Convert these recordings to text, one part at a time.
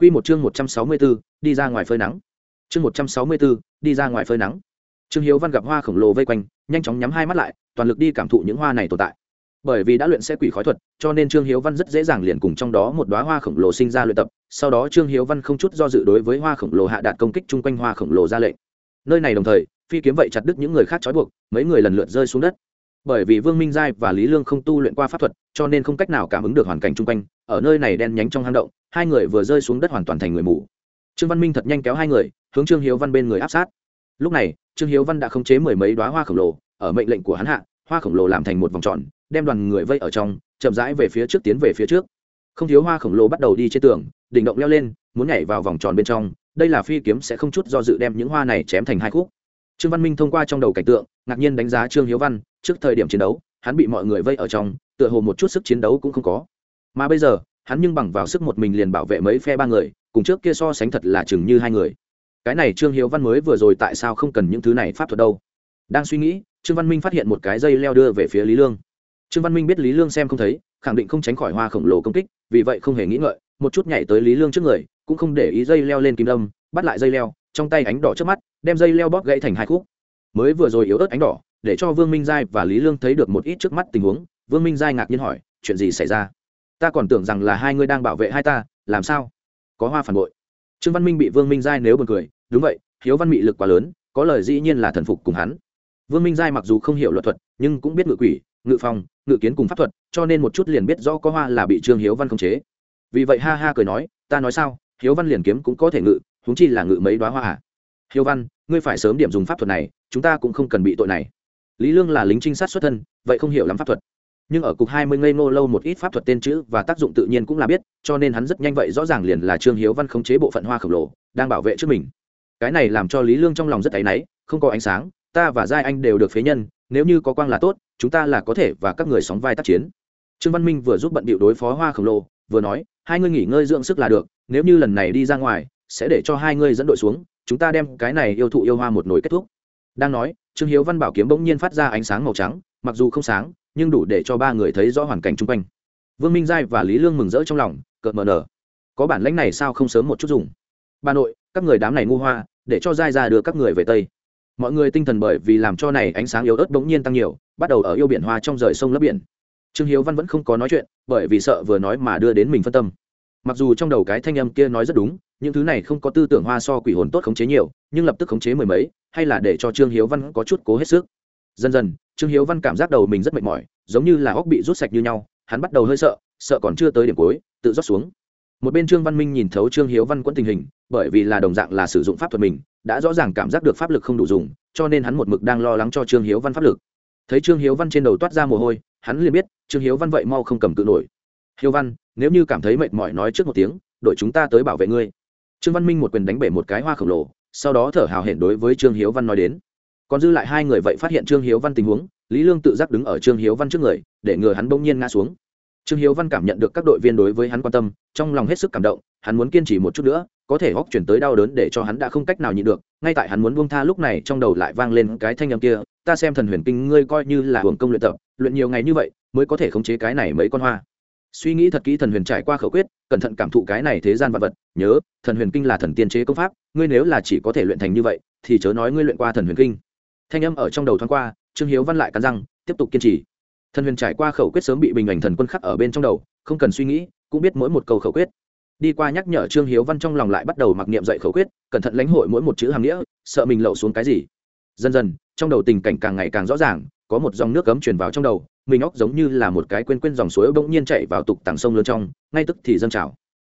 Quy một chương 164, đi ra ngoài phơi nắng. Chương 164, đi ra ngoài phơi nắng. Trương Hiếu Văn gặp hoa khổng lồ vây quanh, nhanh chóng nhắm hai mắt lại, toàn lực đi cảm thụ những hoa này tồn tại. Bởi vì đã luyện sẽ quỷ khói thuật, cho nên Trương Hiếu Văn rất dễ dàng liền cùng trong đó một đóa hoa khổng lồ sinh ra luyện tập, sau đó Trương Hiếu Văn không chút do dự đối với hoa khổng lồ hạ đạt công kích chung quanh hoa khổng lồ ra lệnh. Nơi này đồng thời, phi kiếm vậy chặt đứt những người khác trói buộc, mấy người lần lượt rơi xuống đất. Bởi vì Vương Minh Giai và Lý Lương không tu luyện qua pháp thuật, cho nên không cách nào cảm ứng được hoàn cảnh chung quanh, ở nơi này đen nhánh trong hang động, hai người vừa rơi xuống đất hoàn toàn thành người mù. Trương văn minh thật nhanh kéo hai người hướng trương hiếu văn bên người áp sát. Lúc này trương hiếu văn đã khống chế mười mấy đoá hoa khổng lồ ở mệnh lệnh của hắn hạ hoa khổng lồ làm thành một vòng tròn đem đoàn người vây ở trong chậm rãi về phía trước tiến về phía trước. Không thiếu hoa khổng lồ bắt đầu đi trên tường đỉnh động leo lên muốn nhảy vào vòng tròn bên trong. Đây là phi kiếm sẽ không chút do dự đem những hoa này chém thành hai khúc. Trương văn minh thông qua trong đầu cảnh tượng ngạc nhiên đánh giá trương hiếu văn trước thời điểm chiến đấu, hắn bị mọi người vây ở trong, tựa hồ một chút sức chiến đấu cũng không có. Mà bây giờ, hắn nhưng bằng vào sức một mình liền bảo vệ mấy phe ba người, cùng trước kia so sánh thật là chừng như hai người. Cái này trương hiếu văn mới vừa rồi tại sao không cần những thứ này pháp thuật đâu? Đang suy nghĩ, trương văn minh phát hiện một cái dây leo đưa về phía lý lương. Trương văn minh biết lý lương xem không thấy, khẳng định không tránh khỏi hoa khổng lồ công kích, vì vậy không hề nghĩ ngợi, một chút nhảy tới lý lương trước người, cũng không để ý dây leo lên kim đâm, bắt lại dây leo, trong tay ánh đỏ trước mắt, đem dây leo bóp gãy thành hai khúc. Mới vừa rồi yếu ớt ánh đỏ để cho vương minh giai và lý lương thấy được một ít trước mắt tình huống. Vương minh giai ngạc nhiên hỏi, chuyện gì xảy ra? Ta còn tưởng rằng là hai ngươi đang bảo vệ hai ta, làm sao? Có hoa phản bội. Trương văn minh bị vương minh giai nếu b u ồ n cười, đúng vậy, hiếu văn mị lực quá lớn, có lời dĩ nhiên là thần phục cùng hắn. Vương minh giai mặc dù không hiểu luật thuật, nhưng cũng biết ngự quỷ, ngự phong, ngự kiến cùng pháp thuật, cho nên một chút liền biết rõ có hoa là bị trương hiếu văn khống chế. Vì vậy ha ha cười nói, ta nói sao, hiếu văn liền kiếm cũng có thể ngự húng chi là ngự mấy đoá hoa à? Hiếu văn, ngươi phải sớm điểm dùng pháp thuật này, chúng ta cũng không cần bị tội này lý lương là lính trinh sát xuất thân, vậy không hiểu lắm pháp thuật. Nhưng ở cục hai mươi ngây ngô lâu một ít pháp thuật tên chữ và tác dụng tự nhiên cũng là biết, cho nên hắn rất nhanh vậy rõ ràng liền là trương hiếu văn khống chế bộ phận hoa khổng lồ, đang bảo vệ trước mình. Cái này làm cho lý lương trong lòng rất áy náy, không có ánh sáng, ta và giai anh đều được phế nhân, nếu như có quang là tốt, chúng ta là có thể và các người sóng vai tác chiến. Trương văn minh vừa giúp bận bịu đối phó hoa khổng lồ, vừa nói, hai ngươi nghỉ ngơi dưỡng sức là được, nếu như lần này đi ra ngoài, sẽ để cho hai ngươi dẫn đội xuống, chúng ta đem cái này yêu thụ yêu hoa một nồi kết thúc. Đang nói trương hiếu văn bảo kiếm bỗng nhiên phát ra ánh sáng màu trắng, mặc dù không sáng, nhưng đủ để cho ba người thấy rõ hoàn cảnh chung quanh. Vương minh giai và lý lương mừng rỡ trong lòng, cợt mờ nở. Có bản lãnh này sao không sớm một chút dùng? Bà nội, các người đám này ngu hoa, để cho giai ra đưa các người về tây. Mọi người tinh thần bởi vì làm cho này ánh sáng yếu ớt bỗng nhiên tăng nhiều, bắt đầu ở yêu biển hoa trong rời sông lấp biển. Trương hiếu văn vẫn không có nói chuyện, bởi vì sợ vừa nói mà đưa đến mình phân tâm. Mặc dù trong đầu cái thanh âm kia nói rất đúng những thứ này không có tư tưởng hoa so quỷ hồn tốt khống chế nhiều, nhưng lập tức khống chế mười mấy, hay là để cho trương hiếu văn có chút cố hết sức. Dần dần, trương hiếu văn cảm giác đầu mình rất mệt mỏi, giống như là óc bị rút sạch như nhau, hắn bắt đầu hơi sợ sợ còn chưa tới điểm cuối, tự rót xuống. Một bên trương văn minh nhìn thấu trương hiếu văn quẫn tình hình, bởi vì là đồng dạng là sử dụng pháp thuật mình, đã rõ ràng cảm giác được pháp lực không đủ dùng, cho nên hắn một mực đang lo lắng cho trương hiếu văn pháp lực. Thấy trương hiếu văn trên đầu toát ra mồ hôi, hắn liền biết, trương hiếu văn vậy mau không cầm cự nổi. Hiếu văn, nếu như cảm thấy mệt mỏi nói trước một tiếng, đội chúng ta tới bảo vệ ngươi trương văn minh một quyền đánh bể một cái hoa khổng lồ, sau đó thở hào hển đối với trương hiếu văn nói đến. Còn dư lại hai người vậy phát hiện trương hiếu văn tình huống, lý lương tự giác đứng ở trương hiếu văn trước người, để ngừa hắn bỗng nhiên ngã xuống. Trương hiếu văn cảm nhận được các đội viên đối với hắn quan tâm, trong lòng hết sức cảm động, hắn muốn kiên trì một chút nữa, có thể góc chuyển tới đau đớn để cho hắn đã không cách nào nhịn được, ngay tại hắn muốn buông tha lúc này trong đầu lại vang lên cái thanh âm kia, ta xem thần huyền kinh ngươi coi như là hưởng công luyện tập, luyện nhiều ngày như vậy, mới có thể khống chế cái này mấy con hoa suy nghĩ thật kỹ thần huyền trải qua khẩu quyết, cẩn thận cảm thụ cái này thế gian vật vật, nhớ, thần huyền kinh là thần tiên chế công pháp, ngươi nếu là chỉ có thể luyện thành như vậy, thì chớ nói ngươi luyện qua thần huyền kinh. Thanh âm ở trong đầu thoáng qua, trương hiếu văn lại cắn răng, tiếp tục kiên trì. Thần huyền trải qua khẩu quyết sớm bị bình ảnh thần quân khắc ở bên trong đầu, không cần suy nghĩ, cũng biết mỗi một câu khẩu quyết. Đi qua nhắc nhở trương hiếu văn trong lòng lại bắt đầu mặc niệm dạy khẩu quyết, cẩn thận lãnh hội mỗi một chữ hàm nghĩa, sợ mình lậu xuống cái gì. Dần dần, trong đầu tình cảnh càng ngày càng rõ ràng, có một dòng nước cấm truyền vào trong đầu mình óc giống như là một cái quên quên dòng suối bỗng nhiên chạy vào tục tảng sông lớn trong, ngay tức thì dâng trào.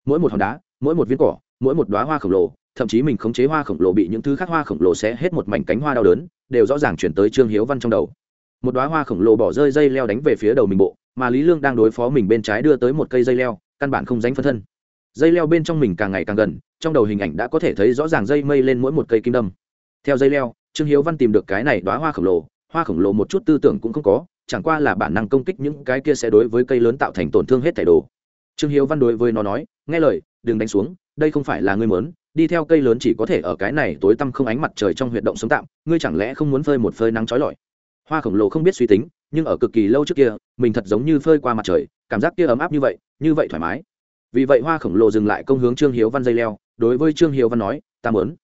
Mỗi một hòn đá, mỗi một viên cỏ, mỗi một đoá hoa khổng lồ, thậm chí mình khống chế hoa khổng lồ bị những thứ khác hoa khổng lồ sẽ hết một mảnh cánh hoa đau đớn, đều rõ ràng chuyển tới trương hiếu văn trong đầu. Một đoá hoa khổng lồ bỏ rơi dây leo đánh về phía đầu mình bộ, mà lý lương đang đối phó mình bên trái đưa tới một cây dây leo, căn bản không dánh phân thân. Dây leo bên trong mình càng ngày càng gần, trong đầu hình ảnh đã có thể thấy rõ ràng dây mây lên mỗi một cây kim đâm. Theo dây leo, trương hiếu văn tìm được cái này đoá hoa khổng lồ, hoa khổng lồ một chút tư tưởng cũng không có chẳng qua là bản năng công kích những cái kia sẽ đối với cây lớn tạo thành tổn thương hết thảy đồ. Trương hiếu văn đối với nó nói, nghe lời, đừng đánh xuống, đây không phải là ngươi mớn đi theo cây lớn chỉ có thể ở cái này tối tăm không ánh mặt trời trong huyệt động sống tạm, ngươi chẳng lẽ không muốn phơi một phơi nắng trói lọi? Hoa khổng lồ không biết suy tính, nhưng ở cực kỳ lâu trước kia, mình thật giống như phơi qua mặt trời, cảm giác kia ấm áp như vậy như vậy thoải mái. Vì vậy hoa khổng lồ dừng lại công hướng trương hiếu văn dây leo, đối với trương hiếu văn nói, ta muốn.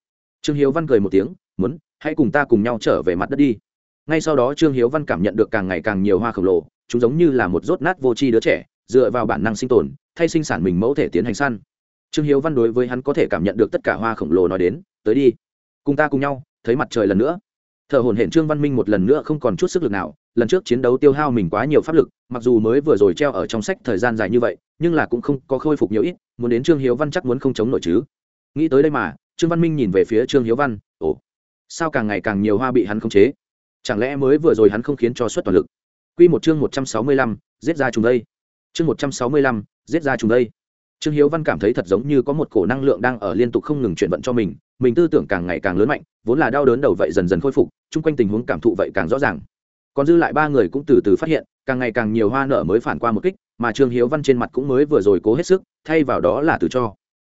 Trương hiếu văn cười một tiếng, muốn, hãy cùng ta cùng nhau trở về mặt đất đi ngay sau đó trương hiếu văn cảm nhận được càng ngày càng nhiều hoa khổng lồ, chúng giống như là một rốt nát vô tri đứa trẻ, dựa vào bản năng sinh tồn, thay sinh sản mình mẫu thể tiến hành săn. Trương hiếu văn đối với hắn có thể cảm nhận được tất cả hoa khổng lồ nói đến, tới đi, cùng ta cùng nhau, thấy mặt trời lần nữa. Thợ hồn hển trương văn minh một lần nữa không còn chút sức lực nào, lần trước chiến đấu tiêu hao mình quá nhiều pháp lực, mặc dù mới vừa rồi treo ở trong sách thời gian dài như vậy, nhưng là cũng không có khôi phục nhiều ít, muốn đến trương hiếu văn chắc muốn không chống nổi chứ. Nghĩ tới đây mà, trương văn minh nhìn về phía trương hiếu văn, ồ, sao càng ngày càng nhiều hoa bị hắn khống chế? Chẳng lẽ mới vừa rồi hắn không khiến cho xuất toàn lực? Q một chương một trăm sáu mươi lăm, giết ra trùng đây. Chương một trăm sáu mươi lăm, giết ra trùng đây. Trương hiếu văn cảm thấy thật giống như có một cổ năng lượng đang ở liên tục không ngừng chuyển vận cho mình mình tư tưởng càng ngày càng lớn mạnh, vốn là đau đớn đầu vậy dần dần khôi phục, chung quanh tình huống cảm thụ vậy càng rõ ràng. Còn dư lại ba người cũng từ từ phát hiện, càng ngày càng nhiều hoa nở mới phản qua một kích, mà trương hiếu văn trên mặt cũng mới vừa rồi cố hết sức, thay vào đó là từ cho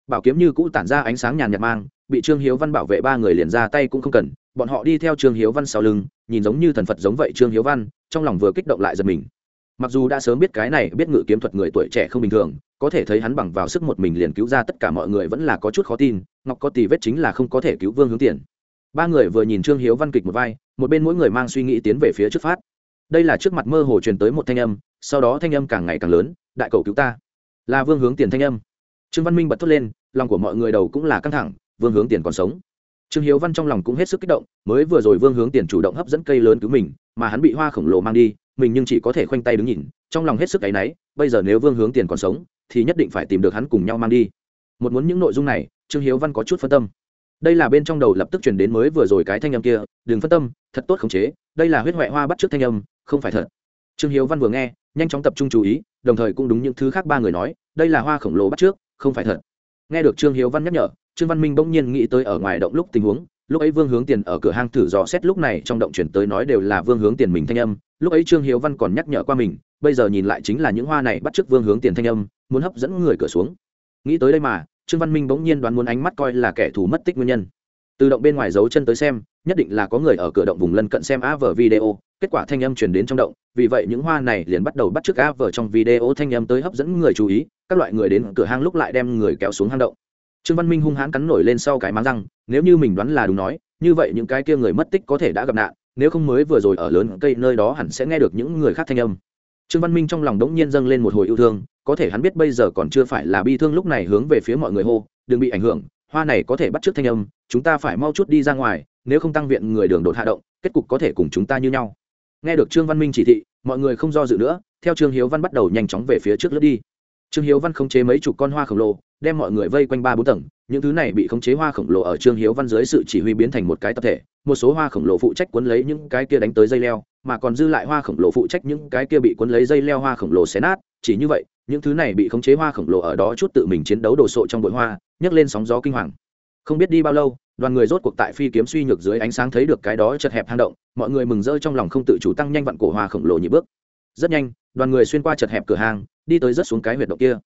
bảo kiếm như cũ tản ra ánh sáng nhàn nhạt mang, bị trương hiếu văn bảo vệ ba người liền ra tay cũng không cần, bọn họ đi theo trương hiếu văn sau lưng, nhìn giống như thần phật giống vậy trương hiếu văn, trong lòng vừa kích động lại giật mình. Mặc dù đã sớm biết cái này biết ngự kiếm thuật người tuổi trẻ không bình thường, có thể thấy hắn bằng vào sức một mình liền cứu ra tất cả mọi người vẫn là có chút khó tin, ngọc có tì vết chính là không có thể cứu vương hướng tiền ba người vừa nhìn trương hiếu văn kịch một vai, một bên mỗi người mang suy nghĩ tiến về phía trước phát. Đây là trước mặt mơ hồ truyền tới một thanh âm, sau đó thanh âm càng ngày càng lớn, đại cầu cứu ta. Là vương hướng tiền thanh âm. Trương văn minh bật thốt lên lòng của mọi người đầu cũng là căng thẳng, vương hướng tiền còn sống. Trương hiếu văn trong lòng cũng hết sức kích động, mới vừa rồi vương hướng tiền chủ động hấp dẫn cây lớn cứu mình, mà hắn bị hoa khổng lồ mang đi, mình nhưng chỉ có thể khoanh tay đứng nhìn, trong lòng hết sức áy náy, bây giờ nếu vương hướng tiền còn sống, thì nhất định phải tìm được hắn cùng nhau mang đi. Một muốn những nội dung này, trương hiếu văn có chút phân tâm. Đây là bên trong đầu lập tức chuyển đến mới vừa rồi cái thanh âm kia, đừng phân tâm, thật tốt khống chế, đây là huyết huệ hoa bắt trước thanh âm, không phải thật. Trương hiếu văn vừa nghe, nhanh chóng tập trung chú ý, đồng thời cũng đúng những thứ khác ba người nói, đây là hoa khổng lồ bắt trước, không phải thật nghe được trương hiếu văn nhắc nhở, trương văn minh bỗng nhiên nghĩ tới ở ngoài động lúc tình huống, lúc ấy vương hướng tiền ở cửa hang thử dò xét lúc này trong động chuyển tới nói đều là vương hướng tiền mình thanh âm, lúc ấy trương hiếu văn còn nhắc nhở qua mình, bây giờ nhìn lại chính là những hoa này bắt chước vương hướng tiền thanh âm, muốn hấp dẫn người cửa xuống. Nghĩ tới đây mà, trương văn minh bỗng nhiên đoán muốn ánh mắt coi là kẻ thù mất tích nguyên nhân. Từ động bên ngoài giấu chân tới xem nhất định là có người ở cửa động vùng lân cận xem á vở video. Kết quả thanh âm truyền đến trong động, vì vậy những hoa này liền bắt đầu bắt chước á vở trong video thanh âm tới hấp dẫn người chú ý, các loại người đến cửa hang lúc lại đem người kéo xuống hang động. Trương văn minh hung hãn cắn nổi lên sau cái máng răng, nếu như mình đoán là đúng nói, như vậy những cái kia người mất tích có thể đã gặp nạn, nếu không mới vừa rồi ở lớn cây nơi đó hẳn sẽ nghe được những người khác thanh âm. Trương văn minh trong lòng đống nhiên dâng lên một hồi yêu thương, có thể hắn biết bây giờ còn chưa phải là bi thương lúc này hướng về phía mọi người hô, đừng bị ảnh hưởng, hoa này có thể bắt chước thanh âm, chúng ta phải mau chút đi ra ngoài nếu không tăng viện người đường đột hạ động, kết cục có thể cùng chúng ta như nhau. Nghe được trương văn minh chỉ thị, mọi người không do dự nữa, theo trương hiếu văn bắt đầu nhanh chóng về phía trước lướt đi. Trương hiếu văn khống chế mấy chục con hoa khổng lồ, đem mọi người vây quanh ba bốn tầng, những thứ này bị khống chế hoa khổng lồ ở trương hiếu văn dưới sự chỉ huy biến thành một cái tập thể, một số hoa khổng lồ phụ trách cuốn lấy những cái kia đánh tới dây leo, mà còn dư lại hoa khổng lồ phụ trách những cái kia bị cuốn lấy dây leo hoa khổng lồ xé nát, chỉ như vậy, những thứ này bị khống chế hoa khổng lồ ở đó chút tự mình chiến đấu đồ sộ trong bụi hoa, nhấc lên sóng gió kinh hoàng không biết đi bao lâu, đoàn người rốt cuộc tại phi kiếm suy nhược dưới ánh sáng thấy được cái đó chật hẹp hang động, mọi người mừng rỡ trong lòng không tự chủ tăng nhanh vặn cổ hoa khổng lồ nhị bước. Rất nhanh, đoàn người xuyên qua chật hẹp cửa hàng đi tới rất xuống cái huyệt động kia.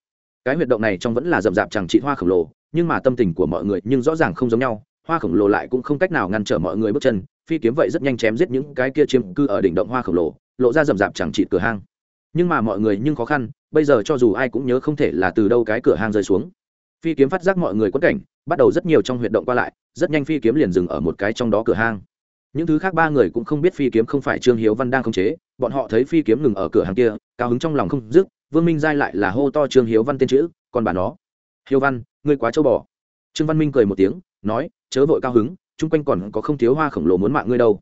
Cái huyệt động này trong vẫn là rậm rạp chẳng trị hoa khổng lồ, nhưng mà tâm tình của mọi người nhưng rõ ràng không giống nhau, hoa khổng lồ lại cũng không cách nào ngăn trở mọi người bước chân, phi kiếm vậy rất nhanh chém giết những cái kia chiếm cư ở đỉnh động hoa khổng lồ, lộ ra rậm rạp chẳng trị cửa hang. Nhưng mà mọi người nhưng khó khăn, bây giờ cho dù ai cũng nhớ không thể là từ đâu cái cửa hang rơi xuống phi kiếm phát giác mọi người quất cảnh, bắt đầu rất nhiều trong huyệt động qua lại, rất nhanh phi kiếm liền dừng ở một cái trong đó cửa hang. Những thứ khác ba người cũng không biết phi kiếm không phải trương hiếu văn đang khống chế, bọn họ thấy phi kiếm ngừng ở cửa hàng kia, cao hứng trong lòng không dứt, vương minh giai lại là hô to trương hiếu văn tên chữ còn bà nó. Hiếu văn, ngươi quá châu bò. Trương văn minh cười một tiếng, nói, chớ vội cao hứng, chung quanh còn có không thiếu hoa khổng lồ muốn mạng ngươi đâu.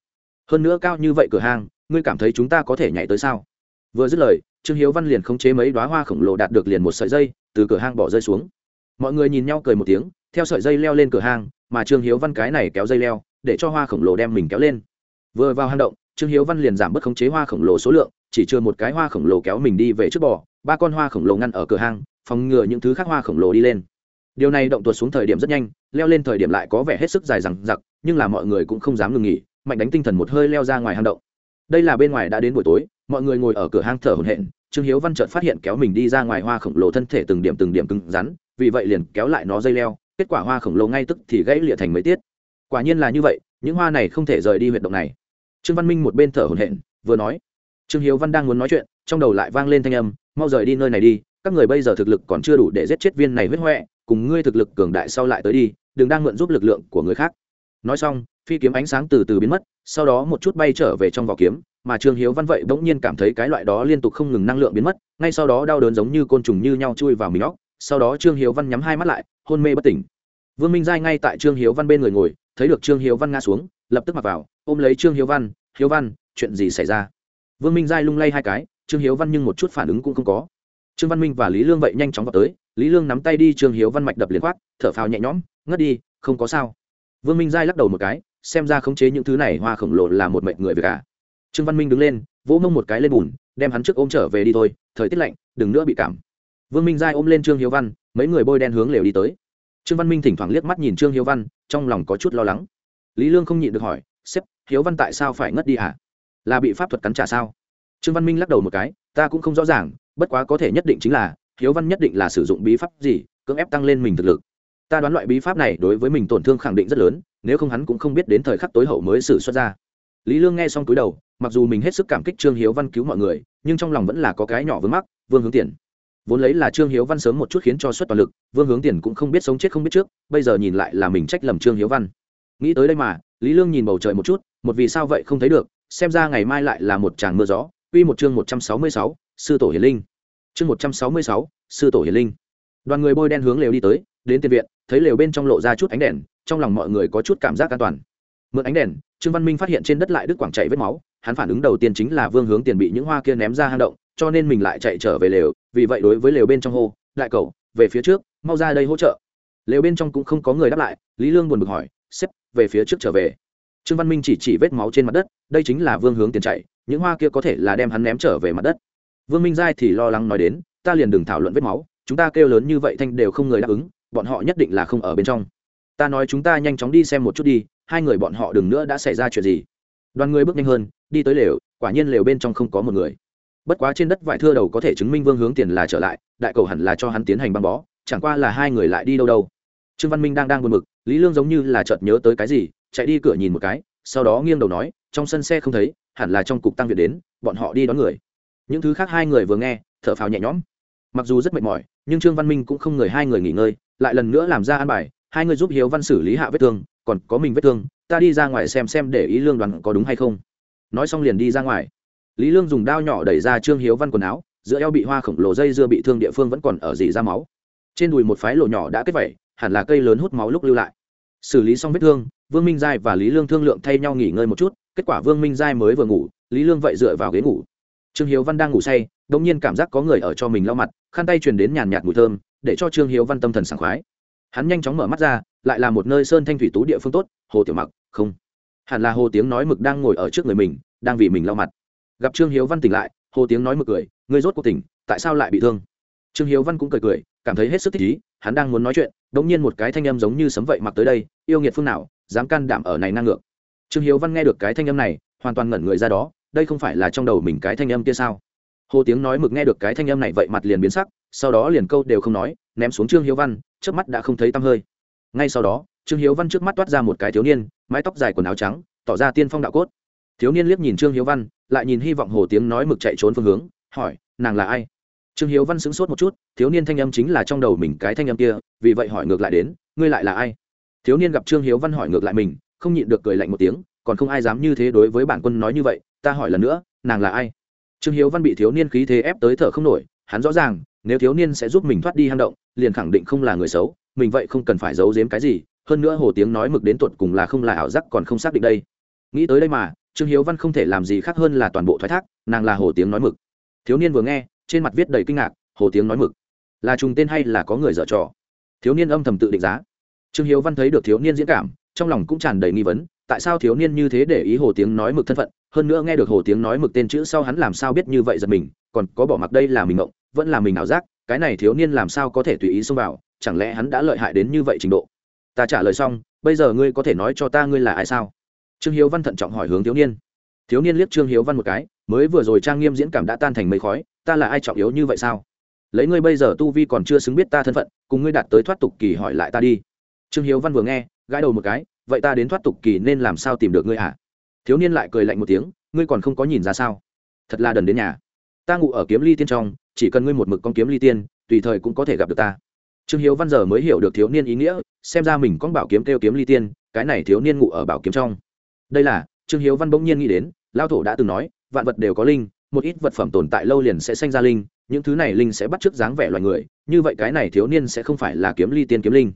Hơn nữa cao như vậy cửa hàng ngươi cảm thấy chúng ta có thể nhảy tới sao? Vừa dứt lời, trương hiếu văn liền khống chế mấy đoá hoa khổng lồ đạt được liền một sợi dây, từ cửa hang bỏ rơi xuống mọi người nhìn nhau cười một tiếng, theo sợi dây leo lên cửa hang, mà trương hiếu văn cái này kéo dây leo, để cho hoa khổng lồ đem mình kéo lên. Vừa vào hang động, trương hiếu văn liền giảm bớt khống chế hoa khổng lồ số lượng, chỉ chưa một cái hoa khổng lồ kéo mình đi về trước bò, ba con hoa khổng lồ ngăn ở cửa hang, phòng ngừa những thứ khác hoa khổng lồ đi lên. Điều này động tuột xuống thời điểm rất nhanh, leo lên thời điểm lại có vẻ hết sức dài rằng giặc nhưng là mọi người cũng không dám ngừng nghỉ, mạnh đánh tinh thần một hơi leo ra ngoài hang động. Đây là bên ngoài đã đến buổi tối, mọi người ngồi ở cửa hang thở hổn hển, trương hiếu văn chợt phát hiện kéo mình đi ra ngoài hoa khổng lồ thân thể từng điểm từng điểm cứng rắn vì vậy liền kéo lại nó dây leo, kết quả hoa khổng lồ ngay tức thì gãy lịa thành mấy tiết. Quả nhiên là như vậy, những hoa này không thể rời đi huyệt động này. Trương văn minh một bên thở hổn hển, vừa nói, trương hiếu văn đang muốn nói chuyện, trong đầu lại vang lên thanh âm, mau rời đi nơi này đi, các người bây giờ thực lực còn chưa đủ để giết chết viên này huyết huệ cùng ngươi thực lực cường đại sau lại tới đi, đừng đang mượn giúp lực lượng của người khác. Nói xong, phi kiếm ánh sáng từ từ biến mất, sau đó một chút bay trở về trong vỏ kiếm, mà trương hiếu văn vậy bỗng nhiên cảm thấy cái loại đó liên tục không ngừng năng lượng biến mất, ngay sau đó đau đớn giống như côn trùng như nhau chui vào mình óc sau đó trương hiếu văn nhắm hai mắt lại, hôn mê bất tỉnh. Vương minh giai ngay tại trương hiếu văn bên người ngồi, thấy được trương hiếu văn ngã xuống, lập tức mặc vào, ôm lấy trương hiếu văn hiếu văn, chuyện gì xảy ra? Vương minh giai lung lay hai cái, trương hiếu văn nhưng một chút phản ứng cũng không có. Trương văn minh và lý lương vậy nhanh chóng vào tới, lý lương nắm tay đi, trương hiếu văn mạch đập liền khoát thở phào nhẹ nhõm, ngất đi, không có sao. Vương minh giai lắc đầu một cái, xem ra khống chế những thứ này hoa khổng lồ là một mệnh người về cả à. trương văn minh đứng lên, vỗ mông một cái lên bùn, đem hắn trước ôm trở về đi thôi, thời tiết lạnh, đừng nữa bị cảm vương minh giai ôm lên trương hiếu văn, mấy người bôi đen hướng lều đi tới. Trương văn minh thỉnh thoảng liếc mắt nhìn trương hiếu văn, trong lòng có chút lo lắng. Lý lương không nhịn được hỏi, sếp, hiếu văn tại sao phải ngất đi hả? Là bị pháp thuật cắn trả sao? Trương văn minh lắc đầu một cái, ta cũng không rõ ràng, bất quá có thể nhất định chính là, hiếu văn nhất định là sử dụng bí pháp gì, cưỡng ép tăng lên mình thực lực. Ta đoán loại bí pháp này đối với mình tổn thương khẳng định rất lớn, nếu không hắn cũng không biết đến thời khắc tối hậu mới xử xuất ra. Lý lương nghe xong túi đầu, mặc dù mình hết sức cảm kích trương hiếu văn cứu mọi người, nhưng trong lòng vẫn là có cái nhỏ vướng mắc, vương hướng tiền vốn lấy là trương hiếu văn sớm một chút khiến cho suất toàn lực vương hướng tiền cũng không biết sống chết không biết trước bây giờ nhìn lại là mình trách lầm trương hiếu văn nghĩ tới đây mà lý lương nhìn bầu trời một chút một vì sao vậy không thấy được xem ra ngày mai lại là một tràng mưa gió Quy một chương một trăm sáu mươi sáu, sư tổ hiền linh. Chương một trăm sáu mươi sáu, sư tổ hiền linh. Đoàn người bôi đen hướng lều đi tới, đến tiền viện, thấy lều bên trong lộ ra chút ánh đèn, trong lòng mọi người có chút cảm giác an toàn. Mượn ánh đèn, Trương Văn Minh phát hiện trên đất lại đức quảng chạy vết máu, hắn phản ứng đầu tiên chính là Vương Hướng Tiền bị những hoa kia ném ra hang động, cho nên mình lại chạy trở về lều, vì vậy đối với lều bên trong hô, "Đại cậu, về phía trước, mau ra đây hỗ trợ." Lều bên trong cũng không có người đáp lại, Lý Lương buồn bực hỏi, xếp về phía trước trở về." Trương Văn Minh chỉ chỉ vết máu trên mặt đất, đây chính là Vương Hướng Tiền chạy, những hoa kia có thể là đem hắn ném trở về mặt đất vương minh giai thì lo lắng nói đến ta liền đừng thảo luận vết máu chúng ta kêu lớn như vậy thanh đều không người đáp ứng bọn họ nhất định là không ở bên trong ta nói chúng ta nhanh chóng đi xem một chút đi hai người bọn họ đừng nữa đã xảy ra chuyện gì đoàn người bước nhanh hơn đi tới lều quả nhiên lều bên trong không có một người bất quá trên đất vải thưa đầu có thể chứng minh vương hướng tiền là trở lại, đại cầu hẳn là cho hắn tiến hành băng bó, chẳng qua là hai người lại đi đâu đâu. Trương văn minh đang đang buồn bực, lý lương giống như là chợt nhớ tới cái gì, chạy đi cửa nhìn một cái, sau đó nghiêng đầu nói, trong sân xe không thấy, hẳn là trong cục tăng viện đến, bọn họ đi đón người. Những thứ khác hai người vừa nghe, thở phào nhẹ nhõm. Mặc dù rất mệt mỏi, nhưng trương văn minh cũng không người hai người nghỉ ngơi, lại lần nữa làm ra an bài, hai người giúp hiếu văn xử lý hạ vết thương, còn có mình vết thương, ta đi ra ngoài xem xem để ý lương đoàn có đúng hay không. Nói xong liền đi ra ngoài lý lương dùng đao nhỏ đẩy ra trương hiếu văn quần áo, giữa eo bị hoa khổng lồ dây dưa bị thương địa phương vẫn còn ở dì ra máu. Trên đùi một phái lộ nhỏ đã kết vẩy hẳn là cây lớn hút máu lúc lưu lại. Xử lý xong vết thương, vương minh giai và lý lương thương lượng thay nhau nghỉ ngơi một chút, kết quả vương minh giai mới vừa ngủ, lý lương vậy dựa vào ghế ngủ. Trương hiếu văn đang ngủ say đ ỗ n g nhiên cảm giác có người ở cho mình lau mặt, khăn tay truyền đến nhàn nhạt mùi thơm, để cho trương hiếu văn tâm thần sảng khoái. Hắn nhanh chóng mở mắt ra, lại là một nơi sơn thanh thủy tú địa phương tốt, hồ tiểu mặc, không. Hẳn là hồ tiếng nói mực đang ngồi ở trước người mình, đang vì mình lau mặt gặp trương hiếu văn tỉnh lại hồ tiếng nói mực cười, ngươi rốt cuộc tỉnh, tại sao lại bị thương? Trương hiếu văn cũng cười cười, cảm thấy hết sức thích ý, hắn đang muốn nói chuyện đ ỗ n g nhiên một cái thanh âm giống như sấm vậy mặc tới đây, yêu nghiệt phương nào, dám can đảm ở này năng ngược? Trương hiếu văn nghe được cái thanh âm này, hoàn toàn ngẩn người ra đó, đây không phải là trong đầu mình cái thanh âm kia sao? Hồ tiếng nói mực nghe được cái thanh âm này vậy mặt liền biến sắc, sau đó liền câu đều không nói, ném xuống trương hiếu văn trước mắt đã không thấy tăm hơi. Ngay sau đó, trương hiếu văn trước mắt toát ra một cái thiếu niên, mái tóc dài quần áo trắng, tỏ ra tiên phong đạo cốt thiếu niên liếc nhìn trương hiếu văn, lại nhìn hy vọng hồ tiếng nói mực chạy trốn phương hướng, hỏi, nàng là ai? Trương hiếu văn sững sốt một chút, thiếu niên thanh âm chính là trong đầu mình cái thanh âm kia, vì vậy hỏi ngược lại đến, ngươi lại là ai? Thiếu niên gặp trương hiếu văn hỏi ngược lại mình, không nhịn được cười lạnh một tiếng, còn không ai dám như thế đối với bản quân nói như vậy, ta hỏi lần nữa, nàng là ai? Trương hiếu văn bị thiếu niên khí thế ép tới thở không nổi, hắn rõ ràng, nếu thiếu niên sẽ giúp mình thoát đi hang động, liền khẳng định không là người xấu, mình vậy không cần phải giấu giếm cái gì, hơn nữa hồ tiếng nói mực đến tuột cùng là không là ảo giác còn không xác định đây. Nghĩ tới đây mà trương hiếu văn không thể làm gì khác hơn là toàn bộ thoái thác, nàng là hồ tiếng nói mực. Thiếu niên vừa nghe, trên mặt viết đầy kinh ngạc, hồ tiếng nói mực. Là trùng tên hay là có người dở trò? Thiếu niên âm thầm tự định giá. Trương hiếu văn thấy được thiếu niên diễn cảm, trong lòng cũng tràn đầy nghi vấn, tại sao thiếu niên như thế để ý hồ tiếng nói mực thân phận? Hơn nữa nghe được hồ tiếng nói mực tên chữ sau hắn làm sao biết như vậy giật mình, còn có bỏ mặc đây là mình mộng vẫn là mình ảo giác, cái này thiếu niên làm sao có thể tùy ý xông vào, chẳng lẽ hắn đã lợi hại đến như vậy trình độ? Ta trả lời xong, bây giờ ngươi có thể nói cho ta ngươi là ai sao? Trương hiếu văn thận trọng hỏi hướng thiếu niên. Thiếu niên liếc trương hiếu văn một cái, mới vừa rồi trang nghiêm diễn cảm đã tan thành mây khói, ta là ai trọng yếu như vậy sao? Lấy ngươi bây giờ tu vi còn chưa xứng biết ta thân phận, cùng ngươi đạt tới thoát tục kỳ hỏi lại ta đi. Trương hiếu văn vừa nghe, gãi đầu một cái, vậy ta đến thoát tục kỳ nên làm sao tìm được ngươi hả? Thiếu niên lại cười lạnh một tiếng, ngươi còn không có nhìn ra sao? Thật là đần đến nhà. Ta ngủ ở kiếm ly tiên trong, chỉ cần ngươi một mực con kiếm ly tiên, tùy thời cũng có thể gặp được ta. Trương hiếu văn giờ mới hiểu được thiếu niên ý nghĩa, xem ra mình con bảo kiếm kêu kiếm ly tiên, cái này thiếu niên ngủ ở bảo kiếm trong đây là, trương hiếu văn bỗng nhiên nghĩ đến, lao thổ đã từng nói, vạn vật đều có linh, một ít vật phẩm tồn tại lâu liền sẽ sinh ra linh, những thứ này linh sẽ bắt chước dáng vẻ loài người, như vậy cái này thiếu niên sẽ không phải là kiếm ly tiên kiếm linh.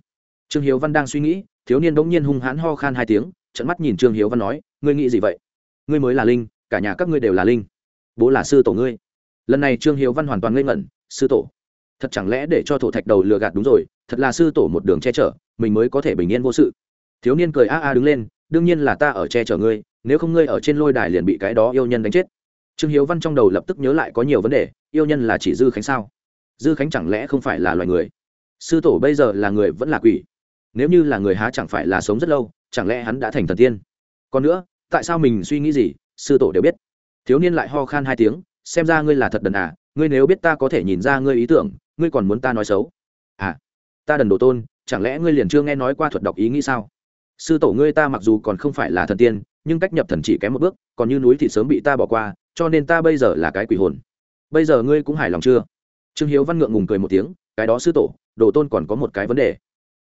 Trương hiếu văn đang suy nghĩ, thiếu niên bỗng nhiên hung hãn ho khan hai tiếng trận mắt nhìn trương hiếu văn nói, ngươi nghĩ gì vậy? Ngươi mới là linh, cả nhà các ngươi đều là linh. Bố là sư tổ ngươi. Lần này trương hiếu văn hoàn toàn ngây ngẩn, sư tổ? Thật chẳng lẽ để cho thổ thạch đầu lừa gạt đúng rồi, thật là sư tổ một đường che chở, mình mới có thể bình yên vô sự. Thiếu niên cười a a đứng lên đương nhiên là ta ở che chở ngươi, nếu không ngươi ở trên lôi đài liền bị cái đó yêu nhân đánh chết. Trương hiếu văn trong đầu lập tức nhớ lại có nhiều vấn đề, yêu nhân là chỉ dư khánh sao? Dư khánh chẳng lẽ không phải là loài người? Sư tổ bây giờ là người vẫn là quỷ? Nếu như là người há chẳng phải là sống rất lâu, chẳng lẽ hắn đã thành thần tiên? Còn nữa, tại sao mình suy nghĩ gì, sư tổ đều biết. Thiếu niên lại ho khan hai tiếng, xem ra ngươi là thật đần à ngươi nếu biết ta có thể nhìn ra ngươi ý tưởng, ngươi còn muốn ta nói xấu? À ta đần đồ tôn, chẳng lẽ ngươi liền chưa nghe nói qua thuật đọc ý nghĩ sao? Sư tổ ngươi ta mặc dù còn không phải là thần tiên, nhưng cách nhập thần chỉ kém một bước, còn như núi thì sớm bị ta bỏ qua, cho nên ta bây giờ là cái quỷ hồn. Bây giờ ngươi cũng hài lòng chưa? Trương hiếu văn ngượng ngùng cười một tiếng, cái đó sư tổ, đồ tôn còn có một cái vấn đề.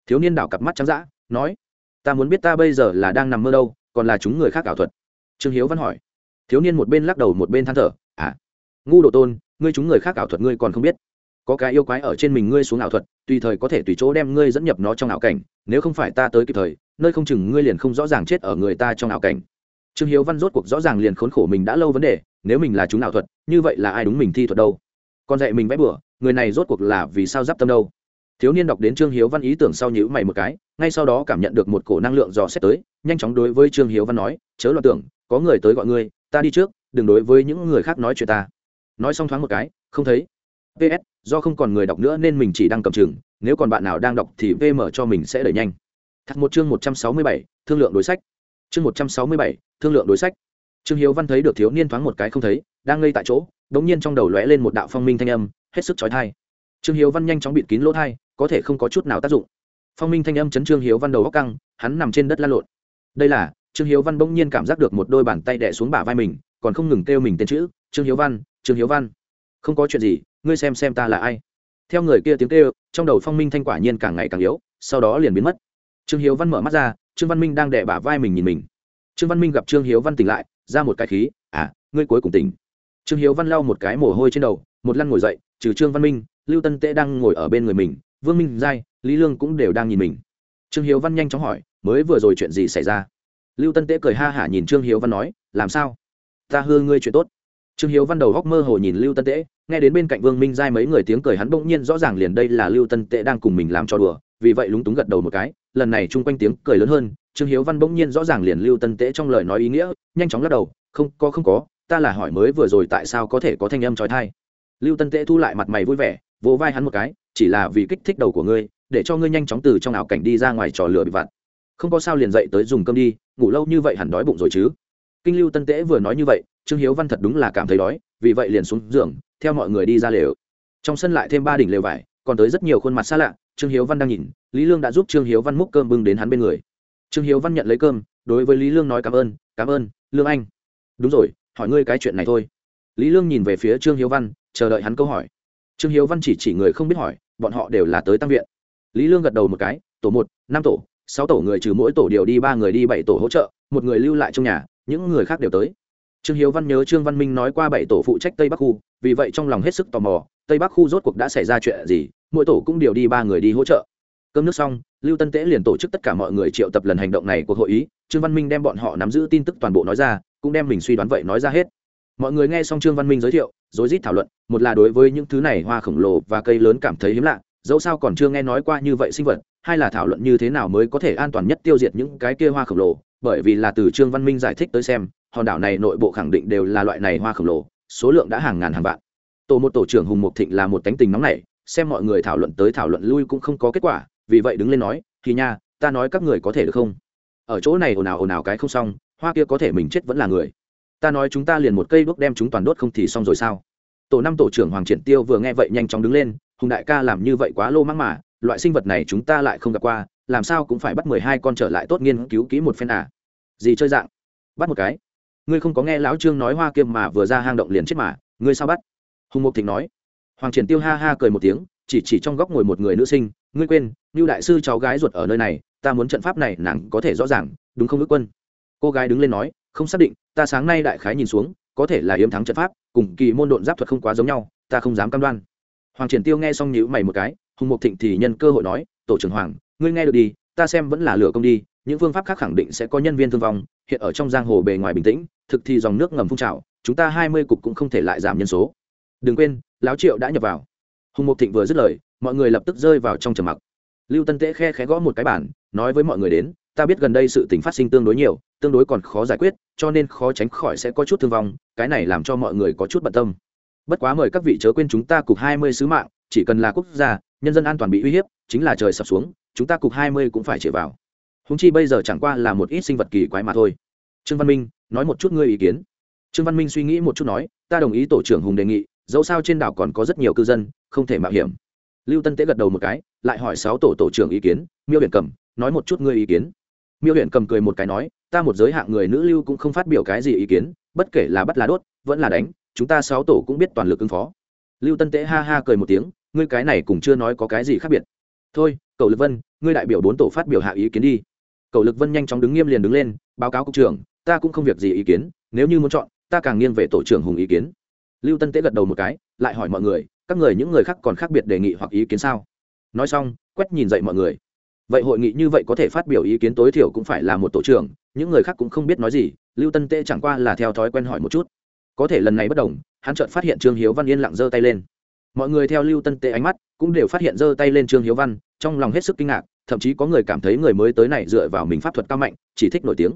Thiếu niên đảo cặp mắt trắng d ã nói, ta muốn biết ta bây giờ là đang nằm mơ đâu, còn là chúng người khác ảo thuật? Trương hiếu văn hỏi. Thiếu niên một bên lắc đầu một bên than thở à ngu đồ tôn, ngươi chúng người khác ảo thuật ngươi còn không biết. Có cái yêu quái ở trên mình ngươi xuống ảo thuật, tùy thời có thể tùy chỗ đem ngươi dẫn nhập nó trong ảo cảnh, nếu không phải ta tới kịp thời nơi không chừng ngươi liền không rõ ràng chết ở người ta trong ảo cảnh. Trương hiếu văn rốt cuộc rõ ràng liền khốn khổ mình đã lâu vấn đề, nếu mình là chúng ảo thuật, như vậy là ai đúng mình thi thuật đâu? Còn dạy mình vẽ bừa, người này rốt cuộc là vì sao giáp tâm đâu? Thiếu niên đọc đến trương hiếu văn ý tưởng sau nhữ mày một cái, ngay sau đó cảm nhận được một cổ năng lượng dò xét tới, nhanh chóng đối với trương hiếu văn nói, chớ lo tưởng, có người tới gọi ngươi, ta đi trước, đừng đối với những người khác nói chuyện ta. Nói xong thoáng một cái, không thấy. Ps do không còn người đọc nữa nên mình chỉ đang cầm chừng, nếu còn bạn nào đang đọc thì vm cho mình sẽ đẩy nhanh thật một chương một trăm sáu mươi bảy, thương lượng đối sách. Chương một trăm sáu mươi bảy, thương lượng đối sách. Trương hiếu văn thấy được thiếu niên thoáng một cái không thấy, đang ngây tại chỗ đống nhiên trong đầu lóe lên một đạo phong minh thanh âm, hết sức chói tai. Trương hiếu văn nhanh chóng bịt kín lỗ tai, có thể không có chút nào tác dụng. Phong minh thanh âm chấn trương hiếu văn đầu góc căng, hắn nằm trên đất la lộn. Đây là, trương hiếu văn bỗng nhiên cảm giác được một đôi bàn tay đè xuống bả vai mình, còn không ngừng kêu mình tên chữ, trương hiếu văn, trương hiếu văn. Không có chuyện gì, ngươi xem xem ta là ai. Theo người kia tiếng kêu, trong đầu phong minh thanh quả nhiên càng ngày càng yếu, sau đó liền biến mất trương hiếu văn mở mắt ra, trương văn minh đang đẻ bả vai mình nhìn mình. Trương văn minh gặp trương hiếu văn tỉnh lại, ra một cái khí à ngươi cuối cùng tỉnh. Trương hiếu văn lau một cái mồ hôi trên đầu, một lăn ngồi dậy, trừ trương văn minh, lưu tân tễ đang ngồi ở bên người mình, vương minh giai, lý lương cũng đều đang nhìn mình. Trương hiếu văn nhanh chóng hỏi, mới vừa rồi chuyện gì xảy ra? Lưu tân tễ cười ha hả nhìn trương hiếu văn nói, làm sao? Ta hư ngươi chuyện tốt. Trương hiếu văn đầu góc mơ hồ nhìn lưu tân tễ nghe đến bên cạnh vương minh giai mấy người tiếng cười hắn bỗng nhiên rõ ràng liền đây là lưu tân tễ đang cùng mình làm trò đùa vì vậy lúng túng gật đầu một cái, lần này chung quanh tiếng cười lớn hơn, trương hiếu văn bỗng nhiên rõ ràng liền lưu tân tễ trong lời nói ý nghĩa, nhanh chóng lắc đầu, không, có không có, ta là hỏi mới vừa rồi tại sao có thể có thanh âm trói thai. Lưu tân tễ thu lại mặt mày vui vẻ, vỗ vai hắn một cái, chỉ là vì kích thích đầu của ngươi, để cho ngươi nhanh chóng từ trong ảo cảnh đi ra ngoài trò lửa bị vặt. Không có sao liền dậy tới dùng cơm đi, ngủ lâu như vậy hẳn đói bụng rồi chứ. Kinh lưu tân tễ vừa nói như vậy, trương hiếu văn thật đúng là cảm thấy đói, vì vậy liền xuống giường, theo mọi người đi ra lều. Trong sân lại thêm ba đỉnh lều vải, còn tới rất nhiều khuôn mặt xa lạ trương hiếu văn đang nhìn, lý lương đã giúp trương hiếu văn múc cơm bưng đến hắn bên người. Trương hiếu văn nhận lấy cơm, đối với lý lương nói cảm ơn cảm ơn, lương anh. Đúng rồi, hỏi ngươi cái chuyện này thôi. Lý lương nhìn về phía trương hiếu văn, chờ đợi hắn câu hỏi. Trương hiếu văn chỉ chỉ người không biết hỏi, bọn họ đều là tới tăng viện. Lý lương gật đầu một cái, tổ một, năm tổ, sáu tổ người trừ mỗi tổ điều đi ba người đi bảy tổ hỗ trợ, một người lưu lại trong nhà, những người khác đều tới. Trương hiếu văn nhớ trương văn minh nói qua bảy tổ phụ trách tây bắc khu, vì vậy trong lòng hết sức tò mò tây bắc khu rốt cuộc đã xảy ra chuyện gì, mỗi tổ cũng điều đi ba người đi hỗ trợ. Cơm nước xong, lưu tân tễ liền tổ chức tất cả mọi người triệu tập lần hành động này của hội ý, trương văn minh đem bọn họ nắm giữ tin tức toàn bộ nói ra, cũng đem mình suy đoán vậy nói ra hết. Mọi người nghe xong trương văn minh giới thiệu, rối rít thảo luận, một là đối với những thứ này hoa khổng lồ và cây lớn cảm thấy hiếm lạ, dẫu sao còn chưa nghe nói qua như vậy sinh vật, hai là thảo luận như thế nào mới có thể an toàn nhất tiêu diệt những cái kia hoa khổng lồ, bởi vì là từ trương văn minh giải thích tới xem, hòn đảo này nội bộ khẳng định đều là loại này hoa khổng lồ, số lượng đã hàng ngàn hàng vạn tổ một tổ trưởng hùng mục thịnh là một tánh tình nóng này xem mọi người thảo luận tới thảo luận lui cũng không có kết quả, vì vậy đứng lên nói thì nha, ta nói các người có thể được không? Ở chỗ này ồn ào ồn ào cái không xong, hoa kia có thể mình chết vẫn là người. Ta nói chúng ta liền một cây đuốc đem chúng toàn đốt không thì xong rồi sao? Tổ năm tổ trưởng hoàng triển tiêu vừa nghe vậy nhanh chóng đứng lên, hùng đại ca làm như vậy quá lô mắc mà, loại sinh vật này chúng ta lại không gặp qua, làm sao cũng phải bắt mười hai con trở lại tốt nghiên cứu kỹ một phen à? Gì chơi dạng? Bắt một cái. Ngươi không có nghe lão trương nói hoa kiêm mà vừa ra hang động liền chết mà, ngươi sao bắt? Hùng mục thịnh nói. Hoàng triển tiêu ha ha cười một tiếng, chỉ chỉ trong góc ngồi một người nữ sinh, ngươi quên như đại sư cháu gái ruột ở nơi này, ta muốn trận pháp này nàng có thể rõ ràng, đúng không ước quân? Cô gái đứng lên nói, không xác định, ta sáng nay đại khái nhìn xuống, có thể là yếm thắng trận pháp, cùng kỳ môn độn giáp thuật không quá giống nhau, ta không dám cam đoan. Hoàng triển tiêu nghe xong nhíu mày một cái, hùng mục thịnh thì nhân cơ hội nói, tổ trưởng hoàng, ngươi nghe được đi, ta xem vẫn là lửa công đi, những phương pháp khác khẳng định sẽ có nhân viên thương vong, hiện ở trong giang hồ bề ngoài bình tĩnh, thực thì dòng nước ngầm phun trào, chúng ta hai mươi cục cũng không thể lại giảm nhân số đừng quên lão triệu đã nhập vào. Hùng mục thịnh vừa dứt lời, mọi người lập tức rơi vào trong trầm mặc. Lưu tân tễ khe khẽ gõ một cái bản, nói với mọi người đến, ta biết gần đây sự tình phát sinh tương đối nhiều, tương đối còn khó giải quyết, cho nên khó tránh khỏi sẽ có chút thương vong, cái này làm cho mọi người có chút bận tâm. Bất quá mời các vị chớ quên chúng ta cục hai mươi sứ mạng, chỉ cần là quốc gia, nhân dân an toàn bị uy hiếp, chính là trời sập xuống, chúng ta cục hai mươi cũng phải chĩa vào. Húng chi bây giờ chẳng qua là một ít sinh vật kỳ quái mà thôi. Trương văn minh, nói một chút ngươi ý kiến. Trương văn minh suy nghĩ một chút nói, ta đồng ý tổ trưởng hùng đề nghị dẫu sao trên đảo còn có rất nhiều cư dân, không thể mạo hiểm. Lưu tân tế gật đầu một cái, lại hỏi sáu tổ tổ trưởng ý kiến, miêu huyện cầm, nói một chút ngươi ý kiến. Miêu huyện cầm cười một cái nói, ta một giới hạng người nữ lưu cũng không phát biểu cái gì ý kiến, bất kể là bắt là đốt, vẫn là đánh, chúng ta sáu tổ cũng biết toàn lực ứng phó. Lưu tân tế ha ha cười một tiếng, ngươi cái này cũng chưa nói có cái gì khác biệt. Thôi cậu lực vân, ngươi đại biểu bốn tổ phát biểu hạ ý kiến đi. Cậu lực vân nhanh chóng đứng nghiêm liền đứng lên, báo cáo cục trưởng, ta cũng không việc gì ý kiến, nếu như muốn chọn, ta càng nghiêng về tổ trưởng hùng ý kiến lưu tân tế gật đầu một cái, lại hỏi mọi người, các người những người khác còn khác biệt đề nghị hoặc ý kiến sao? Nói xong, quét nhìn dậy mọi người. Vậy hội nghị như vậy có thể phát biểu ý kiến tối thiểu cũng phải là một tổ trưởng, những người khác cũng không biết nói gì, lưu tân tế chẳng qua là theo thói quen hỏi một chút. Có thể lần này bất đồng, hắn chợt phát hiện trương hiếu văn yên lặng giơ tay lên. Mọi người theo lưu tân tế ánh mắt cũng đều phát hiện giơ tay lên trương hiếu văn, trong lòng hết sức kinh ngạc, thậm chí có người cảm thấy người mới tới này dựa vào mình pháp thuật cao mạnh, chỉ thích nổi tiếng.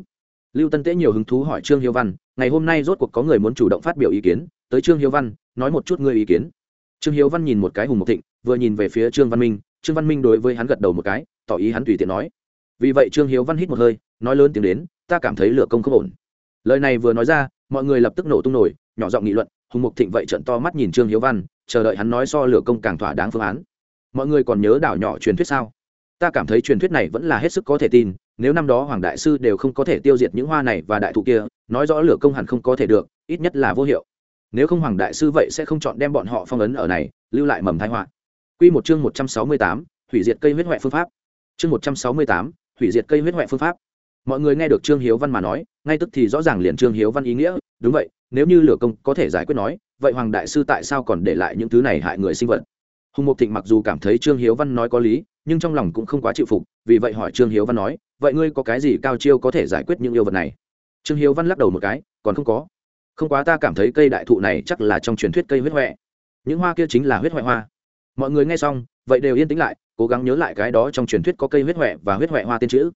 Lưu tân tế nhiều hứng thú hỏi trương hiếu văn, ngày hôm nay rốt cuộc có người muốn chủ động phát biểu ý kiến tới trương hiếu văn, nói một chút ngươi ý kiến. Trương hiếu văn nhìn một cái hùng mộc thịnh, vừa nhìn về phía trương văn minh, trương văn minh đối với hắn gật đầu một cái, tỏ ý hắn tùy tiện nói. Vì vậy trương hiếu văn hít một hơi, nói lớn tiếng đến, ta cảm thấy lửa công không ổn. Lời này vừa nói ra, mọi người lập tức nổ tung nổi, nhỏ giọng nghị luận, hùng mục thịnh vậy trận to mắt nhìn trương hiếu văn, chờ đợi hắn nói so lửa công càng thỏa đáng phương án. Mọi người còn nhớ đảo nhỏ truyền thuyết sao? Ta cảm thấy truyền thuyết này vẫn là hết sức có thể tin, nếu năm đó hoàng đại sư đều không có thể tiêu diệt những hoa này và đại thụ kia, nói rõ lửa công hẳn không có thể được, ít nhất là vô hiệu nếu không hoàng đại sư vậy sẽ không chọn đem bọn họ phong ấn ở này, lưu lại mầm thái họa. Q một chương một trăm sáu mươi tám, hủy diệt cây huyết huệ phương pháp. Chương một trăm sáu mươi tám, hủy diệt cây huyết huệ phương pháp. Mọi người nghe được trương hiếu văn mà nói, ngay tức thì rõ ràng liền trương hiếu văn ý nghĩa, đúng vậy, nếu như lửa công có thể giải quyết nói, vậy hoàng đại sư tại sao còn để lại những thứ này hại người sinh vật? Hùng mục thịnh mặc dù cảm thấy trương hiếu văn nói có lý, nhưng trong lòng cũng không quá chịu phục, vì vậy hỏi trương hiếu văn nói, vậy ngươi có cái gì cao chiêu có thể giải quyết những yêu vật này? Trương hiếu văn lắc đầu một cái, còn không có không quá ta cảm thấy cây đại thụ này chắc là trong truyền thuyết cây huyết huệ. Những hoa kia chính là huyết huệ hoa. Mọi người nghe xong, vậy đều yên tĩnh lại, cố gắng nhớ lại cái đó trong truyền thuyết có cây huyết huệ và huyết huệ hoa tên chữ.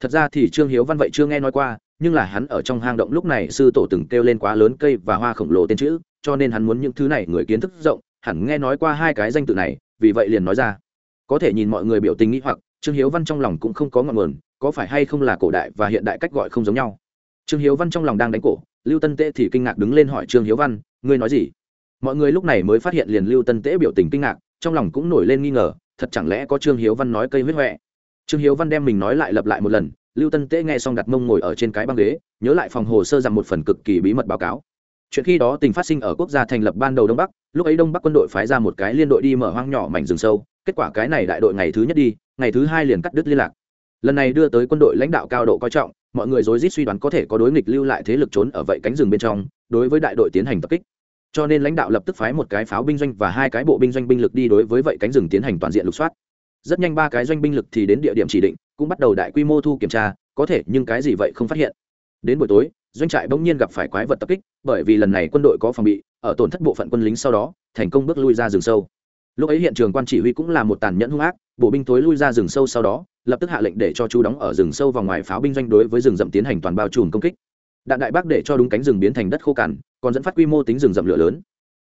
Thật ra thì trương hiếu văn vậy chưa nghe nói qua, nhưng là hắn ở trong hang động lúc này sư tổ từng kêu lên quá lớn cây và hoa khổng lồ tên chữ, cho nên hắn muốn những thứ này người kiến thức rộng, hẳn nghe nói qua hai cái danh tự này, vì vậy liền nói ra. Có thể nhìn mọi người biểu tình nghĩ hoặc, trương hiếu văn trong lòng cũng không có ngọn nguồn, có phải hay không là cổ đại và hiện đại cách gọi không giống nhau trương hiếu văn trong lòng đang đánh cổ, lưu tân tễ thì kinh ngạc đứng lên hỏi trương hiếu văn, ngươi nói gì? Mọi người lúc này mới phát hiện liền lưu tân tễ biểu tình kinh ngạc, trong lòng cũng nổi lên nghi ngờ, thật chẳng lẽ có trương hiếu văn nói cây huyết huệ trương hiếu văn đem mình nói lại lặp lại một lần, lưu tân tễ nghe xong đặt mông ngồi ở trên cái băng ghế, nhớ lại phòng hồ sơ rằng một phần cực kỳ bí mật báo cáo. Chuyện khi đó tình phát sinh ở quốc gia thành lập ban đầu đông bắc, lúc ấy đông bắc quân đội phái ra một cái liên đội đi mở hoang nhỏ mảnh rừng sâu, kết quả cái này đại đội ngày thứ nhất đi, ngày thứ hai liền cắt đứt liên lạc. Lần này đưa tới quân đội lãnh đạo cao độ coi trọng mọi người rối rít suy đoán có thể có đối nghịch lưu lại thế lực trốn ở vậy cánh rừng bên trong, đối với đại đội tiến hành tập kích. Cho nên lãnh đạo lập tức phái một cái pháo binh doanh và hai cái bộ binh doanh binh lực đi đối với vậy cánh rừng tiến hành toàn diện lục soát. Rất nhanh ba cái doanh binh lực thì đến địa điểm chỉ định, cũng bắt đầu đại quy mô thu kiểm tra, có thể nhưng cái gì vậy không phát hiện. Đến buổi tối, doanh trại bỗng nhiên gặp phải quái vật tập kích, bởi vì lần này quân đội có phòng bị, ở tổn thất bộ phận quân lính sau đó, thành công bước lui ra rừng sâu. Lúc ấy hiện trường quan chỉ huy cũng là một tàn nhẫn hung ác, bộ binh tối lui ra rừng sâu sau đó lập tức hạ lệnh để cho chú đóng ở rừng sâu vào ngoài pháo binh doanh đối với rừng rậm tiến hành toàn bao trùm công kích. Đạn đại bác để cho đúng cánh rừng biến thành đất khô cằn, còn dẫn phát quy mô tính rừng rậm lửa lớn.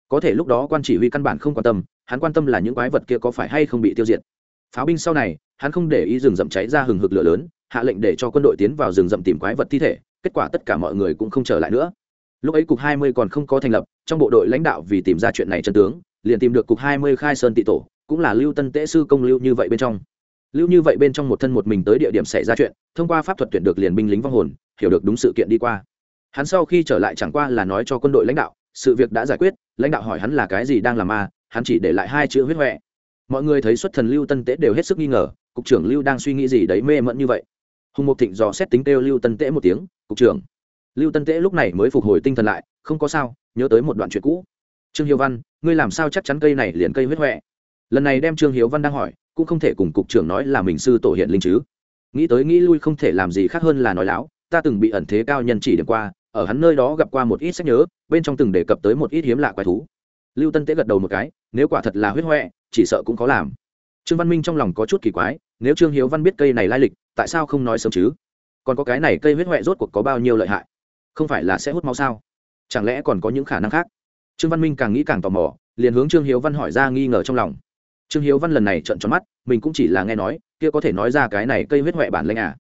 Có thể lúc đó quan chỉ huy căn bản không quan tâm, hắn quan tâm là những quái vật kia có phải hay không bị tiêu diệt. Pháo binh sau này, hắn không để ý rừng rậm cháy ra hừng hực lửa lớn, hạ lệnh để cho quân đội tiến vào rừng rậm tìm quái vật thi thể, kết quả tất cả mọi người cũng không trở lại nữa. Lúc ấy cục hai mươi còn không có thành lập, trong bộ đội lãnh đạo vì tìm ra chuyện này chân tướng, liền tìm được cục hai mươi khai sơn tị tổ, cũng là lưu tân tễ sư công lưu như vậy bên trong lưu như vậy bên trong một thân một mình tới địa điểm xảy ra chuyện, thông qua pháp thuật tuyển được liền binh lính vong hồn, hiểu được đúng sự kiện đi qua. Hắn sau khi trở lại chẳng qua là nói cho quân đội lãnh đạo, sự việc đã giải quyết, lãnh đạo hỏi hắn là cái gì đang làm ma hắn chỉ để lại hai chữ huyết huệ. Mọi người thấy xuất thần lưu tân tế đều hết sức nghi ngờ, cục trưởng lưu đang suy nghĩ gì đấy mê mẫn như vậy. Hùng mục thịnh dò xét tính kêu lưu tân tế một tiếng, cục trưởng. Lưu tân tế lúc này mới phục hồi tinh thần lại, không có sao, nhớ tới một đoạn chuyện cũ. Trương hiếu văn, ngươi làm sao chắc chắn cây này liền cây huyết huệ? Lần này đem trương hiếu văn đang hỏi cũng không thể cùng cục trưởng nói là mình sư tổ hiện linh chứ. Nghĩ tới nghĩ lui không thể làm gì khác hơn là nói láo, ta từng bị ẩn thế cao nhân chỉ điểm qua, ở hắn nơi đó gặp qua một ít sách nhớ, bên trong từng đề cập tới một ít hiếm lạ quái thú. Lưu tân tế gật đầu một cái, nếu quả thật là huyết huệ chỉ sợ cũng có làm. Trương văn minh trong lòng có chút kỳ quái, nếu trương hiếu văn biết cây này lai lịch, tại sao không nói sớm chứ? Còn có cái này cây huyết huệ rốt cuộc có bao nhiêu lợi hại? Không phải là sẽ hút máu sao? Chẳng lẽ còn có những khả năng khác? Trương văn minh càng nghĩ càng tò mò, liền hướng trương hiếu văn hỏi ra nghi ngờ trong lòng trương hiếu văn lần này trận tròn mắt, mình cũng chỉ là nghe nói, kia có thể nói ra cái này cây huyết huệ bản lanh à.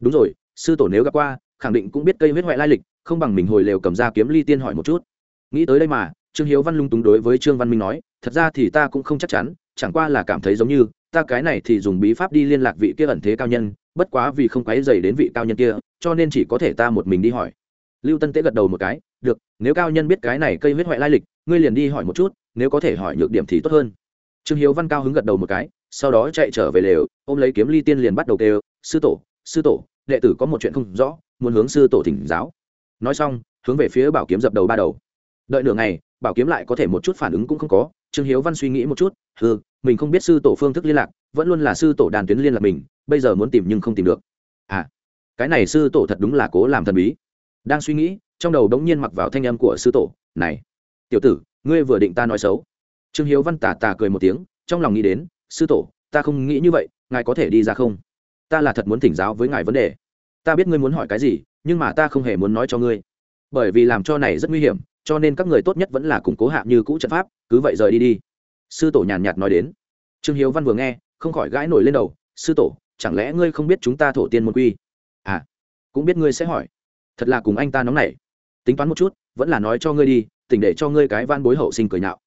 Đúng rồi, sư tổ nếu gặp qua, khẳng định cũng biết cây huyết huệ lai lịch, không bằng mình hồi lều cầm ra kiếm ly tiên hỏi một chút. Nghĩ tới đây mà, trương hiếu văn lung túng đối với trương văn minh nói, thật ra thì ta cũng không chắc chắn, chẳng qua là cảm thấy giống như, ta cái này thì dùng bí pháp đi liên lạc vị kia ẩn thế cao nhân, bất quá vì không quấy dày đến vị cao nhân kia, cho nên chỉ có thể ta một mình đi hỏi. Lưu tân tế gật đầu một cái, được, nếu cao nhân biết cái này cây huyết hoại lai lịch, ngươi liền đi hỏi một chút, nếu có thể hỏi nhược điểm thì tốt hơn trương hiếu văn cao hứng gật đầu một cái, sau đó chạy trở về lều, ôm lấy kiếm ly tiên liền bắt đầu kêu, sư tổ sư tổ, đệ tử có một chuyện không rõ, muốn hướng sư tổ thỉnh giáo. Nói xong, hướng về phía bảo kiếm dập đầu ba đầu. Đợi nửa ngày, bảo kiếm lại có thể một chút phản ứng cũng không có, trương hiếu văn suy nghĩ một chút ừ mình không biết sư tổ phương thức liên lạc, vẫn luôn là sư tổ đàn tuyến liên lạc mình, bây giờ muốn tìm nhưng không tìm được. À cái này sư tổ thật đúng là cố làm thần bí. Đang suy nghĩ, trong đầu đống nhiên mặc vào thanh âm của sư tổ, này, tiểu tử, ngươi vừa định ta nói xấu trương hiếu văn tà tà cười một tiếng, trong lòng nghĩ đến, sư tổ, ta không nghĩ như vậy, ngài có thể đi ra không? Ta là thật muốn thỉnh giáo với ngài vấn đề. Ta biết ngươi muốn hỏi cái gì, nhưng mà ta không hề muốn nói cho ngươi. Bởi vì làm cho này rất nguy hiểm, cho nên các người tốt nhất vẫn là củng cố hạ như cũ trận pháp, cứ vậy rời đi đi. Sư tổ nhàn nhạt nói đến. Trương hiếu văn vừa nghe, không khỏi gãi nổi lên đầu, sư tổ, chẳng lẽ ngươi không biết chúng ta thổ tiên môn quy? À cũng biết ngươi sẽ hỏi. Thật là cùng anh ta nóng nảy. Tính toán một chút, vẫn là nói cho ngươi đi, tỉnh để cho ngươi cái van bối hậu sinh cười nhạo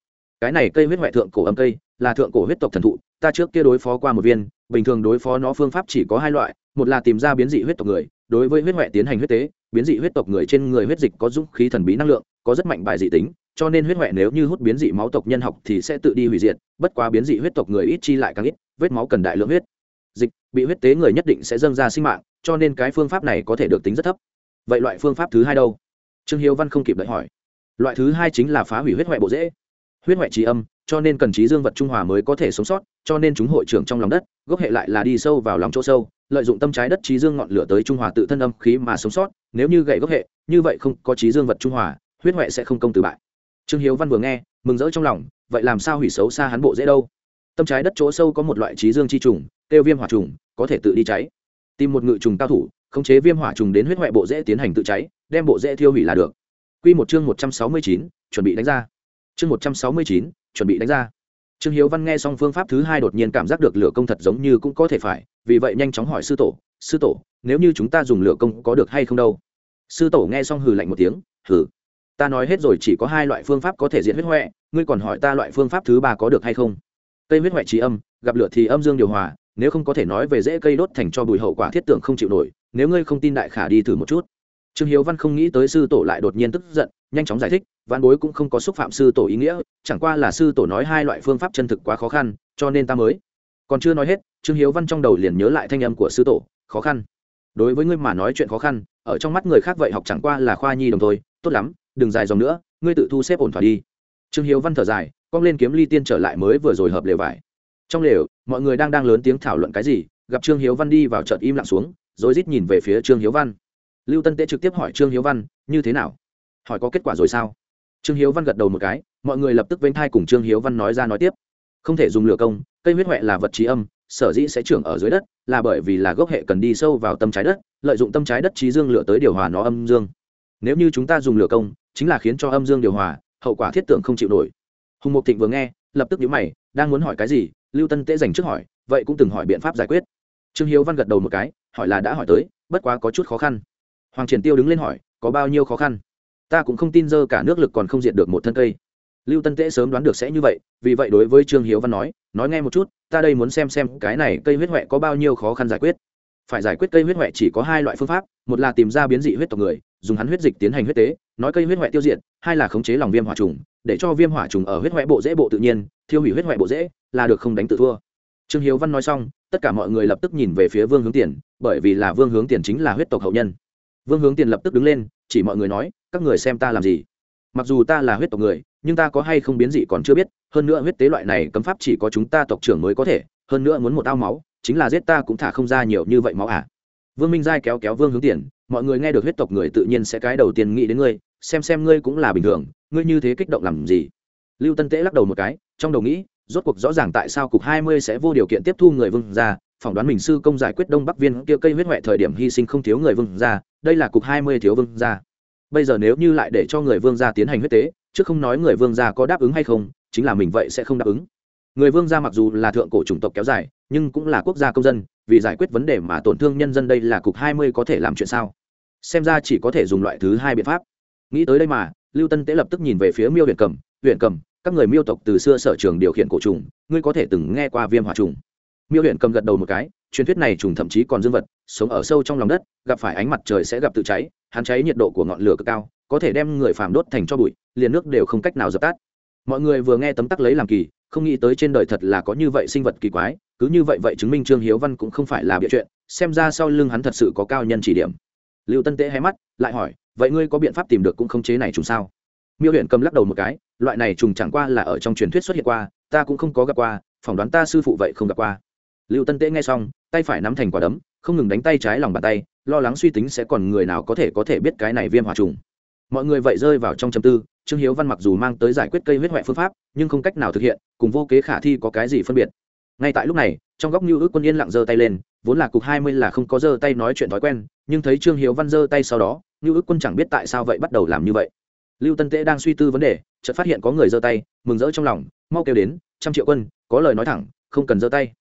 cái này cây huyết huệ thượng cổ âm cây là thượng cổ huyết tộc thần thụ, ta trước kia đối phó qua một viên, bình thường đối phó nó phương pháp chỉ có hai loại, một là tìm ra biến dị huyết tộc người, đối với huyết huệ tiến hành huyết tế, biến dị huyết tộc người trên người huyết dịch có dũng khí thần bí năng lượng, có rất mạnh bài dị tính, cho nên huyết huệ nếu như hút biến dị máu tộc nhân học thì sẽ tự đi hủy diệt, bất quá biến dị huyết tộc người ít chi lại càng ít, vết máu cần đại lượng huyết. Dịch, bị huyết tế người nhất định sẽ dâng ra sinh mạng, cho nên cái phương pháp này có thể được tính rất thấp. Vậy loại phương pháp thứ hai đâu? Trương hiếu văn không kịp đợi hỏi. Loại thứ hai chính là phá hủy huyết huệ bộ dễ huyết huệ trí âm, cho nên cần trí dương vật trung hòa mới có thể sống sót, cho nên chúng hội trưởng trong lòng đất, gốc hệ lại là đi sâu vào lòng chỗ sâu, lợi dụng tâm trái đất trí dương ngọn lửa tới trung hòa tự thân âm khí mà sống sót, nếu như gậy gốc hệ, như vậy không có trí dương vật trung hòa, huyết huệ sẽ không công từ bại. Trương hiếu văn vừa nghe, mừng rỡ trong lòng, vậy làm sao hủy xấu xa hắn bộ dễ đâu? Tâm trái đất chỗ sâu có một loại trí dương chi trùng tiêu viêm hỏa trùng, có thể tự đi cháy. Tìm một ngự trùng cao thủ, khống chế viêm hỏa trùng đến huyết huệ bộ dễ tiến hành tự cháy, đem bộ dễ thiêu hủy là được. Quy một chương một trăm sáu mươi chín, chuẩn bị đánh ra chương một trăm sáu mươi chín, chuẩn bị đánh ra. Trương hiếu văn nghe xong phương pháp thứ hai đột nhiên cảm giác được lửa công thật giống như cũng có thể phải, vì vậy nhanh chóng hỏi sư tổ sư tổ, nếu như chúng ta dùng lửa công có được hay không đâu? Sư tổ nghe xong hừ lạnh một tiếng, hừ, ta nói hết rồi chỉ có hai loại phương pháp có thể diệt huyết huệ ngươi còn hỏi ta loại phương pháp thứ ba có được hay không? Cây huyết huệ trí âm, gặp lửa thì âm dương điều hòa, nếu không có thể nói về dễ cây đốt thành cho bùi hậu quả thiết tưởng không chịu nổi, nếu ngươi không tin đại khả đi thử một chút trương hiếu văn không nghĩ tới sư tổ lại đột nhiên tức giận, nhanh chóng giải thích văn bối cũng không có xúc phạm sư tổ ý nghĩa, chẳng qua là sư tổ nói hai loại phương pháp chân thực quá khó khăn, cho nên ta mới. Còn chưa nói hết, trương hiếu văn trong đầu liền nhớ lại thanh âm của sư tổ, khó khăn. Đối với ngươi mà nói chuyện khó khăn, ở trong mắt người khác vậy học chẳng qua là khoa nhi đồng thôi, tốt lắm, đừng dài dòng nữa, ngươi tự thu xếp ổn thỏa đi. Trương hiếu văn thở dài, cong lên kiếm ly tiên trở lại mới vừa rồi hợp lều vải. Trong lều, mọi người đang đang lớn tiếng thảo luận cái gì, gặp trương hiếu văn đi vào chợt im lặng xuống, rồi rít nhìn về phía trương hiếu văn lưu tân tế trực tiếp hỏi trương hiếu văn, như thế nào? Hỏi có kết quả rồi sao? Trương hiếu văn gật đầu một cái, mọi người lập tức vênh thai cùng trương hiếu văn nói ra nói tiếp. Không thể dùng lửa công, cây huyết huệ là vật trí âm, sở dĩ sẽ trưởng ở dưới đất, là bởi vì là gốc hệ cần đi sâu vào tâm trái đất, lợi dụng tâm trái đất trí dương lửa tới điều hòa nó âm dương. Nếu như chúng ta dùng lửa công, chính là khiến cho âm dương điều hòa, hậu quả thiết tượng không chịu nổi. Hùng mục thịnh vừa nghe, lập tức nhíu mày, đang muốn hỏi cái gì, lưu tân tế dành trước hỏi, vậy cũng từng hỏi biện pháp giải quyết. Trương hiếu văn gật đầu một cái, hỏi là đã hỏi tới, bất quá có chút khó khăn hoàng triển tiêu đứng lên hỏi, có bao nhiêu khó khăn? Ta cũng không tin dơ cả nước lực còn không diệt được một thân cây. Lưu tân tế sớm đoán được sẽ như vậy, vì vậy đối với trương hiếu văn nói nói nghe một chút, ta đây muốn xem xem cái này cây huyết huệ có bao nhiêu khó khăn giải quyết. Phải giải quyết cây huyết huệ chỉ có hai loại phương pháp, một là tìm ra biến dị huyết tộc người, dùng hắn huyết dịch tiến hành huyết tế, nói cây huyết huệ tiêu diệt, hai là khống chế lòng viêm hỏa trùng, để cho viêm hỏa trùng ở huyết huệ bộ dễ bộ tự nhiên, thiêu hủy huyết huệ bộ dễ, là được không đánh tự thua. Trương hiếu văn nói xong, tất cả mọi người lập tức nhìn về phía vương hướng tiền, bởi vì là vương hướng tiền chính là huyết tộc hậu nhân vương hướng tiền lập tức đứng lên, chỉ mọi người nói, các người xem ta làm gì? Mặc dù ta là huyết tộc người, nhưng ta có hay không biến dị còn chưa biết, hơn nữa huyết tế loại này cấm pháp chỉ có chúng ta tộc trưởng mới có thể, hơn nữa muốn một ao máu, chính là giết ta cũng thả không ra nhiều như vậy máu à? Vương minh giai kéo kéo vương hướng tiền, mọi người nghe được huyết tộc người tự nhiên sẽ cái đầu tiên nghĩ đến ngươi, xem xem ngươi cũng là bình thường, ngươi như thế kích động làm gì? Lưu tân tế lắc đầu một cái, trong đầu nghĩ, rốt cuộc rõ ràng tại sao cục hai mươi sẽ vô điều kiện tiếp thu người vương ra phỏng đoán mình sư công giải quyết đông bắc viên kia cây huyết huệ thời điểm hy sinh không thiếu người vương gia, đây là cục hai mươi thiếu vương gia. Bây giờ nếu như lại để cho người vương gia tiến hành huyết tế, chứ không nói người vương gia có đáp ứng hay không, chính là mình vậy sẽ không đáp ứng. Người vương gia mặc dù là thượng cổ chủng tộc kéo dài, nhưng cũng là quốc gia công dân, vì giải quyết vấn đề mà tổn thương nhân dân đây là cục hai mươi có thể làm chuyện sao? Xem ra chỉ có thể dùng loại thứ hai biện pháp. Nghĩ tới đây mà, lưu tân tế lập tức nhìn về phía miêu huyện cầm. Huyện cầm, các người miêu tộc từ xưa sở trường điều khiển cổ trùng, ngươi có thể từng nghe qua viêm hỏa trùng? Miêu huyện cầm gật đầu một cái, truyền thuyết này trùng thậm chí còn dương vật, sống ở sâu trong lòng đất, gặp phải ánh mặt trời sẽ gặp tự cháy, hắn cháy nhiệt độ của ngọn lửa cực cao, có thể đem người phàm đốt thành cho bụi, liền nước đều không cách nào dập tắt. Mọi người vừa nghe tấm tắc lấy làm kỳ, không nghĩ tới trên đời thật là có như vậy sinh vật kỳ quái, cứ như vậy vậy chứng minh trương hiếu văn cũng không phải là bịa chuyện, xem ra sau lưng hắn thật sự có cao nhân chỉ điểm. Lưu tân tế hay mắt, lại hỏi, vậy ngươi có biện pháp tìm được cũng không chế này trùng sao? Miêu huyện cầm lắc đầu một cái, loại này trùng chẳng qua là ở trong truyền thuyết xuất hiện qua, ta cũng không có gặp qua, phỏng đoán ta sư phụ vậy không gặp qua lưu tân tế nghe xong, tay phải nắm thành quả đấm, không ngừng đánh tay trái lòng bàn tay, lo lắng suy tính sẽ còn người nào có thể có thể biết cái này viêm hỏa trùng. Mọi người vậy rơi vào trong châm tư, trương hiếu văn mặc dù mang tới giải quyết cây huyết hoại phương pháp, nhưng không cách nào thực hiện, cùng vô kế khả thi có cái gì phân biệt. Ngay tại lúc này, trong góc như ước quân yên lặng giơ tay lên, vốn là cục hai mươi là không có giơ tay nói chuyện thói quen, nhưng thấy trương hiếu văn giơ tay sau đó, như ước quân chẳng biết tại sao vậy bắt đầu làm như vậy. Lưu tân tễ đang suy tư vấn đề, chợt phát hiện có người giơ tay, mừng rỡ trong lòng, mau kêu đến, trăm triệu quân, có lời nói thẳng, không cần giơ tay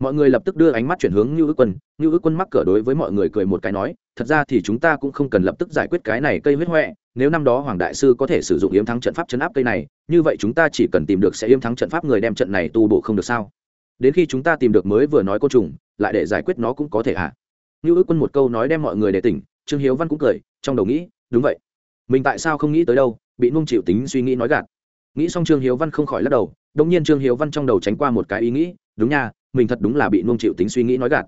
mọi người lập tức đưa ánh mắt chuyển hướng như ước quân. Như ước quân mắc cỡ đối với mọi người cười một cái nói, thật ra thì chúng ta cũng không cần lập tức giải quyết cái này cây huyết huệ nếu năm đó hoàng đại sư có thể sử dụng yếm thắng trận pháp chấn áp cây này, như vậy chúng ta chỉ cần tìm được sẽ yếm thắng trận pháp người đem trận này tu bổ không được sao? Đến khi chúng ta tìm được mới vừa nói côn trùng, lại để giải quyết nó cũng có thể ạ à. như ước quân một câu nói đem mọi người để tỉnh, trương hiếu văn cũng cười, trong đầu nghĩ, đúng vậy. Mình tại sao không nghĩ tới đâu? Bị nung chịu tính suy nghĩ nói gạt. Nghĩ xong trương hiếu văn không khỏi lắc đầu đông nhiên trương hiếu văn trong đầu tránh qua một cái ý nghĩ, đúng nha mình thật đúng là bị nuông chịu tính suy nghĩ nói gạt.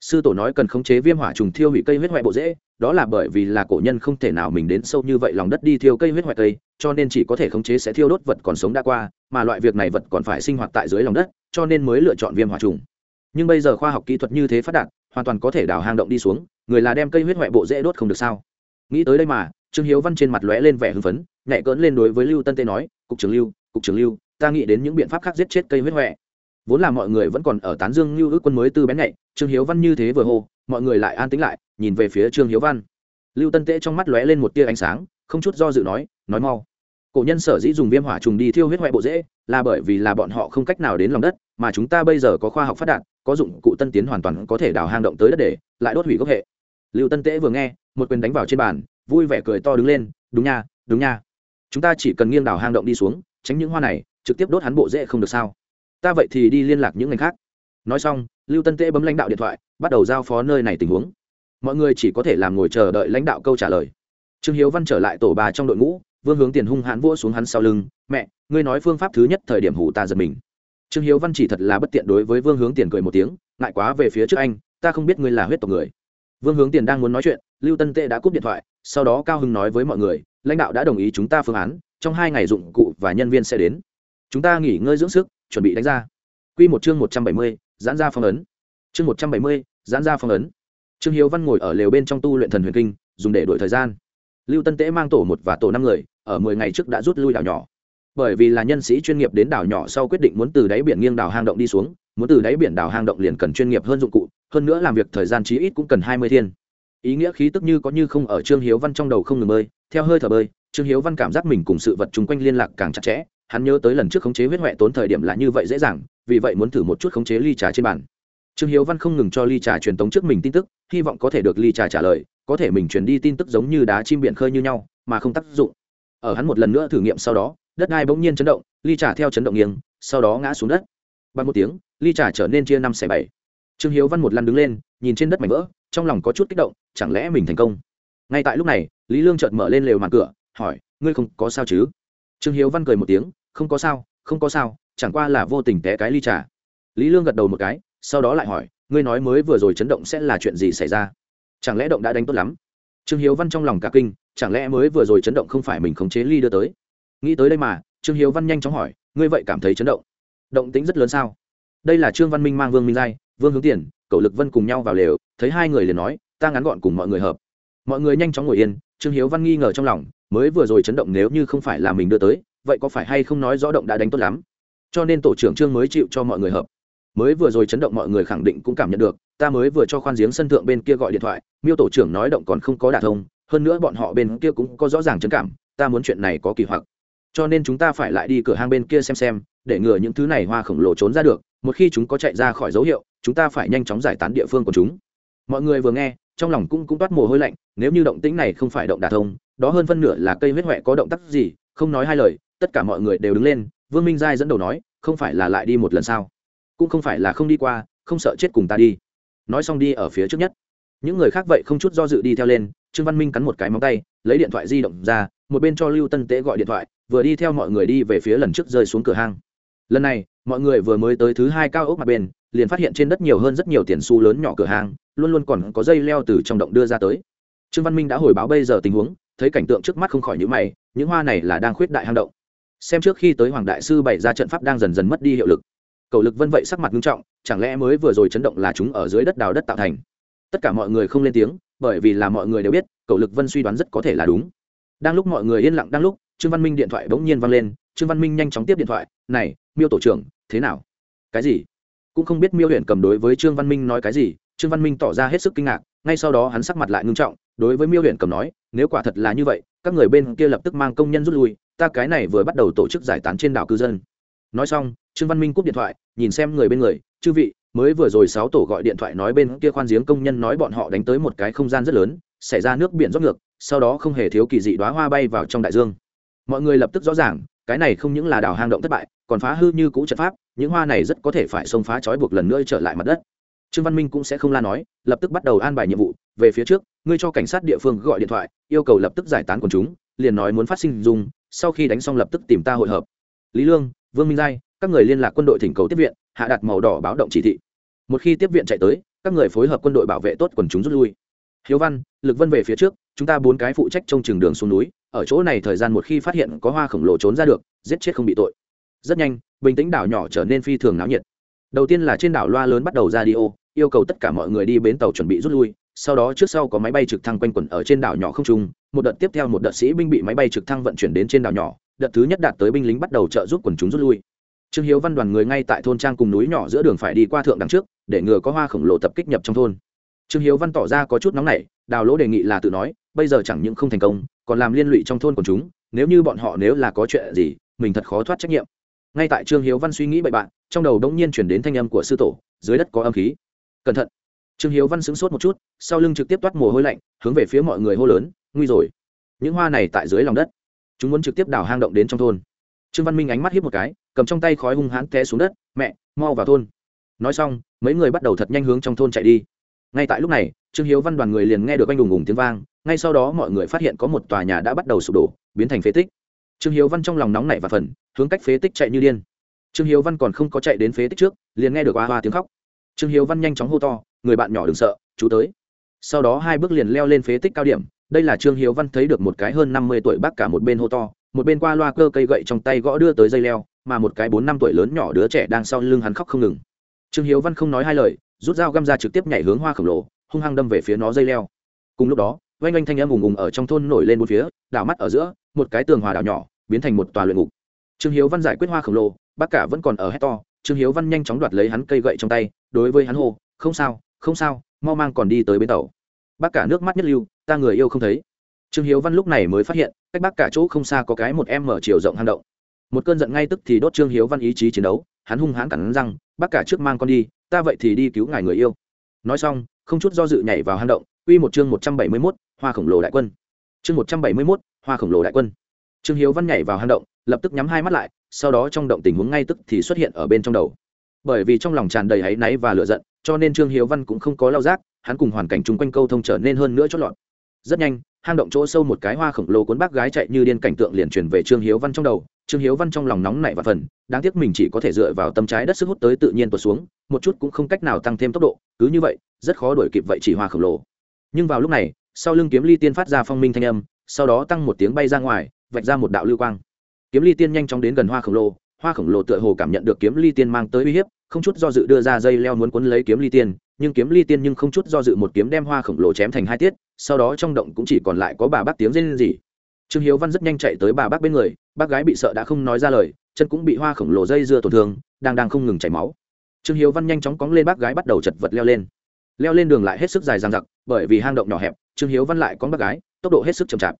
Sư tổ nói cần khống chế viêm hỏa trùng thiêu hủy cây huyết hoại bộ dễ, đó là bởi vì là cổ nhân không thể nào mình đến sâu như vậy lòng đất đi thiêu cây huyết hoại cây, cho nên chỉ có thể khống chế sẽ thiêu đốt vật còn sống đã qua, mà loại việc này vật còn phải sinh hoạt tại dưới lòng đất, cho nên mới lựa chọn viêm hỏa trùng. Nhưng bây giờ khoa học kỹ thuật như thế phát đạt, hoàn toàn có thể đào hang động đi xuống, người là đem cây huyết hoại bộ dễ đốt không được sao? Nghĩ tới đây mà, trương hiếu văn trên mặt lóe lên vẻ hưng phấn, nhẹ cỡn lên đối với lưu tân tê nói, cục trưởng lưu, cục trưởng lưu, ta nghĩ đến những biện pháp khác giết chết cây huyết hoại vốn là mọi người vẫn còn ở tán dương như ước quân mới tư bén nhạy, trương hiếu văn như thế vừa hô, mọi người lại an tĩnh lại, nhìn về phía trương hiếu văn. Lưu tân tễ trong mắt lóe lên một tia ánh sáng, không chút do dự nói nói mau. Cổ nhân sở dĩ dùng viêm hỏa trùng đi thiêu huyết hoại bộ dễ, là bởi vì là bọn họ không cách nào đến lòng đất, mà chúng ta bây giờ có khoa học phát đạt, có dụng cụ tân tiến hoàn toàn có thể đào hang động tới đất để, lại đốt hủy gốc hệ. Lưu tân tễ vừa nghe, một quyền đánh vào trên bàn, vui vẻ cười to đứng lên, đúng nha đúng nha. Chúng ta chỉ cần nghiêng đào hang động đi xuống, tránh những hoa này, trực tiếp đốt hắn bộ dễ không được sao? Ta vậy thì đi liên lạc những ngành khác. Nói xong, lưu tân tễ bấm lãnh đạo điện thoại, bắt đầu giao phó nơi này tình huống. Mọi người chỉ có thể làm ngồi chờ đợi lãnh đạo câu trả lời. Trương hiếu văn trở lại tổ bà trong đội ngũ, vương hướng tiền hung hãn vua xuống hắn sau lưng, mẹ, ngươi nói phương pháp thứ nhất thời điểm hủ ta giật mình. Trương hiếu văn chỉ thật là bất tiện đối với vương hướng tiền cười một tiếng, ngại quá về phía trước anh, ta không biết ngươi là huyết tộc người. Vương hướng tiền đang muốn nói chuyện, lưu tân tệ đã cúp điện thoại, sau đó cao hưng nói với mọi người, lãnh đạo đã đồng ý chúng ta phương án, trong hai ngày dụng cụ và nhân viên sẽ đến. Chúng ta nghỉ ngơi dưỡng sức chuẩn bị đánh ra. Quy một chương một trăm bảy mươi, giãn ra phong ấn. Chương một trăm bảy mươi, giãn ra phong ấn. Trương hiếu văn ngồi ở lều bên trong tu luyện thần huyền kinh, dùng để đổi thời gian. Lưu tân tễ mang tổ một và tổ năm người, ở mười ngày trước đã rút lui đảo nhỏ. Bởi vì là nhân sĩ chuyên nghiệp đến đảo nhỏ sau quyết định muốn từ đáy biển nghiêng đảo hang động đi xuống, muốn từ đáy biển đảo hang động liền cần chuyên nghiệp hơn dụng cụ, hơn nữa làm việc thời gian chí ít cũng cần hai mươi thiên. Ý nghĩa khí tức như có như không ở trương hiếu văn trong đầu không ngừng bơi, theo hơi thở bơi, trương hiếu văn cảm giác mình cùng sự vật chung quanh liên lạc càng chặt chẽ hắn nhớ tới lần trước khống chế huyết huệ tốn thời điểm là như vậy dễ dàng, vì vậy muốn thử một chút khống chế ly trà trên bàn. Trương hiếu văn không ngừng cho ly trà truyền tống trước mình tin tức, hy vọng có thể được ly trà trả lời, có thể mình truyền đi tin tức giống như đá chim biển khơi như nhau, mà không tác dụng. Ở hắn một lần nữa thử nghiệm sau đó, đất đai bỗng nhiên chấn động, ly trà theo chấn động nghiêng, sau đó ngã xuống đất. Bằng một tiếng, ly trà trở nên chia năm xẻ bảy. Trương hiếu văn một lần đứng lên, nhìn trên đất mảnh vỡ, trong lòng có chút kích động, chẳng lẽ mình thành công? Ngay tại lúc này, lý lương chợt mở lên lều màn cửa, hỏi, ngươi không có sao chứ? Trương hiếu văn cười một tiếng không có sao, không có sao, chẳng qua là vô tình té cái ly trà. Lý lương gật đầu một cái, sau đó lại hỏi, ngươi nói mới vừa rồi chấn động sẽ là chuyện gì xảy ra? Chẳng lẽ động đã đánh tốt lắm? Trương hiếu văn trong lòng cả kinh, chẳng lẽ mới vừa rồi chấn động không phải mình khống chế ly đưa tới? Nghĩ tới đây mà, trương hiếu văn nhanh chóng hỏi, ngươi vậy cảm thấy chấn động? Động tính rất lớn sao? Đây là trương văn minh mang vương minh giai, vương hướng tiền cậu lực vân cùng nhau vào lều, thấy hai người liền nói, ta ngắn gọn cùng mọi người hợp. Mọi người nhanh chóng ngồi yên, trương hiếu văn nghi ngờ trong lòng, mới vừa rồi chấn động nếu như không phải là mình đưa tới vậy có phải hay không nói rõ động đã đánh tốt lắm? Cho nên tổ trưởng trương mới chịu cho mọi người hợp. Mới vừa rồi chấn động mọi người khẳng định cũng cảm nhận được, ta mới vừa cho khoan giếng sân thượng bên kia gọi điện thoại, miêu tổ trưởng nói động còn không có đả thông, hơn nữa bọn họ bên kia cũng có rõ ràng chấn cảm, ta muốn chuyện này có kỳ hoặc. Cho nên chúng ta phải lại đi cửa hang bên kia xem xem, để ngừa những thứ này hoa khổng lồ trốn ra được, một khi chúng có chạy ra khỏi dấu hiệu, chúng ta phải nhanh chóng giải tán địa phương của chúng. Mọi người vừa nghe, trong lòng cũng cũng toát mồ hôi lạnh, nếu như động tĩnh này không phải động đả thông, đó hơn phân nửa là cây huyết huệ có động tác gì, không nói hai lời tất cả mọi người đều đứng lên, vương minh giai dẫn đầu nói, không phải là lại đi một lần sao? Cũng không phải là không đi qua, không sợ chết cùng ta đi. Nói xong đi ở phía trước nhất. Những người khác vậy không chút do dự đi theo lên, trương văn minh cắn một cái móng tay, lấy điện thoại di động ra, một bên cho lưu tân tế gọi điện thoại, vừa đi theo mọi người đi về phía lần trước rơi xuống cửa hang. Lần này, mọi người vừa mới tới thứ hai cao ốc mặt bên, liền phát hiện trên đất nhiều hơn rất nhiều tiền xu lớn nhỏ cửa hàng luôn luôn còn có dây leo từ trong động đưa ra tới. Trương văn minh đã hồi báo bây giờ tình huống, thấy cảnh tượng trước mắt không khỏi nhữ mày, những hoa này là đang khuyết đại hang động xem trước khi tới hoàng đại sư bày ra trận pháp đang dần dần mất đi hiệu lực. Cầu lực vân vậy sắc mặt nghiêm trọng, chẳng lẽ mới vừa rồi chấn động là chúng ở dưới đất đào đất tạo thành? Tất cả mọi người không lên tiếng, bởi vì là mọi người đều biết, cầu lực vân suy đoán rất có thể là đúng. Đang lúc mọi người yên lặng đang lúc, trương văn minh điện thoại bỗng nhiên vang lên, trương văn minh nhanh chóng tiếp điện thoại, này, miêu tổ trưởng, thế nào? Cái gì? Cũng không biết miêu huyện cầm đối với trương văn minh nói cái gì, trương văn minh tỏ ra hết sức kinh ngạc, ngay sau đó hắn sắc mặt lại ngưng trọng, đối với miêu huyện cầm nói, nếu quả thật là như vậy, các người bên kia lập tức mang công nhân rút lui ta cái này vừa bắt đầu tổ chức giải tán trên đảo cư dân. Nói xong, trương văn minh cúp điện thoại, nhìn xem người bên người, chư vị, mới vừa rồi sáu tổ gọi điện thoại nói bên kia khoan giếng công nhân nói bọn họ đánh tới một cái không gian rất lớn, xảy ra nước biển rót ngược, sau đó không hề thiếu kỳ dị đoá hoa bay vào trong đại dương. Mọi người lập tức rõ ràng, cái này không những là đào hang động thất bại, còn phá hư như cũ trận pháp, những hoa này rất có thể phải xông phá trói buộc lần nữa trở lại mặt đất. Trương văn minh cũng sẽ không la nói, lập tức bắt đầu an bài nhiệm vụ, về phía trước, ngươi cho cảnh sát địa phương gọi điện thoại, yêu cầu lập tức giải tán quần chúng liền nói muốn phát sinh dùng, sau khi đánh xong lập tức tìm ta hội hợp. Lý lương, vương minh giai, các người liên lạc quân đội thỉnh cầu tiếp viện, hạ đặt màu đỏ báo động chỉ thị. Một khi tiếp viện chạy tới, các người phối hợp quân đội bảo vệ tốt quần chúng rút lui. Hiếu văn, lực vân về phía trước, chúng ta bốn cái phụ trách trông chừng đường xuống núi, ở chỗ này thời gian một khi phát hiện có hoa khổng lồ trốn ra được, giết chết không bị tội. Rất nhanh, bình tĩnh đảo nhỏ trở nên phi thường náo nhiệt. Đầu tiên là trên đảo loa lớn bắt đầu ra đi ô, yêu cầu tất cả mọi người đi bến tàu chuẩn bị rút lui sau đó trước sau có máy bay trực thăng quanh quẩn ở trên đảo nhỏ không trung, một đợt tiếp theo một đợt sĩ binh bị máy bay trực thăng vận chuyển đến trên đảo nhỏ, đợt thứ nhất đạt tới binh lính bắt đầu trợ giúp quần chúng rút lui. Trương hiếu văn đoàn người ngay tại thôn trang cùng núi nhỏ giữa đường phải đi qua thượng đằng trước, để ngừa có hoa khổng lồ tập kích nhập trong thôn. Trương hiếu văn tỏ ra có chút nóng nảy, đào lỗ đề nghị là tự nói, bây giờ chẳng những không thành công, còn làm liên lụy trong thôn của chúng, nếu như bọn họ nếu là có chuyện gì, mình thật khó thoát trách nhiệm. Ngay tại trương hiếu văn suy nghĩ bậy bạn, trong đầu đống nhiên chuyển đến thanh âm của sư tổ, dưới đất có âm khí. Cẩn thận trương hiếu văn sững sốt một chút, sau lưng trực tiếp toát mồ hôi lạnh, hướng về phía mọi người hô lớn, nguy rồi. Những hoa này tại dưới lòng đất. Chúng muốn trực tiếp đào hang động đến trong thôn. Trương văn minh ánh mắt hiếp một cái, cầm trong tay khói hung hãn té xuống đất, mẹ, mau vào thôn. Nói xong, mấy người bắt đầu thật nhanh hướng trong thôn chạy đi. Ngay tại lúc này, trương hiếu văn đoàn người liền nghe được anh đùng ùng tiếng vang, ngay sau đó mọi người phát hiện có một tòa nhà đã bắt đầu sụp đổ, biến thành phế tích. Trương hiếu văn trong lòng nóng nảy và phần hướng cách phế tích chạy như điên. Trương hiếu văn còn không có chạy đến phế tích trước, liền nghe được oa hoa tiếng khóc. Trương hiếu văn nhanh chóng hô to người bạn nhỏ đừng sợ, chú tới. Sau đó hai bước liền leo lên phế tích cao điểm, đây là trương hiếu văn thấy được một cái hơn năm mươi tuổi bác cả một bên hô to, một bên qua loa cơ cây gậy trong tay gõ đưa tới dây leo, mà một cái bốn năm tuổi lớn nhỏ đứa trẻ đang sau lưng hắn khóc không ngừng. Trương hiếu văn không nói hai lời, rút dao găm ra trực tiếp nhảy hướng hoa khổng lồ, hung hăng đâm về phía nó dây leo. Cùng lúc đó, oanh oanh thanh âm ùng ùng ở trong thôn nổi lên một phía, đảo mắt ở giữa, một cái tường hòa đảo nhỏ, biến thành một tòa luyện ngục. Trương hiếu văn giải quyết hoa khổng lồ, bác cả vẫn còn ở hét to, trương hiếu văn nhanh chóng đoạt lấy hắn cây gậy trong tay, đối với hắn hô, không sao không sao, mau mang còn đi tới bến tàu. Bác cả nước mắt nhất lưu, ta người yêu không thấy. Trương hiếu văn lúc này mới phát hiện, cách bác cả chỗ không xa có cái một em mở chiều rộng hang động. Một cơn giận ngay tức thì đốt trương hiếu văn ý chí chiến đấu, hắn hung hãn cắn răng, bác cả trước mang con đi, ta vậy thì đi cứu ngài người yêu. Nói xong, không chút do dự nhảy vào hang động, uy một chương một trăm bảy mươi mốt, hoa khổng lồ đại quân. Chương một trăm bảy mươi mốt, hoa khổng lồ đại quân. Trương hiếu văn nhảy vào hang động, lập tức nhắm hai mắt lại, sau đó trong động tình huống ngay tức thì xuất hiện ở bên trong đầu. Bởi vì trong lòng tràn đầy áy náy và lựa giận cho nên trương hiếu văn cũng không có lao giác hắn cùng hoàn cảnh chung quanh câu thông trở nên hơn nữa chót lọt. Rất nhanh, hang động chỗ sâu một cái hoa khổng lồ cuốn bác gái chạy như điên cảnh tượng liền truyền về trương hiếu văn trong đầu. Trương hiếu văn trong lòng nóng nảy và phần đáng tiếc mình chỉ có thể dựa vào tâm trái đất sức hút tới tự nhiên tuột xuống, một chút cũng không cách nào tăng thêm tốc độ, cứ như vậy, rất khó đuổi kịp vậy chỉ hoa khổng lồ. Nhưng vào lúc này, sau lưng kiếm ly tiên phát ra phong minh thanh âm, sau đó tăng một tiếng bay ra ngoài, vạch ra một đạo lưu quang. Kiếm ly tiên nhanh chóng đến gần hoa khổng lồ, hoa khổng lồ tựa hồ cảm nhận được kiếm ly tiên mang tới uy hiếp không chút do dự đưa ra dây leo muốn quấn lấy kiếm ly tiên, nhưng kiếm ly tiên nhưng không chút do dự một kiếm đem hoa khổng lồ chém thành hai tiết, sau đó trong động cũng chỉ còn lại có bà bác tiếng rên rỉ. Trương hiếu văn rất nhanh chạy tới bà bác bên người, bác gái bị sợ đã không nói ra lời, chân cũng bị hoa khổng lồ dây dưa tổn thương, đang đang không ngừng chảy máu. Trương hiếu văn nhanh chóng cóng lên bác gái bắt đầu chật vật leo lên. Leo lên đường lại hết sức dài dang dặc, bởi vì hang động nhỏ hẹp, trương hiếu văn lại cóng bác gái, tốc độ hết sức chậm chạp.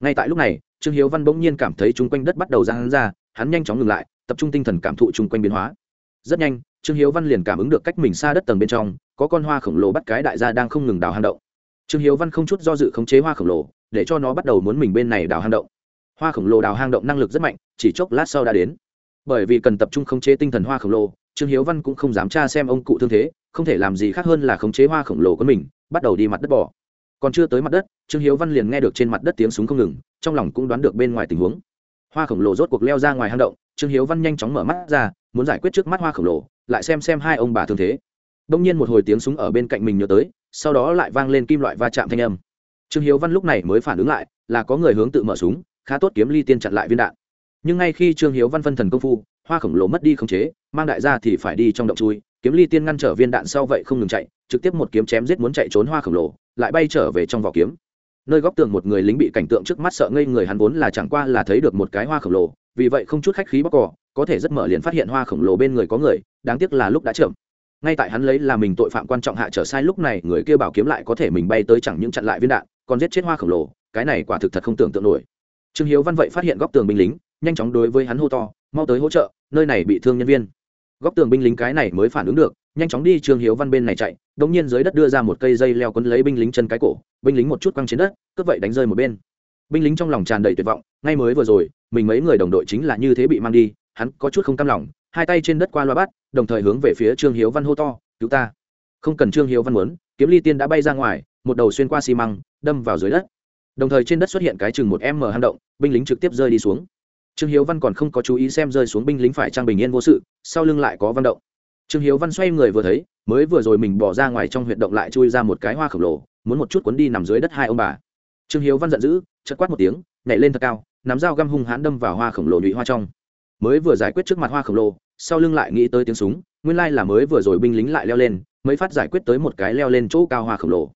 Ngay tại lúc này, trương hiếu văn bỗng nhiên cảm thấy chung quanh đất bắt đầu giang ra, hắn nhanh chóng ngừng lại, tập trung tinh thần cảm thụ chung quanh biến hóa. Rất nhanh trương hiếu văn liền cảm ứng được cách mình xa đất tầng bên trong, có con hoa khổng lồ bắt cái đại gia đang không ngừng đào hang động. Trương hiếu văn không chút do dự khống chế hoa khổng lồ, để cho nó bắt đầu muốn mình bên này đào hang động. Hoa khổng lồ đào hang động năng lực rất mạnh, chỉ chốc lát sau đã đến. Bởi vì cần tập trung khống chế tinh thần hoa khổng lồ, trương hiếu văn cũng không dám tra xem ông cụ thương thế, không thể làm gì khác hơn là khống chế hoa khổng lồ của mình, bắt đầu đi mặt đất bỏ còn chưa tới mặt đất, trương hiếu văn liền nghe được trên mặt đất tiếng súng không ngừng, trong lòng cũng đoán được bên ngoài tình huống. Hoa khổng lồ rốt cuộc leo ra ngoài hang động trương hiếu văn nhanh chóng mở mắt ra, muốn giải quyết trước mắt hoa khổng lồ, lại xem xem hai ông bà thương thế. Đông nhiên một hồi tiếng súng ở bên cạnh mình nhớ tới, sau đó lại vang lên kim loại va chạm thanh âm. Trương hiếu văn lúc này mới phản ứng lại, là có người hướng tự mở súng, khá tốt kiếm ly tiên chặn lại viên đạn. Nhưng ngay khi trương hiếu văn phân thần công phu, hoa khổng lồ mất đi khống chế, mang đại ra thì phải đi trong động chui, kiếm ly tiên ngăn trở viên đạn sau vậy không ngừng chạy, trực tiếp một kiếm chém giết muốn chạy trốn hoa khổng lồ, lại bay trở về trong vỏ kiếm. Nơi góc tường một người lính bị cảnh tượng trước mắt sợ ngây người hắn vốn là chẳng qua là thấy được một cái hoa khổng lồ vì vậy không chút khách khí bóc cỏ, có thể rất mở liền phát hiện hoa khổng lồ bên người có người, đáng tiếc là lúc đã chậm ngay tại hắn lấy là mình tội phạm quan trọng hạ trở sai lúc này, người kia bảo kiếm lại có thể mình bay tới chẳng những chặn lại viên đạn, còn giết chết hoa khổng lồ, cái này quả thực thật không tưởng tượng nổi. Trương hiếu văn vậy phát hiện góc tường binh lính, nhanh chóng đối với hắn hô to, mau tới hỗ trợ, nơi này bị thương nhân viên. Góc tường binh lính cái này mới phản ứng được, nhanh chóng đi trương hiếu văn bên này chạy đống nhiên dưới đất đưa ra một cây dây leo quấn lấy binh lính chân cái cổ, binh lính một chút quăng trên đất, cướp vậy đánh rơi một bên binh lính trong lòng tràn đầy tuyệt vọng, ngay mới vừa rồi, mình mấy người đồng đội chính là như thế bị mang đi, hắn có chút không cam lòng, hai tay trên đất qua loa bắt, đồng thời hướng về phía trương hiếu văn hô to, cứu ta! Không cần trương hiếu văn muốn, kiếm ly tiên đã bay ra ngoài, một đầu xuyên qua xi măng, đâm vào dưới đất. Đồng thời trên đất xuất hiện cái chừng một m hang động, binh lính trực tiếp rơi đi xuống. Trương hiếu văn còn không có chú ý xem rơi xuống binh lính phải trang bình yên vô sự, sau lưng lại có văn động. Trương hiếu văn xoay người vừa thấy, mới vừa rồi mình bỏ ra ngoài trong huyệt động lại chui ra một cái hoa khổng lồ, muốn một chút cuốn đi nằm dưới đất hai ông bà. Trương hiếu văn giận dữ chất quát một tiếng, nhảy lên thật cao, nắm dao găm hung hãn đâm vào hoa khổng lồ nhụy hoa trong. Mới vừa giải quyết trước mặt hoa khổng lồ, sau lưng lại nghĩ tới tiếng súng, nguyên lai là mới vừa rồi binh lính lại leo lên, mới phát giải quyết tới một cái leo lên chỗ cao hoa khổng lồ.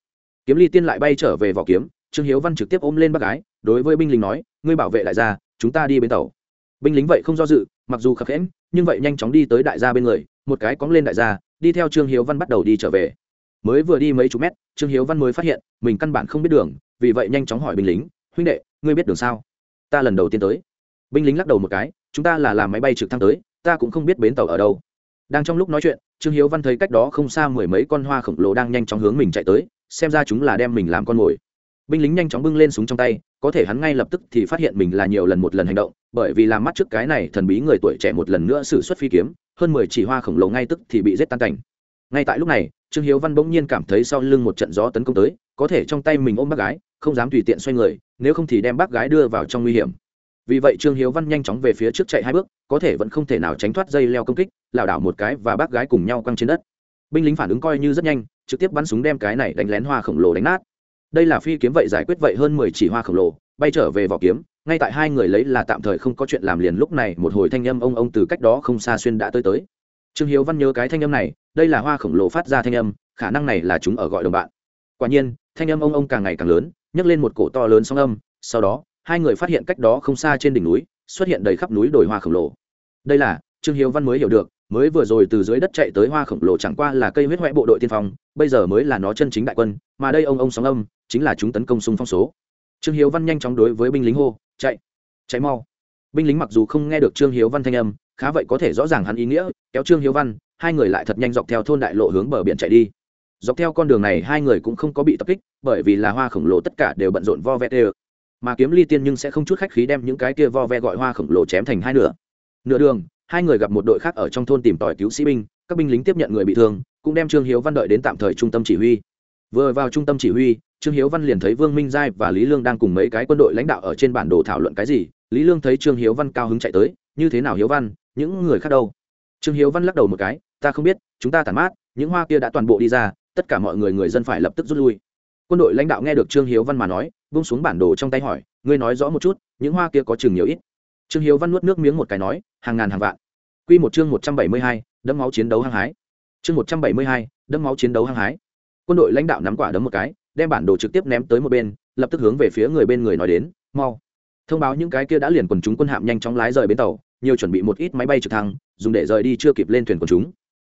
Kiếm ly tiên lại bay trở về vỏ kiếm, trương hiếu văn trực tiếp ôm lên bác gái, đối với binh lính nói, ngươi bảo vệ đại gia, chúng ta đi bên tàu. Binh lính vậy không do dự, mặc dù khập khẽn nhưng vậy nhanh chóng đi tới đại gia bên người, một cái cóng lên đại gia, đi theo trương hiếu văn bắt đầu đi trở về. Mới vừa đi mấy chục mét, trương hiếu văn mới phát hiện, mình căn bản không biết đường, vì vậy nhanh chóng hỏi binh lính huynh đệ, ngươi biết đường sao? Ta lần đầu tiên tới. Binh lính lắc đầu một cái, chúng ta là làm máy bay trực thăng tới, ta cũng không biết bến tàu ở đâu. Đang trong lúc nói chuyện, trương hiếu văn thấy cách đó không xa mười mấy con hoa khổng lồ đang nhanh chóng hướng mình chạy tới, xem ra chúng là đem mình làm con mồi. Binh lính nhanh chóng bưng lên súng trong tay, có thể hắn ngay lập tức thì phát hiện mình là nhiều lần một lần hành động, bởi vì làm mắt trước cái này thần bí người tuổi trẻ một lần nữa xử suất phi kiếm, hơn mười chỉ hoa khổng lồ ngay tức thì bị rết tan cảnh. Ngay tại lúc này, trương hiếu văn bỗng nhiên cảm thấy sau lưng một trận gió tấn công tới có thể trong tay mình ôm bác gái, không dám tùy tiện xoay người, nếu không thì đem bác gái đưa vào trong nguy hiểm. Vì vậy trương hiếu văn nhanh chóng về phía trước chạy hai bước, có thể vẫn không thể nào tránh thoát dây leo công kích, lảo đảo một cái và bác gái cùng nhau quăng trên đất. Binh lính phản ứng coi như rất nhanh, trực tiếp bắn súng đem cái này đánh lén hoa khổng lồ đánh nát. Đây là phi kiếm vậy giải quyết vậy hơn mười chỉ hoa khổng lồ, bay trở về vỏ kiếm, ngay tại hai người lấy là tạm thời không có chuyện làm liền lúc này một hồi thanh âm ông ông từ cách đó không xa xuyên đã tới tới. Trương hiếu văn nhớ cái thanh âm này, đây là hoa khổng lồ phát ra thanh âm, khả năng này là chúng ở gọi đồng bạn. Quả nhiên thanh âm ông ông càng ngày càng lớn, nhấc lên một cổ to lớn sóng âm, sau đó, hai người phát hiện cách đó không xa trên đỉnh núi, xuất hiện đầy khắp núi đồi hoa khổng lồ. Đây là, trương hiếu văn mới hiểu được, mới vừa rồi từ dưới đất chạy tới hoa khổng lồ chẳng qua là cây huyết huệ bộ đội tiên phong, bây giờ mới là nó chân chính đại quân, mà đây ông ông sóng âm, chính là chúng tấn công xung phong số. Trương hiếu văn nhanh chóng đối với binh lính hô, chạy chạy mau. Binh lính mặc dù không nghe được trương hiếu văn thanh âm, khá vậy có thể rõ ràng hắn ý nghĩa, kéo trương hiếu văn, hai người lại thật nhanh dọc theo thôn đại lộ hướng bờ biển chạy đi dọc theo con đường này hai người cũng không có bị tập kích, bởi vì là hoa khổng lồ tất cả đều bận rộn vo ve tê mà kiếm ly tiên nhưng sẽ không chút khách khí đem những cái kia vo ve gọi hoa khổng lồ chém thành hai nửa. Nửa đường, hai người gặp một đội khác ở trong thôn tìm tòi cứu sĩ binh, các binh lính tiếp nhận người bị thương, cũng đem trương hiếu văn đợi đến tạm thời trung tâm chỉ huy. Vừa vào trung tâm chỉ huy, trương hiếu văn liền thấy vương minh giai và lý lương đang cùng mấy cái quân đội lãnh đạo ở trên bản đồ thảo luận cái gì. Lý lương thấy trương hiếu văn cao hứng chạy tới, như thế nào hiếu văn, những người khác đâu? Trương hiếu văn lắc đầu một cái, ta không biết, chúng ta tản mát, những hoa kia đã toàn bộ đi ra tất cả mọi người người dân phải lập tức rút lui. Quân đội lãnh đạo nghe được trương hiếu văn mà nói bung xuống bản đồ trong tay hỏi, ngươi nói rõ một chút, những hoa kia có chừng nhiều ít? Trương hiếu văn nuốt nước miếng một cái nói, hàng ngàn hàng vạn. Q một chương một trăm bảy mươi hai đẫm máu chiến đấu hăng hái. Chương một trăm bảy mươi hai đẫm máu chiến đấu hăng hái. Quân đội lãnh đạo nắm quả đấm một cái, đem bản đồ trực tiếp ném tới một bên, lập tức hướng về phía người bên người nói đến, mau. Thông báo những cái kia đã liền quần chúng quân hạm nhanh chóng lái rời bến tàu, nhiều chuẩn bị một ít máy bay trực thăng, dùng để rời đi chưa kịp lên thuyền quần chúng.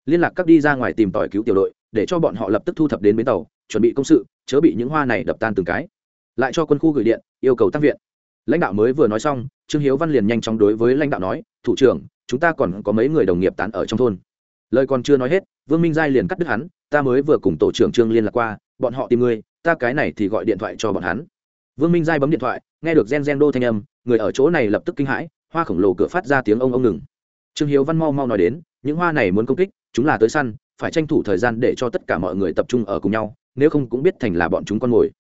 Liên lạc các đi ra ngoài tìm tòi cứu tiểu đội để cho bọn họ lập tức thu thập đến bến tàu, chuẩn bị công sự, chớ bị những hoa này đập tan từng cái. Lại cho quân khu gửi điện, yêu cầu tăng viện. Lãnh đạo mới vừa nói xong, trương hiếu văn liền nhanh chóng đối với lãnh đạo nói, thủ trưởng, chúng ta còn có mấy người đồng nghiệp tán ở trong thôn. Lời còn chưa nói hết, vương minh giai liền cắt đứt hắn, ta mới vừa cùng tổ trưởng trương liên lạc qua, bọn họ tìm ngươi, ta cái này thì gọi điện thoại cho bọn hắn. Vương minh giai bấm điện thoại, nghe được gen gen đô thanh âm, người ở chỗ này lập tức kinh hãi, hoa khổng lồ cửa phát ra tiếng ông ông ngừng. Trương hiếu văn mau mau nói đến, những hoa này muốn công kích, chúng là tới săn phải tranh thủ thời gian để cho tất cả mọi người tập trung ở cùng nhau, nếu không cũng biết thành là bọn chúng con mồi.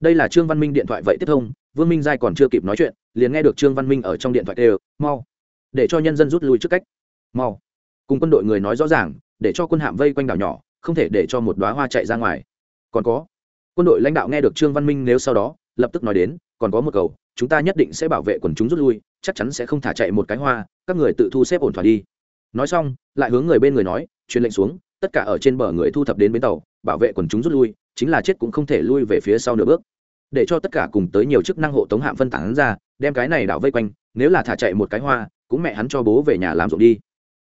Đây là trương văn minh điện thoại vậy tiếp thông, vương minh giai còn chưa kịp nói chuyện, liền nghe được trương văn minh ở trong điện thoại đều mau, để cho nhân dân rút lui trước cách. Mau. Cùng quân đội người nói rõ ràng, để cho quân hạm vây quanh đảo nhỏ, không thể để cho một đoá hoa chạy ra ngoài. Còn có. Quân đội lãnh đạo nghe được trương văn minh nếu sau đó, lập tức nói đến, còn có một cầu, chúng ta nhất định sẽ bảo vệ quần chúng rút lui, chắc chắn sẽ không thả chạy một cái hoa, các người tự thu xếp ổn thỏa đi. Nói xong, lại hướng người bên người nói, truyền lệnh xuống tất cả ở trên bờ người thu thập đến bến tàu, bảo vệ quần chúng rút lui, chính là chết cũng không thể lui về phía sau nửa bước. Để cho tất cả cùng tới nhiều chức năng hộ tống hạm phân tán ra, đem cái này đảo vây quanh, nếu là thả chạy một cái hoa, cũng mẹ hắn cho bố về nhà làm ruộng đi.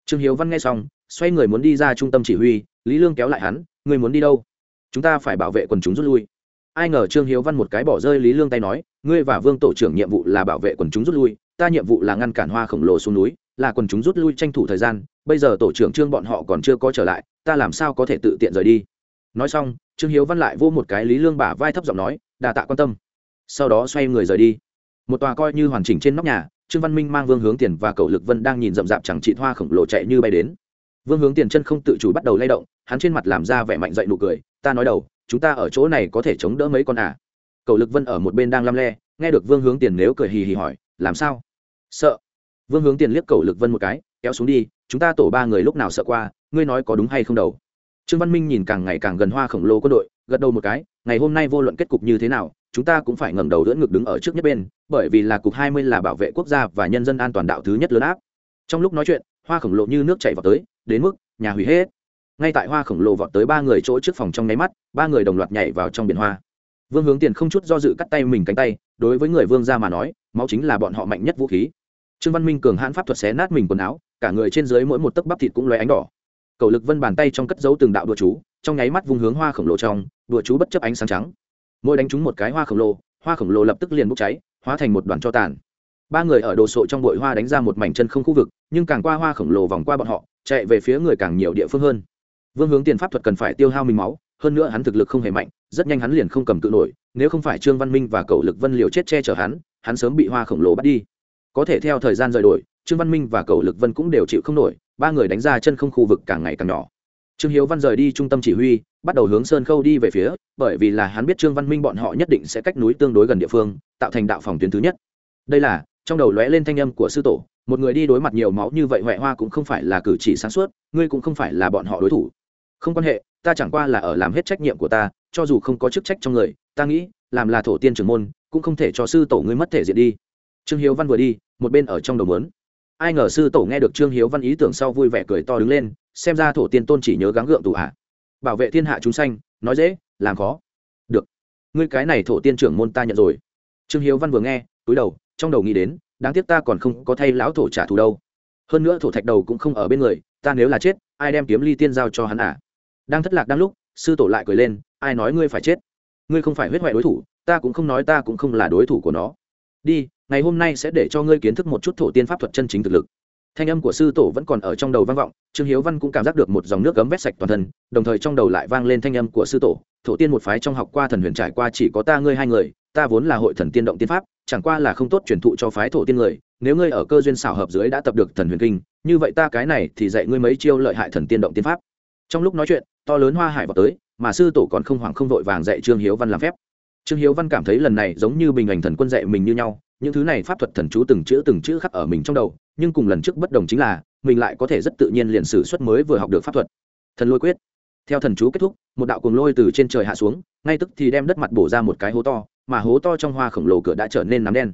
Trương hiếu văn nghe xong, xoay người muốn đi ra trung tâm chỉ huy, lý lương kéo lại hắn người muốn đi đâu? Chúng ta phải bảo vệ quần chúng rút lui. Ai ngờ trương hiếu văn một cái bỏ rơi lý lương tay nói, ngươi và vương tổ trưởng nhiệm vụ là bảo vệ quần chúng rút lui, ta nhiệm vụ là ngăn cản hoa khổng lồ xuống núi, là quần chúng rút lui tranh thủ thời gian bây giờ tổ trưởng trương bọn họ còn chưa có trở lại, ta làm sao có thể tự tiện rời đi? Nói xong, trương hiếu văn lại vô một cái lý lương bả vai thấp giọng nói đà tạ quan tâm. Sau đó xoay người rời đi. Một tòa coi như hoàn chỉnh trên nóc nhà, trương văn minh mang vương hướng tiền và cậu lực vân đang nhìn rậm rạp chẳng trị hoa khổng lồ chạy như bay đến. Vương hướng tiền chân không tự chủ bắt đầu lay động, hắn trên mặt làm ra vẻ mạnh dậy nụ cười, ta nói đầu, chúng ta ở chỗ này có thể chống đỡ mấy con à? Cậu lực vân ở một bên đang lăm le, nghe được vương hướng tiền nếu cười hì hì hỏi, làm sao? Sợ. Vương hướng tiền liếc cậu lực vân một cái, kéo xuống đi chúng ta tổ ba người lúc nào sợ qua, ngươi nói có đúng hay không đầu? Trương văn minh nhìn càng ngày càng gần hoa khổng lồ quân đội, gật đầu một cái, ngày hôm nay vô luận kết cục như thế nào, chúng ta cũng phải ngẩng đầu đỡ ngực đứng ở trước nhất bên, bởi vì là cục hai mươi là bảo vệ quốc gia và nhân dân an toàn đạo thứ nhất lớn áp. Trong lúc nói chuyện, hoa khổng lồ như nước chảy vào tới, đến mức nhà hủy hết. Ngay tại hoa khổng lồ vọt tới ba người chỗ trước phòng trong nháy mắt, ba người đồng loạt nhảy vào trong biển hoa. Vương hướng tiền không chút do dự cắt tay mình cánh tay, đối với người vương ra mà nói, máu chính là bọn họ mạnh nhất vũ khí. Trương văn minh cường hãn pháp thuật xé nát mình quần áo cả người trên dưới mỗi một tấc bắp thịt cũng lóe ánh đỏ. Cầu lực vân bàn tay trong cất dấu từng đạo đùa chú, trong nháy mắt vung hướng hoa khổng lồ trong, đùa chú bất chấp ánh sáng trắng. Mỗi đánh trúng một cái hoa khổng lồ, hoa khổng lồ lập tức liền bốc cháy, hóa thành một đoàn cho tàn. Ba người ở đồ sộ trong bụi hoa đánh ra một mảnh chân không khu vực, nhưng càng qua hoa khổng lồ vòng qua bọn họ, chạy về phía người càng nhiều địa phương hơn. Vương hướng tiền pháp thuật cần phải tiêu hao mình máu, hơn nữa hắn thực lực không hề mạnh, rất nhanh hắn liền không cầm cự nổi, nếu không phải trương văn minh và cầu lực vân liều chết che chở hắn hắn sớm bị hoa khổng lồ bắt đi. Có thể theo thời gian rời đổi trương văn minh và cầu lực vân cũng đều chịu không nổi, ba người đánh ra chân không khu vực càng ngày càng nhỏ. Trương hiếu văn rời đi trung tâm chỉ huy, bắt đầu hướng sơn khâu đi về phía, bởi vì là hắn biết trương văn minh bọn họ nhất định sẽ cách núi tương đối gần địa phương, tạo thành đạo phòng tuyến thứ nhất. Đây là, trong đầu lóe lên thanh âm của sư tổ, một người đi đối mặt nhiều máu như vậy huệ hoa cũng không phải là cử chỉ sáng suốt, ngươi cũng không phải là bọn họ đối thủ. Không quan hệ, ta chẳng qua là ở làm hết trách nhiệm của ta, cho dù không có chức trách trong người, ta nghĩ, làm là thổ tiên trưởng môn, cũng không thể cho sư tổ ngươi mất thể diện đi. Trương hiếu văn vừa đi, một bên ở trong đầu mớn ai ngờ sư tổ nghe được trương hiếu văn ý tưởng sau vui vẻ cười to đứng lên, xem ra thổ tiên tôn chỉ nhớ gắng gượng tù hạ bảo vệ thiên hạ chúng sanh, nói dễ, làm khó. Được. Ngươi cái này thổ tiên trưởng môn ta nhận rồi. Trương hiếu văn vừa nghe, túi đầu, trong đầu nghĩ đến, đáng tiếc ta còn không có thay lão thổ trả thù đâu. Hơn nữa thổ thạch đầu cũng không ở bên người, ta nếu là chết, ai đem kiếm ly tiên giao cho hắn à? Đang thất lạc đang lúc, sư tổ lại cười lên, ai nói ngươi phải chết? Ngươi không phải huyết hoại đối thủ, ta cũng không nói ta cũng không là đối thủ của nó đi, ngày hôm nay sẽ để cho ngươi kiến thức một chút thổ tiên pháp thuật chân chính thực lực. Thanh âm của sư tổ vẫn còn ở trong đầu vang vọng, trương hiếu văn cũng cảm giác được một dòng nước cấm vét sạch toàn thân, đồng thời trong đầu lại vang lên thanh âm của sư tổ, thổ tiên một phái trong học qua thần huyền trải qua chỉ có ta ngươi hai người, ta vốn là hội thần tiên động tiên pháp, chẳng qua là không tốt truyền thụ cho phái thổ tiên người, nếu ngươi ở cơ duyên xảo hợp dưới đã tập được thần huyền kinh, như vậy ta cái này thì dạy ngươi mấy chiêu lợi hại thần tiên động tiên pháp. Trong lúc nói chuyện, to lớn hoa hải vào tới, mà sư tổ còn không hoảng không vội vàng dạy trương hiếu văn làm phép trương hiếu văn cảm thấy lần này giống như bình ảnh thần quân dạy mình như nhau, những thứ này pháp thuật thần chú từng chữ từng chữ khắc ở mình trong đầu, nhưng cùng lần trước bất đồng chính là, mình lại có thể rất tự nhiên liền sử xuất mới vừa học được pháp thuật. Thần lôi quyết. Theo thần chú kết thúc, một đạo cuồng lôi từ trên trời hạ xuống, ngay tức thì đem đất mặt bổ ra một cái hố to, mà hố to trong hoa khổng lồ cửa đã trở nên nắm đen.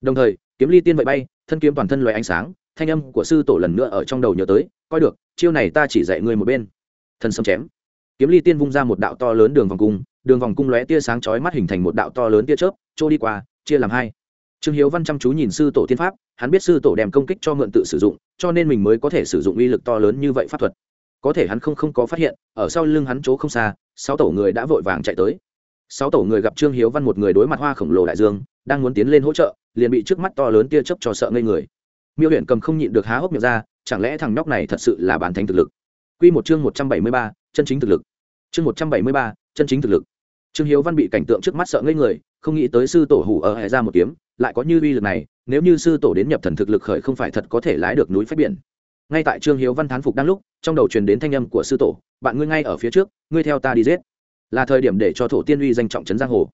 Đồng thời, kiếm ly tiên vậy bay, thân kiếm toàn thân loài ánh sáng, thanh âm của sư tổ lần nữa ở trong đầu nhớ tới, coi được, chiêu này ta chỉ dạy ngươi một bên. Thần sấm chém. Kiếm ly tiên vung ra một đạo to lớn đường vòng cung đường vòng cung lóe tia sáng chói mắt hình thành một đạo to lớn tia chớp trôi đi qua chia làm hai. Trương hiếu văn chăm chú nhìn sư tổ tiên pháp hắn biết sư tổ đem công kích cho mượn tự sử dụng cho nên mình mới có thể sử dụng uy lực to lớn như vậy pháp thuật. Có thể hắn không không có phát hiện ở sau lưng hắn chỗ không xa sáu tổ người đã vội vàng chạy tới. Sáu tổ người gặp trương hiếu văn một người đối mặt hoa khổng lồ đại dương đang muốn tiến lên hỗ trợ liền bị trước mắt to lớn tia chớp cho sợ ngây người. Miêu huyện cầm không nhịn được há hốc miệng ra chẳng lẽ thằng nhóc này thật sự là bản thánh thực lực? Quy một chương một trăm bảy mươi ba, chân chính thực lực. Chương một trăm bảy mươi ba, chân chính thực lực. Trương Hiếu Văn bị cảnh tượng trước mắt sợ ngây người, không nghĩ tới sư tổ hủ ở hệ ra một kiếm, lại có như uy lực này, nếu như sư tổ đến nhập thần thực lực khởi không phải thật có thể lái được núi phách biển. Ngay tại Trương Hiếu Văn thán phục đang lúc, trong đầu truyền đến thanh âm của sư tổ, bạn ngươi ngay ở phía trước, ngươi theo ta đi giết. Là thời điểm để cho thổ tiên uy danh trọng trấn giang hồ.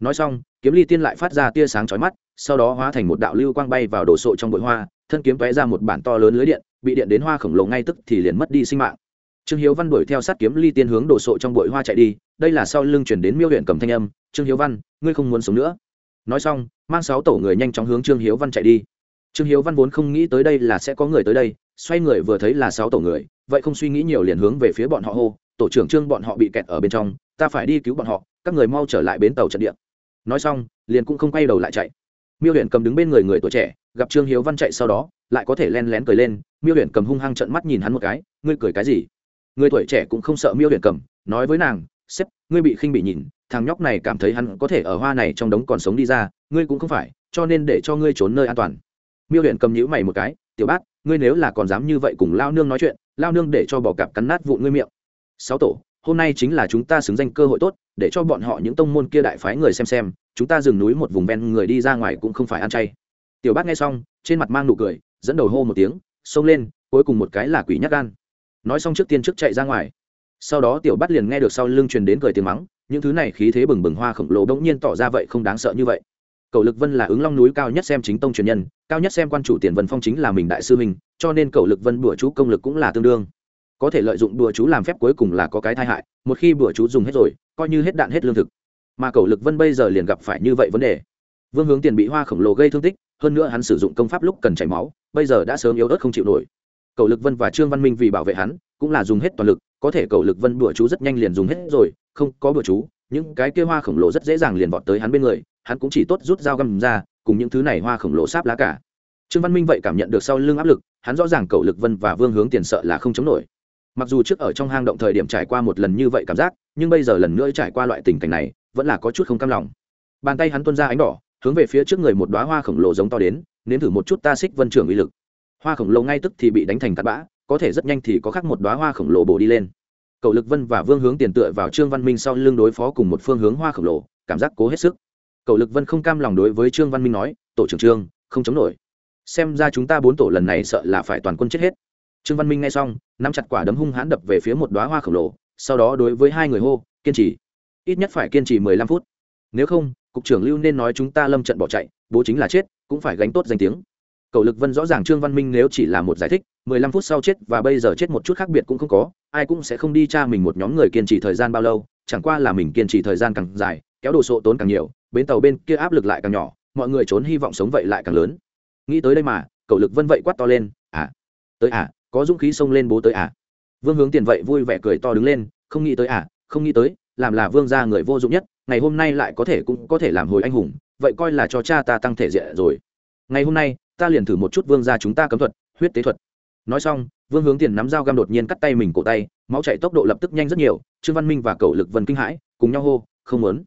Nói xong, kiếm ly tiên lại phát ra tia sáng chói mắt, sau đó hóa thành một đạo lưu quang bay vào đồ sộ trong bụi hoa, thân kiếm vẽ ra một bản to lớn lưới điện, bị điện đến hoa khổng lồ ngay tức thì liền mất đi sinh mạng trương hiếu văn đuổi theo sát kiếm ly tiên hướng đổ sộ trong bụi hoa chạy đi, đây là sau lưng chuyển đến miêu huyện cầm thanh âm, trương hiếu văn, ngươi không muốn sống nữa. Nói xong, mang sáu tổ người nhanh chóng hướng trương hiếu văn chạy đi. Trương hiếu văn vốn không nghĩ tới đây là sẽ có người tới đây, xoay người vừa thấy là sáu tổ người, vậy không suy nghĩ nhiều liền hướng về phía bọn họ hô, tổ trưởng trương, bọn họ bị kẹt ở bên trong, ta phải đi cứu bọn họ, các người mau trở lại bến tàu trận địa. Nói xong, liền cũng không quay đầu lại chạy. Miêu huyện cầm đứng bên người người tuổi trẻ, gặp trương hiếu văn chạy sau đó, lại có thể len lén cười lên, miêu huyện cầm hung hăng trận mắt nhìn hắn một cái, ngươi cười cái gì? Người tuổi trẻ cũng không sợ miêu huyện cầm, nói với nàng, sếp, ngươi bị khinh bị nhìn, thằng nhóc này cảm thấy hắn có thể ở hoa này trong đống còn sống đi ra, ngươi cũng không phải, cho nên để cho ngươi trốn nơi an toàn. Miêu huyện cầm nhữ mày một cái, tiểu bác, ngươi nếu là còn dám như vậy cùng lao nương nói chuyện, lao nương để cho bỏ cặp cắn nát vụn ngươi miệng. Sáu tổ, hôm nay chính là chúng ta xứng danh cơ hội tốt, để cho bọn họ những tông môn kia đại phái người xem xem, chúng ta dừng núi một vùng ven người đi ra ngoài cũng không phải ăn chay. Tiểu bác nghe xong, trên mặt mang nụ cười, dẫn đầu hô một tiếng, xông lên, cuối cùng một cái là quỷ nhắc gan nói xong trước tiên trước chạy ra ngoài. Sau đó tiểu bắt liền nghe được sau lưng truyền đến cười tiếng mắng, những thứ này khí thế bừng bừng hoa khổng lồ bỗng nhiên tỏ ra vậy không đáng sợ như vậy. Cầu lực vân là ứng long núi cao nhất xem chính tông truyền nhân, cao nhất xem quan chủ tiền vân phong chính là mình đại sư mình cho nên cầu lực vân bùa chú công lực cũng là tương đương. Có thể lợi dụng bùa chú làm phép cuối cùng là có cái tai hại, một khi bùa chú dùng hết rồi, coi như hết đạn hết lương thực. Mà cầu lực vân bây giờ liền gặp phải như vậy vấn đề. Vương hướng tiền bị hoa khổng lồ gây thương tích, hơn nữa hắn sử dụng công pháp lúc cần chảy máu, bây giờ đã sớm yếu ớt không chịu nổi cầu lực vân và trương văn minh vì bảo vệ hắn, cũng là dùng hết toàn lực, có thể cầu lực vân bữa chú rất nhanh liền dùng hết rồi, không có bữa chú, những cái kia hoa khổng lồ rất dễ dàng liền vọt tới hắn bên người, hắn cũng chỉ tốt rút dao găm ra, cùng những thứ này hoa khổng lồ sáp lá cả. Trương văn minh vậy cảm nhận được sau lưng áp lực, hắn rõ ràng cầu lực vân và vương hướng tiền sợ là không chống nổi. Mặc dù trước ở trong hang động thời điểm trải qua một lần như vậy cảm giác, nhưng bây giờ lần nữa trải qua loại tình cảnh này, vẫn là có chút không cam lòng. Bàn tay hắn tuôn ra ánh đỏ, hướng về phía trước người một đoá hoa khổng lồ giống to đến, nếm thử một chút ta xích vân trưởng uy lực hoa khổng lồ ngay tức thì bị đánh thành cắt bã, có thể rất nhanh thì có khác một đoá hoa khổng lồ bổ đi lên. Cậu lực vân và vương hướng tiền tựa vào trương văn minh sau lưng đối phó cùng một phương hướng hoa khổng lồ, cảm giác cố hết sức. Cậu lực vân không cam lòng đối với trương văn minh nói, tổ trưởng trương, không chống nổi. Xem ra chúng ta bốn tổ lần này sợ là phải toàn quân chết hết. Trương văn minh nghe xong, nắm chặt quả đấm hung hãn đập về phía một đoá hoa khổng lồ, sau đó đối với hai người hô, kiên trì. Ít nhất phải kiên trì mười lăm phút. Nếu không, cục trưởng lưu nên nói chúng ta lâm trận bỏ chạy, bố chính là chết, cũng phải gánh tốt danh tiếng cầu lực vân rõ ràng trương văn minh nếu chỉ là một giải thích, mười lăm phút sau chết và bây giờ chết một chút khác biệt cũng không có, ai cũng sẽ không đi tra mình một nhóm người kiên trì thời gian bao lâu, chẳng qua là mình kiên trì thời gian càng dài, kéo đồ sộ tốn càng nhiều, bến tàu bên kia áp lực lại càng nhỏ, mọi người trốn hy vọng sống vậy lại càng lớn. Nghĩ tới đây mà, cầu lực vân vậy quát to lên à tới à có dũng khí xông lên bố tới à. Vương hướng tiền vậy vui vẻ cười to đứng lên, không nghĩ tới à không nghĩ tới, làm là vương gia người vô dụng nhất, ngày hôm nay lại có thể cũng có thể làm hồi anh hùng, vậy coi là cho cha ta tăng thể diện rồi. Ngày hôm nay ta liền thử một chút vương gia chúng ta cấm thuật, huyết tế thuật. Nói xong, vương hướng tiền nắm dao găm đột nhiên cắt tay mình cổ tay, máu chạy tốc độ lập tức nhanh rất nhiều, trương văn minh và cậu lực vân kinh hãi, cùng nhau hô, không muốn.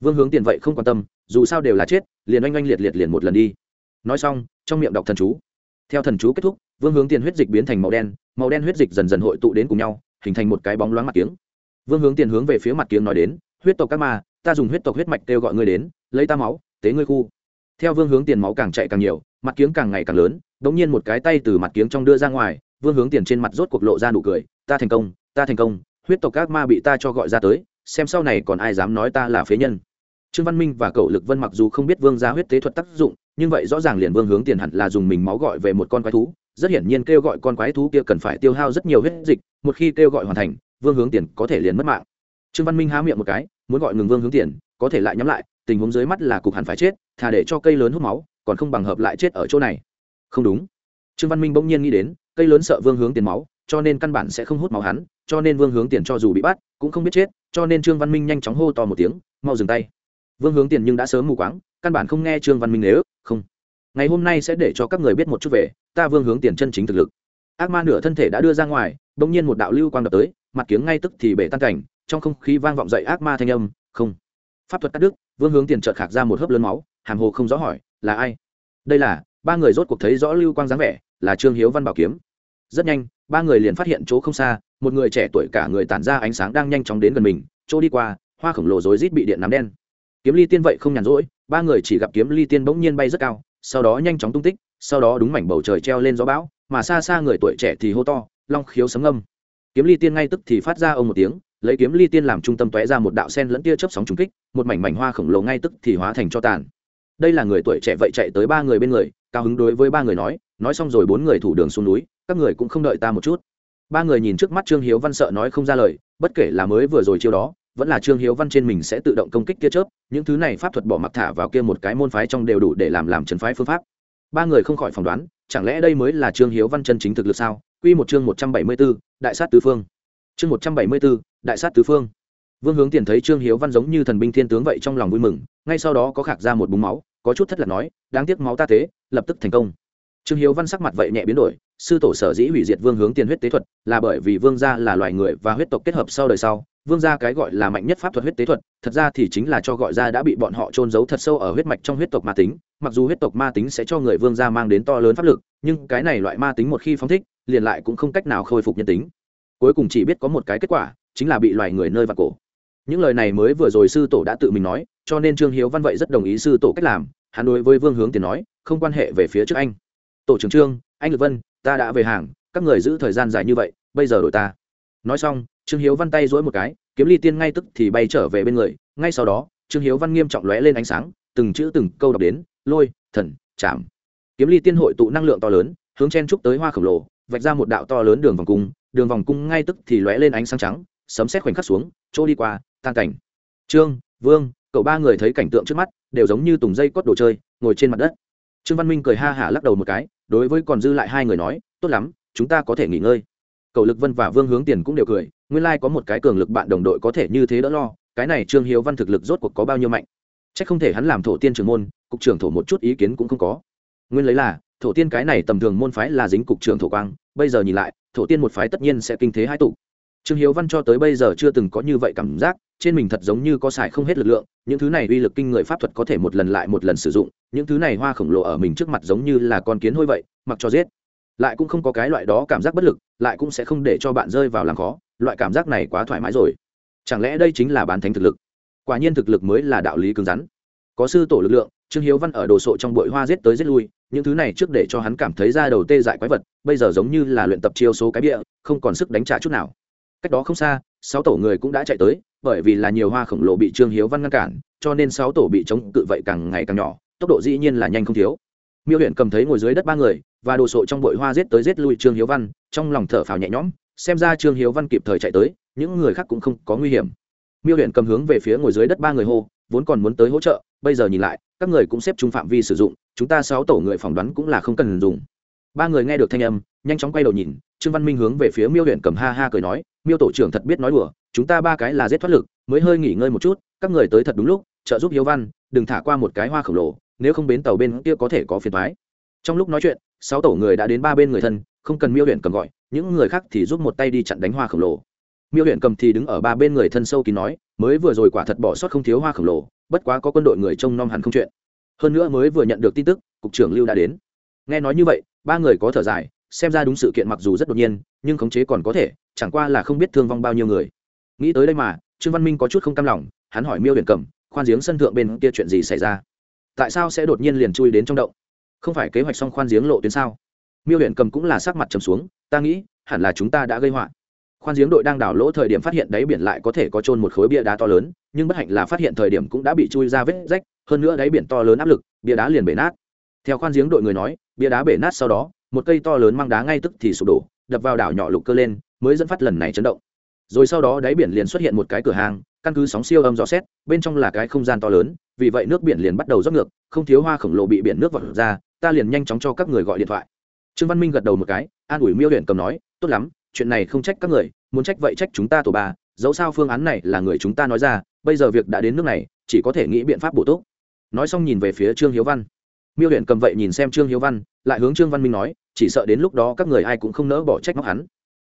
Vương hướng tiền vậy không quan tâm, dù sao đều là chết, liền oanh oanh liệt liệt liền một lần đi. Nói xong, trong miệng đọc thần chú. Theo thần chú kết thúc, vương hướng tiền huyết dịch biến thành màu đen màu đen huyết dịch dần dần hội tụ đến cùng nhau, hình thành một cái bóng loáng mặt kiếng. Vương hướng tiền hướng về phía mặt kiếng nói đến, huyết tộc các ma, ta dùng huyết tộc huyết mạch kêu gọi ngươi đến, lấy ta máu, tế ngươi khu theo vương hướng tiền máu càng chạy càng nhiều, mặt kiếng càng ngày càng lớn đ ỗ n g nhiên một cái tay từ mặt kiếng trong đưa ra ngoài, vương hướng tiền trên mặt rốt cuộc lộ ra nụ cười, ta thành công, ta thành công, huyết tộc các ma bị ta cho gọi ra tới, xem sau này còn ai dám nói ta là phế nhân. Trương văn minh và cậu lực vân mặc dù không biết vương gia huyết tế thuật tác dụng, nhưng vậy rõ ràng liền vương hướng tiền hẳn là dùng mình máu gọi về một con quái thú, rất hiển nhiên kêu gọi con quái thú kia cần phải tiêu hao rất nhiều huyết dịch, một khi kêu gọi hoàn thành, vương hướng tiền có thể liền mất mạng. Trương văn minh há miệng một cái, muốn gọi ngừng vương hướng tiền, có thể lại nhắm lại, tình huống dưới mắt là cục hẳn phải chết thà để cho cây lớn hút máu, còn không bằng hợp lại chết ở chỗ này. Không đúng. Trương văn minh bỗng nhiên nghĩ đến, cây lớn sợ vương hướng tiền máu, cho nên căn bản sẽ không hút máu hắn, cho nên vương hướng tiền cho dù bị bắt, cũng không biết chết, cho nên trương văn minh nhanh chóng hô to một tiếng, mau dừng tay. Vương hướng tiền nhưng đã sớm mù quáng, căn bản không nghe trương văn minh nếu, không. Ngày hôm nay sẽ để cho các người biết một chút về, ta vương hướng tiền chân chính thực lực. Ác ma nửa thân thể đã đưa ra ngoài, bỗng nhiên một đạo lưu quang đập tới, mặt kiếng ngay tức thì bể tan cảnh, trong không khí vang vọng dậy ác ma thanh âm, không. Pháp thuật cắt đứt, vương hướng tiền trợt khạc ra một hớp lớn máu hàm hồ không rõ hỏi, là ai? Đây là, ba người rốt cuộc thấy rõ lưu quang dáng vẻ, là trương hiếu văn bảo kiếm. Rất nhanh, ba người liền phát hiện chỗ không xa, một người trẻ tuổi cả người tản ra ánh sáng đang nhanh chóng đến gần mình, chỗ đi qua, hoa khổng lồ rối rít bị điện nắm đen. Kiếm ly tiên vậy không nhàn rỗi, ba người chỉ gặp kiếm ly tiên bỗng nhiên bay rất cao, sau đó nhanh chóng tung tích, sau đó đúng mảnh bầu trời treo lên gió bão, mà xa xa người tuổi trẻ thì hô to, long khiếu sấm âm kiếm ly tiên ngay tức thì phát ra ông một tiếng, lấy kiếm ly tiên làm trung tâm tóe ra một đạo sen lẫn tia chớp sóng trùng kích, một mảnh mảnh hoa khổng lồ ngay tức thì hóa thành cho tàn đây là người tuổi trẻ vậy chạy tới ba người bên người cao hứng đối với ba người nói nói xong rồi bốn người thủ đường xuống núi các người cũng không đợi ta một chút. Ba người nhìn trước mắt trương hiếu văn sợ nói không ra lời bất kể là mới vừa rồi chiêu đó vẫn là trương hiếu văn trên mình sẽ tự động công kích kia chớp những thứ này pháp thuật bỏ mặc thả vào kia một cái môn phái trong đều đủ để làm làm trấn phái phương pháp. Ba người không khỏi phỏng đoán chẳng lẽ đây mới là trương hiếu văn chân chính thực lực sao? Quy một chương một trăm bảy mươi 174, đại sát tứ phương. Chương một trăm bảy mươi 174, đại sát tứ phương vương hướng tiền thấy trương hiếu văn giống như thần binh thiên tướng vậy trong lòng vui mừng, ngay sau đó có khạc ra một búng máu, có chút thất lạc nói, đáng tiếc máu ta thế, lập tức thành công. Trương hiếu văn sắc mặt vậy nhẹ biến đổi, sư tổ sở dĩ hủy diệt vương hướng tiền huyết tế thuật là bởi vì vương gia là loài người và huyết tộc kết hợp sau đời sau, vương gia cái gọi là mạnh nhất pháp thuật huyết tế thuật, thật ra thì chính là cho gọi ra đã bị bọn họ trôn giấu thật sâu ở huyết mạch trong huyết tộc ma tính, mặc dù huyết tộc ma tính sẽ cho người vương gia mang đến to lớn pháp lực, nhưng cái này loại ma tính một khi phóng thích, liền lại cũng không cách nào khôi phục nhân tính. Cuối cùng chỉ biết có một cái kết quả, chính là bị loài người nơi và cổ những lời này mới vừa rồi sư tổ đã tự mình nói, cho nên trương hiếu văn vậy rất đồng ý sư tổ cách làm, hắn đối với vương hướng tiền nói, không quan hệ về phía trước anh. Tổ trưởng trương, anh lực vân, ta đã về hàng, các người giữ thời gian dài như vậy, bây giờ đổi ta. Nói xong, trương hiếu văn tay dỗi một cái, kiếm ly tiên ngay tức thì bay trở về bên người. Ngay sau đó, trương hiếu văn nghiêm trọng lóe lên ánh sáng, từng chữ từng câu đọc đến, lôi, thần chạm kiếm ly tiên hội tụ năng lượng to lớn, hướng chen trúc tới hoa khổng lồ, vạch ra một đạo to lớn đường vòng cung, đường vòng cung ngay tức thì lóe lên ánh sáng trắng, sấm xét khoảnh khắc xuống, chỗ đi qua tan cảnh. Trương, vương, cậu ba người thấy cảnh tượng trước mắt, đều giống như tùng dây cốt đồ chơi, ngồi trên mặt đất. Trương văn minh cười ha hả lắc đầu một cái, đối với còn dư lại hai người nói, tốt lắm, chúng ta có thể nghỉ ngơi. Cậu lực vân và vương hướng tiền cũng đều cười, nguyên lai có một cái cường lực bạn đồng đội có thể như thế đỡ lo, cái này trương hiếu văn thực lực rốt cuộc có bao nhiêu mạnh? C h ắ c không thể hắn làm thổ tiên trưởng môn, cục trưởng thổ một chút ý kiến cũng không có. Nguyên lấy là, thổ tiên cái này tầm thường môn phái là dính cục trưởng thổ quang, bây giờ nhìn lại, thổ tiên một phái tất nhiên sẽ kinh thế hai tụ. Trương hiếu văn cho tới bây giờ chưa từng có như vậy cảm giác trên mình thật giống như có xài không hết lực lượng, những thứ này uy lực kinh người pháp thuật có thể một lần lại một lần sử dụng, những thứ này hoa khổng lồ ở mình trước mặt giống như là con kiến hôi vậy, mặc cho giết. Lại cũng không có cái loại đó cảm giác bất lực, lại cũng sẽ không để cho bạn rơi vào làm khó, loại cảm giác này quá thoải mái rồi. Chẳng lẽ đây chính là bán thánh thực lực? Quả nhiên thực lực mới là đạo lý cứng rắn. Có sư tổ lực lượng, trương hiếu văn ở đồ sộ trong bụi hoa giết tới giết lui, những thứ này trước để cho hắn cảm thấy ra đầu tê dại quái vật, bây giờ giống như là luyện tập chiêu số cái bịa, không còn sức đánh trả chút nào. Cách đó không xa, sáu tổ người cũng đã chạy tới bởi vì là nhiều hoa khổng lồ bị trương hiếu văn ngăn cản, cho nên sáu tổ bị chống cự vậy càng ngày càng nhỏ, tốc độ dĩ nhiên là nhanh không thiếu. Miêu huyện cầm thấy ngồi dưới đất ba người, và đồ sộ trong bụi hoa rết tới rết lui trương hiếu văn, trong lòng thở phào nhẹ nhõm, xem ra trương hiếu văn kịp thời chạy tới, những người khác cũng không có nguy hiểm. Miêu huyện cầm hướng về phía ngồi dưới đất ba người hô, vốn còn muốn tới hỗ trợ, bây giờ nhìn lại, các người cũng xếp chung phạm vi sử dụng, chúng ta sáu tổ người phỏng đoán cũng là không cần dùng. Ba người nghe được thanh âm, nhanh chóng quay đầu nhìn trương văn minh hướng về phía miêu huyện cầm ha ha cười nói, miêu tổ trưởng thật biết nói đùa, chúng ta ba cái là giết thoát lực, mới hơi nghỉ ngơi một chút, các người tới thật đúng lúc, trợ giúp hiếu văn, đừng thả qua một cái hoa khổng lồ, nếu không bến tàu bên kia có thể có phiền thoái trong lúc nói chuyện, sáu tổ người đã đến ba bên người thân, không cần miêu huyện cầm gọi, những người khác thì giúp một tay đi chặn đánh hoa khổng lồ. Miêu huyện cầm thì đứng ở ba bên người thân sâu kín nói, mới vừa rồi quả thật bỏ sót không thiếu hoa khổng lồ, bất quá có quân đội người trông nom hẳn không chuyện. Hơn nữa mới vừa nhận được tin tức, cục trưởng lưu đã đến. Nghe nói như vậy, ba người có thở dài xem ra đúng sự kiện mặc dù rất đột nhiên, nhưng khống chế còn có thể, chẳng qua là không biết thương vong bao nhiêu người. Nghĩ tới đây mà, trương văn minh có chút không cam lòng, hắn hỏi miêu huyền cầm khoan giếng sân thượng bên kia chuyện gì xảy ra? Tại sao sẽ đột nhiên liền chui đến trong động? Không phải kế hoạch xong khoan giếng lộ tuyến sao? Miêu huyền cầm cũng là sắc mặt trầm xuống, ta nghĩ, hẳn là chúng ta đã gây họa. Khoan giếng đội đang đảo lỗ thời điểm phát hiện đáy biển lại có thể có trôn một khối bia đá to lớn, nhưng bất hạnh là phát hiện thời điểm cũng đã bị chui ra vết rách, hơn nữa đáy biển to lớn áp lực, bia đá liền bể nát. Theo khoan giếng đội người nói, bia đá bể nát sau đó một cây to lớn mang đá ngay tức thì sụp đổ đập vào đảo nhỏ lục cơ lên mới dẫn phát lần này chấn động. Rồi sau đó đáy biển liền xuất hiện một cái cửa hàng căn cứ sóng siêu âm rõ xét bên trong là cái không gian to lớn vì vậy nước biển liền bắt đầu dốc ngược không thiếu hoa khổng lồ bị biển nước vọt ra ta liền nhanh chóng cho các người gọi điện thoại. Trương văn minh gật đầu một cái an ủi miêu huyện cầm nói tốt lắm chuyện này không trách các người muốn trách vậy trách chúng ta tổ bà, dẫu sao phương án này là người chúng ta nói ra bây giờ việc đã đến nước này chỉ có thể nghĩ biện pháp bổ túc. Nói xong nhìn về phía trương hiếu văn. Miêu huyện cầm vậy nhìn xem trương hiếu văn lại hướng trương văn minh nói, chỉ sợ đến lúc đó các người ai cũng không nỡ bỏ trách móc hắn.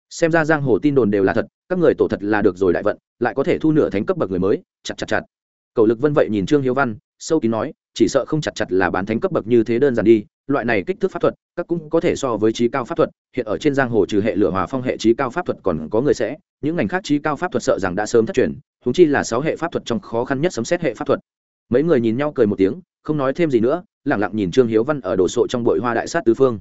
Xem ra giang hồ tin đồn đều là thật, các người tổ thật là được rồi đại vận, lại có thể thu nửa thánh cấp bậc người mới, chặt chặt chặt. Cầu lực vân vậy nhìn trương hiếu văn, sâu kín nói, chỉ sợ không chặt chặt là bán thánh cấp bậc như thế đơn giản đi, loại này kích thước pháp thuật, các cũng có thể so với trí cao pháp thuật, hiện ở trên giang hồ trừ hệ lửa hòa phong hệ trí cao pháp thuật còn có người sẽ, những ngành khác trí cao pháp thuật sợ rằng đã sớm thất truyền húng chi là sáu hệ pháp thuật trong khó khăn nhất sấm xét hệ pháp thuật mấy người nhìn nhau cười một tiếng, không nói thêm gì nữa lẳng lặng nhìn trương hiếu văn ở đồ sộ trong bội hoa đại sát tứ phương.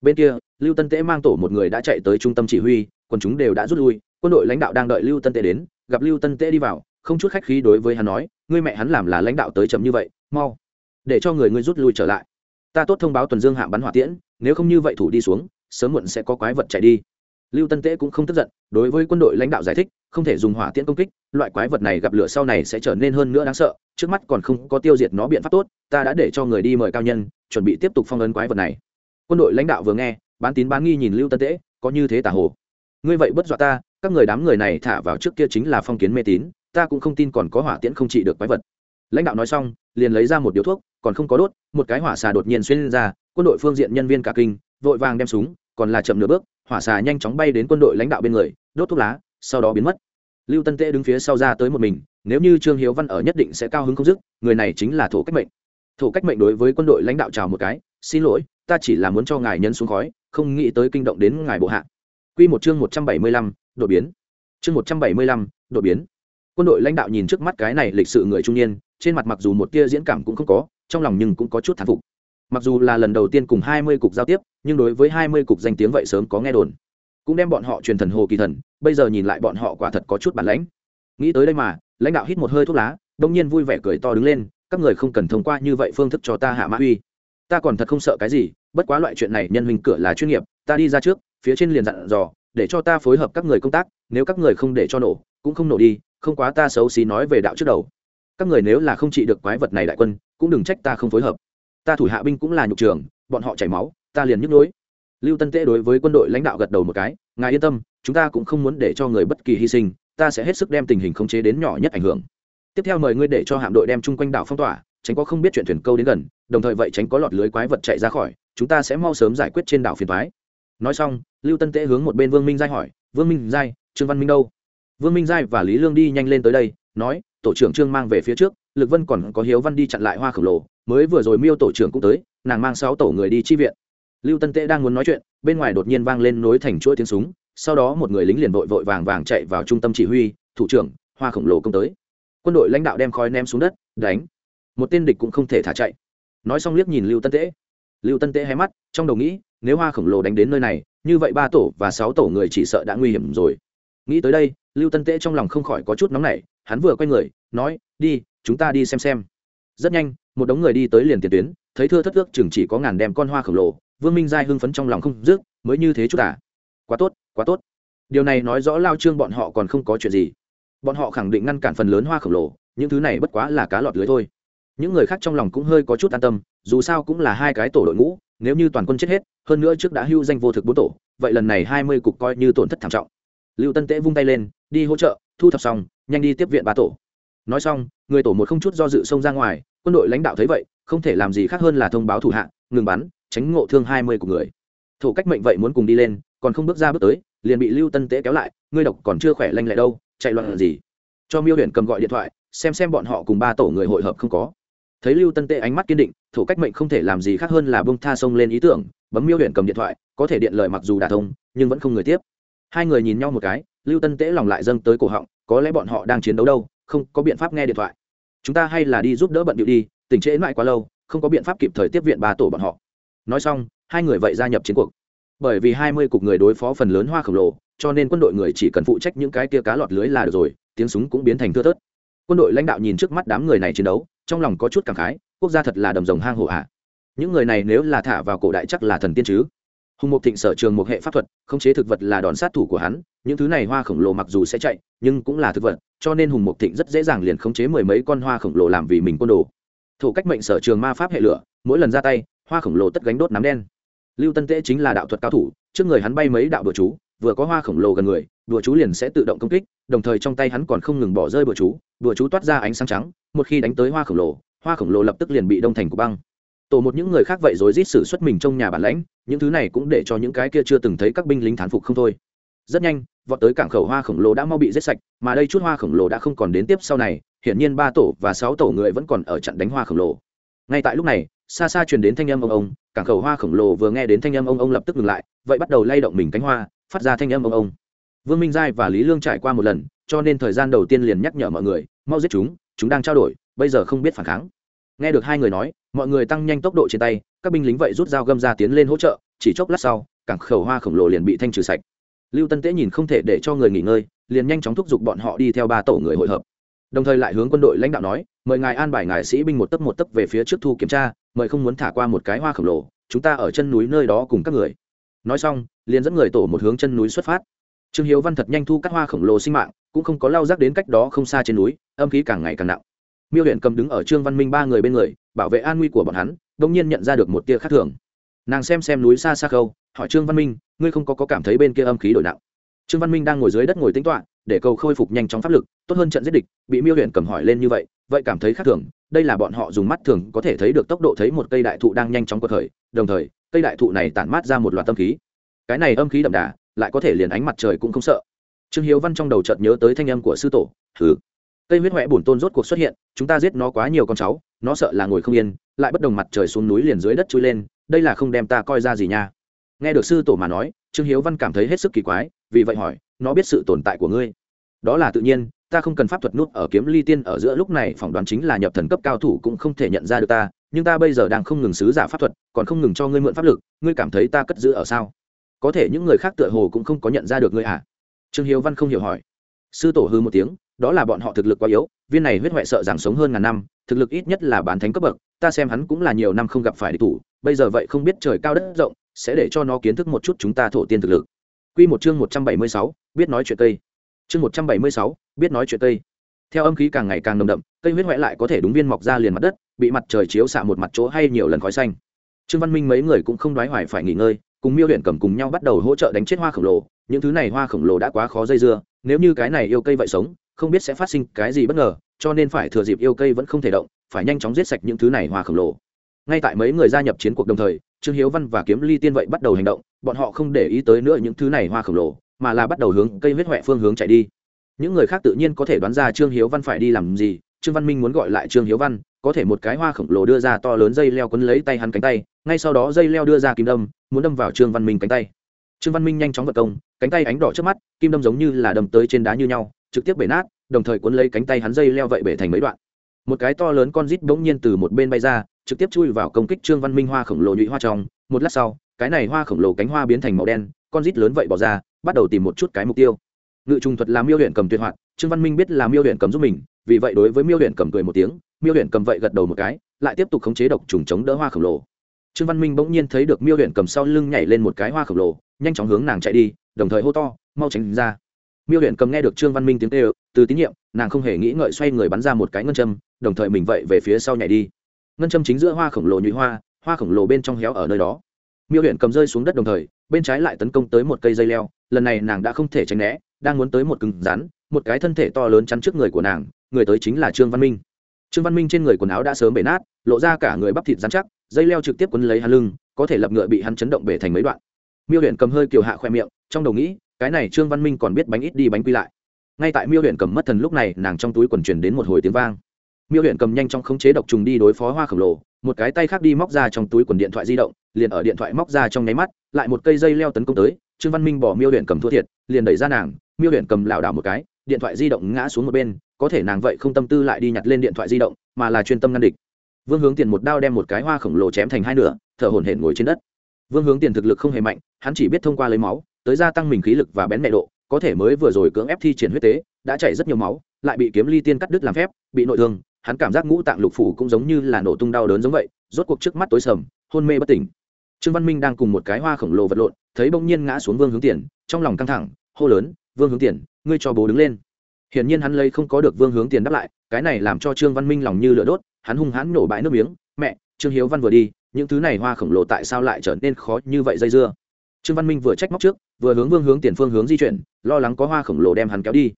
Bên kia, lưu tân tễ mang tổ một người đã chạy tới trung tâm chỉ huy còn chúng đều đã rút lui, quân đội lãnh đạo đang đợi lưu tân tễ đến, gặp lưu tân tễ đi vào, không chút khách khí đối với hắn nói, ngươi mẹ hắn làm là lãnh đạo tới chậm như vậy, mau, để cho người ngươi rút lui trở lại. Ta tốt thông báo tuần dương hạm bắn hỏa tiễn, nếu không như vậy thủ đi xuống, sớm muộn sẽ có quái vật chạy đi lưu tân tễ cũng không tức giận, đối với quân đội lãnh đạo giải thích, không thể dùng hỏa tiễn công kích, loại quái vật này gặp lửa sau này sẽ trở nên hơn nữa đáng sợ, trước mắt còn không có tiêu diệt nó biện pháp tốt, ta đã để cho người đi mời cao nhân, chuẩn bị tiếp tục phong ấn quái vật này. Quân đội lãnh đạo vừa nghe, bán tín bán nghi nhìn lưu tân tễ, có như thế tả hồ. Ngươi vậy bất dọa ta, các người đám người này thả vào trước kia chính là phong kiến mê tín, ta cũng không tin còn có hỏa tiễn không trị được quái vật. Lãnh đạo nói xong, liền lấy ra một điếu thuốc, còn không có đốt, một cái hỏa xà đột nhiên xuyên ra, quân đội phương diện nhân viên cả kinh, vội vàng đem súng, còn là chậm nửa bước hỏa xà nhanh chóng bay đến quân đội lãnh đạo bên người đốt thuốc lá sau đó biến mất lưu tân tễ đứng phía sau ra tới một mình nếu như trương hiếu văn ở nhất định sẽ cao hứng không dứt người này chính là thổ cách mệnh thổ cách mệnh đối với quân đội lãnh đạo chào một cái xin lỗi ta chỉ là muốn cho ngài nhân xuống khói không nghĩ tới kinh động đến ngài bộ hạ Quy một chương một trăm bảy mươi lăm, đột biến. Chương một trăm bảy mươi lăm, đột biến. Quân đội lãnh đạo nhìn trước mắt cái này lịch sự người trung niên, trên mặt mặc dù một tia diễn cảm cũng không có, trong lòng nhưng cũng có chút thán phục. Mặc dù là lần đầu tiên cùng hai mươi cục giao tiếp, nhưng đối với hai mươi cục danh tiếng vậy sớm có nghe đồn. Cũng đem bọn họ truyền thần hồ kỳ thần, bây giờ nhìn lại bọn họ quả thật có chút bản lãnh. Nghĩ tới đây mà, lãnh đạo hít một hơi thuốc lá, đông nhiên vui vẻ cười to đứng lên, các người không cần thông qua như vậy phương thức cho ta hạ mã uy. Ta còn thật không sợ cái gì, bất quá loại chuyện này nhân hình cửa là chuyên nghiệp, ta đi ra trước, phía trên liền dặn dò để cho ta phối hợp các người công tác nếu các người không để cho nổ cũng không nổ đi không quá ta xấu xí nói về đạo trước đầu các người nếu là không trị được quái vật này đại quân cũng đừng trách ta không phối hợp ta thủ hạ binh cũng là nhục trường, bọn họ chảy máu, ta liền nhức nỗi. lưu tân tễ đối với quân đội lãnh đạo gật đầu một cái, ngài yên tâm, chúng ta cũng không muốn để cho người bất kỳ hy sinh, ta sẽ hết sức đem tình hình khống chế đến nhỏ nhất ảnh hưởng. Tiếp theo mời ngươi để cho hạm đội đem chung quanh đảo phong tỏa, tránh có không biết chuyện thuyền câu đến gần, đồng thời vậy tránh có lọt lưới quái vật chạy ra khỏi, chúng ta sẽ mau sớm giải quyết trên đảo phiền thoái nói xong, lưu tân tễ hướng một bên vương minh giai hỏi, vương minh giai, trương văn minh đâu? Vương minh giai và lý lương đi nhanh lên tới đây, nói, tổ trưởng trương mang về phía trước, lực vân còn có hiếu văn đi chặn lại hoa khổng lồ mới vừa rồi miêu tổ trưởng cũng tới, nàng mang sáu tổ người đi chi viện. Lưu tân tễ đang muốn nói chuyện, bên ngoài đột nhiên vang lên nối thành chuỗi tiếng súng, sau đó một người lính liền vội vội vàng vàng chạy vào trung tâm chỉ huy, thủ trưởng, hoa khổng lồ công tới. Quân đội lãnh đạo đem khói ném xuống đất, đánh. Một tên địch cũng không thể thả chạy. Nói xong liếc nhìn lưu tân tễ. Lưu tân tễ hé mắt, trong đầu nghĩ, nếu hoa khổng lồ đánh đến nơi này, như vậy ba tổ và sáu tổ người chỉ sợ đã nguy hiểm rồi. Nghĩ tới đây, lưu tân tễ trong lòng không khỏi có chút nóng nảy, hắn vừa quay người, nói, đi, chúng ta đi xem xem rất nhanh, một đống người đi tới liền tiền tuyến, thấy thưa thất ước chừng chỉ có ngàn đem con hoa khổng lồ, vương minh giai hưng phấn trong lòng không dứt, mới như thế chút à? Quá tốt quá tốt. Điều này nói rõ lao trương bọn họ còn không có chuyện gì. Bọn họ khẳng định ngăn cản phần lớn hoa khổng lồ, những thứ này bất quá là cá lọt lưới thôi. Những người khác trong lòng cũng hơi có chút an tâm, dù sao cũng là hai cái tổ đội ngũ, nếu như toàn quân chết hết, hơn nữa trước đã hưu danh vô thực bốn tổ, vậy lần này hai mươi cục coi như tổn thất thảm trọng. Lưu tân tễ vung tay lên, đi hỗ trợ, thu thập xong, nhanh đi tiếp viện ba tổ nói xong, người tổ một không chút do dự xông ra ngoài, quân đội lãnh đạo thấy vậy, không thể làm gì khác hơn là thông báo thủ hạ, ngừng bắn, tránh ngộ thương hai mươi của người. Thủ cách mệnh vậy muốn cùng đi lên, còn không bước ra bước tới, liền bị lưu tân tễ kéo lại, ngươi độc còn chưa khỏe lanh lại đâu, chạy loạn gì? Cho miêu huyện cầm gọi điện thoại, xem xem bọn họ cùng ba tổ người hội hợp không có. Thấy lưu tân tê ánh mắt kiên định thủ cách mệnh không thể làm gì khác hơn là bông tha sông lên ý tưởng, bấm miêu huyện cầm điện thoại, có thể điện lời mặc dù đà thông, nhưng vẫn không người tiếp. Hai người nhìn nhau một cái, lưu tân tễ lòng lại dâng tới cổ họng, có lẽ bọn họ đang chiến đấu đâu không có biện pháp nghe điện thoại. Chúng ta hay là đi giúp đỡ bận điệu đi tình trễ mãi quá lâu, không có biện pháp kịp thời tiếp viện ba tổ bọn họ. Nói xong, hai người vậy gia nhập chiến cuộc. Bởi vì hai mươi cục người đối phó phần lớn hoa khổng lồ, cho nên quân đội người chỉ cần phụ trách những cái kia cá lọt lưới là được rồi, tiếng súng cũng biến thành thưa thớt. Quân đội lãnh đạo nhìn trước mắt đám người này chiến đấu, trong lòng có chút cảm khái, quốc gia thật là đầm rồng hang hổ ạ. Những người này nếu là thả vào cổ đại chắc là thần tiên chứ. Hùng mục thịnh sở trường một hệ pháp thuật, khống chế thực vật là đòn sát thủ của hắn, những thứ này hoa khổng lồ mặc dù sẽ chạy, nhưng cũng là thực vật cho nên hùng mục thịnh rất dễ dàng liền khống chế mười mấy con hoa khổng lồ làm vì mình quân đồ. Thủ cách mệnh sở trường ma pháp hệ lửa, mỗi lần ra tay, hoa khổng lồ tất gánh đốt nắm đen. Lưu tân tễ chính là đạo thuật cao thủ, trước người hắn bay mấy đạo bừa chú, vừa có hoa khổng lồ gần người bừa chú liền sẽ tự động công kích, đồng thời trong tay hắn còn không ngừng bỏ rơi bừa chú bừa chú toát ra ánh sáng trắng, một khi đánh tới hoa khổng lồ, hoa khổng lồ lập tức liền bị đông thành của băng. Tổ một những người khác vậy rồi rít sử xuất mình trong nhà bản lãnh, những thứ này cũng để cho những cái kia chưa từng thấy các binh lính thán phục không thôi rất nhanh, vọt tới cảng khẩu hoa khổng lồ đã mau bị giết sạch, mà đây chút hoa khổng lồ đã không còn đến tiếp sau này, hiển nhiên ba tổ và sáu tổ người vẫn còn ở trận đánh hoa khổng lồ. Ngay tại lúc này, xa xa truyền đến thanh âm ông ông, cảng khẩu hoa khổng lồ vừa nghe đến thanh âm ông ông lập tức ngừng lại, vậy bắt đầu lay động mình cánh hoa, phát ra thanh âm ông ông. Vương minh giai và lý lương trải qua một lần, cho nên thời gian đầu tiên liền nhắc nhở mọi người, mau giết chúng chúng đang trao đổi, bây giờ không biết phản kháng. Nghe được hai người nói, mọi người tăng nhanh tốc độ trên tay, các binh lính vậy rút dao găm ra tiến lên hỗ trợ, chỉ chốc lát sau, cảng khẩu hoa khổng lồ liền bị thanh trừ sạch lưu tân tế nhìn không thể để cho người nghỉ ngơi, liền nhanh chóng thúc giục bọn họ đi theo ba tổ người hội hợp. Đồng thời lại hướng quân đội lãnh đạo nói, mời ngài an bài ngài sĩ binh một tấc một tấc về phía trước thu kiểm tra, mời không muốn thả qua một cái hoa khổng lồ, chúng ta ở chân núi nơi đó cùng các người. Nói xong, liền dẫn người tổ một hướng chân núi xuất phát. Trương hiếu văn thật nhanh thu các hoa khổng lồ sinh mạng, cũng không có lao rác đến cách đó không xa trên núi, âm khí càng ngày càng nặng. Miêu huyện cầm đứng ở trương văn minh ba người bên người, bảo vệ an nguy của bọn hắn, đông nhiên nhận ra được một tia khác thường. Nàng xem xem núi xa xa khâu hỏi trương văn minh ngươi không có, có cảm thấy bên kia âm khí đổi nặng? Trương văn minh đang ngồi dưới đất ngồi tính toạ để cầu khôi phục nhanh chóng pháp lực tốt hơn trận giết địch bị miêu huyện cầm hỏi lên như vậy vậy cảm thấy khác thường đây là bọn họ dùng mắt thường có thể thấy được tốc độ thấy một cây đại thụ đang nhanh chóng quật khởi đồng thời cây đại thụ này tản mát ra một loạt tâm khí. Cái này âm khí đậm đà lại có thể liền ánh mặt trời cũng không sợ. Trương hiếu văn trong đầu chợt nhớ tới thanh âm của sư tổ Thứ. cây huyết huệ bổn tôn rốt cuộc xuất hiện chúng ta giết nó quá nhiều con cháu nó sợ là ngồi không yên lại bất đồng mặt trời xuống núi liền dưới đất chui lên đây là không đem ta coi ra gì nha nghe được sư tổ mà nói, trương hiếu văn cảm thấy hết sức kỳ quái, vì vậy hỏi, nó biết sự tồn tại của ngươi? Đó là tự nhiên, ta không cần pháp thuật nút ở kiếm ly tiên ở giữa lúc này phỏng đoán chính là nhập thần cấp cao thủ cũng không thể nhận ra được ta, nhưng ta bây giờ đang không ngừng sứ giả pháp thuật, còn không ngừng cho ngươi mượn pháp lực, ngươi cảm thấy ta cất giữ ở sao? Có thể những người khác tựa hồ cũng không có nhận ra được ngươi à? Trương hiếu văn không hiểu hỏi. Sư tổ hư một tiếng, đó là bọn họ thực lực quá yếu, viên này huyết huệ sợ rằng sống hơn ngàn năm, thực lực ít nhất là bán thánh cấp bậc, ta xem hắn cũng là nhiều năm không gặp phải địch thủ, bây giờ vậy không biết trời cao đất rộng sẽ để cho nó kiến thức một chút chúng ta thổ tiên thực lực Quy một chương một trăm bảy mươi sáu, biết nói chuyện cây. Chương một trăm bảy mươi sáu, biết nói chuyện cây. Theo âm khí càng ngày càng nồng đậm, cây huyết hoại lại có thể đúng viên mọc ra liền mặt đất, bị mặt trời chiếu xạ một mặt chỗ hay nhiều lần khói xanh. Trương Văn Minh mấy người cũng không đoái hoài phải nghỉ ngơi, cùng Miêu luyện cầm cùng nhau bắt đầu hỗ trợ đánh chết hoa khổng lồ, những thứ này hoa khổng lồ đã quá khó dây dưa, nếu như cái này yêu cây vậy sống, không biết sẽ phát sinh cái gì bất ngờ, cho nên phải thừa dịp yêu cây vẫn không thể động, phải nhanh chóng giết sạch những thứ này hoa khổng lồ. Ngay tại mấy người gia nhập chiến cuộc đồng thời, Trương Hiếu Văn và Kiếm Ly Tiên vậy bắt đầu hành động, bọn họ không để ý tới nữa những thứ này hoa khổng lồ, mà là bắt đầu hướng cây huyết hoẹ phương hướng chạy đi. Những người khác tự nhiên có thể đoán ra Trương Hiếu Văn phải đi làm gì, Trương Văn Minh muốn gọi lại Trương Hiếu Văn, có thể một cái hoa khổng lồ đưa ra to lớn dây leo quấn lấy tay hắn cánh tay, ngay sau đó dây leo đưa ra kim đâm, muốn đâm vào Trương Văn Minh cánh tay. Trương Văn Minh nhanh chóng vật công, cánh tay ánh đỏ trước mắt, kim đâm giống như là đâm tới trên đá như nhau, trực tiếp bể nát, đồng thời cuốn lấy cánh tay hắn dây leo vậy bể thành mấy đoạn. Một cái to lớn con rít bỗng nhiên từ một bên bay ra, trực tiếp chui vào công kích Trương Văn Minh hoa khổng lồ nhụy hoa trong, một lát sau cái này hoa khổng lồ cánh hoa biến thành màu đen con rít lớn vậy bỏ ra bắt đầu tìm một chút cái mục tiêu. Ngự trùng thuật là miêu luyện cầm tuyệt hoạt trương văn minh biết là miêu luyện cầm giúp mình vì vậy đối với miêu luyện cầm cười một tiếng miêu luyện cầm vậy gật đầu một cái lại tiếp tục khống chế độc trùng chống đỡ hoa khổng lồ. Trương văn minh bỗng nhiên thấy được miêu luyện cầm sau lưng nhảy lên một cái hoa khổng lồ nhanh chóng hướng nàng chạy đi đồng thời hô to mau tránh ra. Miêu luyện cầm nghe được trương văn minh tiếng kêu từ tín nhiệm nàng không hề nghĩ ngợi xoay người bắn ra một cái ngân châm đồng thời mình vậy về phía sau nhảy đi ngân châm chính giữa hoa khổng lồ nhụy hoa hoa khổng lồ bên trong héo ở nơi đó. Miêu huyện cầm rơi xuống đất đồng thời, bên trái lại tấn công tới một cây dây leo, lần này nàng đã không thể tránh né, đang muốn tới một cứng rắn, một cái thân thể to lớn chắn trước người của nàng, người tới chính là trương văn minh. Trương văn minh trên người quần áo đã sớm bể nát, lộ ra cả người bắp thịt rắn chắc, dây leo trực tiếp quấn lấy hắn lưng, có thể lập ngựa bị hắn chấn động bể thành mấy đoạn. Miêu huyện cầm hơi kiều hạ khoe miệng, trong đầu nghĩ, cái này trương văn minh còn biết bánh ít đi bánh quy lại. Ngay tại miêu huyện cầm mất thần lúc này, nàng trong túi quần truyền đến một hồi tiếng vang miêu huyện cầm nhanh trong khống chế độc trùng đi đối phó hoa khổng lồ, một cái tay khác đi móc ra trong túi quần điện thoại di động, liền ở điện thoại móc ra trong nháy mắt, lại một cây dây leo tấn công tới, trương văn minh bỏ miêu huyện cầm thua thiệt, liền đẩy ra nàng, miêu huyện cầm lảo đảo một cái, điện thoại di động ngã xuống một bên, có thể nàng vậy không tâm tư lại đi nhặt lên điện thoại di động, mà là chuyên tâm ngăn địch. Vương hướng tiền một đao đem một cái hoa khổng lồ chém thành hai nửa, thở hổn hển ngồi trên đất. Vương hướng tiền thực lực không hề mạnh, hắn chỉ biết thông qua lấy máu, tới gia tăng mình khí lực và bén mẹ độ, có thể mới vừa rồi cưỡng ép thi triển huyết tế, đã chảy rất nhiều máu, lại bị kiếm ly tiên cắt đứt làm phép, bị nội thương hắn cảm giác ngũ tạng lục phủ cũng giống như là nổ tung đau đớn giống vậy, rốt cuộc trước mắt tối sầm, hôn mê bất tỉnh. Trương văn minh đang cùng một cái hoa khổng lồ vật lộn, thấy bỗng nhiên ngã xuống vương hướng tiền, trong lòng căng thẳng, hô lớn, vương hướng tiền, ngươi cho bố đứng lên. Hiển nhiên hắn lấy không có được vương hướng tiền đáp lại, cái này làm cho trương văn minh lòng như lửa đốt, hắn hung hãn nổ bãi nước miếng, mẹ, trương hiếu văn vừa đi, những thứ này hoa khổng lồ tại sao lại trở nên khó như vậy dây dưa? Trương văn minh vừa trách móc trước, vừa hướng vương hướng tiền phương hướng di chuyển, lo lắng có hoa khổng lồ đem hắn kéo đi.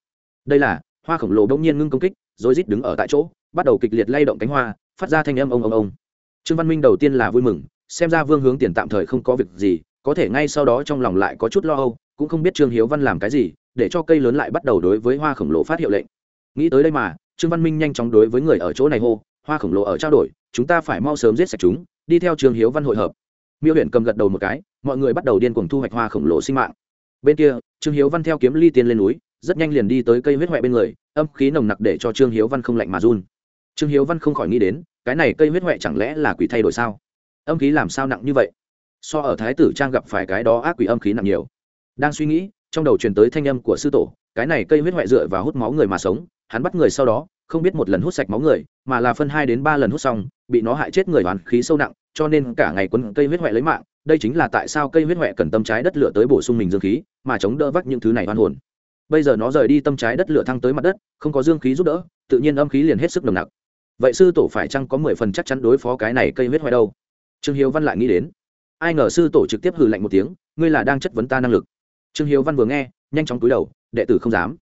Đây là, hoa khổng lồ bỗng nhiên ngưng công kích, rồi rít đứng ở tại chỗ bắt đầu kịch liệt lay động cánh hoa, phát ra thanh âm ông ông ông. Trương văn minh đầu tiên là vui mừng, xem ra vương hướng tiền tạm thời không có việc gì, có thể ngay sau đó trong lòng lại có chút lo âu, cũng không biết trương hiếu văn làm cái gì, để cho cây lớn lại bắt đầu đối với hoa khổng lồ phát hiệu lệnh. Nghĩ tới đây mà, trương văn minh nhanh chóng đối với người ở chỗ này hô, hoa khổng lồ ở trao đổi, chúng ta phải mau sớm giết sạch chúng, đi theo trương hiếu văn hội hợp. Miêu huyện cầm gật đầu một cái, mọi người bắt đầu điên cuồng thu hoạch hoa khổng lồ sinh mạng. Bên kia, trương hiếu văn theo kiếm ly tiên lên núi, rất nhanh liền đi tới cây huyết huệ bên người, âm khí nồng nặc để cho trương hiếu văn không lạnh mà run trương hiếu văn không khỏi nghĩ đến, cái này cây huyết huệ chẳng lẽ là quỷ thay đổi sao? Âm khí làm sao nặng như vậy? So ở thái tử trang gặp phải cái đó ác quỷ âm khí nặng nhiều. Đang suy nghĩ, trong đầu truyền tới thanh âm của sư tổ, cái này cây huyết huệ dựa và hút máu người mà sống, hắn bắt người sau đó, không biết một lần hút sạch máu người, mà là phân hai đến ba lần hút xong, bị nó hại chết người hoàn khí sâu nặng, cho nên cả ngày quấn cây huyết huệ lấy mạng. Đây chính là tại sao cây huyết huệ cần tâm trái đất lửa tới bổ sung mình dương khí, mà chống đỡ vắc những thứ này hoan hồn. Bây giờ nó rời đi tâm trái đất lửa thăng tới mặt đất, không có dương khí giúp đỡ, tự nhiên âm khí liền hết sức nồng nặc vậy sư tổ phải chăng có mười phần chắc chắn đối phó cái này cây huyết hoại đâu? Trương hiếu văn lại nghĩ đến. Ai ngờ sư tổ trực tiếp hừ lạnh một tiếng, ngươi là đang chất vấn ta năng lực. Trương hiếu văn vừa nghe, nhanh chóng túi đầu, đệ tử không dám.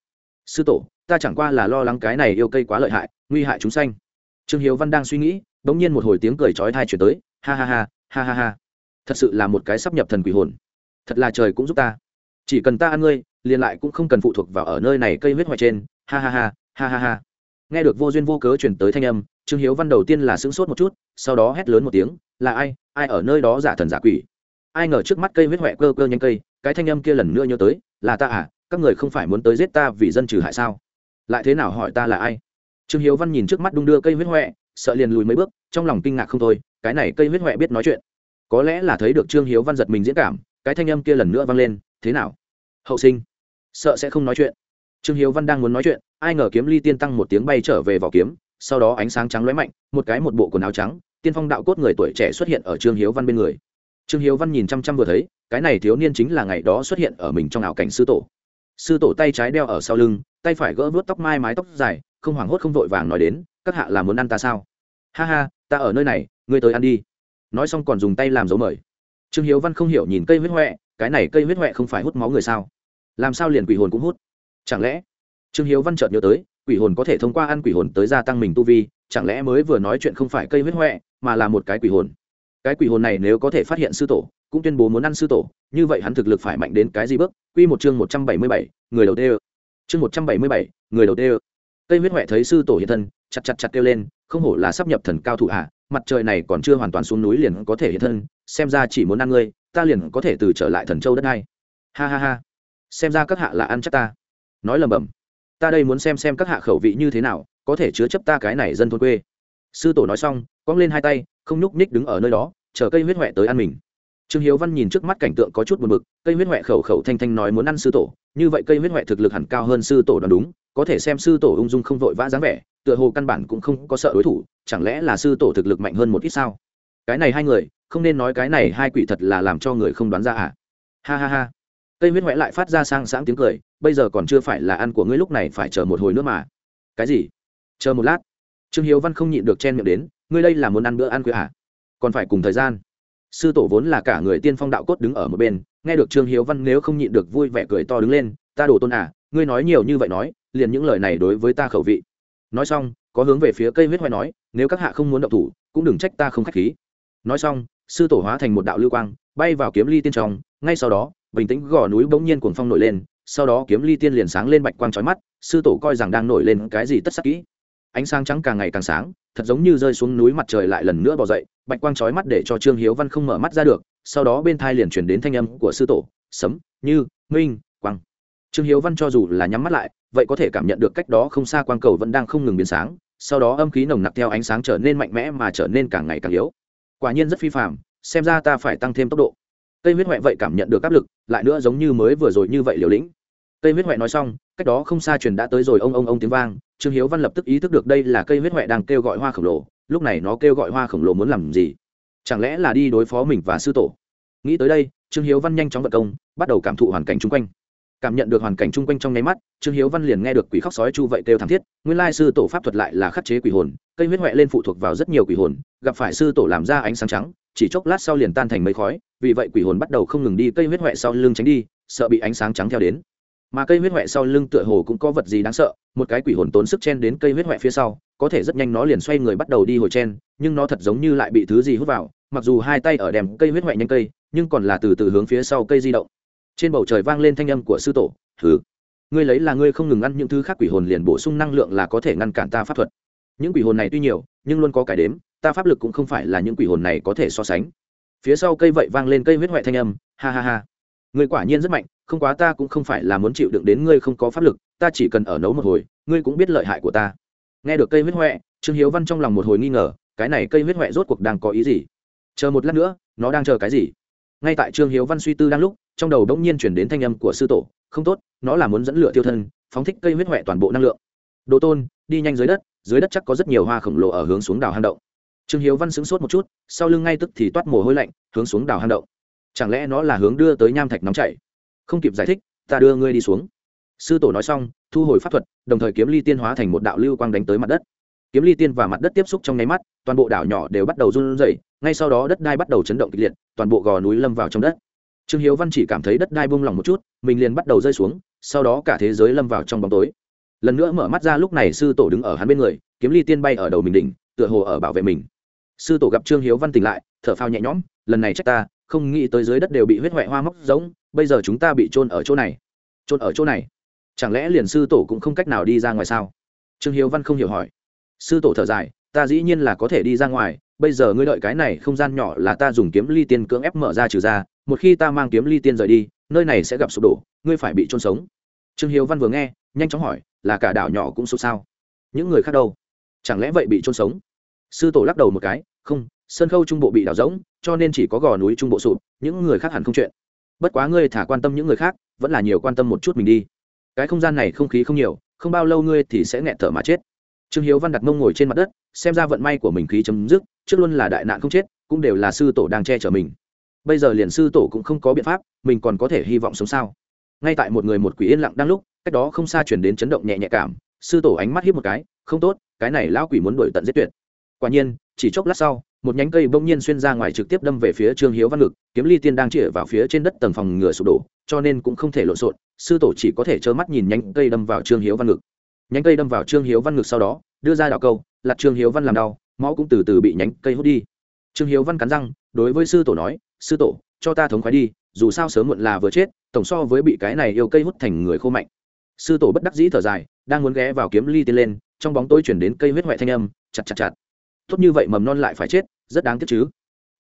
Sư tổ, ta chẳng qua là lo lắng cái này yêu cây quá lợi hại, nguy hại chúng sanh. Trương hiếu văn đang suy nghĩ đ ỗ n g nhiên một hồi tiếng cười chói thai chuyển tới, ha ha ha ha ha ha. Thật sự là một cái sắp nhập thần quỷ hồn. Thật là trời cũng giúp ta. Chỉ cần ta ăn ngươi, liền lại cũng không cần phụ thuộc vào ở nơi này cây huyết hoại trên. Ha ha ha ha ha ha nghe được vô duyên vô cớ chuyển tới thanh âm, trương hiếu văn đầu tiên là sững sốt một chút, sau đó hét lớn một tiếng, là ai? Ai ở nơi đó giả thần giả quỷ? Ai ngờ trước mắt cây huyết huệ cơ cơ nhanh cây, cái thanh âm kia lần nữa nhớ tới, là ta à? Các người không phải muốn tới giết ta vì dân trừ hại sao? Lại thế nào hỏi ta là ai? Trương hiếu văn nhìn trước mắt đung đưa cây huyết huệ sợ liền lùi mấy bước, trong lòng kinh ngạc không thôi, cái này cây huyết huệ biết nói chuyện. Có lẽ là thấy được trương hiếu văn giật mình diễn cảm, cái thanh âm kia lần nữa vang lên, thế nào? Hậu sinh? Sợ sẽ không nói chuyện trương hiếu văn đang muốn nói chuyện, ai ngờ kiếm ly tiên tăng một tiếng bay trở về vỏ kiếm, sau đó ánh sáng trắng lóe mạnh, một cái một bộ quần áo trắng, tiên phong đạo cốt người tuổi trẻ xuất hiện ở trương hiếu văn bên người. Trương hiếu văn nhìn chăm chăm vừa thấy, cái này thiếu niên chính là ngày đó xuất hiện ở mình trong ảo cảnh sư tổ. Sư tổ tay trái đeo ở sau lưng, tay phải gỡ vớt tóc mai mái tóc dài, không hoảng hốt không vội vàng nói đến, các hạ là muốn ăn ta sao? Ha ha, ta ở nơi này, ngươi tới ăn đi. Nói xong còn dùng tay làm dấu mời. Trương hiếu văn không hiểu nhìn cây huyết huệ cái này cây huyết huệ không phải hút máu người sao? Làm sao liền quỷ hồn cũng hút? Chẳng lẽ trương hiếu văn chợt nhớ tới, quỷ hồn có thể thông qua ăn quỷ hồn tới gia tăng mình tu vi, chẳng lẽ mới vừa nói chuyện không phải cây huyết huệ mà là một cái quỷ hồn? Cái quỷ hồn này nếu có thể phát hiện sư tổ, cũng tuyên bố muốn ăn sư tổ, như vậy hắn thực lực phải mạnh đến cái gì bước? Quy một chương một trăm bảy mươi bảy, người đầu tiên. Chương một trăm bảy mươi bảy, người đầu tiên. Cây huyết huệ thấy sư tổ hiện thân, chặt chặt chặt kêu lên, không hổ là sắp nhập thần cao thủ hạ mặt trời này còn chưa hoàn toàn xuống núi liền có thể hiện thân, xem ra chỉ muốn ăn ngươi, ta liền có thể từ trở lại thần châu đất này. Ha ha ha. Xem ra các hạ là ăn chắc ta nói lầm bầm ta đây muốn xem xem các hạ khẩu vị như thế nào, có thể chứa chấp ta cái này dân thôn quê. Sư tổ nói xong, cong lên hai tay, không nhúc ních đứng ở nơi đó, chờ cây huyết huệ tới ăn mình. Trương hiếu văn nhìn trước mắt cảnh tượng có chút buồn bực, cây huyết huệ khẩu khẩu thanh thanh nói muốn ăn sư tổ, như vậy cây huyết huệ thực lực hẳn cao hơn sư tổ đoán đúng, có thể xem sư tổ ung dung không vội vã dáng vẻ, tựa hồ căn bản cũng không có sợ đối thủ, chẳng lẽ là sư tổ thực lực mạnh hơn một ít sao? Cái này hai người, không nên nói cái này hai quỷ thật là làm cho người không đoán ra à? Ha ha ha cây huyết huệ lại phát ra sang sáng tiếng cười, bây giờ còn chưa phải là ăn của ngươi lúc này, phải chờ một hồi nữa mà. Cái gì? Chờ một lát. Trương hiếu văn không nhịn được chen miệng đến, ngươi đây là muốn ăn bữa ăn khuya à? Còn phải cùng thời gian. Sư tổ vốn là cả người tiên phong đạo cốt đứng ở một bên, nghe được trương hiếu văn nếu không nhịn được vui vẻ cười to đứng lên, ta đổ tôn à ngươi nói nhiều như vậy nói, liền những lời này đối với ta khẩu vị. Nói xong, có hướng về phía cây huyết hoài nói, nếu các hạ không muốn động thủ, cũng đừng trách ta không k h á c h khí. Nói xong, sư tổ hóa thành một đạo lưu quang, bay vào kiếm ly tiên trong, ngay sau đó bình tĩnh gò núi bỗng nhiên cuồng phong nổi lên, sau đó kiếm ly tiên liền sáng lên bạch quang trói mắt, sư tổ coi rằng đang nổi lên cái gì tất sắc kỹ. Ánh sáng trắng càng ngày càng sáng, thật giống như rơi xuống núi mặt trời lại lần nữa bỏ dậy, bạch quang trói mắt để cho trương hiếu văn không mở mắt ra được, sau đó bên thai liền chuyển đến thanh âm của sư tổ, sấm, như, minh, quang. Trương hiếu văn cho dù là nhắm mắt lại, vậy có thể cảm nhận được cách đó không xa quang cầu vẫn đang không ngừng biến sáng, sau đó âm khí nồng nặc theo ánh sáng trở nên mạnh mẽ mà trở nên càng ngày càng yếu. Quả nhiên rất phi phạm xem ra ta phải tăng thêm tốc độ cây huyết huệ vậy cảm nhận được áp lực, lại nữa giống như mới vừa rồi như vậy liều lĩnh. Cây huyết huệ nói xong, cách đó không xa truyền đã tới rồi ông ông ông tiếng vang, trương hiếu văn lập tức ý thức được đây là cây huyết huệ đang kêu gọi hoa khổng lồ, lúc này nó kêu gọi hoa khổng lồ muốn làm gì? Chẳng lẽ là đi đối phó mình và sư tổ? Nghĩ tới đây, trương hiếu văn nhanh chóng vận công, bắt đầu cảm thụ hoàn cảnh chung quanh. Cảm nhận được hoàn cảnh chung quanh trong nháy mắt, trương hiếu văn liền nghe được quỷ khóc sói chu vậy kêu thảm thiết, nguyên lai sư tổ pháp thuật lại là khắc chế quỷ hồn cây huyết huệ lên phụ thuộc vào rất nhiều quỷ hồn, gặp phải sư tổ làm ra ánh sáng trắng chỉ chốc lát sau liền tan thành mây khói, vì vậy quỷ hồn bắt đầu không ngừng đi cây huyết huệ sau lưng tránh đi, sợ bị ánh sáng trắng theo đến. Mà cây huyết huệ sau lưng tựa hồ cũng có vật gì đáng sợ, một cái quỷ hồn tốn sức chen đến cây huyết huệ phía sau, có thể rất nhanh nó liền xoay người bắt đầu đi hồi chen, nhưng nó thật giống như lại bị thứ gì hút vào, mặc dù hai tay ở đèm cây huyết huệ nhanh cây, nhưng còn là từ từ hướng phía sau cây di động. Trên bầu trời vang lên thanh âm của sư tổ thứ ngươi lấy là ngươi không ngừng ăn những thứ khác quỷ hồn liền bổ sung năng lượng là có thể ngăn cản ta pháp thuật những quỷ hồn này tuy nhiều, nhưng luôn có cái đếm, ta pháp lực cũng không phải là những quỷ hồn này có thể so sánh. Phía sau cây vậy vang lên cây huyết huệ thanh âm, ha ha ha. Ngươi quả nhiên rất mạnh, không quá ta cũng không phải là muốn chịu đựng đến ngươi không có pháp lực, ta chỉ cần ở nấu một hồi, ngươi cũng biết lợi hại của ta. Nghe được cây huyết huệ, trương hiếu văn trong lòng một hồi nghi ngờ, cái này cây huyết huệ rốt cuộc đang có ý gì? Chờ một lát nữa, nó đang chờ cái gì? Ngay tại trương hiếu văn suy tư đang lúc, trong đầu đống nhiên chuyển đến thanh âm của sư tổ, không tốt, nó là muốn dẫn lửa tiêu thân, phóng thích cây huyết huệ toàn bộ năng lượng. Đồ tôn, đi nhanh dưới đất dưới đất chắc có rất nhiều hoa khổng lồ ở hướng xuống đào hang động. Trương hiếu văn sững sốt một chút, sau lưng ngay tức thì toát mồ hôi lạnh, hướng xuống đào hang động. Chẳng lẽ nó là hướng đưa tới nham thạch nóng chảy? Không kịp giải thích, ta đưa ngươi đi xuống. Sư tổ nói xong, thu hồi pháp thuật, đồng thời kiếm ly tiên hóa thành một đạo lưu quang đánh tới mặt đất. Kiếm ly tiên và mặt đất tiếp xúc trong nháy mắt, toàn bộ đảo nhỏ đều bắt đầu run rẩy, ngay sau đó đất đai bắt đầu chấn động kịch liệt, toàn bộ gò núi lâm vào trong đất. Trương hiếu văn chỉ cảm thấy đất đai bung lỏng một chút, mình liền bắt đầu rơi xuống, sau đó cả thế giới lâm vào trong bóng tối lần nữa mở mắt ra lúc này sư tổ đứng ở hắn bên người, kiếm ly tiên bay ở đầu mình đỉnh, tựa hồ ở bảo vệ mình. Sư tổ gặp trương hiếu văn tỉnh lại, thở phao nhẹ nhõm, lần này trách ta, không nghĩ tới dưới đất đều bị huyết hoại hoa móc giống, bây giờ chúng ta bị trôn ở chỗ này. Trôn ở chỗ này? Chẳng lẽ liền sư tổ cũng không cách nào đi ra ngoài sao? Trương hiếu văn không hiểu hỏi. Sư tổ thở dài, ta dĩ nhiên là có thể đi ra ngoài, bây giờ ngươi đợi cái này không gian nhỏ là ta dùng kiếm ly tiên cưỡng ép mở ra trừ ra, một khi ta mang kiếm ly tiên rời đi, nơi này sẽ gặp sụp đổ, ngươi phải bị trôn sống. Trương hiếu văn vừa nghe, nhanh chóng hỏi là cả đảo nhỏ cũng sụp sao? Những người khác đâu? Chẳng lẽ vậy bị trôn sống? Sư tổ lắc đầu một cái, không sơn khâu trung bộ bị đảo rỗng, cho nên chỉ có gò núi trung bộ sụp, những người khác hẳn không chuyện. Bất quá ngươi thả quan tâm những người khác, vẫn là nhiều quan tâm một chút mình đi. Cái không gian này không khí không nhiều, không bao lâu ngươi thì sẽ nghẹn thở mà chết. Trương hiếu văn đặt mông ngồi trên mặt đất, xem ra vận may của mình khí chấm dứt, trước luôn là đại nạn không chết, cũng đều là sư tổ đang che chở mình. Bây giờ liền sư tổ cũng không có biện pháp, mình còn có thể hy vọng sống sao? Ngay tại một người một quỷ yên lặng đang lúc cách đó không xa chuyển đến chấn động nhẹ nhẹ cảm, sư tổ ánh mắt hiếp một cái, không tốt, cái này lão quỷ muốn đuổi tận giết tuyệt. Quả nhiên, chỉ chốc lát sau, một nhánh cây bỗng nhiên xuyên ra ngoài trực tiếp đâm về phía trương hiếu văn ngực, kiếm ly tiên đang chĩa vào phía trên đất tầng phòng ngừa sụp đổ, cho nên cũng không thể lộn xộn, sư tổ chỉ có thể trơ mắt nhìn nhánh cây đâm vào trương hiếu văn ngực. Nhánh cây đâm vào trương hiếu văn ngực sau đó, đưa ra đạo câu lặt trương hiếu văn làm đau, máu cũng từ từ bị nhánh cây hút đi. Trương hiếu văn cắn răng, đối với sư tổ nói, sư tổ, cho ta thống khoái đi, dù sao sớm muộn là vừa chết, tổng so với bị cái này yêu cây hút thành người khô mạnh sư tổ bất đắc dĩ thở dài đang muốn ghé vào kiếm ly tiên lên trong bóng tối chuyển đến cây huyết huệ thanh âm chặt chặt chặt. Tốt như vậy mầm non lại phải chết rất đáng tiếc chứ.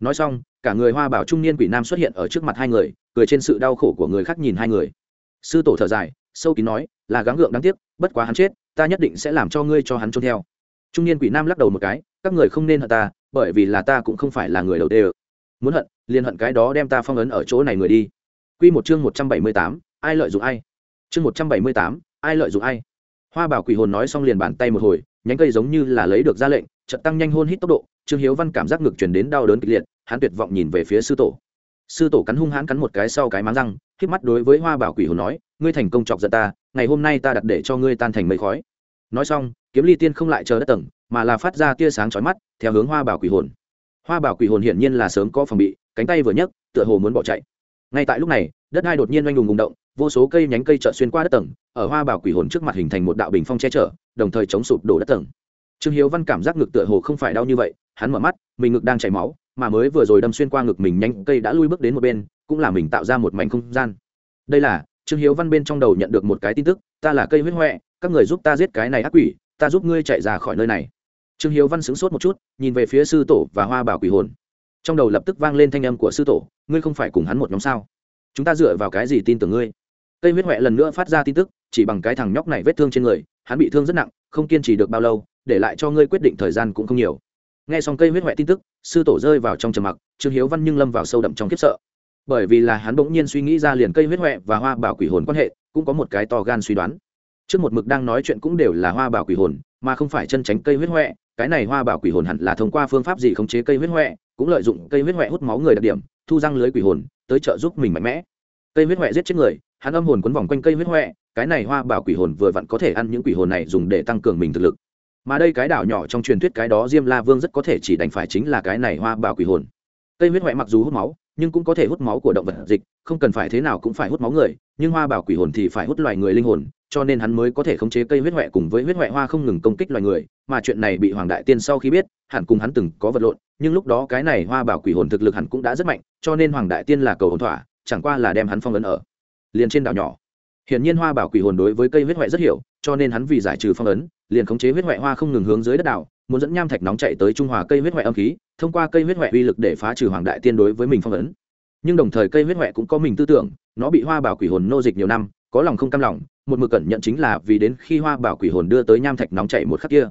Nói xong cả người hoa bảo trung niên quỷ nam xuất hiện ở trước mặt hai người cười trên sự đau khổ của người khác nhìn hai người. Sư tổ thở dài sâu kín nói là gắng gượng đáng tiếc bất quá hắn chết ta nhất định sẽ làm cho ngươi cho hắn trôn theo. Trung niên quỷ nam lắc đầu một cái các người không nên hận ta bởi vì là ta cũng không phải là người đầu tiên. Muốn hận liền hận cái đó đem ta phong ấn ở chỗ này người đi. Quy một chương một trăm bảy mươi tám, ai lợi dụng ai? Chương một trăm bảy mươi tám, ai lợi dụng ai? Hoa Bảo Quỷ Hồn nói xong liền bàn tay một hồi, nhánh cây giống như là lấy được ra lệnh, chợt tăng nhanh hôn hít tốc độ, Trương Hiếu Văn cảm giác ngực truyền đến đau đớn kịch liệt, hắn tuyệt vọng nhìn về phía sư tổ. Sư tổ cắn hung hãn cắn một cái sau cái máng răng, khép mắt đối với Hoa Bảo Quỷ Hồn nói, ngươi thành công chọc giận ta, ngày hôm nay ta đặt để cho ngươi tan thành mây khói. Nói xong, kiếm ly tiên không lại chờ đất tầng, mà là phát ra tia sáng chói mắt, theo hướng Hoa Bảo Quỷ Hồn. Hoa Bảo Quỷ Hồn hiển nhiên là sớm có phòng bị, cánh tay vừa nhấc, tựa hồ muốn bỏ chạy. Ngay tại lúc này, đất đai đột nhiên oanh đùng ngùng động, vô số cây nhánh cây trợ xuyên qua đất tầng, ở Hoa Bảo Quỷ Hồn trước mặt hình thành một đạo bình phong che chở, đồng thời chống sụp đổ đất tầng. Trương hiếu văn cảm giác ngực tựa hồ không phải đau như vậy hắn mở mắt mình ngực đang chảy máu mà mới vừa rồi đâm xuyên qua ngực mình nhanh cây đã lui bước đến một bên cũng là mình tạo ra một mảnh không gian. Đây là trương hiếu văn bên trong đầu nhận được một cái tin tức ta là cây huyết huệ các người giúp ta giết cái này ác quỷ ta giúp ngươi chạy ra khỏi nơi này. Trương hiếu văn sững sốt một chút nhìn về phía sư tổ và hoa bảo quỷ hồn. Trong đầu lập tức vang lên thanh âm của sư tổ ngươi không phải cùng hắn một nhóm sao? Chúng ta dựa vào cái gì tin tưởng ngươi? Cây huyết huệ lần nữa phát ra tin tức, chỉ bằng cái thằng nhóc này vết thương trên người, hắn bị thương rất nặng, không kiên trì được bao lâu, để lại cho ngươi quyết định thời gian cũng không nhiều. Nghe xong cây huyết huệ tin tức, sư tổ rơi vào trong trầm mặc, trương hiếu văn nhưng lâm vào sâu đậm trong kiếp sợ. Bởi vì là hắn bỗng nhiên suy nghĩ ra liền cây huyết huệ và hoa bảo quỷ hồn quan hệ, cũng có một cái to gan suy đoán. Trước một mực đang nói chuyện cũng đều là hoa bảo quỷ hồn, mà không phải chân tránh cây huyết huệ cái này hoa bảo quỷ hồn hẳn là thông qua phương pháp gì khống chế cây huyết huệ cũng lợi dụng cây huyết huệ hút máu người đặc điểm, thu răng lưới quỷ hồn tới trợ giúp mình mạnh mẽ. Cây huyết huệ giết chết người, hắn âm hồn quấn vòng quanh cây huyết huệ cái này hoa bảo quỷ hồn vừa vặn có thể ăn những quỷ hồn này dùng để tăng cường mình thực lực. Mà đây cái đảo nhỏ trong truyền thuyết cái đó diêm la vương rất có thể chỉ đành phải chính là cái này hoa bảo quỷ hồn. Cây huyết huệ mặc dù hút máu, nhưng cũng có thể hút máu của động vật dịch, không cần phải thế nào cũng phải hút máu người, nhưng hoa bảo quỷ hồn thì phải hút loài người linh hồn cho nên hắn mới có thể khống chế cây huyết huệ cùng với huyết huệ hoa không ngừng công kích loài người, mà chuyện này bị hoàng đại tiên sau khi biết, hẳn cùng hắn từng có vật lộn, nhưng lúc đó cái này hoa bảo quỷ hồn thực lực hẳn cũng đã rất mạnh, cho nên hoàng đại tiên là cầu hồn thỏa, chẳng qua là đem hắn phong ấn ở liền trên đảo nhỏ. Hiển nhiên hoa bảo quỷ hồn đối với cây huyết huệ rất hiểu, cho nên hắn vì giải trừ phong ấn, liền khống chế huyết huệ hoa không ngừng hướng dưới đất đảo, muốn dẫn nham thạch nóng chạy tới trung hòa cây huyết huệ âm khí, thông qua cây huyết huệ uy lực để phá trừ hoàng đại tiên đối với mình phong ấn. Nhưng đồng thời cây huyết huệ cũng có mình tư tưởng, nó bị hoa bảo quỷ hồn nô dịch nhiều năm, có lòng không cam lòng một mực cẩn nhận chính là vì đến khi hoa bảo quỷ hồn đưa tới nham thạch nóng chảy một khắc kia.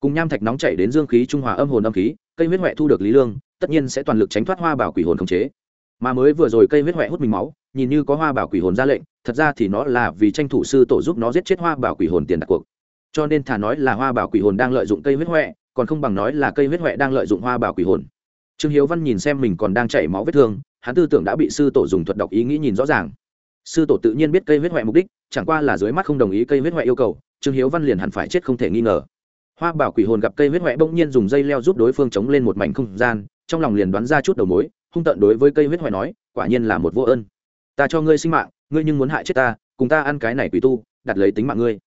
Cùng nham thạch nóng chảy đến dương khí, trung hòa âm hồn âm khí, cây huyết huệ thu được lý lương, tất nhiên sẽ toàn lực tránh thoát hoa bảo quỷ hồn khống chế. Mà mới vừa rồi cây huyết huệ hút mình máu, nhìn như có hoa bảo quỷ hồn ra lệnh, thật ra thì nó là vì tranh thủ sư tổ giúp nó giết chết hoa bảo quỷ hồn tiền đặt cuộc. Cho nên thà nói là hoa bảo quỷ hồn đang lợi dụng cây huyết huệ còn không bằng nói là cây huyết huệ đang lợi dụng hoa bảo quỷ hồn. Trương hiếu văn nhìn xem mình còn đang chảy máu vết thương, hắn tư tưởng đã bị sư tổ dùng thuật độc ý nghĩ nhìn rõ ràng sư tổ tự nhiên biết cây huyết huệ mục đích, chẳng qua là dưới mắt không đồng ý cây huyết huệ yêu cầu, trương hiếu văn liền hẳn phải chết không thể nghi ngờ. Hoa bảo quỷ hồn gặp cây huyết huệ bỗng nhiên dùng dây leo giúp đối phương chống lên một mảnh không gian, trong lòng liền đoán ra chút đầu mối, hung tận đối với cây huyết huệ nói, quả nhiên là một vô ơn. Ta cho ngươi sinh mạng, ngươi nhưng muốn hại chết ta, cùng ta ăn cái này quỷ tu, đặt lấy tính mạng ngươi.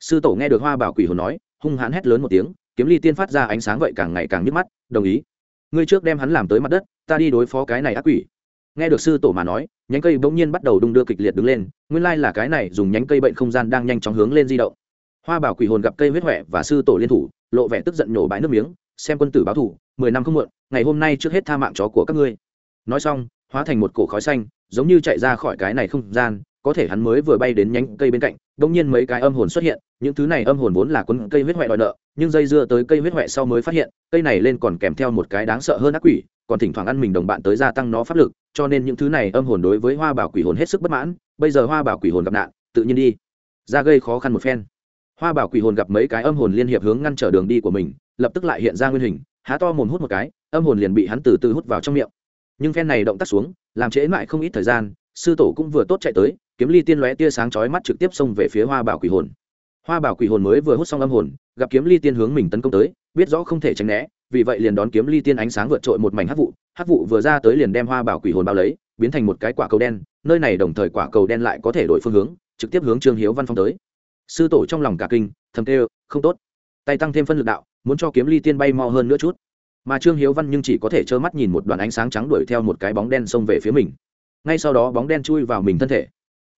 Sư tổ nghe được hoa bảo quỷ hồn nói, hung hãn hét lớn một tiếng, kiếm ly tiên phát ra ánh sáng vậy càng ngày càng nhức mắt, đồng ý. Ngươi trước đem hắn làm tới mặt đất, ta đi đối phó cái này ác quỷ nghe được sư tổ mà nói, nhánh cây bỗng nhiên bắt đầu đung đưa kịch liệt đứng lên, nguyên lai là cái này dùng nhánh cây bệnh không gian đang nhanh chóng hướng lên di động. Hoa bảo quỷ hồn gặp cây huyết huệ và sư tổ liên thủ, lộ vẻ tức giận nhổ bãi nước miếng, xem quân tử báo thủ, mười năm không muộn, ngày hôm nay trước hết tha mạng chó của các ngươi. Nói xong, hóa thành một cổ khói xanh, giống như chạy ra khỏi cái này không gian, có thể hắn mới vừa bay đến nhánh cây bên cạnh, bỗng nhiên mấy cái âm hồn xuất hiện, những thứ này âm hồn vốn là quân cây huyết huệ đòi nợ, nhưng dây dưa tới cây huyết huệ sau mới phát hiện, cây này lên còn kèm theo một cái đáng sợ hơn ác quỷ, còn thỉnh thoảng ăn mình đồng bạn tới gia tăng nó pháp lực cho nên những thứ này âm hồn đối với hoa bảo quỷ hồn hết sức bất mãn, bây giờ hoa bảo quỷ hồn gặp nạn, tự nhiên đi. Ra gây khó khăn một phen. Hoa bảo quỷ hồn gặp mấy cái âm hồn liên hiệp hướng ngăn trở đường đi của mình, lập tức lại hiện ra nguyên hình, há to mồm hút một cái, âm hồn liền bị hắn từ từ hút vào trong miệng. Nhưng phen này động tác xuống, làm trễ mãi không ít thời gian, sư tổ cũng vừa tốt chạy tới, kiếm ly tiên lóe tia sáng chói mắt trực tiếp xông về phía hoa bảo quỷ hồn hoa bảo quỷ hồn mới vừa hút xong âm hồn, gặp kiếm ly tiên hướng mình tấn công tới, biết rõ không thể tránh né, vì vậy liền đón kiếm ly tiên ánh sáng vượt trội một mảnh hắc vụ hắc vụ vừa ra tới liền đem hoa bảo quỷ hồn bao lấy, biến thành một cái quả cầu đen, nơi này đồng thời quả cầu đen lại có thể đổi phương hướng, trực tiếp hướng trương hiếu văn phong tới. Sư tổ trong lòng cả kinh, thầm kêu, không tốt. Tay tăng thêm phân lực đạo, muốn cho kiếm ly tiên bay mau hơn nữa chút. Mà trương hiếu văn nhưng chỉ có thể trơ mắt nhìn một đoàn ánh sáng trắng đuổi theo một cái bóng đen xông về phía mình. Ngay sau đó bóng đen chui vào mình thân thể.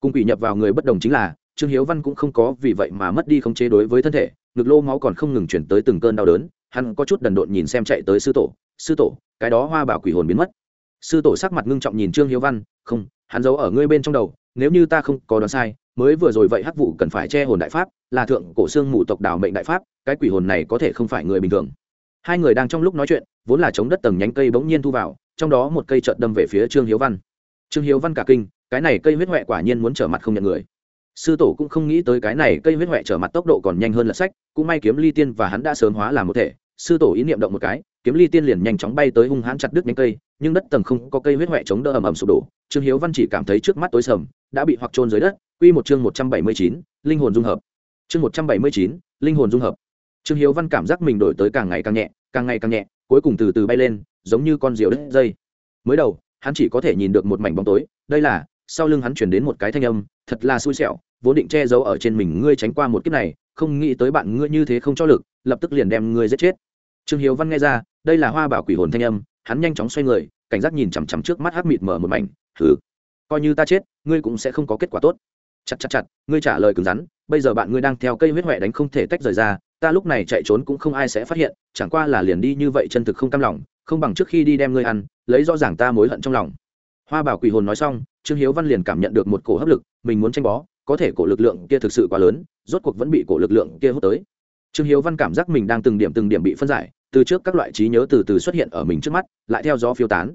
Cùng quỷ nhập vào người bất đồng chính là trương hiếu văn cũng không có vì vậy mà mất đi khống chế đối với thân thể, ngực lô máu còn không ngừng chuyển tới từng cơn đau đớn, hắn có chút đần độn nhìn xem chạy tới sư tổ sư tổ, cái đó hoa bảo quỷ hồn biến mất. Sư tổ sắc mặt ngưng trọng nhìn trương hiếu văn, không, hắn giấu ở ngươi bên trong đầu, nếu như ta không có đoán sai, mới vừa rồi vậy hắc vụ cần phải che hồn đại pháp, là thượng cổ xương mù tộc đảo mệnh đại pháp, cái quỷ hồn này có thể không phải người bình thường. Hai người đang trong lúc nói chuyện, vốn là chống đất tầng nhánh cây bỗng nhiên thu vào, trong đó một cây trợt đâm về phía trương hiếu văn. Trương hiếu văn cả kinh, cái này cây huyết huệ quả nhiên muốn trở mặt không nhận người sư tổ cũng không nghĩ tới cái này cây huyết huệ trở mặt tốc độ còn nhanh hơn lật sách, cũng may kiếm ly tiên và hắn đã sớm hóa làm một thể. Sư tổ ý niệm động một cái, kiếm ly tiên liền nhanh chóng bay tới hung hãn chặt đứt nhánh cây, nhưng đất tầng không có cây huyết huệ chống đỡ ầm ầm sụp đổ. Trương hiếu văn chỉ cảm thấy trước mắt tối sầm, đã bị hoặc trôn dưới đất. Quy một chương một trăm bảy mươi chín, linh hồn dung hợp. Chương một trăm bảy mươi chín, linh hồn dung hợp. Trương hiếu văn cảm giác mình đổi tới càng ngày càng nhẹ, càng ngày càng nhẹ, cuối cùng từ từ bay lên, giống như con diều đất dây. Mới đầu, hắn chỉ có thể nhìn được một mảnh bóng tối, đây là, sau lưng hắn chuyển đến một cái thanh âm, thật là xui xẻo vốn định che giấu ở trên mình ngươi tránh qua một kiếp này, không nghĩ tới bạn ngươi như thế không cho lực, lập tức liền đem ngươi giết chết. Trương hiếu văn nghe ra, đây là hoa bảo quỷ hồn thanh âm, hắn nhanh chóng xoay người, cảnh giác nhìn chằm chằm trước mắt hắc mịt mở một mảnh thử coi như ta chết, ngươi cũng sẽ không có kết quả tốt. Chặt chặt chặt, ngươi trả lời cứng rắn, bây giờ bạn ngươi đang theo cây huyết huệ đánh không thể tách rời ra, ta lúc này chạy trốn cũng không ai sẽ phát hiện, chẳng qua là liền đi như vậy chân thực không cam lòng, không bằng trước khi đi đem ngươi ăn, lấy rõ ràng ta mối hận trong lòng. Hoa bảo quỷ hồn nói xong, trương hiếu văn liền cảm nhận được một cổ hấp lực, mình muốn tranh bó có thể cổ lực lượng kia thực sự quá lớn, rốt cuộc vẫn bị cổ lực lượng kia hút tới. Trương hiếu văn cảm giác mình đang từng điểm từng điểm bị phân giải, từ trước các loại trí nhớ từ từ xuất hiện ở mình trước mắt, lại theo gió phiêu tán.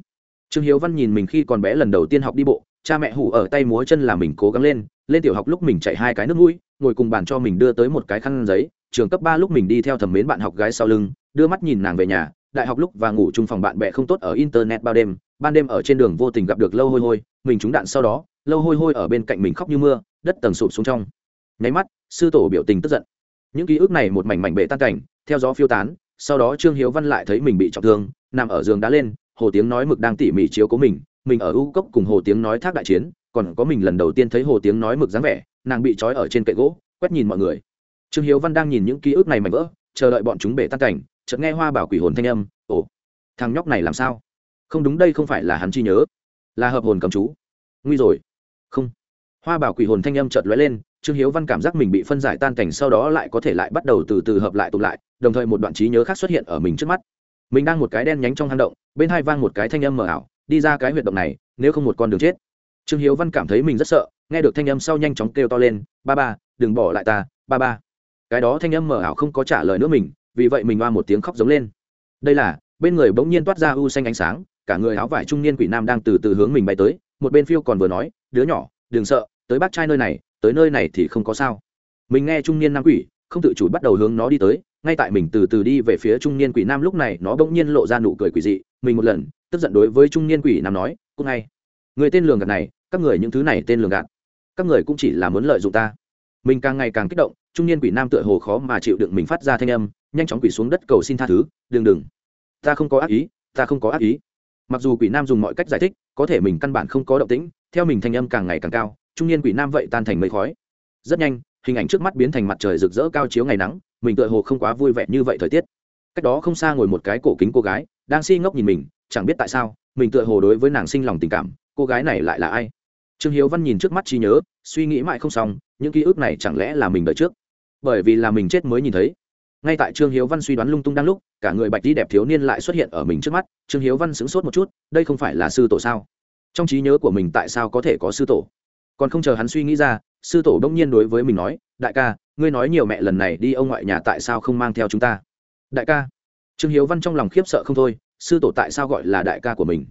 Trương hiếu văn nhìn mình khi còn bé lần đầu tiên học đi bộ, cha mẹ hủ ở tay múa chân là mình cố gắng lên lên tiểu học lúc mình chạy hai cái nước mũi, ngồi cùng bàn cho mình đưa tới một cái khăn giấy, trường cấp ba lúc mình đi theo thẩm mến bạn học gái sau lưng, đưa mắt nhìn nàng về nhà, đại học lúc và ngủ chung phòng bạn bè không tốt ở internet bao đêm, ban đêm ở trên đường vô tình gặp được lâu hôi hôi, mình trúng đạn sau đó, lâu hôi hôi ở bên cạnh mình khóc như mưa đất tầng sụp xuống trong. Nháy mắt, sư tổ biểu tình tức giận. Những ký ức này một mảnh mảnh bệ tan cảnh, theo gió phiêu tán, sau đó trương hiếu văn lại thấy mình bị trọng thương, nằm ở giường đá lên, hồ tiếng nói mực đang tỉ mỉ chiếu cố mình mình ở u cốc cùng hồ tiếng nói thác đại chiến, còn có mình lần đầu tiên thấy hồ tiếng nói mực dáng vẻ, nàng bị trói ở trên cậy gỗ, quét nhìn mọi người. Trương hiếu văn đang nhìn những ký ức này mảnh vỡ, chờ đợi bọn chúng bể tan cảnh, chợt nghe hoa bảo quỷ hồn thanh âm, ồ, thằng nhóc này làm sao? Không đúng đây không phải là hắn chi nhớ, là hợp hồn cầm chú. Nguy rồi. Không hoa bảo quỷ hồn thanh âm chợt lóe lên, trương hiếu văn cảm giác mình bị phân giải tan cảnh sau đó lại có thể lại bắt đầu từ từ hợp lại tụ lại, đồng thời một đoạn trí nhớ khác xuất hiện ở mình trước mắt. Mình đang một cái đen nhánh trong hang động, bên hai vang một cái thanh âm mờ ảo, đi ra cái huyệt động này, nếu không một con đường chết. Trương hiếu văn cảm thấy mình rất sợ, nghe được thanh âm sau nhanh chóng kêu to lên, ba ba, đừng bỏ lại ta, ba ba. Cái đó thanh âm mờ ảo không có trả lời nữa mình, vì vậy mình oa một tiếng khóc giống lên. Đây là, bên người bỗng nhiên toát ra u xanh ánh sáng, cả người áo vải trung niên quỷ nam đang từ từ hướng mình bay tới, một bên phiêu còn vừa nói, đứa nhỏ, đừng sợ tới bác trai nơi này, tới nơi này thì không có sao. Mình nghe trung niên nam quỷ, không tự chủ bắt đầu hướng nó đi tới, ngay tại mình từ từ đi về phía trung niên quỷ nam lúc này, nó bỗng nhiên lộ ra nụ cười quỷ dị, mình một lần, tức giận đối với trung niên quỷ nam nói cũng ngay, người tên lường gạt này, các người những thứ này tên lường gạt, các người cũng chỉ là muốn lợi dụng ta. Mình càng ngày càng kích động, trung niên quỷ nam tựa hồ khó mà chịu đựng mình phát ra thanh âm, nhanh chóng quỷ xuống đất cầu xin tha thứ, đừng đừng, ta không có ác ý, ta không có ác ý. Mặc dù quỷ nam dùng mọi cách giải thích, có thể mình căn bản không có động tĩnh, theo mình thanh âm càng ngày càng cao trung niên quỷ nam vậy tan thành mây khói. Rất nhanh, hình ảnh trước mắt biến thành mặt trời rực rỡ cao chiếu ngày nắng, mình tựa hồ không quá vui vẻ như vậy thời tiết. Cách đó không xa ngồi một cái cổ kính cô gái, đang si ngốc nhìn mình, chẳng biết tại sao, mình tựa hồ đối với nàng sinh lòng tình cảm, cô gái này lại là ai? Trương hiếu văn nhìn trước mắt trí nhớ, suy nghĩ mãi không xong, những ký ức này chẳng lẽ là mình đợi trước? Bởi vì là mình chết mới nhìn thấy. Ngay tại trương hiếu văn suy đoán lung tung đang lúc, cả người bạch đi đẹp thiếu niên lại xuất hiện ở mình trước mắt, trương hiếu văn sững sốt một chút, đây không phải là sư tổ sao? Trong trí nhớ của mình tại sao có thể có sư tổ? Còn không chờ hắn suy nghĩ ra, sư tổ đông nhiên đối với mình nói, đại ca, ngươi nói nhiều mẹ lần này đi, ông ngoại nhà tại sao không mang theo chúng ta? Đại ca. Trương hiếu văn trong lòng khiếp sợ không thôi, sư tổ tại sao gọi là đại ca của mình?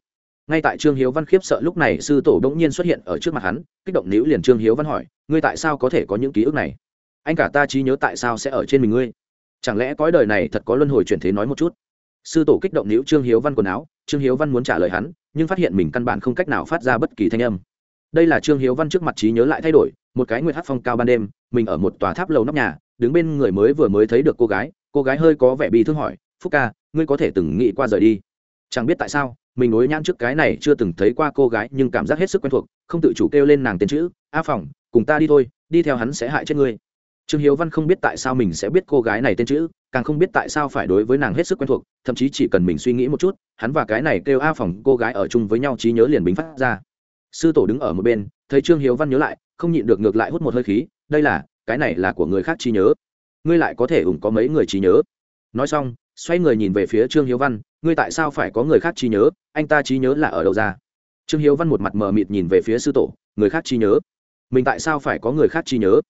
Ngay tại trương hiếu văn khiếp sợ lúc này, sư tổ bỗng nhiên xuất hiện ở trước mặt hắn, kích động níu liền trương hiếu văn hỏi, ngươi tại sao có thể có những ký ức này? Anh cả ta trí nhớ tại sao sẽ ở trên mình ngươi? Chẳng lẽ cõi đời này thật có luân hồi chuyển thế nói một chút? Sư tổ kích động níu trương hiếu văn quần áo, trương hiếu văn muốn trả lời hắn, nhưng phát hiện mình căn bản không cách nào phát ra bất kỳ thanh âm đây là trương hiếu văn trước mặt trí nhớ lại thay đổi, một cái nguyệt hát phong cao ban đêm, mình ở một tòa tháp lầu nóc nhà, đứng bên người mới vừa mới thấy được cô gái cô gái hơi có vẻ bị thương hỏi, phúc ca, ngươi có thể từng nghĩ qua rời đi? Chẳng biết tại sao, mình nối nhãn trước cái này chưa từng thấy qua cô gái, nhưng cảm giác hết sức quen thuộc, không tự chủ kêu lên nàng tên chữ, a phòng, cùng ta đi thôi, đi theo hắn sẽ hại chết ngươi. Trương hiếu văn không biết tại sao mình sẽ biết cô gái này tên chữ, càng không biết tại sao phải đối với nàng hết sức quen thuộc, thậm chí chỉ cần mình suy nghĩ một chút, hắn và cái này kêu a phòng cô gái ở chung với nhau trí nhớ liền bính phát ra sư tổ đứng ở một bên, thấy trương hiếu văn nhớ lại, không nhịn được ngược lại hút một hơi khí, đây là, cái này là của người khác trí nhớ. Ngươi lại có thể ủng có mấy người trí nhớ? Nói xong, xoay người nhìn về phía trương hiếu văn, ngươi tại sao phải có người khác trí nhớ? Anh ta trí nhớ là ở đâu ra? Trương hiếu văn một mặt mờ mịt nhìn về phía sư tổ, người khác trí nhớ? Mình tại sao phải có người khác trí nhớ?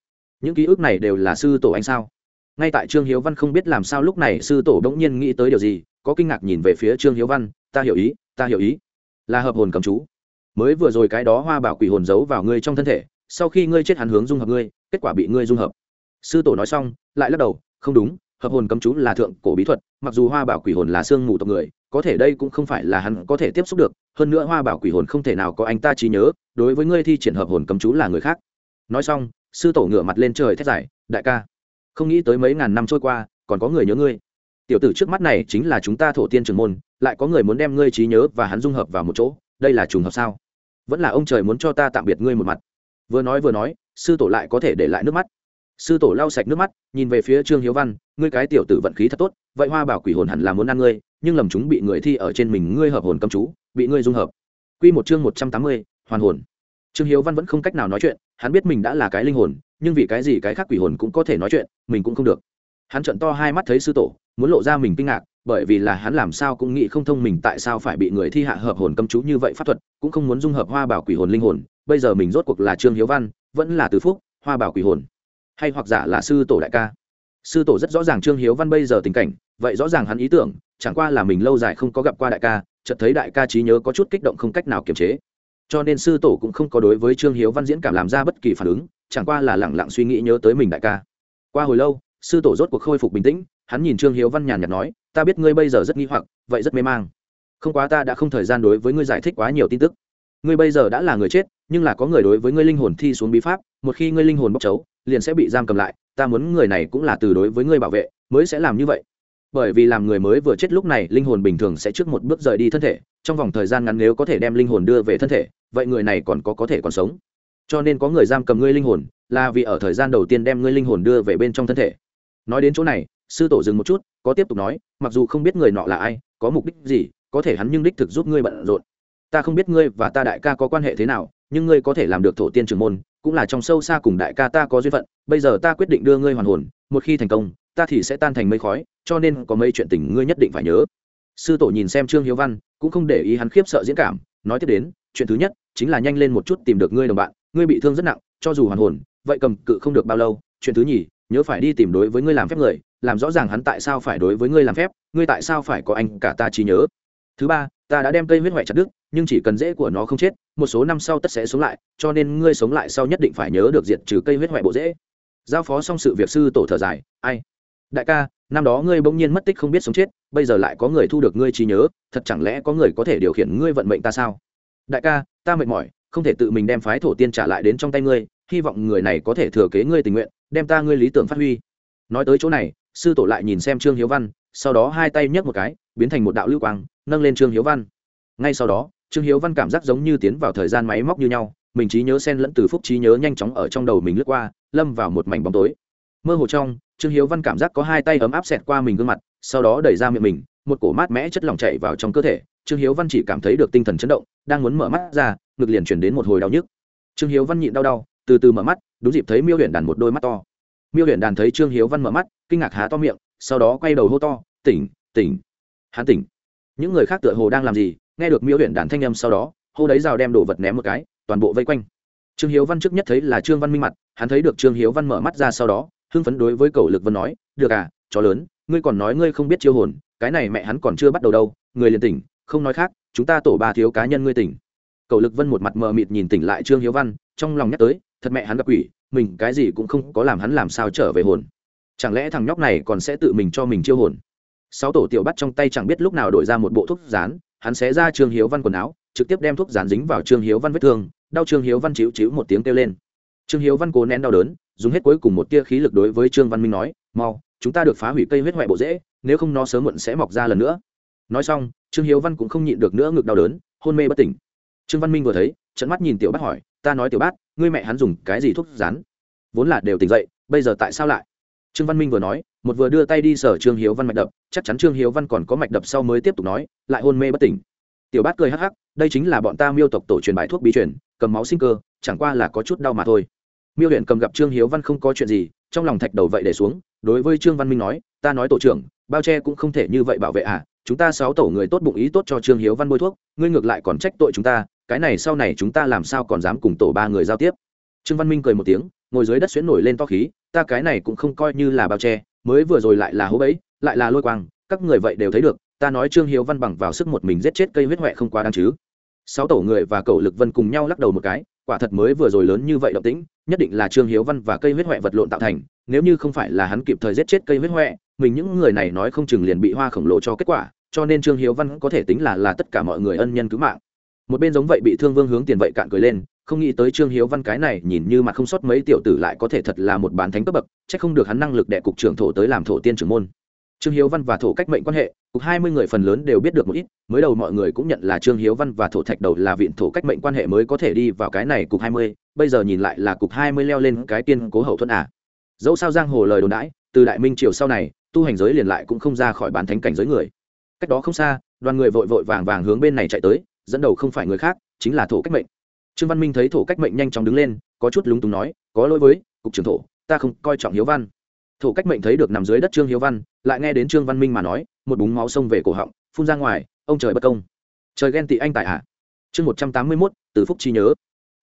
Những ký ức này đều là sư tổ anh sao? Ngay tại trương hiếu văn không biết làm sao lúc này, sư tổ đ ỗ n g nhiên nghĩ tới điều gì, có kinh ngạc nhìn về phía trương hiếu văn, ta hiểu ý, ta hiểu ý. Là hợp hồn cầm chú mới vừa rồi cái đó hoa bảo quỷ hồn giấu vào ngươi trong thân thể, sau khi ngươi chết hắn hướng dung hợp ngươi, kết quả bị ngươi dung hợp. Sư tổ nói xong, lại lắc đầu, không đúng, hợp hồn cấm chú là thượng cổ bí thuật, mặc dù hoa bảo quỷ hồn là xương mù tộc người, có thể đây cũng không phải là hắn có thể tiếp xúc được, hơn nữa hoa bảo quỷ hồn không thể nào có anh ta trí nhớ, đối với ngươi thi triển hợp hồn cấm chú là người khác. Nói xong, sư tổ ngửa mặt lên trời thét giải đại ca, không nghĩ tới mấy ngàn năm trôi qua, còn có người nhớ ngươi. Tiểu tử trước mắt này chính là chúng ta thổ tiên trường môn, lại có người muốn đem ngươi trí nhớ và hắn dung hợp vào một chỗ đây là trùng hợp sao? Vẫn là ông trời muốn cho ta tạm biệt ngươi một mặt. Vừa nói vừa nói, sư tổ lại có thể để lại nước mắt. Sư tổ lau sạch nước mắt, nhìn về phía trương hiếu văn, ngươi cái tiểu tử vận khí thật tốt, vậy hoa bảo quỷ hồn hẳn là muốn ăn ngươi, nhưng lầm chúng bị người thi ở trên mình ngươi hợp hồn cầm chú, bị ngươi dung hợp. Q một chương một trăm tám mươi, hoàn hồn. Trương hiếu văn vẫn không cách nào nói chuyện, hắn biết mình đã là cái linh hồn, nhưng vì cái gì cái khác quỷ hồn cũng có thể nói chuyện, mình cũng không được. Hắn trận to hai mắt thấy sư tổ, muốn lộ ra mình kinh ngạc bởi vì là hắn làm sao cũng nghĩ không thông mình tại sao phải bị người thi hạ hợp hồn cấm chú như vậy pháp thuật, cũng không muốn dung hợp hoa bảo quỷ hồn linh hồn, bây giờ mình rốt cuộc là trương hiếu văn, vẫn là từ phúc, hoa bảo quỷ hồn. Hay hoặc giả là sư tổ đại ca. Sư tổ rất rõ ràng trương hiếu văn bây giờ tình cảnh, vậy rõ ràng hắn ý tưởng, chẳng qua là mình lâu dài không có gặp qua đại ca, chợt thấy đại ca trí nhớ có chút kích động không cách nào kiềm chế. Cho nên sư tổ cũng không có đối với trương hiếu văn diễn cảm làm ra bất kỳ phản ứng, chẳng qua là lẳng lặng suy nghĩ nhớ tới mình đại ca. Qua hồi lâu, sư tổ rốt cuộc khôi phục bình tĩnh, hắn nhìn trương hiếu văn nhàn nhạt nói ta biết ngươi bây giờ rất nghi hoặc, vậy rất mê mang. Không quá ta đã không thời gian đối với ngươi giải thích quá nhiều tin tức. Ngươi bây giờ đã là người chết, nhưng là có người đối với ngươi linh hồn thi xuống bí pháp, một khi ngươi linh hồn bốc chấu liền sẽ bị giam cầm lại, ta muốn người này cũng là từ đối với ngươi bảo vệ, mới sẽ làm như vậy. Bởi vì làm người mới vừa chết lúc này, linh hồn bình thường sẽ trước một bước rời đi thân thể, trong vòng thời gian ngắn nếu có thể đem linh hồn đưa về thân thể, vậy người này còn có có thể còn sống. Cho nên có người giam cầm ngươi linh hồn, là vì ở thời gian đầu tiên đem ngươi linh hồn đưa về bên trong thân thể. Nói đến chỗ này sư tổ dừng một chút, có tiếp tục nói, mặc dù không biết người nọ là ai, có mục đích gì, có thể hắn nhưng đích thực giúp ngươi bận rộn. Ta không biết ngươi và ta đại ca có quan hệ thế nào, nhưng ngươi có thể làm được thổ tiên trưởng môn, cũng là trong sâu xa cùng đại ca ta có duyên phận, bây giờ ta quyết định đưa ngươi hoàn hồn, một khi thành công, ta thì sẽ tan thành mây khói, cho nên có mấy chuyện tình ngươi nhất định phải nhớ. Sư tổ nhìn xem trương hiếu văn, cũng không để ý hắn khiếp sợ diễn cảm, nói tiếp đến, chuyện thứ nhất, chính là nhanh lên một chút tìm được ngươi đồng bạn, ngươi bị thương rất nặng, cho dù hoàn hồn, vậy cầm cự không được bao lâu, chuyện thứ nhì nhớ phải đi tìm đối với ngươi làm phép người, làm rõ ràng hắn tại sao phải đối với ngươi làm phép, ngươi tại sao phải có anh cả ta trí nhớ. Thứ ba, ta đã đem cây huyết hoại chặt đứt, nhưng chỉ cần rễ của nó không chết, một số năm sau tất sẽ sống lại, cho nên ngươi sống lại sau nhất định phải nhớ được diệt trừ cây huyết hoại bộ rễ giao phó xong sự việc sư tổ thở dài, ai? Đại ca, năm đó ngươi bỗng nhiên mất tích không biết sống chết, bây giờ lại có người thu được ngươi trí nhớ, thật chẳng lẽ có người có thể điều khiển ngươi vận mệnh ta sao? Đại ca, ta mệt mỏi, không thể tự mình đem phái thổ tiên trả lại đến trong tay ngươi, hy vọng người này có thể thừa kế ngươi tình nguyện đem ta ngươi lý tưởng phát huy. Nói tới chỗ này, sư tổ lại nhìn xem trương hiếu văn, sau đó hai tay nhấc một cái, biến thành một đạo lưu quang, nâng lên trương hiếu văn. Ngay sau đó, trương hiếu văn cảm giác giống như tiến vào thời gian máy móc như nhau, mình trí nhớ sen lẫn từ phúc trí nhớ nhanh chóng ở trong đầu mình lướt qua, lâm vào một mảnh bóng tối. Mơ hồ trong, trương hiếu văn cảm giác có hai tay ấm áp xẹt qua mình gương mặt, sau đó đẩy ra miệng mình, một cổ mát mẽ chất lỏng chảy vào trong cơ thể, trương hiếu văn chỉ cảm thấy được tinh thần chấn động, đang muốn mở mắt ra, ngực liền chuyển đến một hồi đau nhức. Trương hiếu văn nhịn đau đau từ từ mở mắt, đúng dịp thấy miêu huyện đàn một đôi mắt to. Miêu huyện đàn thấy trương hiếu văn mở mắt, kinh ngạc há to miệng, sau đó quay đầu hô to, tỉnh tỉnh, hắn tỉnh. Những người khác tựa hồ đang làm gì, nghe được miêu huyện đàn thanh âm sau đó, hô đấy rào đem đồ vật ném một cái, toàn bộ vây quanh. Trương hiếu văn trước nhất thấy là trương văn minh mặt, hắn thấy được trương hiếu văn mở mắt ra sau đó, hưng phấn đối với cầu lực vân nói, được à chó lớn, ngươi còn nói ngươi không biết chiêu hồn, cái này mẹ hắn còn chưa bắt đầu đâu, người liền tỉnh, không nói khác, chúng ta tổ ba thiếu cá nhân ngươi tỉnh. Cầu lực vân một mặt mờ mịt nhìn tỉnh lại trương hiếu văn, trong lòng nhắc tới thật mẹ hắn gặp quỷ, mình cái gì cũng không có làm hắn làm sao trở về hồn. Chẳng lẽ thằng nhóc này còn sẽ tự mình cho mình chiêu hồn? Sáu tổ tiểu bắt trong tay chẳng biết lúc nào đổi ra một bộ thuốc rán, hắn xé ra trương hiếu văn quần áo, trực tiếp đem thuốc rán dính vào trương hiếu văn vết thương, đau trương hiếu văn chịu chịu một tiếng kêu lên. Trương hiếu văn cố nén đau đớn, dùng hết cuối cùng một tia khí lực đối với trương văn minh nói, mau, chúng ta được phá hủy cây huyết hoại bộ dễ nếu không nó sớm muộn sẽ mọc ra lần nữa. Nói xong, trương hiếu văn cũng không nhịn được nữa ngực đau đớn, hôn mê bất tỉnh. Trương văn minh vừa thấy trận mắt nhìn tiểu bát hỏi ta nói tiểu bát, ngươi mẹ hắn dùng cái gì thuốc rán? Vốn là đều tỉnh dậy, bây giờ tại sao lại? Trương văn minh vừa nói, một vừa đưa tay đi sở trương hiếu văn mạch đập, chắc chắn trương hiếu văn còn có mạch đập sau mới tiếp tục nói, lại hôn mê bất tỉnh. Tiểu bát cười hắc hắc, đây chính là bọn ta miêu tộc tổ truyền bài thuốc bí truyền, cầm máu sinh cơ, chẳng qua là có chút đau mà thôi. Miêu huyện cầm gặp trương hiếu văn không có chuyện gì, trong lòng thạch đầu vậy để xuống, đối với trương văn minh nói, ta nói tổ trưởng, bao che cũng không thể như vậy bảo vệ à chúng ta sáu tổ người tốt bụng ý tốt cho trương hiếu văn bôi thuốc, ngươi ngược lại còn trách tội chúng ta cái này sau này chúng ta làm sao còn dám cùng tổ ba người giao tiếp? Trương văn minh cười một tiếng, ngồi dưới đất xuyến nổi lên to khí, ta cái này cũng không coi như là bao che, mới vừa rồi lại là hố bẫy, lại là lôi quang, các người vậy đều thấy được, ta nói trương hiếu văn bằng vào sức một mình giết chết cây huyết huệ không quá đáng chứ. Sáu tổ người và cậu lực vân cùng nhau lắc đầu một cái, quả thật mới vừa rồi lớn như vậy động tĩnh, nhất định là trương hiếu văn và cây huyết huệ vật lộn tạo thành, nếu như không phải là hắn kịp thời giết chết cây huyết huệ mình những người này nói không chừng liền bị hoa khổng lồ cho kết quả, cho nên trương hiếu văn có thể tính là là tất cả mọi người ân nhân cứu mạng một bên giống vậy bị thương vương hướng tiền vậy cạn cười lên, không nghĩ tới trương hiếu văn cái này nhìn như mặt không sót mấy tiểu tử lại có thể thật là một bán thánh cấp bậc c h ắ c không được hắn năng lực đệ cục trưởng thổ tới làm thổ tiên trưởng môn trương hiếu văn và thổ cách mệnh quan hệ, cục hai mươi người phần lớn đều biết được một ít, mới đầu mọi người cũng nhận là trương hiếu văn và thổ thạch đầu là viện thổ cách mệnh quan hệ mới có thể đi vào cái này cục hai mươi, bây giờ nhìn lại là cục hai mươi leo lên cái tiên cố hậu thuẫn à. dẫu sao giang hồ lời đồn đãi, từ đại minh triều sau này, tu hành giới liền lại cũng không ra khỏi bán thánh cảnh giới người cách đó không xa, đoàn người vội vội vàng vàng hướng bên này chạy tới dẫn đầu không phải người khác, chính là thổ cách mệnh. Trương văn minh thấy thổ cách mệnh nhanh chóng đứng lên, có chút lúng túng nói, có lỗi với cục trưởng thổ, ta không coi trọng hiếu văn. Thổ cách mệnh thấy được nằm dưới đất trương hiếu văn, lại nghe đến trương văn minh mà nói, một búng máu xông về cổ họng, phun ra ngoài, ông trời bất công. Trời ghen tị anh tại hạ à. chương một trăm tám mươi mốt, từ phúc chi nhớ.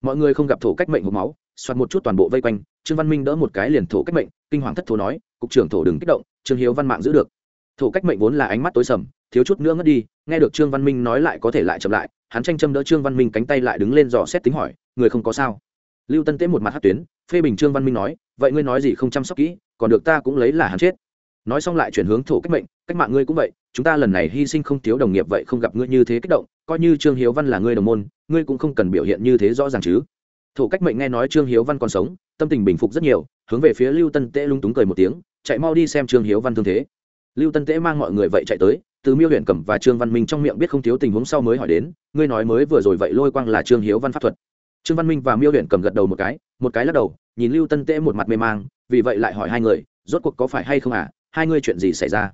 Mọi người không gặp thổ cách mệnh hộp máu xoát một chút toàn bộ vây quanh, trương văn minh đỡ một cái liền thổ cách mệnh, kinh hoàng thất thổ nói, cục trưởng thổ đừng kích động, trương hiếu văn mạng giữ được. Thổ cách mệnh vốn là ánh mắt tối sầm, thiếu chút nữa ngất đi, nghe được trương văn minh nói lại có thể lại chậm lại hắn tranh châm đỡ trương văn minh cánh tay lại đứng lên dò xét tính hỏi, người không có sao? Lưu tân tế một mặt hát tuyến, phê bình trương văn minh nói, vậy ngươi nói gì không chăm sóc kỹ, còn được ta cũng lấy là hắn chết. Nói xong lại chuyển hướng thổ cách mệnh, cách mạng ngươi cũng vậy, chúng ta lần này hy sinh không thiếu đồng nghiệp vậy không gặp ngươi như thế kích động, coi như trương hiếu văn là ngươi đồng môn, ngươi cũng không cần biểu hiện như thế rõ ràng chứ. Thổ cách mệnh nghe nói trương hiếu văn còn sống, tâm tình bình phục rất nhiều, hướng về phía lưu tân tễ lung túng cười một tiếng, chạy mau đi xem trương hiếu văn thương thế. Lưu tân tễ mang mọi người vậy chạy tới từ miêu huyện cẩm và trương văn minh trong miệng biết không thiếu tình huống sau mới hỏi đến, ngươi nói mới vừa rồi vậy lôi quang là trương hiếu văn pháp thuật? Trương văn minh và miêu huyện cầm gật đầu một cái một cái lắc đầu, nhìn lưu tân tễ một mặt mê mang, vì vậy lại hỏi hai người, rốt cuộc có phải hay không à? Hai ngươi chuyện gì xảy ra?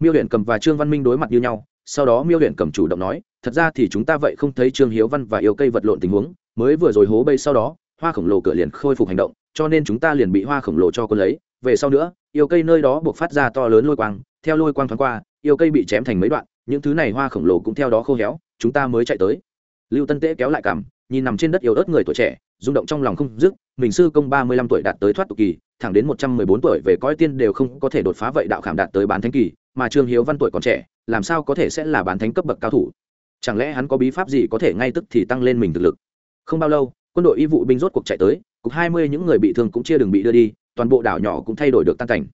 Miêu huyện cầm và trương văn minh đối mặt như nhau, sau đó miêu huyện cầm chủ động nói, thật ra thì chúng ta vậy không thấy trương hiếu văn và yêu cây vật lộn tình huống, mới vừa rồi hố bây sau đó, hoa khổng lồ cửa liền khôi phục hành động, cho nên chúng ta liền bị hoa khổng lồ cho quân lấy, về sau nữa, yêu cây nơi đó buộc phát ra to lớn lôi quang, theo lôi quang thoáng qua yêu cây bị chém thành mấy đoạn, những thứ này hoa khổng lồ cũng theo đó khô héo, chúng ta mới chạy tới. Lưu tân tễ kéo lại cảm nhìn nằm trên đất yếu ớt người tuổi trẻ, rung động trong lòng không dứt, mình sư công ba mươi lăm tuổi đạt tới thoát tục kỳ, thẳng đến một trăm mười bốn tuổi về coi tiên đều không có thể đột phá vậy đạo khảm đạt tới bán thánh kỳ, mà trương hiếu văn tuổi còn trẻ, làm sao có thể sẽ là bán thánh cấp bậc cao thủ? Chẳng lẽ hắn có bí pháp gì có thể ngay tức thì tăng lên mình thực lực? Không bao lâu, quân đội y vụ binh rốt cuộc chạy tới, cục hai mươi những người bị thương cũng chia đường bị đưa đi, toàn bộ đảo nhỏ cũng thay đổi được tăng cảnh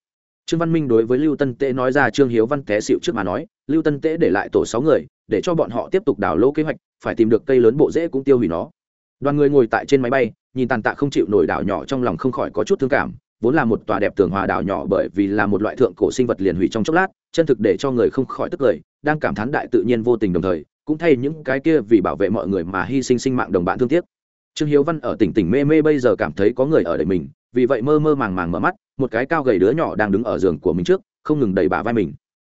trương văn minh đối với lưu tân tễ nói ra trương hiếu văn té xịu trước mà nói, lưu tân tễ để lại tổ sáu người, để cho bọn họ tiếp tục đảo lỗ kế hoạch, phải tìm được cây lớn bộ dễ cũng tiêu hủy nó. Đoàn người ngồi tại trên máy bay, nhìn tàn tạ không chịu nổi đảo nhỏ trong lòng không khỏi có chút thương cảm, vốn là một tòa đẹp tường hòa đảo nhỏ bởi vì là một loại thượng cổ sinh vật liền hủy trong chốc lát, chân thực để cho người không khỏi tức cười đang cảm thán đại tự nhiên vô tình đồng thời, cũng thay những cái kia vì bảo vệ mọi người mà hy sinh sinh mạng đồng bạn thương tiếc trương hiếu văn ở tỉnh tỉnh mê mê bây giờ cảm thấy có người ở đẩy mình, vì vậy mơ mơ màng màng mở mắt, một cái cao gầy đứa nhỏ đang đứng ở giường của mình trước, không ngừng đẩy bà vai mình.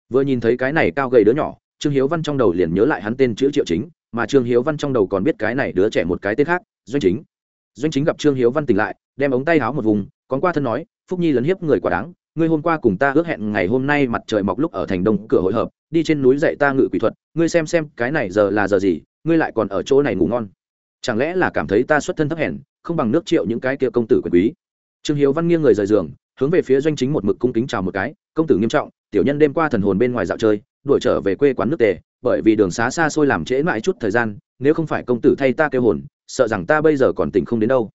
Vừa nhìn thấy cái này cao gầy đứa nhỏ, trương hiếu văn trong đầu liền nhớ lại hắn tên chữ triệu chính, mà trương hiếu văn trong đầu còn biết cái này đứa trẻ một cái tên khác, doanh chính. Doanh chính gặp trương hiếu văn tỉnh lại, đem ống tay háo một vùng còn qua thân nói, phúc nhi lấn hiếp người quá đáng, ngươi hôm qua cùng ta ước hẹn ngày hôm nay mặt trời mọc lúc ở thành đông cửa hội hợp, đi trên núi dạy ta ngự quỷ thuật, ngươi xem xem cái này giờ là giờ gì, ngươi lại còn ở chỗ này ngủ ngon chẳng lẽ là cảm thấy ta xuất thân thấp hèn, không bằng nước triệu những cái kia công tử quyền quý? Trương hiếu văn nghiêng người rời giường, hướng về phía doanh chính một mực cung kính chào một cái, công tử nghiêm trọng, tiểu nhân đêm qua thần hồn bên ngoài dạo chơi, đuổi trở về quê quán nước tề, bởi vì đường xá xa xôi làm trễ mãi chút thời gian, nếu không phải công tử thay ta kêu hồn, sợ rằng ta bây giờ còn tỉnh không đến đâu.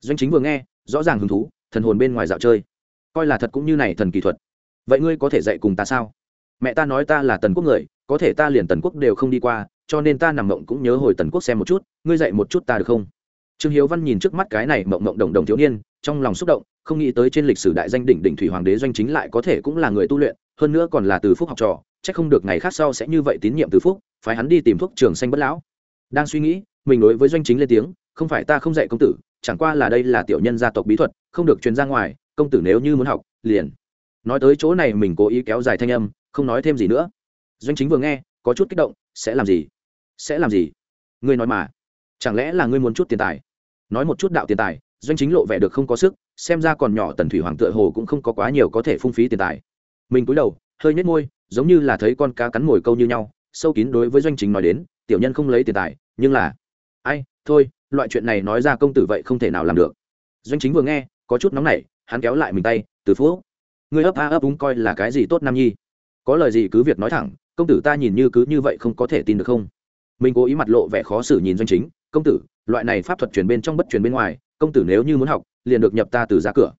Doanh chính vừa nghe, rõ ràng hứng thú, thần hồn bên ngoài dạo chơi. Coi là thật cũng như này thần kỳ thuật. Vậy ngươi có thể dạy cùng ta sao? Mẹ ta nói ta là tần quốc người, có thể ta liền tần quốc đều không đi qua cho nên ta nằm mộng cũng nhớ hồi tần quốc xem một chút, ngươi dạy một chút ta được không? Trương hiếu văn nhìn trước mắt cái này mộng mộng đồng đồng thiếu niên, trong lòng xúc động, không nghĩ tới trên lịch sử đại danh đỉnh đỉnh thủy hoàng đế doanh chính lại có thể cũng là người tu luyện, hơn nữa còn là từ phúc học trò c h ắ c không được ngày khác sau sẽ như vậy tín nhiệm từ phúc phải hắn đi tìm thuốc trường xanh bất lão. Đang suy nghĩ, mình đối với doanh chính lên tiếng, không phải ta không dạy công tử, chẳng qua là đây là tiểu nhân gia tộc bí thuật, không được truyền ra ngoài, công tử nếu như muốn học, liền. Nói tới chỗ này mình cố ý kéo dài thanh âm, không nói thêm gì nữa. Doanh chính vừa nghe, có chút kích động, sẽ làm gì? Sẽ làm gì? Ngươi nói mà. Chẳng lẽ là ngươi muốn chút tiền tài? Nói một chút đạo tiền tài, doanh chính lộ vẻ được không có sức, xem ra còn nhỏ tần thủy hoàng tựa hồ cũng không có quá nhiều có thể phung phí tiền tài. Mình cúi đầu, hơi nhếch môi, giống như là thấy con cá cắn mồi câu như nhau, sâu kín đối với doanh chính nói đến, tiểu nhân không lấy tiền tài, nhưng là ai, thôi, loại chuyện này nói ra công tử vậy không thể nào làm được. Doanh chính vừa nghe, có chút nóng nảy, hắn kéo lại mình tay, từ phú, ngươi ấp a ấp úng coi là cái gì tốt nam nhi? Có lời gì cứ việc nói thẳng, công tử ta nhìn như cứ như vậy không có thể tin được không? Mình cố ý mặt lộ vẻ khó xử nhìn doanh chính, công tử, loại này pháp thuật truyền bên trong bất truyền bên ngoài, công tử nếu như muốn học, liền được nhập ta từ ra cửa.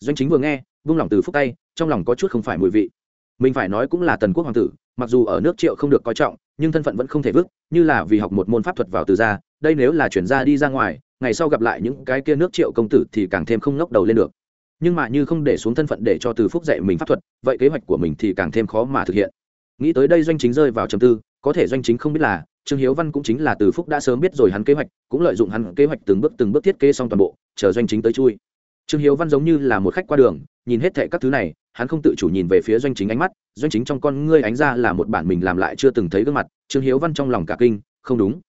Doanh chính vừa nghe, vung lòng từ phúc tay, trong lòng có chút không phải mùi vị. Mình phải nói cũng là tần quốc hoàng tử, mặc dù ở nước triệu không được coi trọng, nhưng thân phận vẫn không thể vứt, như là vì học một môn pháp thuật vào từ ra đây nếu là chuyển ra đi ra ngoài, ngày sau gặp lại những cái kia nước triệu công tử thì càng thêm không ngóc đầu lên được. Nhưng mà như không để xuống thân phận để cho từ phúc dạy mình pháp thuật, vậy kế hoạch của mình thì càng thêm khó mà thực hiện. Nghĩ tới đây doanh chính rơi vào trầm tư, có thể doanh chính không biết là trương hiếu văn cũng chính là từ phúc đã sớm biết rồi hắn kế hoạch, cũng lợi dụng hắn kế hoạch từng bước từng bước thiết kế xong toàn bộ, chờ doanh chính tới chui. Trương hiếu văn giống như là một khách qua đường, nhìn hết thệ các thứ này, hắn không tự chủ nhìn về phía doanh chính ánh mắt, doanh chính trong con ngươi ánh ra là một bản mình làm lại chưa từng thấy gương mặt, trương hiếu văn trong lòng cả kinh, không đúng.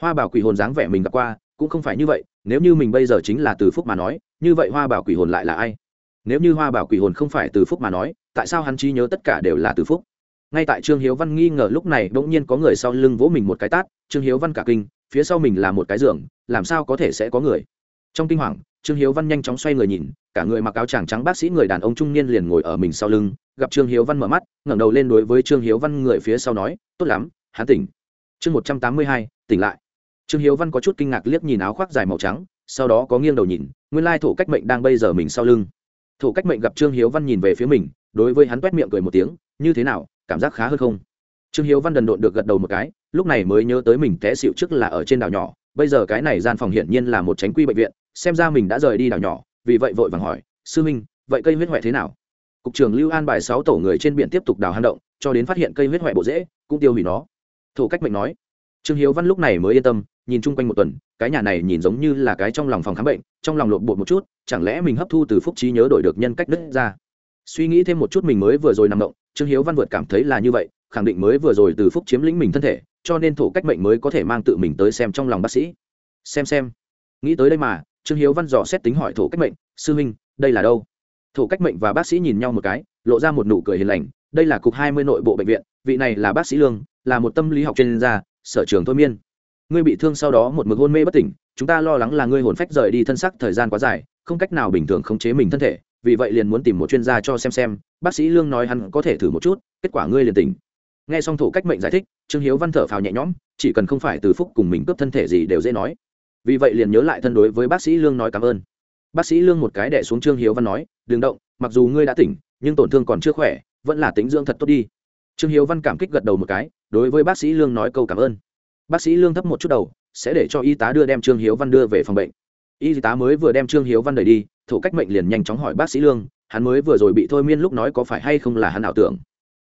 Hoa bảo quỷ hồn dáng vẻ mình gặp qua, cũng không phải như vậy, nếu như mình bây giờ chính là từ phúc mà nói, như vậy hoa bảo quỷ hồn lại là ai? Nếu như hoa bảo quỷ hồn không phải từ phúc mà nói, tại sao hắn trí nhớ tất cả đều là từ phúc? Ngay tại trương hiếu văn nghi ngờ lúc này đ ỗ n g nhiên có người sau lưng vỗ mình một cái tát, trương hiếu văn cả kinh, phía sau mình là một cái giường, làm sao có thể sẽ có người? Trong kinh hoàng, trương hiếu văn nhanh chóng xoay người nhìn, cả người mặc áo chàng trắng bác sĩ người đàn ông trung niên liền ngồi ở mình sau lưng, gặp trương hiếu văn mở mắt, ngẩng đầu lên đối với trương hiếu văn người phía sau nói, tốt lắm, hắn tỉnh. Chương một trăm tám mươi hai, tỉnh lại. Trương hiếu văn có chút kinh ngạc liếc nhìn áo khoác dài màu trắng, sau đó có nghiêng đầu nhìn, nguyên lai thổ cách mệnh đang bây giờ mình sau lưng. Thổ cách mệnh gặp trương hiếu văn nhìn về phía mình, đối với hắn t miệng cười một tiếng, như thế nào cảm giác khá hơn không? Trương hiếu văn đần độn được gật đầu một cái, lúc này mới nhớ tới mình té xịu trước là ở trên đảo nhỏ, bây giờ cái này gian phòng hiển nhiên là một tránh quy bệnh viện, xem ra mình đã rời đi đảo nhỏ, vì vậy vội vàng hỏi, sư minh, vậy cây huyết huệ thế nào? Cục trưởng lưu an bài sáu tổ người trên biển tiếp tục đào hang động, cho đến phát hiện cây huyết huệ bộ dễ, cũng tiêu hủy nó. Thổ cách mệnh nói. Trương hiếu văn lúc này mới yên tâm, nhìn chung quanh một tuần, cái nhà này nhìn giống như là cái trong lòng phòng khám bệnh, trong lòng lộn bột một chút, chẳng lẽ mình hấp thu từ phúc trí nhớ đổi được nhân cách đất ra? Suy nghĩ thêm một chút mình mới vừa rồi nằm động trương hiếu văn vượt cảm thấy là như vậy, khẳng định mới vừa rồi từ phúc chiếm lĩnh mình thân thể, cho nên thổ cách mệnh mới có thể mang tự mình tới xem trong lòng bác sĩ. Xem xem. Nghĩ tới đây mà, trương hiếu văn dò xét tính hỏi thổ cách mệnh, sư huynh, đây là đâu? Thổ cách mệnh và bác sĩ nhìn nhau một cái, lộ ra một nụ cười hiền lành, đây là cục hai mươi nội bộ bệnh viện, vị này là bác sĩ lương, là một tâm lý học chuyên gia, sở trường thôi miên. Ngươi bị thương sau đó một mực hôn mê bất tỉnh, chúng ta lo lắng là ngươi hồn phách rời đi thân sắc thời gian quá dài, không cách nào bình thường khống chế mình thân thể vì vậy liền muốn tìm một chuyên gia cho xem xem. Bác sĩ lương nói hắn có thể thử một chút, kết quả ngươi liền tỉnh. Nghe xong thổ cách mệnh giải thích, trương hiếu văn thở phào nhẹ nhõm, chỉ cần không phải từ phúc cùng mình cướp thân thể gì đều dễ nói. Vì vậy liền nhớ lại thân đối với bác sĩ lương nói cảm ơn. Bác sĩ lương một cái đẻ xuống trương hiếu văn nói, đừng động, mặc dù ngươi đã tỉnh, nhưng tổn thương còn chưa khỏe, vẫn là tính dưỡng thật tốt đi. Trương hiếu văn cảm kích gật đầu một cái, đối với bác sĩ lương nói câu cảm ơn. Bác sĩ lương thấp một chút đầu, sẽ để cho y tá đưa đem trương hiếu văn đưa về phòng bệnh. Y tá mới vừa đem trương hiếu văn đẩy đi thổ cách mệnh liền nhanh chóng hỏi bác sĩ lương, hắn mới vừa rồi bị thôi miên lúc nói có phải hay không là hắn ảo tưởng.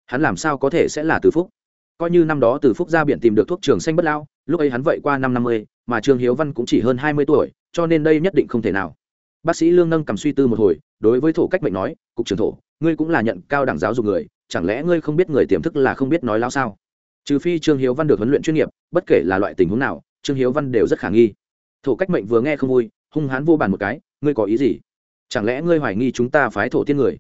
Hắn làm sao có thể sẽ là từ phúc? Coi như năm đó từ phúc ra biển tìm được thuốc trường xanh bất lao, lúc ấy hắn vậy qua năm năm mươi, mà trương hiếu văn cũng chỉ hơn hai mươi tuổi, cho nên đây nhất định không thể nào. Bác sĩ lương nâng cầm suy tư một hồi, đối với thổ cách mệnh nói, cục trưởng thổ, ngươi cũng là nhận cao đẳng giáo dục người, chẳng lẽ ngươi không biết người tiềm thức là không biết nói lao sao? Trừ phi trương hiếu văn được huấn luyện chuyên nghiệp, bất kể là loại tình huống nào, trương hiếu văn đều rất khả nghi. Thổ cách mệnh vừa nghe không vui, hung hãn vô bàn một cái, ngươi có ý gì? Chẳng lẽ ngươi hoài nghi chúng ta phái thổ tiên người?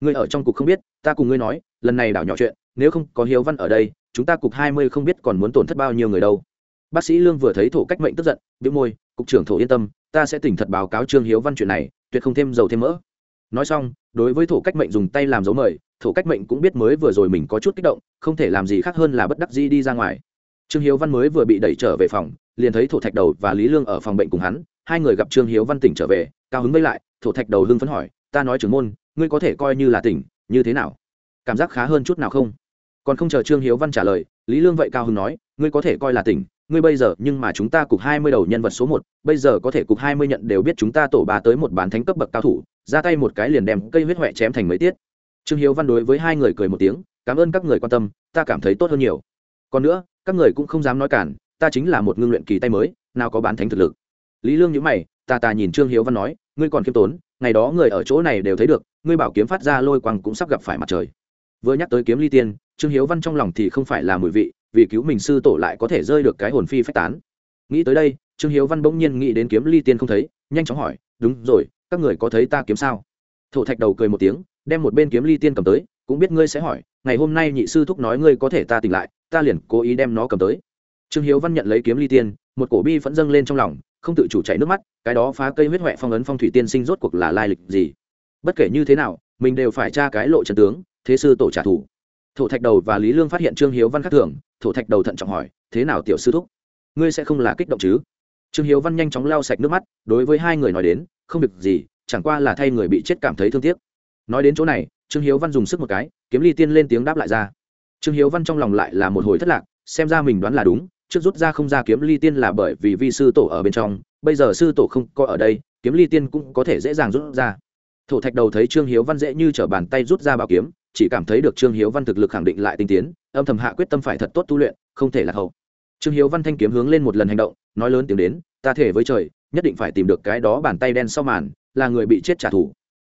Ngươi ở trong cục không biết, ta cùng ngươi nói, lần này đảo nhỏ chuyện, nếu không có hiếu văn ở đây, chúng ta cục hai mươi không biết còn muốn tổn thất bao nhiêu người đâu. Bác sĩ lương vừa thấy thổ cách mệnh tức giận biếu môi, cục trưởng thổ yên tâm, ta sẽ tỉnh thật báo cáo trương hiếu văn chuyện này, tuyệt không thêm dầu thêm mỡ. Nói xong, đối với thổ cách mệnh dùng tay làm dấu mời, thổ cách mệnh cũng biết mới vừa rồi mình có chút kích động, không thể làm gì khác hơn là bất đắc dĩ đi ra ngoài. Trương hiếu văn mới vừa bị đẩy trở về phòng, liền thấy thổ thạch đầu và lý lương ở phòng bệnh cùng hắn, hai người gặp trương hiếu văn tỉnh trở về cao hứng vây lại, thổ thạch đầu hưng phấn hỏi, ta nói trưởng môn, ngươi có thể coi như là tỉnh, như thế nào? Cảm giác khá hơn chút nào không? Còn không chờ trương hiếu văn trả lời, lý lương vậy cao hưng nói, ngươi có thể coi là tỉnh, ngươi bây giờ, nhưng mà chúng ta cục hai mươi đầu nhân vật số một, bây giờ có thể cục hai mươi nhận đều biết chúng ta tổ bà tới một bán thánh cấp bậc cao thủ, ra tay một cái liền đem cây huyết huệ chém thành mấy tiết. Trương hiếu văn đối với hai người cười một tiếng, cảm ơn các người quan tâm, ta cảm thấy tốt hơn nhiều. Còn nữa, các người cũng không dám nói cản, ta chính là một ngưng luyện kỳ tay mới, nào có bán thánh thực lực. Lý lương nhữ mày, ta ta nhìn trương hiếu văn nói ngươi còn khiêm tốn, ngày đó người ở chỗ này đều thấy được, ngươi bảo kiếm phát ra lôi quang cũng sắp gặp phải mặt trời. Vừa nhắc tới kiếm ly tiên, trương hiếu văn trong lòng thì không phải là mùi vị, vì cứu mình sư tổ lại có thể rơi được cái hồn phi phách tán. Nghĩ tới đây, trương hiếu văn bỗng nhiên nghĩ đến kiếm ly tiên không thấy, nhanh chóng hỏi, đúng rồi, các người có thấy ta kiếm sao? Thổ thạch đầu cười một tiếng, đem một bên kiếm ly tiên cầm tới, cũng biết ngươi sẽ hỏi, ngày hôm nay nhị sư thúc nói ngươi có thể ta tỉnh lại, ta liền cố ý đem nó cầm tới. Trương hiếu văn nhận lấy kiếm ly tiên, một cổ bi vẫn dâng lên trong lòng không tự chủ chảy nước mắt, cái đó phá cây huyết huệ phong ấn phong thủy tiên sinh rốt cuộc là lai lịch gì? Bất kể như thế nào, mình đều phải tra cái lộ trần tướng, thế sư tổ trả thù. Thổ thạch đầu và lý lương phát hiện trương hiếu văn khắc thường, thổ thạch đầu thận trọng hỏi, thế nào tiểu sư thúc? Ngươi sẽ không là kích động chứ? Trương hiếu văn nhanh chóng lau sạch nước mắt, đối với hai người nói đến, không việc gì, chẳng qua là thay người bị chết cảm thấy thương tiếc. Nói đến chỗ này, trương hiếu văn dùng sức một cái, kiếm ly tiên lên tiếng đáp lại ra. Trương hiếu văn trong lòng lại là một hồi thất lạc, xem ra mình đoán là đúng trước rút ra không ra kiếm ly tiên là bởi vì vi sư tổ ở bên trong, bây giờ sư tổ không có ở đây, kiếm ly tiên cũng có thể dễ dàng rút ra. Thổ thạch đầu thấy trương hiếu văn dễ như t r ở bàn tay rút ra bảo kiếm, chỉ cảm thấy được trương hiếu văn thực lực khẳng định lại tinh tiến, âm thầm hạ quyết tâm phải thật tốt tu luyện, không thể lạc hậu. Trương hiếu văn thanh kiếm hướng lên một lần hành động, nói lớn tiếng đến, ta thể với trời, nhất định phải tìm được cái đó bàn tay đen sau màn, là người bị chết trả thù.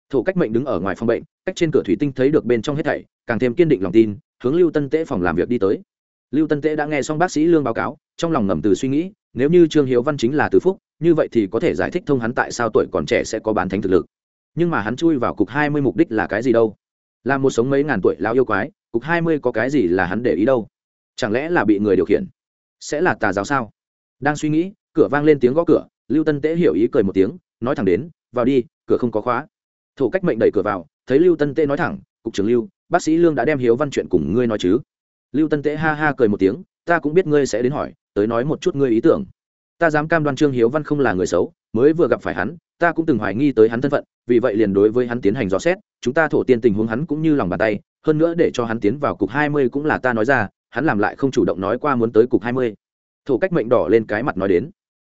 Thổ cách mệnh đứng ở ngoài phòng bệnh, cách trên cửa thủy tinh thấy được bên trong hết thảy, càng thêm kiên định lòng tin, hướng lưu tân tễ phòng làm việc đi tới lưu tân tễ đã nghe xong bác sĩ lương báo cáo, trong lòng ngầm từ suy nghĩ, nếu như trương hiếu văn chính là từ phúc, như vậy thì có thể giải thích thông hắn tại sao tuổi còn trẻ sẽ có bán thánh thực lực. Nhưng mà hắn chui vào cục hai mươi mục đích là cái gì đâu? Là một sống mấy ngàn tuổi lao yêu quái, cục hai mươi có cái gì là hắn để ý đâu? Chẳng lẽ là bị người điều khiển? Sẽ là tà giáo sao? Đang suy nghĩ, cửa vang lên tiếng gõ cửa, lưu tân tế hiểu ý cười một tiếng, nói thẳng đến, vào đi, cửa không có khóa. Thủ cách mệnh đẩy cửa vào, thấy lưu tân tế nói thẳng, cục trưởng lưu, bác sĩ lương đã đem hiếu văn chuyện cùng ngươi nói chứ? Lưu tân tế ha ha cười một tiếng, ta cũng biết ngươi sẽ đến hỏi, tới nói một chút ngươi ý tưởng. Ta dám cam đoan trương hiếu văn không là người xấu, mới vừa gặp phải hắn, ta cũng từng hoài nghi tới hắn thân phận, vì vậy liền đối với hắn tiến hành dò xét, chúng ta thổ tiên tình huống hắn cũng như lòng bàn tay, hơn nữa để cho hắn tiến vào cục hai mươi cũng là ta nói ra, hắn làm lại không chủ động nói qua muốn tới cục hai mươi. Thổ cách mệnh đỏ lên cái mặt nói đến.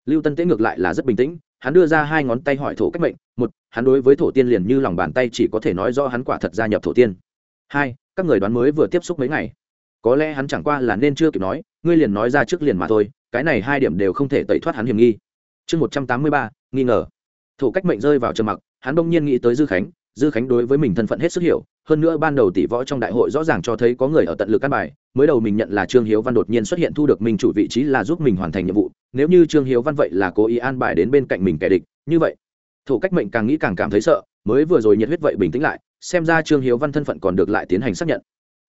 Lưu tân tế ngược lại là rất bình tĩnh, hắn đưa ra hai ngón tay hỏi thổ cách mệnh, một, hắn đối với thổ tiên liền như lòng bàn tay chỉ có thể nói do hắn quả thật gia nhập thổ tiên. Hai, các người đoán mới vừa tiếp xúc mấy ngày có lẽ hắn chẳng qua là nên chưa kịp nói, ngươi liền nói ra trước liền mà thôi, cái này hai điểm đều không thể tẩy thoát hắn hiểm nghi. Chương một trăm tám mươi ba, nghi ngờ. Thủ cách mệnh rơi vào trầm mặc, hắn bỗng nhiên nghĩ tới dư khánh dư khánh đối với mình thân phận hết sức hiểu, hơn nữa ban đầu tỷ võ trong đại hội rõ ràng cho thấy có người ở tận lực căn bài, mới đầu mình nhận là trương hiếu văn đột nhiên xuất hiện thu được mình chủ vị trí là giúp mình hoàn thành nhiệm vụ, nếu như trương hiếu văn vậy là cố ý an bài đến bên cạnh mình kẻ địch, như vậy, thủ cách mệnh càng nghĩ càng cảm thấy sợ, mới vừa rồi nhiệt huyết vậy bình tĩnh lại, xem ra trương hiếu văn thân phận còn được lại tiến hành xác nhận.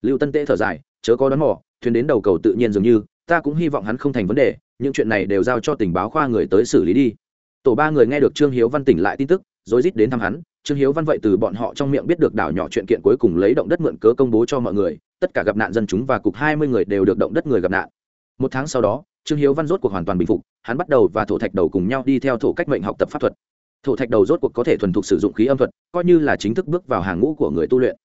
Lưu tân tễ thở dài chớ có đón mỏ thuyền đến đầu cầu tự nhiên dường như, ta cũng hy vọng hắn không thành vấn đề, những chuyện này đều giao cho tình báo khoa người tới xử lý đi. Tổ ba người nghe được trương hiếu văn tỉnh lại tin tức, rối rít đến thăm hắn, trương hiếu văn vậy từ bọn họ trong miệng biết được đảo nhỏ chuyện kiện cuối cùng lấy động đất mượn cớ công bố cho mọi người, tất cả gặp nạn dân chúng và cục hai mươi người đều được động đất người gặp nạn. Một tháng sau đó, trương hiếu văn rốt cuộc hoàn toàn bình phục, hắn bắt đầu và thổ thạch đầu cùng nhau đi theo thổ cách mệnh học tập pháp thuật. Thổ thạch đầu rốt cuộc có thể thuần thục sử dụng khí âm thuật, coi như là chính thức bước vào hàng ngũ của người tu luyện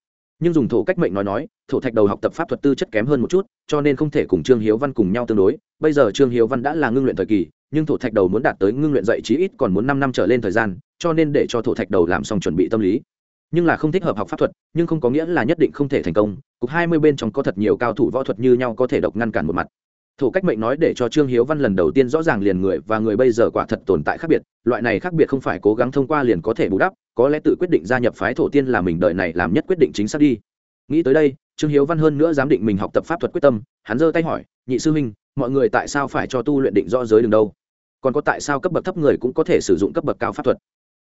nhưng dùng thổ cách mệnh nói nói, thổ thạch đầu học tập pháp thuật tư chất kém hơn một chút, cho nên không thể cùng trương hiếu văn cùng nhau tương đối. Bây giờ trương hiếu văn đã là ngưng luyện thời kỳ, nhưng thổ thạch đầu muốn đạt tới ngưng luyện dạy chí ít còn muốn năm năm trở lên thời gian, cho nên để cho thổ thạch đầu làm xong chuẩn bị tâm lý. Nhưng là không thích hợp học pháp thuật, nhưng không có nghĩa là nhất định không thể thành công. Cục hai mươi bên trong có thật nhiều cao thủ võ thuật như nhau có thể độc ngăn cản một mặt thổ cách mệnh nói để cho trương hiếu văn lần đầu tiên rõ ràng liền người và người bây giờ quả thật tồn tại khác biệt, loại này khác biệt không phải cố gắng thông qua liền có thể bù đắp, có lẽ tự quyết định gia nhập phái thổ tiên là mình đợi này làm nhất quyết định chính xác đi. Nghĩ tới đây, trương hiếu văn hơn nữa dám định mình học tập pháp thuật quyết tâm, hắn giơ tay hỏi, nhị sư huynh, mọi người tại sao phải cho tu luyện định rõ giới đường đâu? Còn có tại sao cấp bậc thấp người cũng có thể sử dụng cấp bậc cao pháp thuật?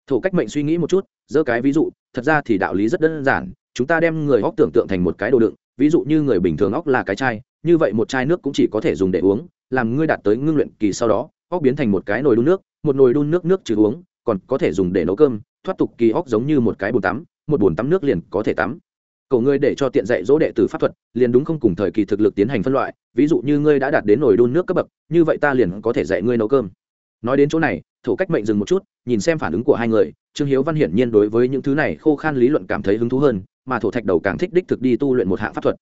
Thủ cách mệnh suy nghĩ một chút, giơ cái ví dụ, thật ra thì đạo lý rất đơn giản, chúng ta đem người óc tưởng tượng thành một cái đồ đựng, ví dụ như người bình thường óc là cái chai như vậy một chai nước cũng chỉ có thể dùng để uống, làm ngươi đạt tới ngưng luyện kỳ sau đó, óc biến thành một cái nồi đun nước, một nồi đun nước nước trừ uống, còn có thể dùng để nấu cơm, thoát tục kỳ óc giống như một cái bồn tắm, một bồn tắm nước liền có thể tắm. Cậu ngươi để cho tiện dạy dỗ đệ tử pháp thuật, liền đúng không cùng thời kỳ thực lực tiến hành phân loại, ví dụ như ngươi đã đạt đến nồi đun nước cấp bậc, như vậy ta liền có thể dạy ngươi nấu cơm. Nói đến chỗ này thủ cách mệnh dừng một chút, nhìn xem phản ứng của hai người, trương hiếu văn hiển nhiên đối với những thứ này khô khan lý luận cảm thấy hứng thú hơn, mà thổ thạch đầu càng thích đích thực đi tu luyện một hạng pháp thuật.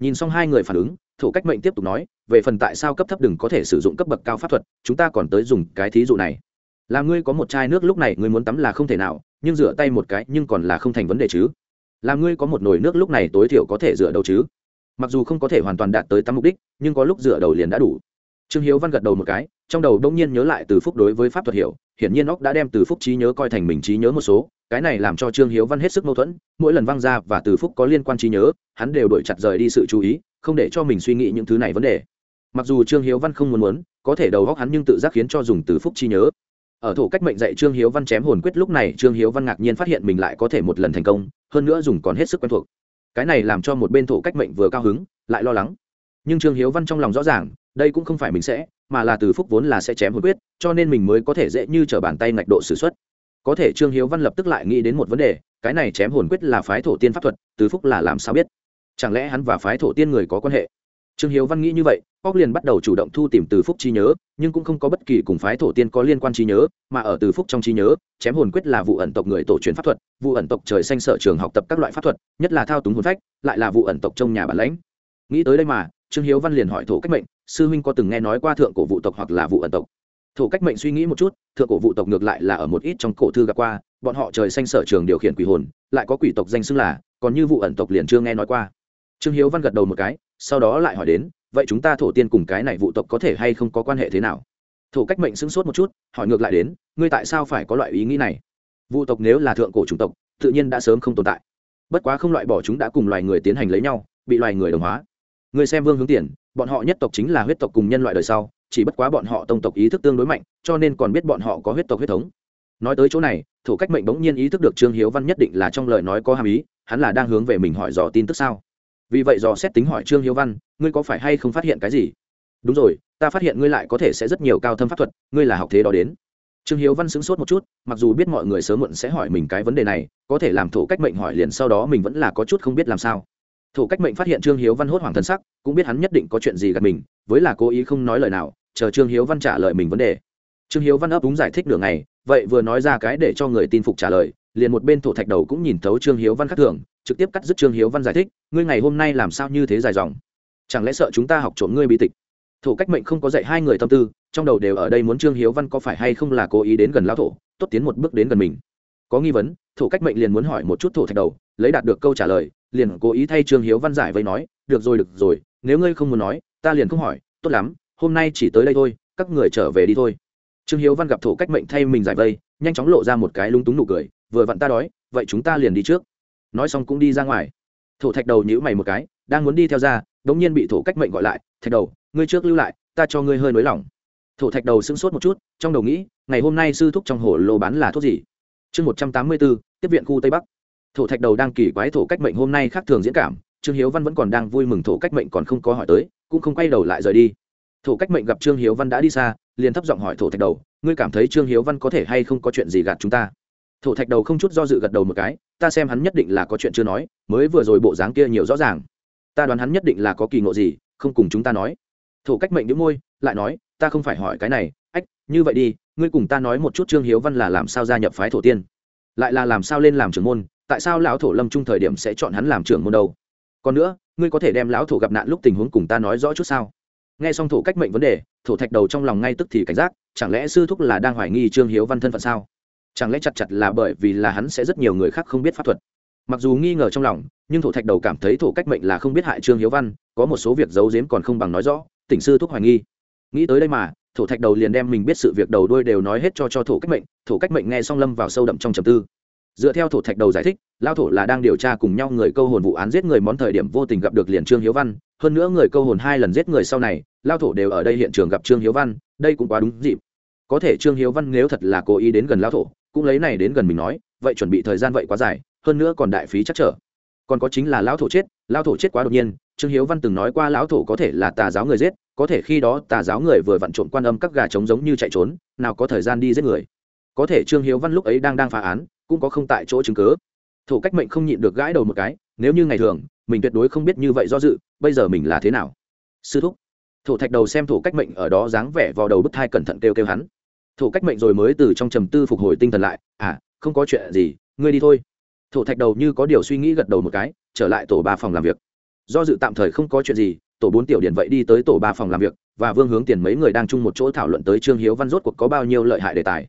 Nhìn xong hai người phản ứng thủ cách mệnh tiếp tục nói, về phần tại sao cấp thấp đừng có thể sử dụng cấp bậc cao pháp thuật, chúng ta còn tới dùng cái thí dụ này. Là ngươi có một chai nước lúc này ngươi muốn tắm là không thể nào, nhưng rửa tay một cái nhưng còn là không thành vấn đề chứ. Làm ngươi có một nồi nước lúc này tối thiểu có thể rửa đầu chứ. Mặc dù không có thể hoàn toàn đạt tới tắm mục đích, nhưng có lúc rửa đầu liền đã đủ trương hiếu văn gật đầu một cái, trong đầu đông nhiên nhớ lại từ phúc đối với pháp thuật hiểu, hiển nhiên óc đã đem từ phúc trí nhớ coi thành mình trí nhớ một số, cái này làm cho trương hiếu văn hết sức mâu thuẫn, mỗi lần văng ra và từ phúc có liên quan trí nhớ, hắn đều đổi chặt rời đi sự chú ý, không để cho mình suy nghĩ những thứ này vấn đề. Mặc dù trương hiếu văn không muốn muốn, có thể đầu góc hắn nhưng tự giác khiến cho dùng từ phúc trí nhớ. Ở thổ cách mệnh dạy trương hiếu văn chém hồn quyết lúc này, trương hiếu văn ngạc nhiên phát hiện mình lại có thể một lần thành công, hơn nữa dùng còn hết sức quen thuộc. Cái này làm cho một bên thổ cách mệnh vừa cao hứng, lại lo lắng. Nhưng trương hiếu văn trong lòng rõ ràng đây cũng không phải mình sẽ, mà là từ phúc vốn là sẽ chém hồn quyết, cho nên mình mới có thể dễ như t r ở bàn tay ngạch độ xử x u ấ t có thể trương hiếu văn lập tức lại nghĩ đến một vấn đề, cái này chém hồn quyết là phái thổ tiên pháp thuật, từ phúc là làm sao biết? Chẳng lẽ hắn và phái thổ tiên người có quan hệ? Trương hiếu văn nghĩ như vậy óc liền bắt đầu chủ động thu tìm từ phúc trí nhớ, nhưng cũng không có bất kỳ cùng phái thổ tiên có liên quan trí nhớ, mà ở từ phúc trong trí nhớ, chém hồn quyết là vụ ẩn tộc người tổ truyền pháp thuật, vụ ẩn tộc trời xanh sở trường học tập các loại pháp thuật, nhất là thao túng hồn phách, lại là vụ ẩn tộc trong nhà bản lãnh. Nghĩ tới đây mà, trương hiếu văn liền hỏi thổ cách mệnh sư huynh có từng nghe nói qua thượng cổ vụ tộc hoặc là vụ ẩn tộc? Thổ cách mệnh suy nghĩ một chút, thượng cổ vụ tộc ngược lại là ở một ít trong cổ thư gặp qua, bọn họ trời xanh sở trường điều khiển quỷ hồn, lại có quỷ tộc danh xưng là, còn như vụ ẩn tộc liền chưa nghe nói qua. Trương hiếu văn gật đầu một cái, sau đó lại hỏi đến, vậy chúng ta thổ tiên cùng cái này vụ tộc có thể hay không có quan hệ thế nào? Thổ cách mệnh sững sốt một chút, hỏi ngược lại đến, ngươi tại sao phải có loại ý nghĩ này? Vụ tộc nếu là thượng cổ chủng tộc, tự nhiên đã sớm không tồn tại. Bất quá không loại bỏ chúng đã cùng loài người tiến hành lấy nhau, bị loài người đồng hóa. Người xem vương hướng tiền bọn họ nhất tộc chính là huyết tộc cùng nhân loại đời sau, chỉ bất quá bọn họ tông tộc ý thức tương đối mạnh, cho nên còn biết bọn họ có huyết tộc huyết thống. Nói tới chỗ này thủ cách mệnh bỗng nhiên ý thức được trương hiếu văn nhất định là trong lời nói có hàm ý, hắn là đang hướng về mình hỏi dò tin tức sao? Vì vậy dò xét tính hỏi trương hiếu văn, ngươi có phải hay không phát hiện cái gì? Đúng rồi, ta phát hiện ngươi lại có thể sẽ rất nhiều cao thâm pháp thuật, ngươi là học thế đó đến. Trương hiếu văn sững sốt một chút, mặc dù biết mọi người sớm muộn sẽ hỏi mình cái vấn đề này, có thể làm thủ cách mệnh hỏi liền sau đó mình vẫn là có chút không biết làm sao thủ cách mệnh phát hiện trương hiếu văn hốt hoảng thân sắc, cũng biết hắn nhất định có chuyện gì gặp mình, với là cố ý không nói lời nào, chờ trương hiếu văn trả lời mình vấn đề. Trương hiếu văn ấp đúng giải thích nửa ngày, vậy vừa nói ra cái để cho người tin phục trả lời, liền một bên thổ thạch đầu cũng nhìn thấu trương hiếu văn khắc thường, trực tiếp cắt dứt trương hiếu văn giải thích, ngươi ngày hôm nay làm sao như thế dài dòng? Chẳng lẽ sợ chúng ta học trộm ngươi bi tịch? Thổ cách mệnh không có dạy hai người tâm tư, trong đầu đều ở đây muốn trương hiếu văn có phải hay không là cố ý đến gần lão thổ, tốt tiến một bước đến gần mình. Có nghi vấn, thổ cách mệnh liền muốn hỏi một chút thổ thạch đầu, lấy đạt được câu trả lời liền cố ý thay trương hiếu văn giải vây nói, được rồi được rồi, nếu ngươi không muốn nói, ta liền không hỏi, tốt lắm, hôm nay chỉ tới đây thôi, các người trở về đi thôi. Trương hiếu văn gặp thổ cách mệnh thay mình giải vây, nhanh chóng lộ ra một cái lúng túng nụ cười, vừa vặn ta đói, vậy chúng ta liền đi trước. Nói xong cũng đi ra ngoài. Thổ thạch đầu nhữ mày một cái, đang muốn đi theo ra, đống nhiên bị thổ cách mệnh gọi lại, thạch đầu, ngươi trước lưu lại, ta cho ngươi hơi nới lỏng. Thổ thạch đầu sững sốt một chút, trong đầu nghĩ, ngày hôm nay sư thúc trong hồ lô bán là thuốc gì? Chương một trăm tám mươi b ố tiếp viện khu tây bắc thổ thạch đầu đang kỳ quái thổ cách mệnh hôm nay khác thường diễn cảm, trương hiếu văn vẫn còn đang vui mừng thổ cách mệnh còn không có hỏi tới, cũng không quay đầu lại rời đi. Thổ cách mệnh gặp trương hiếu văn đã đi xa, liền thấp giọng hỏi thổ thạch đầu, ngươi cảm thấy trương hiếu văn có thể hay không có chuyện gì gạt chúng ta? Thổ thạch đầu không chút do dự gật đầu một cái, ta xem hắn nhất định là có chuyện chưa nói, mới vừa rồi bộ dáng kia nhiều rõ ràng. Ta đoán hắn nhất định là có kỳ ngộ gì, không cùng chúng ta nói. Thổ cách mệnh đĩu môi, lại nói, ta không phải hỏi cái này, ách, như vậy đi, ngươi cùng ta nói một chút trương hiếu văn là làm sao gia nhập phái thổ tiên? Lại là làm sao lên làm trưởng môn tại sao lão thổ lâm trung thời điểm sẽ chọn hắn làm trưởng môn đâu? Còn nữa, ngươi có thể đem lão thổ gặp nạn lúc tình huống cùng ta nói rõ chút sao? Nghe xong thổ cách mệnh vấn đề, thổ thạch đầu trong lòng ngay tức thì cảnh giác, chẳng lẽ sư thúc là đang hoài nghi trương hiếu văn thân phận sao? Chẳng lẽ chặt chặt là bởi vì là hắn sẽ rất nhiều người khác không biết pháp thuật? Mặc dù nghi ngờ trong lòng, nhưng thổ thạch đầu cảm thấy thổ cách mệnh là không biết hại trương hiếu văn, có một số việc giấu giếm còn không bằng nói rõ, tỉnh sư thúc hoài nghi. Nghĩ tới đây mà, thổ thạch đầu liền đem mình biết sự việc đầu đuôi đều nói hết cho cho thổ cách mệnh, thổ cách mệnh nghe xong lâm vào sâu đậm trong trầm tư dựa theo thổ thạch đầu giải thích, lao thổ là đang điều tra cùng nhau người câu hồn vụ án giết người món thời điểm vô tình gặp được liền trương hiếu văn. Hơn nữa người câu hồn hai lần giết người sau này, lao thổ đều ở đây hiện trường gặp trương hiếu văn, đây cũng quá đúng dịp. Có thể trương hiếu văn nếu thật là cố ý đến gần lao thổ, cũng lấy này đến gần mình nói, vậy chuẩn bị thời gian vậy quá dài, hơn nữa còn đại phí chắc trở. Còn có chính là lão thổ chết lão thổ chết quá đột nhiên, trương hiếu văn từng nói qua lão thổ có thể là tà giáo người giết, có thể khi đó tà giáo người vừa vặn trộm quan âm các gà trống giống như chạy trốn, nào có thời gian đi giết người. Có thể trương hiếu văn lúc ấy đang đang phá án cũng có không tại chỗ chứng cớ thổ cách mệnh không nhịn được gãi đầu một cái, nếu như ngày thường, mình tuyệt đối không biết như vậy do dự, bây giờ mình là thế nào? Sư thúc. Thổ thạch đầu xem thổ cách mệnh ở đó dáng vẻ vào đầu bức thai cẩn thận kêu kêu hắn. Thổ cách mệnh rồi mới từ trong trầm tư phục hồi tinh thần lại à không có chuyện gì, ngươi đi thôi. Thổ thạch đầu như có điều suy nghĩ gật đầu một cái, trở lại tổ ba phòng làm việc. Do dự tạm thời không có chuyện gì, tổ bốn tiểu điện vậy đi tới tổ ba phòng làm việc, và vương hướng tiền mấy người đang chung một chỗ thảo luận tới trương hiếu văn rốt cuộc có bao nhiêu lợi hại đề tài.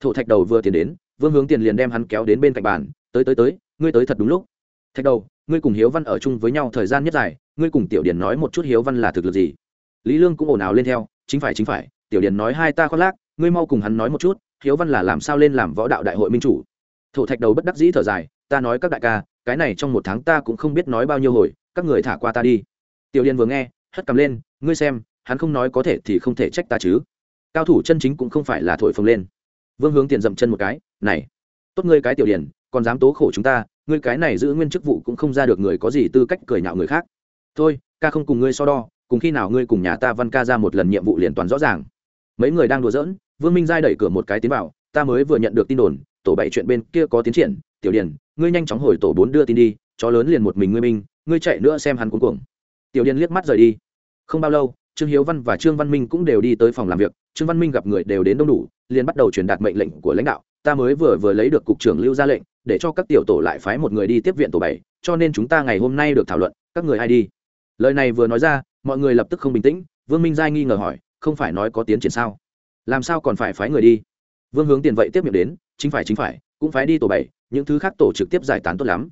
Thổ thạch đầu vừa tiến đến vương hướng tiền liền đem hắn kéo đến bên cạnh bàn, tới tới tới, ngươi tới thật đúng lúc. Thạch đầu, ngươi cùng hiếu văn ở chung với nhau thời gian nhất dài, ngươi cùng tiểu điển nói một chút hiếu văn là thực lực gì? Lý lương cũng ồn ào lên theo, chính phải chính phải, tiểu điển nói hai ta khoác lác, ngươi mau cùng hắn nói một chút, hiếu văn là làm sao lên làm võ đạo đại hội minh chủ? Thổ thạch đầu bất đắc dĩ thở dài, ta nói các đại ca, cái này trong một tháng ta cũng không biết nói bao nhiêu hồi, các người thả qua ta đi. Tiểu điền vừa nghe, hất cầm lên, ngươi xem, hắn không nói có thể thì không thể trách ta chứ. Cao thủ chân chính cũng không phải là thổi phồng lên vương hướng tiền dậm chân một cái, này, tốt ngươi cái tiểu điền còn dám tố khổ chúng ta, ngươi cái này giữ nguyên chức vụ cũng không ra được người có gì tư cách cười nhạo người khác. Thôi, ca không cùng ngươi so đo, cùng khi nào ngươi cùng nhà ta văn ca ra một lần nhiệm vụ liền toàn rõ ràng. Mấy người đang đùa giỡn, vương minh giai đẩy cửa một cái tiến vào, ta mới vừa nhận được tin đồn, tổ bảy chuyện bên kia có tiến triển, tiểu điền ngươi nhanh chóng hồi tổ bốn đưa tin đi, chó lớn liền một mình ngươi minh ngươi chạy nữa xem hắn cuống cuồng. Tiểu điền liếc mắt rời đi. Không bao lâu, trương hiếu văn và trương văn minh cũng đều đi tới phòng làm việc, trương văn minh gặp người đều đến đông đủ liền bắt đầu truyền đạt mệnh lệnh của lãnh đạo. Ta mới vừa vừa lấy được cục trưởng lưu ra lệnh, để cho các tiểu tổ lại phái một người đi tiếp viện tổ bảy, cho nên chúng ta ngày hôm nay được thảo luận, các người ai đi? Lời này vừa nói ra, mọi người lập tức không bình tĩnh, vương minh giai nghi ngờ hỏi, không phải nói có tiến triển sao? Làm sao còn phải phái người đi? Vương hướng tiền vậy tiếp miệng đến, chính phải chính phải, cũng phái đi tổ bảy, những thứ khác tổ trực tiếp giải tán tốt lắm.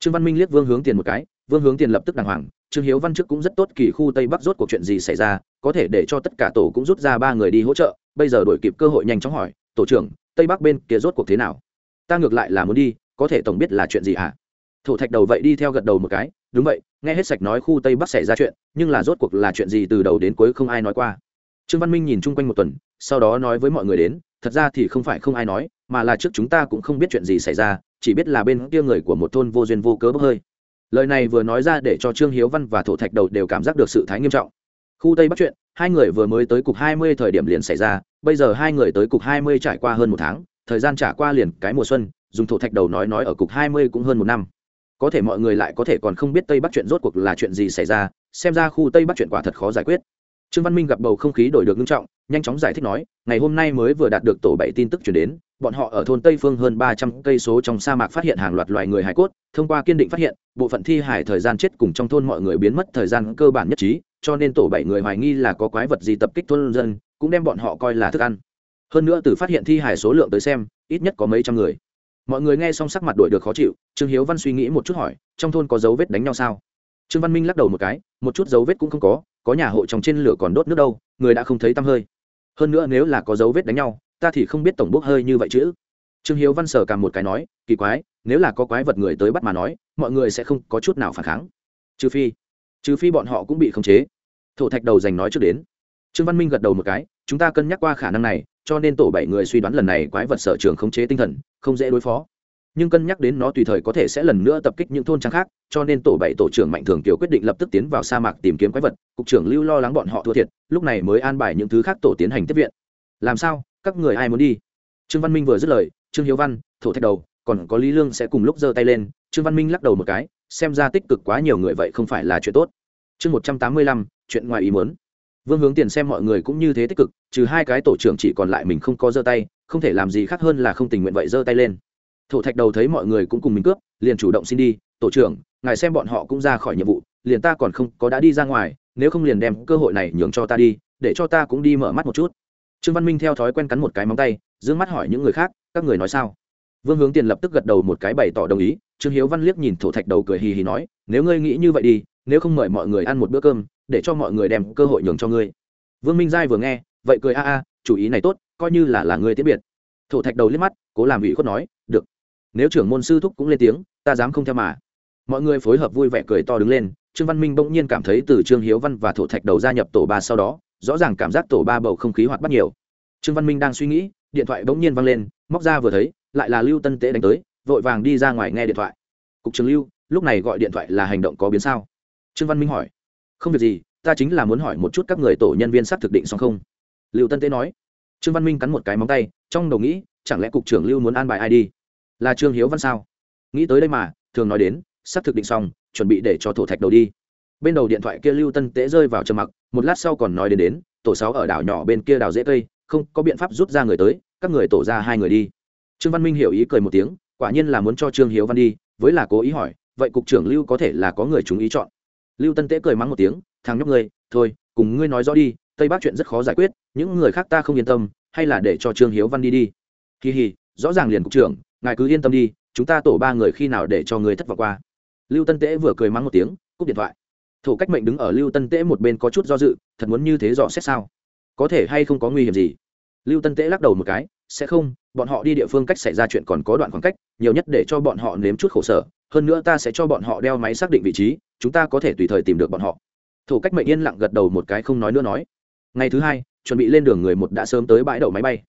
Trương văn minh liếc vương hướng tiền một cái, vương hướng tiền lập tức đàng hoàng, trương hiếu văn trước cũng rất tốt, kỳ khu tây bắc rốt cuộc chuyện gì xảy ra, có thể để cho tất cả tổ cũng rút ra ba người đi hỗ trợ bây giờ đổi kịp cơ hội nhanh chóng hỏi, tổ trưởng, tây bắc bên kia rốt cuộc thế nào? Ta ngược lại là muốn đi, có thể tổng biết là chuyện gì hả? Thổ thạch đầu vậy đi theo gật đầu một cái, đúng vậy, nghe hết sạch nói khu tây bắc xảy ra chuyện, nhưng là rốt cuộc là chuyện gì từ đầu đến cuối không ai nói qua. Trương văn minh nhìn chung quanh một tuần, sau đó nói với mọi người đến, thật ra thì không phải không ai nói, mà là trước chúng ta cũng không biết chuyện gì xảy ra, chỉ biết là bên kia người của một thôn vô duyên vô cớ bốc hơi. Lời này vừa nói ra để cho trương hiếu văn và thổ thạch đầu đều cảm giác được sự thái nghiêm trọng khu tây bắc chuyện, hai người vừa mới tới cục hai mươi thời điểm liền xảy ra, bây giờ hai người tới cục hai mươi trải qua hơn một tháng, thời gian trả qua liền cái mùa xuân, dùng thổ thạch đầu nói nói ở cục hai mươi cũng hơn một năm. Có thể mọi người lại có thể còn không biết tây bắc chuyện rốt cuộc là chuyện gì xảy ra, xem ra khu tây bắc chuyện quả thật khó giải quyết. Trương văn minh gặp bầu không khí đổi được nghiêm trọng, nhanh chóng giải thích nói, ngày hôm nay mới vừa đạt được tổ bảy tin tức chuyển đến, bọn họ ở thôn tây phương hơn ba trăm cây số trong sa mạc phát hiện hàng loạt loài người hải cốt, thông qua kiên định phát hiện, bộ phận thi hải thời gian chết cùng trong thôn mọi người biến mất thời gian cơ bản nhất trí cho nên tổ bảy người hoài nghi là có quái vật gì tập kích thôn dân, cũng đem bọn họ coi là thức ăn. Hơn nữa từ phát hiện thi hải số lượng tới xem, ít nhất có mấy trăm người. Mọi người nghe xong sắc mặt đổi được khó chịu, trương hiếu văn suy nghĩ một chút hỏi, trong thôn có dấu vết đánh nhau sao? Trương văn minh lắc đầu một cái, một chút dấu vết cũng không có có nhà hộ trong trên lửa còn đốt nước đâu, người đã không thấy tăm hơi. Hơn nữa nếu là có dấu vết đánh nhau, ta thì không biết tổng bốc hơi như vậy chứ. Trương hiếu văn sở cầm một cái nói, kỳ quái, nếu là có quái vật người tới bắt mà nói, mọi người sẽ không có chút nào phản kháng. Trừ phi trừ phi bọn họ cũng bị khống chế. Thổ thạch đầu dành nói trước đến. Trương văn minh gật đầu một cái, chúng ta cân nhắc qua khả năng này, cho nên tổ bảy người suy đoán lần này quái vật sở trường khống chế tinh thần, không dễ đối phó. Nhưng cân nhắc đến nó tùy thời có thể sẽ lần nữa tập kích những thôn trang khác, cho nên tổ bảy tổ trưởng mạnh thường kiều quyết định lập tức tiến vào sa mạc tìm kiếm quái vật, cục trưởng lưu lo lắng bọn họ thua thiệt, lúc này mới an bài những thứ khác tổ tiến hành tiếp viện. Làm sao? Các người ai muốn đi? Trương văn minh vừa dứt lời, trương hiếu văn, thổ thạch đầu, còn có lý lương sẽ cùng lúc giơ tay lên, trương văn minh lắc đầu một cái xem ra tích cực quá nhiều người vậy không phải là chuyện tốt. Chương một trăm tám mươi lăm, chuyện ngoài ý muốn. Vương hướng tiền xem mọi người cũng như thế tích cực, trừ hai cái tổ trưởng chỉ còn lại mình không có giơ tay, không thể làm gì khác hơn là không tình nguyện vậy giơ tay lên. Thổ thạch đầu thấy mọi người cũng cùng mình cướp, liền chủ động xin đi, tổ trưởng, ngài xem bọn họ cũng ra khỏi nhiệm vụ, liền ta còn không có đã đi ra ngoài, nếu không liền đem cơ hội này nhường cho ta đi, để cho ta cũng đi mở mắt một chút. Trương văn minh theo thói quen cắn một cái móng tay d ư ơ n g mắt hỏi những người khác, các người nói sao? Vương hướng tiền lập tức gật đầu một cái bày tỏ đồng ý trương hiếu văn liếc nhìn thổ thạch đầu cười hì hì nói, nếu ngươi nghĩ như vậy đi, nếu không mời mọi người ăn một bữa cơm, để cho mọi người đem cơ hội nhường cho ngươi. Vương minh giai vừa nghe, vậy cười a a, chủ ý này tốt, coi như là là ngươi tiễn biệt. Thổ thạch đầu liếc mắt, cố làm ủy khuất nói, được. Nếu trưởng môn sư thúc cũng lên tiếng, ta dám không theo mà. Mọi người phối hợp vui vẻ cười to đứng lên, trương văn minh bỗng nhiên cảm thấy từ trương hiếu văn và thổ thạch đầu gia nhập tổ ba sau đó, rõ ràng cảm giác tổ ba bầu không khí hoạt bắt nhiều. Trương văn minh đang suy nghĩ, điện thoại bỗng nhiên văng lên, móc ra vừa thấy, lại là lưu tân tế đánh tới vội vàng đi ra ngoài nghe điện thoại. Cục trưởng lưu, lúc này gọi điện thoại là hành động có biến sao? Trương văn minh hỏi. Không việc gì, ta chính là muốn hỏi một chút các người tổ nhân viên sắp thực định xong không? Lưu tân tế nói. Trương văn minh cắn một cái móng tay, trong đầu nghĩ, chẳng lẽ cục trưởng lưu muốn an bài ai đi? Là trương hiếu văn sao? Nghĩ tới đây mà, thường nói đến sắp thực định xong, chuẩn bị để cho thổ thạch đầu đi. Bên đầu điện thoại kia lưu tân tế rơi vào trầm mặc, một lát sau còn nói đến đến, tổ sáu ở đảo nhỏ bên kia đào dễ cây, không có biện pháp rút ra người tới, các người tổ ra hai người đi. Trương văn minh hiểu ý cười một tiếng quả nhiên là muốn cho trương hiếu văn đi, với là cố ý hỏi, vậy cục trưởng lưu có thể là có người chúng ý chọn? Lưu tân tế cười mắng một tiếng, thằng nhóc ngươi, thôi, cùng ngươi nói rõ đi, tây bắc chuyện rất khó giải quyết, những người khác ta không yên tâm, hay là để cho trương hiếu văn đi đi. Kỳ hì, rõ ràng liền cục trưởng, ngài cứ yên tâm đi, chúng ta tổ ba người khi nào để cho người thất vọng qua. Lưu tân tễ vừa cười mắng một tiếng, cúp điện thoại. Thủ cách mệnh đứng ở lưu tân tễ một bên có chút do dự, thật muốn như thế dò xét sao? Có thể hay không có nguy hiểm gì? Lưu tân tễ lắc đầu một cái sẽ không, bọn họ đi địa phương cách xảy ra chuyện còn có đoạn khoảng cách, nhiều nhất để cho bọn họ nếm chút khổ sở, hơn nữa ta sẽ cho bọn họ đeo máy xác định vị trí, chúng ta có thể tùy thời tìm được bọn họ. Thủ cách mệnh yên lặng gật đầu một cái không nói nữa nói. Ngày thứ hai, chuẩn bị lên đường người một đã sớm tới bãi đậu máy bay.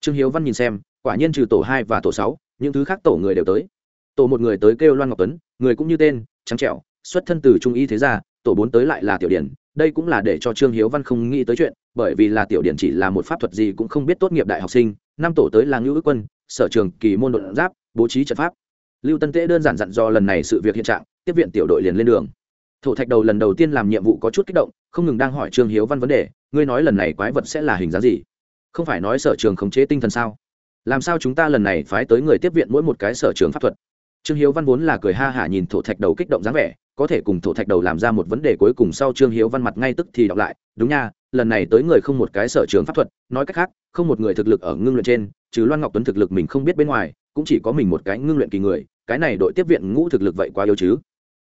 Trương hiếu văn nhìn xem, quả nhiên trừ tổ hai và tổ sáu, những thứ khác tổ người đều tới. Tổ một người tới kêu loan ngọc tuấn, người cũng như tên, trắng trẻo, xuất thân từ trung y thế gia, tổ bốn tới lại là tiểu điển. Đây cũng là để cho trương hiếu văn không nghĩ tới chuyện, bởi vì là tiểu điển chỉ là một pháp thuật gì cũng không biết tốt nghiệp đại học sinh năm tổ tới là ngữ ước quân, sở trường kỳ môn đội giáp, bố trí trận pháp. Lưu tân tế đơn giản dặn do lần này sự việc hiện trạng, tiếp viện tiểu đội liền lên đường. Thổ thạch đầu lần đầu tiên làm nhiệm vụ có chút kích động, không ngừng đang hỏi trương hiếu văn vấn đề, ngươi nói lần này quái vật sẽ là hình dáng gì? Không phải nói sở trường khống chế tinh thần sao? Làm sao chúng ta lần này phái tới người tiếp viện mỗi một cái sở trường pháp thuật? Trương hiếu văn vốn là cười ha hả nhìn thổ thạch đầu kích động dáng vẻ, có thể cùng thổ thạch đầu làm ra một vấn đề cuối cùng sau trương hiếu văn mặt ngay tức thì đọc lại, đúng nha, lần này tới người không một cái sở trường pháp thuật, nói cách khác không một người thực lực ở ngưng luyện trên, trừ loan ngọc tuấn thực lực mình không biết bên ngoài, cũng chỉ có mình một cái ngưng luyện kỳ người, cái này đội tiếp viện ngũ thực lực vậy quá yếu chứ.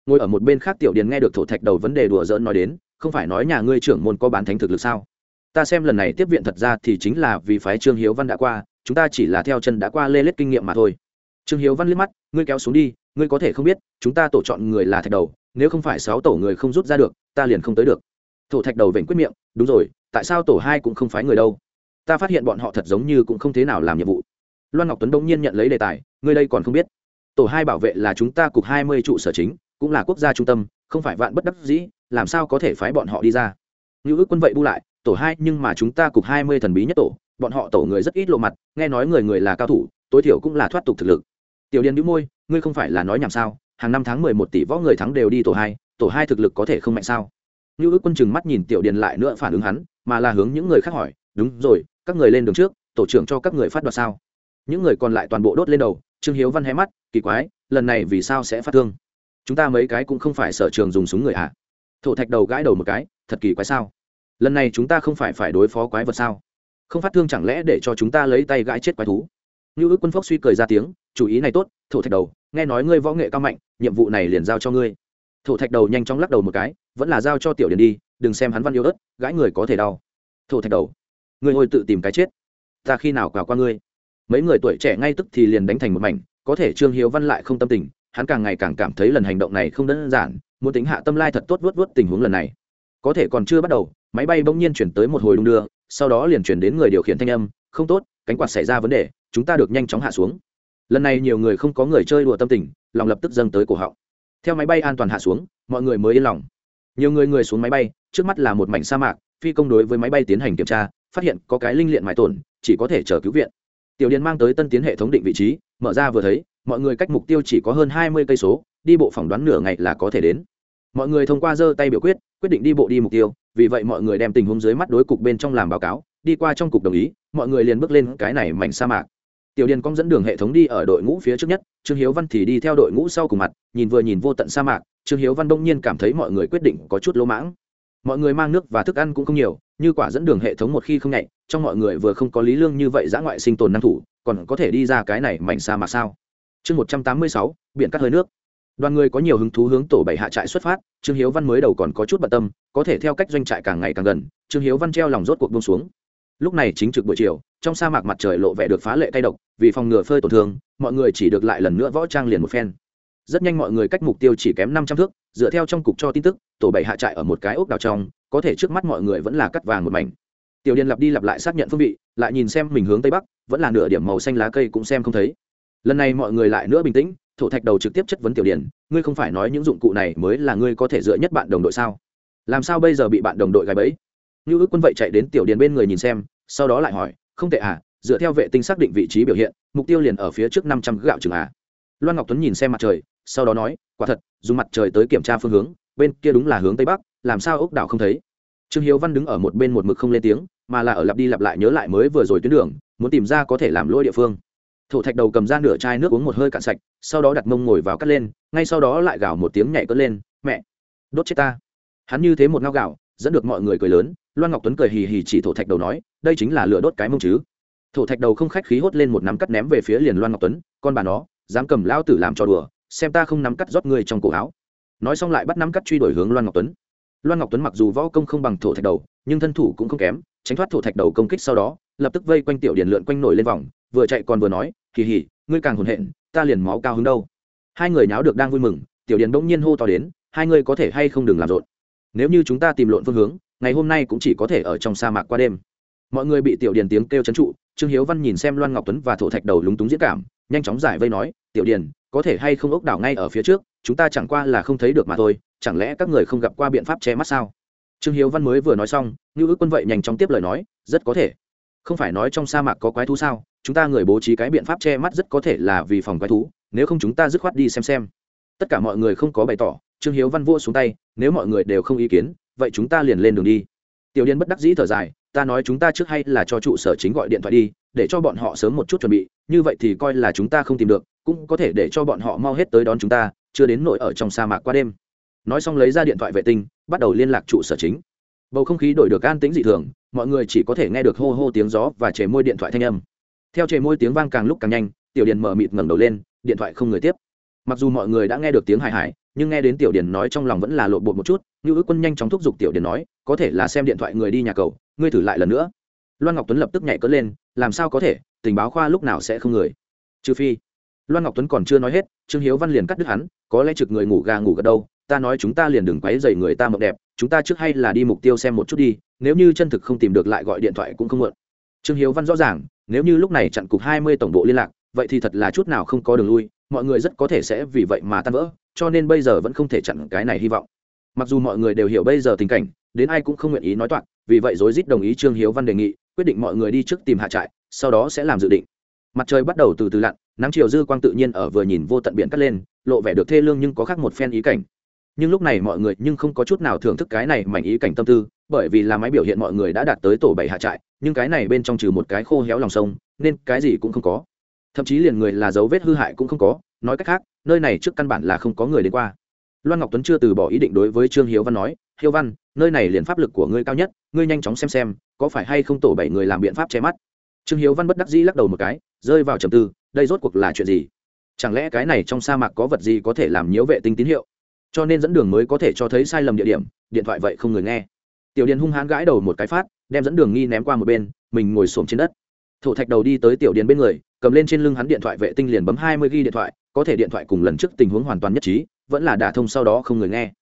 Ngồi ở một bên khác tiểu điền nghe được thổ thạch đầu vấn đề đùa dỡn nói đến, không phải nói nhà ngươi trưởng môn có bán thánh thực lực sao? Ta xem lần này tiếp viện thật ra thì chính là vì phái trương hiếu văn đã qua, chúng ta chỉ là theo chân đã qua lê lết kinh nghiệm mà thôi. Trương hiếu văn liếc mắt, ngươi kéo xuống đi, ngươi có thể không biết, chúng ta tổ chọn người là thạch đầu, nếu không phải sáu tổ người không rút ra được, ta liền không tới được. Thổ thạch đầu vểnh quyết miệng, đúng rồi, tại sao tổ hai cũng không phái người đâu? Ta phát hiện bọn họ thật giống như cũng không thế nào làm nhiệm vụ. Loan ngọc tuấn đông nhiên nhận lấy đề tài, ngươi đây còn không biết. Tổ hai bảo vệ là chúng ta cục hai mươi trụ sở chính, cũng là quốc gia trung tâm, không phải vạn bất đắc dĩ, làm sao có thể phái bọn họ đi ra? Như ước quân vậy bu lại, tổ hai nhưng mà chúng ta cục hai mươi thần bí nhất tổ, bọn họ tổ người rất ít lộ mặt, nghe nói người người là cao thủ, tối thiểu cũng là thoát tục thực lực. Tiểu điền đĩu môi, ngươi không phải là nói nhảm sao? Hàng năm tháng mười một tỷ võ người thắng đều đi tổ hai tổ hai thực lực có thể không mạnh sao? Như ước quân chừng mắt nhìn tiểu điền lại nữa phản ứng hắn, mà là hướng những người khác hỏi, đúng rồi các người lên đường trước, tổ trưởng cho các người phát đoạt sao? Những người còn lại toàn bộ đốt lên đầu, trương hiếu văn hé mắt, kỳ quái, lần này vì sao sẽ phát thương? Chúng ta mấy cái cũng không phải sở trường dùng súng người ạ à. thổ thạch đầu gãi đầu một cái, thật kỳ quái sao? Lần này chúng ta không phải phải đối phó quái vật sao? Không phát thương chẳng lẽ để cho chúng ta lấy tay gãi chết quái thú? Như ước quân phốc suy cười ra tiếng, chủ ý này tốt, thổ thạch đầu, nghe nói ngươi võ nghệ cao mạnh, nhiệm vụ này liền giao cho ngươi. Thổ thạch đầu nhanh chóng lắc đầu một cái, vẫn là giao cho tiểu điền đi, đừng xem hắn văn yêu ớt gãi người có thể đau. Thổ thạch đầu ngươi ôi tự tìm cái chết. Ta khi nào cào qua ngươi? Mấy người tuổi trẻ ngay tức thì liền đánh thành một mảnh, có thể trương hiếu văn lại không tâm tình, hắn càng ngày càng cảm thấy lần hành động này không đơn giản, muốn tính hạ tâm lai thật tốt vớt vớt tình huống lần này. Có thể còn chưa bắt đầu, máy bay bỗng nhiên chuyển tới một hồi đung đưa, sau đó liền chuyển đến người điều khiển thanh âm, không tốt, cánh quạt xảy ra vấn đề, chúng ta được nhanh chóng hạ xuống. Lần này nhiều người không có người chơi đùa tâm tình, lòng lập tức dâng tới cổ họng. Theo máy bay an toàn hạ xuống, mọi người mới yên lòng. Nhiều người người xuống máy bay, trước mắt là một mảnh sa mạc, phi công đối với máy bay tiến hành kiểm tra phát hiện có cái linh liện mài tổn, chỉ có thể chờ cứu viện. Tiểu điền mang tới tân tiến hệ thống định vị trí, mở ra vừa thấy, mọi người cách mục tiêu chỉ có hơn hai mươi cây số, đi bộ phỏng đoán nửa ngày là có thể đến. Mọi người thông qua giơ tay biểu quyết quyết định đi bộ đi mục tiêu, vì vậy mọi người đem tình huống dưới mắt đối cục bên trong làm báo cáo, đi qua trong cục đồng ý, mọi người liền bước lên cái này mảnh sa mạc. Tiểu điền cong dẫn đường hệ thống đi ở đội ngũ phía trước nhất, trương hiếu văn thì đi theo đội ngũ sau cùng mặt, nhìn vừa nhìn vô tận sa mạc, trương hiếu văn đông nhiên cảm thấy mọi người quyết định có chút lỗ mãng. Mọi người mang nước và thức ăn cũng không nhiều như quả dẫn đường hệ thống một khi không nhạy, trong mọi người vừa không có lý lương như vậy giã ngoại sinh tồn năng thủ, còn có thể đi ra cái này mảnh xa mà sao? Chương một trăm tám mươi sáu, biển cắt hơi nước. Đoàn người có nhiều hứng thú hướng tổ bảy hạ trại xuất phát, trương hiếu văn mới đầu còn có chút bận tâm, có thể theo cách doanh trại càng ngày càng gần, trương hiếu văn treo lòng rốt cuộc buông xuống. Lúc này chính trực buổi chiều, trong sa mạc mặt trời lộ vẻ được phá lệ cay độc, vì phòng ngừa phơi tổn thương, mọi người chỉ được lại lần nữa võ trang liền một phen rất nhanh mọi người cách mục tiêu chỉ kém năm trăm thước, dựa theo trong cục cho tin tức, tổ bảy hạ trại ở một cái ốc đào trong, có thể trước mắt mọi người vẫn là cắt vàng một mảnh. Tiểu điền lặp đi lặp lại xác nhận phương vị, lại nhìn xem mình hướng tây bắc, vẫn là nửa điểm màu xanh lá cây cũng xem không thấy. Lần này mọi người lại nữa bình tĩnh, thổ thạch đầu trực tiếp chất vấn tiểu điền, ngươi không phải nói những dụng cụ này mới là ngươi có thể dựa nhất bạn đồng đội sao? Làm sao bây giờ bị bạn đồng đội gài bẫy? Như ước quân vậy chạy đến tiểu điền bên người nhìn xem, sau đó lại hỏi, không tệ à dựa theo vệ tinh xác định vị trí biểu hiện, mục tiêu liền ở phía trước năm trăm gạo chừng à. Loan ngọc tuấn nhìn xem mặt trời sau đó nói, quả thật, dùng mặt trời tới kiểm tra phương hướng, bên kia đúng là hướng tây bắc, làm sao ốc đảo không thấy? Trương hiếu văn đứng ở một bên một mực không lên tiếng, mà là ở lặp đi lặp lại nhớ lại mới vừa rồi tuyến đường, muốn tìm ra có thể làm lỗi địa phương. Thổ thạch đầu cầm ra nửa chai nước uống một hơi cạn sạch, sau đó đặt mông ngồi vào cắt lên, ngay sau đó lại gào một tiếng nhảy cất lên, mẹ, đốt chết ta. Hắn như thế một ngao gạo, dẫn được mọi người cười lớn, loan ngọc tuấn cười hì hì chỉ thổ thạch đầu nói, đây chính là lửa đốt cái mông chứ. Thổ thạch đầu không khách khí hốt lên một nắm cắt ném về phía liền loan ngọc tuấn, con bà nó, dám cầm lao tử làm cho đùa xem ta không nắm cắt rót người trong cổ áo. Nói xong lại bắt nắm cắt truy đuổi hướng loan ngọc tuấn. Loan ngọc tuấn mặc dù võ công không bằng thổ thạch đầu, nhưng thân thủ cũng không kém, tránh thoát thổ thạch đầu công kích sau đó, lập tức vây quanh tiểu Điền lượn quanh nổi lên vòng, vừa chạy còn vừa nói kỳ hỉ ngươi càng hồn hện, ta liền máu cao hứng đâu. Hai người nháo được đang vui mừng, tiểu Điền bỗng nhiên hô to đến, hai ngươi có thể hay không đừng làm rộn? Nếu như chúng ta tìm lộn phương hướng, ngày hôm nay cũng chỉ có thể ở trong sa mạc qua đêm. Mọi người bị tiểu điền tiếng kêu chấn trụ, trương hiếu văn nhìn xem loan ngọc tuấn và thổ thạch đầu lúng túng diễn cảm, nhanh chóng giải vây nói, tiểu điền có thể hay không ốc đảo ngay ở phía trước, chúng ta chẳng qua là không thấy được mà thôi, chẳng lẽ các người không gặp qua biện pháp che mắt sao? Trương hiếu văn mới vừa nói xong như ước quân vậy nhanh chóng tiếp lời nói, rất có thể. Không phải nói trong sa mạc có quái thú sao? Chúng ta người bố trí cái biện pháp che mắt rất có thể là vì phòng quái thú, nếu không chúng ta dứt khoát đi xem xem. Tất cả mọi người không có bày tỏ, trương hiếu văn vua xuống tay, nếu mọi người đều không ý kiến, vậy chúng ta liền lên đường đi. Tiểu điên bất đắc dĩ thở dài, ta nói chúng ta trước hay là cho trụ sở chính gọi điện thoại đi, để cho bọn họ sớm một chút chuẩn bị, như vậy thì coi là chúng ta không tìm được cũng có thể để cho bọn họ mau hết tới đón chúng ta, chưa đến nội ở trong sa mạc qua đêm. Nói xong lấy ra điện thoại vệ tinh, bắt đầu liên lạc trụ sở chính. Bầu không khí đổi được an tĩnh dị thường, mọi người chỉ có thể nghe được hô hô tiếng gió và chề môi điện thoại thanh âm. Theo chề môi tiếng vang càng lúc càng nhanh, tiểu điền mở mịt ngẩng đầu lên, điện thoại không người tiếp. Mặc dù mọi người đã nghe được tiếng hải hải nhưng nghe đến tiểu điền nói trong lòng vẫn là lộn bột một chút như ước quân nhanh chóng thúc giục tiểu điền nói, có thể là xem điện thoại người đi nhà cầu, ngươi thử lại lần nữa. Loan ngọc tuấn lập tức nhảy cất lên, làm sao có thể, tình báo khoa lúc nào sẽ không người? Trừ phi loan ngọc tuấn còn chưa nói hết, trương hiếu văn liền cắt đứt hắn, có lẽ trực người ngủ gà ngủ gật đâu, ta nói chúng ta liền đừng quấy dày người ta mộng đẹp, chúng ta trước hay là đi mục tiêu xem một chút đi, nếu như chân thực không tìm được lại gọi điện thoại cũng không mượn. Trương hiếu văn rõ ràng, nếu như lúc này chặn cục hai mươi tổng bộ liên lạc, vậy thì thật là chút nào không có đường lui, mọi người rất có thể sẽ vì vậy mà tan vỡ, cho nên bây giờ vẫn không thể chặn cái này hy vọng. Mặc dù mọi người đều hiểu bây giờ tình cảnh, đến ai cũng không nguyện ý nói toạc, vì vậy rối rít đồng ý trương hiếu văn đề nghị, quyết định mọi người đi trước tìm hạ trại, sau đó sẽ làm dự định. Mặt trời bắt đầu từ từ lặn nắng chiều dư quang tự nhiên ở vừa nhìn vô tận biển cắt lên, lộ vẻ được thê lương nhưng có khác một phen ý cảnh. Nhưng lúc này mọi người nhưng không có chút nào thưởng thức cái này mảnh ý cảnh tâm tư, bởi vì là máy biểu hiện mọi người đã đạt tới tổ bảy hạ trại, nhưng cái này bên trong trừ một cái khô héo lòng sông, nên cái gì cũng không có. Thậm chí liền người là dấu vết hư hại cũng không có, nói cách khác, nơi này trước căn bản là không có người đến qua. Loan ngọc tuấn chưa từ bỏ ý định đối với trương hiếu văn nói, hiếu văn, nơi này liền pháp lực của ngươi cao nhất, ngươi nhanh chóng xem xem, có phải hay không tổ bảy người làm biện pháp che mắt? Trương hiếu văn bất đắc dĩ lắc đầu một cái, rơi vào trầm tư đây rốt cuộc là chuyện gì? Chẳng lẽ cái này trong sa mạc có vật gì có thể làm nhiễu vệ tinh tín hiệu? Cho nên dẫn đường mới có thể cho thấy sai lầm địa điểm, điện thoại vậy không người nghe. Tiểu điền hung hãn gãi đầu một cái phát, đem dẫn đường nghi ném qua một bên, mình ngồi xổm trên đất. Thổ thạch đầu đi tới tiểu điền bên người, cầm lên trên lưng hắn điện thoại vệ tinh liền bấm hai mươi ghi điện thoại, có thể điện thoại cùng lần trước tình huống hoàn toàn nhất trí, vẫn là đả thông sau đó không người nghe.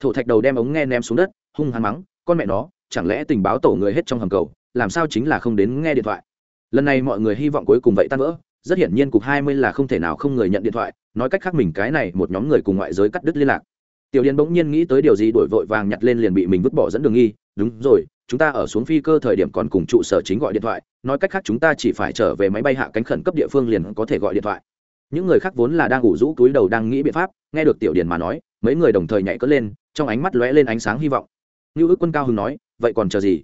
Thổ thạch đầu đem ống nghe ném xuống đất, hung hăng mắng, con mẹ nó, chẳng lẽ tình báo tổ người hết trong hầm cầu, làm sao chính là không đến nghe điện thoại? Lần này mọi người hy vọng cuối cùng vậy tan vỡ rất hiển nhiên cục hai mươi là không thể nào không người nhận điện thoại, nói cách khác mình cái này một nhóm người cùng ngoại giới cắt đứt liên lạc. Tiểu điền bỗng nhiên nghĩ tới điều gì đổi vội vàng nhặt lên liền bị mình vứt bỏ dẫn đường nghi, đúng rồi, chúng ta ở xuống phi cơ thời điểm còn cùng trụ sở chính gọi điện thoại, nói cách khác chúng ta chỉ phải trở về máy bay hạ cánh khẩn cấp địa phương liền có thể gọi điện thoại. Những người khác vốn là đang ngủ rũ túi đầu đang nghĩ biện pháp, nghe được tiểu điền mà nói, mấy người đồng thời nhảy cất lên, trong ánh mắt lóe lên ánh sáng hy vọng. Như ước quân cao hưng nói, vậy còn chờ gì?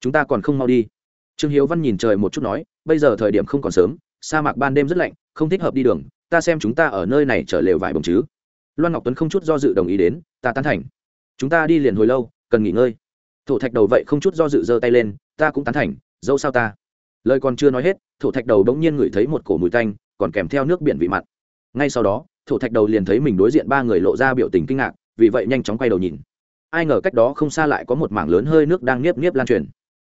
Chúng ta còn không mau đi. Trương hiếu văn nhìn trời một chút nói, bây giờ thời điểm không còn sớm sa mạc ban đêm rất lạnh, không thích hợp đi đường, ta xem chúng ta ở nơi này trở lều vải bồng chứ. Loan ngọc tuấn không chút do dự đồng ý đến, ta tán thành. Chúng ta đi liền hồi lâu, cần nghỉ ngơi. Thổ thạch đầu vậy không chút do dự giơ tay lên, ta cũng tán thành, dẫu sao ta. Lời còn chưa nói hết, thổ thạch đầu đống nhiên ngửi thấy một cổ mùi tanh, còn kèm theo nước biển vị mặn. Ngay sau đó, thổ thạch đầu liền thấy mình đối diện ba người lộ ra biểu tình kinh ngạc, vì vậy nhanh chóng quay đầu nhìn. Ai ngờ cách đó không xa lại có một mảng lớn hơi nước đang niếp niếp lan truyền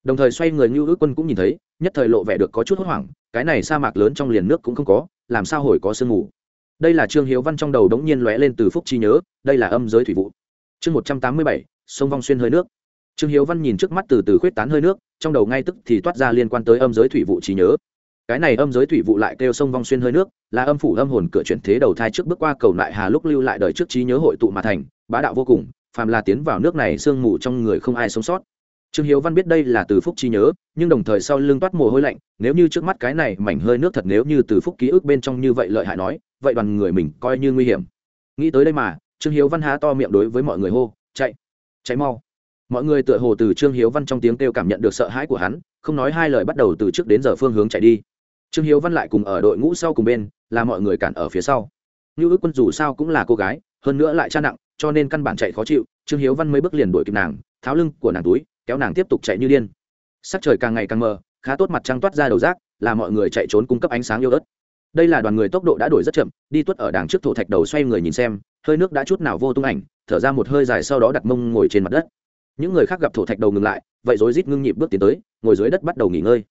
đồng thời xoay người như ước quân cũng nhìn thấy, nhất thời lộ vẻ được có chút hốt hoảng, cái này sa mạc lớn trong liền nước cũng không có, làm sao hồi có sương mù. Đây là trương hiếu văn trong đầu đống nhiên lóe lên từ phúc chi nhớ, đây là âm giới thủy vụ. Chương một trăm tám mươi bảy, sông vong xuyên hơi nước. Trương hiếu văn nhìn trước mắt từ từ khuyết tán hơi nước, trong đầu ngay tức thì toát ra liên quan tới âm giới thủy vụ trí nhớ. Cái này âm giới thủy vụ lại kêu sông vong xuyên hơi nước, là âm phủ âm hồn cửa chuyển thế đầu thai trước bước qua cầu lại hà lúc lưu lại đời trước trí nhớ hội tụ mà thành, bá đạo vô cùng, phàm là tiến vào nước này sương mù trong người không ai sống sót trương hiếu văn biết đây là từ phúc trí nhớ, nhưng đồng thời sau lưng toát mồ hôi lạnh, nếu như trước mắt cái này mảnh hơi nước thật nếu như từ phúc ký ức bên trong như vậy lợi hại nói, vậy đoàn người mình coi như nguy hiểm. Nghĩ tới đây mà, trương hiếu văn há to miệng đối với mọi người hô, chạy chạy mau. Mọi người tựa hồ từ trương hiếu văn trong tiếng kêu cảm nhận được sợ hãi của hắn, không nói hai lời bắt đầu từ trước đến giờ phương hướng chạy đi. Trương hiếu văn lại cùng ở đội ngũ sau cùng bên, là mọi người cản ở phía sau. Như ước quân dù sao cũng là cô gái, hơn nữa lại cha nặng, cho nên căn bản chạy khó chịu, trương hiếu văn mấy bước liền đuổi kịp nàng, tháo lưng của nàng túi kéo nàng tiếp tục chạy như điên. Sắc trời càng ngày càng mờ, khá tốt mặt trăng toát ra đầu rác, là mọi người chạy trốn cung cấp ánh sáng yêu ớt. Đây là đoàn người tốc độ đã đổi rất chậm, đi tuất ở đằng trước thổ thạch đầu xoay người nhìn xem, hơi nước đã chút nào vô tung ảnh, thở ra một hơi dài sau đó đặt mông ngồi trên mặt đất. Những người khác gặp thổ thạch đầu ngừng lại, vậy rối rít ngưng nhịp bước tiến tới, ngồi dưới đất bắt đầu nghỉ ngơi.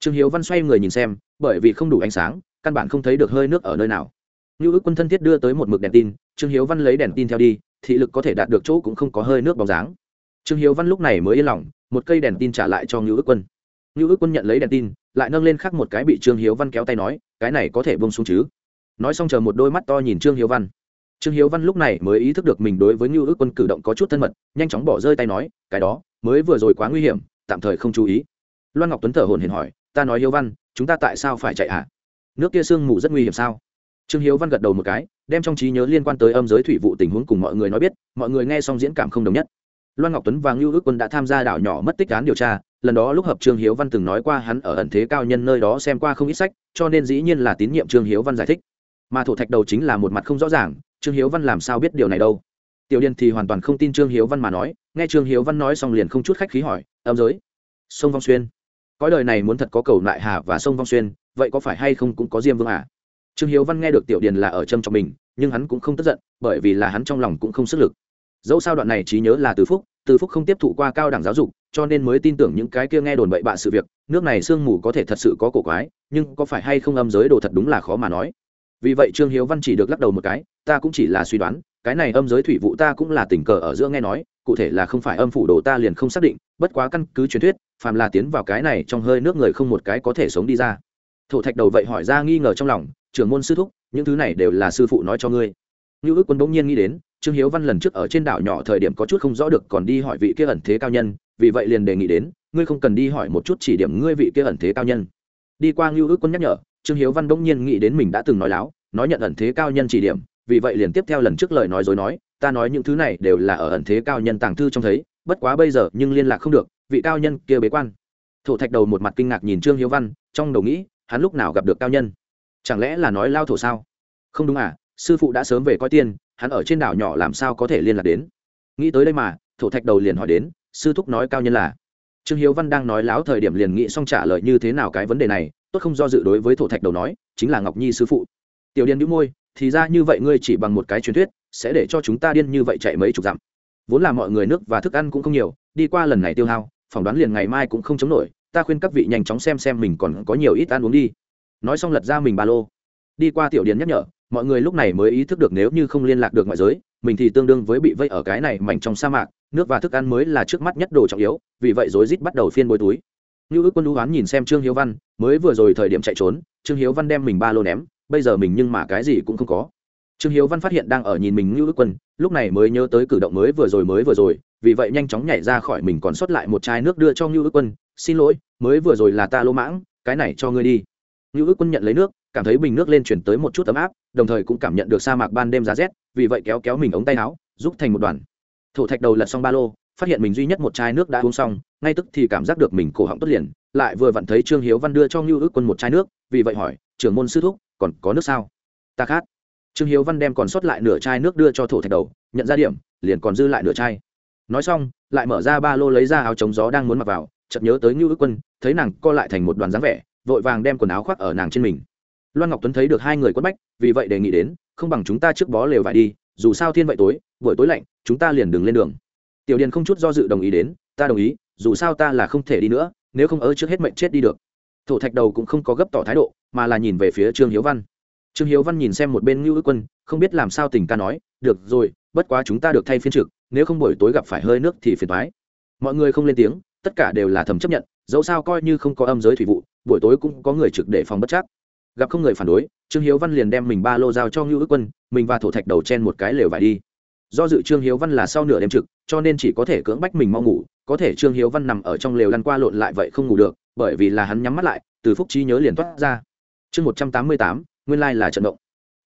Trương hiếu văn xoay người nhìn xem, bởi vì không đủ ánh sáng, căn bản không thấy được hơi nước ở nơi nào. Như ước quân thân thiết đưa tới một mực đèn tin, trương hiếu văn lấy đèn tin theo đi, thị lực có thể đạt được chỗ cũng không có hơi nước bóng dáng trương hiếu văn lúc này mới yên lòng, một cây đèn tin trả lại cho ngưu ước quân. Ngưu ước quân nhận lấy đèn tin, lại nâng lên khắc một cái bị trương hiếu văn kéo tay nói, cái này có thể bông xuống chứ? Nói xong chờ một đôi mắt to nhìn trương hiếu văn. Trương hiếu văn lúc này mới ý thức được mình đối với ngưu ước quân cử động có chút thân mật, nhanh chóng bỏ rơi tay nói, cái đó, mới vừa rồi quá nguy hiểm, tạm thời không chú ý. Loan ngọc tuấn thở hồn hển hỏi, ta nói hiếu văn, chúng ta tại sao phải chạy ạ? À? nước kia sương mù rất nguy hiểm sao? Trương hiếu văn gật đầu một cái, đem trong trí nhớ liên quan tới âm giới thủy vụ tình huống cùng mọi người nói biết, mọi người nghe xong diễn cảm không đồng nhất loan ngọc tuấn và ngưu ước quân đã tham gia đảo nhỏ mất tích án điều tra. Lần đó lúc hợp trương hiếu văn từng nói qua hắn ở ẩn thế cao nhân nơi đó xem qua không ít sách, cho nên dĩ nhiên là tín nhiệm trương hiếu văn giải thích. Mà thổ thạch đầu chính là một mặt không rõ ràng, trương hiếu văn làm sao biết điều này đâu? Tiểu điền thì hoàn toàn không tin trương hiếu văn mà nói, nghe trương hiếu văn nói xong liền không chút khách khí hỏi, âm giới, sông vong xuyên cõi đời này muốn thật có cầu lại hà và sông vong xuyên, vậy có phải hay không cũng có diêm vương à? Trương hiếu văn nghe được tiểu điền là ở trâm trọng mình, nhưng hắn cũng không tức giận, bởi vì là hắn trong lòng cũng không sức lực dẫu sao đoạn này trí nhớ là từ phúc từ phúc không tiếp thụ qua cao đẳng giáo dục, cho nên mới tin tưởng những cái kia nghe đồn bậy bạ sự việc, nước này sương mù có thể thật sự có cổ quái, nhưng có phải hay không âm giới đồ thật đúng là khó mà nói. Vì vậy trương hiếu văn chỉ được lắc đầu một cái, ta cũng chỉ là suy đoán, cái này âm giới thủy vụ ta cũng là tình cờ ở giữa nghe nói, cụ thể là không phải âm phủ đồ ta liền không xác định, bất quá căn cứ truyền thuyết, phàm là tiến vào cái này trong hơi nước người không một cái có thể sống đi ra. Thổ thạch đầu vậy hỏi ra nghi ngờ trong lòng, trưởng môn sư thúc, những thứ này đều là sư phụ nói cho ngươi. Như ước quân bỗng nhiên nghĩ đến trương hiếu văn lần trước ở trên đảo nhỏ thời điểm có chút không rõ được còn đi hỏi vị kia ẩn thế cao nhân, vì vậy liền đề nghị đến, ngươi không cần đi hỏi một chút chỉ điểm ngươi vị kia ẩn thế cao nhân. Đi qua ngưu ước quân nhắc nhở, trương hiếu văn bỗng nhiên nghĩ đến mình đã từng nói láo, nói nhận ẩn thế cao nhân chỉ điểm, vì vậy liền tiếp theo lần trước lời nói dối nói, ta nói những thứ này đều là ở ẩn thế cao nhân tàng thư trong thấy, bất quá bây giờ nhưng liên lạc không được, vị cao nhân kia bế quan. Thổ thạch đầu một mặt kinh ngạc nhìn trương hiếu văn, trong đầu nghĩ, hắn lúc nào gặp được cao nhân? Chẳng lẽ là nói lao thổ sao? Không đúng à sư phụ đã sớm về coi tiên, hắn ở trên đảo nhỏ làm sao có thể liên lạc đến? Nghĩ tới đây mà, thổ thạch đầu liền hỏi đến, sư thúc nói cao nhân là? Trương hiếu văn đang nói láo thời điểm liền nghĩ xong trả lời như thế nào cái vấn đề này, tốt không do dự đối với thổ thạch đầu nói, chính là ngọc nhi sư phụ. Tiểu điên đĩu môi, thì ra như vậy ngươi chỉ bằng một cái truyền thuyết, sẽ để cho chúng ta điên như vậy chạy mấy chục dặm. Vốn là mọi người nước và thức ăn cũng không nhiều, đi qua lần này tiêu hao, phỏng đoán liền ngày mai cũng không chống nổi, ta khuyên các vị nhanh chóng xem xem mình còn có nhiều ít ăn uống đi. Nói xong lật ra mình ba lô. Đi qua tiểu điền nhắc nhở mọi người lúc này mới ý thức được nếu như không liên lạc được ngoại giới, mình thì tương đương với bị vây ở cái này mảnh trong sa mạc, nước và thức ăn mới là trước mắt nhất đồ trọng yếu, vì vậy rối rít bắt đầu phiên bôi túi. Như ước quân đũ hoán nhìn xem trương hiếu văn, mới vừa rồi thời điểm chạy trốn, trương hiếu văn đem mình ba lô ném, bây giờ mình nhưng mà cái gì cũng không có. Trương hiếu văn phát hiện đang ở nhìn mình như ước quân, lúc này mới nhớ tới cử động mới vừa rồi mới vừa rồi, vì vậy nhanh chóng nhảy ra khỏi mình còn sót lại một chai nước đưa cho như ước quân, xin lỗi, mới vừa rồi là ta lô mãng, cái này cho ngươi đi. Như ước quân nhận lấy nước cảm thấy bình nước lên chuyển tới một chút ấm áp, đồng thời cũng cảm nhận được sa mạc ban đêm giá rét, vì vậy kéo kéo mình ống tay áo, giúp thành một đoàn. Thổ thạch đầu lật xong ba lô, phát hiện mình duy nhất một chai nước đã uống xong, ngay tức thì cảm giác được mình cổ họng tốt liền, lại vừa vặn thấy trương hiếu văn đưa cho ngưu ước quân một chai nước, vì vậy hỏi, trưởng môn sư thúc, còn có nước sao? Ta khát. Trương hiếu văn đem còn sót lại nửa chai nước đưa cho thổ thạch đầu, nhận ra điểm, liền còn dư lại nửa chai. Nói xong, lại mở ra ba lô lấy ra áo chống gió đang muốn mặc vào, chợt nhớ tới ngưu ước quân, thấy nàng co lại thành một đoàn dáng vẻ, vội vàng đem quần áo khoác ở nàng trên mình loan ngọc tuấn thấy được hai người quất bách, vì vậy đề nghị đến, không bằng chúng ta trước bó lều vải đi, dù sao thiên vậy tối, buổi tối lạnh, chúng ta liền đừng lên đường. Tiểu điền không chút do dự đồng ý đến, ta đồng ý, dù sao ta là không thể đi nữa, nếu không ớ trước hết mệnh chết đi được. Thổ thạch đầu cũng không có gấp tỏ thái độ, mà là nhìn về phía trương hiếu văn. Trương hiếu văn nhìn xem một bên ngưu ước quân, không biết làm sao tình ca nói, được rồi, bất quá chúng ta được thay phiên trực, nếu không buổi tối gặp phải hơi nước thì phiền thoái mọi người không lên tiếng, tất cả đều là thầm chấp nhận, dẫu sao coi như không có âm giới thủy vụ, buổi tối cũng có người trực để phòng bất chắc gặp không người phản đối, trương hiếu văn liền đem mình ba lô giao cho ngưu ước quân, mình và thổ thạch đầu chen một cái lều vải đi. Do dự trương hiếu văn là sau nửa đêm trực, cho nên chỉ có thể cưỡng bách mình mau ngủ, có thể trương hiếu văn nằm ở trong lều lăn qua lộn lại vậy không ngủ được, bởi vì là hắn nhắm mắt lại, từ phúc trí nhớ liền thoát ra. Chương một trăm tám mươi tám, nguyên lai là trận động.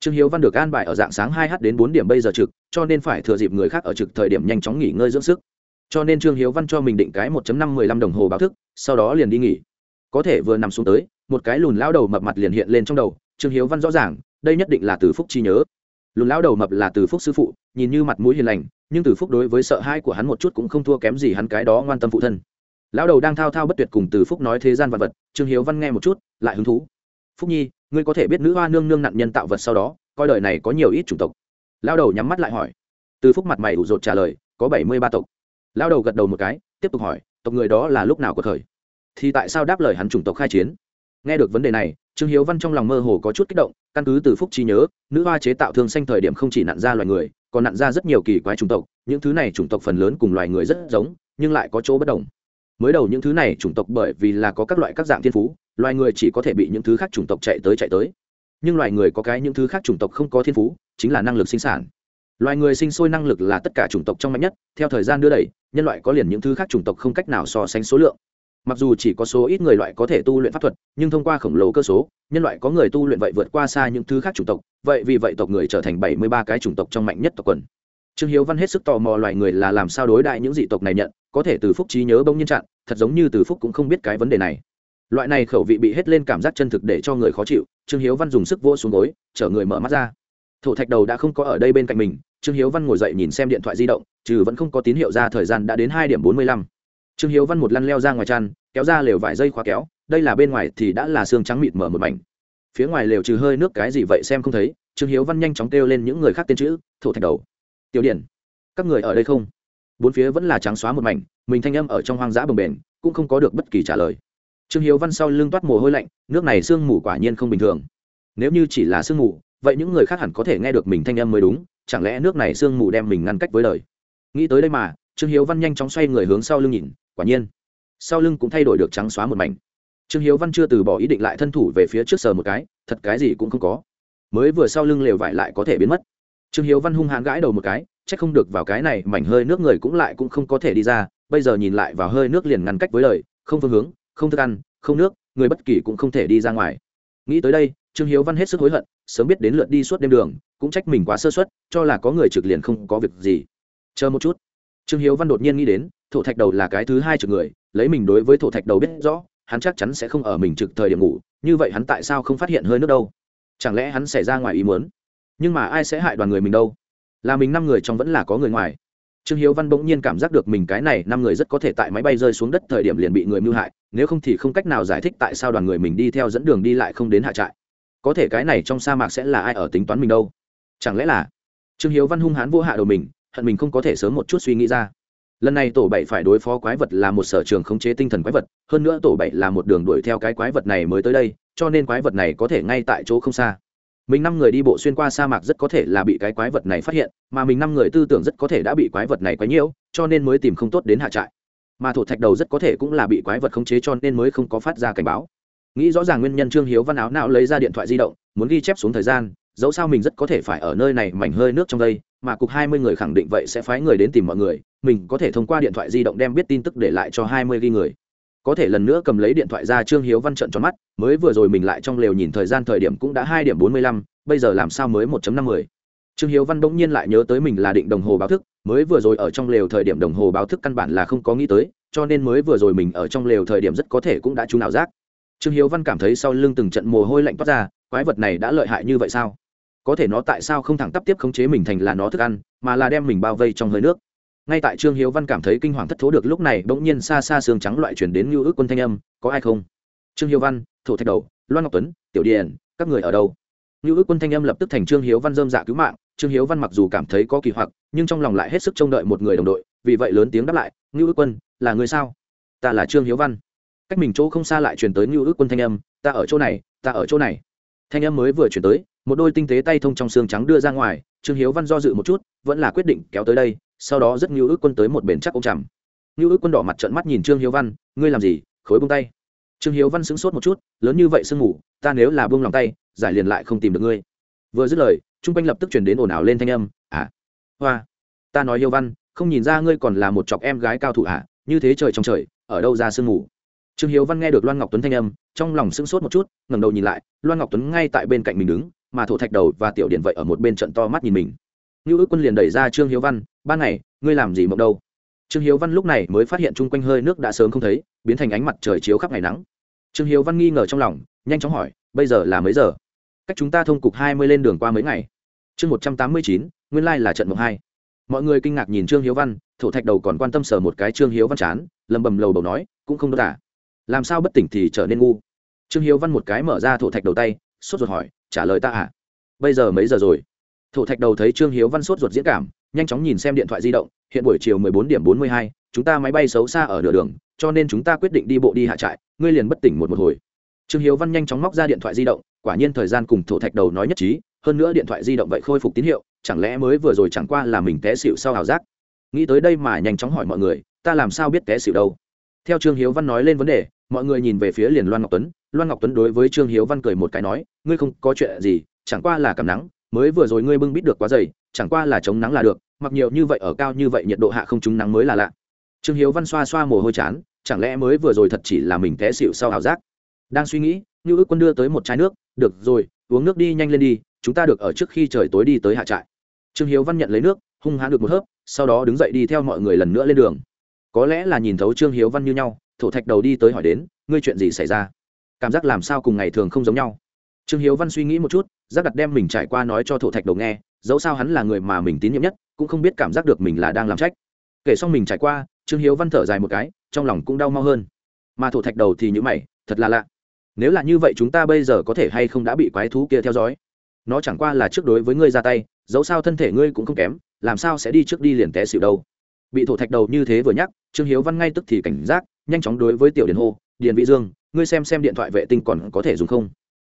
Trương hiếu văn được an bài ở dạng sáng hai h đến bốn điểm bây giờ trực, cho nên phải thừa dịp người khác ở trực thời điểm nhanh chóng nghỉ ngơi dưỡng sức. Cho nên trương hiếu văn cho mình định cái một năm mười lăm đồng hồ báo thức, sau đó liền đi nghỉ. Có thể vừa nằm xuống tới một cái lùn lao đầu mập mặt liền hiện lên trong đầu, trương hiếu văn rõ ràng, đây nhất định là từ phúc chi nhớ. Lùn lao đầu mập là từ phúc sư phụ, nhìn như mặt mũi hiền lành, nhưng từ phúc đối với sợ hãi của hắn một chút cũng không thua kém gì hắn cái đó ngoan tâm phụ thân. Lão đầu đang thao thao bất tuyệt cùng từ phúc nói thế gian vật vật, trương hiếu văn nghe một chút, lại hứng thú. Phúc nhi, ngươi có thể biết nữ hoa nương nương nạn nhân tạo vật sau đó, coi đời này có nhiều ít chủng tộc? Lao đầu nhắm mắt lại hỏi. Từ phúc mặt mày ủ rột trả lời, có bảy mươi ba tộc. Lao đầu gật đầu một cái, tiếp tục hỏi, tộc người đó là lúc nào có thời? Thì tại sao đáp lời hắn chủng tộc khai chiến? Nghe được vấn đề này, trương hiếu văn trong lòng mơ hồ có chút kích động, căn cứ từ phúc trí nhớ, nữ hoa chế tạo thương xanh thời điểm không chỉ nặn ra loài người, còn nặn ra rất nhiều kỳ quái chủng tộc. Những thứ này chủng tộc phần lớn cùng loài người rất giống, nhưng lại có chỗ bất đồng. Mới đầu những thứ này chủng tộc bởi vì là có các loại các dạng thiên phú, loài người chỉ có thể bị những thứ khác chủng tộc chạy tới chạy tới. Nhưng loài người có cái những thứ khác chủng tộc không có thiên phú, chính là năng lực sinh sản. Loài người sinh sôi năng lực là tất cả chủng tộc trong mạnh nhất, theo thời gian đưa đẩy, nhân loại có liền những thứ khác chủng tộc không cách nào so sánh số lượng mặc dù chỉ có số ít người loại có thể tu luyện pháp thuật, nhưng thông qua khổng lồ cơ số, nhân loại có người tu luyện vậy vượt qua xa những thứ khác chủng tộc, vậy vì vậy tộc người trở thành bảy mươi ba cái chủng tộc trong mạnh nhất tộc quần. Trương hiếu văn hết sức tò mò loài người là làm sao đối đại những dị tộc này nhận, có thể từ phúc trí nhớ bông nhiên chặn, thật giống như từ phúc cũng không biết cái vấn đề này. Loại này khẩu vị bị hết lên cảm giác chân thực để cho người khó chịu, trương hiếu văn dùng sức vỗ xuống gối, chở người mở mắt ra. Thổ thạch đầu đã không có ở đây bên cạnh mình, trương hiếu văn ngồi dậy nhìn xem điện thoại di động, trừ vẫn không có tín hiệu ra thời gian đã đến hai điểm bốn mươi lăm trương hiếu văn một lăn leo ra ngoài chăn, kéo ra lều vải dây khóa kéo, đây là bên ngoài thì đã là xương trắng mịt mở một mảnh. Phía ngoài lều trừ hơi nước cái gì vậy xem không thấy, trương hiếu văn nhanh chóng kêu lên những người khác tên chữ, thổ thạch đầu, tiểu điển, các người ở đây không? Bốn phía vẫn là trắng xóa một mảnh, mình thanh âm ở trong hoang dã bồng bềnh, cũng không có được bất kỳ trả lời. Trương hiếu văn sau lưng toát mồ hôi lạnh, nước này sương mù quả nhiên không bình thường. Nếu như chỉ là sương mù, vậy những người khác hẳn có thể nghe được mình thanh âm mới đúng, chẳng lẽ nước này sương mù đem mình ngăn cách với đời? Nghĩ tới đây mà, trương hiếu văn nhanh chóng xoay người hướng sau lưng nhìn quả nhiên. Sau lưng cũng thay đổi được trắng xóa một mảnh. Trương hiếu văn chưa từ bỏ ý định lại thân thủ về phía trước sờ một cái, thật cái gì cũng không có. Mới vừa sau lưng lều vải lại có thể biến mất. Trương hiếu văn hung hãn gãi đầu một cái c h ắ c không được vào cái này, mảnh hơi nước người cũng lại cũng không có thể đi ra, bây giờ nhìn lại vào hơi nước liền ngăn cách với lời, không phương hướng, không thức ăn, không nước, người bất kỳ cũng không thể đi ra ngoài. Nghĩ tới đây, trương hiếu văn hết sức hối hận, sớm biết đến lượt đi suốt đêm đường, cũng trách mình quá sơ suất, cho là có người trực liền không có việc gì. Chờ một chút. Trương hiếu văn đột nhiên nghĩ đến thổ thạch đầu là cái thứ hai trực người, lấy mình đối với thổ thạch đầu biết rõ, hắn chắc chắn sẽ không ở mình trực thời điểm ngủ, như vậy hắn tại sao không phát hiện hơi nước đâu? Chẳng lẽ hắn xảy ra ngoài ý muốn? Nhưng mà ai sẽ hại đoàn người mình đâu? Là mình năm người trong vẫn là có người ngoài. Trương hiếu văn bỗng nhiên cảm giác được mình cái này năm người rất có thể tại máy bay rơi xuống đất thời điểm liền bị người mưu hại, nếu không thì không cách nào giải thích tại sao đoàn người mình đi theo dẫn đường đi lại không đến hạ trại. Có thể cái này trong sa mạc sẽ là ai ở tính toán mình đâu? Chẳng lẽ là trương hiếu văn hung hãn vô hạ đầu mình, hận mình không có thể sớm một chút suy nghĩ ra lần này tổ bảy phải đối phó quái vật là một sở trường khống chế tinh thần quái vật, hơn nữa tổ bảy là một đường đuổi theo cái quái vật này mới tới đây, cho nên quái vật này có thể ngay tại chỗ không xa. Mình năm người đi bộ xuyên qua sa mạc rất có thể là bị cái quái vật này phát hiện, mà mình năm người tư tưởng rất có thể đã bị quái vật này quấy nhiễu, cho nên mới tìm không tốt đến hạ trại. Mà thổ thạch đầu rất có thể cũng là bị quái vật khống chế cho nên mới không có phát ra cảnh báo. Nghĩ rõ ràng nguyên nhân trương hiếu văn áo não lấy ra điện thoại di động, muốn ghi chép xuống thời gian, dẫu sao mình rất có thể phải ở nơi này mảnh hơi nước trong đây, mà cục hai mươi người khẳng định vậy sẽ phái người đến tìm mọi người mình có thể thông qua điện thoại di động đem biết tin tức để lại cho hai mươi ghi người. Có thể lần nữa cầm lấy điện thoại ra trương hiếu văn trận tròn mắt, mới vừa rồi mình lại trong lều nhìn thời gian thời điểm cũng đã hai điểm bốn mươi lăm, bây giờ làm sao mới một năm mươi trương hiếu văn bỗng nhiên lại nhớ tới mình là định đồng hồ báo thức, mới vừa rồi ở trong lều thời điểm đồng hồ báo thức căn bản là không có nghĩ tới, cho nên mới vừa rồi mình ở trong lều thời điểm rất có thể cũng đã trúng ảo giác. Trương hiếu văn cảm thấy sau lưng từng trận mồ hôi lạnh toát ra, quái vật này đã lợi hại như vậy sao? Có thể nó tại sao không thẳng tắp tiếp khống chế mình thành là nó thức ăn, mà là đem mình bao vây trong hơi nước? Ngay tại trương hiếu văn cảm thấy kinh hoàng thất thố được, lúc này bỗng nhiên xa xa xương trắng loại chuyển đến như ước quân thanh âm, có ai không? Trương hiếu văn, thổ thạch đầu, loan ngọc tuấn, tiểu điền, các người ở đâu? Như ước quân thanh âm lập tức thành trương hiếu văn dơm dạ cứu mạng, trương hiếu văn mặc dù cảm thấy có kỳ hoặc, nhưng trong lòng lại hết sức trông đợi một người đồng đội, vì vậy lớn tiếng đáp lại, như ước quân, là người sao? Ta là trương hiếu văn. Cách mình chỗ không xa lại truyền tới như ước quân thanh âm, ta ở chỗ này, ta ở chỗ này. Thanh âm mới vừa chuyển tới, một đôi tinh tế tay thông trong xương trắng đưa ra ngoài, trương hiếu văn do dự một chút, vẫn là quyết định kéo tới đây sau đó rất như ước quân tới một bền chắc ông chằm như ước quân đỏ mặt trợn mắt nhìn trương hiếu văn, ngươi làm gì? Khối bông tay. Trương hiếu văn sững sốt một chút, lớn như vậy sương ngủ ta nếu là buông lòng tay, giải liền lại không tìm được ngươi. Vừa dứt lời, trung quanh lập tức chuyển đến ồn ào lên thanh âm à hoa, ta nói hiếu văn, không nhìn ra ngươi còn là một chọc em gái cao thủ à như thế trời trong trời, ở đâu ra sương ngủ trương hiếu văn nghe được loan ngọc tuấn thanh âm, trong lòng sững sốt một chút, ngẩng đầu nhìn lại, loan ngọc tuấn ngay tại bên cạnh mình đứng, mà thổ thạch đầu và tiểu điện vậy ở một bên trận to mắt nhìn mình như ước quân liền đẩy ra trương hiếu văn, ban ngày, ngươi làm gì mộng đâu? Trương hiếu văn lúc này mới phát hiện chung quanh hơi nước đã sớm không thấy, biến thành ánh mặt trời chiếu khắp ngày nắng. Trương hiếu văn nghi ngờ trong lòng, nhanh chóng hỏi, bây giờ là mấy giờ? Cách chúng ta thông cục hai mươi lên đường qua mấy ngày. Chương một trăm tám mươi chín, nguyên lai là trận mộng hai. Mọi người kinh ngạc nhìn trương hiếu văn, thổ thạch đầu còn quan tâm sờ một cái trương hiếu văn chán, lầm bầm lầu đầu nói, cũng không đốt cả. làm sao bất tỉnh thì trở nên ngu? Trương hiếu văn một cái mở ra thổ thạch đầu tay, sốt ruột hỏi, trả lời ta à? Bây giờ mấy giờ rồi? Thổ thạch đầu thấy trương hiếu văn sốt ruột diễn cảm, nhanh chóng nhìn xem điện thoại di động, hiện buổi chiều mười bốn điểm bốn mươi hai, chúng ta máy bay xấu xa ở nửa đường, cho nên chúng ta quyết định đi bộ đi hạ trại, ngươi liền bất tỉnh một một hồi. Trương hiếu văn nhanh chóng móc ra điện thoại di động, quả nhiên thời gian cùng thổ thạch đầu nói nhất trí, hơn nữa điện thoại di động vậy khôi phục tín hiệu, chẳng lẽ mới vừa rồi chẳng qua là mình té xịu sau ảo giác? Nghĩ tới đây mà nhanh chóng hỏi mọi người, ta làm sao biết té xịu đâu? Theo trương hiếu văn nói lên vấn đề, mọi người nhìn về phía liền loan ngọc tuấn, loan ngọc tuấn đối với trương hiếu văn cười một cái nói, ngươi không có chuyện gì, chẳng qua là cảm nắng mới vừa rồi ngươi bưng bít được quá dày, chẳng qua là chống nắng là được, mặc nhiều như vậy ở cao như vậy nhiệt độ hạ không trúng nắng mới là lạ. Trương hiếu văn xoa xoa mồ hôi chán, chẳng lẽ mới vừa rồi thật chỉ là mình té xịu sau ảo giác? Đang suy nghĩ như ước quân đưa tới một chai nước, được rồi, uống nước đi, nhanh lên đi, chúng ta được ở trước khi trời tối đi tới hạ trại. Trương hiếu văn nhận lấy nước, hung hãn được một hớp, sau đó đứng dậy đi theo mọi người lần nữa lên đường. Có lẽ là nhìn thấu trương hiếu văn như nhau, thổ thạch đầu đi tới hỏi đến, ngươi chuyện gì xảy ra? Cảm giác làm sao cùng ngày thường không giống nhau? Trương hiếu văn suy nghĩ một chút, giác đặt đem mình trải qua nói cho thổ thạch đầu nghe, dẫu sao hắn là người mà mình tín nhiệm nhất, cũng không biết cảm giác được mình là đang làm trách. Kể xong mình trải qua, trương hiếu văn thở dài một cái, trong lòng cũng đau mau hơn. Mà thổ thạch đầu thì nhữ mày, thật là lạ. Nếu là như vậy chúng ta bây giờ có thể hay không đã bị quái thú kia theo dõi? Nó chẳng qua là trước đối với ngươi ra tay, dẫu sao thân thể ngươi cũng không kém, làm sao sẽ đi trước đi liền té xịu đâu? Bị thổ thạch đầu như thế vừa nhắc, trương hiếu văn ngay tức thì cảnh giác, nhanh chóng đối với tiểu điền hô, điền vị dương, ngươi xem xem điện thoại vệ tinh còn có thể dùng không?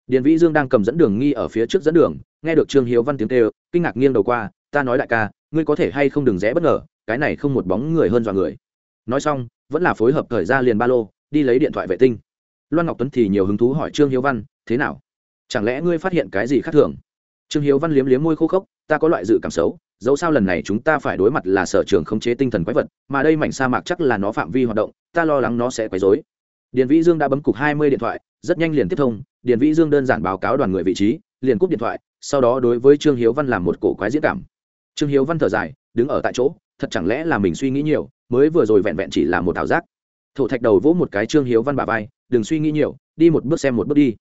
Điền vĩ dương đang cầm dẫn đường nghi ở phía trước dẫn đường, nghe được trương hiếu văn tiếng kêu, kinh ngạc nghiêng đầu qua, ta nói đại ca, ngươi có thể hay không đừng rẽ bất ngờ, cái này không một bóng người hơn dọa người. Nói xong, vẫn là phối hợp thời ra liền ba lô, đi lấy điện thoại vệ tinh. Loan ngọc tuấn thì nhiều hứng thú hỏi trương hiếu văn, thế nào? Chẳng lẽ ngươi phát hiện cái gì khác thường? Trương hiếu văn liếm liếm môi khô khốc, ta có loại dự cảm xấu, dẫu sao lần này chúng ta phải đối mặt là sở trường khống chế tinh thần quái vật, mà đây mảnh sa mạc chắc là nó phạm vi hoạt động, ta lo lắng nó sẽ quấy rối điền vĩ dương đã bấm cục hai mươi điện thoại, rất nhanh liền tiếp thông, điền vĩ dương đơn giản báo cáo đoàn người vị trí, liền cúp điện thoại, sau đó đối với trương hiếu văn làm một cổ quái diễn cảm. Trương hiếu văn thở dài, đứng ở tại chỗ, thật chẳng lẽ là mình suy nghĩ nhiều, mới vừa rồi vẹn vẹn chỉ là một ảo giác. Thổ thạch đầu vỗ một cái trương hiếu văn bà vai, đừng suy nghĩ nhiều, đi một bước xem một bước đi.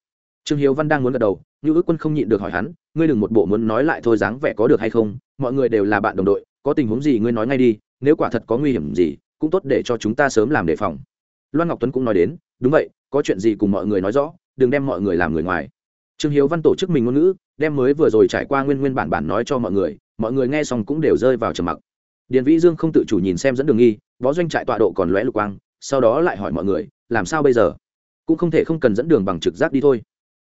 Trương hiếu văn đang muốn gật đầu, như ước quân không nhịn được hỏi hắn, ngươi đừng một bộ muốn nói lại thôi dáng vẻ có được hay không? Mọi người đều là bạn đồng đội, có tình huống gì ngươi nói ngay đi, nếu quả thật có nguy hiểm gì, cũng tốt để cho chúng ta sớm làm đề phòng loan ngọc tuấn cũng nói đến, đúng vậy, có chuyện gì cùng mọi người nói rõ, đừng đem mọi người làm người ngoài. Trương hiếu văn tổ chức mình ngôn ngữ, đem mới vừa rồi trải qua nguyên nguyên bản bản nói cho mọi người mọi người nghe xong cũng đều rơi vào trầm mặc. Điền vĩ dương không tự chủ nhìn xem dẫn đường nghi, võ doanh trại tọa độ còn lóe lục quang, sau đó lại hỏi mọi người, làm sao bây giờ? Cũng không thể không cần dẫn đường bằng trực giác đi thôi.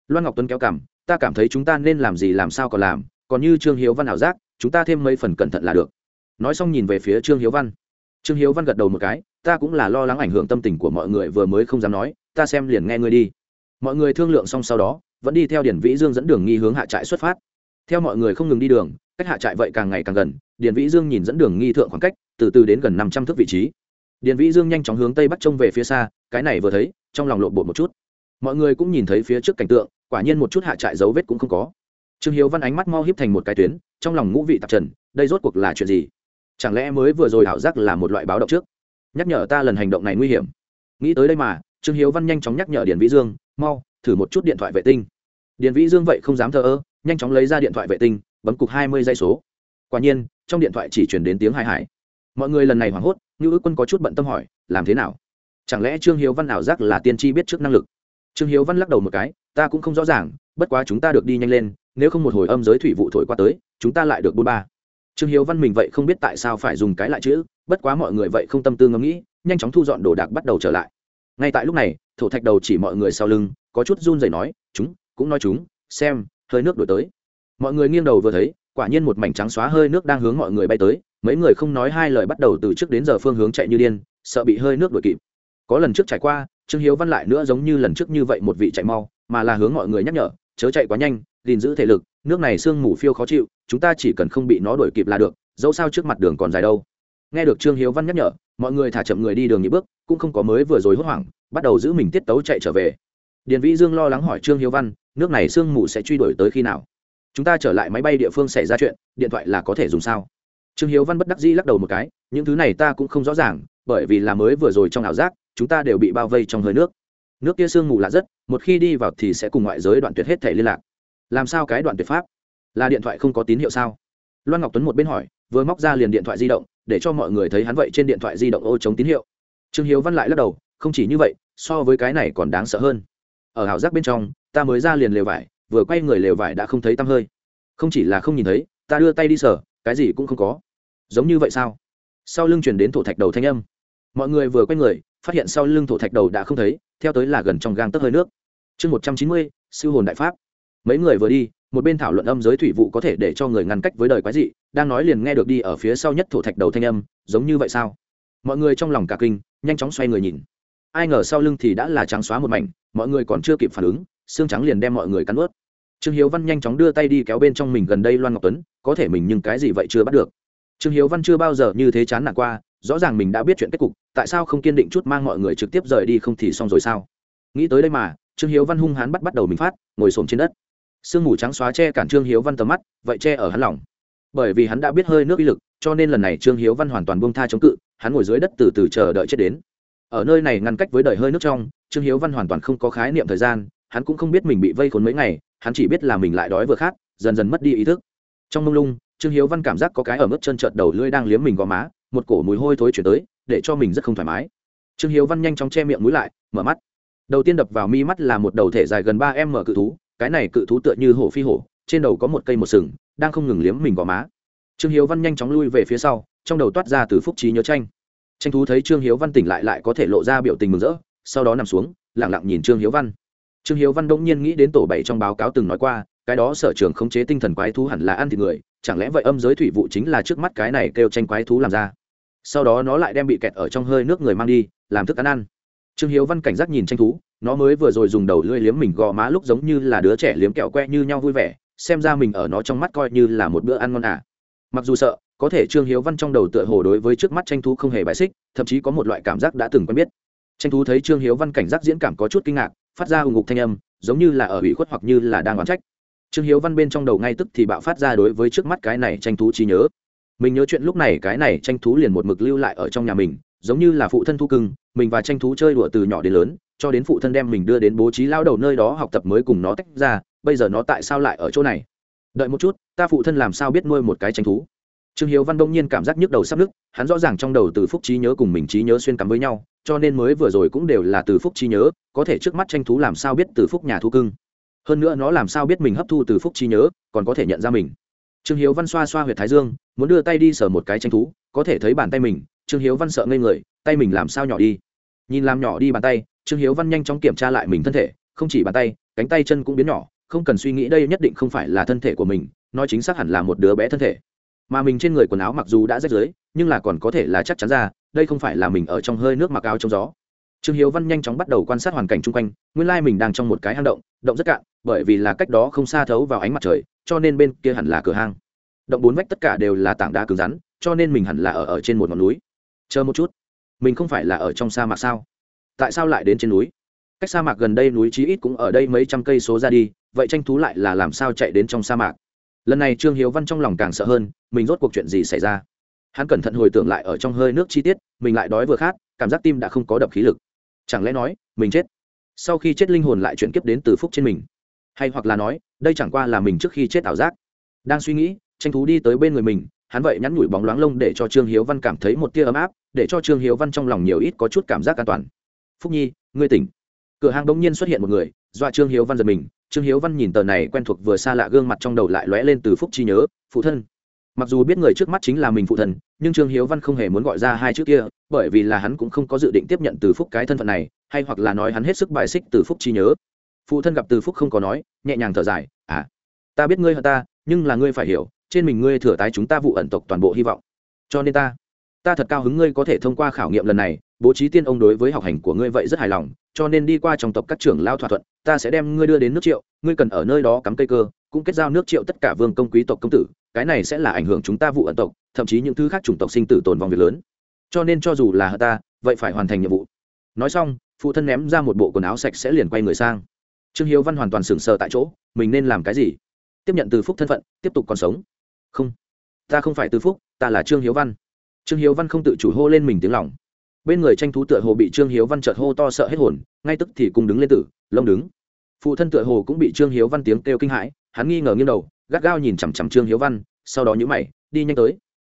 Loan ngọc tuấn kéo cảm ta cảm thấy chúng ta nên làm gì làm sao còn làm, còn như trương hiếu văn ảo giác, chúng ta thêm mấy phần cẩn thận là được. Nói xong nhìn về phía trương hiếu văn. Trương hiếu văn gật đầu một cái ta cũng là lo lắng ảnh hưởng tâm tình của mọi người vừa mới không dám nói, ta xem liền nghe ngươi đi. Mọi người thương lượng xong sau đó, vẫn đi theo điển vĩ dương dẫn đường nghi hướng hạ trại xuất phát. Theo mọi người không ngừng đi đường, cách hạ trại vậy càng ngày càng gần Điển vĩ dương nhìn dẫn đường nghi thượng khoảng cách, từ từ đến gần năm trăm thước vị trí. Điển vĩ dương nhanh chóng hướng tây bắc trông về phía xa, cái này vừa thấy, trong lòng lộn bột một chút. Mọi người cũng nhìn thấy phía trước cảnh tượng, quả nhiên một chút hạ trại dấu vết cũng không có. Trương hiếu văn ánh mắt mau hiếp thành một cái tuyến, trong lòng ngũ vị tạp trần, đây rốt cuộc là chuyện gì? Chẳng lẽ mới vừa rồi ảo giác là một loại báo động trước? Nhắc nhở ta lần hành động này nguy hiểm. Nghĩ tới đây mà, trương hiếu văn nhanh chóng nhắc nhở điền vĩ dương, mau, thử một chút điện thoại vệ tinh. Điền vĩ dương vậy không dám thờ ơ, nhanh chóng lấy ra điện thoại vệ tinh, bấm cục hai mươi dây số. Quả nhiên, trong điện thoại chỉ chuyển đến tiếng hai hải mọi người lần này hoảng hốt như ước quân có chút bận tâm hỏi, làm thế nào? Chẳng lẽ trương hiếu văn ảo giác là tiên tri biết trước năng lực? Trương hiếu văn lắc đầu một cái, ta cũng không rõ ràng, bất quá chúng ta được đi nhanh lên, nếu không một hồi âm giới thủy vụ thổi qua tới, chúng ta lại được bôn ba. Trương hiếu văn mình vậy không biết tại sao phải dùng cái lại chữ bất quá mọi người vậy không tâm tư ngẫm nghĩ, nhanh chóng thu dọn đồ đạc bắt đầu trở lại. Ngay tại lúc này, thổ thạch đầu chỉ mọi người sau lưng, có chút run rẩy nói, chúng, cũng nói chúng, xem, hơi nước đổi tới. Mọi người nghiêng đầu vừa thấy, quả nhiên một mảnh trắng xóa hơi nước đang hướng mọi người bay tới, mấy người không nói hai lời bắt đầu từ trước đến giờ phương hướng chạy như điên, sợ bị hơi nước đuổi kịp. Có lần trước trải qua, trương hiếu văn lại nữa giống như lần trước như vậy một vị chạy mau, mà là hướng mọi người nhắc nhở, chớ chạy quá nhanh, gìn giữ thể lực, nước này sương mù phiêu khó chịu, chúng ta chỉ cần không bị nó đuổi kịp là được, dẫu sao trước mặt đường còn dài đâu nghe được trương hiếu văn nhắc nhở, mọi người thả chậm người đi đường nhị bước, cũng không có mới vừa rồi hốt hoảng, bắt đầu giữ mình tiết tấu chạy trở về. Điền vĩ dương lo lắng hỏi trương hiếu văn, nước này sương mù sẽ truy đuổi tới khi nào? Chúng ta trở lại máy bay địa phương xảy ra chuyện, điện thoại là có thể dùng sao? Trương hiếu văn bất đắc dĩ lắc đầu một cái, những thứ này ta cũng không rõ ràng, bởi vì là mới vừa rồi trong ảo giác, chúng ta đều bị bao vây trong hơi nước. Nước kia sương mù lạ rất, một khi đi vào thì sẽ cùng ngoại giới đoạn tuyệt hết thể liên lạc. Làm sao cái đoạn tuyệt pháp? Là điện thoại không có tín hiệu sao? Loan ngọc tuấn một bên hỏi, vừa móc ra liền điện thoại di động để cho mọi người thấy hắn vậy trên điện thoại di động ô chống tín hiệu. Trương hiếu văn lại lắc đầu, không chỉ như vậy, so với cái này còn đáng sợ hơn. Ở hảo giác bên trong, ta mới ra liền lều vải, vừa quay người lều vải đã không thấy tăm hơi. Không chỉ là không nhìn thấy, ta đưa tay đi sở cái gì cũng không có. Giống như vậy sao? Sau lưng chuyển đến thổ thạch đầu thanh âm. Mọi người vừa quay người, phát hiện sau lưng thổ thạch đầu đã không thấy, theo tới là gần trong gang tấc hơi nước. Chương một trăm chín mươi, siêu hồn đại pháp. Mấy người vừa đi một bên thảo luận âm giới thủy vụ có thể để cho người ngăn cách với đời quái dị, đang nói liền nghe được đi ở phía sau nhất thổ thạch đầu thanh âm, giống như vậy sao? Mọi người trong lòng cả kinh, nhanh chóng xoay người nhìn. Ai ngờ sau lưng thì đã là trắng xóa một mảnh, mọi người còn chưa kịp phản ứng, xương trắng liền đem mọi người cắn ướt trương hiếu văn nhanh chóng đưa tay đi kéo bên trong mình gần đây loan ngọc tuấn, có thể mình nhưng cái gì vậy chưa bắt được. Trương hiếu văn chưa bao giờ như thế chán nản qua, rõ ràng mình đã biết chuyện kết cục, tại sao không kiên định chút mang mọi người trực tiếp rời đi không thì xong rồi sao? Nghĩ tới đây mà, trương hiếu văn hung hán bắt bắt đầu mình phát, ngồi xổm trên đất sương mù trắng xóa che cản trương hiếu văn tầm mắt, vậy che ở hắn lòng. Bởi vì hắn đã biết hơi nước uy lực, cho nên lần này trương hiếu văn hoàn toàn buông tha chống cự, hắn ngồi dưới đất từ từ chờ đợi chết đến. Ở nơi này ngăn cách với đời hơi nước trong, trương hiếu văn hoàn toàn không có khái niệm thời gian, hắn cũng không biết mình bị vây khốn mấy ngày, hắn chỉ biết là mình lại đói vừa khát, dần dần mất đi ý thức. Trong mông lung, trương hiếu văn cảm giác có cái ở mức chân trợt đầu lưỡi đang liếm mình gò má, một cổ mùi hôi thối chuyển tới, để cho mình rất không thoải mái. Trương hiếu văn nhanh chóng che miệng mũi lại, mở mắt. Đầu tiên đập vào mi mắt là một đầu thể dài gần ba m cự thú cái này cự thú tựa như hổ phi hổ, trên đầu có một cây một sừng, đang không ngừng liếm mình gò má. Trương hiếu văn nhanh chóng lui về phía sau, trong đầu toát ra từ phúc trí nhớ tranh. Tranh thú thấy trương hiếu văn tỉnh lại lại có thể lộ ra biểu tình mừng rỡ, sau đó nằm xuống lẳng lặng nhìn trương hiếu văn. Trương hiếu văn đông nhiên nghĩ đến tổ bảy trong báo cáo từng nói qua, cái đó sở trường khống chế tinh thần quái thú hẳn là ăn thịt người, chẳng lẽ vậy âm giới thủy vụ chính là trước mắt cái này kêu tranh quái thú làm ra? Sau đó nó lại đem bị kẹt ở trong hơi nước người mang đi, làm thức ăn ăn. Trương hiếu văn cảnh giác nhìn tranh thú nó mới vừa rồi dùng đầu lưỡi liếm mình gò má lúc giống như là đứa trẻ liếm kẹo que như nhau vui vẻ, xem ra mình ở nó trong mắt coi như là một bữa ăn ngon à. mặc dù sợ, có thể trương hiếu văn trong đầu tựa hồ đối với trước mắt tranh thú không hề bài xích, thậm chí có một loại cảm giác đã từng quen biết. Tranh thú thấy trương hiếu văn cảnh giác diễn cảm có chút kinh ngạc, phát ra hùng ngục thanh âm, giống như là ở ủy khuất hoặc như là đang oán trách. Trương hiếu văn bên trong đầu ngay tức thì bạo phát ra đối với trước mắt cái này tranh thú trí nhớ. Mình nhớ chuyện lúc này cái này tranh thú liền một mực lưu lại ở trong nhà mình, giống như là phụ thân thu cưng mình và tranh thú chơi đùa từ nhỏ đến lớn, cho đến phụ thân đem mình đưa đến bố trí lao đầu nơi đó học tập mới cùng nó tách ra, bây giờ nó tại sao lại ở chỗ này? Đợi một chút, ta phụ thân làm sao biết nuôi một cái tranh thú? Trương hiếu văn đông nhiên cảm giác nhức đầu sắp nứt, hắn rõ ràng trong đầu từ phúc trí nhớ cùng mình trí nhớ xuyên cắm với nhau, cho nên mới vừa rồi cũng đều là từ phúc trí nhớ, có thể trước mắt tranh thú làm sao biết từ phúc nhà thú cưng? Hơn nữa nó làm sao biết mình hấp thu từ phúc trí nhớ, còn có thể nhận ra mình? Trương hiếu văn xoa xoa h u y ệ t thái dương, muốn đưa tay đi sờ một cái tranh thú, có thể thấy bàn tay mình, trương hiếu văn sợ ngây người tay mình làm sao nhỏ đi. Nhìn làm nhỏ đi bàn tay trương hiếu văn nhanh chóng kiểm tra lại mình thân thể không chỉ bàn tay cánh tay chân cũng biến nhỏ không cần suy nghĩ đây nhất định không phải là thân thể của mình nói chính xác hẳn là một đứa bé thân thể. Mà mình trên người quần áo mặc dù đã rách rưới nhưng là còn có thể là chắc chắn ra đây không phải là mình ở trong hơi nước mặc áo trong gió. Trương hiếu văn nhanh chóng bắt đầu quan sát hoàn cảnh chung quanh nguyên lai mình đang trong một cái hang động động rất cạn bởi vì là cách đó không xa thấu vào ánh mặt trời cho nên bên kia hẳn là cửa hang. Động bốn vách tất cả đều là tảng đá cứng rắn cho nên mình hẳn là ở, ở trên một ngọn núi. Chờ một chút mình không phải là ở trong sa mạc sao? Tại sao lại đến trên núi? Cách sa mạc gần đây núi chí ít cũng ở đây mấy trăm cây số ra đi, vậy tranh thú lại là làm sao chạy đến trong sa mạc? Lần này trương hiếu văn trong lòng càng sợ hơn, mình rốt cuộc chuyện gì xảy ra? Hắn cẩn thận hồi tưởng lại ở trong hơi nước chi tiết, mình lại đói vừa khát, cảm giác tim đã không có đập khí lực. Chẳng lẽ nói, mình chết? Sau khi chết linh hồn lại chuyển kiếp đến từ phúc trên mình. Hay hoặc là nói, đây chẳng qua là mình trước khi chết ảo giác. Đang suy nghĩ, tranh thú đi tới bên người mình hắn vậy nhắn nhủi bóng loáng lông để cho trương hiếu văn cảm thấy một tia ấm áp, để cho trương hiếu văn trong lòng nhiều ít có chút cảm giác an toàn. Phúc nhi, ngươi tỉnh. Cửa hàng đông nhiên xuất hiện một người, dọa trương hiếu văn giật mình. Trương hiếu văn nhìn tờ này quen thuộc vừa xa lạ gương mặt trong đầu lại lóe lên từ phúc chi nhớ, phụ thân. Mặc dù biết người trước mắt chính là mình phụ thân nhưng trương hiếu văn không hề muốn gọi ra hai chữ kia, bởi vì là hắn cũng không có dự định tiếp nhận từ phúc cái thân phận này, hay hoặc là nói hắn hết sức bài xích từ phúc chi nhớ. Phụ thân gặp từ phúc không có nói, nhẹ nhàng thở dài à ta biết ngươi hận ta, nhưng là ngươi phải hiểu trên mình ngươi thừa tái chúng ta vụ ẩn tộc toàn bộ hy vọng. Cho nên ta ta thật cao hứng ngươi có thể thông qua khảo nghiệm lần này, bố trí tiên ông đối với học hành của ngươi vậy rất hài lòng, cho nên đi qua trong tộc các trưởng lao thỏa thuận, ta sẽ đem ngươi đưa đến nước triệu, ngươi cần ở nơi đó cắm cây cơ, cũng kết giao nước triệu tất cả vương công quý tộc công tử, cái này sẽ là ảnh hưởng chúng ta vụ ẩn tộc, thậm chí những thứ khác chủng tộc sinh tử tồn vong việc lớn. Cho nên cho dù là ta, vậy phải hoàn thành nhiệm vụ. Nói xong, phụ thân ném ra một bộ quần áo sạch sẽ liền quay người sang. Trương hiếu văn hoàn toàn sừng sờ tại chỗ, mình nên làm cái gì? Tiếp nhận từ phúc thân phận, tiếp tục còn sống không. Ta không phải từ phúc, ta là trương hiếu văn. Trương hiếu văn không tự chủ hô lên mình tiếng lòng. Bên người tranh thú tựa hồ bị trương hiếu văn chợt hô to sợ hết hồn, ngay tức thì cùng đứng lên tử, lông đứng. Phụ thân tựa hồ cũng bị trương hiếu văn tiếng kêu kinh hãi, hắn nghi ngờ nghiêng đầu, gắt gao nhìn chằm chằm trương hiếu văn, sau đó nhữ mày, đi nhanh tới.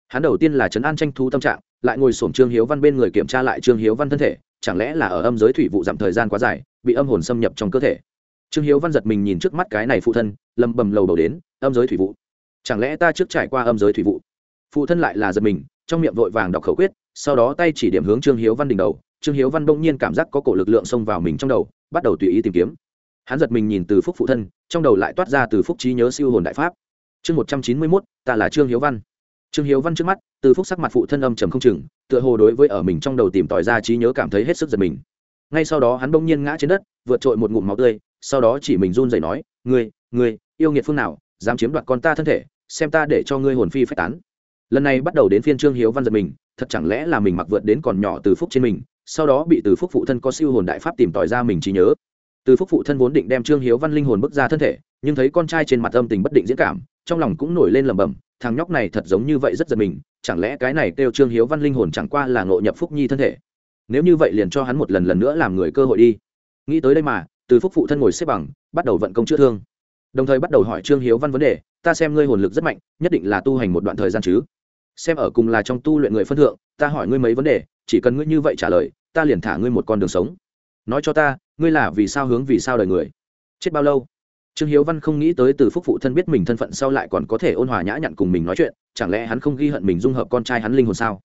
Hắn đầu tiên là trấn an tranh thú tâm trạng, lại ngồi sổm trương hiếu văn bên người kiểm tra lại trương hiếu văn thân thể, chẳng lẽ là ở âm giới thủy vụ giảm thời gian quá dài, bị âm hồn xâm nhập trong cơ thể. Trương hiếu văn giật mình nhìn trước mắt cái này phụ thân, lầm bầm lầu đầu đến, âm giới thủy vụ chẳng lẽ ta trước trải qua âm giới thủy vụ? Phụ thân lại là giật mình, trong miệng vội vàng đọc khẩu quyết, sau đó tay chỉ điểm hướng trương hiếu văn đỉnh đầu. Trương hiếu văn bỗng nhiên cảm giác có cổ lực lượng xông vào mình trong đầu, bắt đầu tùy ý tìm kiếm. Hắn giật mình nhìn từ phúc phụ thân, trong đầu lại toát ra từ phúc trí nhớ siêu hồn đại pháp. Chương một trăm chín mươi mốt, ta là trương hiếu văn. Trương hiếu văn trước mắt, từ phúc sắc mặt phụ thân âm trầm không chừng, tựa hồ đối với ở mình trong đầu tìm tòi ra trí nhớ cảm thấy hết sức giật mình. Ngay sau đó hắn bỗng nhiên ngã trên đất, vượt trội một ngụm máu tươi, sau đó chỉ mình run rẩy nói, ngươi ngươi, yêu nghiệt phương nào, dám chiếm đoạt con ta thân thể xem ta để cho ngươi hồn phi phách tán. Lần này bắt đầu đến phiên trương hiếu văn giật mình, thật chẳng lẽ là mình mặc vượt đến còn nhỏ từ phúc trên mình, sau đó bị từ phúc phụ thân có siêu hồn đại pháp tìm tòi ra mình trí nhớ. Từ phúc phụ thân vốn định đem trương hiếu văn linh hồn bức ra thân thể, nhưng thấy con trai trên mặt âm tình bất định diễn cảm, trong lòng cũng nổi lên lẩm bẩm, thằng nhóc này thật giống như vậy rất giật mình, chẳng lẽ cái này kêu trương hiếu văn linh hồn chẳng qua là ngộ nhập phúc nhi thân thể? Nếu như vậy liền cho hắn một lần lần nữa làm người cơ hội đi. Nghĩ tới đây mà, từ phúc phụ thân ngồi xếp bằng, bắt đầu vận công chữa thương. Đồng thời bắt đầu hỏi trương hiếu văn vấn đề ta xem ngươi hồn lực rất mạnh, nhất định là tu hành một đoạn thời gian chứ. Xem ở cùng là trong tu luyện người phân thượng, ta hỏi ngươi mấy vấn đề, chỉ cần ngươi như vậy trả lời, ta liền thả ngươi một con đường sống. Nói cho ta, ngươi là vì sao hướng vì sao đời người? Chết bao lâu? Trương hiếu văn không nghĩ tới từ phúc phụ thân biết mình thân phận sau lại còn có thể ôn hòa nhã nhặn cùng mình nói chuyện, chẳng lẽ hắn không ghi hận mình dung hợp con trai hắn linh hồn sao?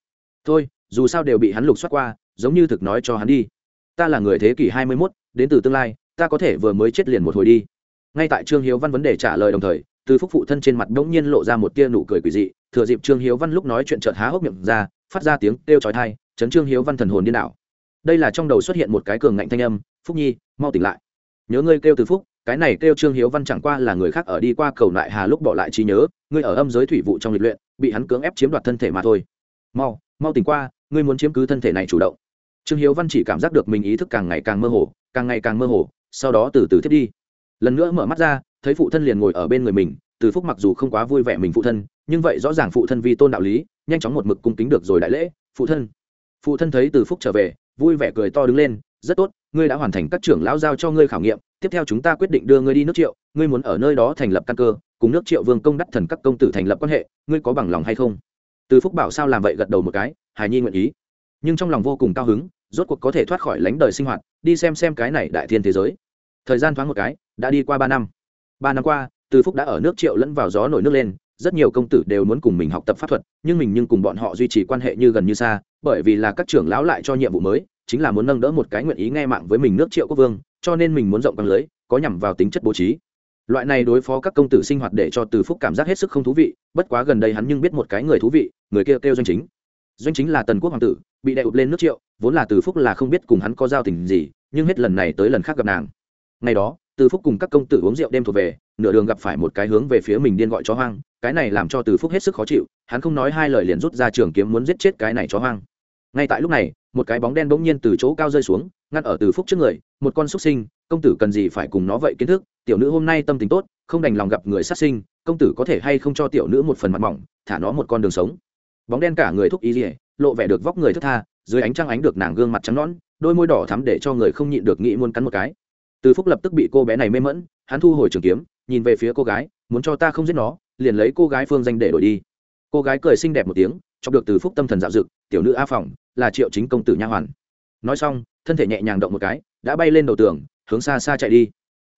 Thôi, dù sao đều bị hắn lục soát qua, giống như thực nói cho hắn đi. Ta là người thế kỷ hai mươi mốt, đến từ tương lai, ta có thể vừa mới chết liền một hồi đi. Ngay tại trương hiếu văn vấn đề trả lời đồng thời từ phúc phụ thân trên mặt đ ỗ n g nhiên lộ ra một tia nụ cười quỷ dị, thừa dịp trương hiếu văn lúc nói chuyện chợt há hốc miệng ra, phát ra tiếng kêu trói thai chấn trương hiếu văn thần hồn điên đảo. Đây là trong đầu xuất hiện một cái cường ngạnh thanh âm, phúc nhi, mau tỉnh lại. Nhớ ngươi kêu từ phúc, cái này kêu trương hiếu văn chẳng qua là người khác ở đi qua cầu lại hà lúc bỏ lại trí nhớ, ngươi ở âm giới thủy vụ trong lịch luyện, bị hắn cưỡng ép chiếm đoạt thân thể mà thôi. Mau mau tỉnh qua, ngươi muốn chiếm cứ thân thể này chủ động. Trương hiếu văn chỉ cảm giác được mình ý thức càng ngày càng mơ hồ, càng ngày càng mơ hồ, sau đó từ từ thiết đi. Lần nữa mở mắt ra thấy phụ thân liền ngồi ở bên người mình, từ phúc mặc dù không quá vui vẻ mình phụ thân, nhưng vậy rõ ràng phụ thân vì tôn đạo lý, nhanh chóng một mực cung kính được rồi đại lễ, phụ thân. Phụ thân thấy từ phúc trở về, vui vẻ cười to đứng lên, rất tốt, ngươi đã hoàn thành các trưởng lão giao cho ngươi khảo nghiệm, tiếp theo chúng ta quyết định đưa ngươi đi nước triệu, ngươi muốn ở nơi đó thành lập căn cơ, cùng nước triệu vương công đắc thần các công tử thành lập quan hệ, ngươi có bằng lòng hay không? Từ phúc bảo sao làm vậy gật đầu một cái, hài nhi nguyện ý. Nhưng trong lòng vô cùng cao hứng, rốt cuộc có thể thoát khỏi lánh đời sinh hoạt, đi xem xem cái này đại thiên thế giới. Thời gian thoáng một cái, đã đi qua ba năm ba năm qua từ phúc đã ở nước triệu lẫn vào gió nổi nước lên rất nhiều công tử đều muốn cùng mình học tập pháp thuật nhưng mình nhưng cùng bọn họ duy trì quan hệ như gần như xa bởi vì là các trưởng lão lại cho nhiệm vụ mới chính là muốn nâng đỡ một cái nguyện ý nghe mạng với mình nước triệu quốc vương cho nên mình muốn rộng căng lưới có nhằm vào tính chất bố trí. Loại này đối phó các công tử sinh hoạt để cho từ phúc cảm giác hết sức không thú vị bất quá gần đây hắn nhưng biết một cái người thú vị người kia kêu, kêu doanh chính. Doanh chính là tần quốc hoàng tử bị đại ụp lên nước triệu vốn là từ phúc là không biết cùng hắn có giao tình gì nhưng hết lần này tới lần khác gặp nàng. Ngày đó từ phúc cùng các công tử uống rượu đêm thuộc về, nửa đường gặp phải một cái hướng về phía mình điên gọi chó hoang, cái này làm cho từ phúc hết sức khó chịu, hắn không nói hai lời liền rút ra trường kiếm muốn giết chết cái này chó hoang. Ngay tại lúc này, một cái bóng đen bỗng nhiên từ chỗ cao rơi xuống, ngăn ở từ phúc trước người, một con xuất sinh, công tử cần gì phải cùng nó vậy kiến thức, tiểu nữ hôm nay tâm tình tốt, không đành lòng gặp người sát sinh, công tử có thể hay không cho tiểu nữ một phần mặt mỏng, thả nó một con đường sống. Bóng đen cả người thúc ý rỉa lộ vẻ được vóc người thất tha, dưới ánh trăng ánh được nàng gương mặt trắng nõn, đôi môi đỏ thắm để cho người không nhịn được nghĩ muốn cắn một cái từ phúc lập tức bị cô bé này mê mẫn hắn thu hồi trường kiếm, nhìn về phía cô gái, muốn cho ta không giết nó, liền lấy cô gái phương danh để đổi đi. Cô gái cười xinh đẹp một tiếng, chọc được từ phúc tâm thần dạo dực tiểu nữ a phòng, là triệu chính công tử nha hoàn. Nói xong, thân thể nhẹ nhàng động một cái, đã bay lên đầu tường, hướng xa xa chạy đi.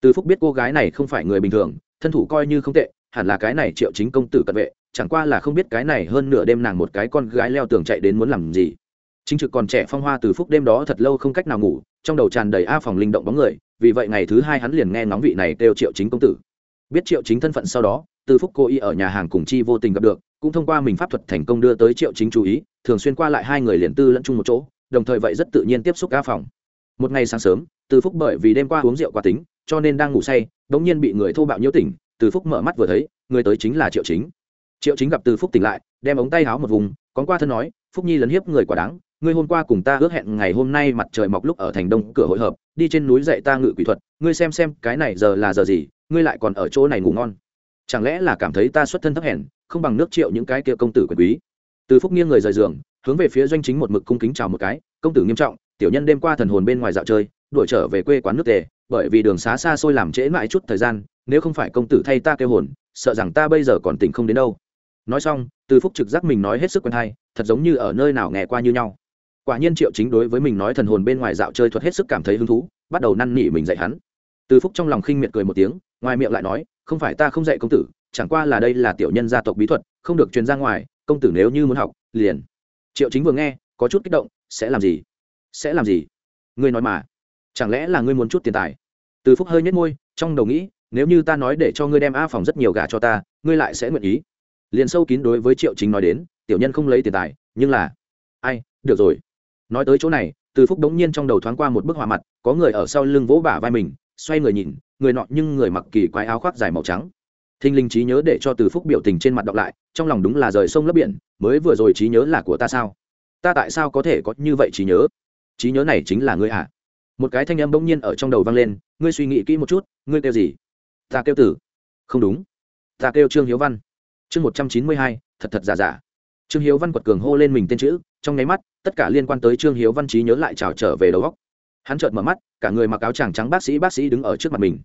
Từ phúc biết cô gái này không phải người bình thường, thân thủ coi như không tệ, hẳn là cái này triệu chính công tử cận vệ, chẳng qua là không biết cái này hơn nửa đêm nàng một cái con gái leo tường chạy đến muốn làm gì. Chính trực còn trẻ phong hoa từ phúc đêm đó thật lâu không cách nào ngủ, trong đầu tràn đầy a phòng linh động bóng người vì vậy ngày thứ hai hắn liền nghe ngóng vị này kêu triệu chính công tử. Biết triệu chính thân phận sau đó, từ phúc cô y ở nhà hàng cùng chi vô tình gặp được, cũng thông qua mình pháp thuật thành công đưa tới triệu chính chú ý, thường xuyên qua lại hai người liền tư lẫn chung một chỗ, đồng thời vậy rất tự nhiên tiếp xúc ca phòng. Một ngày sáng sớm, từ phúc bởi vì đêm qua uống rượu quá tính, cho nên đang ngủ say đ ỗ n g nhiên bị người thô bạo nhiễu tỉnh, từ phúc mở mắt vừa thấy, người tới chính là triệu chính. Triệu chính gặp từ phúc tỉnh lại, đem ống tay háo một vùng con qua thân nói, phúc nhi lấn hiếp người quả đáng ngươi hôm qua cùng ta ước hẹn ngày hôm nay mặt trời mọc lúc ở thành đông cửa hội hợp, đi trên núi dạy ta ngự quỷ thuật, ngươi xem xem cái này giờ là giờ gì, ngươi lại còn ở chỗ này ngủ ngon. Chẳng lẽ là cảm thấy ta xuất thân thấp hèn, không bằng nước triệu những cái kia công tử quyền quý? Từ phúc nghiêng người rời giường, hướng về phía doanh chính một mực cung kính chào một cái, công tử nghiêm trọng, tiểu nhân đêm qua thần hồn bên ngoài dạo chơi, đuổi trở về quê quán nước tề, bởi vì đường xá xa xôi làm trễ mãi chút thời gian, nếu không phải công tử thay ta kêu hồn, sợ rằng ta bây giờ còn tỉnh không đến đâu. Nói xong, từ phúc trực giác mình nói hết sức quen hay, thật giống như ở nơi nào nghe qua như nhau quả nhiên triệu chính đối với mình nói thần hồn bên ngoài dạo chơi thuật hết sức cảm thấy hứng thú, bắt đầu năn nỉ mình dạy hắn. Từ phúc trong lòng khinh miệt cười một tiếng, ngoài miệng lại nói, không phải ta không dạy công tử, chẳng qua là đây là tiểu nhân gia tộc bí thuật, không được truyền ra ngoài, công tử nếu như muốn học, liền. Triệu chính vừa nghe, có chút kích động, sẽ làm gì? Sẽ làm gì? Ngươi nói mà, chẳng lẽ là ngươi muốn chút tiền tài? Từ phúc hơi nhếch môi, trong đầu nghĩ, nếu như ta nói để cho ngươi đem a phòng rất nhiều gà cho ta, ngươi lại sẽ nguyện ý? Liền sâu kín đối với triệu chính nói đến, tiểu nhân không lấy tiền tài, nhưng là, ai, được rồi nói tới chỗ này, từ phúc đống nhiên trong đầu thoáng qua một bức họa mặt, có người ở sau lưng vỗ bả vai mình, xoay người nhìn, người nọ nhưng người mặc kỳ quái áo khoác dài màu trắng. Thinh linh trí nhớ để cho từ phúc biểu tình trên mặt đọc lại, trong lòng đúng là rời sông lấp biển, mới vừa rồi trí nhớ là của ta sao? Ta tại sao có thể có như vậy trí nhớ? Trí nhớ này chính là ngươi à? Một cái thanh âm bỗng nhiên ở trong đầu vang lên, ngươi suy nghĩ kỹ một chút, ngươi kêu gì? Ta kêu tử không đúng. Ta kêu trương hiếu văn. Chương một trăm chín mươi hai, thật thật giả giả. Trương hiếu văn quật cường hô lên mình tên chữ trong nháy mắt, tất cả liên quan tới trương hiếu văn trí nhớ lại trào trở về đầu góc hắn chợt mở mắt, cả người mặc áo tràng trắng bác sĩ bác sĩ đứng ở trước mặt mình.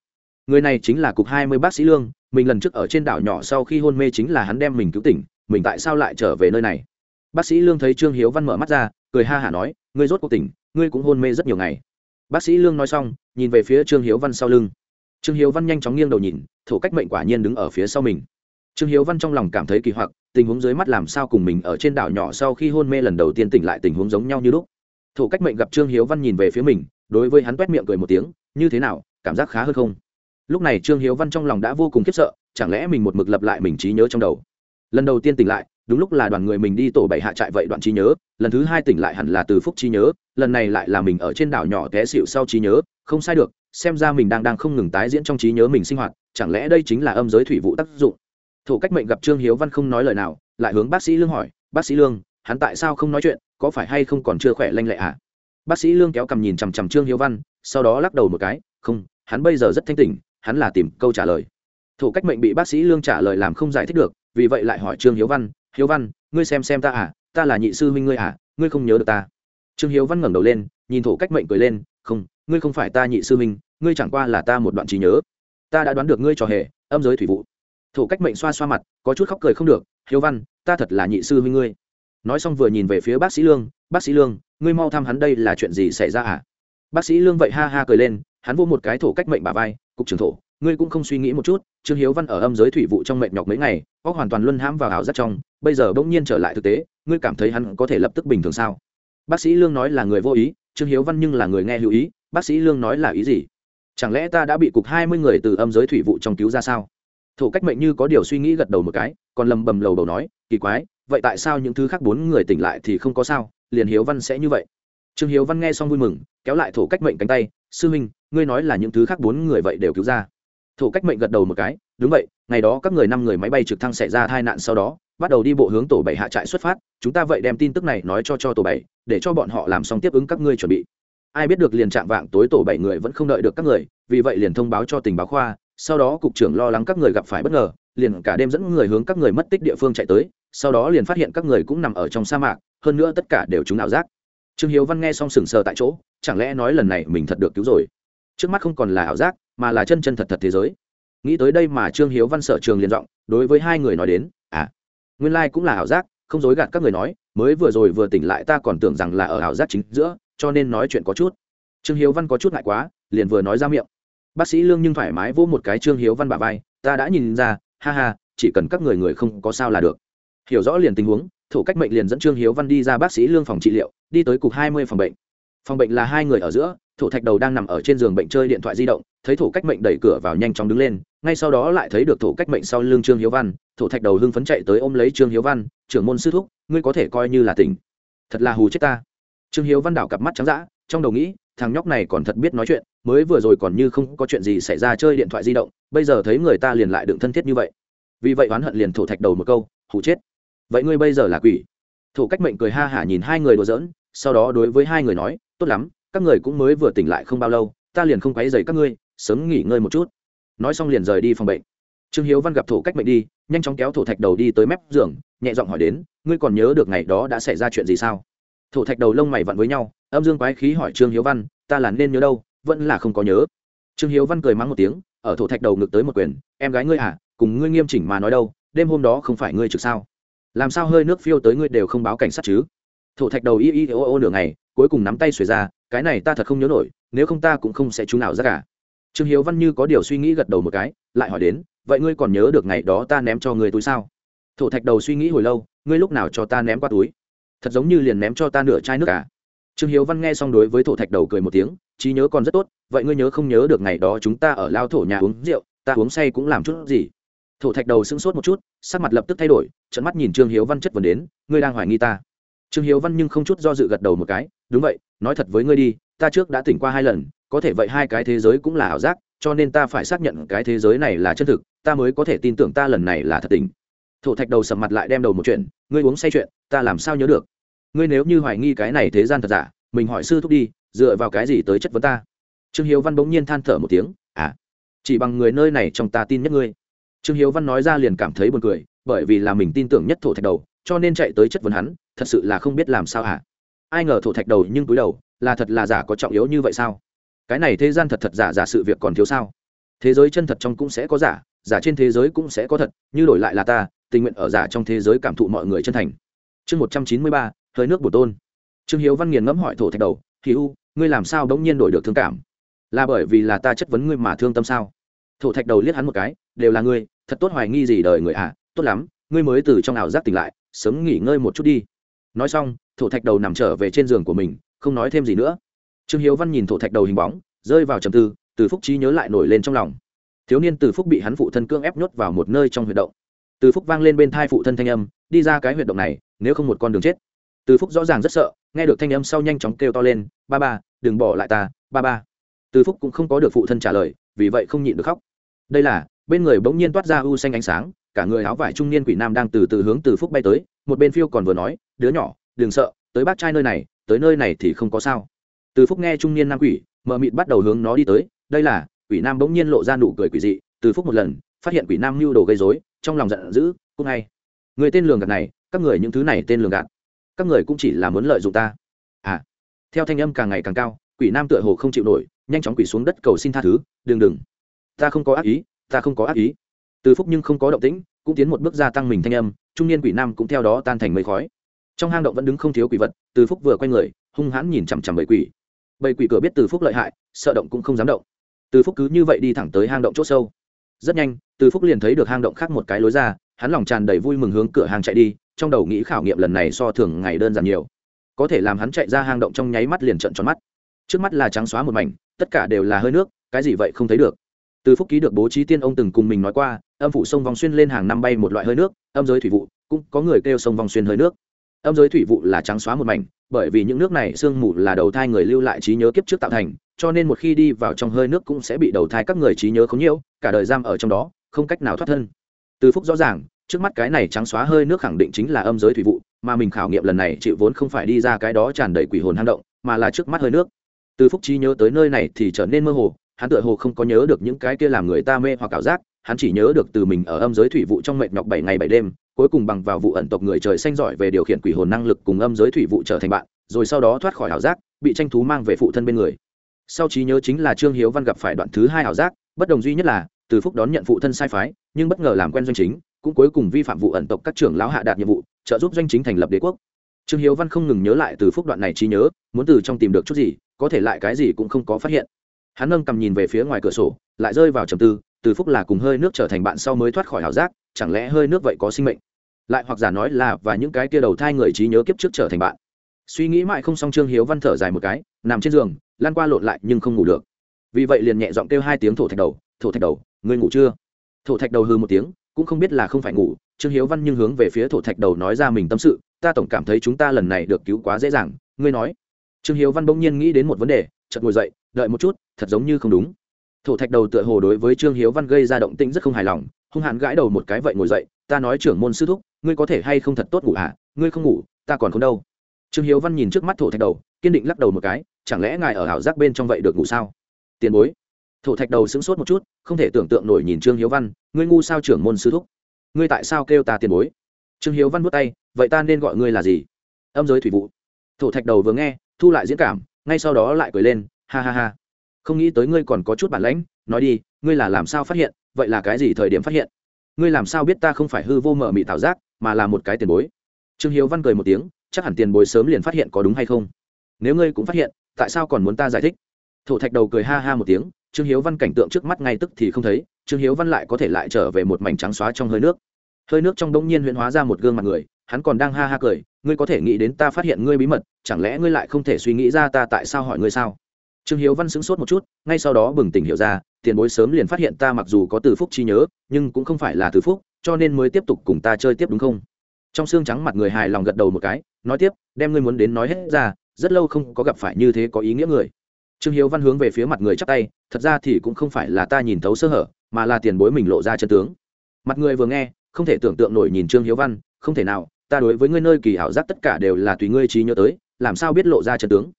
Người này chính là cục hai mươi bác sĩ lương, mình lần trước ở trên đảo nhỏ sau khi hôn mê chính là hắn đem mình cứu tỉnh, mình tại sao lại trở về nơi này? Bác sĩ lương thấy trương hiếu văn mở mắt ra, cười ha hả nói, ngươi rốt cuộc tỉnh, ngươi cũng hôn mê rất nhiều ngày. Bác sĩ lương nói xong, nhìn về phía trương hiếu văn sau lưng. Trương hiếu văn nhanh chóng nghiêng đầu nhìn, thổ cách mệnh quả nhiên đứng ở phía sau mình. Trương hiếu văn trong lòng cảm thấy kỳ hoặc tình huống dưới mắt làm sao cùng mình ở trên đảo nhỏ sau khi hôn mê lần đầu tiên tỉnh lại tình huống giống nhau như lúc. Thổ cách mệnh gặp trương hiếu văn nhìn về phía mình, đối với hắn t miệng cười một tiếng, như thế nào, cảm giác khá hơn không? Lúc này trương hiếu văn trong lòng đã vô cùng khiếp sợ, chẳng lẽ mình một mực lập lại mình trí nhớ trong đầu? Lần đầu tiên tỉnh lại, đúng lúc là đoàn người mình đi tổ bảy hạ trại vậy đoạn trí nhớ, lần thứ hai tỉnh lại hẳn là từ phúc trí nhớ, lần này lại là mình ở trên đảo nhỏ té xịu sau trí nhớ, không sai được, xem ra mình đang đang không ngừng tái diễn trong trí nhớ mình sinh hoạt, chẳng lẽ đây chính là âm giới thủy vụ tác dụng? Thủ cách mệnh gặp trương hiếu văn không nói lời nào, lại hướng bác sĩ lương hỏi, bác sĩ lương, hắn tại sao không nói chuyện, có phải hay không còn chưa khỏe lanh lệ à? Bác sĩ lương kéo cầm nhìn chằm chằm trương hiếu văn, sau đó lắc đầu một cái, không, hắn bây giờ rất thanh tỉnh, hắn là tìm câu trả lời. Thủ cách mệnh bị bác sĩ lương trả lời làm không giải thích được, vì vậy lại hỏi trương hiếu văn hiếu văn, ngươi xem xem ta à ta là nhị sư huynh ngươi à ngươi không nhớ được ta? Trương hiếu văn ngẩng đầu lên, nhìn thủ cách mệnh cười lên, không, ngươi không phải ta nhị sư huynh, ngươi chẳng qua là ta một đoạn trí nhớ. Ta đã đoán được ngươi trò hề, âm giới thủy vụ thổ cách mệnh xoa xoa mặt, có chút khóc cười không được, hiếu văn, ta thật là nhị sư huynh ngươi. Nói xong vừa nhìn về phía bác sĩ lương, bác sĩ lương, ngươi mau thăm hắn đây là chuyện gì xảy ra à? Bác sĩ lương vậy ha ha cười lên, hắn vô một cái thổ cách mệnh bà vai, cục trưởng thổ, ngươi cũng không suy nghĩ một chút, trương hiếu văn ở âm giới thủy vụ trong mệnh nhọc mấy ngày, có hoàn toàn luân hãm vào ảo giác trong, bây giờ bỗng nhiên trở lại thực tế, ngươi cảm thấy hắn có thể lập tức bình thường sao? Bác sĩ lương nói là người vô ý, trương hiếu văn nhưng là người nghe hữu ý, bác sĩ lương nói là ý gì? Chẳng lẽ ta đã bị cục hai mươi người từ âm giới thủy vụ trong cứu ra sao? Thổ cách mệnh như có điều suy nghĩ gật đầu một cái, còn lầm bầm lầu đầu nói, kỳ quái, vậy tại sao những thứ khác bốn người tỉnh lại thì không có sao? Liền hiếu văn sẽ như vậy. Trương hiếu văn nghe xong vui mừng, kéo lại thổ cách mệnh cánh tay, sư minh, ngươi nói là những thứ khác bốn người vậy đều cứu ra. Thổ cách mệnh gật đầu một cái, đúng vậy, ngày đó các người năm người máy bay trực thăng xảy ra tai nạn sau đó, bắt đầu đi bộ hướng tổ bảy hạ trại xuất phát, chúng ta vậy đem tin tức này nói cho cho tổ bảy, để cho bọn họ làm xong tiếp ứng các ngươi chuẩn bị. Ai biết được liền chạm vạng tối tổ bảy người vẫn không đợi được các người, vì vậy liền thông báo cho tình báo khoa sau đó cục trưởng lo lắng các người gặp phải bất ngờ, liền cả đêm dẫn người hướng các người mất tích địa phương chạy tới, sau đó liền phát hiện các người cũng nằm ở trong sa mạc, hơn nữa tất cả đều chúng ảo giác. Trương hiếu văn nghe xong sừng sờ tại chỗ, chẳng lẽ nói lần này mình thật được cứu rồi? Trước mắt không còn là ảo giác, mà là chân chân thật thật thế giới. Nghĩ tới đây mà trương hiếu văn sở trường liền giọng, đối với hai người nói đến à nguyên lai、like、cũng là ảo giác, không dối gạt các người nói, mới vừa rồi vừa tỉnh lại ta còn tưởng rằng là ở ảo giác chính giữa, cho nên nói chuyện có chút. Trương hiếu văn có chút ngại quá, liền vừa nói ra miệng bác sĩ lương nhưng thoải mái vỗ một cái trương hiếu văn bà vai, ta đã nhìn ra, ha ha, chỉ cần các người người không có sao là được. Hiểu rõ liền tình huống thủ cách mệnh liền dẫn trương hiếu văn đi ra bác sĩ lương phòng trị liệu, đi tới cục hai mươi phòng bệnh. Phòng bệnh là hai người ở giữa thủ thạch đầu đang nằm ở trên giường bệnh chơi điện thoại di động, thấy thủ cách mệnh đẩy cửa vào nhanh chóng đứng lên, ngay sau đó lại thấy được thủ cách mệnh sau lưng trương hiếu văn thủ thạch đầu hưng phấn chạy tới ôm lấy trương hiếu văn, trưởng môn sư thúc, ngươi có thể coi như là tỉnh. Thật là hù chết ta. Trương hiếu văn đảo cặp mắt trắng d trong đầu nghĩ, thằng nhóc này còn thật biết nói chuyện mới vừa rồi còn như không có chuyện gì xảy ra chơi điện thoại di động, bây giờ thấy người ta liền lại đựng thân thiết như vậy. Vì vậy oán hận liền thổ thạch đầu một câu, hụ chết. Vậy ngươi bây giờ là quỷ? Thổ cách mệnh cười ha hả nhìn hai người đùa giỡn, sau đó đối với hai người nói, tốt lắm, các người cũng mới vừa tỉnh lại không bao lâu, ta liền không quấy dày các ngươi, sớm nghỉ ngơi một chút. Nói xong liền rời đi phòng bệnh. Trương hiếu văn gặp thổ cách mệnh đi, nhanh chóng kéo thổ thạch đầu đi tới mép giường, nhẹ giọng hỏi đến, ngươi còn nhớ được ngày đó đã xảy ra chuyện gì sao? Thổ thạch đầu lông mày vặn với nhau, âm dương quái khí hỏi trương hiếu văn, ta là nên nhớ đâu? Vẫn là không có nhớ. Trương hiếu văn cười mắng một tiếng, ở thổ thạch đầu ngực tới một quyền, em gái ngươi à cùng ngươi nghiêm chỉnh mà nói đâu, đêm hôm đó không phải ngươi trực sao? Làm sao hơi nước phiêu tới ngươi đều không báo cảnh sát chứ? Thổ thạch đầu y y ô ô nửa ngày, cuối cùng nắm tay xuề ra, cái này ta thật không nhớ nổi, nếu không ta cũng không sẽ chú nào ra cả. Trương hiếu văn như có điều suy nghĩ gật đầu một cái, lại hỏi đến, vậy ngươi còn nhớ được ngày đó ta ném cho ngươi túi sao? Thổ thạch đầu suy nghĩ hồi lâu, ngươi lúc nào cho ta ném qua túi? Thật giống như liền ném cho ta nửa chai nước cả trương hiếu văn nghe xong đối với thổ thạch đầu cười một tiếng, trí nhớ còn rất tốt, vậy ngươi nhớ không nhớ được ngày đó chúng ta ở lao thổ nhà uống rượu, ta uống say cũng làm chút gì? Thổ thạch đầu sững sốt một chút, sắc mặt lập tức thay đổi trận mắt nhìn trương hiếu văn chất vấn đến, ngươi đang hoài nghi ta. Trương hiếu văn nhưng không chút do dự gật đầu một cái, đúng vậy, nói thật với ngươi đi, ta trước đã tỉnh qua hai lần, có thể vậy hai cái thế giới cũng là ảo giác, cho nên ta phải xác nhận cái thế giới này là chân thực, ta mới có thể tin tưởng ta lần này là thật tình thổ thạch đầu sầm mặt lại đem đầu một chuyện, ngươi uống say chuyện, ta làm sao nhớ được? Ngươi nếu như hoài nghi cái này thế gian thật giả, mình hỏi sư thúc đi, dựa vào cái gì tới chất vấn ta? Trương hiếu văn bỗng nhiên than thở một tiếng à chỉ bằng người nơi này trong ta tin nhất ngươi. Trương hiếu văn nói ra liền cảm thấy buồn cười, bởi vì là mình tin tưởng nhất thổ thạch đầu, cho nên chạy tới chất vấn hắn, thật sự là không biết làm sao hả? Ai ngờ thổ thạch đầu nhưng túi đầu, là thật là giả có trọng yếu như vậy sao? Cái này thế gian thật thật giả giả sự việc còn thiếu sao? Thế giới chân thật trong cũng sẽ có giả giả trên thế giới cũng sẽ có thật, như đổi lại là ta, tình nguyện ở giả trong thế giới cảm thụ mọi người chân thành. Chương một trăm chín mươi ba hơi nước bổ tôn. Trương hiếu văn nghiền ngẫm hỏi thổ thạch đầu thì u ngươi làm sao bỗng nhiên đổi được thương cảm? Là bởi vì là ta chất vấn ngươi mà thương tâm sao? Thổ thạch đầu liếc hắn một cái đều là ngươi thật tốt hoài nghi gì đời người à, tốt lắm ngươi mới từ trong ảo giác tỉnh lại sớm nghỉ ngơi một chút đi. Nói xong thổ thạch đầu nằm trở về trên giường của mình không nói thêm gì nữa. Trương hiếu văn nhìn thổ thạch đầu hình bóng rơi vào trầm tư từ phúc trí nhớ lại nổi lên trong lòng. Thiếu niên từ phúc bị hắn phụ thân cưỡng ép nhốt vào một nơi trong huyệt động. Từ phúc vang lên bên thai phụ thân thanh âm đi ra cái huyệt động này nếu không một con đường chết từ phúc rõ ràng rất sợ nghe được thanh âm sau nhanh chóng kêu to lên ba ba đừng bỏ lại ta ba ba. Từ phúc cũng không có được phụ thân trả lời vì vậy không nhịn được khóc. Đây là bên người bỗng nhiên toát ra u xanh ánh sáng cả người áo vải trung niên quỷ nam đang từ từ hướng từ phúc bay tới một bên phiêu còn vừa nói đứa nhỏ đừng sợ tới bác trai nơi này tới nơi này thì không có sao. Từ phúc nghe trung niên nam quỷ mờ mịt bắt đầu hướng nó đi tới đây là quỷ nam bỗng nhiên lộ ra nụ cười quỷ dị từ phúc một lần phát hiện quỷ nam mưu đồ gây dối trong lòng giận dữ cũng hay, người tên lường gạt này các người những thứ này tên lường gạt các người cũng chỉ là muốn lợi dụng ta. À theo thanh âm càng ngày càng cao, quỷ nam tựa hồ không chịu nổi, nhanh chóng quỷ xuống đất cầu xin tha thứ, đừng đừng. Ta không có ác ý, ta không có ác ý. Từ phúc nhưng không có động tĩnh, cũng tiến một bước gia tăng mình thanh âm, trung niên quỷ nam cũng theo đó tan thành mây khói. Trong hang động vẫn đứng không thiếu quỷ vật, từ phúc vừa quay người, hung hãn nhìn chằm chằm bầy quỷ. Bầy quỷ cửa biết từ phúc lợi hại, sợ động cũng không dám động. Từ phúc cứ như vậy đi thẳng tới hang động c h ỗ sâu. Rất nhanh, từ phúc liền thấy được hang động khác một cái lối ra hắn lòng tràn đầy vui mừng hướng cửa hàng chạy đi, trong đầu nghĩ khảo nghiệm lần này so thường ngày đơn giản nhiều. Có thể làm hắn chạy ra hang động trong nháy mắt liền trận tròn mắt. Trước mắt là trắng xóa một mảnh, tất cả đều là hơi nước, cái gì vậy không thấy được. Từ phúc ký được bố trí tiên ông từng cùng mình nói qua, âm phủ sông vòng xuyên lên hàng năm bay một loại hơi nước, âm giới thủy vụ, cũng có người kêu sông vòng xuyên hơi nước. Âm giới thủy vụ là trắng xóa một mảnh, bởi vì những nước này sương mù là đầu thai người lưu lại trí nhớ kiếp trước tạo thành, cho nên một khi đi vào trong hơi nước cũng sẽ bị đầu thai các người trí nhớ không nhiễu, cả đời giam ở trong đó, không cách nào thoát thân từ phúc rõ ràng, trước mắt cái này trắng xóa hơi nước khẳng định chính là âm giới thủy vụ, mà mình khảo nghiệm lần này chịu vốn không phải đi ra cái đó tràn đầy quỷ hồn hang động, mà là trước mắt hơi nước. Từ phúc trí nhớ tới nơi này thì trở nên mơ hồ, hắn tựa hồ không có nhớ được những cái kia làm người ta mê hoặc ảo giác, hắn chỉ nhớ được từ mình ở âm giới thủy vụ trong mệt nhọc bảy ngày bảy đêm, cuối cùng bằng vào vụ ẩn tộc người trời xanh giỏi về điều khiển quỷ hồn năng lực cùng âm giới thủy vụ trở thành bạn, rồi sau đó thoát khỏi ảo giác, bị tranh thú mang về phụ thân bên người. Sau trí nhớ chính là trương hiếu văn gặp phải đoạn thứ hai ảo giác, bất đồng duy nhất là, từ phúc đón nhận phụ thân sai phái nhưng bất ngờ làm quen doanh chính, cũng cuối cùng vi phạm vụ ẩn tộc các trưởng lão hạ đạt nhiệm vụ, trợ giúp doanh chính thành lập đế quốc. Trương hiếu văn không ngừng nhớ lại từ phúc đoạn này trí nhớ, muốn từ trong tìm được chút gì, có thể lại cái gì cũng không có phát hiện. Hắn nâng cầm nhìn về phía ngoài cửa sổ, lại rơi vào trầm tư, từ phúc là cùng hơi nước trở thành bạn sau mới thoát khỏi ảo giác, chẳng lẽ hơi nước vậy có sinh mệnh? Lại hoặc giả nói là, và những cái kia đầu thai người trí nhớ kiếp trước trở thành bạn. Suy nghĩ mãi không xong trương hiếu văn thở dài một cái, nằm trên giường, lan qua lộn lại nhưng không ngủ được. Vì vậy liền nhẹ giọng kêu hai tiếng thổ thạch đầu, thổ thạch đầu, ngươi ngủ chưa? Thổ thạch đầu hư một tiếng, cũng không biết là không phải ngủ, trương hiếu văn nhưng hướng về phía thổ thạch đầu nói ra mình tâm sự, ta tổng cảm thấy chúng ta lần này được cứu quá dễ dàng. Ngươi nói. Trương hiếu văn bỗng nhiên nghĩ đến một vấn đề, chợt ngồi dậy, đợi một chút, thật giống như không đúng. Thổ thạch đầu tựa hồ đối với trương hiếu văn gây ra động tĩnh rất không hài lòng, hung hãn gãi đầu một cái vậy ngồi dậy, ta nói trưởng môn sư thúc, ngươi có thể hay không thật tốt ngủ hả ngươi không ngủ, ta còn không đâu. Trương hiếu văn nhìn trước mắt thổ thạch đầu, kiên định lắc đầu một cái, chẳng lẽ ngài ở ảo giác bên trong vậy được ngủ sao? Tiền bối thổ thạch đầu sững sốt một chút, không thể tưởng tượng nổi nhìn trương hiếu văn, ngươi ngu sao trưởng môn sư thúc? Ngươi tại sao kêu ta tiền bối? Trương hiếu văn bước tay, vậy ta nên gọi ngươi là gì? Âm giới thủy vụ. Thổ thạch đầu vừa nghe, thu lại diễn cảm, ngay sau đó lại cười lên, ha ha ha. Không nghĩ tới ngươi còn có chút bản lãnh, nói đi, ngươi là làm sao phát hiện, vậy là cái gì thời điểm phát hiện? Ngươi làm sao biết ta không phải hư vô mở mị tạo giác, mà là một cái tiền bối? Trương hiếu văn cười một tiếng, chắc hẳn tiền bối sớm liền phát hiện có đúng hay không? Nếu ngươi cũng phát hiện, tại sao còn muốn ta giải thích? Thổ thạch đầu cười ha ha một tiếng trương hiếu văn cảnh tượng trước mắt ngay tức thì không thấy, trương hiếu văn lại có thể lại trở về một mảnh trắng xóa trong hơi nước. Hơi nước trong đông nhiên huyễn hóa ra một gương mặt người, hắn còn đang ha ha cười, ngươi có thể nghĩ đến ta phát hiện ngươi bí mật, chẳng lẽ ngươi lại không thể suy nghĩ ra ta tại sao hỏi ngươi sao? Trương hiếu văn sững sốt một chút, ngay sau đó bừng tỉnh hiểu ra, tiền bối sớm liền phát hiện ta mặc dù có từ phúc chi nhớ, nhưng cũng không phải là từ phúc, cho nên mới tiếp tục cùng ta chơi tiếp đúng không? Trong xương trắng mặt người hài lòng gật đầu một cái, nói tiếp, đem ngươi muốn đến nói hết ra, rất lâu không có gặp phải như thế có ý nghĩa người trương hiếu văn hướng về phía mặt người chắp tay, thật ra thì cũng không phải là ta nhìn thấu sơ hở, mà là tiền bối mình lộ ra chân tướng. Mặt người vừa nghe, không thể tưởng tượng nổi nhìn trương hiếu văn, không thể nào, ta đối với ngươi nơi kỳ ảo giác tất cả đều là tùy ngươi trí nhớ tới, làm sao biết lộ ra chân tướng?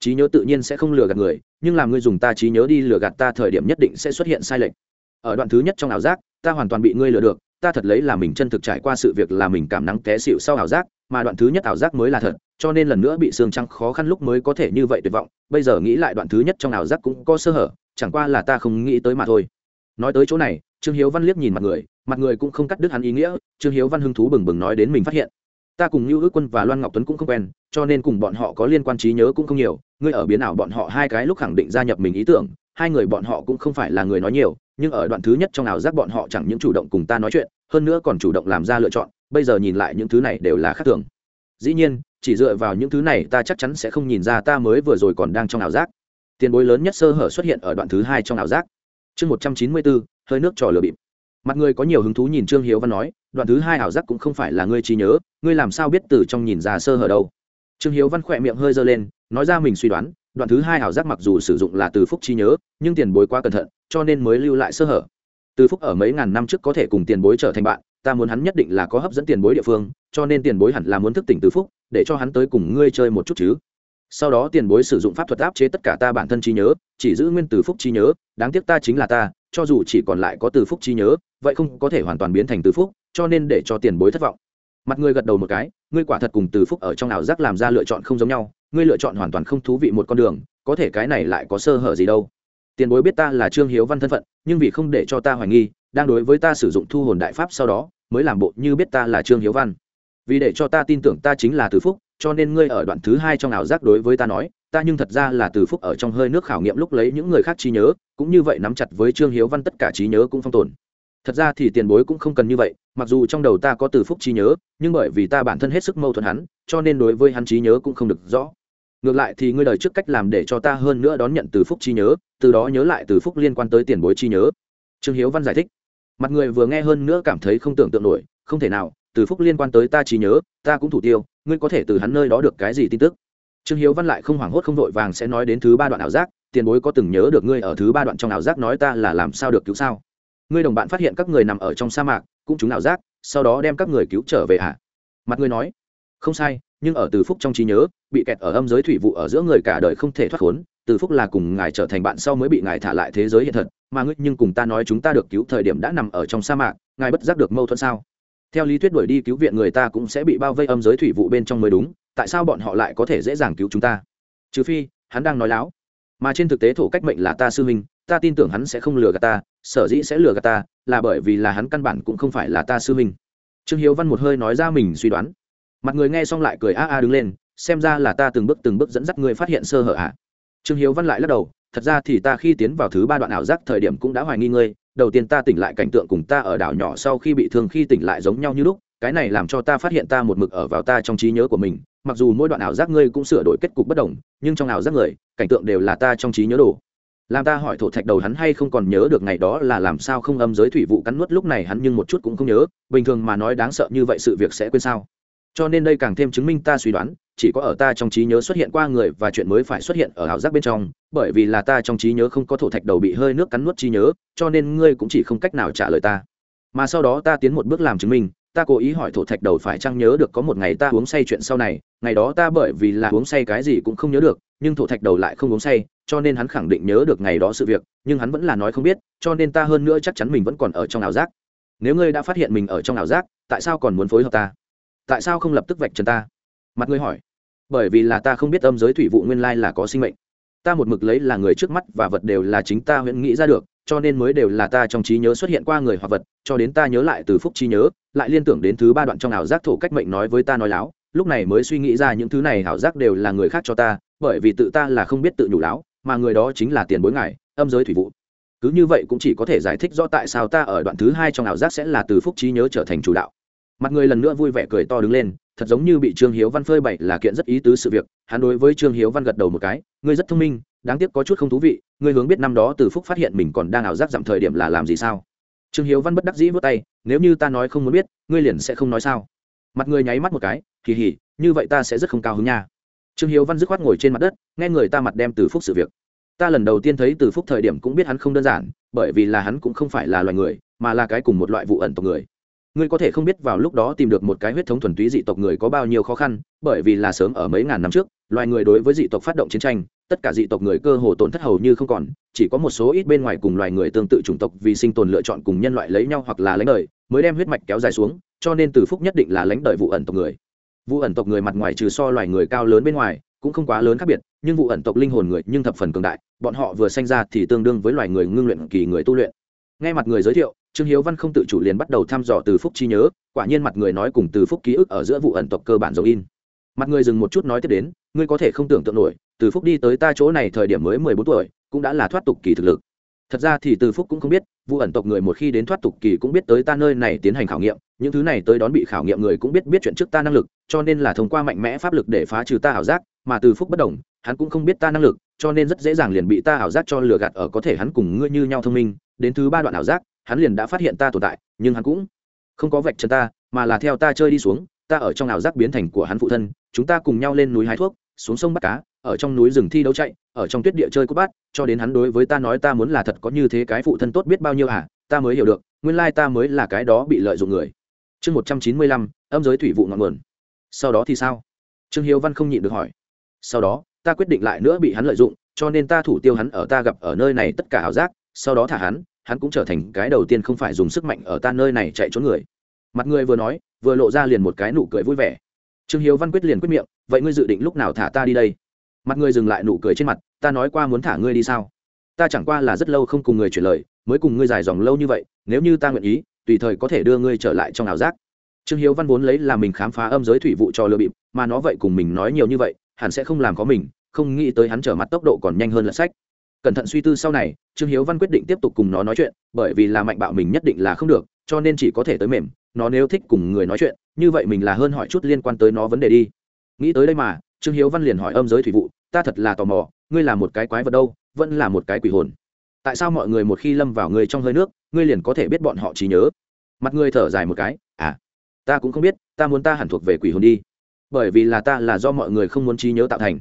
Trí nhớ tự nhiên sẽ không lừa gạt người, nhưng làm ngươi dùng ta trí nhớ đi lừa gạt ta thời điểm nhất định sẽ xuất hiện sai lệch. Ở đoạn thứ nhất trong ảo giác, ta hoàn toàn bị ngươi lừa được, ta thật lấy là mình chân thực trải qua sự việc là mình cảm nắng té xịu sau ảo giác mà đoạn thứ nhất ảo giác mới là thật, cho nên lần nữa bị xương trăng khó khăn lúc mới có thể như vậy tuyệt vọng, bây giờ nghĩ lại đoạn thứ nhất trong ảo giác cũng có sơ hở, chẳng qua là ta không nghĩ tới mà thôi. Nói tới chỗ này, trương hiếu văn liếc nhìn mặt người mặt người cũng không cắt đứt hắn ý nghĩa, trương hiếu văn hứng thú bừng bừng nói đến mình phát hiện. Ta cùng như ước quân và loan ngọc tuấn cũng không quen, cho nên cùng bọn họ có liên quan trí nhớ cũng không nhiều, ngươi ở biến ảo bọn họ hai cái lúc khẳng định gia nhập mình ý tưởng, hai người bọn họ cũng không phải là người nói nhiều, nhưng ở đoạn thứ nhất trong ảo giác bọn họ chẳng những chủ động cùng ta nói chuyện, hơn nữa còn chủ động làm ra lựa chọn bây giờ nhìn lại những thứ này đều là khác thường. Dĩ nhiên, chỉ dựa vào những thứ này ta chắc chắn sẽ không nhìn ra ta mới vừa rồi còn đang trong ảo giác. Tiền bối lớn nhất sơ hở xuất hiện ở đoạn thứ hai trong ảo giác. Chương một trăm chín mươi bốn, hơi nước trò lừa bịp. Mặt người có nhiều hứng thú nhìn trương hiếu văn nói, đoạn thứ hai ảo giác cũng không phải là ngươi trí nhớ, ngươi làm sao biết từ trong nhìn ra sơ hở đâu. Trương hiếu văn khỏe miệng hơi dơ lên, nói ra mình suy đoán, đoạn thứ hai ảo giác mặc dù sử dụng là từ phúc trí nhớ, nhưng tiền bối quá cẩn thận, cho nên mới lưu lại sơ hở. Từ phúc ở mấy ngàn năm trước có thể cùng tiền bối trở thành bạn ta muốn hắn nhất định là có hấp dẫn tiền bối địa phương, cho nên tiền bối hẳn là muốn thức tỉnh từ phúc, để cho hắn tới cùng ngươi chơi một chút chứ. Sau đó tiền bối sử dụng pháp thuật áp chế tất cả ta bản thân trí nhớ, chỉ giữ nguyên từ phúc trí nhớ, đáng tiếc ta chính là ta, cho dù chỉ còn lại có từ phúc trí nhớ, vậy không có thể hoàn toàn biến thành từ phúc, cho nên để cho tiền bối thất vọng. Mặt ngươi gật đầu một cái, ngươi quả thật cùng từ phúc ở trong ảo giác làm ra lựa chọn không giống nhau, ngươi lựa chọn hoàn toàn không thú vị một con đường, có thể cái này lại có sơ hở gì đâu. Tiền bối biết ta là trương hiếu văn thân phận, nhưng vì không để cho ta hoài nghi đang đối với ta sử dụng thu hồn đại pháp sau đó, mới làm bộ như biết ta là trương hiếu văn. Vì để cho ta tin tưởng ta chính là từ phúc, cho nên ngươi ở đoạn thứ hai trong ảo giác đối với ta nói, ta nhưng thật ra là từ phúc ở trong hơi nước khảo nghiệm lúc lấy những người khác trí nhớ, cũng như vậy nắm chặt với trương hiếu văn tất cả trí nhớ cũng phong tồn. Thật ra thì tiền bối cũng không cần như vậy, mặc dù trong đầu ta có từ phúc trí nhớ, nhưng bởi vì ta bản thân hết sức mâu thuẫn hắn, cho nên đối với hắn trí nhớ cũng không được rõ. Ngược lại thì ngươi đời trước cách làm để cho ta hơn nữa đón nhận từ phúc trí nhớ, từ đó nhớ lại từ phúc liên quan tới tiền bối trí nhớ. Trương hiếu văn giải thích mặt người vừa nghe hơn nữa cảm thấy không tưởng tượng nổi, không thể nào, từ phúc liên quan tới ta trí nhớ, ta cũng thủ tiêu, ngươi có thể từ hắn nơi đó được cái gì tin tức trương hiếu văn lại không hoảng hốt không vội vàng sẽ nói đến thứ ba đoạn ảo giác, tiền bối có từng nhớ được ngươi ở thứ ba đoạn trong ảo giác nói ta là làm sao được cứu sao ngươi đồng bạn phát hiện các người nằm ở trong sa mạc, cũng chúng ảo giác, sau đó đem các người cứu trở về à? mặt ngươi nói, không sai, nhưng ở từ phúc trong trí nhớ, bị kẹt ở âm giới thủy vụ ở giữa người cả đời không thể thoát khốn, từ phúc là cùng ngài trở thành bạn sau mới bị ngài thả lại thế giới hiện thật mà ngươi nhưng cùng ta nói chúng ta được cứu thời điểm đã nằm ở trong sa mạc, ngài bất giác được mâu thuẫn sao? Theo lý thuyết đuổi đi cứu viện người ta cũng sẽ bị bao vây âm giới thủy vụ bên trong mới đúng, tại sao bọn họ lại có thể dễ dàng cứu chúng ta? Trừ phi, hắn đang nói láo. Mà trên thực tế thổ cách mệnh là ta sư huynh, ta tin tưởng hắn sẽ không lừa gạt ta, sở dĩ sẽ lừa gạt ta, là bởi vì là hắn căn bản cũng không phải là ta sư huynh. Trương hiếu văn một hơi nói ra mình suy đoán. Mặt người nghe xong lại cười a a đứng lên, xem ra là ta từng bước từng bước dẫn dắt người phát hiện sơ hở ạ. À. trương hiếu văn lại lắc đầu thật ra thì ta khi tiến vào thứ ba đoạn ảo giác thời điểm cũng đã hoài nghi ngươi, đầu tiên ta tỉnh lại cảnh tượng cùng ta ở đảo nhỏ sau khi bị thương khi tỉnh lại giống nhau như lúc, cái này làm cho ta phát hiện ta một mực ở vào ta trong trí nhớ của mình, mặc dù mỗi đoạn ảo giác ngươi cũng sửa đổi kết cục bất đồng, nhưng trong ảo giác người, cảnh tượng đều là ta trong trí nhớ đồ. Làm ta hỏi thổ thạch đầu hắn hay không còn nhớ được ngày đó là làm sao không âm giới thủy vụ cắn nuốt lúc này hắn nhưng một chút cũng không nhớ, bình thường mà nói đáng sợ như vậy sự việc sẽ quên sao. Cho nên đây càng thêm chứng minh ta suy đoán chỉ có ở ta trong trí nhớ xuất hiện qua người và chuyện mới phải xuất hiện ở ảo giác bên trong, bởi vì là ta trong trí nhớ không có thổ thạch đầu bị hơi nước cắn nuốt trí nhớ, cho nên ngươi cũng chỉ không cách nào trả lời ta. Mà sau đó ta tiến một bước làm chứng minh, ta cố ý hỏi thổ thạch đầu phải chăng nhớ được có một ngày ta uống say chuyện sau này, ngày đó ta bởi vì là uống say cái gì cũng không nhớ được, nhưng thổ thạch đầu lại không uống say, cho nên hắn khẳng định nhớ được ngày đó sự việc, nhưng hắn vẫn là nói không biết, cho nên ta hơn nữa chắc chắn mình vẫn còn ở trong ảo giác. Nếu ngươi đã phát hiện mình ở trong ảo giác, tại sao còn muốn phối hợp ta? Tại sao không lập tức vạch trần ta? Mặt ngươi hỏi. Bởi vì là ta không biết âm giới thủy vụ nguyên lai là có sinh mệnh. Ta một mực lấy là người trước mắt và vật đều là chính ta huyễn nghĩ ra được, cho nên mới đều là ta trong trí nhớ xuất hiện qua người hoặc vật, cho đến ta nhớ lại từ phúc trí nhớ, lại liên tưởng đến thứ ba đoạn trong ảo giác thổ cách mệnh nói với ta nói láo, lúc này mới suy nghĩ ra những thứ này ảo giác đều là người khác cho ta, bởi vì tự ta là không biết tự nhủ láo, mà người đó chính là tiền bối ngài, âm giới thủy vụ. Cứ như vậy cũng chỉ có thể giải thích rõ tại sao ta ở đoạn thứ hai trong ảo giác sẽ là từ phúc trí nhớ trở thành chủ đạo mặt người lần nữa vui vẻ cười to đứng lên, thật giống như bị trương hiếu văn phơi bày là kiện rất ý tứ sự việc, hắn đối với trương hiếu văn gật đầu một cái, ngươi rất thông minh, đáng tiếc có chút không thú vị, ngươi hướng biết năm đó từ phúc phát hiện mình còn đang ảo giác giảm thời điểm là làm gì sao? Trương hiếu văn bất đắc dĩ vớt tay, nếu như ta nói không muốn biết, ngươi liền sẽ không nói sao. Mặt người nháy mắt một cái kỳ hỉ như vậy ta sẽ rất không cao hứng nha. Trương hiếu văn dứt khoát ngồi trên mặt đất, nghe người ta mặt đem từ phúc sự việc. Ta lần đầu tiên thấy từ phúc thời điểm cũng biết hắn không đơn giản, bởi vì là hắn cũng không phải là loài người, mà là cái cùng một loại vụ ẩn tộc người ngươi có thể không biết vào lúc đó tìm được một cái huyết thống thuần túy dị tộc người có bao nhiêu khó khăn, bởi vì là sớm ở mấy ngàn năm trước, loài người đối với dị tộc phát động chiến tranh, tất cả dị tộc người cơ hồ tổn thất hầu như không còn, chỉ có một số ít bên ngoài cùng loài người tương tự chủng tộc vì sinh tồn lựa chọn cùng nhân loại lấy nhau hoặc là lãnh đời, mới đem huyết mạch kéo dài xuống, cho nên từ phúc nhất định là lãnh đời vụ ẩn tộc người. Vụ ẩn tộc người mặt ngoài trừ so loài người cao lớn bên ngoài, cũng không quá lớn khác biệt, nhưng vụ ẩn tộc linh hồn người nhưng thập phần cường đại, bọn họ vừa sanh ra thì tương đương với loài người ngưng luyện kỳ người tu luyện. Nghe mặt người giới thiệu trương hiếu văn không tự chủ liền bắt đầu thăm dò từ phúc chi nhớ, quả nhiên mặt người nói cùng từ phúc ký ức ở giữa vụ ẩn tộc cơ bản dấu in. Mặt người dừng một chút nói tiếp đến, ngươi có thể không tưởng tượng nổi, từ phúc đi tới ta chỗ này thời điểm mới mười bốn tuổi, cũng đã là thoát tục kỳ thực lực. Thật ra thì từ phúc cũng không biết, vụ ẩn tộc người một khi đến thoát tục kỳ cũng biết tới ta nơi này tiến hành khảo nghiệm, những thứ này tới đón bị khảo nghiệm người cũng biết biết chuyện trước ta năng lực, cho nên là thông qua mạnh mẽ pháp lực để phá trừ ta ảo giác, mà từ phúc bất đồng, hắn cũng không biết ta năng lực, cho nên rất dễ dàng liền bị ta ảo giác cho lừa gạt ở có thể hắn cùng ngươi như nhau thông minh, đến thứ ba đoạn ảo giác hắn liền đã phát hiện ta tồn tại, nhưng hắn cũng không có vạch chân ta, mà là theo ta chơi đi xuống, ta ở trong ảo giác biến thành của hắn phụ thân, chúng ta cùng nhau lên núi hái thuốc, xuống sông bắt cá, ở trong núi rừng thi đấu chạy, ở trong tuyết địa chơi cút bát, cho đến hắn đối với ta nói ta muốn là thật có như thế cái phụ thân tốt biết bao nhiêu à ta mới hiểu được, nguyên lai ta mới là cái đó bị lợi dụng người. Chương một trăm chín mươi lăm, âm giới thủy vụ ngọn nguồn. Sau đó thì sao? Trương hiếu văn không nhịn được hỏi. Sau đó, ta quyết định lại nữa bị hắn lợi dụng, cho nên ta thủ tiêu hắn ở ta gặp ở nơi này tất cả ảo giác, sau đó thả hắn hắn cũng trở thành cái đầu tiên không phải dùng sức mạnh ở ta nơi này chạy trốn người. Mặt người vừa nói, vừa lộ ra liền một cái nụ cười vui vẻ. Trương hiếu văn quyết liền quyết miệng, vậy ngươi dự định lúc nào thả ta đi đây? Mặt người dừng lại nụ cười trên mặt, ta nói qua muốn thả ngươi đi sao? Ta chẳng qua là rất lâu không cùng người chuyển lời, mới cùng ngươi dài dòng lâu như vậy, nếu như ta nguyện ý, tùy thời có thể đưa ngươi trở lại trong ảo giác. Trương hiếu văn vốn lấy là mình khám phá âm giới thủy vụ cho lừa bịp, mà nó vậy cùng mình nói nhiều như vậy, hẳn sẽ không làm có mình, không nghĩ tới hắn trở mặt tốc độ còn nhanh hơn lật sách. Cẩn thận suy tư sau này trương hiếu văn quyết định tiếp tục cùng nó nói chuyện, bởi vì là mạnh bạo mình nhất định là không được, cho nên chỉ có thể tới mềm, nó nếu thích cùng người nói chuyện, như vậy mình là hơn hỏi chút liên quan tới nó vấn đề đi. Nghĩ tới đây mà, trương hiếu văn liền hỏi âm giới thủy vụ, ta thật là tò mò, ngươi là một cái quái vật đâu, vẫn là một cái quỷ hồn. Tại sao mọi người một khi lâm vào người trong hơi nước, ngươi liền có thể biết bọn họ trí nhớ? Mặt ngươi thở dài một cái à ta cũng không biết, ta muốn ta hẳn thuộc về quỷ hồn đi. Bởi vì là ta là do mọi người không muốn trí nhớ tạo thành.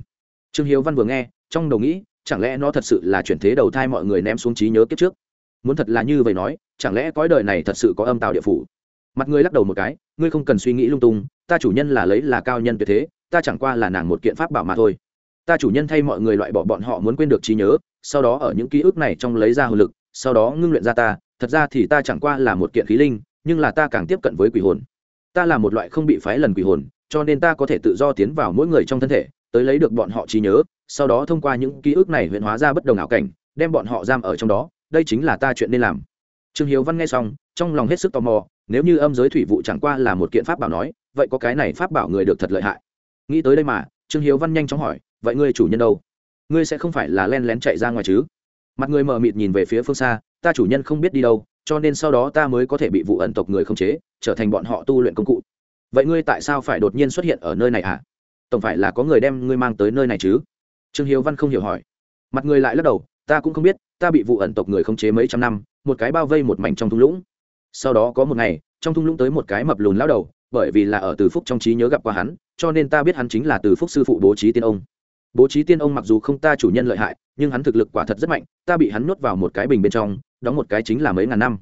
Trương hiếu văn vừa nghe, trong đầu nghĩ chẳng lẽ nó thật sự là chuyển thế đầu thai mọi người ném xuống trí nhớ kiếp trước? Muốn thật là như vậy nói, chẳng lẽ cõi đời này thật sự có âm tào địa phủ? Mặt ngươi lắc đầu một cái, ngươi không cần suy nghĩ lung tung, ta chủ nhân là lấy là cao nhân tuyệt thế, ta chẳng qua là nàng một kiện pháp bảo mà thôi. Ta chủ nhân thay mọi người loại bỏ bọn họ muốn quên được trí nhớ, sau đó ở những ký ức này trong lấy ra hồn lực, sau đó ngưng luyện ra ta, thật ra thì ta chẳng qua là một kiện khí linh, nhưng là ta càng tiếp cận với quỷ hồn. Ta là một loại không bị phái lần quỷ hồn, cho nên ta có thể tự do tiến vào mỗi người trong thân thể, tới lấy được bọn họ trí nhớ sau đó thông qua những ký ức này huyện hóa ra bất đồng ảo cảnh, đem bọn họ giam ở trong đó, đây chính là ta chuyện nên làm. Trương hiếu văn nghe xong, trong lòng hết sức tò mò, nếu như âm giới thủy vụ chẳng qua là một kiện pháp bảo nói, vậy có cái này pháp bảo người được thật lợi hại. Nghĩ tới đây mà, trương hiếu văn nhanh chóng hỏi, vậy ngươi chủ nhân đâu? Ngươi sẽ không phải là len lén chạy ra ngoài chứ? Mặt người mờ mịt nhìn về phía phương xa, ta chủ nhân không biết đi đâu, cho nên sau đó ta mới có thể bị vụ ẩn tộc người khống chế, trở thành bọn họ tu luyện công cụ. Vậy ngươi tại sao phải đột nhiên xuất hiện ở nơi này ạ à? tổng phải là có người đem ngươi mang tới nơi này chứ? Trương hiếu văn không hiểu hỏi. Mặt người lại lắc đầu, ta cũng không biết, ta bị vụ ẩn tộc người khống chế mấy trăm năm, một cái bao vây một mảnh trong thung lũng. Sau đó có một ngày, trong thung lũng tới một cái mập lùn lao đầu, bởi vì là ở từ phúc trong trí nhớ gặp qua hắn, cho nên ta biết hắn chính là từ phúc sư phụ bố trí tiên ông. Bố trí tiên ông mặc dù không ta chủ nhân lợi hại, nhưng hắn thực lực quả thật rất mạnh, ta bị hắn nuốt vào một cái bình bên trong, đóng một cái chính là mấy ngàn năm.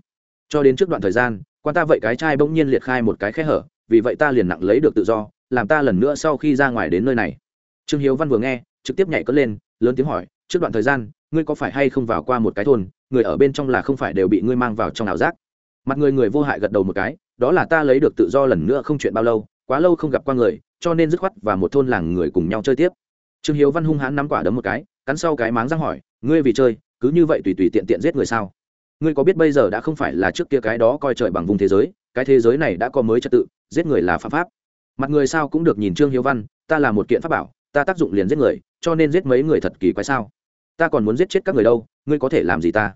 Cho đến trước đoạn thời gian, quan ta vậy cái chai bỗng nhiên liệt khai một cái khe hở, vì vậy ta liền nặng lấy được tự do, làm ta lần nữa sau khi ra ngoài đến nơi này. Trương hiếu văn vừa nghe trực tiếp nhảy cất lên, lớn tiếng hỏi, trước đoạn thời gian, ngươi có phải hay không vào qua một cái thôn, người ở bên trong là không phải đều bị ngươi mang vào trong ảo giác? Mặt người người vô hại gật đầu một cái, đó là ta lấy được tự do lần nữa không chuyện bao lâu, quá lâu không gặp qua người, cho nên dứt khoát và một thôn làng người cùng nhau chơi tiếp. Trương hiếu văn hung hãn nắm quả đấm một cái, cắn sau cái máng răng hỏi, ngươi vì chơi, cứ như vậy tùy tùy tiện tiện giết người sao? Ngươi có biết bây giờ đã không phải là trước kia cái đó coi trời bằng vùng thế giới, cái thế giới này đã có mới trật tự, giết người là pháp pháp. Mặt người sao cũng được nhìn trương hiếu văn, ta là một kiện pháp bảo ta tác dụng liền giết người, cho nên giết mấy người thật kỳ quái sao? Ta còn muốn giết chết các người đâu, ngươi có thể làm gì ta?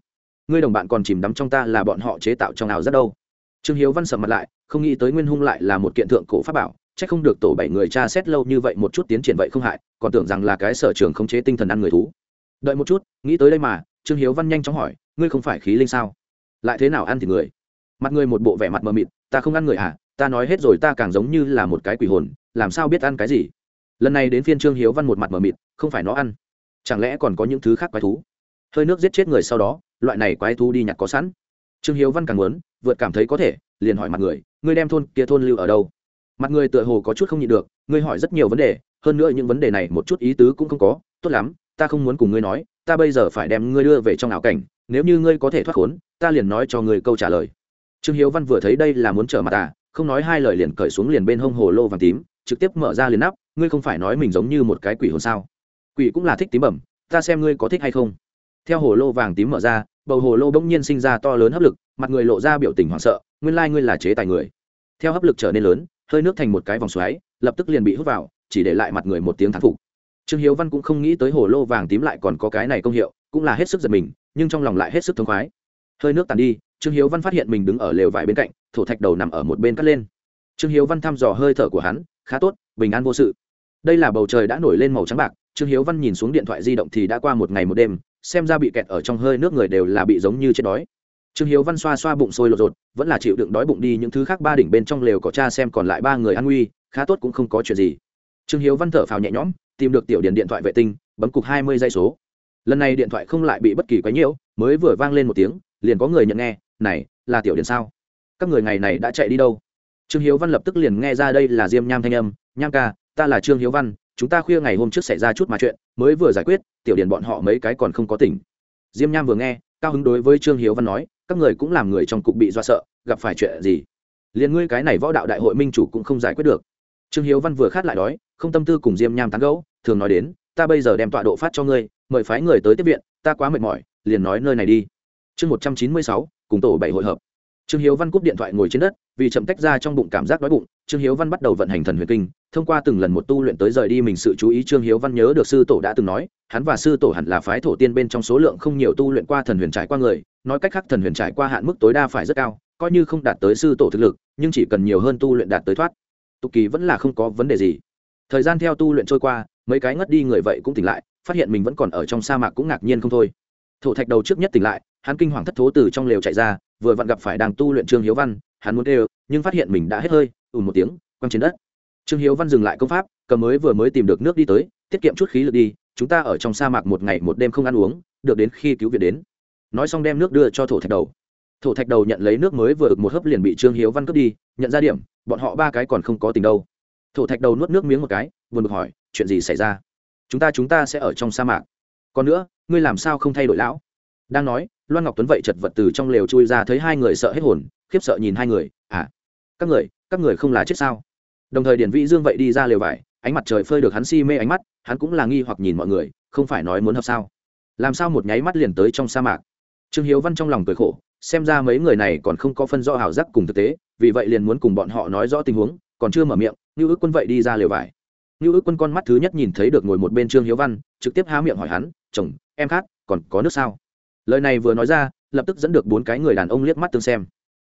Ngươi đồng bạn còn chìm đắm trong ta là bọn họ chế tạo trong nào rất đâu. Trương hiếu văn sầm mặt lại, không nghĩ tới nguyên hung lại là một kiện thượng cổ pháp bảo, chắc không được tổ bảy người tra xét lâu như vậy một chút tiến triển vậy không hại, còn tưởng rằng là cái sở trường khống chế tinh thần ăn người thú. Đợi một chút, nghĩ tới đây mà, trương hiếu văn nhanh chóng hỏi, ngươi không phải khí linh sao? Lại thế nào ăn thì người? Mặt ngươi một bộ vẻ mặt mờ mịt, ta không ăn người à ta nói hết rồi ta càng giống như là một cái quỷ hồn, làm sao biết ăn cái gì? Lần này đến phiên trương hiếu văn một mặt mờ mịt, không phải nó ăn. Chẳng lẽ còn có những thứ khác quái thú? Hơi nước giết chết người sau đó, loại này quái thú đi nhặt có sẵn. Trương hiếu văn càng muốn, vượt cảm thấy có thể, liền hỏi mặt người, ngươi đem thôn kia thôn lưu ở đâu? Mặt người tựa hồ có chút không nhịn được, ngươi hỏi rất nhiều vấn đề, hơn nữa những vấn đề này một chút ý tứ cũng không có, tốt lắm, ta không muốn cùng ngươi nói, ta bây giờ phải đem ngươi đưa về trong ảo cảnh, nếu như ngươi có thể thoát khốn, ta liền nói cho ngươi câu trả lời. Trương hiếu văn vừa thấy đây là muốn trở mặt à không nói hai lời liền cởi xuống liền bên hông hồ lô vàng tím, trực tiếp mở ra liền nắp ngươi không phải nói mình giống như một cái quỷ hồn sao? Quỷ cũng là thích tím bẩm, ta xem ngươi có thích hay không. Theo hồ lô vàng tím mở ra, bầu hồ lô bỗng nhiên sinh ra to lớn hấp lực, mặt người lộ ra biểu tình hoảng sợ, nguyên lai ngươi là chế tài người. Theo hấp lực trở nên lớn, hơi nước thành một cái vòng xoáy, lập tức liền bị hút vào, chỉ để lại mặt người một tiếng thán phục. Trương hiếu văn cũng không nghĩ tới hồ lô vàng tím lại còn có cái này công hiệu, cũng là hết sức giật mình, nhưng trong lòng lại hết sức thống khoái. Hơi nước tàn đi, trương hiếu văn phát hiện mình đứng ở lều vải bên cạnh, thổ thạch đầu nằm ở một bên cắt lên. Trương hiếu văn thăm dò hơi thở của hắn, khá tốt, bình an vô sự đây là bầu trời đã nổi lên màu trắng bạc, trương hiếu văn nhìn xuống điện thoại di động thì đã qua một ngày một đêm, xem ra bị kẹt ở trong hơi nước người đều là bị giống như chết đói. Trương hiếu văn xoa xoa bụng sôi lột rột vẫn là chịu đựng đói bụng đi, những thứ khác ba đỉnh bên trong lều có cha xem còn lại ba người an nguy, khá tốt cũng không có chuyện gì. Trương hiếu văn thở phào nhẹ nhõm, tìm được tiểu điện điện thoại vệ tinh, bấm cục hai mươi dây số. Lần này điện thoại không lại bị bất kỳ quấy nhiễu, mới vừa vang lên một tiếng, liền có người nhận nghe, này, là tiểu điện sao? Các người ngày này đã chạy đi đâu? Trương hiếu văn lập tức liền nghe ra đây là diêm nham thanh âm, nham ca ta là trương hiếu văn chúng ta khuya ngày hôm trước xảy ra chút mà chuyện mới vừa giải quyết tiểu điển bọn họ mấy cái còn không có tỉnh diêm nham vừa nghe cao hứng đối với trương hiếu văn nói các người cũng làm người trong cục bị do sợ gặp phải chuyện gì liền ngươi cái này võ đạo đại hội minh chủ cũng không giải quyết được trương hiếu văn vừa khát lại đói không tâm tư cùng diêm nham tán gẫu thường nói đến ta bây giờ đem tọa độ phát cho ngươi mời phái người tới tiếp viện ta quá mệt mỏi liền nói nơi này đi chương một trăm chín mươi sáu cùng tổ bảy hội hợp trương hiếu văn cúp điện thoại ngồi trên đất, vì chậm tách ra trong bụng cảm giác đói bụng, trương hiếu văn bắt đầu vận hành thần huyền kinh, thông qua từng lần một tu luyện tới rời đi mình sự chú ý, trương hiếu văn nhớ được sư tổ đã từng nói, hắn và sư tổ hẳn là phái thổ tiên bên trong số lượng không nhiều tu luyện qua thần huyền trải qua người, nói cách khác thần huyền trải qua hạn mức tối đa phải rất cao, coi như không đạt tới sư tổ thực lực, nhưng chỉ cần nhiều hơn tu luyện đạt tới thoát. Tục kỳ vẫn là không có vấn đề gì. Thời gian theo tu luyện trôi qua, mấy cái ngất đi người vậy cũng tỉnh lại, phát hiện mình vẫn còn ở trong sa mạc cũng ngạc nhiên không thôi. Thổ thạch đầu trước nhất tỉnh lại, hắn kinh hoàng thất thố từ trong lều chạy ra vừa vặn gặp phải đang tu luyện trương hiếu văn, hắn muốn kêu, nhưng phát hiện mình đã hết hơi ùn một tiếng, quăng trên đất. Trương hiếu văn dừng lại công pháp, cầm mới vừa mới tìm được nước đi tới, tiết kiệm chút khí lực đi, chúng ta ở trong sa mạc một ngày một đêm không ăn uống, được đến khi cứu viện đến. Nói xong đem nước đưa cho thổ thạch đầu. Thổ thạch đầu nhận lấy nước mới vừa ực một hớp liền bị trương hiếu văn cướp đi, nhận ra điểm, bọn họ ba cái còn không có tình đâu. Thổ thạch đầu nuốt nước miếng một cái, buồn bực hỏi, chuyện gì xảy ra? Chúng ta chúng ta sẽ ở trong sa mạc. Còn nữa, ngươi làm sao không thay đổi lão? Đang nói loan ngọc tuấn vậy chật vật từ trong lều chui ra thấy hai người sợ hết hồn, khiếp sợ nhìn hai người à các người các người không là chết sao? Đồng thời điển vĩ dương vậy đi ra lều vải, ánh mặt trời phơi được hắn si mê ánh mắt, hắn cũng là nghi hoặc nhìn mọi người, không phải nói muốn hợp sao? Làm sao một nháy mắt liền tới trong sa mạc? Trương hiếu văn trong lòng cười khổ, xem ra mấy người này còn không có phân rõ hảo giác cùng thực tế, vì vậy liền muốn cùng bọn họ nói rõ tình huống, còn chưa mở miệng như ước quân vậy đi ra lều vải. Như ước quân con mắt thứ nhất nhìn thấy được ngồi một bên trương hiếu văn, trực tiếp há miệng hỏi hắn, chồng, em khát, còn có nước sao? Lời này vừa nói ra, lập tức dẫn được bốn cái người đàn ông liếc mắt tương xem.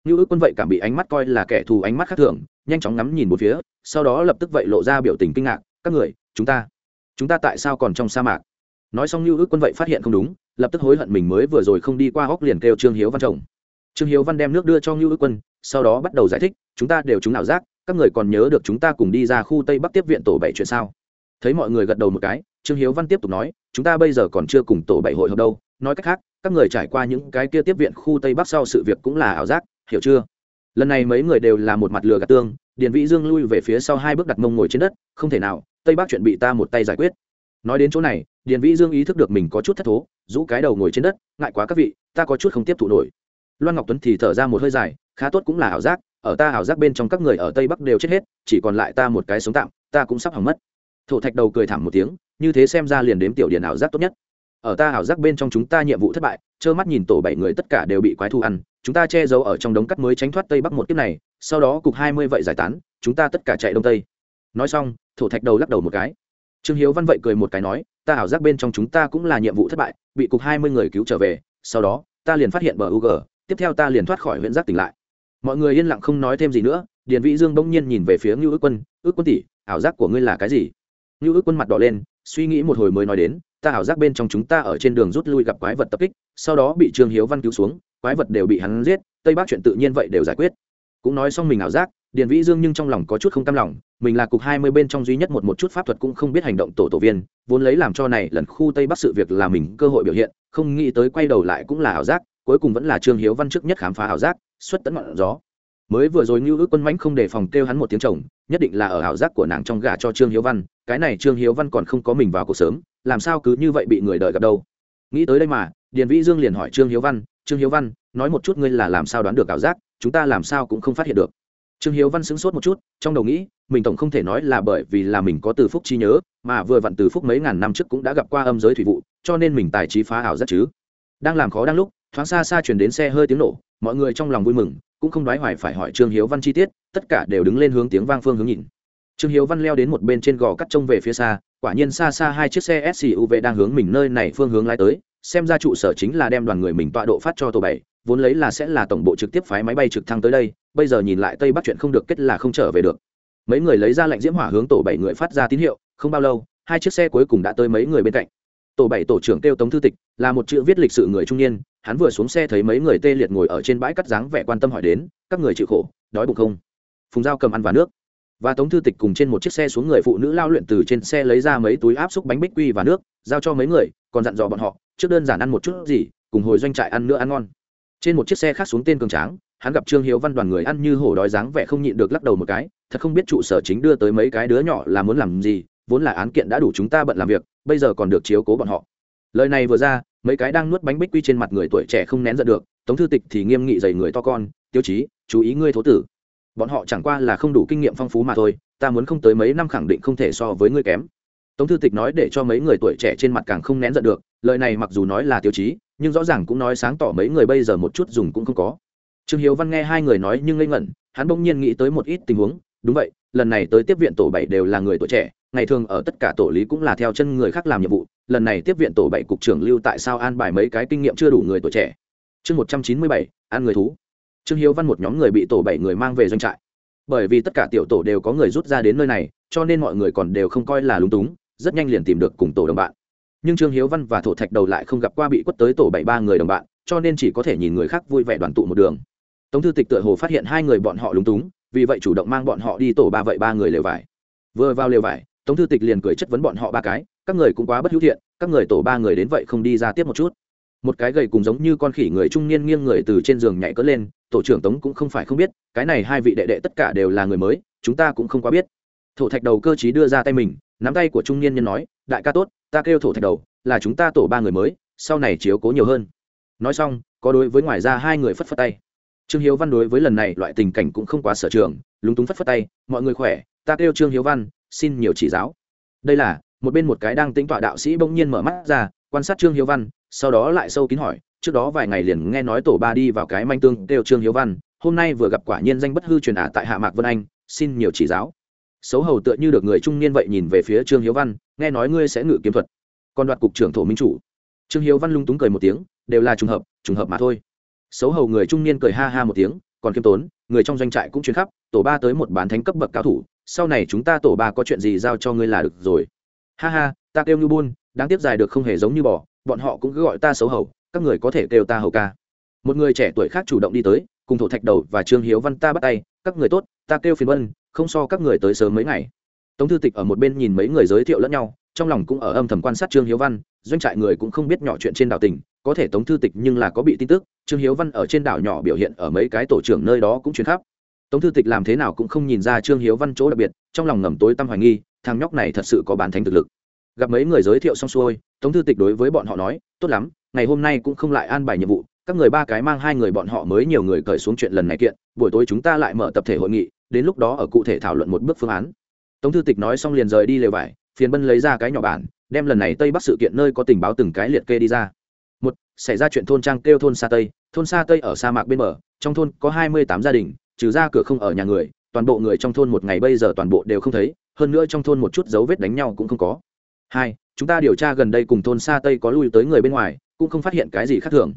Như ước quân vậy cảm bị ánh mắt coi là kẻ thù ánh mắt khác thường, nhanh chóng ngắm nhìn một phía, sau đó lập tức vậy lộ ra biểu tình kinh ngạc, các người, chúng ta chúng ta tại sao còn trong sa mạc? Nói xong như ước quân vậy phát hiện không đúng, lập tức hối hận mình mới vừa rồi không đi qua hóc liền kêu trương hiếu văn chồng. Trương hiếu văn đem nước đưa cho như ước quân, sau đó bắt đầu giải thích, chúng ta đều chúng nào giác, các người còn nhớ được chúng ta cùng đi ra khu tây bắc tiếp viện tổ bảy chuyện sao? Thấy mọi người gật đầu một cái, trương hiếu văn tiếp tục nói, chúng ta bây giờ còn chưa cùng tổ bảy hội hợp đâu, nói cách khác các người trải qua những cái kia tiếp viện khu tây bắc sau sự việc cũng là ảo giác, hiểu chưa? Lần này mấy người đều là một mặt lừa gạt tương, điền vĩ dương lui về phía sau hai bước đặt mông ngồi trên đất, không thể nào, tây bắc chuyện bị ta một tay giải quyết. Nói đến chỗ này, điền vĩ dương ý thức được mình có chút thất thố, rũ cái đầu ngồi trên đất, ngại quá các vị, ta có chút không tiếp thụ nổi. Loan ngọc tuấn thì thở ra một hơi dài, khá tốt cũng là ảo giác, ở ta ảo giác bên trong các người ở tây bắc đều chết hết, chỉ còn lại ta một cái sống tạm, ta cũng sắp hỏng mất. Thổ thạch đầu cười thảm một tiếng, như thế xem ra liền đếm tiểu điển ảo giác tốt nhất ở ta hảo giác bên trong chúng ta nhiệm vụ thất bại, trơ mắt nhìn tổ bảy người tất cả đều bị quái thu ăn, chúng ta che giấu ở trong đống cắt mới tránh thoát tây bắc một kiếp này, sau đó cục hai mươi vậy giải tán, chúng ta tất cả chạy đông tây. Nói xong, thổ thạch đầu lắc đầu một cái. Trương hiếu văn vậy cười một cái nói, ta hảo giác bên trong chúng ta cũng là nhiệm vụ thất bại, bị cục hai mươi người cứu trở về, sau đó, ta liền phát hiện bờ u g tiếp theo ta liền thoát khỏi huyện giác tỉnh lại. Mọi người yên lặng không nói thêm gì nữa, điền vĩ dương bỗng nhiên nhìn về phía ngưu ước quân ước quân tỷ, ảo giác của ngươi là cái gì? Ngưu ước quân mặt đỏ lên suy nghĩ một hồi mới nói đến, ta ảo giác bên trong chúng ta ở trên đường rút lui gặp quái vật tập kích, sau đó bị trương hiếu văn cứu xuống, quái vật đều bị hắn giết, tây bắc chuyện tự nhiên vậy đều giải quyết. Cũng nói xong mình ảo giác, điền vĩ dương nhưng trong lòng có chút không cam lòng, mình là cục hai mươi bên trong duy nhất một một chút pháp thuật cũng không biết hành động tổ tổ viên, vốn lấy làm cho này lần khu tây bắc sự việc là mình cơ hội biểu hiện, không nghĩ tới quay đầu lại cũng là ảo giác, cuối cùng vẫn là trương hiếu văn trước nhất khám phá ảo giác, xuất tấn ngọn gió. Mới vừa rồi như ước quân mãnh không đề phòng kêu hắn một tiếng chồng, nhất định là ở ảo giác của nàng trong gà cho trương hiếu văn cái này trương hiếu văn còn không có mình vào cuộc sớm, làm sao cứ như vậy bị người đợi gặp đâu? Nghĩ tới đây mà, điền vĩ dương liền hỏi trương hiếu văn, trương hiếu văn, nói một chút ngươi là làm sao đoán được ảo giác, chúng ta làm sao cũng không phát hiện được. Trương hiếu văn sững sốt một chút, trong đầu nghĩ, mình tổng không thể nói là bởi vì là mình có từ phúc chi nhớ, mà vừa vặn từ phúc mấy ngàn năm trước cũng đã gặp qua âm giới thủy vụ, cho nên mình tài trí phá ảo giác chứ. Đang làm khó đang lúc, thoáng xa xa chuyển đến xe hơi tiếng nổ, mọi người trong lòng vui mừng, cũng không đoái hoài phải hỏi trương hiếu văn chi tiết, tất cả đều đứng lên hướng tiếng vang phương hướng nhìn trương hiếu văn leo đến một bên trên gò cắt trông về phía xa, quả nhiên xa xa hai chiếc xe suv đang hướng mình nơi này phương hướng lái tới, xem ra trụ sở chính là đem đoàn người mình tọa độ phát cho tổ bảy, vốn lấy là sẽ là tổng bộ trực tiếp phái máy bay trực thăng tới đây, bây giờ nhìn lại tây bắc chuyện không được kết là không trở về được. Mấy người lấy ra lệnh diễm hỏa hướng tổ bảy người phát ra tín hiệu, không bao lâu, hai chiếc xe cuối cùng đã tới mấy người bên cạnh. Tổ bảy tổ trưởng kêu tống thư tịch, là một chữ viết lịch sự người trung niên, hắn vừa xuống xe thấy mấy người tê liệt ngồi ở trên bãi cắt dáng vẻ quan tâm hỏi đến, các người chịu khổ, đói bụng không? Phùng giao cầm ăn và nước và tống thư tịch cùng trên một chiếc xe xuống người phụ nữ lao luyện từ trên xe lấy ra mấy túi áp xúc bánh bích quy và nước, giao cho mấy người, còn dặn dò bọn họ, trước đơn giản ăn một chút gì, cùng hồi doanh trại ăn nữa ăn ngon. Trên một chiếc xe khác xuống tên cường tráng, hắn gặp trương hiếu văn đoàn người ăn như hổ đói dáng vẻ không nhịn được lắc đầu một cái, thật không biết trụ sở chính đưa tới mấy cái đứa nhỏ là muốn làm gì, vốn là án kiện đã đủ chúng ta bận làm việc, bây giờ còn được chiếu cố bọn họ. Lời này vừa ra, mấy cái đang nuốt bánh bích quy trên mặt người tuổi trẻ không nén giận được, tống thư tịch thì nghiêm nghị dày người to con, tiêu chí, chú ý ngươi thố tử bọn họ chẳng qua là không đủ kinh nghiệm phong phú mà thôi, ta muốn không tới mấy năm khẳng định không thể so với ngươi kém. Tống thư tịch nói để cho mấy người tuổi trẻ trên mặt càng không nén giận được, lời này mặc dù nói là tiêu chí, nhưng rõ ràng cũng nói sáng tỏ mấy người bây giờ một chút dùng cũng không có. Trương hiếu văn nghe hai người nói nhưng ngây ngẩn, hắn bỗng nhiên nghĩ tới một ít tình huống, đúng vậy, lần này tới tiếp viện tổ bảy đều là người tuổi trẻ, ngày thường ở tất cả tổ lý cũng là theo chân người khác làm nhiệm vụ, lần này tiếp viện tổ bảy cục trưởng lưu tại sao an bài mấy cái kinh nghiệm chưa đủ người tuổi trẻ? Chương một trăm chín mươi bảy, an người thú trương hiếu văn một nhóm người bị tổ bảy người mang về doanh trại. Bởi vì tất cả tiểu tổ đều có người rút ra đến nơi này, cho nên mọi người còn đều không coi là lúng túng, rất nhanh liền tìm được cùng tổ đồng bạn. Nhưng trương hiếu văn và thổ thạch đầu lại không gặp qua bị quất tới tổ bảy ba người đồng bạn, cho nên chỉ có thể nhìn người khác vui vẻ đoàn tụ một đường. Tống thư tịch tựa hồ phát hiện hai người bọn họ lúng túng, vì vậy chủ động mang bọn họ đi tổ ba vậy ba người lều vải. Vừa vào lều vải, tống thư tịch liền cười chất vấn bọn họ ba cái, các người cũng quá bất hữu thiện, các người tổ ba người đến vậy không đi ra tiếp một chút một cái gầy cùng giống như con khỉ người trung niên nghiêng người từ trên giường nhảy cỡ lên, tổ trưởng tống cũng không phải không biết, cái này hai vị đệ đệ tất cả đều là người mới, chúng ta cũng không quá biết. Thổ thạch đầu cơ chí đưa ra tay mình, nắm tay của trung niên nhân nói, đại ca tốt, ta kêu thổ thạch đầu, là chúng ta tổ ba người mới, sau này chiếu cố nhiều hơn. Nói xong, có đối với ngoài ra hai người phất phất tay. Trương hiếu văn đối với lần này loại tình cảnh cũng không quá sở trường, lúng túng phất phất tay, mọi người khỏe, ta kêu trương hiếu văn, xin nhiều chỉ giáo. Đây là, một bên một cái đang tính tọa đạo sĩ bỗng nhiên mở mắt ra, quan sát trương hiếu văn sau đó lại sâu kín hỏi, trước đó vài ngày liền nghe nói tổ ba đi vào cái manh tương đều trương hiếu văn, hôm nay vừa gặp quả nhiên danh bất hư truyền ả tại hạ mạc vân anh, xin nhiều chỉ giáo. Xấu hầu tựa như được người trung niên vậy nhìn về phía trương hiếu văn, nghe nói ngươi sẽ ngự kiếm thuật. Còn đoạt cục trưởng thổ minh chủ. Trương hiếu văn lung túng cười một tiếng, đều là trùng hợp trùng hợp mà thôi. Xấu hầu người trung niên cười ha ha một tiếng, còn kiêm tốn, người trong doanh trại cũng chuyến khắp, tổ ba tới một bán thánh cấp bậc cao thủ, sau này chúng ta tổ ba có chuyện gì giao cho ngươi là được rồi. Ha ha, ta kêu như buôn, đáng tiếc dài được không hề giống như bỏ bọn họ cũng cứ gọi ta xấu hầu, các người có thể kêu ta hầu ca. Một người trẻ tuổi khác chủ động đi tới, cùng thổ thạch đầu và trương hiếu văn ta bắt tay, các người tốt, ta kêu phiền vân, không so các người tới sớm mấy ngày. Tống thư tịch ở một bên nhìn mấy người giới thiệu lẫn nhau, trong lòng cũng ở âm thầm quan sát trương hiếu văn, doanh trại người cũng không biết nhỏ chuyện trên đảo tỉnh có thể tống thư tịch nhưng là có bị tin tức, trương hiếu văn ở trên đảo nhỏ biểu hiện ở mấy cái tổ trưởng nơi đó cũng chuyển khắp. Tống thư tịch làm thế nào cũng không nhìn ra trương hiếu văn chỗ đặc biệt, trong lòng ngầm tối tăm hoài nghi, thằng nhóc này thật sự có bán thánh thực lực gặp mấy người giới thiệu xong xuôi, tống thư tịch đối với bọn họ nói, tốt lắm, ngày hôm nay cũng không lại an bài nhiệm vụ, các người ba cái mang hai người bọn họ mới nhiều người cởi xuống chuyện lần này kiện, buổi tối chúng ta lại mở tập thể hội nghị, đến lúc đó ở cụ thể thảo luận một bước phương án. Tống thư tịch nói xong liền rời đi lều vải, phiền bân lấy ra cái nhỏ bản, đem lần này tây bắc sự kiện nơi có tình báo từng cái liệt kê đi ra. Một, xảy ra chuyện thôn trang kêu thôn xa tây, thôn xa tây ở sa mạc bên bờ, trong thôn có hai mươi tám gia đình, trừ ra cửa không ở nhà người, toàn bộ người trong thôn một ngày bây giờ toàn bộ đều không thấy, hơn nữa trong thôn một chút dấu vết đánh nhau cũng không có hai, chúng ta điều tra gần đây cùng thôn xa tây có lui tới người bên ngoài, cũng không phát hiện cái gì khác thường.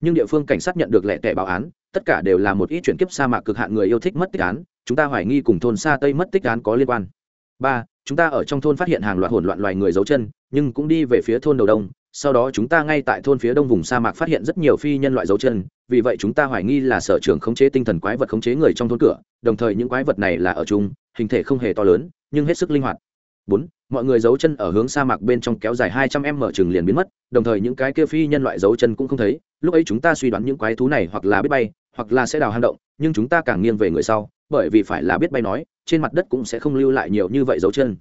Nhưng địa phương cảnh sát nhận được lẻ tẻ báo án, tất cả đều là một ít chuyển kiếp sa mạc cực hạn người yêu thích mất tích án, chúng ta hoài nghi cùng thôn xa tây mất tích án có liên quan. Ba, chúng ta ở trong thôn phát hiện hàng loạt hỗn loạn loài người dấu chân, nhưng cũng đi về phía thôn đầu đông, sau đó chúng ta ngay tại thôn phía đông vùng sa mạc phát hiện rất nhiều phi nhân loại dấu chân, vì vậy chúng ta hoài nghi là sở trường khống chế tinh thần quái vật khống chế người trong thôn cửa, đồng thời những quái vật này là ở chung, hình thể không hề to lớn, nhưng hết sức linh hoạt. Bốn mọi người giấu chân ở hướng sa mạc bên trong kéo dài hai trăm em mở chừng liền biến mất đồng thời những cái kia phi nhân loại dấu chân cũng không thấy. Lúc ấy chúng ta suy đoán những quái thú này hoặc là biết bay hoặc là sẽ đào hang động nhưng chúng ta càng nghiêng về người sau bởi vì phải là biết bay nói trên mặt đất cũng sẽ không lưu lại nhiều như vậy dấu chân.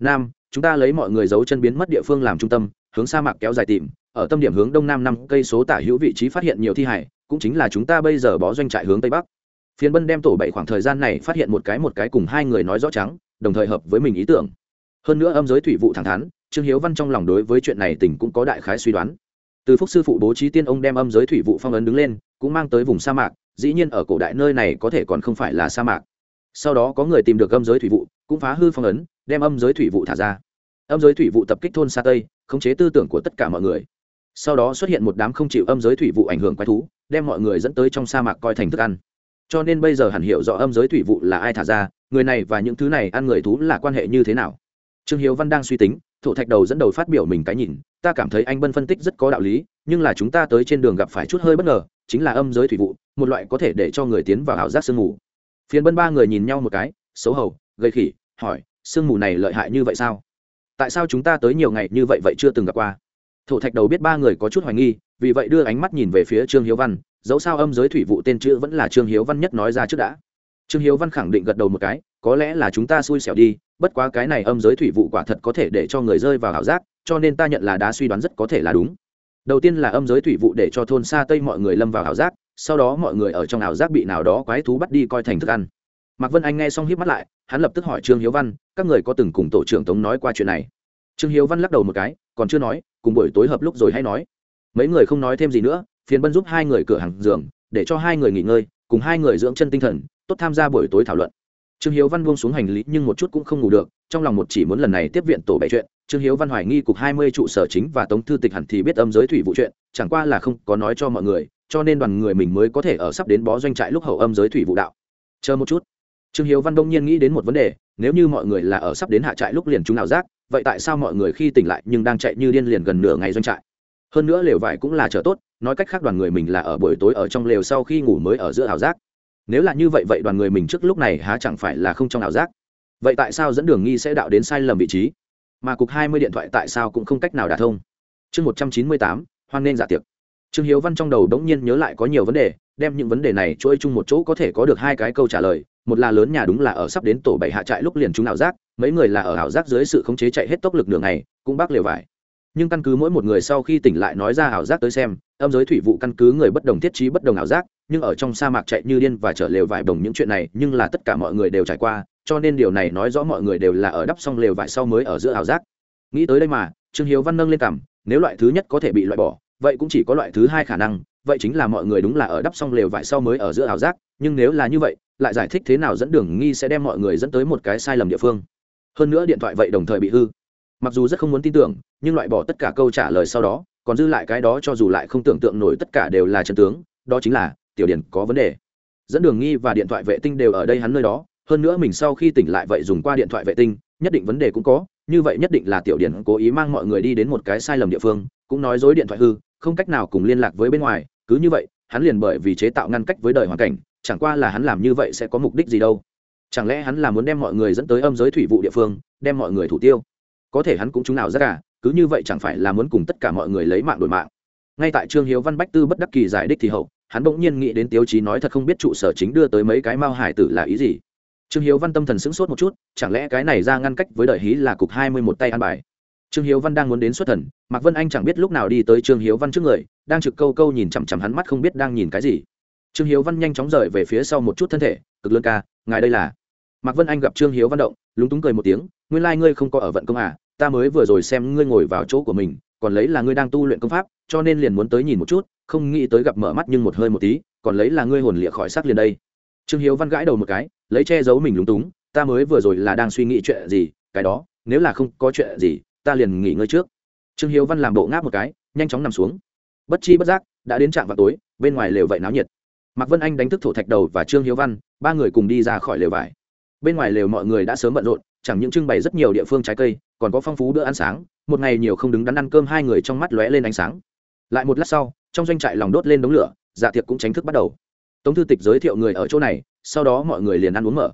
Nam, chúng ta lấy mọi người dấu chân biến mất địa phương làm trung tâm hướng sa mạc kéo dài tìm ở tâm điểm hướng đông nam năm cây số tả hữu vị trí phát hiện nhiều thi hải cũng chính là chúng ta bây giờ bó doanh trại hướng tây bắc. Phiên bân đem tổ bảy khoảng thời gian này phát hiện một cái một cái cùng hai người nói rõ trắng đồng thời hợp với mình ý tưởng hơn nữa âm giới thủy vụ thẳng thắn, trương hiếu văn trong lòng đối với chuyện này tỉnh cũng có đại khái suy đoán. Từ phúc sư phụ bố trí tiên ông đem âm giới thủy vụ phong ấn đứng lên, cũng mang tới vùng sa mạc, dĩ nhiên ở cổ đại nơi này có thể còn không phải là sa mạc. Sau đó có người tìm được âm giới thủy vụ, cũng phá hư phong ấn, đem âm giới thủy vụ thả ra. Âm giới thủy vụ tập kích thôn xa tây, khống chế tư tưởng của tất cả mọi người. Sau đó xuất hiện một đám không chịu âm giới thủy vụ ảnh hưởng quái thú, đem mọi người dẫn tới trong sa mạc coi thành thức ăn. Cho nên bây giờ hẳn hiểu rõ âm giới thủy vụ là ai thả ra, người này và những thứ này ăn người thú là quan hệ như thế nào trương hiếu văn đang suy tính, thổ thạch đầu dẫn đầu phát biểu mình cái nhìn, ta cảm thấy anh bân phân tích rất có đạo lý, nhưng là chúng ta tới trên đường gặp phải chút hơi bất ngờ, chính là âm giới thủy vụ, một loại có thể để cho người tiến vào ảo giác sương mù. Phiền bân ba người nhìn nhau một cái, xấu hầu gây khỉ, hỏi, sương mù này lợi hại như vậy sao? Tại sao chúng ta tới nhiều ngày như vậy vậy chưa từng gặp qua? Thổ thạch đầu biết ba người có chút hoài nghi, vì vậy đưa ánh mắt nhìn về phía trương hiếu văn, dẫu sao âm giới thủy vụ tên chữ vẫn là trương hiếu văn nhất nói ra trước đã. Trương hiếu văn khẳng định gật đầu một cái, có lẽ là chúng ta xui xẻo đi bất quá cái này âm giới thủy vụ quả thật có thể để cho người rơi vào ảo giác, cho nên ta nhận là đá suy đoán rất có thể là đúng. Đầu tiên là âm giới thủy vụ để cho thôn xa tây mọi người lâm vào ảo giác, sau đó mọi người ở trong ảo giác bị nào đó quái thú bắt đi coi thành thức ăn. Mạc vân anh nghe xong hít mắt lại, hắn lập tức hỏi trương hiếu văn, các người có từng cùng tổ trưởng tống nói qua chuyện này? Trương hiếu văn lắc đầu một cái, còn chưa nói, cùng buổi tối hợp lúc rồi hay nói. Mấy người không nói thêm gì nữa, phiền bân giúp hai người cửa hàng giường, để cho hai người nghỉ ngơi, cùng hai người dưỡng chân tinh thần, tốt tham gia buổi tối thảo luận trương hiếu văn buông xuống hành lý nhưng một chút cũng không ngủ được, trong lòng một chỉ muốn lần này tiếp viện tổ bệ chuyện. Trương hiếu văn hoài nghi cục hai mươi trụ sở chính và tống thư tịch hẳn thì biết âm giới thủy vụ chuyện, chẳng qua là không có nói cho mọi người, cho nên đoàn người mình mới có thể ở sắp đến bó doanh trại lúc hậu âm giới thủy vụ đạo. Chờ một chút. Trương hiếu văn đông nhiên nghĩ đến một vấn đề, nếu như mọi người là ở sắp đến hạ trại lúc liền chúng nào giác, vậy tại sao mọi người khi tỉnh lại nhưng đang chạy như điên liền gần nửa ngày doanh trại? Hơn nữa lều vải cũng là chờ tốt, nói cách khác đoàn người mình là ở buổi tối ở trong lều sau khi ngủ mới ở giữa ảo giác nếu là như vậy vậy đoàn người mình trước lúc này há chẳng phải là không trong ảo giác? Vậy tại sao dẫn đường nghi sẽ đạo đến sai lầm vị trí? Mà cục hai mươi điện thoại tại sao cũng không cách nào đả thông? Chương một trăm chín mươi tám, hoan nên giả tiệc. Trương hiếu văn trong đầu đống nhiên nhớ lại có nhiều vấn đề, đem những vấn đề này chuỗi chung một chỗ có thể có được hai cái câu trả lời. Một là lớn nhà đúng là ở sắp đến tổ bảy hạ trại lúc liền chúng ảo giác, mấy người là ở ảo giác dưới sự khống chế chạy hết tốc lực đường này cũng bác lều vải nhưng căn cứ mỗi một người sau khi tỉnh lại nói ra ảo giác tới xem, âm giới thủy vụ căn cứ người bất đồng thiết trí bất đồng ảo giác, nhưng ở trong sa mạc chạy như điên và trở lều vải đồng những chuyện này, nhưng là tất cả mọi người đều trải qua, cho nên điều này nói rõ mọi người đều là ở đắp xong lều vải sau mới ở giữa ảo giác. Nghĩ tới đây mà, trương hiếu văn nâng lên cảm nếu loại thứ nhất có thể bị loại bỏ, vậy cũng chỉ có loại thứ hai khả năng, vậy chính là mọi người đúng là ở đắp xong lều vải sau mới ở giữa ảo giác, nhưng nếu là như vậy, lại giải thích thế nào dẫn đường nghi sẽ đem mọi người dẫn tới một cái sai lầm địa phương. Hơn nữa điện thoại vậy đồng thời bị hư mặc dù rất không muốn tin tưởng, nhưng loại bỏ tất cả câu trả lời sau đó, còn dư lại cái đó cho dù lại không tưởng tượng nổi tất cả đều là chân tướng, đó chính là, tiểu điển có vấn đề. Dẫn đường nghi và điện thoại vệ tinh đều ở đây hắn nơi đó, hơn nữa mình sau khi tỉnh lại vậy dùng qua điện thoại vệ tinh, nhất định vấn đề cũng có, như vậy nhất định là tiểu điển cố ý mang mọi người đi đến một cái sai lầm địa phương, cũng nói dối điện thoại hư, không cách nào cùng liên lạc với bên ngoài, cứ như vậy, hắn liền bởi vì chế tạo ngăn cách với đời hoàn cảnh, chẳng qua là hắn làm như vậy sẽ có mục đích gì đâu. Chẳng lẽ hắn là muốn đem mọi người dẫn tới âm giới thủy vụ địa phương, đem mọi người thủ tiêu? Có thể hắn cũng chúng nào rất cả, cứ như vậy chẳng phải là muốn cùng tất cả mọi người lấy mạng đổi mạng. Ngay tại trương hiếu văn bách tư bất đắc kỳ giải đích thì hậu, hắn bỗng nhiên nghĩ đến tiêu chí nói thật không biết trụ sở chính đưa tới mấy cái mao hải tử là ý gì. Trương hiếu văn tâm thần sững sốt một chút, chẳng lẽ cái này ra ngăn cách với đời hí là cục hai mươi một tay ăn bài? Trương hiếu văn đang muốn đến xuất thần, mạc vân anh chẳng biết lúc nào đi tới trương hiếu văn trước người, đang trực câu câu nhìn chằm chằm hắn mắt không biết đang nhìn cái gì. Trương hiếu văn nhanh chóng rời về phía sau một chút thân thể, cực lương ca, ngài đây là mạc vân anh gặp trương hiếu văn động, lúng túng cười một tiếng, nguyên lai、like、ngươi không có ở vận công à ta mới vừa rồi xem ngươi ngồi vào chỗ của mình, còn lấy là ngươi đang tu luyện công pháp, cho nên liền muốn tới nhìn một chút, không nghĩ tới gặp mở mắt nhưng một hơi một tí, còn lấy là ngươi hồn lịa khỏi sắc liền đây. Trương hiếu văn gãi đầu một cái, lấy che giấu mình lúng túng, ta mới vừa rồi là đang suy nghĩ chuyện gì, cái đó, nếu là không có chuyện gì, ta liền nghỉ ngơi trước. Trương hiếu văn làm bộ ngáp một cái, nhanh chóng nằm xuống. Bất chi bất giác, đã đến trạm vào tối, bên ngoài lều vậy náo nhiệt. Mạc vân anh đánh thức thổ thạch đầu và trương hiếu văn, ba người cùng đi ra khỏi lều vải. Bên ngoài lều mọi người đã sớm bận rộn chẳng những trưng bày rất nhiều địa phương trái cây, còn có phong phú bữa ăn sáng, một ngày nhiều không đứng đắn ăn cơm hai người trong mắt lóe lên ánh sáng. Lại một lát sau, trong doanh trại lòng đốt lên đống lửa dạ tiệc cũng tránh thức bắt đầu. Tống thư tịch giới thiệu người ở chỗ này, sau đó mọi người liền ăn uống mở.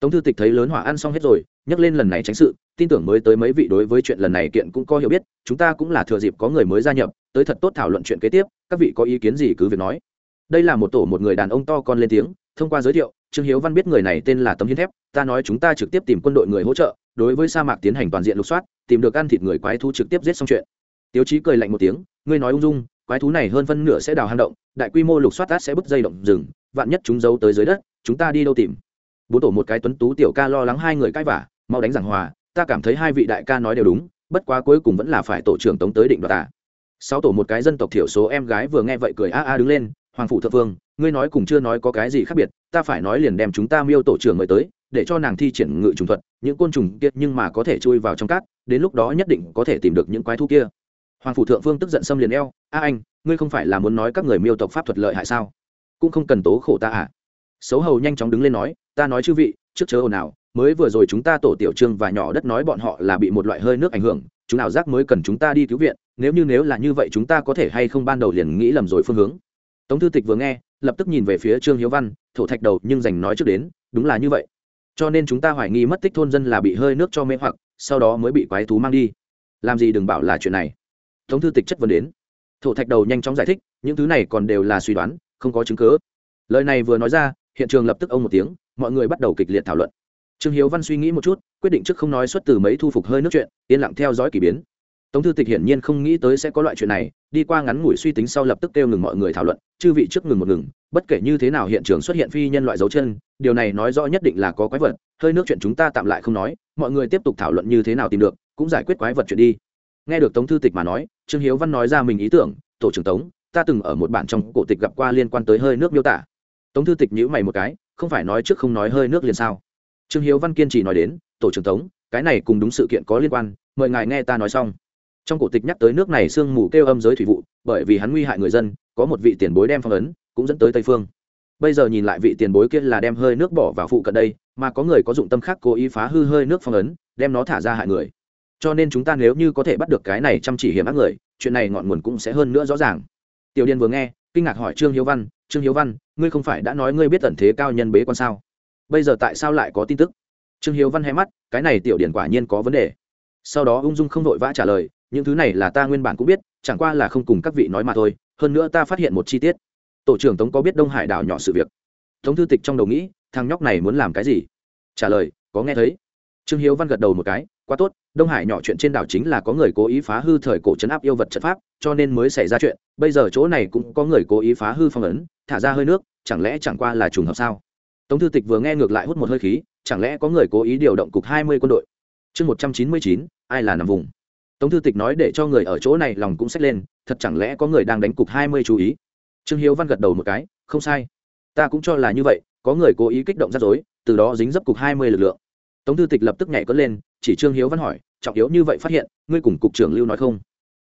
Tống thư tịch thấy lớn hỏa ăn xong hết rồi, nhắc lên lần này tránh sự, tin tưởng mới tới mấy vị đối với chuyện lần này kiện cũng có hiểu biết, chúng ta cũng là thừa dịp có người mới gia nhập, tới thật tốt thảo luận chuyện kế tiếp, các vị có ý kiến gì cứ việc nói. Đây là một tổ một người đàn ông to con lên tiếng thông qua giới thiệu, trương hiếu văn biết người này tên là tấm hiến thép, ta nói chúng ta trực tiếp tìm quân đội người hỗ trợ, đối với sa mạc tiến hành toàn diện lục soát, tìm được ăn thịt người quái thú trực tiếp giết xong chuyện. Tiêu chí cười lạnh một tiếng, ngươi nói ung dung, quái thú này hơn phân nửa sẽ đào hang động, đại quy mô lục soát tát sẽ bứt dây động rừng, vạn nhất chúng giấu tới dưới đất, chúng ta đi đâu tìm? Bố tổ một cái tuấn tú tiểu ca lo lắng hai người cãi vả mau đánh giảng hòa, ta cảm thấy hai vị đại ca nói đều đúng, bất quá cuối cùng vẫn là phải tổ trưởng tống tới định đoạt ta. Sáu tổ một cái dân tộc thiểu số em gái vừa nghe vậy cười a a đứng lên, hoàng phủ thượng vương ngươi nói cùng chưa nói có cái gì khác biệt, ta phải nói liền đem chúng ta miêu tổ trưởng mời tới, để cho nàng thi triển ngự trùng thuật, những côn trùng kia nhưng mà có thể chui vào trong cát, đến lúc đó nhất định có thể tìm được những quái thú kia. Hoàng phủ thượng phương tức giận xâm liền eo, a anh, ngươi không phải là muốn nói các người miêu tộc pháp thuật lợi hại sao? Cũng không cần tố khổ ta à? Xấu hầu nhanh chóng đứng lên nói, ta nói chư vị, trước chớ ồn ào, mới vừa rồi chúng ta tổ tiểu trương và nhỏ đất nói bọn họ là bị một loại hơi nước ảnh hưởng, chúng nào giác mới cần chúng ta đi cứu viện, nếu như nếu là như vậy chúng ta có thể hay không ban đầu liền nghĩ lầm rồi phương hướng. Tống thư tịch vừa nghe lập tức nhìn về phía trương hiếu văn, thổ thạch đầu nhưng dành nói trước đến, đúng là như vậy. Cho nên chúng ta hoài nghi mất tích thôn dân là bị hơi nước cho mê hoặc, sau đó mới bị quái thú mang đi. Làm gì đừng bảo là chuyện này. Tống thư tịch chất vấn đến. Thổ thạch đầu nhanh chóng giải thích, những thứ này còn đều là suy đoán, không có chứng cứ. Lời này vừa nói ra, hiện trường lập tức ông một tiếng, mọi người bắt đầu kịch liệt thảo luận. Trương hiếu văn suy nghĩ một chút, quyết định trước không nói xuất từ mấy thu phục hơi nước chuyện, yên lặng theo dõi k ỳ biến tống thư tịch hiển nhiên không nghĩ tới sẽ có loại chuyện này, đi qua ngắn ngủi suy tính sau lập tức kêu ngừng mọi người thảo luận, chư vị trước ngừng một ngừng, bất kể như thế nào hiện trường xuất hiện phi nhân loại dấu chân, điều này nói rõ nhất định là có quái vật, hơi nước chuyện chúng ta tạm lại không nói, mọi người tiếp tục thảo luận như thế nào tìm được, cũng giải quyết quái vật chuyện đi. Nghe được tống thư tịch mà nói, trương hiếu văn nói ra mình ý tưởng, tổ trưởng tống, ta từng ở một bản trong cổ tịch gặp qua liên quan tới hơi nước miêu tả. Tống thư tịch nhữ mày một cái, không phải nói trước không nói hơi nước liền sao? Trương hiếu văn kiên trì nói đến, tổ trưởng tống, cái này cùng đúng sự kiện có liên quan, mời ngài nghe ta nói xong trong cổ tịch nhắc tới nước này sương mù kêu âm giới thủy vụ, bởi vì hắn nguy hại người dân, có một vị tiền bối đem phong ấn, cũng dẫn tới tây phương. Bây giờ nhìn lại vị tiền bối kia là đem hơi nước bỏ vào phụ cận đây, mà có người có dụng tâm khác cố ý phá hư hơi nước phong ấn, đem nó thả ra hại người. Cho nên chúng ta nếu như có thể bắt được cái này chăm chỉ hiểm ác người, chuyện này ngọn nguồn cũng sẽ hơn nữa rõ ràng. Tiểu điên vừa nghe, kinh ngạc hỏi trương hiếu văn, trương hiếu văn, ngươi không phải đã nói ngươi biết tận thế cao nhân bế quan sao? Bây giờ tại sao lại có tin tức? Trương hiếu văn hay mắt, cái này tiểu điển quả nhiên có vấn đề. Sau đó ung dung không vội vã trả lời những thứ này là ta nguyên bản cũng biết, chẳng qua là không cùng các vị nói mà thôi, hơn nữa ta phát hiện một chi tiết. Tổ trưởng tống có biết đông hải đảo nhỏ sự việc? Tống thư tịch trong đầu nghĩ, thằng nhóc này muốn làm cái gì? Trả lời, có nghe thấy. Trương hiếu văn gật đầu một cái, quá tốt, đông hải nhỏ chuyện trên đảo chính là có người cố ý phá hư thời cổ chấn áp yêu vật trận pháp, cho nên mới xảy ra chuyện, bây giờ chỗ này cũng có người cố ý phá hư phong ấn, thả ra hơi nước, chẳng lẽ chẳng qua là trùng hợp sao? Tống thư tịch vừa nghe ngược lại hút một hơi khí, chẳng lẽ có người cố ý điều động cục hai mươi quân đội? Chương một trăm chín mươi chín, ai là nằm vùng? Tống thư tịch nói để cho người ở chỗ này lòng cũng xách lên, thật chẳng lẽ có người đang đánh cục hai mươi chú ý? Trương hiếu văn gật đầu một cái, không sai. Ta cũng cho là như vậy, có người cố ý kích động rắc rối, từ đó dính dấp cục hai mươi lực lượng. Tống thư tịch lập tức nhảy cất lên, chỉ trương hiếu văn hỏi, trọng yếu như vậy phát hiện, ngươi cùng cục trưởng lưu nói không?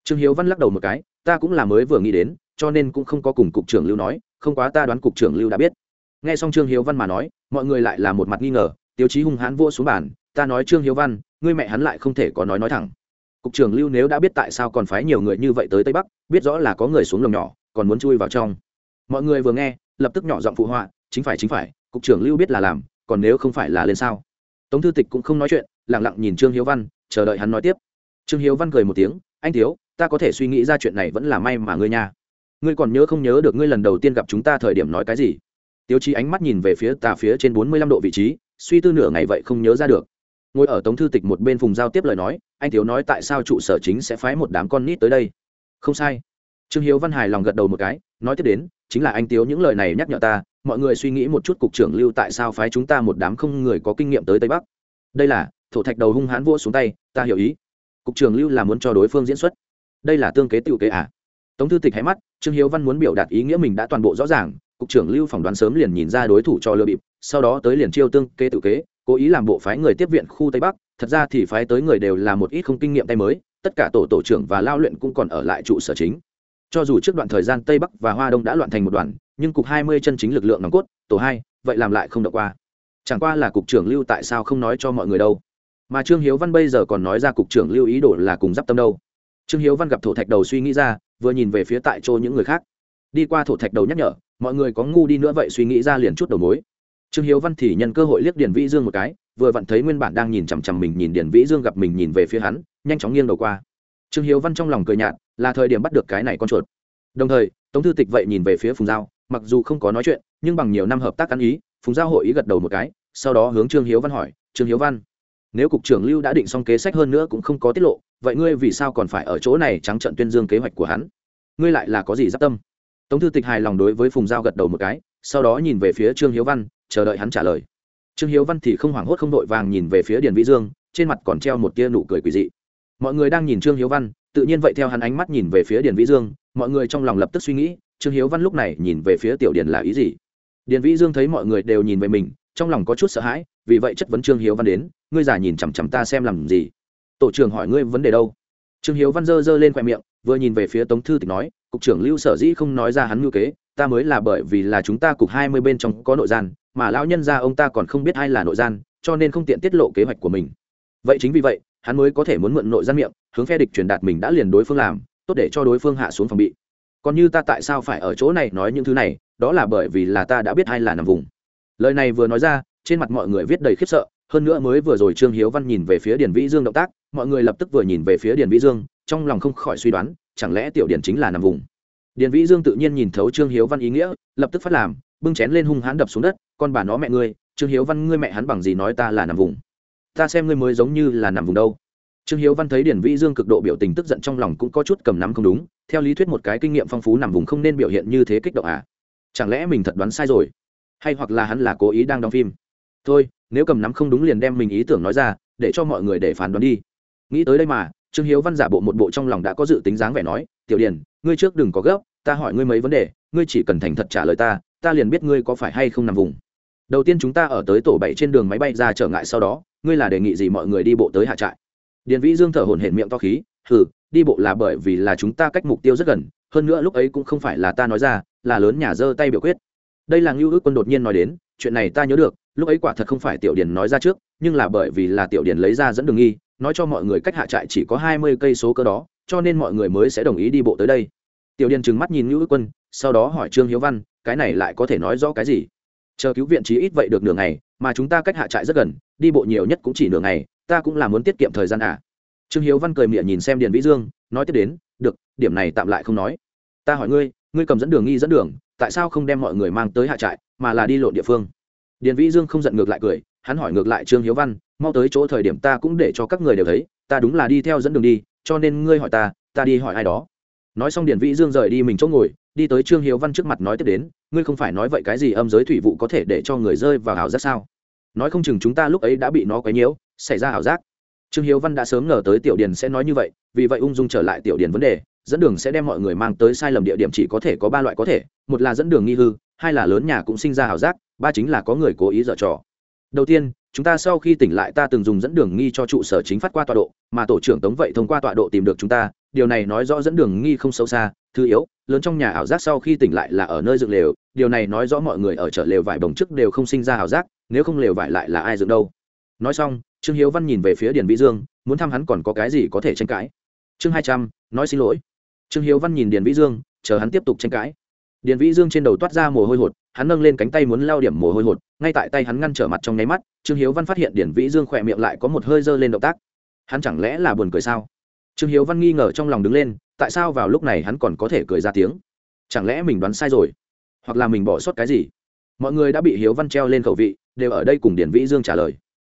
Trương hiếu văn lắc đầu một cái, ta cũng là mới vừa nghĩ đến, cho nên cũng không có cùng cục trưởng lưu nói, không quá ta đoán cục trưởng lưu đã biết. Nghe xong trương hiếu văn mà nói, mọi người lại là một mặt nghi ngờ, tiêu chí hung hãn vua xuống bàn, ta nói trương hiếu văn, ngươi mẹ hắn lại không thể có nói nói thẳng cục trưởng lưu nếu đã biết tại sao còn phái nhiều người như vậy tới tây bắc, biết rõ là có người xuống lồng nhỏ, còn muốn chui vào trong. Mọi người vừa nghe, lập tức nhỏ giọng phụ họa, chính phải chính phải, cục trưởng lưu biết là làm, còn nếu không phải là lên sao? Tống thư tịch cũng không nói chuyện lẳng lặng nhìn trương hiếu văn, chờ đợi hắn nói tiếp. Trương hiếu văn cười một tiếng, anh thiếu, ta có thể suy nghĩ ra chuyện này vẫn là may mà ngươi nha. Ngươi còn nhớ không nhớ được ngươi lần đầu tiên gặp chúng ta thời điểm nói cái gì? Tiêu chí ánh mắt nhìn về phía tà phía trên bốn mươi lăm độ vị trí, suy tư nửa ngày vậy không nhớ ra được. Ngồi ở tống thư tịch một bên vùng giao tiếp lời nói anh thiếu nói tại sao trụ sở chính sẽ phái một đám con nít tới đây? Không sai. Trương hiếu văn hài lòng gật đầu một cái, nói tiếp đến, chính là anh tiếu những lời này nhắc nhở ta, mọi người suy nghĩ một chút cục trưởng lưu tại sao phái chúng ta một đám không người có kinh nghiệm tới tây bắc. Đây là, thổ thạch đầu hung hãn vua xuống tay, ta hiểu ý. Cục trưởng lưu là muốn cho đối phương diễn xuất. Đây là tương kế tự kế à? Tống thư tịch hay mắt, trương hiếu văn muốn biểu đạt ý nghĩa mình đã toàn bộ rõ ràng, cục trưởng lưu phỏng đoán sớm liền nhìn ra đối thủ cho lừa bịp, sau đó tới liền chiêu tương kế tự kế, cố ý làm bộ phái người tiếp viện khu tây bắc thật ra thì phái tới người đều là một ít không kinh nghiệm tay mới, tất cả tổ tổ trưởng và lao luyện cũng còn ở lại trụ sở chính. Cho dù trước đoạn thời gian tây bắc và hoa đông đã loạn thành một đoàn, nhưng cục hai mươi chân chính lực lượng nòng cốt, tổ hai, vậy làm lại không đọc qua. Chẳng qua là cục trưởng lưu tại sao không nói cho mọi người đâu? Mà trương hiếu văn bây giờ còn nói ra cục trưởng lưu ý đồ là cùng d tâm đâu. Trương hiếu văn gặp thổ thạch đầu suy nghĩ ra, vừa nhìn về phía tại chỗ những người khác. Đi qua thổ thạch đầu nhắc nhở, mọi người có ngu đi nữa vậy suy nghĩ ra liền chút đầu mối. Trương hiếu văn thì nhân cơ hội liếc điển vĩ dương một cái vừa vặn thấy nguyên bản đang nhìn chằm chằm mình nhìn điền vĩ dương gặp mình nhìn về phía hắn, nhanh chóng nghiêng đầu qua. Trương hiếu văn trong lòng cười nhạt, là thời điểm bắt được cái này con chuột. Đồng thời, tống thư tịch vậy nhìn về phía phùng giao, mặc dù không có nói chuyện, nhưng bằng nhiều năm hợp tác ăn ý, phùng giao hội ý gật đầu một cái, sau đó hướng trương hiếu văn hỏi, trương hiếu văn, nếu cục trưởng lưu đã định xong kế sách hơn nữa cũng không có tiết lộ, vậy ngươi vì sao còn phải ở chỗ này trắng trận tuyên dương kế hoạch của hắn? Ngươi lại là có gì giáp tâm? Tống thư tịch hài lòng đối với phùng giao gật đầu một cái, sau đó nhìn về phía trương hiếu văn, chờ đợi hắn trả lời trương hiếu văn thì không hoảng hốt không đội vàng nhìn về phía điền vĩ dương, trên mặt còn treo một tia nụ cười quỳ dị. Mọi người đang nhìn trương hiếu văn, tự nhiên vậy theo hắn ánh mắt nhìn về phía điền vĩ dương, mọi người trong lòng lập tức suy nghĩ, trương hiếu văn lúc này nhìn về phía tiểu điền là ý gì? Điền vĩ dương thấy mọi người đều nhìn về mình, trong lòng có chút sợ hãi, vì vậy chất vấn trương hiếu văn đến, ngươi già nhìn chằm chằm ta xem làm gì? Tổ trưởng hỏi ngươi vấn đề đâu? Trương hiếu văn dơ dơ lên khoe miệng, vừa nhìn về phía tống thư tịch nói, cục trưởng lưu sở dĩ không nói ra hắn ngữ kế, ta mới là bởi vì là chúng ta cục hai mươi bên trong có nội gian mà lão nhân gia ông ta còn không biết ai là nội gian, cho nên không tiện tiết lộ kế hoạch của mình. Vậy chính vì vậy, hắn mới có thể muốn mượn nội gian miệng, hướng phe địch truyền đạt mình đã liền đối phương làm, tốt để cho đối phương hạ xuống phòng bị. Còn như ta tại sao phải ở chỗ này nói những thứ này, đó là bởi vì là ta đã biết ai là nằm vùng. Lời này vừa nói ra, trên mặt mọi người viết đầy khiếp sợ, hơn nữa mới vừa rồi trương hiếu văn nhìn về phía điền vĩ dương động tác, mọi người lập tức vừa nhìn về phía điền vĩ dương, trong lòng không khỏi suy đoán, chẳng lẽ tiểu điền chính là nằm vùng. Điền vĩ dương tự nhiên nhìn thấu trương hiếu văn ý nghĩa, lập tức phát làm bưng chén lên hung hãn đập xuống đất, con bà nó mẹ ngươi, trương hiếu văn, ngươi mẹ hắn bằng gì nói ta là nằm vùng? Ta xem ngươi mới giống như là nằm vùng đâu. Trương hiếu văn thấy điển vĩ dương cực độ biểu tình tức giận trong lòng cũng có chút cầm nắm không đúng, theo lý thuyết một cái kinh nghiệm phong phú nằm vùng không nên biểu hiện như thế kích động à? Chẳng lẽ mình thật đoán sai rồi? Hay hoặc là hắn là cố ý đang đóng phim? Thôi, nếu cầm nắm không đúng liền đem mình ý tưởng nói ra, để cho mọi người để phán đoán đi. Nghĩ tới đây mà, trương hiếu văn giả bộ một bộ trong lòng đã có dự tính dáng vẻ nói, tiểu điền, ngươi trước đừng có gấp, ta hỏi ngươi mấy vấn đề, ngươi chỉ cần thành thật trả lời ta ta liền biết ngươi có phải hay không nằm vùng. Đầu tiên chúng ta ở tới tổ bảy trên đường máy bay ra trở ngại sau đó, ngươi là đề nghị gì mọi người đi bộ tới hạ trại? Điền vĩ dương thở hổn hển miệng to khí, hừ, đi bộ là bởi vì là chúng ta cách mục tiêu rất gần, hơn nữa lúc ấy cũng không phải là ta nói ra, là lớn nhà giơ tay biểu quyết. Đây là ngưu ước quân đột nhiên nói đến, chuyện này ta nhớ được, lúc ấy quả thật không phải tiểu điền nói ra trước, nhưng là bởi vì là tiểu điền lấy ra dẫn đường nghi, nói cho mọi người cách hạ trại chỉ có hai mươi cây số cơ đó, cho nên mọi người mới sẽ đồng ý đi bộ tới đây. Tiểu điền trừng mắt nhìn ngưu ước quân sau đó hỏi trương hiếu văn, cái này lại có thể nói rõ cái gì? Chờ cứu viện chí ít vậy được nửa ngày, mà chúng ta cách hạ trại rất gần, đi bộ nhiều nhất cũng chỉ nửa ngày, ta cũng là muốn tiết kiệm thời gian à? Trương hiếu văn cười miệng nhìn xem điền vĩ dương, nói tiếp đến, được, điểm này tạm lại không nói. Ta hỏi ngươi ngươi cầm dẫn đường nghi dẫn đường, tại sao không đem mọi người mang tới hạ trại, mà là đi lộn địa phương? Điền vĩ dương không giận ngược lại cười, hắn hỏi ngược lại trương hiếu văn, mau tới chỗ thời điểm ta cũng để cho các người đều thấy, ta đúng là đi theo dẫn đường đi, cho nên ngươi hỏi ta ta đi hỏi ai đó. Nói xong điền vĩ dương rời đi mình chỗ ngồi đi tới trương hiếu văn trước mặt nói tiếp đến, ngươi không phải nói vậy cái gì âm giới thủy vụ có thể để cho người rơi vào ảo giác sao? Nói không chừng chúng ta lúc ấy đã bị nó quấy nhiễu, xảy ra ảo giác. Trương hiếu văn đã sớm ngờ tới tiểu điền sẽ nói như vậy, vì vậy ung dung trở lại tiểu điền vấn đề, dẫn đường sẽ đem mọi người mang tới sai lầm địa điểm chỉ có thể có ba loại có thể, một là dẫn đường nghi hư, hai là lớn nhà cũng sinh ra ảo giác, ba chính là có người cố ý dở trò. Đầu tiên, chúng ta sau khi tỉnh lại ta từng dùng dẫn đường nghi cho trụ sở chính phát qua tọa độ, mà tổ trưởng tống vậy thông qua tọa độ tìm được chúng ta điều này nói rõ dẫn đường nghi không sâu xa, thứ yếu, lớn trong nhà ảo giác sau khi tỉnh lại là ở nơi dựng lều, điều này nói rõ mọi người ở chợ lều vải bồng trước đều không sinh ra ảo giác, nếu không lều vải lại là ai dựng đâu. Nói xong, trương hiếu văn nhìn về phía điền vĩ dương, muốn thăm hắn còn có cái gì có thể tranh cãi. Chương hai trăm, nói xin lỗi. Trương hiếu văn nhìn điền vĩ dương, chờ hắn tiếp tục tranh cãi. Điền vĩ dương trên đầu toát ra mồ hôi hột, hắn nâng lên cánh tay muốn lao điểm mồ hôi hột, ngay tại tay hắn ngăn trở mặt trong nháy mắt, trương hiếu văn phát hiện điền vĩ dương khỏe miệng lại có một hơi dơ lên động tác. Hắn chẳng lẽ là buồn cười sao? Trương hiếu văn nghi ngờ trong lòng đứng lên, tại sao vào lúc này hắn còn có thể cười ra tiếng? Chẳng lẽ mình đoán sai rồi? Hoặc là mình bỏ sót cái gì? Mọi người đã bị hiếu văn treo lên khẩu vị, đều ở đây cùng điền vĩ dương trả lời.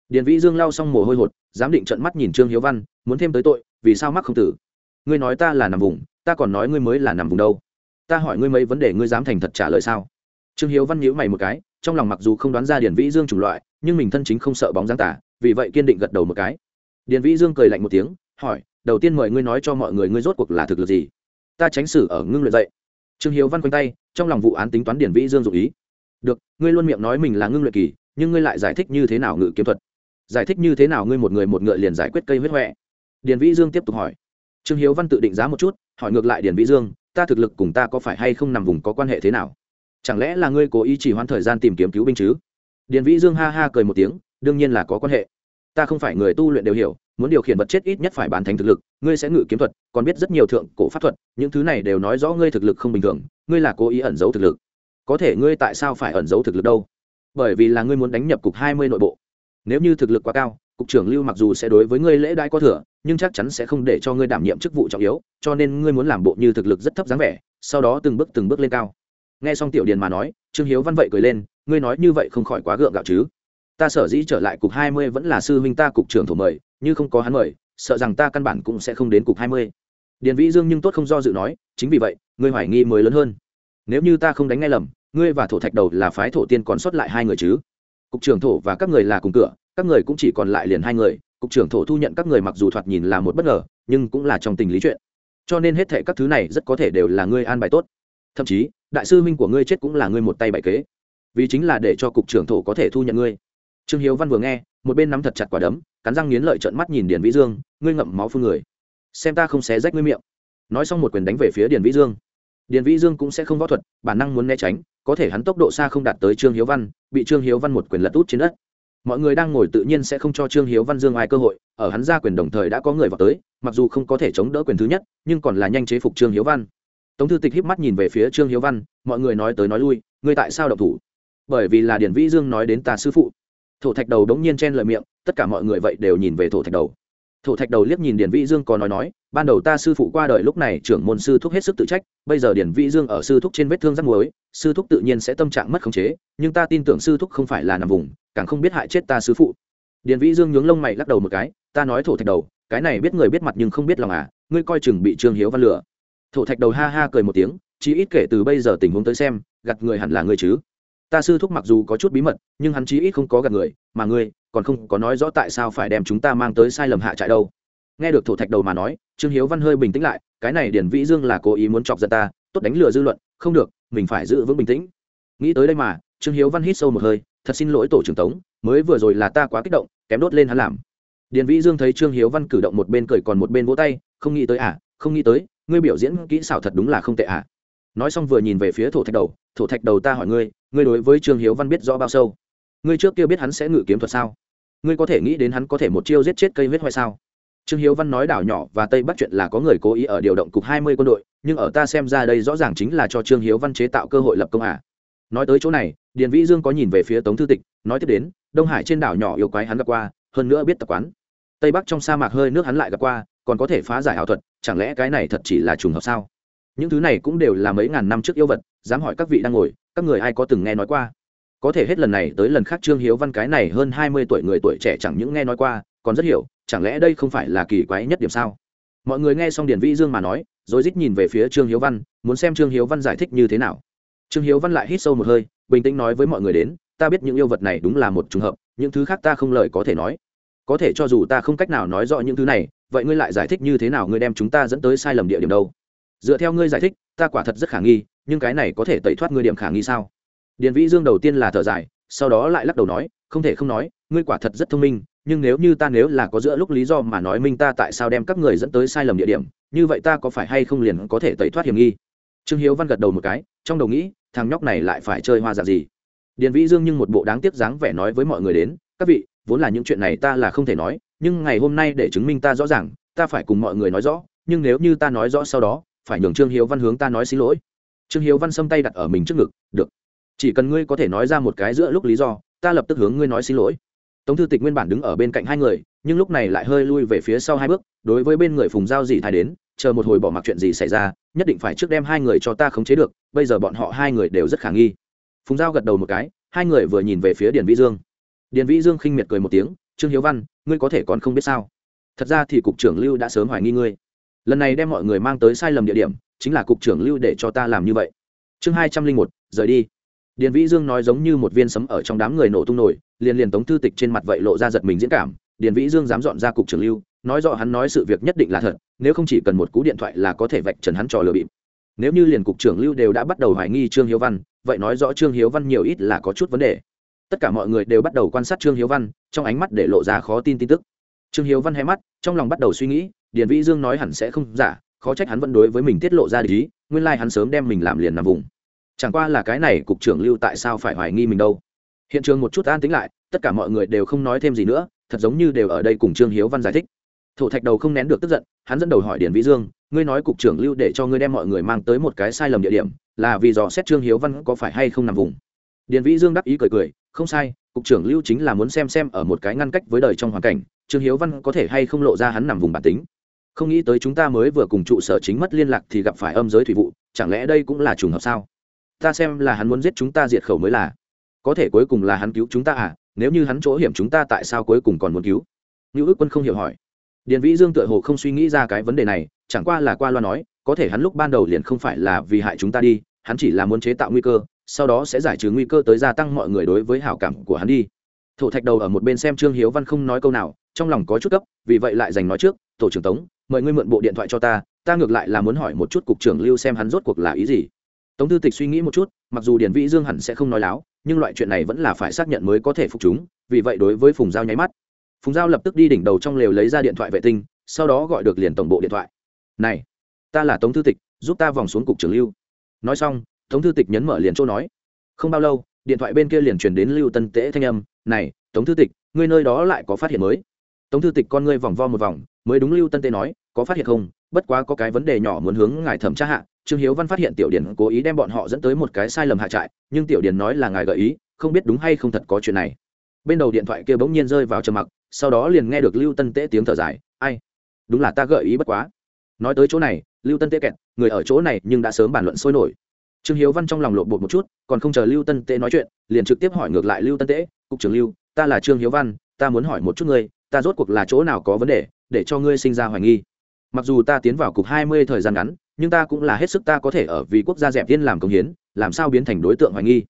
Điền vĩ dương lau xong mồ hôi hột dám định trận mắt nhìn trương hiếu văn, muốn thêm tới tội, vì sao mắc không tử? Ngươi nói ta là nằm vùng, ta còn nói ngươi mới là nằm vùng đâu. Ta hỏi ngươi mấy vấn đề ngươi dám thành thật trả lời sao? Trương hiếu văn nhíu mày một cái, trong lòng mặc dù không đoán ra điền vĩ dương chủng loại, nhưng mình thân chính không sợ bóng giáng tả, vì vậy kiên định gật đầu một cái. Điền vĩ dương cười lạnh một tiếng, hỏi đầu tiên mời ngươi nói cho mọi người ngươi rốt cuộc là thực lực gì. Ta tránh xử ở ngưng luyện dậy. Trương hiếu văn quanh tay, trong lòng vụ án tính toán điển vĩ dương dụ ý. Được, ngươi luôn miệng nói mình là ngưng luyện kỳ, nhưng ngươi lại giải thích như thế nào ngự kiếm thuật? Giải thích như thế nào ngươi một người một ngựa liền giải quyết cây huyết huệ điền vĩ dương tiếp tục hỏi. Trương hiếu văn tự định giá một chút, hỏi ngược lại điền vĩ dương, ta thực lực cùng ta có phải hay không nằm vùng có quan hệ thế nào? Chẳng lẽ là ngươi cố ý chỉ hoãn thời gian tìm kiếm cứu binh chứ? Điền vĩ dương ha ha cười một tiếng, đương nhiên là có quan hệ ta không phải người tu luyện đều hiểu, muốn điều khiển vật chết ít nhất phải bán thành thực lực, ngươi sẽ ngự kiếm thuật, còn biết rất nhiều thượng cổ pháp thuật, những thứ này đều nói rõ ngươi thực lực không bình thường, ngươi là cố ý ẩn giấu thực lực. Có thể ngươi tại sao phải ẩn giấu thực lực đâu? Bởi vì là ngươi muốn đánh nhập cục hai mươi nội bộ. Nếu như thực lực quá cao, cục trưởng lưu mặc dù sẽ đối với ngươi lễ đãi có thừa, nhưng chắc chắn sẽ không để cho ngươi đảm nhiệm chức vụ trọng yếu, cho nên ngươi muốn làm bộ như thực lực rất thấp dáng vẻ, sau đó từng bước từng bước lên cao. Nghe xong tiểu điền mà nói, trương hiếu văn vậy cười lên, ngươi nói như vậy không khỏi quá gượng gạo chứ? Ta sở dĩ trở lại cục hai mươi vẫn là sư huynh ta cục trưởng thổ mời, như không có hắn mời, sợ rằng ta căn bản cũng sẽ không đến cục hai mươi. Điền vĩ dương nhưng tốt không do dự nói, chính vì vậy, ngươi hoài nghi mới lớn hơn. Nếu như ta không đánh ngay lầm, ngươi và thổ thạch đầu là phái thổ tiên còn sót lại hai người chứ? Cục trưởng thổ và các người là cùng cửa, các người cũng chỉ còn lại liền hai người, cục trưởng thổ thu nhận các người mặc dù thoạt nhìn là một bất ngờ, nhưng cũng là trong tình lý chuyện. Cho nên hết thệ các thứ này rất có thể đều là ngươi an bài tốt. Thậm chí, đại sư huynh của ngươi chết cũng là ngươi một tay bại kế. Vì chính là để cho cục trưởng thổ có thể thu nhận ngươi trương hiếu văn vừa nghe, một bên nắm thật chặt quả đấm, cắn răng nghiến lợi trợn mắt nhìn điền vĩ dương, ngươi ngậm máu phương người. Xem ta không xé rách ngươi miệng. Nói xong một quyền đánh về phía điền vĩ dương. Điền vĩ dương cũng sẽ không võ thuật, bản năng muốn né tránh, có thể hắn tốc độ xa không đạt tới trương hiếu văn, bị trương hiếu văn một quyền lật út trên đất. Mọi người đang ngồi tự nhiên sẽ không cho trương hiếu văn dương ai cơ hội, ở hắn ra quyền đồng thời đã có người vào tới, mặc dù không có thể chống đỡ quyền thứ nhất, nhưng còn là nhanh chế phục trương hiếu văn. Tống thư tịch híp mắt nhìn về phía trương hiếu văn, mọi người nói tới nói lui, ngươi tại sao độc thủ? Bởi vì là điền vĩ dương nói đến ta sư phụ thổ thạch đầu đống nhiên chen lời miệng, tất cả mọi người vậy đều nhìn về thổ thạch đầu. Thổ thạch đầu liếc nhìn điển vĩ dương có nói nói, ban đầu ta sư phụ qua đời lúc này trưởng môn sư thúc hết sức tự trách, bây giờ điển vĩ dương ở sư thúc trên vết thương rắc muối, sư thúc tự nhiên sẽ tâm trạng mất khống chế, nhưng ta tin tưởng sư thúc không phải là nằm vùng, càng không biết hại chết ta sư phụ. Điển vĩ dương nhướng lông mày lắc đầu một cái, ta nói thổ thạch đầu, cái này biết người biết mặt nhưng không biết lòng à ngươi coi chừng bị trương hiếu văn lửa thổ thạch đầu ha ha cười một tiếng, chỉ ít kể từ bây giờ tình huống tới xem gặt người hẳn là ngươi chứ ta sư thúc mặc dù có chút bí mật, nhưng hắn chí ít không có gặp người, mà ngươi còn không có nói rõ tại sao phải đem chúng ta mang tới sai lầm hạ trại đâu. Nghe được thổ thạch đầu mà nói, trương hiếu văn hơi bình tĩnh lại, cái này điển vĩ dương là cố ý muốn chọc giận ta, tốt đánh lừa dư luận, không được, mình phải giữ vững bình tĩnh. Nghĩ tới đây mà, trương hiếu văn hít sâu một hơi, thật xin lỗi tổ trưởng tống, mới vừa rồi là ta quá kích động, kém đốt lên hắn làm. Điền vĩ dương thấy trương hiếu văn cử động một bên cười còn một bên vỗ tay, không nghĩ tới à không nghĩ tới, ngươi biểu diễn kỹ xảo thật đúng là không tệ à. Nói xong vừa nhìn về phía thổ thạch đầu thổ thạch đầu ta hỏi ngươi ngươi đối với trương hiếu văn biết rõ bao sâu? Ngươi trước kia biết hắn sẽ ngự kiếm thuật sao? Ngươi có thể nghĩ đến hắn có thể một chiêu giết chết cây huyết hoại sao? Trương hiếu văn nói đảo nhỏ và tây bắc chuyện là có người cố ý ở điều động cục hai mươi quân đội, nhưng ở ta xem ra đây rõ ràng chính là cho trương hiếu văn chế tạo cơ hội lập công à. nói tới chỗ này, điền vĩ dương có nhìn về phía tống thư tịch, nói tiếp đến, đông hải trên đảo nhỏ yêu quái hắn gặp qua, hơn nữa biết tập quán. Tây bắc trong sa mạc hơi nước hắn lại gặp qua, còn có thể phá giải ảo thuật, chẳng lẽ cái này thật chỉ là trùng hợp sao? Những thứ này cũng đều là mấy ngàn năm trước yêu vật, dám hỏi các vị đang ngồi, các người ai có từng nghe nói qua? Có thể hết lần này tới lần khác trương hiếu văn cái này hơn hai mươi tuổi người tuổi trẻ chẳng những nghe nói qua, còn rất hiểu, chẳng lẽ đây không phải là kỳ quái nhất điểm sao? Mọi người nghe xong điển vĩ dương mà nói, rồi rít nhìn về phía trương hiếu văn, muốn xem trương hiếu văn giải thích như thế nào. Trương hiếu văn lại hít sâu một hơi, bình tĩnh nói với mọi người đến, ta biết những yêu vật này đúng là một t r ù n g hợp, những thứ khác ta không lời có thể nói. Có thể cho dù ta không cách nào nói rõ những thứ này, vậy ngươi lại giải thích như thế nào ngươi đem chúng ta dẫn tới sai lầm địa điểm đâu? Dựa theo ngươi giải thích, ta quả thật rất khả nghi, nhưng cái này có thể tẩy thoát ngươi điểm khả nghi sao? Điền vĩ dương đầu tiên là thở dài, sau đó lại lắc đầu nói, không thể không nói, ngươi quả thật rất thông minh, nhưng nếu như ta nếu là có giữa lúc lý do mà nói minh ta tại sao đem các người dẫn tới sai lầm địa điểm, như vậy ta có phải hay không liền có thể tẩy thoát hiểm nghi? Trương hiếu văn gật đầu một cái, trong đầu nghĩ, thằng nhóc này lại phải chơi hoa dạng gì? Điền vĩ dương nhưng một bộ đáng tiếc dáng vẻ nói với mọi người đến, các vị, vốn là những chuyện này ta là không thể nói, nhưng ngày hôm nay để chứng minh ta rõ ràng, ta phải cùng mọi người nói rõ, nhưng nếu như ta nói rõ sau đó phải nhường trương hiếu văn hướng ta nói xin lỗi. Trương hiếu văn xâm tay đặt ở mình trước ngực, được. Chỉ cần ngươi có thể nói ra một cái giữa lúc lý do, ta lập tức hướng ngươi nói xin lỗi. Tống thư tịch nguyên bản đứng ở bên cạnh hai người, nhưng lúc này lại hơi lui về phía sau hai bước, đối với bên người phùng giao dì thái đến, chờ một hồi bỏ mặc chuyện gì xảy ra, nhất định phải trước đem hai người cho ta khống chế được, bây giờ bọn họ hai người đều rất khả nghi. Phùng giao gật đầu một cái, hai người vừa nhìn về phía điền vĩ dương. Điền vĩ dương khinh miệt cười một tiếng, trương hiếu văn, ngươi có thể còn không biết sao? Thật ra thì cục trưởng lưu đã sớm hoài nghi ngươi lần này đem mọi người mang tới sai lầm địa điểm, chính là cục trưởng lưu để cho ta làm như vậy. Chương hai trăm linh một, rời đi. Điền vĩ dương nói giống như một viên sấm ở trong đám người nổ tung nổi, liền liền tống thư tịch trên mặt vậy lộ ra giật mình diễn cảm. Điền vĩ dương dám dọn ra cục trưởng lưu, nói rõ hắn nói sự việc nhất định là thật, nếu không chỉ cần một cú điện thoại là có thể vạch trần hắn trò lừa bịp. Nếu như liền cục trưởng lưu đều đã bắt đầu hoài nghi trương hiếu văn, vậy nói rõ trương hiếu văn nhiều ít là có chút vấn đề. Tất cả mọi người đều bắt đầu quan sát trương hiếu văn, trong ánh mắt để lộ ra khó tin tin tức. Trương hiếu văn hay mắt, trong lòng bắt đầu suy nghĩ điền vĩ dương nói hẳn sẽ không giả, khó trách hắn vẫn đối với mình tiết lộ ra lý nguyên lai hắn sớm đem mình làm liền nằm vùng. Chẳng qua là cái này cục trưởng lưu tại sao phải hoài nghi mình đâu? Hiện trường một chút an tính lại, tất cả mọi người đều không nói thêm gì nữa, thật giống như đều ở đây cùng trương hiếu văn giải thích. Thổ thạch đầu không nén được tức giận, hắn dẫn đầu hỏi điền vĩ dương, ngươi nói cục trưởng lưu để cho ngươi đem mọi người mang tới một cái sai lầm địa điểm, là vì dò xét trương hiếu văn có phải hay không nằm vùng? Điền vĩ dương đắc ý cười cười, không sai, cục trưởng lưu chính là muốn xem xem ở một cái ngăn cách với đời trong hoàn cảnh, trương hiếu văn có thể hay không lộ ra hắn nằm vùng bản tính không nghĩ tới chúng ta mới vừa cùng trụ sở chính mất liên lạc thì gặp phải âm giới thủy vụ, chẳng lẽ đây cũng là trùng hợp sao? Ta xem là hắn muốn giết chúng ta diệt khẩu mới là. Có thể cuối cùng là hắn cứu chúng ta à? Nếu như hắn chỗ hiểm chúng ta tại sao cuối cùng còn muốn cứu? Như ước quân không hiểu hỏi. Điền vĩ dương tựa hồ không suy nghĩ ra cái vấn đề này, chẳng qua là qua loa nói, có thể hắn lúc ban đầu liền không phải là vì hại chúng ta đi, hắn chỉ là muốn chế tạo nguy cơ, sau đó sẽ giải trừ nguy cơ tới gia tăng mọi người đối với hảo cảm của hắn đi. Thổ thạch đầu ở một bên xem trương hiếu văn không nói câu nào, trong lòng có chút cấp vì vậy lại dành nói trước, tổ trưởng tống mời ngươi mượn bộ điện thoại cho ta ta ngược lại là muốn hỏi một chút cục trưởng lưu xem hắn rốt cuộc là ý gì. Tống thư tịch suy nghĩ một chút, mặc dù điền vĩ dương hẳn sẽ không nói láo, nhưng loại chuyện này vẫn là phải xác nhận mới có thể phục chúng, vì vậy đối với phùng giao nháy mắt. Phùng giao lập tức đi đỉnh đầu trong lều lấy ra điện thoại vệ tinh, sau đó gọi được liền tổng bộ điện thoại. Này, ta là tống thư tịch, giúp ta vòng xuống cục trưởng lưu. Nói xong, tống thư tịch nhấn mở liền chỗ nói. Không bao lâu, điện thoại bên kia liền truyền đến lưu tân tễ thanh âm, này, tống thư tịch, ngươi nơi đó lại có phát hiện mới? Tống thư tịch con ngươi vòng vo một vòng mới đúng lưu tân tê nói, có phát hiện không? Bất quá có cái vấn đề nhỏ muốn hướng ngài thẩm tra hạ. Trương hiếu văn phát hiện tiểu điển cố ý đem bọn họ dẫn tới một cái sai lầm hạ trại, nhưng tiểu điển nói là ngài gợi ý, không biết đúng hay không thật có chuyện này. Bên đầu điện thoại kia bỗng nhiên rơi vào trầm mặc, sau đó liền nghe được lưu tân tễ tiếng thở dài, ai? Đúng là ta gợi ý bất quá. Nói tới chỗ này, lưu tân tê kẹt, người ở chỗ này nhưng đã sớm bàn luận sôi nổi. Trương hiếu văn trong lòng lộn bột một chút, còn không chờ lưu tân tê nói chuyện, liền trực tiếp hỏi ngược lại lưu tân tê, cục trưởng lưu, ta là trương hiếu văn, ta muốn hỏi một chút ngươi ta rốt cuộc là chỗ nào có vấn đề, để cho ngươi sinh ra hoài nghi. Mặc dù ta tiến vào cục hai mươi thời gian ngắn, nhưng ta cũng là hết sức ta có thể ở vì quốc gia dẹp tiên làm công hiến, làm sao biến thành đối tượng hoài nghi.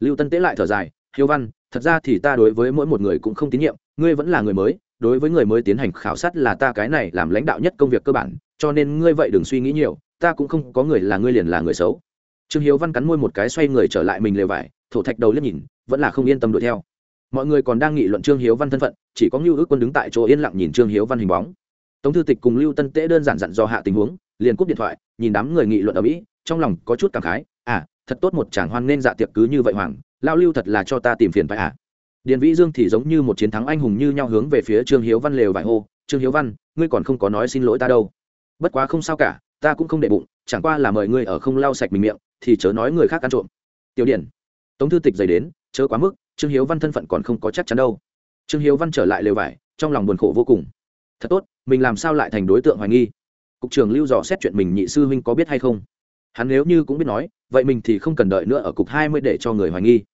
Lưu tân tế lại thở dài, hiếu văn, thật ra thì ta đối với mỗi một người cũng không tín nhiệm, ngươi vẫn là người mới, đối với người mới tiến hành khảo sát là ta cái này làm lãnh đạo nhất công việc cơ bản, cho nên ngươi vậy đừng suy nghĩ nhiều, ta cũng không có người là ngươi liền là người xấu. Trương hiếu văn cắn môi một cái xoay người trở lại mình lều vải, thổ thạch đầu liếc nhìn, vẫn là không yên tâm đuổi theo mọi người còn đang nghị luận trương hiếu văn thân phận, chỉ có ngưu ước quân đứng tại chỗ yên lặng nhìn trương hiếu văn hình bóng. Tống thư tịch cùng lưu tân tễ đơn giản dặn do hạ tình huống, liền cúp điện thoại, nhìn đám người nghị luận ở mỹ, trong lòng có chút cảm khái à thật tốt một chàng hoan nên dạ tiệc cứ như vậy hoàng, lao lưu thật là cho ta tìm phiền phải à. Điền vĩ dương thì giống như một chiến thắng anh hùng như nhau hướng về phía trương hiếu văn lều vải hô, trương hiếu văn, ngươi còn không có nói xin lỗi ta đâu. Bất quá không sao cả, ta cũng không để bụng, chẳng qua là mời ngươi ở không lau sạch mình miệng, thì chớ nói người khác ăn trộm. Tiểu điển tống thư tịch dày đến, chớ quá mức trương hiếu văn thân phận còn không có chắc chắn đâu. Trương hiếu văn trở lại lều vải, trong lòng buồn khổ vô cùng. Thật tốt, mình làm sao lại thành đối tượng hoài nghi? Cục trưởng lưu dò xét chuyện mình nhị sư huynh có biết hay không? Hắn nếu như cũng biết nói, vậy mình thì không cần đợi nữa ở cục hai mươi để cho người hoài nghi.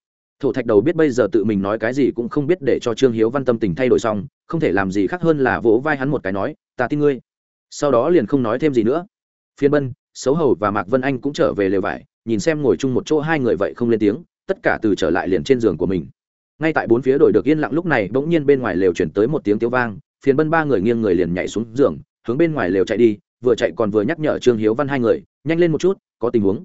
Thổ thạch đầu biết bây giờ tự mình nói cái gì cũng không biết để cho trương hiếu văn tâm tình thay đổi xong, không thể làm gì khác hơn là vỗ vai hắn một cái nói, ta tin ngươi. Sau đó liền không nói thêm gì nữa. Phiên bân xấu hầu và mạc vân anh cũng trở về lều vải, nhìn xem ngồi chung một chỗ hai người vậy không lên tiếng tất cả từ trở lại liền trên giường của mình. Ngay tại bốn phía đổi được yên lặng lúc này, bỗng nhiên bên ngoài lều chuyển tới một tiếng tiếng vang, phiền bân ba người nghiêng người liền nhảy xuống giường, hướng bên ngoài lều chạy đi, vừa chạy còn vừa nhắc nhở trương hiếu văn hai người, nhanh lên một chút, có tình huống.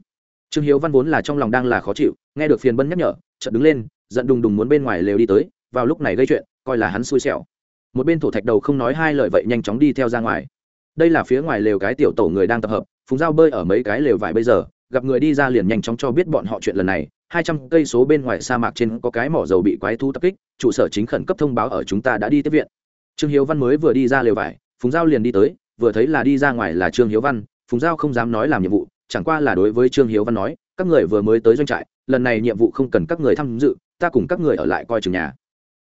Trương hiếu văn vốn là trong lòng đang là khó chịu, nghe được phiền bân nhắc nhở, chợt đứng lên, giận đùng đùng muốn bên ngoài lều đi tới, vào lúc này gây chuyện, coi là hắn xui xẻo. Một bên thổ thạch đầu không nói hai lời vậy nhanh chóng đi theo ra ngoài. Đây là phía ngoài lều cái tiểu tổ người đang tập hợp, phùng dao bơi ở mấy cái lều vải bây giờ, gặp người đi ra liền nhanh chóng cho biết bọn họ chuyện lần này hai trăm cây số bên ngoài sa mạc trên có cái mỏ dầu bị quái thu tập kích, trụ sở chính khẩn cấp thông báo ở chúng ta đã đi tiếp viện. Trương hiếu văn mới vừa đi ra lều vải, phùng giao liền đi tới, vừa thấy là đi ra ngoài là trương hiếu văn, phùng giao không dám nói làm nhiệm vụ, chẳng qua là đối với trương hiếu văn nói, các người vừa mới tới doanh trại, lần này nhiệm vụ không cần các người tham dự, ta cùng các người ở lại coi chừng nhà.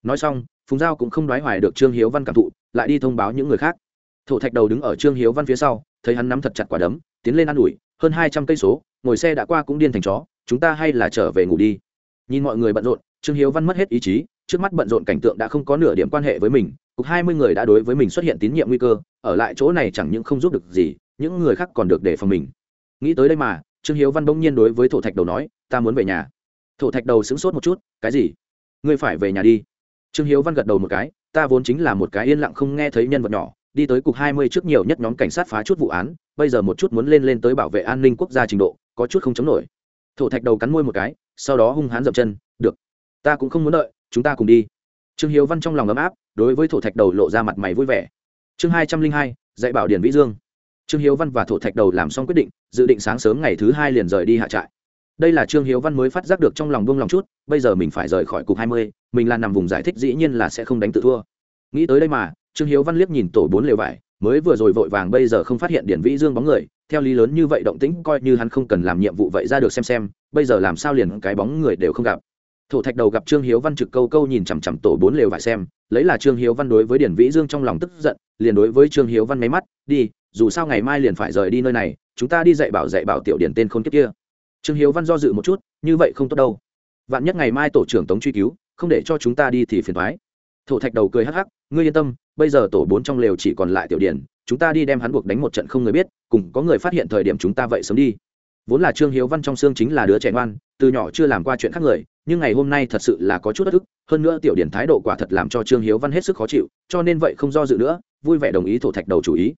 Nói xong, phùng giao cũng không nói hoài được trương hiếu văn cảm thụ, lại đi thông báo những người khác. Thổ thạch đầu đứng ở trương hiếu văn phía sau, thấy hắn nắm thật chặt quả đấm, tiến lên ă n ủi, hơn hai trăm cây số, ngồi xe đã qua cũng điên thành chó chúng ta hay là trở về ngủ đi. Nhìn mọi người bận rộn, trương hiếu văn mất hết ý chí, trước mắt bận rộn cảnh tượng đã không có nửa điểm quan hệ với mình, cục hai mươi người đã đối với mình xuất hiện tín nhiệm nguy cơ, ở lại chỗ này chẳng những không giúp được gì, những người khác còn được để phòng mình. Nghĩ tới đây mà, trương hiếu văn bỗng nhiên đối với thổ thạch đầu nói, ta muốn về nhà. Thổ thạch đầu sững sốt một chút, cái gì? Ngươi phải về nhà đi. Trương hiếu văn gật đầu một cái, ta vốn chính là một cái yên lặng không nghe thấy nhân vật nhỏ, đi tới cục hai mươi trước nhiều nhất nhóm cảnh sát phá chút vụ án, bây giờ một chút muốn lên lên tới bảo vệ an ninh quốc gia trình độ, có chút không chống nổi thổ thạch đầu cắn môi một cái, sau đó hung hãn dậm chân, được, ta cũng không muốn đợi, chúng ta cùng đi. Trương hiếu văn trong lòng ấm áp, đối với thổ thạch đầu lộ ra mặt mày vui vẻ. Chương hai trăm linh hai, dạy bảo điển vĩ dương. Trương hiếu văn và thổ thạch đầu làm xong quyết định, dự định sáng sớm ngày thứ hai liền rời đi hạ trại. Đây là trương hiếu văn mới phát giác được trong lòng buông lòng chút, bây giờ mình phải rời khỏi cục hai mươi, mình là nằm vùng giải thích dĩ nhiên là sẽ không đánh tự thua. Nghĩ tới đây mà, trương hiếu văn liếc nhìn tổ bốn lều vải, mới vừa rồi vội vàng bây giờ không phát hiện điển vĩ dương bóng người theo lý lớn như vậy động tĩnh coi như hắn không cần làm nhiệm vụ vậy ra được xem xem, bây giờ làm sao liền cái bóng người đều không gặp. Thổ thạch đầu gặp trương hiếu văn trực câu câu nhìn chằm chằm tổ bốn lều vải xem, lấy là trương hiếu văn đối với điển vĩ dương trong lòng tức giận, liền đối với trương hiếu văn máy mắt, đi, dù sao ngày mai liền phải rời đi nơi này, chúng ta đi dạy bảo dạy bảo tiểu điển tên khôn kiếp kia. Trương hiếu văn do dự một chút, như vậy không tốt đâu. Vạn nhất ngày mai tổ trưởng tống truy cứu, không để cho chúng ta đi thì phiền thoái thổ thạch đầu cười hắc hắc, ngươi yên tâm, bây giờ tổ bốn trong lều chỉ còn lại tiểu điển chúng ta đi đem hắn buộc đánh một trận không người biết, cùng có người phát hiện thời điểm chúng ta vậy sớm đi. Vốn là trương hiếu văn trong xương chính là đứa trẻ ngoan, từ nhỏ chưa làm qua chuyện khác người, nhưng ngày hôm nay thật sự là có chút bất ức, hơn nữa tiểu điển thái độ quả thật làm cho trương hiếu văn hết sức khó chịu, cho nên vậy không do dự nữa, vui vẻ đồng ý thổ thạch đầu chủ ý.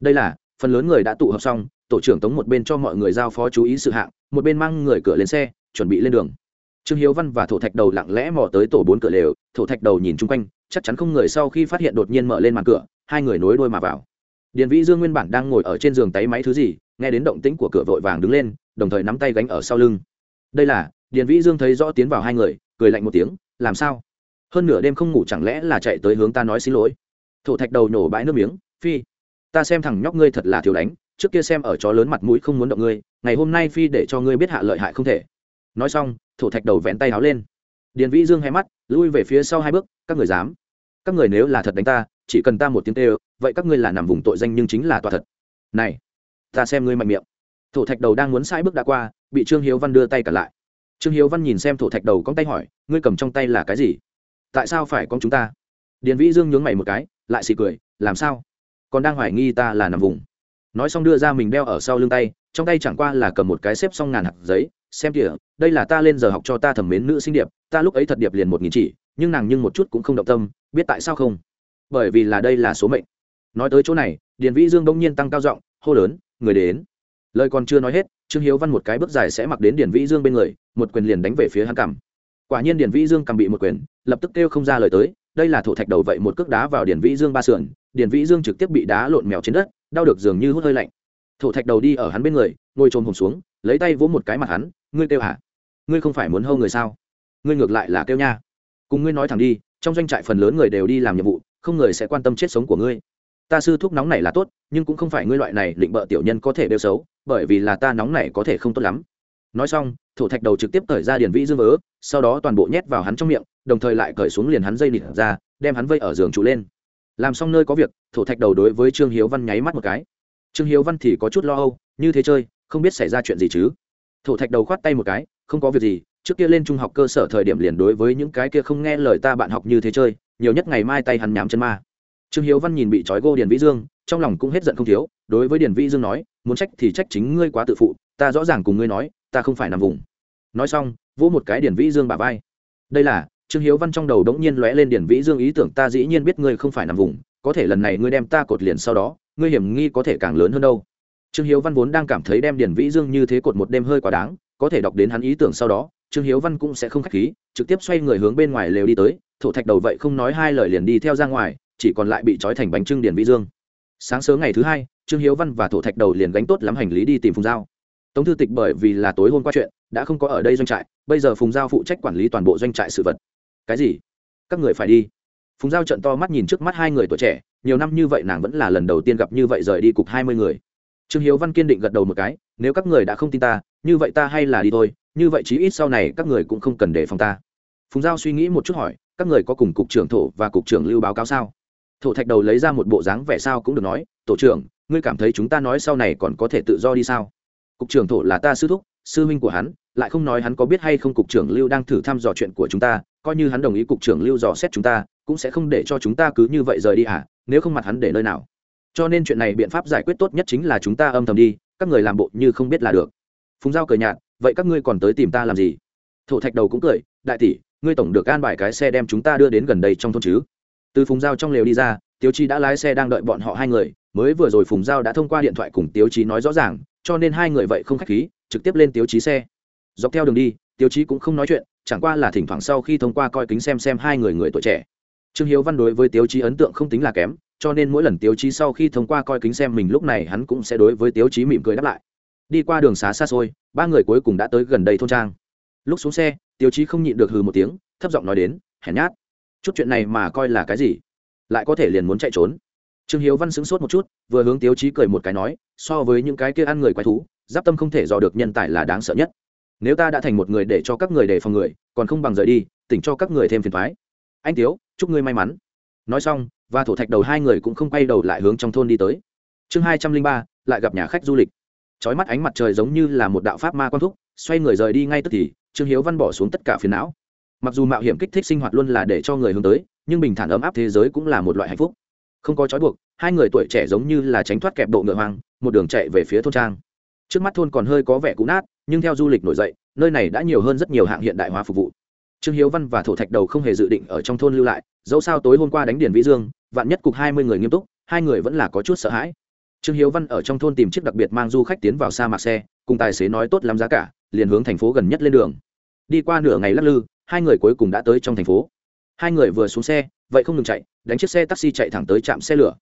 Đây là, phần lớn người đã tụ họp xong, tổ trưởng tống một bên cho mọi người giao phó chú ý sự hạng, một bên mang người cửa lên xe, chuẩn bị lên đường. Trương hiếu văn và thổ thạch đầu lặng lẽ mò tới tổ bốn cửa lều, thổ thạch đầu nhìn chung quanh, chắc chắn không người sau khi phát hiện đột nhiên mở lên màn cửa, hai người nối đuôi mà vào điền vĩ dương nguyên bản đang ngồi ở trên giường tay máy thứ gì, nghe đến động tĩnh của cửa vội vàng đứng lên, đồng thời nắm tay gánh ở sau lưng. Đây là, điền vĩ dương thấy rõ tiến vào hai người, cười lạnh một tiếng, làm sao? Hơn nửa đêm không ngủ chẳng lẽ là chạy tới hướng ta nói xin lỗi? Thổ thạch đầu nổ bãi nước miếng, phi, ta xem thằng nhóc ngươi thật là thiếu đánh, trước kia xem ở chó lớn mặt mũi không muốn động ngươi, ngày hôm nay phi để cho ngươi biết hạ lợi hại không thể. Nói xong, thổ thạch đầu vén tay háo lên. Điền vĩ dương hai mắt, lui về phía sau hai bước, các người dám, các người nếu là thật đánh ta chỉ cần ta một tiếng kêu vậy các ngươi là nằm vùng tội danh nhưng chính là tòa thật. Này, ta xem ngươi mạnh miệng. Thổ thạch đầu đang muốn sai bước đã qua, bị trương hiếu văn đưa tay cả lại. Trương hiếu văn nhìn xem thổ thạch đầu con tay hỏi, ngươi cầm trong tay là cái gì? Tại sao phải con chúng ta? Điền vĩ dương nhướng mày một cái, lại xì cười, làm sao? Còn đang hoài nghi ta là nằm vùng. Nói xong đưa ra mình đeo ở sau lưng tay, trong tay chẳng qua là cầm một cái xếp xong ngàn hạt giấy, xem kìa, đây là ta lên giờ học cho ta thẩm mến nữ sinh điệp, ta lúc ấy thật điệp liền một nghìn chỉ, nhưng nàng nhưng một chút cũng không động tâm, biết tại sao không? Bởi vì là đây là số mệnh. Nói tới chỗ này, điền vĩ dương đông nhiên tăng cao giọng, hô lớn, người đến. Lời còn chưa nói hết, trương hiếu văn một cái bước dài sẽ mặc đến điền vĩ dương bên người, một quyền liền đánh về phía hắn cằm. Quả nhiên điền vĩ dương cầm bị một quyền, lập tức kêu không ra lời tới, đây là thổ thạch đầu vậy một cước đá vào điền vĩ dương ba sườn, điền vĩ dương trực tiếp bị đá lộn mèo trên đất, đau được dường như hút hơi lạnh. Thổ thạch đầu đi ở hắn bên người, ngồi trồm hồn xuống, lấy tay vỗ một cái mặt hắn, ngươi kêu hả? Ngươi không phải muốn hâu người sao? Ngươi ngược lại là kêu nha. Cùng ngươi nói thẳng đi, trong doanh trại phần lớn người đều đi làm nhiệm vụ không người sẽ quan tâm chết sống của ngươi. Ta sư thuốc nóng này là tốt, nhưng cũng không phải ngươi loại này định bợ tiểu nhân có thể đeo xấu, bởi vì là ta nóng này có thể không tốt lắm. Nói xong, thổ thạch đầu trực tiếp cởi ra điền vĩ dương vớ, sau đó toàn bộ nhét vào hắn trong miệng, đồng thời lại cởi xuống liền hắn dây nịt ra, đem hắn vây ở giường trụ lên. Làm xong nơi có việc, thổ thạch đầu đối với trương hiếu văn nháy mắt một cái. Trương hiếu văn thì có chút lo âu, như thế chơi, không biết xảy ra chuyện gì chứ? Thổ thạch đầu khoát tay một cái, không có việc gì, trước kia lên trung học cơ sở thời điểm liền đối với những cái kia không nghe lời ta bạn học như thế chơi nhiều nhất ngày mai tay hắn nhám chân ma. Trương hiếu văn nhìn bị trói gô điền vĩ dương, trong lòng cũng hết giận không thiếu, đối với điền vĩ dương nói, muốn trách thì trách chính ngươi quá tự phụ, ta rõ ràng cùng ngươi nói, ta không phải nằm vùng. Nói xong, vỗ một cái điền vĩ dương bà vai. Đây là, trương hiếu văn trong đầu đống nhiên lóe lên điền vĩ dương ý tưởng, ta dĩ nhiên biết ngươi không phải nằm vùng, có thể lần này ngươi đem ta cột liền sau đó, ngươi hiểm nghi có thể càng lớn hơn đâu. Trương hiếu văn vốn đang cảm thấy đem điền vĩ dương như thế cột một đêm hơi quá đáng, có thể đọc đến hắn ý tưởng sau đó, trương hiếu văn cũng sẽ không k h á c h khí, trực tiếp xoay người hướng bên ngoài lều đi tới thổ thạch đầu vậy không nói hai lời liền đi theo ra ngoài, chỉ còn lại bị trói thành bánh trưng điền vĩ dương. Sáng sớm ngày thứ hai, trương hiếu văn và thổ thạch đầu liền gánh tốt lắm hành lý đi tìm phùng giao. Tống thư tịch bởi vì là tối hôm qua chuyện, đã không có ở đây doanh trại, bây giờ phùng giao phụ trách quản lý toàn bộ doanh trại sự vật. Cái gì? Các người phải đi. Phùng giao trận to mắt nhìn trước mắt hai người tuổi trẻ, nhiều năm như vậy nàng vẫn là lần đầu tiên gặp như vậy rời đi cục hai mươi người. Trương hiếu văn kiên định gật đầu một cái, nếu các người đã không tin ta, như vậy ta hay là đi thôi, như vậy chí ít sau này các người cũng không cần đề phòng ta phùng giao suy nghĩ một chút hỏi, các người có cùng cục trưởng thổ và cục trưởng lưu báo cáo sao? Thổ thạch đầu lấy ra một bộ dáng vẻ sao cũng được nói, tổ trưởng, ngươi cảm thấy chúng ta nói sau này còn có thể tự do đi sao? Cục trưởng thổ là ta sư thúc, sư huynh của hắn, lại không nói hắn có biết hay không cục trưởng lưu đang thử thăm dò chuyện của chúng ta, coi như hắn đồng ý cục trưởng lưu dò xét chúng ta, cũng sẽ không để cho chúng ta cứ như vậy rời đi à nếu không mặt hắn để nơi nào? Cho nên chuyện này biện pháp giải quyết tốt nhất chính là chúng ta âm thầm đi, các người làm bộ như không biết là được. Phùng giao cười nhạt, vậy các ngươi còn tới tìm ta làm gì? Thổ thạch đầu cũng cười, đại tỷ ngươi tổng được an bài cái xe đem chúng ta đưa đến gần đây trong thôn chứ? Từ phùng giao trong lều đi ra tiêu chi đã lái xe đang đợi bọn họ hai người. Mới vừa rồi phùng giao đã thông qua điện thoại cùng tiêu chí nói rõ ràng, cho nên hai người vậy không khách khí, trực tiếp lên tiêu chí xe. Dọc theo đường đi tiêu chí cũng không nói chuyện, chẳng qua là thỉnh thoảng sau khi thông qua coi kính xem xem hai người người tuổi trẻ. Trương hiếu văn đối với tiêu chí ấn tượng không tính là kém, cho nên mỗi lần tiêu chí sau khi thông qua coi kính xem mình lúc này hắn cũng sẽ đối với tiêu chí mỉm cười đáp lại. Đi qua đường xá xa xôi, ba người cuối cùng đã tới gần đây thôn trang lúc xuống xe, tiêu chí không nhịn được hừ một tiếng, thấp giọng nói đến, hèn nhát. Chút chuyện này mà coi là cái gì? Lại có thể liền muốn chạy trốn. Trương hiếu văn sững sốt một chút, vừa hướng tiêu chí cười một cái nói, so với những cái kia ăn người quái thú, giáp tâm không thể dò được nhân tài là đáng sợ nhất. Nếu ta đã thành một người để cho các người để phòng người, còn không bằng rời đi, tỉnh cho các người thêm phiền thoái anh tiếu, chúc ngươi may mắn. Nói xong, và thổ thạch đầu hai người cũng không quay đầu lại hướng trong thôn đi tới. Chương hai trăm linh ba, lại gặp nhà khách du lịch. Trói mắt ánh mặt trời giống như là một đạo pháp ma quan thúc xoay người rời đi ngay tức thì, trương hiếu văn bỏ xuống tất cả phiền não. Mặc dù mạo hiểm kích thích sinh hoạt luôn là để cho người hướng tới, nhưng bình thản ấm áp thế giới cũng là một loại hạnh phúc. Không có trói buộc, hai người tuổi trẻ giống như là tránh thoát kẹp độ ngựa hoang, một đường chạy về phía thôn trang. Trước mắt thôn còn hơi có vẻ cũ nát, nhưng theo du lịch nổi dậy, nơi này đã nhiều hơn rất nhiều hạng hiện đại hóa phục vụ. Trương hiếu văn và thổ thạch đầu không hề dự định ở trong thôn lưu lại, dẫu sao tối hôm qua đánh điền vĩ dương, vạn nhất cục hai mươi người nghiêm túc, hai người vẫn là có chút sợ hãi. Trương hiếu văn ở trong thôn tìm chiếc đặc biệt mang du khách tiến vào sa mạc xe, cùng tài xế nói tốt lắm giá cả liền hướng thành phố gần nhất lên đường. Đi qua nửa ngày lắc lư, hai người cuối cùng đã tới trong thành phố. Hai người vừa xuống xe, vậy không ngừng chạy, đánh chiếc xe taxi chạy thẳng tới trạm xe lửa.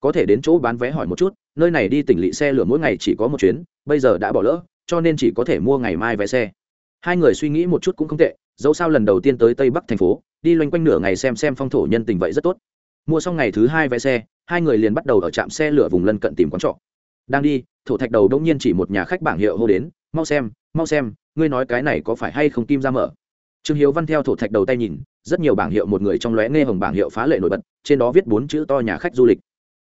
Có thể đến chỗ bán vé hỏi một chút, nơi này đi tỉnh lỵ xe lửa mỗi ngày chỉ có một chuyến, bây giờ đã bỏ lỡ, cho nên chỉ có thể mua ngày mai vé xe. Hai người suy nghĩ một chút cũng không tệ, dẫu sao lần đầu tiên tới tây bắc thành phố, đi loanh quanh nửa ngày xem xem phong thổ nhân tình vậy rất tốt. Mua xong ngày thứ hai vé xe, hai người liền bắt đầu ở trạm xe lửa vùng lân cận tìm quán trọ. Đang đi, thổ thạch đầu đông nhiên chỉ một nhà khách bảng hiệu hô đến, mau xem mau xem, ngươi nói cái này có phải hay không kim ra mở? Trương hiếu văn theo thổ thạch đầu tay nhìn, rất nhiều bảng hiệu một người trong lóe nghe hồng bảng hiệu phá lệ nổi bật, trên đó viết bốn chữ to nhà khách du lịch.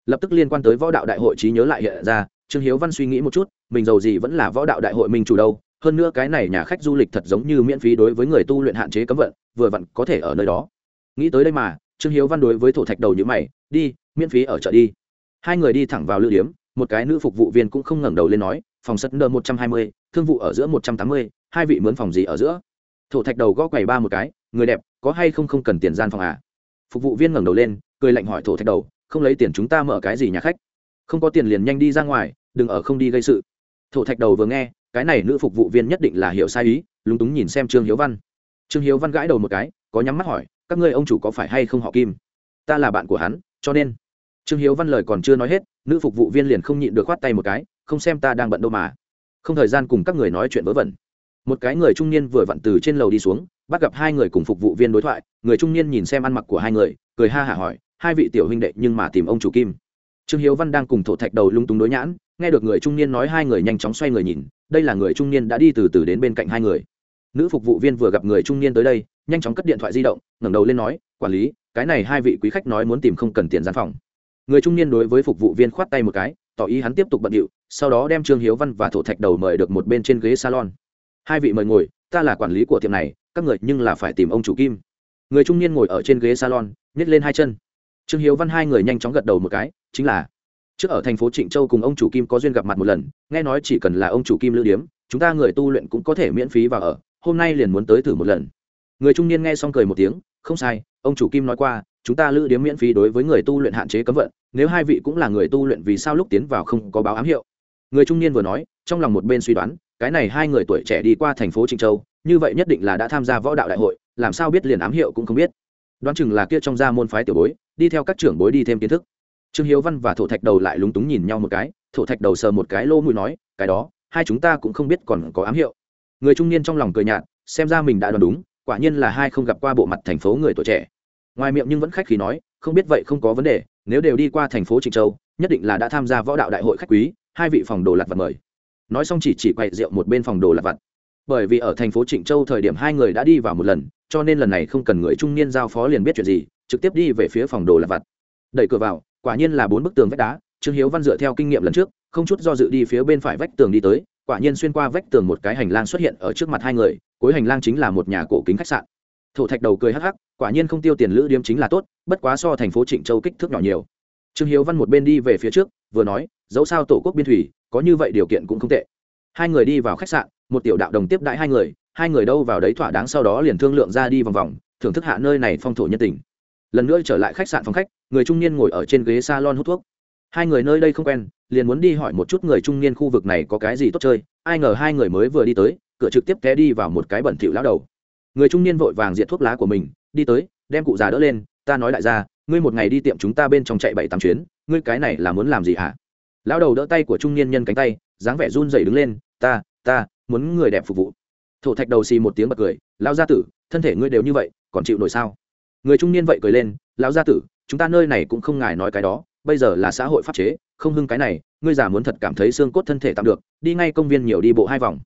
Lập tức liên quan tới võ đạo đại hội trí nhớ lại hiện ra, trương hiếu văn suy nghĩ một chút, mình giàu gì vẫn là võ đạo đại hội mình chủ đâu, hơn nữa cái này nhà khách du lịch thật giống như miễn phí đối với người tu luyện hạn chế cấm vận, vừa vặn có thể ở nơi đó. Nghĩ tới đây mà, trương hiếu văn đối với thổ thạch đầu như mày, đi, miễn phí ở chợ đi. Hai người đi thẳng vào lữ điếm, một cái nữ phục vụ viên cũng không ngẩng đầu lên nói phòng sật nợ một trăm hai mươi, thương vụ ở giữa một trăm tám mươi, hai vị mướn phòng gì ở giữa. Thổ thạch đầu gõ quầy ba một cái, người đẹp, có hay không không cần tiền gian phòng à? Phục vụ viên ngẩng đầu lên, cười lạnh hỏi thổ thạch đầu, không lấy tiền chúng ta mở cái gì nhà khách? Không có tiền liền nhanh đi ra ngoài, đừng ở không đi gây sự. Thổ thạch đầu vừa nghe, cái này nữ phục vụ viên nhất định là hiểu sai ý, lúng túng nhìn xem trương hiếu văn. Trương hiếu văn gãi đầu một cái, có nhắm mắt hỏi, các ngươi ông chủ có phải hay không họ kim? Ta là bạn của hắn, cho nên. Trương hiếu văn lời còn chưa nói hết, nữ phục vụ viên liền không nhịn được khoát tay một cái không xem ta đang bận đâu mà. Không thời gian cùng các người nói chuyện vớ vẩn. Một cái người trung niên vừa vặn từ trên lầu đi xuống, bắt gặp hai người cùng phục vụ viên đối thoại, người trung niên nhìn xem ăn mặc của hai người, cười ha hả hỏi, hai vị tiểu huynh đệ nhưng mà tìm ông chủ kim. Trương hiếu văn đang cùng thổ thạch đầu lung túng đối nhãn, nghe được người trung niên nói hai người nhanh chóng xoay người nhìn, đây là người trung niên đã đi từ từ đến bên cạnh hai người. Nữ phục vụ viên vừa gặp người trung niên tới đây, nhanh chóng cất điện thoại di động, ngẩng đầu lên nói, quản lý, cái này hai vị quý khách nói muốn tìm không cần tiền gian phòng. Người trung niên đối với phục vụ viên khoát tay một cái tỏ ý hắn tiếp tục bận điệu, sau đó đem trương hiếu văn và thổ thạch đầu mời được một bên trên ghế salon. Hai vị mời ngồi, ta là quản lý của tiệm này, các người nhưng là phải tìm ông chủ kim. Người trung niên ngồi ở trên ghế salon nhét lên hai chân. Trương hiếu văn hai người nhanh chóng gật đầu một cái, chính là, trước ở thành phố trịnh châu cùng ông chủ kim có duyên gặp mặt một lần, nghe nói chỉ cần là ông chủ kim lữ điếm, chúng ta người tu luyện cũng có thể miễn phí vào ở, hôm nay liền muốn tới thử một lần. Người trung niên nghe xong cười một tiếng, không sai, ông chủ kim nói qua, chúng ta lữ điếm miễn phí đối với người tu luyện hạn chế cấm vận nếu hai vị cũng là người tu luyện vì sao lúc tiến vào không có báo ám hiệu? Người trung niên vừa nói, trong lòng một bên suy đoán, cái này hai người tuổi trẻ đi qua thành phố trịnh châu, như vậy nhất định là đã tham gia võ đạo đại hội, làm sao biết liền ám hiệu cũng không biết. Đoán chừng là kia trong gia môn phái tiểu bối, đi theo các trưởng bối đi thêm kiến thức. Trương hiếu văn và thổ thạch đầu lại lúng túng nhìn nhau một cái, thổ thạch đầu sờ một cái lô mũi nói, cái đó, hai chúng ta cũng không biết còn có ám hiệu. Người trung niên trong lòng cười nhạt, xem ra mình đã đoán đúng, quả nhiên là hai không gặp qua bộ mặt thành phố người tuổi trẻ. Ngoài miệng nhưng vẫn khách khí nói không biết vậy không có vấn đề, nếu đều đi qua thành phố trịnh châu, nhất định là đã tham gia võ đạo đại hội khách quý, hai vị phòng đồ lặt vặt mời. Nói xong chỉ chỉ quậy rượu một bên phòng đồ lặt vặt. Bởi vì ở thành phố trịnh châu thời điểm hai người đã đi vào một lần, cho nên lần này không cần người trung niên giao phó liền biết chuyện gì, trực tiếp đi về phía phòng đồ lặt vặt. Đẩy cửa vào, quả nhiên là bốn bức tường vách đá, trương hiếu văn dựa theo kinh nghiệm lần trước, không chút do dự đi phía bên phải vách tường đi tới, quả nhiên xuyên qua vách tường một cái hành lang xuất hiện ở trước mặt hai người, cuối hành lang chính là một nhà cổ kính khách sạn. Thổ thạch đầu cười hắc hắc, quả nhiên không tiêu tiền lữ điếm chính là tốt bất quá so thành phố trịnh châu kích thước nhỏ nhiều. Trương hiếu văn một bên đi về phía trước, vừa nói, dẫu sao tổ quốc biên thủy, có như vậy điều kiện cũng không tệ. Hai người đi vào khách sạn, một tiểu đạo đồng tiếp đãi hai người hai người đâu vào đấy thỏa đáng sau đó liền thương lượng ra đi vòng vòng, thưởng thức hạ nơi này phong thổ nhân tình. Lần nữa trở lại khách sạn phòng khách, người trung niên ngồi ở trên ghế salon hút thuốc. Hai người nơi đây không quen, liền muốn đi hỏi một chút người trung niên khu vực này có cái gì tốt chơi, ai ngờ hai người mới vừa đi tới, cửa trực tiếp té đi vào một cái bẩn thỉu lão đầu. Người trung niên vội vàng diệt thuốc lá của mình, đi tới, đem cụ già đỡ lên ta nói đại gia, ngươi một ngày đi tiệm chúng ta bên trong chạy bảy tám chuyến, ngươi cái này là muốn làm gì hả? Lão đầu đỡ tay của trung niên nhân cánh tay, dáng vẻ run rẩy đứng lên, ta ta, muốn người đẹp phục vụ. Thổ thạch đầu xì một tiếng bật cười, lão gia tử, thân thể ngươi đều như vậy, còn chịu nổi sao? Người trung niên vậy cười lên, lão gia tử, chúng ta nơi này cũng không ngài nói cái đó, bây giờ là xã hội pháp chế, không hưng cái này, ngươi già muốn thật cảm thấy xương cốt thân thể tạm được, đi ngay công viên nhiều đi bộ hai vòng.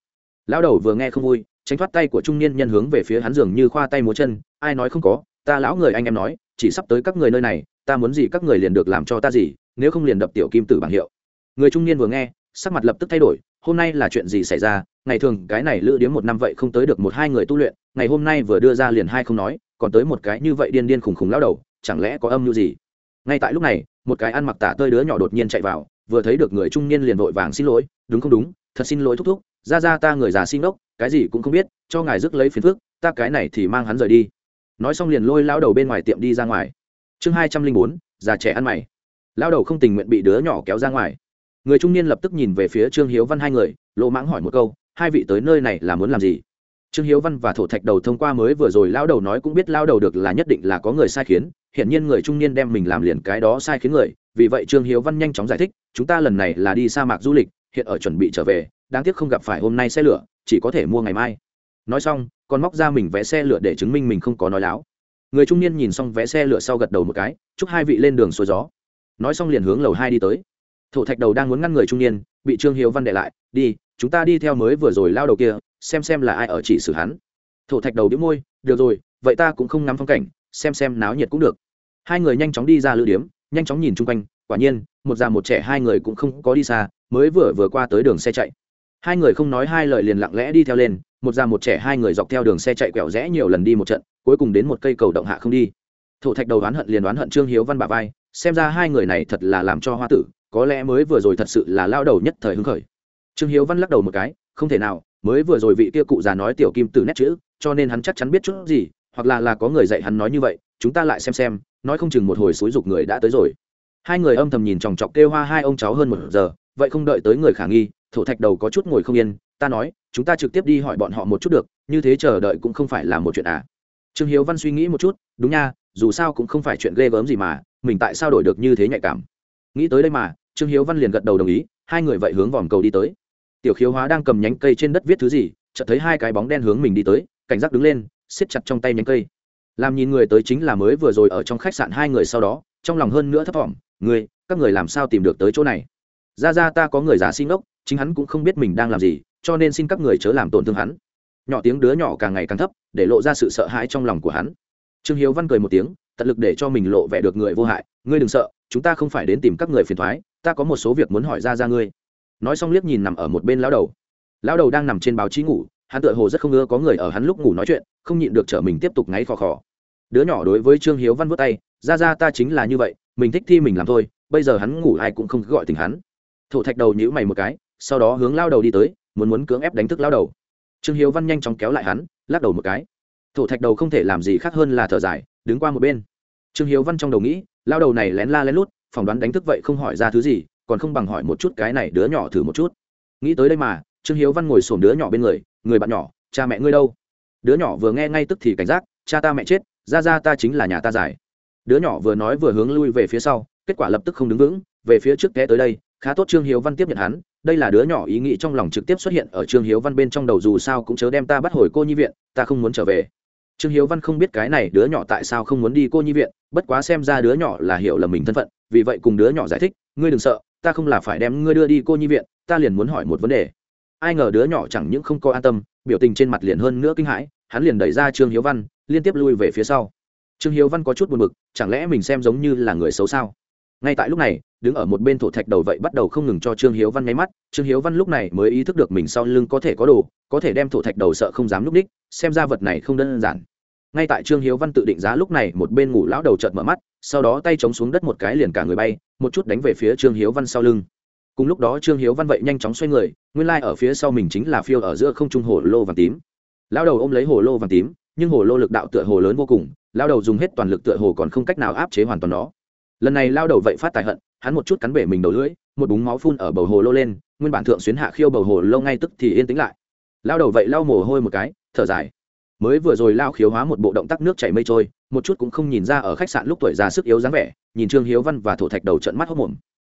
Lão đầu vừa nghe không vui, tránh thoát tay của trung niên nhân hướng về phía hắn giường như khoa tay múa chân, ai nói không có, ta lão người anh em nói chỉ sắp tới các người nơi này, ta muốn gì các người liền được làm cho ta gì, nếu không liền đập tiểu kim tử bảng hiệu. Người trung niên vừa nghe, sắc mặt lập tức thay đổi, hôm nay là chuyện gì xảy ra? Ngày thường cái này lữ điếm một năm vậy không tới được một hai người tu luyện, ngày hôm nay vừa đưa ra liền hai không nói, còn tới một cái như vậy điên điên khùng khùng lao đầu, chẳng lẽ có âm mưu gì? Ngay tại lúc này, một cái ăn mặc tả tơi đứa nhỏ đột nhiên chạy vào, vừa thấy được người trung niên liền vội vàng xin lỗi, đúng không đúng, thật xin lỗi thúc thúc, ra ra ta người già xin ốc cái gì cũng không biết, cho ngài rước lấy phiền phước ta cái này thì mang hắn rời đi nói xong liền lôi lao đầu bên ngoài tiệm đi ra ngoài. Chương hai trăm linh bốn, già trẻ ăn mày. Lao đầu không tình nguyện bị đứa nhỏ kéo ra ngoài. Người trung niên lập tức nhìn về phía trương hiếu văn hai người lộ mãng hỏi một câu, hai vị tới nơi này là muốn làm gì? Trương hiếu văn và thổ thạch đầu thông qua mới vừa rồi lao đầu nói cũng biết lao đầu được là nhất định là có người sai khiến hiện nhiên người trung niên đem mình làm liền cái đó sai khiến người, vì vậy trương hiếu văn nhanh chóng giải thích, chúng ta lần này là đi sa mạc du lịch, hiện ở chuẩn bị trở về, đáng tiếc không gặp phải hôm nay xe lửa, chỉ có thể mua ngày mai. Nói xong còn móc ra mình vé xe lửa để chứng minh mình không có nói láo. Người trung niên nhìn xong vé xe lửa sau gật đầu một cái, chúc hai vị lên đường xuôi gió. Nói xong liền hướng lầu hai đi tới. Thổ thạch đầu đang muốn ngăn người trung niên, bị trương hiếu văn đệ lại, đi, chúng ta đi theo mới vừa rồi lao đầu kia, xem xem là ai ở chỉ xử hắn. Thổ thạch đầu đĩu môi, được rồi, vậy ta cũng không ngắm phong cảnh, xem xem náo nhiệt cũng được. Hai người nhanh chóng đi ra lữ điếm, nhanh chóng nhìn chung quanh, quả nhiên, một già một trẻ hai người cũng không có đi xa, mới vừa vừa qua tới đường xe chạy. Hai người không nói hai lời liền lặng lẽ đi theo lên một già một trẻ hai người dọc theo đường xe chạy quẹo rẽ nhiều lần đi một trận, cuối cùng đến một cây cầu động hạ không đi. Thổ thạch đầu đoán hận liền đoán hận trương hiếu văn bà vai, xem ra hai người này thật là làm cho hoa tử, có lẽ mới vừa rồi thật sự là lao đầu nhất thời hứng khởi. Trương hiếu văn lắc đầu một cái, không thể nào, mới vừa rồi vị kia cụ già nói tiểu kim từ nét chữ, cho nên hắn chắc chắn biết chút gì, hoặc là là có người dạy hắn nói như vậy, chúng ta lại xem xem, nói không chừng một hồi xúi dục người đã tới rồi. Hai người âm thầm nhìn chòng chọc kêu hoa hai ông cháu hơn một giờ, vậy không đợi tới người khả nghi, thổ thạch đầu có chút ngồi không yên, ta nói chúng ta trực tiếp đi hỏi bọn họ một chút được, như thế chờ đợi cũng không phải là một chuyện à. Trương hiếu văn suy nghĩ một chút, đúng nha, dù sao cũng không phải chuyện ghê gớm gì mà, mình tại sao đổi được như thế nhạy cảm? Nghĩ tới đây mà, trương hiếu văn liền gật đầu đồng ý, hai người vậy hướng vòm cầu đi tới. Tiểu khiếu hóa đang cầm nhánh cây trên đất viết thứ gì, chợt thấy hai cái bóng đen hướng mình đi tới, cảnh giác đứng lên, siết chặt trong tay nhánh cây. Làm nhìn người tới chính là mới vừa rồi ở trong khách sạn hai người sau đó, trong lòng hơn nữa thấp thỏm người các người làm sao tìm được tới chỗ này? Ra ra, ta có người giả xin ốc chính hắn cũng không biết mình đang làm gì cho nên xin các người chớ làm tổn thương hắn. Nhỏ tiếng đứa nhỏ càng ngày càng thấp, để lộ ra sự sợ hãi trong lòng của hắn. Trương hiếu văn cười một tiếng, tận lực để cho mình lộ vẻ được người vô hại. Ngươi đừng sợ, chúng ta không phải đến tìm các người phiền thoái, ta có một số việc muốn hỏi ra ra ngươi. Nói xong liếc nhìn nằm ở một bên lão đầu. Lão đầu đang nằm trên báo chí ngủ, hắn tựa hồ rất không ưa có người ở hắn lúc ngủ nói chuyện, không nhịn được trở mình tiếp tục ngáy khò khò. Đứa nhỏ đối với trương hiếu văn vớt tay, ra ra, ta chính là như vậy, mình thích thi mình làm thôi, bây giờ hắn ngủ ai cũng không gọi tình hắn. Thổ thạch đầu nhữ mày một cái, sau đó hướng lao đầu đi tới muốn muốn cưỡng ép đánh thức lao đầu. Trương hiếu văn nhanh chóng kéo lại hắn, lắc đầu một cái. Thổ thạch đầu không thể làm gì khác hơn là thở dài, đứng qua một bên. Trương hiếu văn trong đầu nghĩ lao đầu này lén la lén lút, phỏng đoán đánh thức vậy không hỏi ra thứ gì, còn không bằng hỏi một chút cái này đứa nhỏ thử một chút. Nghĩ tới đây mà, trương hiếu văn ngồi xổm đứa nhỏ bên người người bạn nhỏ, cha mẹ ngươi đâu? Đứa nhỏ vừa nghe ngay tức thì cảnh giác, cha ta mẹ chết, ra ra ta chính là nhà ta giải. Đứa nhỏ vừa nói vừa hướng lui về phía sau, kết quả lập tức không đứng vững, về phía trước té tới đây khá tốt trương hiếu văn tiếp nhận hắn, đây là đứa nhỏ ý nghĩ trong lòng trực tiếp xuất hiện ở trương hiếu văn bên trong đầu dù sao cũng chớ đem ta bắt hồi cô nhi viện, ta không muốn trở về. Trương hiếu văn không biết cái này đứa nhỏ tại sao không muốn đi cô nhi viện, bất quá xem ra đứa nhỏ là hiểu lầm mình thân phận, vì vậy cùng đứa nhỏ giải thích, ngươi đừng sợ, ta không là phải đem ngươi đưa đi cô nhi viện, ta liền muốn hỏi một vấn đề. Ai ngờ đứa nhỏ chẳng những không có an tâm, biểu tình trên mặt liền hơn nữa kinh hãi, hắn liền đẩy ra trương hiếu văn, liên tiếp lui về phía sau. Trương hiếu văn có chút buồn b ự c chẳng lẽ mình xem giống như là người xấu sao? Ngay tại lúc này đứng ở một bên thổ thạch đầu vậy bắt đầu không ngừng cho trương hiếu văn nháy mắt. Trương hiếu văn lúc này mới ý thức được mình sau lưng có thể có đồ, có thể đem thổ thạch đầu sợ không dám núp đích, xem ra vật này không đơn giản. Ngay tại trương hiếu văn tự định giá lúc này, một bên ngủ lão đầu chợt mở mắt, sau đó tay chống xuống đất một cái liền cả người bay, một chút đánh về phía trương hiếu văn sau lưng. Cùng lúc đó trương hiếu văn vậy nhanh chóng xoay người, nguyên lai、like、ở phía sau mình chính là phiêu ở giữa không trung hồ lô vàng tím. Lão đầu ôm lấy hồ lô vàng tím, nhưng hồ lô lực đạo tựa hồ lớn vô cùng, lão đầu dùng hết toàn lực tựa hồ còn không cách nào áp chế hoàn toàn nó. Lần này lao đầu vậy phát tài hận hắn một chút cắn bể mình đầu lưỡi, một búng máu phun ở bầu hồ lô lên, nguyên bản thượng xuyến hạ khiêu bầu hồ lâu ngay tức thì yên tĩnh lại. Lao đầu vậy lau mồ hôi một cái, thở dài. Mới vừa rồi lao khiếu hóa một bộ động tác nước chảy mây trôi, một chút cũng không nhìn ra ở khách sạn lúc tuổi già sức yếu dáng vẻ, nhìn trương hiếu văn và thổ thạch đầu trận mắt hốc mồm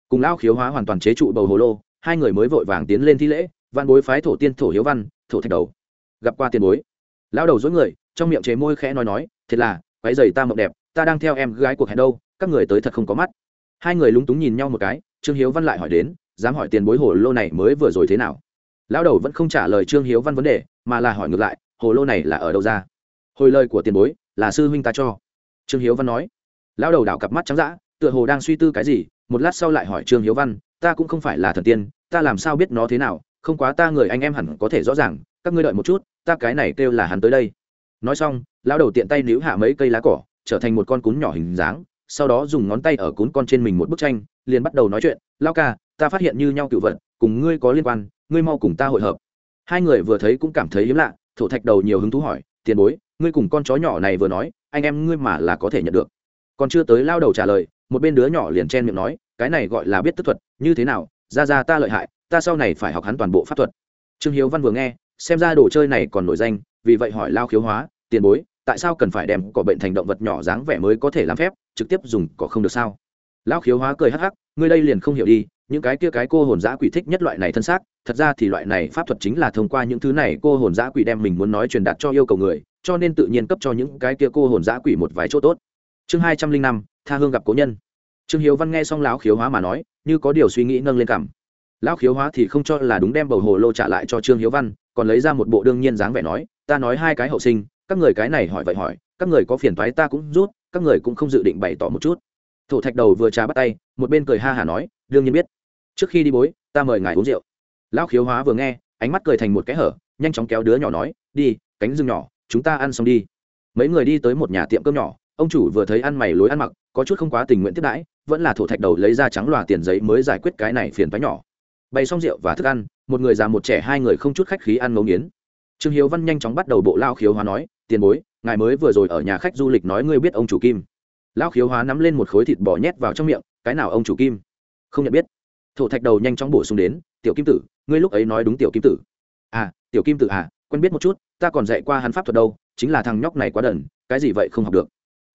cùng lao khiếu hóa hoàn toàn chế trụ bầu hồ lô, hai người mới vội vàng tiến lên thi lễ, văn bối phái thổ tiên, thổ hiếu văn, thổ thạch đầu. Gặp qua tiền bối. Lao đầu dối người, trong miệng chế môi khẽ nói nói, thiệt là váy giày ta mộng đẹp, ta đang theo em gái cuộc hẹn đâu, các người tới thật không có mắt hai người lúng túng nhìn nhau một cái, trương hiếu văn lại hỏi đến, dám hỏi tiền bối hồ lô này mới vừa rồi thế nào? Lão đầu vẫn không trả lời trương hiếu văn vấn đề, mà là hỏi ngược lại, hồ lô này là ở đâu ra? Hồi lời của tiền bối, là sư huynh ta cho. Trương hiếu văn nói. Lão đầu đảo cặp mắt trắng d ã tựa hồ đang suy tư cái gì, một lát sau lại hỏi trương hiếu văn, ta cũng không phải là thần tiên, ta làm sao biết nó thế nào? Không quá ta người anh em hẳn có thể rõ ràng, các ngươi đợi một chút, ta cái này kêu là hắn tới đây. Nói xong, lão đầu tiện tay níu hạ mấy cây lá cỏ, trở thành một con cún nhỏ hình dáng sau đó dùng ngón tay ở cún con trên mình một bức tranh, liền bắt đầu nói chuyện, lao ca, ta phát hiện như nhau cựu vật, cùng ngươi có liên quan, ngươi mau cùng ta hội hợp. Hai người vừa thấy cũng cảm thấy hiếm lạ, thổ thạch đầu nhiều hứng thú hỏi, tiền bối, ngươi cùng con chó nhỏ này vừa nói, anh em ngươi mà là có thể nhận được? Còn chưa tới lao đầu trả lời, một bên đứa nhỏ liền chen miệng nói, cái này gọi là biết tức thuật, như thế nào? Ra ra ta lợi hại, ta sau này phải học hắn toàn bộ pháp thuật. Trương hiếu văn vừa nghe, xem ra đồ chơi này còn nổi danh, vì vậy hỏi lao khiếu hóa, tiền bối tại sao cần phải đem cỏ bệnh thành động vật nhỏ dáng vẻ mới có thể làm phép, trực tiếp dùng cỏ không được sao? Lão khiếu hóa cười hắc hắc, ngươi đây liền không hiểu đi, những cái kia cái cô hồn giã quỷ thích nhất loại này thân xác, thật ra thì loại này pháp thuật chính là thông qua những thứ này cô hồn giã quỷ đem mình muốn nói truyền đạt cho yêu cầu người, cho nên tự nhiên cấp cho những cái kia cô hồn giã quỷ một vài chỗ tốt. Chương hai trăm linh năm, tha hương gặp cố nhân. Trương hiếu văn nghe xong lão khiếu hóa mà nói, như có điều suy nghĩ nâng lên cảm. Lão khiếu hóa thì không cho là đúng đem bầu hồ lô trả lại cho trương hiếu văn, còn lấy ra một bộ đương nhiên dáng vẻ nói, ta nói hai cái hậu sinh các người cái này hỏi vậy hỏi, các người có phiền thoái ta cũng rút, các người cũng không dự định bày tỏ một chút. Thổ thạch đầu vừa trà bắt tay, một bên cười ha hả nói, đương nhiên biết. Trước khi đi bối, ta mời ngài uống rượu. Lão khiếu hóa vừa nghe, ánh mắt cười thành một cái hở, nhanh chóng kéo đứa nhỏ nói, đi, cánh rừng nhỏ, chúng ta ăn xong đi. Mấy người đi tới một nhà tiệm cơm nhỏ, ông chủ vừa thấy ăn mày lối ăn mặc, có chút không quá tình nguyện tiếp đãi, vẫn là thổ thạch đầu lấy ra trắng lòa tiền giấy mới giải quyết cái này phiền toái nhỏ. Bày xong rượu và thức ăn, một người già một trẻ hai người không chút khách khí ăn ngấu nghiến. Trương hiếu văn nhanh chóng bắt đầu bộ lao khiếu hóa nói tiền bối, ngài mới vừa rồi ở nhà khách du lịch nói ngươi biết ông chủ kim. Lao khiếu hóa nắm lên một khối thịt bò nhét vào trong miệng, cái nào ông chủ kim? Không nhận biết. Thổ thạch đầu nhanh chóng bổ sung đến, tiểu kim tử, ngươi lúc ấy nói đúng tiểu kim tử. À tiểu kim tử à quen biết một chút, ta còn dạy qua hắn pháp thuật đâu, chính là thằng nhóc này quá đần, cái gì vậy không học được.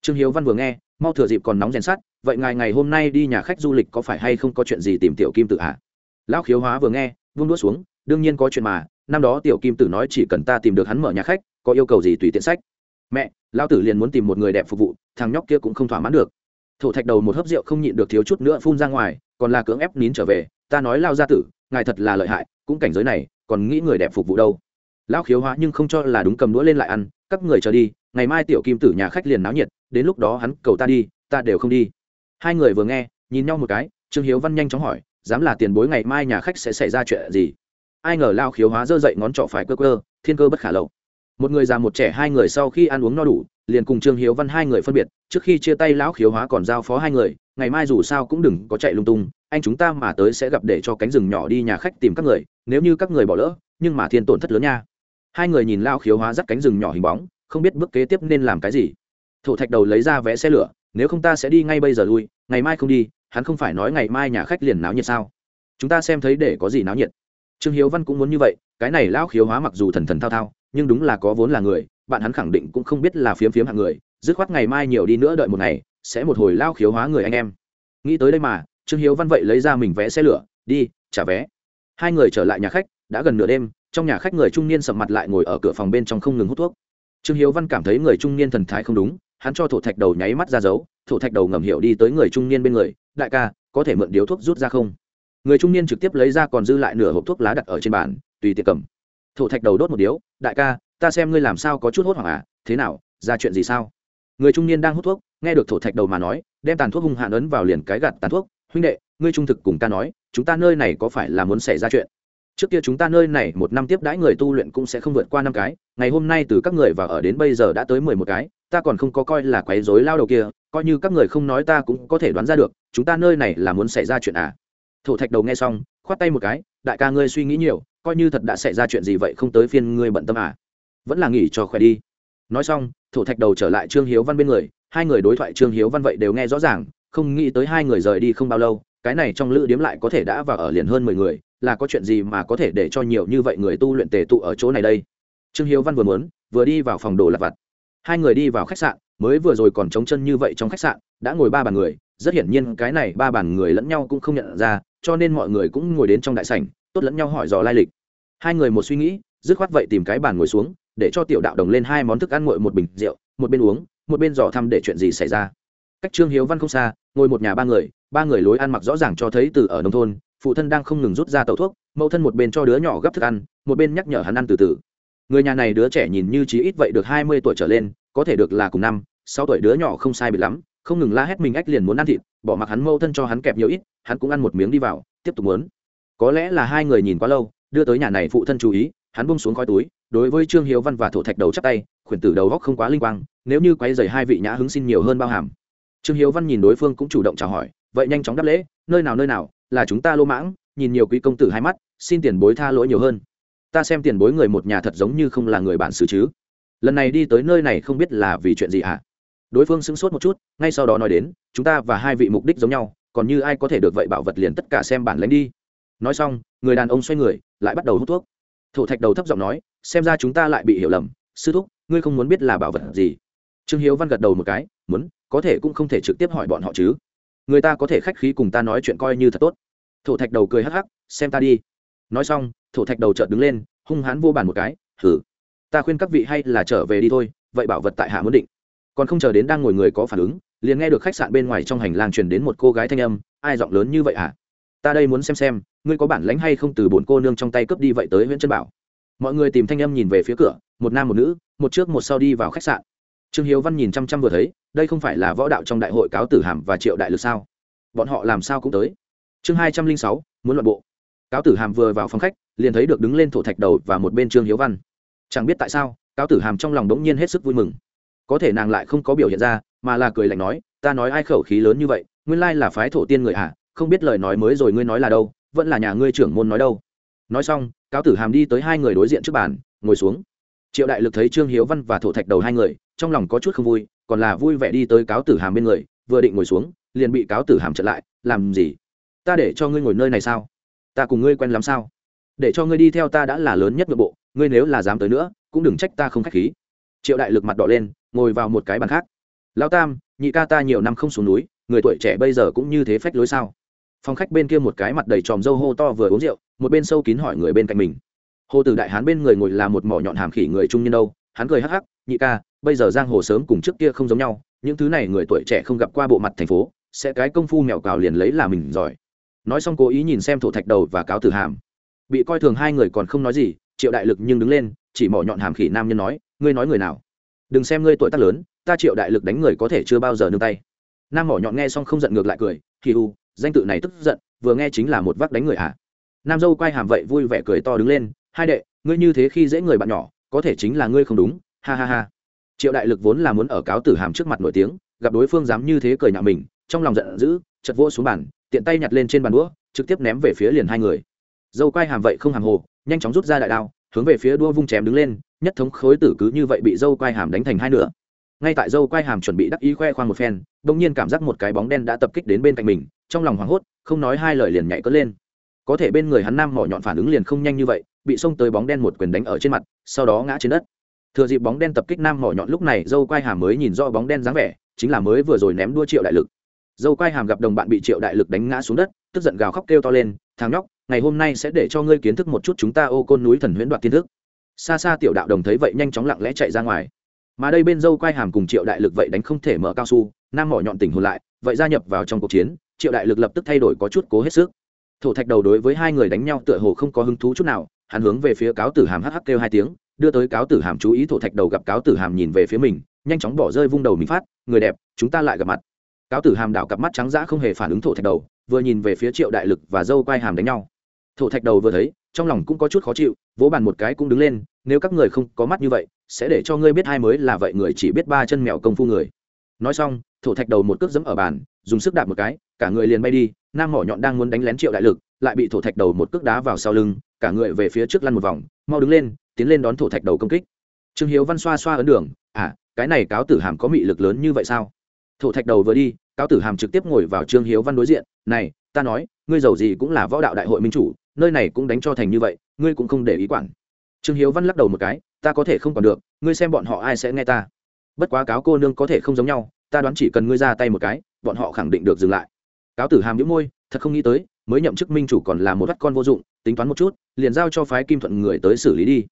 Trương hiếu văn vừa nghe, mau thừa dịp còn nóng rèn sắt, vậy ngài ngày hôm nay đi nhà khách du lịch có phải hay không có chuyện gì tìm tiểu kim tử à? Lão khiếu hóa vừa nghe, vung đũa xuống, đương nhiên có chuyện mà, năm đó tiểu kim tử nói chỉ cần ta tìm được hắn mở nhà khách có yêu cầu gì tùy tiện sách? Mẹ, lão tử liền muốn tìm một người đẹp phục vụ, thằng nhóc kia cũng không thỏa mãn được. Thổ thạch đầu một hớp rượu không nhịn được thiếu chút nữa phun ra ngoài, còn là cưỡng ép nín trở về, ta nói lao gia tử, ngài thật là lợi hại, cũng cảnh giới này, còn nghĩ người đẹp phục vụ đâu? Lão khiếu hóa nhưng không cho là đúng cầm đũa lên lại ăn, các người chờ đi, ngày mai tiểu kim tử nhà khách liền náo nhiệt, đến lúc đó hắn cầu ta đi, ta đều không đi. Hai người vừa nghe, nhìn nhau một cái, trương hiếu văn nhanh chóng hỏi, dám là tiền bối ngày mai nhà khách sẽ xảy ra chuyện gì? Ai ngờ lao khiếu hóa giơ dậy ngón trọ phải cơ cơ thiên cơ bất khả lậu một người già một trẻ hai người sau khi ăn uống no đủ, liền cùng trương hiếu văn hai người phân biệt, trước khi chia tay lão khiếu hóa còn giao phó hai người, ngày mai dù sao cũng đừng có chạy lung tung, anh chúng ta mà tới sẽ gặp để cho cánh rừng nhỏ đi nhà khách tìm các người, nếu như các người bỏ lỡ, nhưng mà thiên tổn thất lớn nha. Hai người nhìn lao khiếu hóa dắt cánh rừng nhỏ hình bóng, không biết bước kế tiếp nên làm cái gì. Thổ thạch đầu lấy ra vé xe lửa, nếu không ta sẽ đi ngay bây giờ lui, ngày mai không đi, hắn không phải nói ngày mai nhà khách liền náo nhiệt sao? Chúng ta xem thấy để có gì náo nhiệt. Trương hiếu văn cũng muốn như vậy, cái này lão khiếu hóa mặc dù thần thần thao thao nhưng đúng là có vốn là người, bạn hắn khẳng định cũng không biết là phiếm phiếm hạng người, dứt khoát ngày mai nhiều đi nữa đợi một ngày, sẽ một hồi lao khiếu hóa người anh em. Nghĩ tới đây mà, trương hiếu văn vậy lấy ra mình vé xe lửa, đi, trả vé. Hai người trở lại nhà khách, đã gần nửa đêm, trong nhà khách người trung niên sầm mặt lại ngồi ở cửa phòng bên trong không ngừng hút thuốc. Trương hiếu văn cảm thấy người trung niên thần thái không đúng, hắn cho thổ thạch đầu nháy mắt ra dấu, thổ thạch đầu ngầm hiểu đi tới người trung niên bên người, đại ca, có thể mượn điếu thuốc rút ra không? Người trung niên trực tiếp lấy ra còn dư lại nửa hộp thuốc lá đặt ở trên bàn, tùy tiệc cầm thổ thạch đầu đốt một điếu, đại ca, ta xem ngươi làm sao có chút hốt hoảng à thế nào, ra chuyện gì sao? Người trung niên đang hút thuốc, nghe được thổ thạch đầu mà nói, đem tàn thuốc hung hạn ấn vào liền cái gạt tàn thuốc, huynh đệ, ngươi trung thực cùng ta nói, chúng ta nơi này có phải là muốn xảy ra chuyện? Trước kia chúng ta nơi này một năm tiếp đãi người tu luyện cũng sẽ không vượt qua năm cái, ngày hôm nay từ các người và ở đến bây giờ đã tới mười một cái, ta còn không có coi là quấy rối lao đầu kia, coi như các người không nói ta cũng có thể đoán ra được, chúng ta nơi này là muốn xảy ra chuyện à. Thổ thạch đầu nghe xong, khoát tay một cái, đại ca ngươi suy nghĩ nhiều coi như thật đã xảy ra chuyện gì vậy không tới phiên ngươi bận tâm à. Vẫn là nghỉ cho khỏe đi. Nói xong thủ thạch đầu trở lại trương hiếu văn bên người, hai người đối thoại trương hiếu văn vậy đều nghe rõ ràng, không nghĩ tới hai người rời đi không bao lâu, cái này trong lữ điếm lại có thể đã vào ở liền hơn mười người, là có chuyện gì mà có thể để cho nhiều như vậy người tu luyện tề tụ ở chỗ này đây? Trương hiếu văn vừa muốn, vừa đi vào phòng đồ lặt vặt. Hai người đi vào khách sạn, mới vừa rồi còn trống chân như vậy trong khách sạn, đã ngồi ba bàn người, rất hiển nhiên cái này ba bàn người lẫn nhau cũng không nhận ra, cho nên mọi người cũng ngồi đến trong đại sảnh tốt lẫn nhau hỏi dò lai lịch. Hai người một suy nghĩ, dứt khoát vậy tìm cái bàn ngồi xuống, để cho tiểu đạo đồng lên hai món thức ăn nguội một bình rượu, một bên uống, một bên dò thăm để chuyện gì xảy ra. Cách trương hiếu văn không xa, ngồi một nhà ba người ba người lối ăn mặc rõ ràng cho thấy từ ở nông thôn, phụ thân đang không ngừng rút ra tẩu thuốc, mẫu thân một bên cho đứa nhỏ gấp thức ăn, một bên nhắc nhở hắn ăn từ từ. Người nhà này đứa trẻ nhìn như chí ít vậy được hai mươi tuổi trở lên, có thể được là cùng năm, sáu tuổi đứa nhỏ không sai biệt lắm, không ngừng la hét mình ách liền muốn ăn thịt, bỏ mặc hắn mẫu thân cho hắn kẹp nhiều ít, hắn cũng ăn một miếng đi vào, tiếp tục muốn có lẽ là hai người nhìn quá lâu, đưa tới nhà này phụ thân chú ý, hắn bung xuống khói túi, đối với trương hiếu văn và thổ thạch đầu chắp tay, khuyển tử đầu góc không quá linh quang, nếu như quay dày hai vị nhã hứng xin nhiều hơn bao hàm. Trương hiếu văn nhìn đối phương cũng chủ động chào hỏi, vậy nhanh chóng đáp lễ, nơi nào nơi nào, là chúng ta lô mãng, nhìn nhiều quý công tử hai mắt, xin tiền bối tha lỗi nhiều hơn. Ta xem tiền bối người một nhà thật giống như không là người bản xứ chứ. Lần này đi tới nơi này không biết là vì chuyện gì à? đối phương sững sốt một chút, ngay sau đó nói đến, chúng ta và hai vị mục đích giống nhau, còn như ai có thể được vậy bảo vật liền tất cả xem bản lãnh đi nói xong, người đàn ông xoay người, lại bắt đầu hút thuốc. Thổ thạch đầu thấp giọng nói, xem ra chúng ta lại bị hiểu lầm. Sư thúc, ngươi không muốn biết là bảo vật gì? Trương hiếu văn gật đầu một cái, muốn, có thể cũng không thể trực tiếp hỏi bọn họ chứ. Người ta có thể khách khí cùng ta nói chuyện coi như thật tốt. Thổ thạch đầu cười hắc hắc, xem ta đi. Nói xong, thổ thạch đầu chợt đứng lên, hung hãn vô bàn một cái thử ta khuyên các vị hay là trở về đi thôi, vậy bảo vật tại hạ muốn định. Còn không chờ đến đang ngồi người có phản ứng, liền nghe được khách sạn bên ngoài trong hành lang truyền đến một cô gái thanh âm, ai giọng lớn như vậy hả? Ta đây muốn xem xem, ngươi có bản lánh hay không từ bổn cô nương trong tay cướp đi vậy tới huyện chân bảo. Mọi người tìm thanh âm nhìn về phía cửa, một nam một nữ, một trước một sau đi vào khách sạn. Trương hiếu văn nhìn chăm chăm vừa thấy, đây không phải là võ đạo trong đại hội cáo tử hàm và triệu đại lực sao? Bọn họ làm sao cũng tới. Chương hai trăm linh sáu, muốn luận bộ. Cáo tử hàm vừa vào phòng khách, liền thấy được đứng lên thổ thạch đầu và một bên trương hiếu văn. Chẳng biết tại sao, cáo tử hàm trong lòng đống nhiên hết sức vui mừng. Có thể nàng lại không có biểu hiện ra, mà là cười lạnh nói, ta nói ai khẩu khí lớn như vậy, nguyên lai là phái thổ tiên người à không biết lời nói mới rồi ngươi nói là đâu, vẫn là nhà ngươi trưởng môn nói đâu. Nói xong, cáo tử hàm đi tới hai người đối diện trước bàn, ngồi xuống. Triệu đại lực thấy trương hiếu văn và thổ thạch đầu hai người, trong lòng có chút không vui, còn là vui vẻ đi tới cáo tử hàm bên người, vừa định ngồi xuống, liền bị cáo tử hàm chặn lại, làm gì? Ta để cho ngươi ngồi nơi này sao? Ta cùng ngươi quen lắm sao? Để cho ngươi đi theo ta đã là lớn nhất nội bộ, ngươi nếu là dám tới nữa, cũng đừng trách ta không k h á c h khí. Triệu đại lực mặt đỏ lên, ngồi vào một cái bàn khác. Lao tam, nhị ca ta nhiều năm không xuống núi, người tuổi trẻ bây giờ cũng như thế phách lối sao? Phòng khách bên kia một cái mặt đầy tròm dâu hô to vừa uống rượu, một bên sâu kín hỏi người bên cạnh mình. Hồ từ đại hán bên người ngồi là một mỏ nhọn hàm khỉ người trung niên đâu, hắn cười hắc hắc, nhị ca, bây giờ giang hồ sớm cùng trước kia không giống nhau, những thứ này người tuổi trẻ không gặp qua bộ mặt thành phố, sẽ cái công phu mèo cào liền lấy là mình giỏi. Nói xong cố ý nhìn xem thổ thạch đầu và cáo tử hàm. Bị coi thường hai người còn không nói gì, triệu đại lực nhưng đứng lên, chỉ mỏ nhọn hàm khỉ nam nhân nói, ngươi nói người nào? Đừng xem ngươi tuổi tác lớn, ta triệu đại lực đánh người có thể chưa bao giờ nương tay. Nam mỏ nhọn nghe xong không giận ngược lại cười kỳ u danh tự này tức giận, vừa nghe chính là một vác đánh người ạ à. nam dâu quay hàm vậy vui vẻ cười to đứng lên, hai đệ, ngươi như thế khi dễ người bạn nhỏ, có thể chính là ngươi không đúng, ha ha ha. Triệu đại lực vốn là muốn ở cáo tử hàm trước mặt nổi tiếng, gặp đối phương dám như thế cười nhạo mình, trong lòng giận dữ, chật vỗ xuống bàn, tiện tay nhặt lên trên bàn đũa, trực tiếp ném về phía liền hai người. Dâu quay hàm vậy không hàm hồ, nhanh chóng rút ra đại đao, hướng về phía đua vung chém đứng lên, nhất thống khối tử cứ như vậy bị dâu quay hàm đánh thành hai nửa. Ngay tại dâu quay hàm chuẩn bị đắc ý khoe khoang một phen bỗng nhiên cảm giác một cái bóng đen đã tập kích đến bên cạnh mình trong lòng hoảng hốt, không nói hai lời liền nhảy cất lên. Có thể bên người hắn nam mỏ nhọn phản ứng liền không nhanh như vậy, bị xông tới bóng đen một quyền đánh ở trên mặt, sau đó ngã trên đất. Thừa dịp bóng đen tập kích nam mỏ nhọn lúc này, dâu quai hàm mới nhìn rõ bóng đen dáng vẻ, chính là mới vừa rồi ném đua triệu đại lực. Dâu quai hàm gặp đồng bạn bị triệu đại lực đánh ngã xuống đất, tức giận gào khóc kêu to lên, thằng nhóc, ngày hôm nay sẽ để cho ngươi kiến thức một chút chúng ta ô côn núi thần huyễn đoạt tiên thức. Xa xa tiểu đạo đồng thấy vậy nhanh chóng lặng lẽ chạy ra ngoài. Mà đây bên dâu quai hàm cùng triệu đại lực vậy đánh không thể mở cao su, nam mỏ nhọn tỉnh hồn lại, vậy gia nhập vào trong cuộc chiến triệu đại lực lập tức thay đổi có chút cố hết sức. Thổ thạch đầu đối với hai người đánh nhau tựa hồ không có hứng thú chút nào, hắn hướng về phía cáo tử hàm hắc hắc kêu hai tiếng, đưa tới cáo tử hàm chú ý thổ thạch đầu gặp cáo tử hàm nhìn về phía mình, nhanh chóng bỏ rơi vung đầu mình phát, người đẹp, chúng ta lại gặp mặt. Cáo tử hàm đảo cặp mắt trắng dã không hề phản ứng thổ thạch đầu, vừa nhìn về phía triệu đại lực và dâu quai hàm đánh nhau. Thổ thạch đầu vừa thấy, trong lòng cũng có chút khó chịu, vỗ bàn một cái cũng đứng lên, nếu các người không có mắt như vậy, sẽ để cho ngươi biết hai mới là vậy, người chỉ biết ba chân mèo công phu người. Nói xong, thổ thạch đầu một cước dẫm ở bàn, dùng sức đạp một cái cả người liền bay đi, nam mỏ nhọn đang muốn đánh lén triệu đại lực, lại bị thổ thạch đầu một cước đá vào sau lưng, cả người về phía trước lăn một vòng, mau đứng lên, tiến lên đón thổ thạch đầu công kích. Trương hiếu văn xoa xoa ấn đường à cái này cáo tử hàm có mị lực lớn như vậy sao? Thổ thạch đầu vừa đi, cáo tử hàm trực tiếp ngồi vào trương hiếu văn đối diện, này, ta nói, ngươi giàu gì cũng là võ đạo đại hội minh chủ, nơi này cũng đánh cho thành như vậy, ngươi cũng không để ý quản. Trương hiếu văn lắc đầu một cái, ta có thể không còn được, ngươi xem bọn họ ai sẽ nghe ta. Bất quá cáo cô nương có thể không giống nhau, ta đoán chỉ cần ngươi ra tay một cái, bọn họ khẳng định được dừng lại cáo tử hàm nhũ môi, thật không nghĩ tới, mới nhậm chức minh chủ còn là một vắt con vô dụng, tính toán một chút, liền giao cho phái kim thuận người tới xử lý đi.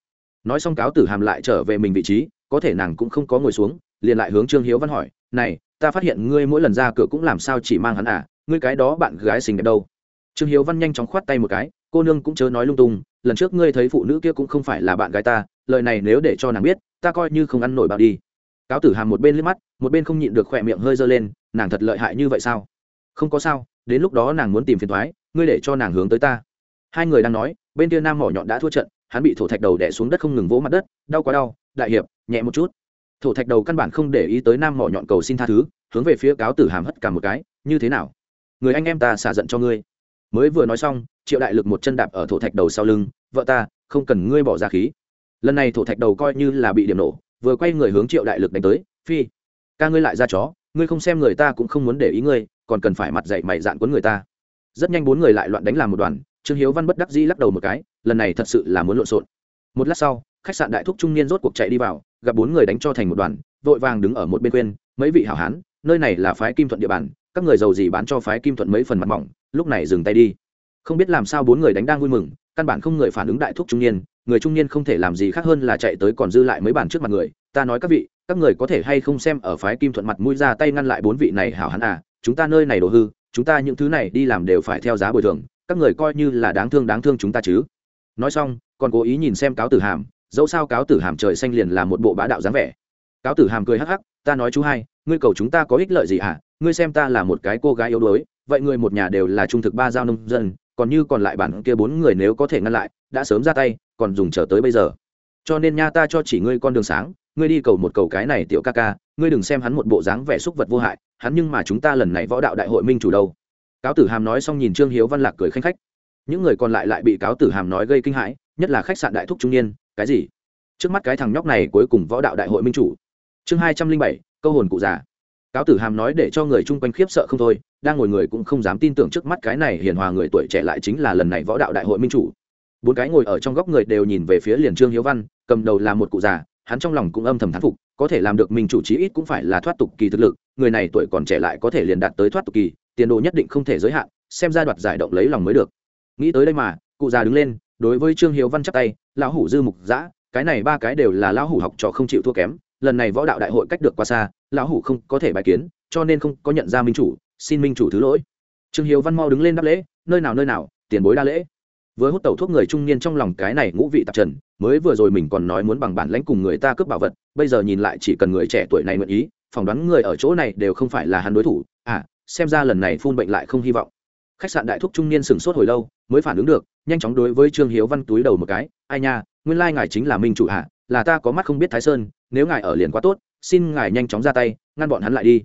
Nói xong cáo tử hàm lại trở về mình vị trí, có thể nàng cũng không có ngồi xuống, liền lại hướng trương hiếu văn hỏi, này, ta phát hiện ngươi mỗi lần ra cửa cũng làm sao chỉ mang hắn à ngươi cái đó bạn gái xinh đẹp đâu? Trương hiếu văn nhanh chóng khoát tay một cái, cô nương cũng chớ nói lung tung, lần trước ngươi thấy phụ nữ kia cũng không phải là bạn gái ta, lời này nếu để cho nàng biết, ta coi như không ăn nổi bao đi. Cáo tử hàm một bên liếc mắt, một bên không nhịn được khỏe miệng hơi dơ lên, nàng thật lợi hại như vậy sao? Không có sao, đến lúc đó nàng muốn tìm phiền thoái ngươi để cho nàng hướng tới ta. Hai người đang nói, bên kia nam mỏ nhọn đã thua trận, hắn bị thổ thạch đầu đẻ xuống đất không ngừng vỗ mặt đất, đau quá đau, đại hiệp, nhẹ một chút. Thổ thạch đầu căn bản không để ý tới nam mỏ nhọn cầu xin tha thứ, hướng về phía cáo tử hàm hất cả một cái, như thế nào? Người anh em ta xả giận cho ngươi. Mới vừa nói xong, triệu đại lực một chân đạp ở thổ thạch đầu sau lưng, vợ ta, không cần ngươi bỏ ra khí. Lần này thổ thạch đầu coi như là bị điểm nổ, vừa quay người hướng triệu đại lực đánh tới, phi, ca ngươi lại ra chó, ngươi không xem người ta cũng không muốn để ý ngươi còn cần phải mặt dạy mày dạn cuốn người ta. Rất nhanh bốn người lại loạn đánh làm một đoàn, trương hiếu văn bất đắc dĩ lắc đầu một cái, lần này thật sự là muốn lộn xộn. Một lát sau, khách sạn đại thúc trung niên rốt cuộc chạy đi vào, gặp bốn người đánh cho thành một đoàn, vội vàng đứng ở một bên quên, mấy vị hảo hán, nơi này là phái kim thuận địa bàn, các người giàu gì bán cho phái kim thuận mấy phần mặt mỏng, lúc này dừng tay đi. Không biết làm sao bốn người đánh đang vui mừng, căn bản không người phản ứng đại thúc trung niên, người trung niên không thể làm gì khác hơn là chạy tới còn dư lại mấy bàn trước mặt người, ta nói các vị, các người có thể hay không xem ở phái kim thuận mặt mũi ra tay ngăn lại bốn vị này hảo hán à chúng ta nơi này đồ hư, chúng ta những thứ này đi làm đều phải theo giá bồi thường, các người coi như là đáng thương đáng thương chúng ta chứ. Nói xong, còn cố ý nhìn xem cáo tử hàm, dẫu sao cáo tử hàm trời xanh liền là một bộ bá đạo dáng vẻ. Cáo tử hàm cười hắc hắc, ta nói chú hai, ngươi cầu chúng ta có ích lợi gì hả? Ngươi xem ta là một cái cô gái yếu đuối, vậy người một nhà đều là trung thực ba giao nông dân, còn như còn lại bản kia bốn người nếu có thể ngăn lại, đã sớm ra tay, còn dùng chờ tới bây giờ. Cho nên nha ta cho chỉ ngươi con đường sáng ngươi đi cầu một cầu cái này tiểu ca ca, ngươi đừng xem hắn một bộ dáng vẻ xúc vật vô hại, hắn nhưng mà chúng ta lần này võ đạo đại hội minh chủ đâu. Cáo tử hàm nói xong nhìn trương hiếu văn lạc cười khanh khách. Những người còn lại lại bị cáo tử hàm nói gây kinh hãi, nhất là khách sạn đại thúc trung niên, cái gì? Trước mắt cái thằng nhóc này cuối cùng võ đạo đại hội minh chủ. Chương hai trăm linh bảy, câu hồn cụ già. Cáo tử hàm nói để cho người chung quanh khiếp sợ không thôi, đang ngồi người cũng không dám tin tưởng trước mắt cái này hiền hòa người tuổi trẻ lại chính là lần này võ đạo đại hội minh chủ. Bốn cái ngồi ở trong góc người đều nhìn về phía liền trương hiếu văn, cầm đầu là một cụ già hắn trong lòng cũng âm thầm thán phục, có thể làm được minh chủ chí ít cũng phải là thoát tục kỳ thực lực, người này tuổi còn trẻ lại có thể liền đạt tới thoát tục kỳ, tiền đồ nhất định không thể giới hạn, xem ra đoạt giải động lấy lòng mới được. Nghĩ tới đây mà, cụ già đứng lên, đối với trương hiếu văn chắp tay, lão hủ dư mục giã cái này ba cái đều là lão hủ học trò không chịu thua kém, lần này võ đạo đại hội cách được quá xa, lão hủ không có thể bài kiến, cho nên không có nhận ra minh chủ, xin minh chủ thứ lỗi. Trương hiếu văn mau đứng lên đáp lễ, nơi nào nơi nào, tiền bối đa lễ với hút tẩu thuốc người trung niên trong lòng cái này ngũ vị tạp trần, mới vừa rồi mình còn nói muốn bằng bản lãnh cùng người ta cướp bảo vật, bây giờ nhìn lại chỉ cần người trẻ tuổi này nguyện ý, phỏng đoán người ở chỗ này đều không phải là hắn đối thủ. À xem ra lần này phun bệnh lại không hy vọng. Khách sạn đại thúc trung niên sửng sốt hồi lâu, mới phản ứng được, nhanh chóng đối với trương hiếu văn túi đầu một cái, ai nha, nguyên lai ngài chính là minh chủ hạ là ta có mắt không biết thái sơn, nếu ngài ở liền quá tốt, xin ngài nhanh chóng ra tay, ngăn bọn hắn lại đi.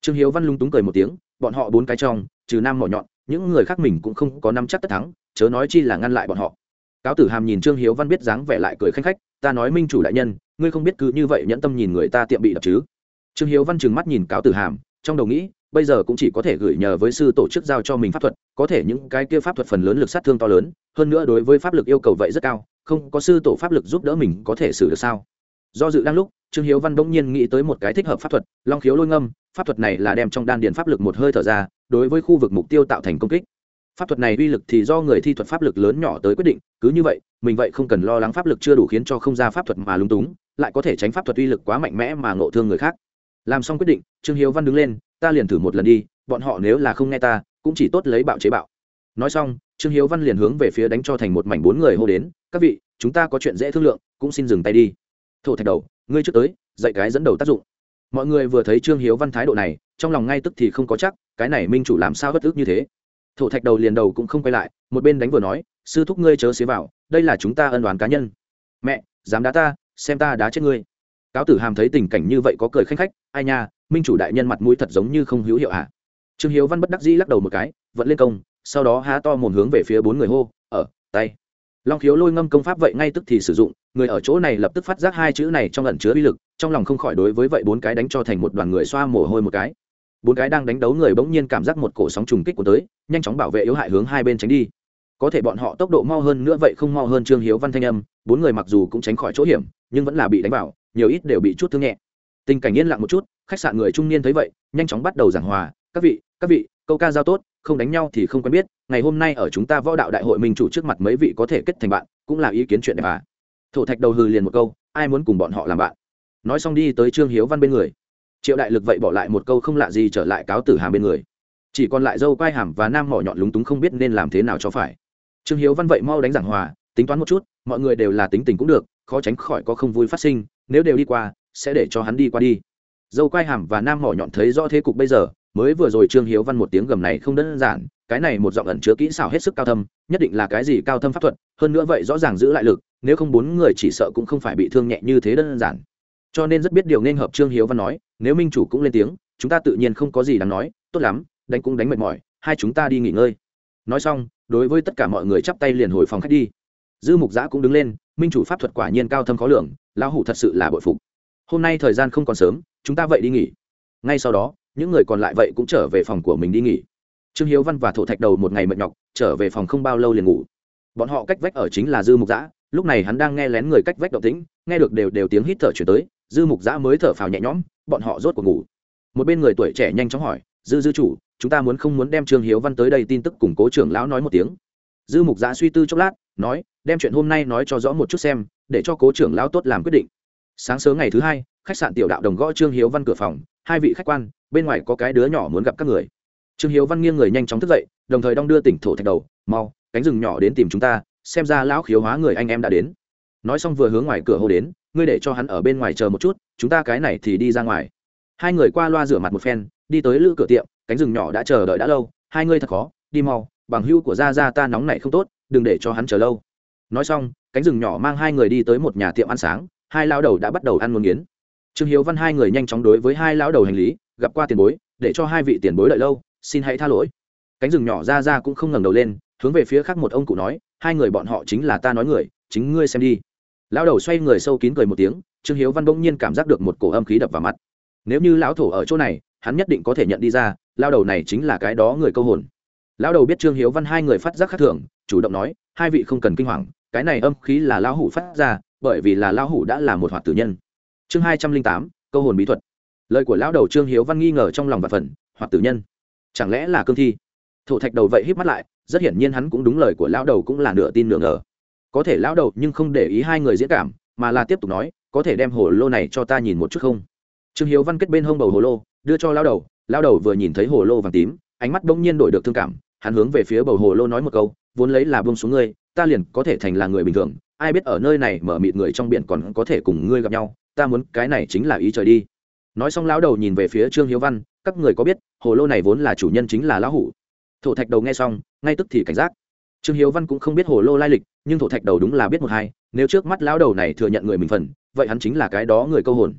Trương hiếu văn lung túng cười một tiếng, bọn họ bốn cái trong, trừ nam mỏ nhọn những người khác mình cũng không có nắm chắc tất thắng, chớ nói chi là ngăn lại bọn họ. Cáo tử hàm nhìn trương hiếu văn biết dáng vẻ lại cười khanh khách, ta nói minh chủ đại nhân, ngươi không biết cứ như vậy nhẫn tâm nhìn người ta tiệm bị đập chứ? Trương hiếu văn trừng mắt nhìn cáo tử hàm, trong đầu nghĩ, bây giờ cũng chỉ có thể gửi nhờ với sư tổ chức giao cho mình pháp thuật, có thể những cái kia pháp thuật phần lớn lực sát thương to lớn, hơn nữa đối với pháp lực yêu cầu vậy rất cao, không có sư tổ pháp lực giúp đỡ mình có thể xử được sao? Do dự đang lúc, trương hiếu văn bỗng nhiên nghĩ tới một cái thích hợp pháp thuật, long khiếu lôi ngâm, pháp thuật này là đem trong đan điền pháp lực một hơi thở ra đối với khu vực mục tiêu tạo thành công kích. Pháp thuật này uy lực thì do người thi thuật pháp lực lớn nhỏ tới quyết định, cứ như vậy, mình vậy không cần lo lắng pháp lực chưa đủ khiến cho không ra pháp thuật mà lung túng, lại có thể tránh pháp thuật uy lực quá mạnh mẽ mà ngộ thương người khác. Làm xong quyết định, trương hiếu văn đứng lên, ta liền thử một lần đi, bọn họ nếu là không nghe ta, cũng chỉ tốt lấy bạo chế bạo. Nói xong, trương hiếu văn liền hướng về phía đánh cho thành một mảnh bốn người hô đến, các vị, chúng ta có chuyện dễ thương lượng, cũng xin dừng tay đi. Thổ thạch đầu, ngươi trước tới, dạy cái dẫn đầu tác dụng. Mọi người vừa thấy trương hiếu văn thái độ này, trong lòng ngay tức thì không có chắc cái này minh chủ làm sao bất ức như thế? Thổ thạch đầu liền đầu cũng không quay lại, một bên đánh vừa nói, sư thúc ngươi chớ xế vào, đây là chúng ta ân đoàn cá nhân. Mẹ, dám đá ta, xem ta đá chết ngươi. Cáo tử hàm thấy tình cảnh như vậy có cười khanh khách, ai nha, minh chủ đại nhân mặt mũi thật giống như không hữu hiệu hả? Trương hiếu văn bất đắc dĩ lắc đầu một cái vẫn lên công, sau đó há to mồm hướng về phía bốn người hô, ở, tay. Long khiếu lôi ngâm công pháp vậy ngay tức thì sử dụng, người ở chỗ này lập tức phát giác hai chữ này trong ẩn chứa uy lực, trong lòng không khỏi đối với vậy bốn cái đánh cho thành một đoàn người xoa mồ hôi một cái bốn cái đang đánh đấu người bỗng nhiên cảm giác một cổ sóng trùng kích của tới, nhanh chóng bảo vệ yếu hại hướng hai bên tránh đi. Có thể bọn họ tốc độ mau hơn nữa vậy không mau hơn trương hiếu văn thanh âm, bốn người mặc dù cũng tránh khỏi chỗ hiểm, nhưng vẫn là bị đánh vào, nhiều ít đều bị chút thương nhẹ. Tình cảnh yên lặng một chút, khách sạn người trung niên thấy vậy, nhanh chóng bắt đầu giảng hòa, các vị các vị, câu ca giao tốt, không đánh nhau thì không quen biết, ngày hôm nay ở chúng ta võ đạo đại hội mình chủ trước mặt mấy vị có thể kết thành bạn, cũng là ý kiến chuyện đẹp à. Thổ thạch đầu hừ liền một câu, ai muốn cùng bọn họ làm bạn? Nói xong đi tới trương hiếu văn bên người triệu đại lực vậy bỏ lại một câu không lạ gì trở lại cáo tử hàm bên người. Chỉ còn lại dâu quai hàm và nam mỏ nhọn lúng túng không biết nên làm thế nào cho phải. Trương hiếu văn vậy mau đánh giảng hòa, tính toán một chút, mọi người đều là tính tình cũng được, khó tránh khỏi có không vui phát sinh, nếu đều đi qua, sẽ để cho hắn đi qua đi. Dâu quai hàm và nam mỏ nhọn thấy rõ thế cục bây giờ, mới vừa rồi trương hiếu văn một tiếng gầm này không đơn giản, cái này một giọng ẩn chứa kỹ xảo hết sức cao thâm, nhất định là cái gì cao thâm pháp thuật, hơn nữa vậy rõ ràng giữ lại lực, nếu không bốn người chỉ sợ cũng không phải bị thương nhẹ như thế đơn giản cho nên rất biết điều nên hợp trương hiếu văn nói, nếu minh chủ cũng lên tiếng, chúng ta tự nhiên không có gì đáng nói, tốt lắm, đánh cũng đánh mệt mỏi, hai chúng ta đi nghỉ ngơi. Nói xong, đối với tất cả mọi người chắp tay liền hồi phòng khách đi. Dư mục giã cũng đứng lên, minh chủ pháp thuật quả nhiên cao thâm khó lường, lão hủ thật sự là bội phục. Hôm nay thời gian không còn sớm, chúng ta vậy đi nghỉ. Ngay sau đó, những người còn lại vậy cũng trở về phòng của mình đi nghỉ. Trương hiếu văn và thổ thạch đầu một ngày mệt nhọc, trở về phòng không bao lâu liền ngủ. Bọn họ cách vách ở chính là dư mục giã, lúc này hắn đang nghe lén người cách vách động tĩnh, nghe được đều đều tiếng hít thở chuyển tới dư mục giã mới thở phào nhẹ nhõm, bọn họ rốt cuộc ngủ. Một bên người tuổi trẻ nhanh chóng hỏi, dư dư chủ, chúng ta muốn không muốn đem trương hiếu văn tới đây tin tức củng cố trưởng lão nói một tiếng? Dư mục giã suy tư chốc lát, nói, đem chuyện hôm nay nói cho rõ một chút xem, để cho cố trưởng lão tốt làm quyết định. Sáng sớm ngày thứ hai, khách sạn tiểu đạo đồng gõ trương hiếu văn cửa phòng, hai vị khách quan, bên ngoài có cái đứa nhỏ muốn gặp các người. Trương hiếu văn nghiêng người nhanh chóng thức dậy, đồng thời đong đưa tỉnh thổ thạch đầu, mau, cánh rừng nhỏ đến tìm chúng ta, xem ra lão khiếu hóa người anh em đã đến. Nói xong vừa hướng ngoài cửa hô đến ngươi để cho hắn ở bên ngoài chờ một chút, chúng ta cái này thì đi ra ngoài. Hai người qua loa rửa mặt một phen, đi tới lữ cửa tiệm, cánh rừng nhỏ đã chờ đợi đã lâu, hai ngươi thật khó, đi mau, bằng hưu của gia gia ta nóng này không tốt, đừng để cho hắn chờ lâu. Nói xong, cánh rừng nhỏ mang hai người đi tới một nhà tiệm ăn sáng, hai lao đầu đã bắt đầu ăn muốn nghiến. Trương hiếu văn hai người nhanh chóng đối với hai lao đầu hành lý, gặp qua tiền bối, để cho hai vị tiền bối đợi lâu, xin hãy tha lỗi. Cánh rừng nhỏ ra ra cũng không ngẩng đầu lên, hướng về phía khác một ông cụ nói, hai người bọn họ chính là ta nói người, chính ngươi xem đi lão đầu xoay người sâu kín cười một tiếng, trương hiếu văn bỗng nhiên cảm giác được một cổ âm khí đập vào mặt. Nếu như lão thổ ở chỗ này, hắn nhất định có thể nhận đi ra lao đầu này chính là cái đó người câu hồn. Lão đầu biết trương hiếu văn hai người phát giác khác thường, chủ động nói, hai vị không cần kinh hoàng, cái này âm khí là lão hủ phát ra, bởi vì là lão hủ đã là một hoạt tử nhân. Chương hai trăm linh tám, câu hồn bí thuật. Lời của lão đầu trương hiếu văn nghi ngờ trong lòng và phần, hoạt tử nhân. Chẳng lẽ là cương thi? Thổ thạch đầu vậy hít mắt lại, rất hiển nhiên hắn cũng đúng lời của lão đầu cũng là nửa tin nửa ngờ có thể lão đầu nhưng không để ý hai người diễn cảm, mà là tiếp tục nói, có thể đem hồ lô này cho ta nhìn một chút không? Trương hiếu văn kết bên hông bầu hồ lô, đưa cho lão đầu lão đầu vừa nhìn thấy hồ lô vàng tím, ánh mắt bỗng nhiên đổi được thương cảm, hắn hướng về phía bầu hồ lô nói một câu, vốn lấy là buông xuống ngươi, ta liền có thể thành là người bình thường, ai biết ở nơi này mở mịt người trong biển còn có thể cùng ngươi gặp nhau, ta muốn cái này chính là ý trời đi. Nói xong lão đầu nhìn về phía trương hiếu văn, các người có biết, hồ lô này vốn là chủ nhân chính là lão hủ. Thổ thạch đầu nghe xong, ngay tức thì cảnh giác trương hiếu văn cũng không biết hồ lô lai lịch, nhưng thổ thạch đầu đúng là biết một hai, nếu trước mắt lão đầu này thừa nhận người mình phần, vậy hắn chính là cái đó người câu hồn.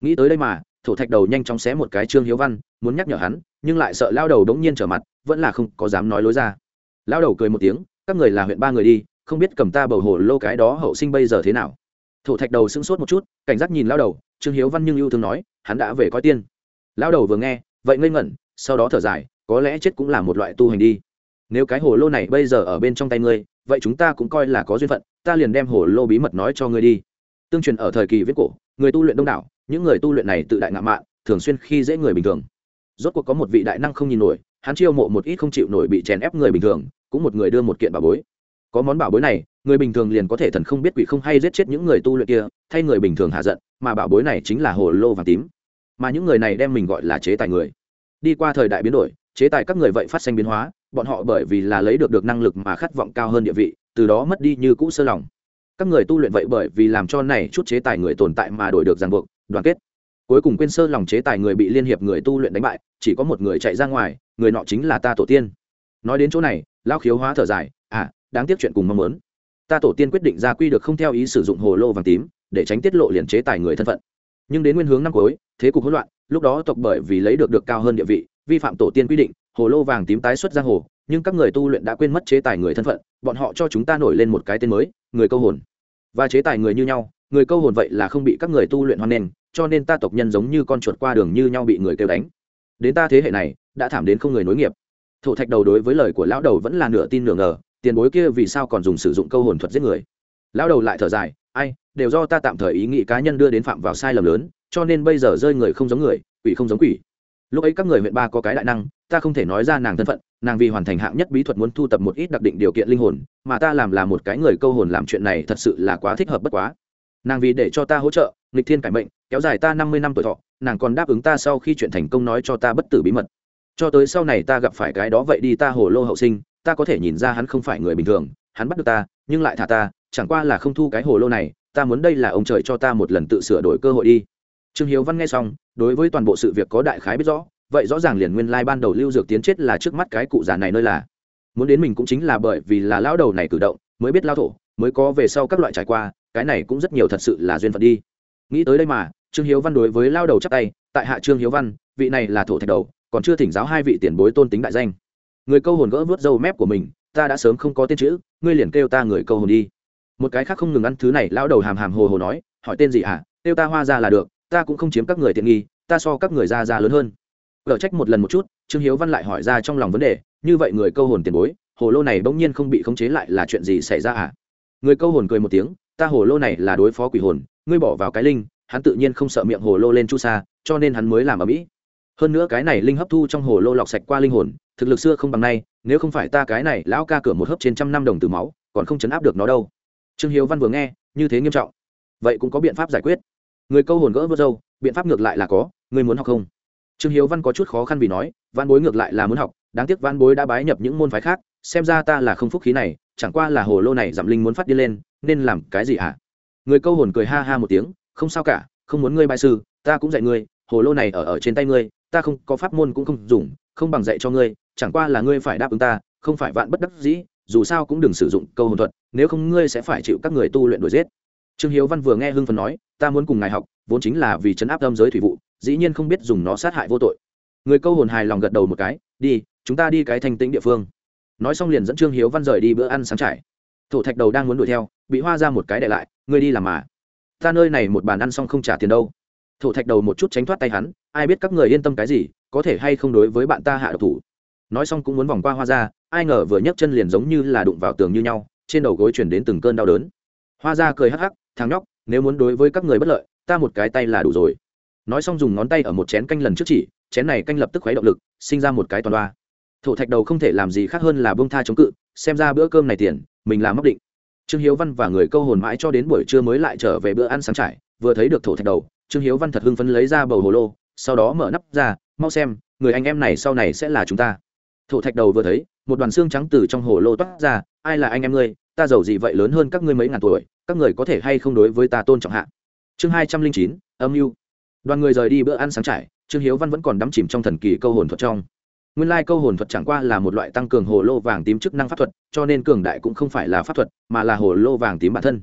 Nghĩ tới đây mà, thổ thạch đầu nhanh chóng xé một cái trương hiếu văn, muốn nhắc nhở hắn, nhưng lại sợ lao đầu đống nhiên trở mặt, vẫn là không có dám nói lối ra. Lao đầu cười một tiếng, các người là huyện ba người đi, không biết cầm ta bầu hồ lô cái đó hậu sinh bây giờ thế nào. Thổ thạch đầu sững sốt một chút, cảnh giác nhìn lao đầu, trương hiếu văn nhưng yêu thương nói, hắn đã về coi tiên. Lao đầu vừa nghe, vậy ngây ngẩn, sau đó thở dài, có lẽ chết cũng là một loại tu hành đi nếu cái hồ lô này bây giờ ở bên trong tay ngươi, vậy chúng ta cũng coi là có duyên phận, ta liền đem hồ lô bí mật nói cho ngươi đi. Tương truyền ở thời kỳ viết cổ, người tu luyện đông đảo, những người tu luyện này tự đại ngạo mạn, thường xuyên khi dễ người bình thường. Rốt cuộc có một vị đại năng không nhìn nổi, hắn chiêu mộ một ít không chịu nổi bị chèn ép người bình thường, cũng một người đưa một kiện bảo bối. Có món bảo bối này, người bình thường liền có thể thần không biết quỷ không hay giết chết những người tu luyện kia, thay người bình thường hạ giận, mà bảo bối này chính là hồ lô vàng tím. Mà những người này đem mình gọi là chế tài người. Đi qua thời đại biến đổi chế tài các người vậy phát sinh biến hóa, bọn họ bởi vì là lấy được được năng lực mà khát vọng cao hơn địa vị, từ đó mất đi như cũ sơ lòng. Các người tu luyện vậy bởi vì làm cho này chút chế tài người tồn tại mà đổi được ràng buộc, đoàn kết. Cuối cùng quên sơ lòng chế tài người bị liên hiệp người tu luyện đánh bại, chỉ có một người chạy ra ngoài, người nọ chính là ta tổ tiên. Nói đến chỗ này lao khiếu hóa thở dài à đáng tiếc chuyện cùng mong muốn. Ta tổ tiên quyết định ra quy được không theo ý sử dụng hồ lô vàng tím, để tránh tiết lộ liền chế tài người thân phận. Nhưng đến nguyên hướng năm cuối, thế cục hỗn loạn, lúc đó tộc bởi vì lấy được được cao hơn địa vị vi phạm tổ tiên quy định, hồ lô vàng tím tái xuất giang hồ, nhưng các người tu luyện đã quên mất chế tài người thân phận, bọn họ cho chúng ta nổi lên một cái tên mới, người câu hồn. Và chế tài người như nhau, người câu hồn vậy là không bị các người tu luyện hoan nghênh, cho nên ta tộc nhân giống như con chuột qua đường như nhau bị người kêu đánh. Đến ta thế hệ này, đã thảm đến không người nối nghiệp. Thổ thạch đầu đối với lời của lão đầu vẫn là nửa tin nửa ngờ, tiền bối kia vì sao còn dùng sử dụng câu hồn thuật giết người? Lão đầu lại thở dài, ai, đều do ta tạm thời ý nghĩ cá nhân đưa đến phạm vào sai lầm lớn, cho nên bây giờ rơi người không giống người, quỷ không giống quỷ lúc ấy các người huyện ba có cái đại năng, ta không thể nói ra nàng thân phận, nàng vì hoàn thành hạng nhất bí thuật muốn thu tập một ít đặc định điều kiện linh hồn, mà ta làm là một cái người câu hồn làm chuyện này thật sự là quá thích hợp bất quá. Nàng vì để cho ta hỗ trợ, nghịch thiên cải mệnh, kéo dài ta năm mươi năm tuổi thọ, nàng còn đáp ứng ta sau khi chuyện thành công nói cho ta bất tử bí mật. Cho tới sau này ta gặp phải cái đó vậy đi ta hồ lô hậu sinh, ta có thể nhìn ra hắn không phải người bình thường, hắn bắt được ta, nhưng lại thả ta, chẳng qua là không thu cái hồ lô này, ta muốn đây là ông trời cho ta một lần tự sửa đổi cơ hội đi trương hiếu văn nghe xong, đối với toàn bộ sự việc có đại khái biết rõ, vậy rõ ràng liền nguyên lai ban đầu lưu dược tiến chết là trước mắt cái cụ già này nơi là. Muốn đến mình cũng chính là bởi vì là lao đầu này cử động, mới biết lao thổ, mới có về sau các loại trải qua, cái này cũng rất nhiều thật sự là duyên phận đi. Nghĩ tới đây mà, trương hiếu văn đối với lao đầu chắc tay, tại hạ trương hiếu văn, vị này là thổ thạch đầu, còn chưa thỉnh giáo hai vị tiền bối tôn tính đại danh. Người câu hồn gỡ vớt râu mép của mình, ta đã sớm không có tên chữ, ngươi liền kêu ta người câu hồn đi. Một cái khác không ngừng ăn thứ này lao đầu hàm hàm hồ hồ nói, hỏi tên gì hả? Kêu ta hoa ra là được ta cũng không chiếm các người tiện nghi, ta so các người ra ra lớn hơn. Gỡ trách một lần một chút, trương hiếu văn lại hỏi ra trong lòng vấn đề, như vậy người câu hồn tiền bối, hồ lô này bỗng nhiên không bị khống chế lại là chuyện gì xảy ra à? Người câu hồn cười một tiếng, ta hồ lô này là đối phó quỷ hồn, ngươi bỏ vào cái linh, hắn tự nhiên không sợ miệng hồ lô lên chu sa, cho nên hắn mới làm ở mỹ. Hơn nữa cái này linh hấp thu trong hồ lô lọc sạch qua linh hồn, thực lực xưa không bằng nay, nếu không phải ta cái này lão ca cửa một hấp trên trăm năm đồng từ máu, còn không chấn áp được nó đâu. Trương hiếu văn vừa nghe, như thế nghiêm trọng. Vậy cũng có biện pháp giải quyết người câu hồn gỡ vớt dâu biện pháp ngược lại là có ngươi muốn học không trương hiếu văn có chút khó khăn vì nói, văn bối ngược lại là muốn học, đáng tiếc văn bối đã bái nhập những môn phái khác, xem ra ta là không phúc khí này, chẳng qua là hồ lô này giảm linh muốn phát đi lên, nên làm cái gì ạ à? người câu hồn cười ha ha một tiếng, không sao cả, không muốn ngươi bại sư, ta cũng dạy ngươi, hồ lô này ở ở trên tay ngươi, ta không, có pháp môn cũng không dùng, không bằng dạy cho ngươi, chẳng qua là ngươi phải đáp ứng ta, không phải vạn bất đắc dĩ, dù sao cũng đừng sử dụng câu hồn thuật, nếu không ngươi sẽ phải chịu các người tu luyện đuổi giết trương hiếu văn vừa nghe hưng phần nói ta muốn cùng ngài học, vốn chính là vì chấn áp âm giới thủy vụ, dĩ nhiên không biết dùng nó sát hại vô tội. Người câu hồn hài lòng gật đầu một cái, đi, chúng ta đi cái thanh tĩnh địa phương. Nói xong liền dẫn trương hiếu văn rời đi bữa ăn sáng trải. Thổ thạch đầu đang muốn đuổi theo, bị hoa ra một cái để lại, ngươi đi làm mà. Ta nơi này một bàn ăn xong không trả tiền đâu. Thổ thạch đầu một chút tránh thoát tay hắn, ai biết các người yên tâm cái gì, có thể hay không đối với bạn ta hạ độc thủ. Nói xong cũng muốn vòng qua hoa ra, ai ngờ vừa nhấc chân liền giống như là đụng vào tường như nhau, trên đầu gối chuyển đến từng cơn đau đớn. Hoa ra cười hắc hắc, thằng nhóc nếu muốn đối với các người bất lợi, ta một cái tay là đủ rồi. Nói xong dùng ngón tay ở một chén canh lần trước chỉ, chén này canh lập tức khuấy động lực, sinh ra một cái toàn đoa. Thổ thạch đầu không thể làm gì khác hơn là bông tha chống cự, xem ra bữa cơm này tiền, mình làm mắc định. Trương hiếu văn và người câu hồn mãi cho đến buổi trưa mới lại trở về bữa ăn sáng trải, vừa thấy được thổ thạch đầu, trương hiếu văn thật hưng phấn lấy ra bầu hồ lô, sau đó mở nắp ra, mau xem, người anh em này sau này sẽ là chúng ta. Thổ thạch đầu vừa thấy, một đoàn xương trắng từ trong hồ lô toát ra, ai là anh em ngươi? Ta giàu gì vậy lớn hơn các ngươi mấy ngàn tuổi, các người có thể hay không đối với ta tôn trọng hạ? Chương hai trăm linh chín, âm mưu. Đoàn người rời đi bữa ăn sáng trải, trương hiếu văn vẫn còn đắm chìm trong thần kỳ câu hồn thuật trong. Nguyên lai câu hồn thuật chẳng qua là một loại tăng cường hồ lô vàng tím chức năng pháp thuật, cho nên cường đại cũng không phải là pháp thuật, mà là hồ lô vàng tím bản thân.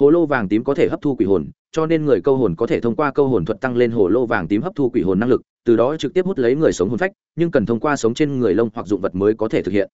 Hồ lô vàng tím có thể hấp thu quỷ hồn, cho nên người câu hồn có thể thông qua câu hồn thuật tăng lên hồ lô vàng tím hấp thu quỷ hồn năng lực, từ đó trực tiếp hút lấy người sống hồn phách, nhưng cần thông qua sống trên người lông hoặc dụng vật mới có thể thực hiện.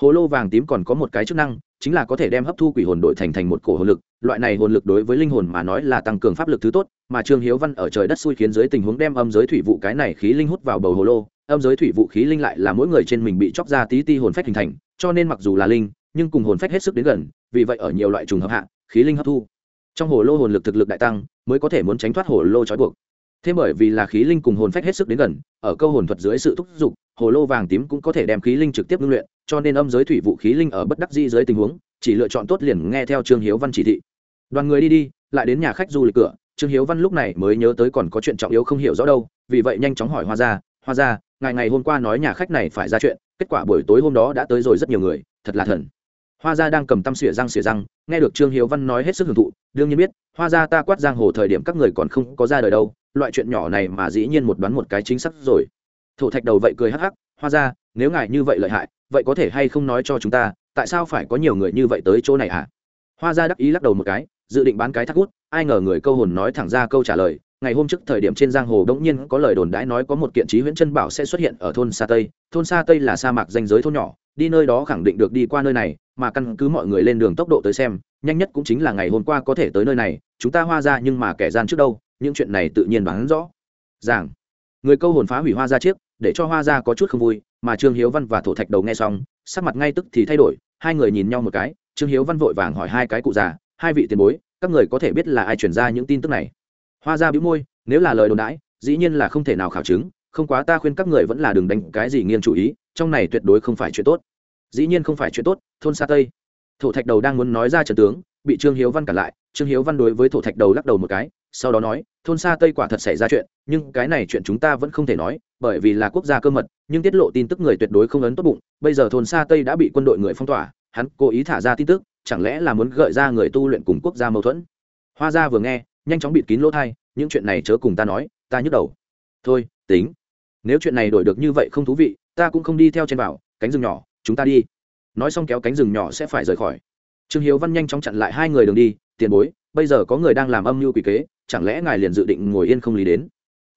Hồ lô vàng tím còn có một cái chức năng chính là có thể đem hấp thu quỷ hồn đổi thành thành một cổ hồn lực, loại này hồn lực đối với linh hồn mà nói là tăng cường pháp lực thứ tốt, mà trương hiếu văn ở trời đất xui khiến dưới tình huống đem âm giới thủy vụ cái này khí linh hút vào bầu hồ lô, âm giới thủy vụ khí linh lại là mỗi người trên mình bị chóc ra tí ti hồn phách hình thành, cho nên mặc dù là linh, nhưng cùng hồn phách hết sức đến gần, vì vậy ở nhiều loại trùng hợp hạ, khí linh hấp thu. Trong hồ lô hồn lực thực lực đại tăng, mới có thể muốn tránh thoát hồ lô trói buộc. Thêm bởi vì là khí linh cùng hồn phách hết sức đến gần, ở câu hồn thuật dưới sự thúc giục, hồ lô vàng tím cũng có thể đem khí linh trực tiếp ngưng luyện cho nên âm giới thủy vũ khí linh ở bất đắc di dưới tình huống, chỉ lựa chọn tốt liền nghe theo trương hiếu văn chỉ thị. Đoàn người đi đi, lại đến nhà khách du lịch cửa, trương hiếu văn lúc này mới nhớ tới còn có chuyện trọng yếu không hiểu rõ đâu, vì vậy nhanh chóng hỏi hoa ra hoa ra ngày ngày hôm qua nói nhà khách này phải ra chuyện, kết quả buổi tối hôm đó đã tới rồi rất nhiều người, thật là thần. Hoa gia đang cầm tăm xỉa răng xỉa răng, nghe được trương hiếu văn nói hết sức hưởng thụ, đương nhiên biết, hoa gia ta quát giang hồ thời điểm các người còn không có ra đời đâu, loại chuyện nhỏ này mà dĩ nhiên một đoán một cái chính xác rồi. Thổ thạch đầu vậy cười hắc hắc hoa gia, nếu ngài như vậy lợi hại, vậy có thể hay không nói cho chúng ta, tại sao phải có nhiều người như vậy tới chỗ này à hoa gia đắc ý lắc đầu một cái, dự định bán cái thác út. ai ngờ người câu hồn nói thẳng ra câu trả lời, ngày hôm trước thời điểm trên giang hồ đống nhiên có lời đồn đãi nói có một kiện trí huyễn chân bảo sẽ xuất hiện ở thôn sa tây. Thôn sa tây là sa mạc danh giới thôn nhỏ, đi nơi đó khẳng định được đi qua nơi này, mà căn cứ mọi người lên đường tốc độ tới xem, nhanh nhất cũng chính là ngày hôm qua có thể tới nơi này, chúng ta hoa ra nhưng mà kẻ gian trước đâu, những chuyện này tự nhiên bán rõ. Giảng. Người câu hồn phá hủy hoa ra chiếc để cho hoa ra có chút không vui, mà trương hiếu văn và thổ thạch đầu nghe xong, sắc mặt ngay tức thì thay đổi, hai người nhìn nhau một cái, trương hiếu văn vội vàng hỏi hai cái cụ già, hai vị tiền bối, các người có thể biết là ai chuyển ra những tin tức này? Hoa ra bĩu môi, nếu là lời đồn đãi, dĩ nhiên là không thể nào khảo chứng, không quá ta khuyên các người vẫn là đừng đánh cái gì nghiêng chủ ý, trong này tuyệt đối không phải chuyện tốt. Dĩ nhiên không phải chuyện tốt, thôn xa tây. Thổ thạch đầu đang muốn nói ra trần tướng, bị trương hiếu văn cản lại, trương hiếu văn đối với thổ thạch đầu lắc đầu một cái sau đó nói, thôn xa tây quả thật xảy ra chuyện, nhưng cái này chuyện chúng ta vẫn không thể nói, bởi vì là quốc gia cơ mật, nhưng tiết lộ tin tức người tuyệt đối không ấn tốt bụng. Bây giờ thôn xa tây đã bị quân đội người phong tỏa, hắn cố ý thả ra tin tức, chẳng lẽ là muốn gợi ra người tu luyện cùng quốc gia mâu thuẫn? Hoa gia vừa nghe, nhanh chóng bịt kín lỗ thai những chuyện này chớ cùng ta nói, ta nhức đầu. Thôi, tính. Nếu chuyện này đổi được như vậy không thú vị, ta cũng không đi theo trên bảo, cánh rừng nhỏ, chúng ta đi. Nói xong kéo cánh rừng nhỏ sẽ phải rời khỏi. Trương hiếu văn nhanh chóng chặn lại hai người đường đi, tiền bối, bây giờ có người đang làm âm mưu quỷ kế chẳng lẽ ngài liền dự định ngồi yên không lý đến?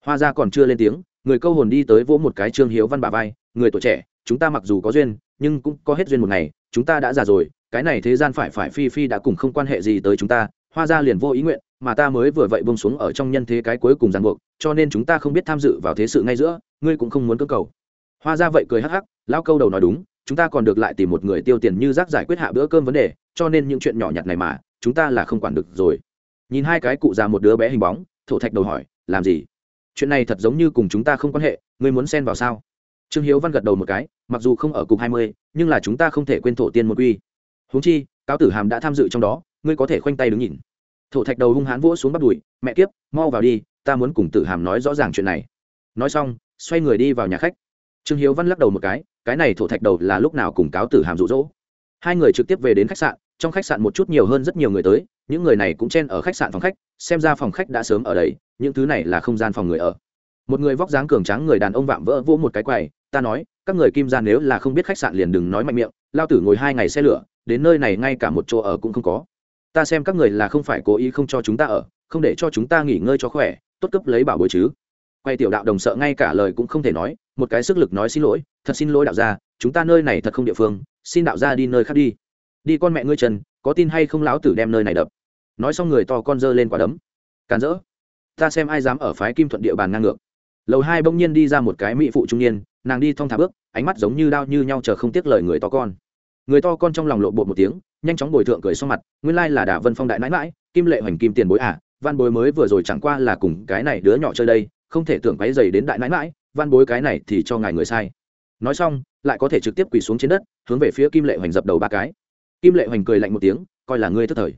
Hoa gia còn chưa lên tiếng, người câu hồn đi tới vỗ một cái trương hiếu văn bà vai, người tuổi trẻ, chúng ta mặc dù có duyên, nhưng cũng có hết duyên một ngày, chúng ta đã già rồi, cái này thế gian phải phải phi phi đã cùng không quan hệ gì tới chúng ta, hoa gia liền vô ý nguyện, mà ta mới vừa vậy bông xuống ở trong nhân thế cái cuối cùng ràng buộc, cho nên chúng ta không biết tham dự vào thế sự ngay giữa, ngươi cũng không muốn cơ cầu. Hoa gia vậy cười hắc hắc lao câu đầu nói đúng, chúng ta còn được lại tìm một người tiêu tiền như rác giải quyết hạ bữa cơm vấn đề, cho nên những chuyện nhỏ nhặt này mà, chúng ta là không quản được rồi nhìn hai cái cụ già một đứa bé hình bóng, thổ thạch đầu hỏi, làm gì? Chuyện này thật giống như cùng chúng ta không quan hệ, ngươi muốn xen vào sao? Trương hiếu văn gật đầu một cái, mặc dù không ở cục hai mươi, nhưng là chúng ta không thể quên thổ tiên một quy. Huống chi, cáo tử hàm đã tham dự trong đó, ngươi có thể khoanh tay đứng nhìn. Thổ thạch đầu hung hãn vỗ xuống bắt đùi, mẹ kiếp, mau vào đi, ta muốn cùng tử hàm nói rõ ràng chuyện này. Nói xong, xoay người đi vào nhà khách. Trương hiếu văn lắc đầu một cái cái này thổ thạch đầu là lúc nào cùng cáo tử hàm rụ rỗ hai người trực tiếp về đến khách sạn, trong khách sạn một chút nhiều hơn rất nhiều người tới những người này cũng chen ở khách sạn phòng khách, xem ra phòng khách đã sớm ở đấy những thứ này là không gian phòng người ở. Một người vóc dáng cường tráng người đàn ông vạm vỡ vỗ một cái quầy, ta nói, các người kim gian nếu là không biết khách sạn liền đừng nói mạnh miệng, lao tử ngồi hai ngày xe lửa, đến nơi này ngay cả một chỗ ở cũng không có. Ta xem các người là không phải cố ý không cho chúng ta ở, không để cho chúng ta nghỉ ngơi cho khỏe, tốt cấp lấy bảo bối chứ. Quay tiểu đạo đồng sợ ngay cả lời cũng không thể nói, một cái sức lực nói xin lỗi, thật xin lỗi đạo gia, chúng ta nơi này thật không địa phương, xin đạo gia đi nơi khác đi. Đi con mẹ ngươi trần, có tin hay không lão tử đem nơi này đập? Nói xong người to con dơ lên quả đấm. Càn rỡ. Ta xem ai dám ở phái kim thuận địa bàn ngang ngược. Lầu hai bỗng nhiên đi ra một cái mỹ phụ trung niên, nàng đi thong thả bước, ánh mắt giống như đao như nhau chờ không tiếc lời người to con. Người to con trong lòng lộ bột một tiếng, nhanh chóng bồi thượng cười sau mặt, nguyên lai là đà vân phong đại mãi mãi kim lệ hoành kim tiền bối à văn bối mới vừa rồi chẳng qua là cùng cái này đứa nhỏ chơi đây, không thể tưởng quấy dày đến đại mãi mãi văn bối cái này thì cho ngài người sai. Nói xong, lại có thể trực tiếp quỳ xuống trên đất, hướng về phía kim lệ hoành dập đầu ba cái. Kim lệ hoành cười lạnh một tiếng, coi là ngươi thất thời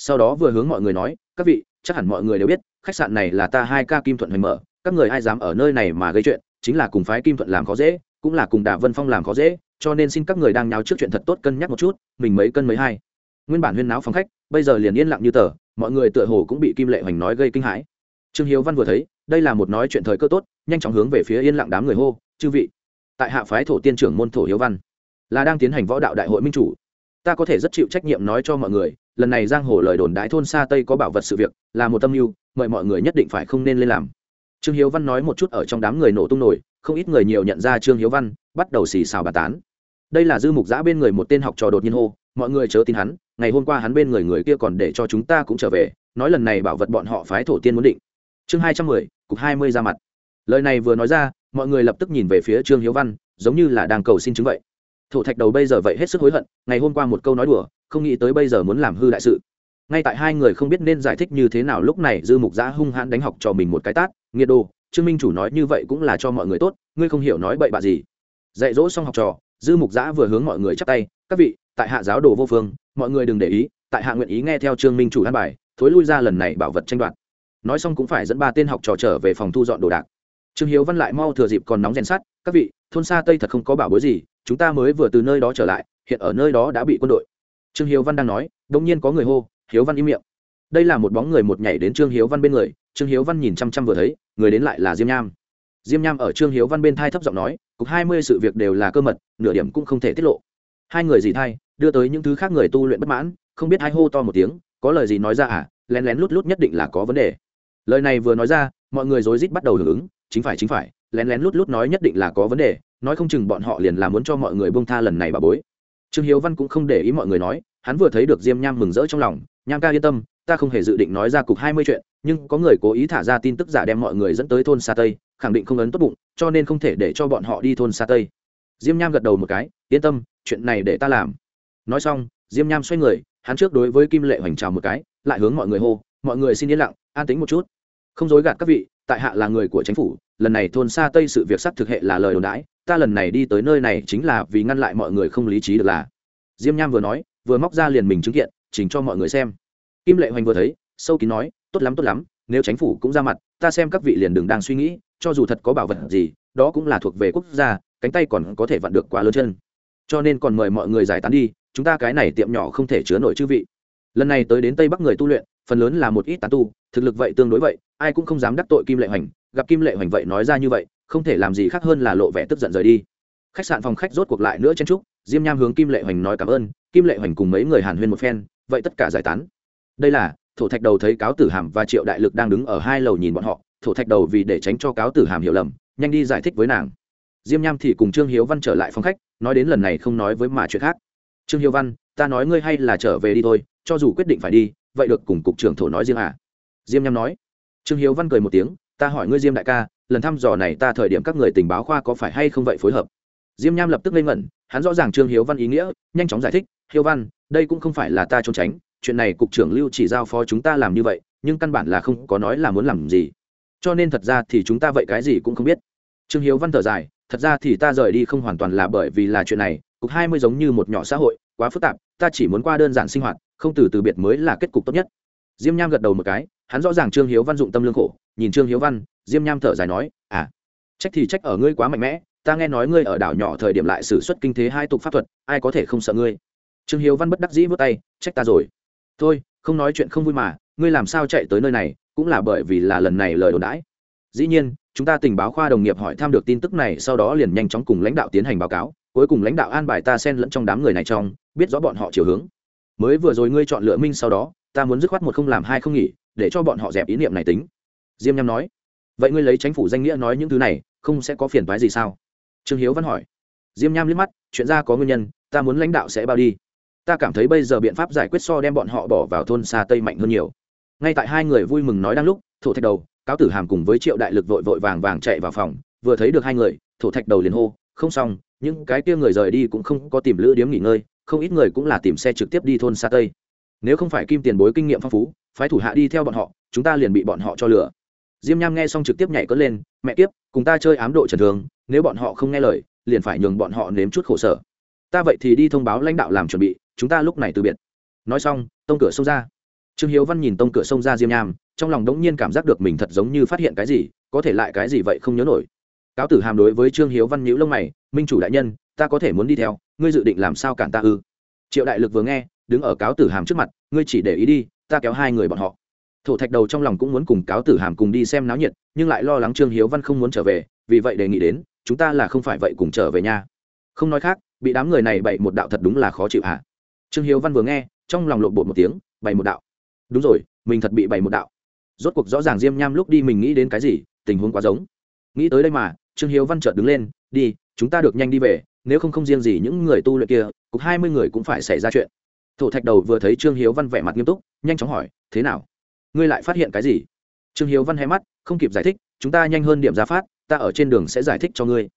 sau đó vừa hướng mọi người nói, các vị, chắc hẳn mọi người đều biết, khách sạn này là ta hai ca kim thuận hoành mở, các người ai dám ở nơi này mà gây chuyện, chính là cùng phái kim thuận làm khó dễ, cũng là cùng đà vân phong làm khó dễ, cho nên xin các người đang nháo trước chuyện thật tốt cân nhắc một chút, mình mấy cân mấy hai. Nguyên bản huyên náo phòng khách, bây giờ liền yên lặng như tờ, mọi người tựa hồ cũng bị kim lệ hoành nói gây kinh hãi. Trương hiếu văn vừa thấy, đây là một nói chuyện thời cơ tốt, nhanh chóng hướng về phía yên lặng đám người hô, chư vị. Tại hạ phái thổ tiên trưởng môn thổ hiếu văn, là đang tiến hành võ đạo đại hội minh chủ. Ta có thể rất chịu trách nhiệm nói cho mọi người lần này giang hồ lời đồn đái thôn xa tây có bảo vật sự việc là một tâm mưu, mời mọi người nhất định phải không nên lên làm. Trương hiếu văn nói một chút ở trong đám người nổ tung nổi, không ít người nhiều nhận ra trương hiếu văn, bắt đầu xì xào bà tán. Đây là dư mục giã bên người một tên học trò đột nhiên hô, mọi người chớ tin hắn, ngày hôm qua hắn bên người người kia còn để cho chúng ta cũng trở về, nói lần này bảo vật bọn họ phái thổ tiên muốn định. Chương hai trăm mười, cục hai mươi ra mặt. Lời này vừa nói ra, mọi người lập tức nhìn về phía trương hiếu văn, giống như là đang cầu xin chứng vậy. Thổ thạch đầu bây giờ vậy hết sức hối hận, ngày hôm qua một câu nói đùa không nghĩ tới bây giờ muốn làm hư đại sự. Ngay tại hai người không biết nên giải thích như thế nào lúc này dư mục giã hung hãn đánh học cho mình một cái tát, nghiệt đồ, trương minh chủ nói như vậy cũng là cho mọi người tốt, ngươi không hiểu nói bậy bạ gì. Dạy dỗ xong học trò, dư mục giã vừa hướng mọi người chắp tay, các vị, tại hạ giáo đồ vô phương, mọi người đừng để ý, tại hạ nguyện ý nghe theo trương minh chủ an bài, thối lui ra lần này bảo vật tranh đoạt. Nói xong cũng phải dẫn ba tên học trò trở về phòng thu dọn đồ đạc. Trương hiếu văn lại mau thừa dịp còn nóng rèn sắt, các vị, thôn xa tây thật không có bảo bối gì, chúng ta mới vừa từ nơi đó trở lại, hiện ở nơi đó đã bị quân đội trương hiếu văn đang nói đông nhiên có người hô, hiếu văn im miệng. Đây là một bóng người một nhảy đến trương hiếu văn bên người, trương hiếu văn nhìn chăm chăm vừa thấy, người đến lại là diêm nham. Diêm nham ở trương hiếu văn bên thai thấp giọng nói, cục hai mươi sự việc đều là cơ mật, nửa điểm cũng không thể tiết lộ. Hai người gì thai, đưa tới những thứ khác người tu luyện bất mãn, không biết hai hô to một tiếng, có lời gì nói ra à lén lén lút lút nhất định là có vấn đề. Lời này vừa nói ra, mọi người rối rít bắt đầu hưởng ứng, chính phải chính phải, lén lén lút lút nói nhất định là có vấn đề, nói không chừng bọn họ liền là muốn cho mọi người bông tha lần này bà bối. Trương hiếu văn cũng không để ý mọi người nói hắn vừa thấy được diêm nham mừng rỡ trong lòng, nham ca yên tâm, ta không hề dự định nói ra cục hai mươi chuyện, nhưng có người cố ý thả ra tin tức giả đem mọi người dẫn tới thôn xa tây, khẳng định không ấn tốt bụng, cho nên không thể để cho bọn họ đi thôn xa tây. Diêm nham gật đầu một cái, yên tâm, chuyện này để ta làm. Nói xong, diêm nham xoay người, hắn trước đối với kim lệ hoành trào một cái, lại hướng mọi người hô, mọi người xin yên lặng, an tính một chút. Không dối gạt các vị, tại hạ là người của chính phủ, lần này thôn xa tây sự việc sắc thực hệ là lời đồn đãi, ta lần này đi tới nơi này chính là vì ngăn lại mọi người không lý trí được là. Diêm nham vừa nói vừa móc ra liền mình chứng kiện, chỉnh cho mọi người xem. Kim lệ hoành vừa thấy, sâu kín nói, tốt lắm tốt lắm, nếu chính phủ cũng ra mặt, ta xem các vị liền đừng đang suy nghĩ, cho dù thật có bảo vật gì, đó cũng là thuộc về quốc gia, cánh tay còn có thể vặn được quá lớn chân. Cho nên còn mời mọi người giải tán đi, chúng ta cái này tiệm nhỏ không thể chứa nổi chư vị. Lần này tới đến tây bắc người tu luyện, phần lớn là một ít tán tu, thực lực vậy tương đối vậy, ai cũng không dám đắc tội kim lệ hoành, gặp kim lệ hoành vậy nói ra như vậy, không thể làm gì khác hơn là lộ vẻ tức giận rời đi. Khách sạn phòng khách rốt cuộc lại nữa chen trúc diêm nham hướng kim lệ hoành nói cảm ơn, kim lệ hoành cùng mấy người hàn huyên một phen, vậy tất cả giải tán. Đây là, thổ thạch đầu thấy cáo tử hàm và triệu đại lực đang đứng ở hai lầu nhìn bọn họ, thổ thạch đầu vì để tránh cho cáo tử hàm hiểu lầm, nhanh đi giải thích với nàng. Diêm nham thì cùng trương hiếu văn trở lại phòng khách, nói đến lần này không nói với mà chuyện khác. Trương hiếu văn, ta nói ngươi hay là trở về đi thôi, cho dù quyết định phải đi, vậy được cùng cục trưởng thổ nói riêng à? Diêm nham nói. Trương hiếu văn cười một tiếng, ta hỏi ngươi diêm đại ca, lần thăm dò này ta thời điểm các người tình báo khoa có phải hay không vậy phối hợp? Diêm nham lập tức lên ngẩn hắn rõ ràng trương hiếu văn ý nghĩa, nhanh chóng giải thích, hiếu văn, đây cũng không phải là ta trốn tránh, chuyện này cục trưởng lưu chỉ giao phó chúng ta làm như vậy, nhưng căn bản là không có nói là muốn làm gì. Cho nên thật ra thì chúng ta vậy cái gì cũng không biết. Trương hiếu văn thở dài, thật ra thì ta rời đi không hoàn toàn là bởi vì là chuyện này, cục hai mươi giống như một nhỏ xã hội, quá phức tạp, ta chỉ muốn qua đơn giản sinh hoạt, không từ từ biệt mới là kết cục tốt nhất. Diêm nham gật đầu một cái, hắn rõ ràng trương hiếu văn dụng tâm lương khổ, nhìn trương hiếu văn, diêm nham thở dài nói à trách thì trách ở ngươi quá mạnh mẽ ta nghe nói ngươi ở đảo nhỏ thời điểm lại xử suất kinh thế hai tục pháp thuật, ai có thể không sợ ngươi? Trương hiếu văn bất đắc dĩ vớt tay, trách ta rồi. Thôi, không nói chuyện không vui mà, ngươi làm sao chạy tới nơi này, cũng là bởi vì là lần này lời đồn đãi. Dĩ nhiên, chúng ta tình báo khoa đồng nghiệp hỏi thăm được tin tức này, sau đó liền nhanh chóng cùng lãnh đạo tiến hành báo cáo, cuối cùng lãnh đạo an bài ta xen lẫn trong đám người này trong, biết rõ bọn họ chiều hướng. Mới vừa rồi ngươi chọn lựa minh sau đó, ta muốn dứt khoát một không làm hai không nghỉ, để cho bọn họ dẹp ý niệm này tính. Diêm nham nói, vậy ngươi lấy chính phủ danh nghĩa nói những thứ này, không sẽ có phiền toái gì sao? Trương hiếu văn hỏi. Diêm nham liếc mắt, chuyện ra có nguyên nhân, ta muốn lãnh đạo sẽ bao đi. Ta cảm thấy bây giờ biện pháp giải quyết so đem bọn họ bỏ vào thôn xa tây mạnh hơn nhiều. Ngay tại hai người vui mừng nói đang lúc, thổ thạch đầu, cáo tử hàm cùng với triệu đại lực vội vội vàng vàng chạy vào phòng, vừa thấy được hai người, thổ thạch đầu liền hô, không xong, những cái kia người rời đi cũng không có tìm lữ điếm nghỉ ngơi, không ít người cũng là tìm xe trực tiếp đi thôn xa tây. Nếu không phải kim tiền bối kinh nghiệm phong phú, phái thủ hạ đi theo bọn họ, chúng ta liền bị bọn họ cho lừa. Diêm nham nghe xong trực tiếp nhảy cất lên, mẹ tiếp cùng ta chơi ám độ trần thường nếu bọn họ không nghe lời, liền phải nhường bọn họ nếm chút khổ sở. Ta vậy thì đi thông báo lãnh đạo làm chuẩn bị, chúng ta lúc này từ biệt. Nói xong, tông cửa xông ra. Trương hiếu văn nhìn tông cửa xông ra diêm nham, trong lòng đống nhiên cảm giác được mình thật giống như phát hiện cái gì, có thể lại cái gì vậy không nhớ nổi. Cáo tử hàm đối với trương hiếu văn nhữ lông mày, minh chủ đại nhân, ta có thể muốn đi theo, ngươi dự định làm sao cản ta ư? Triệu đại lực vừa nghe, đứng ở cáo tử hàm trước mặt, ngươi chỉ để ý đi, ta kéo hai người bọn họ thổ thạch đầu trong lòng cũng muốn cùng cáo tử hàm cùng đi xem náo nhiệt, nhưng lại lo lắng trương hiếu văn không muốn trở về, vì vậy đề nghị đến, chúng ta là không phải vậy cùng trở về nhà không nói khác, bị đám người này bậy một đạo thật đúng là khó chịu hả? Trương hiếu văn vừa nghe, trong lòng lộn bột một tiếng bày một đạo. Đúng rồi, mình thật bị bày một đạo. Rốt cuộc rõ ràng diêm nham lúc đi mình nghĩ đến cái gì, tình huống quá giống. Nghĩ tới đây mà, trương hiếu văn chợt đứng lên, đi, chúng ta được nhanh đi về, nếu không không riêng gì những người tu luyện kia, cục hai mươi người cũng phải xảy ra chuyện. Thổ thạch đầu vừa thấy trương hiếu văn vẻ mặt nghiêm túc, nhanh chóng hỏi, thế nào? Ngươi lại phát hiện cái gì? Trương hiếu văn hé mắt, không kịp giải thích, chúng ta nhanh hơn điểm ra phát, ta ở trên đường sẽ giải thích cho ngươi.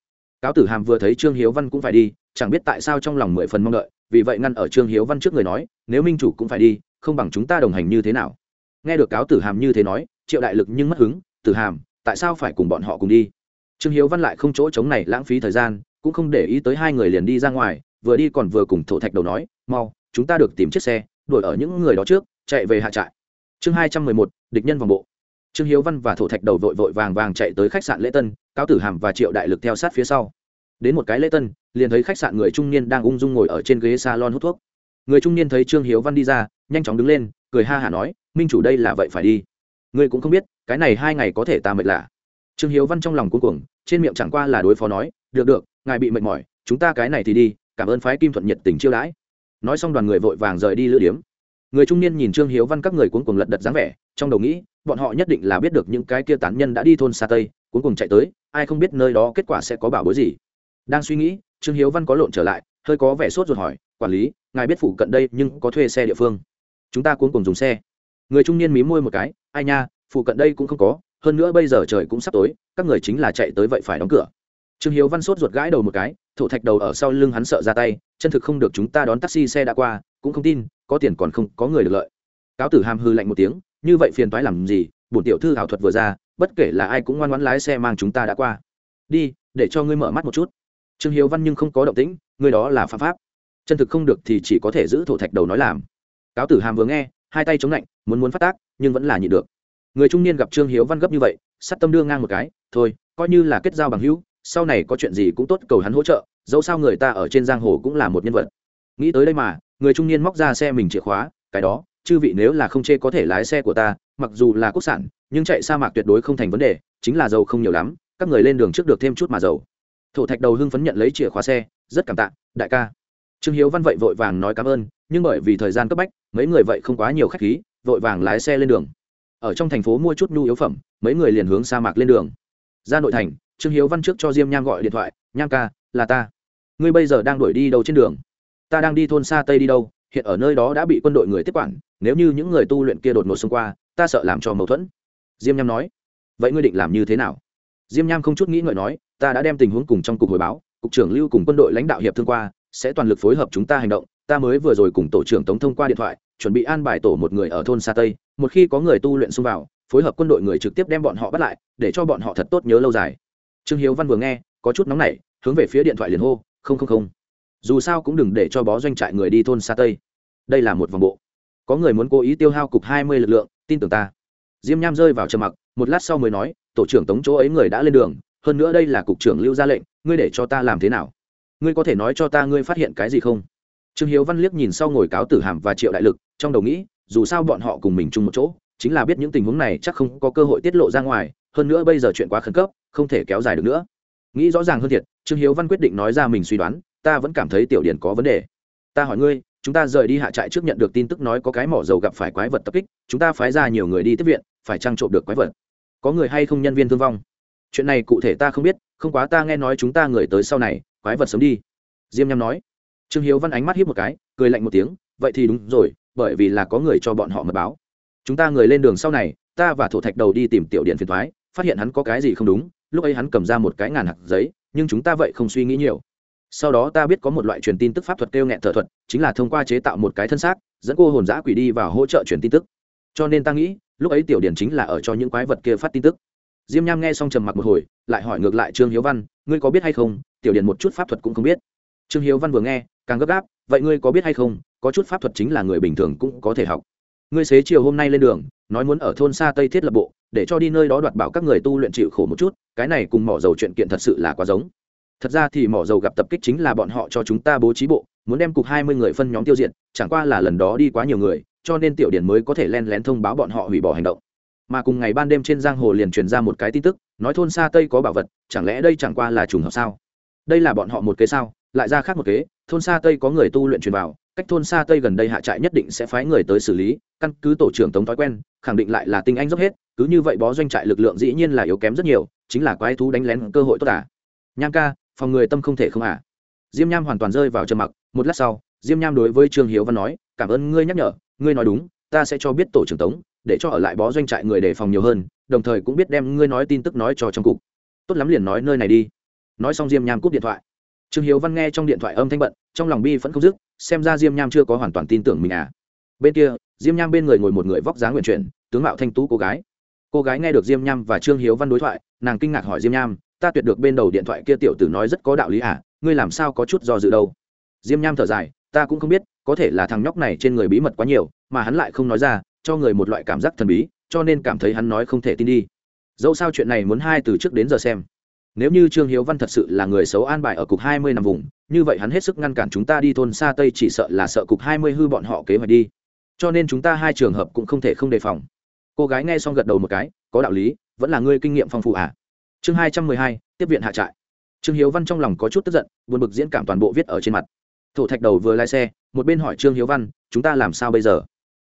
Cáo tử hàm vừa thấy trương hiếu văn cũng phải đi, chẳng biết tại sao trong lòng mười phần mong đợi, vì vậy ngăn ở trương hiếu văn trước người nói, nếu minh chủ cũng phải đi, không bằng chúng ta đồng hành như thế nào? Nghe được cáo tử hàm như thế nói, triệu đại lực nhưng mất hứng, tử hàm, tại sao phải cùng bọn họ cùng đi? Trương hiếu văn lại không chỗ chống này lãng phí thời gian, cũng không để ý tới hai người liền đi ra ngoài, vừa đi còn vừa cùng thổ thạch đầu nói, mau, chúng ta được tìm chiếc xe, đuổi ở những người đó trước, chạy về hạ trại chương hai trăm mười một, địch nhân vòng bộ. Trương hiếu văn và thổ thạch đầu vội vội vàng vàng chạy tới khách sạn lễ tân cao tử hàm và triệu đại lực theo sát phía sau. Đến một cái lễ tân, liền thấy khách sạn người trung niên đang ung dung ngồi ở trên ghế salon hút thuốc. Người trung niên thấy trương hiếu văn đi ra, nhanh chóng đứng lên, cười ha hả nói, minh chủ đây là vậy phải đi. Ngươi cũng không biết, cái này hai ngày có thể ta mệt lạ. Trương hiếu văn trong lòng cuối cùng trên miệng chẳng qua là đối phó nói, được được, ngài bị mệt mỏi, chúng ta cái này thì đi, cảm ơn phái kim thuận nhiệt tình chiêu đãi. Nói xong đoàn người vội vàng rời đi lữ điếm người trung niên nhìn trương hiếu văn các người cuốn cùng lật đật dáng vẻ, trong đầu nghĩ, bọn họ nhất định là biết được những cái kia tán nhân đã đi thôn xa tây cuối cùng chạy tới, ai không biết nơi đó kết quả sẽ có bảo bối gì. Đang suy nghĩ, trương hiếu văn có lộn trở lại, hơi có vẻ sốt ruột hỏi, quản lý, ngài biết phủ cận đây nhưng có thuê xe địa phương? Chúng ta cuốn cùng dùng xe. Người trung niên mí môi một cái, ai nha, phụ cận đây cũng không có, hơn nữa bây giờ trời cũng sắp tối, các người chính là chạy tới vậy phải đóng cửa. Trương hiếu văn sốt ruột gãi đầu một cái, thổ thạch đầu ở sau lưng hắn sợ ra tay, chân thực không được chúng ta đón taxi xe đã qua cũng không tin, có tiền còn không có người được lợi. Cáo tử hàm hư lạnh một tiếng, như vậy phiền toái làm gì? Bổn tiểu thư ảo thuật vừa ra, bất kể là ai cũng ngoan ngoãn lái xe mang chúng ta đã qua. Đi, để cho ngươi mở mắt một chút. Trương hiếu văn nhưng không có động tĩnh, ngươi đó là phạm pháp. Chân thực không được thì chỉ có thể giữ thổ thạch đầu nói làm. Cáo tử hàm vừa nghe, hai tay chống lạnh, muốn muốn phát tác, nhưng vẫn là nhịn được. Người trung niên gặp trương hiếu văn gấp như vậy, sắt tâm đưa ngang một cái, thôi, coi như là kết giao bằng hữu, sau này có chuyện gì cũng tốt cầu hắn hỗ trợ, dẫu sao người ta ở trên giang hồ cũng là một nhân vật. Nghĩ tới đây mà người trung niên móc ra xe mình chìa khóa, cái đó, chư vị nếu là không chê có thể lái xe của ta, mặc dù là quốc sản, nhưng chạy sa mạc tuyệt đối không thành vấn đề, chính là dầu không nhiều lắm, các người lên đường trước được thêm chút mà dầu. Thổ thạch đầu hưng phấn nhận lấy chìa khóa xe, rất cảm tạ, đại ca. Trương hiếu văn vậy vội vàng nói cảm ơn, nhưng bởi vì thời gian cấp bách, mấy người vậy không quá nhiều khách khí, vội vàng lái xe lên đường. Ở trong thành phố mua chút nhu yếu phẩm, mấy người liền hướng sa mạc lên đường. Ra nội thành, trương hiếu văn trước cho diêm nham gọi điện thoại, nham ca, là ta. Ngươi bây giờ đang đuổi đi đâu trên đường? Ta đang đi thôn xa tây đi đâu, hiện ở nơi đó đã bị quân đội người tiếp quản, nếu như những người tu luyện kia đột ngột xông qua, ta sợ làm cho mâu thuẫn. Diêm nham nói. Vậy ngươi định làm như thế nào? Diêm nham không chút nghĩ ngợi nói, ta đã đem tình huống cùng trong cục hồi báo, cục trưởng lưu cùng quân đội lãnh đạo hiệp thương qua, sẽ toàn lực phối hợp chúng ta hành động. Ta mới vừa rồi cùng tổ trưởng tống thông qua điện thoại, chuẩn bị an bài tổ một người ở thôn xa tây. Một khi có người tu luyện xung vào, phối hợp quân đội người trực tiếp đem bọn họ bắt lại, để cho bọn họ thật tốt nhớ lâu dài. Trương hiếu văn vừa nghe, có chút nóng nảy, hướng về phía điện thoại liền hô, không không không dù sao cũng đừng để cho bó doanh trại người đi thôn xa tây. Đây là một vòng bộ. Có người muốn cố ý tiêu hao cục hai mươi lực lượng, tin tưởng ta. Diêm nham rơi vào trầm mặc, một lát sau mới nói, tổ trưởng tống chỗ ấy người đã lên đường, hơn nữa đây là cục trưởng lưu ra lệnh, ngươi để cho ta làm thế nào? Ngươi có thể nói cho ta ngươi phát hiện cái gì không? Trương hiếu văn liếc nhìn sau ngồi cáo tử hàm và triệu đại lực, trong đầu nghĩ, dù sao bọn họ cùng mình chung một chỗ, chính là biết những tình huống này chắc không có cơ hội tiết lộ ra ngoài, hơn nữa bây giờ chuyện quá khẩn cấp, không thể kéo dài được nữa. Nghĩ rõ ràng hơn thiệt, trương hiếu văn quyết định nói ra mình suy đoán ta vẫn cảm thấy tiểu điển có vấn đề. Ta hỏi ngươi, chúng ta rời đi hạ trại trước nhận được tin tức nói có cái mỏ dầu gặp phải quái vật tập kích, chúng ta phái ra nhiều người đi tiếp viện, phải trang trộm được quái vật? Có người hay không nhân viên thương vong? Chuyện này cụ thể ta không biết, không quá ta nghe nói chúng ta người tới sau này, quái vật sớm đi. Diêm nham nói. Trương hiếu văn ánh mắt hiếp một cái, cười lạnh một tiếng, vậy thì đúng rồi, bởi vì là có người cho bọn họ mật báo. Chúng ta người lên đường sau này, ta và thổ thạch đầu đi tìm tiểu điện phiền thoái, phát hiện hắn có cái gì không đúng, lúc ấy hắn cầm ra một cái ngàn hạt giấy, nhưng chúng ta vậy không suy nghĩ nhiều sau đó ta biết có một loại truyền tin tức pháp thuật kêu nghẹn thở thuật, chính là thông qua chế tạo một cái thân xác, dẫn cô hồn giã quỷ đi vào hỗ trợ truyền tin tức. Cho nên ta nghĩ, lúc ấy tiểu điển chính là ở cho những quái vật kia phát tin tức. Diêm nham nghe xong trầm mặc một hồi, lại hỏi ngược lại trương hiếu văn, ngươi có biết hay không? Tiểu điển một chút pháp thuật cũng không biết. Trương hiếu văn vừa nghe, càng gấp gáp, vậy ngươi có biết hay không, có chút pháp thuật chính là người bình thường cũng có thể học. Ngươi xế chiều hôm nay lên đường, nói muốn ở thôn xa tây thiết lập bộ, để cho đi nơi đó đoạt bảo các người tu luyện chịu khổ một chút, cái này cùng mỏ dầu chuyện kiện thật sự là quá giống thật ra thì mỏ dầu gặp tập kích chính là bọn họ cho chúng ta bố trí bộ, muốn đem cục hai mươi người phân nhóm tiêu diệt, chẳng qua là lần đó đi quá nhiều người, cho nên tiểu điển mới có thể len lén thông báo bọn họ hủy bỏ hành động. Mà cùng ngày ban đêm trên giang hồ liền truyền ra một cái tin tức, nói thôn xa tây có bảo vật, chẳng lẽ đây chẳng qua là trùng hợp sao? Đây là bọn họ một kế sao? Lại ra khác một kế, thôn xa tây có người tu luyện truyền vào cách thôn xa tây gần đây hạ trại nhất định sẽ phái người tới xử lý, căn cứ tổ trưởng tống thói quen, khẳng định lại là tinh anh dốc hết, cứ như vậy bó doanh trại lực lượng dĩ nhiên là yếu kém rất nhiều, chính là quái thú đánh lén cơ hội tốt à. nham ca phòng người tâm không thể không à. diêm nham hoàn toàn rơi vào trầm mặc, một lát sau, diêm nham đối với trương hiếu văn nói, cảm ơn ngươi nhắc nhở, ngươi nói đúng, ta sẽ cho biết tổ trưởng tống, để cho ở lại bó doanh trại người đề phòng nhiều hơn, đồng thời cũng biết đem ngươi nói tin tức nói cho trong cục. Tốt lắm liền nói nơi này đi. Nói xong diêm nham cúp điện thoại. Trương hiếu văn nghe trong điện thoại âm thanh bận, trong lòng bi vẫn không dứt, xem ra diêm nham chưa có hoàn toàn tin tưởng mình à. Bên kia, diêm nham bên người ngồi một người vóc dáng nguyện chuyển, tướng mạo thanh tú cô gái. Cô gái nghe được diêm nham và trương hiếu văn đối thoại, nàng kinh ngạc hỏi diêm nham ta tuyệt được bên đầu điện thoại kia tiểu tử nói rất có đạo lý à ngươi làm sao có chút do dự đâu. Diêm nham thở dài, ta cũng không biết, có thể là thằng nhóc này trên người bí mật quá nhiều, mà hắn lại không nói ra, cho người một loại cảm giác thần bí, cho nên cảm thấy hắn nói không thể tin đi. Dẫu sao chuyện này muốn hai từ trước đến giờ xem. Nếu như trương hiếu văn thật sự là người xấu an bài ở cục hai mươi năm vùng, như vậy hắn hết sức ngăn cản chúng ta đi thôn xa tây chỉ sợ là sợ cục hai mươi hư bọn họ kế hoạch đi. Cho nên chúng ta hai trường hợp cũng không thể không đề phòng. Cô gái nghe xong gật đầu một cái, có đạo lý, vẫn là ngươi kinh nghiệm phong phú à chương hai trăm mười hai, tiếp viện hạ trại. Trương hiếu văn trong lòng có chút tức giận, buồn bực diễn cảm toàn bộ viết ở trên mặt. Thổ thạch đầu vừa lái xe, một bên hỏi trương hiếu văn, chúng ta làm sao bây giờ?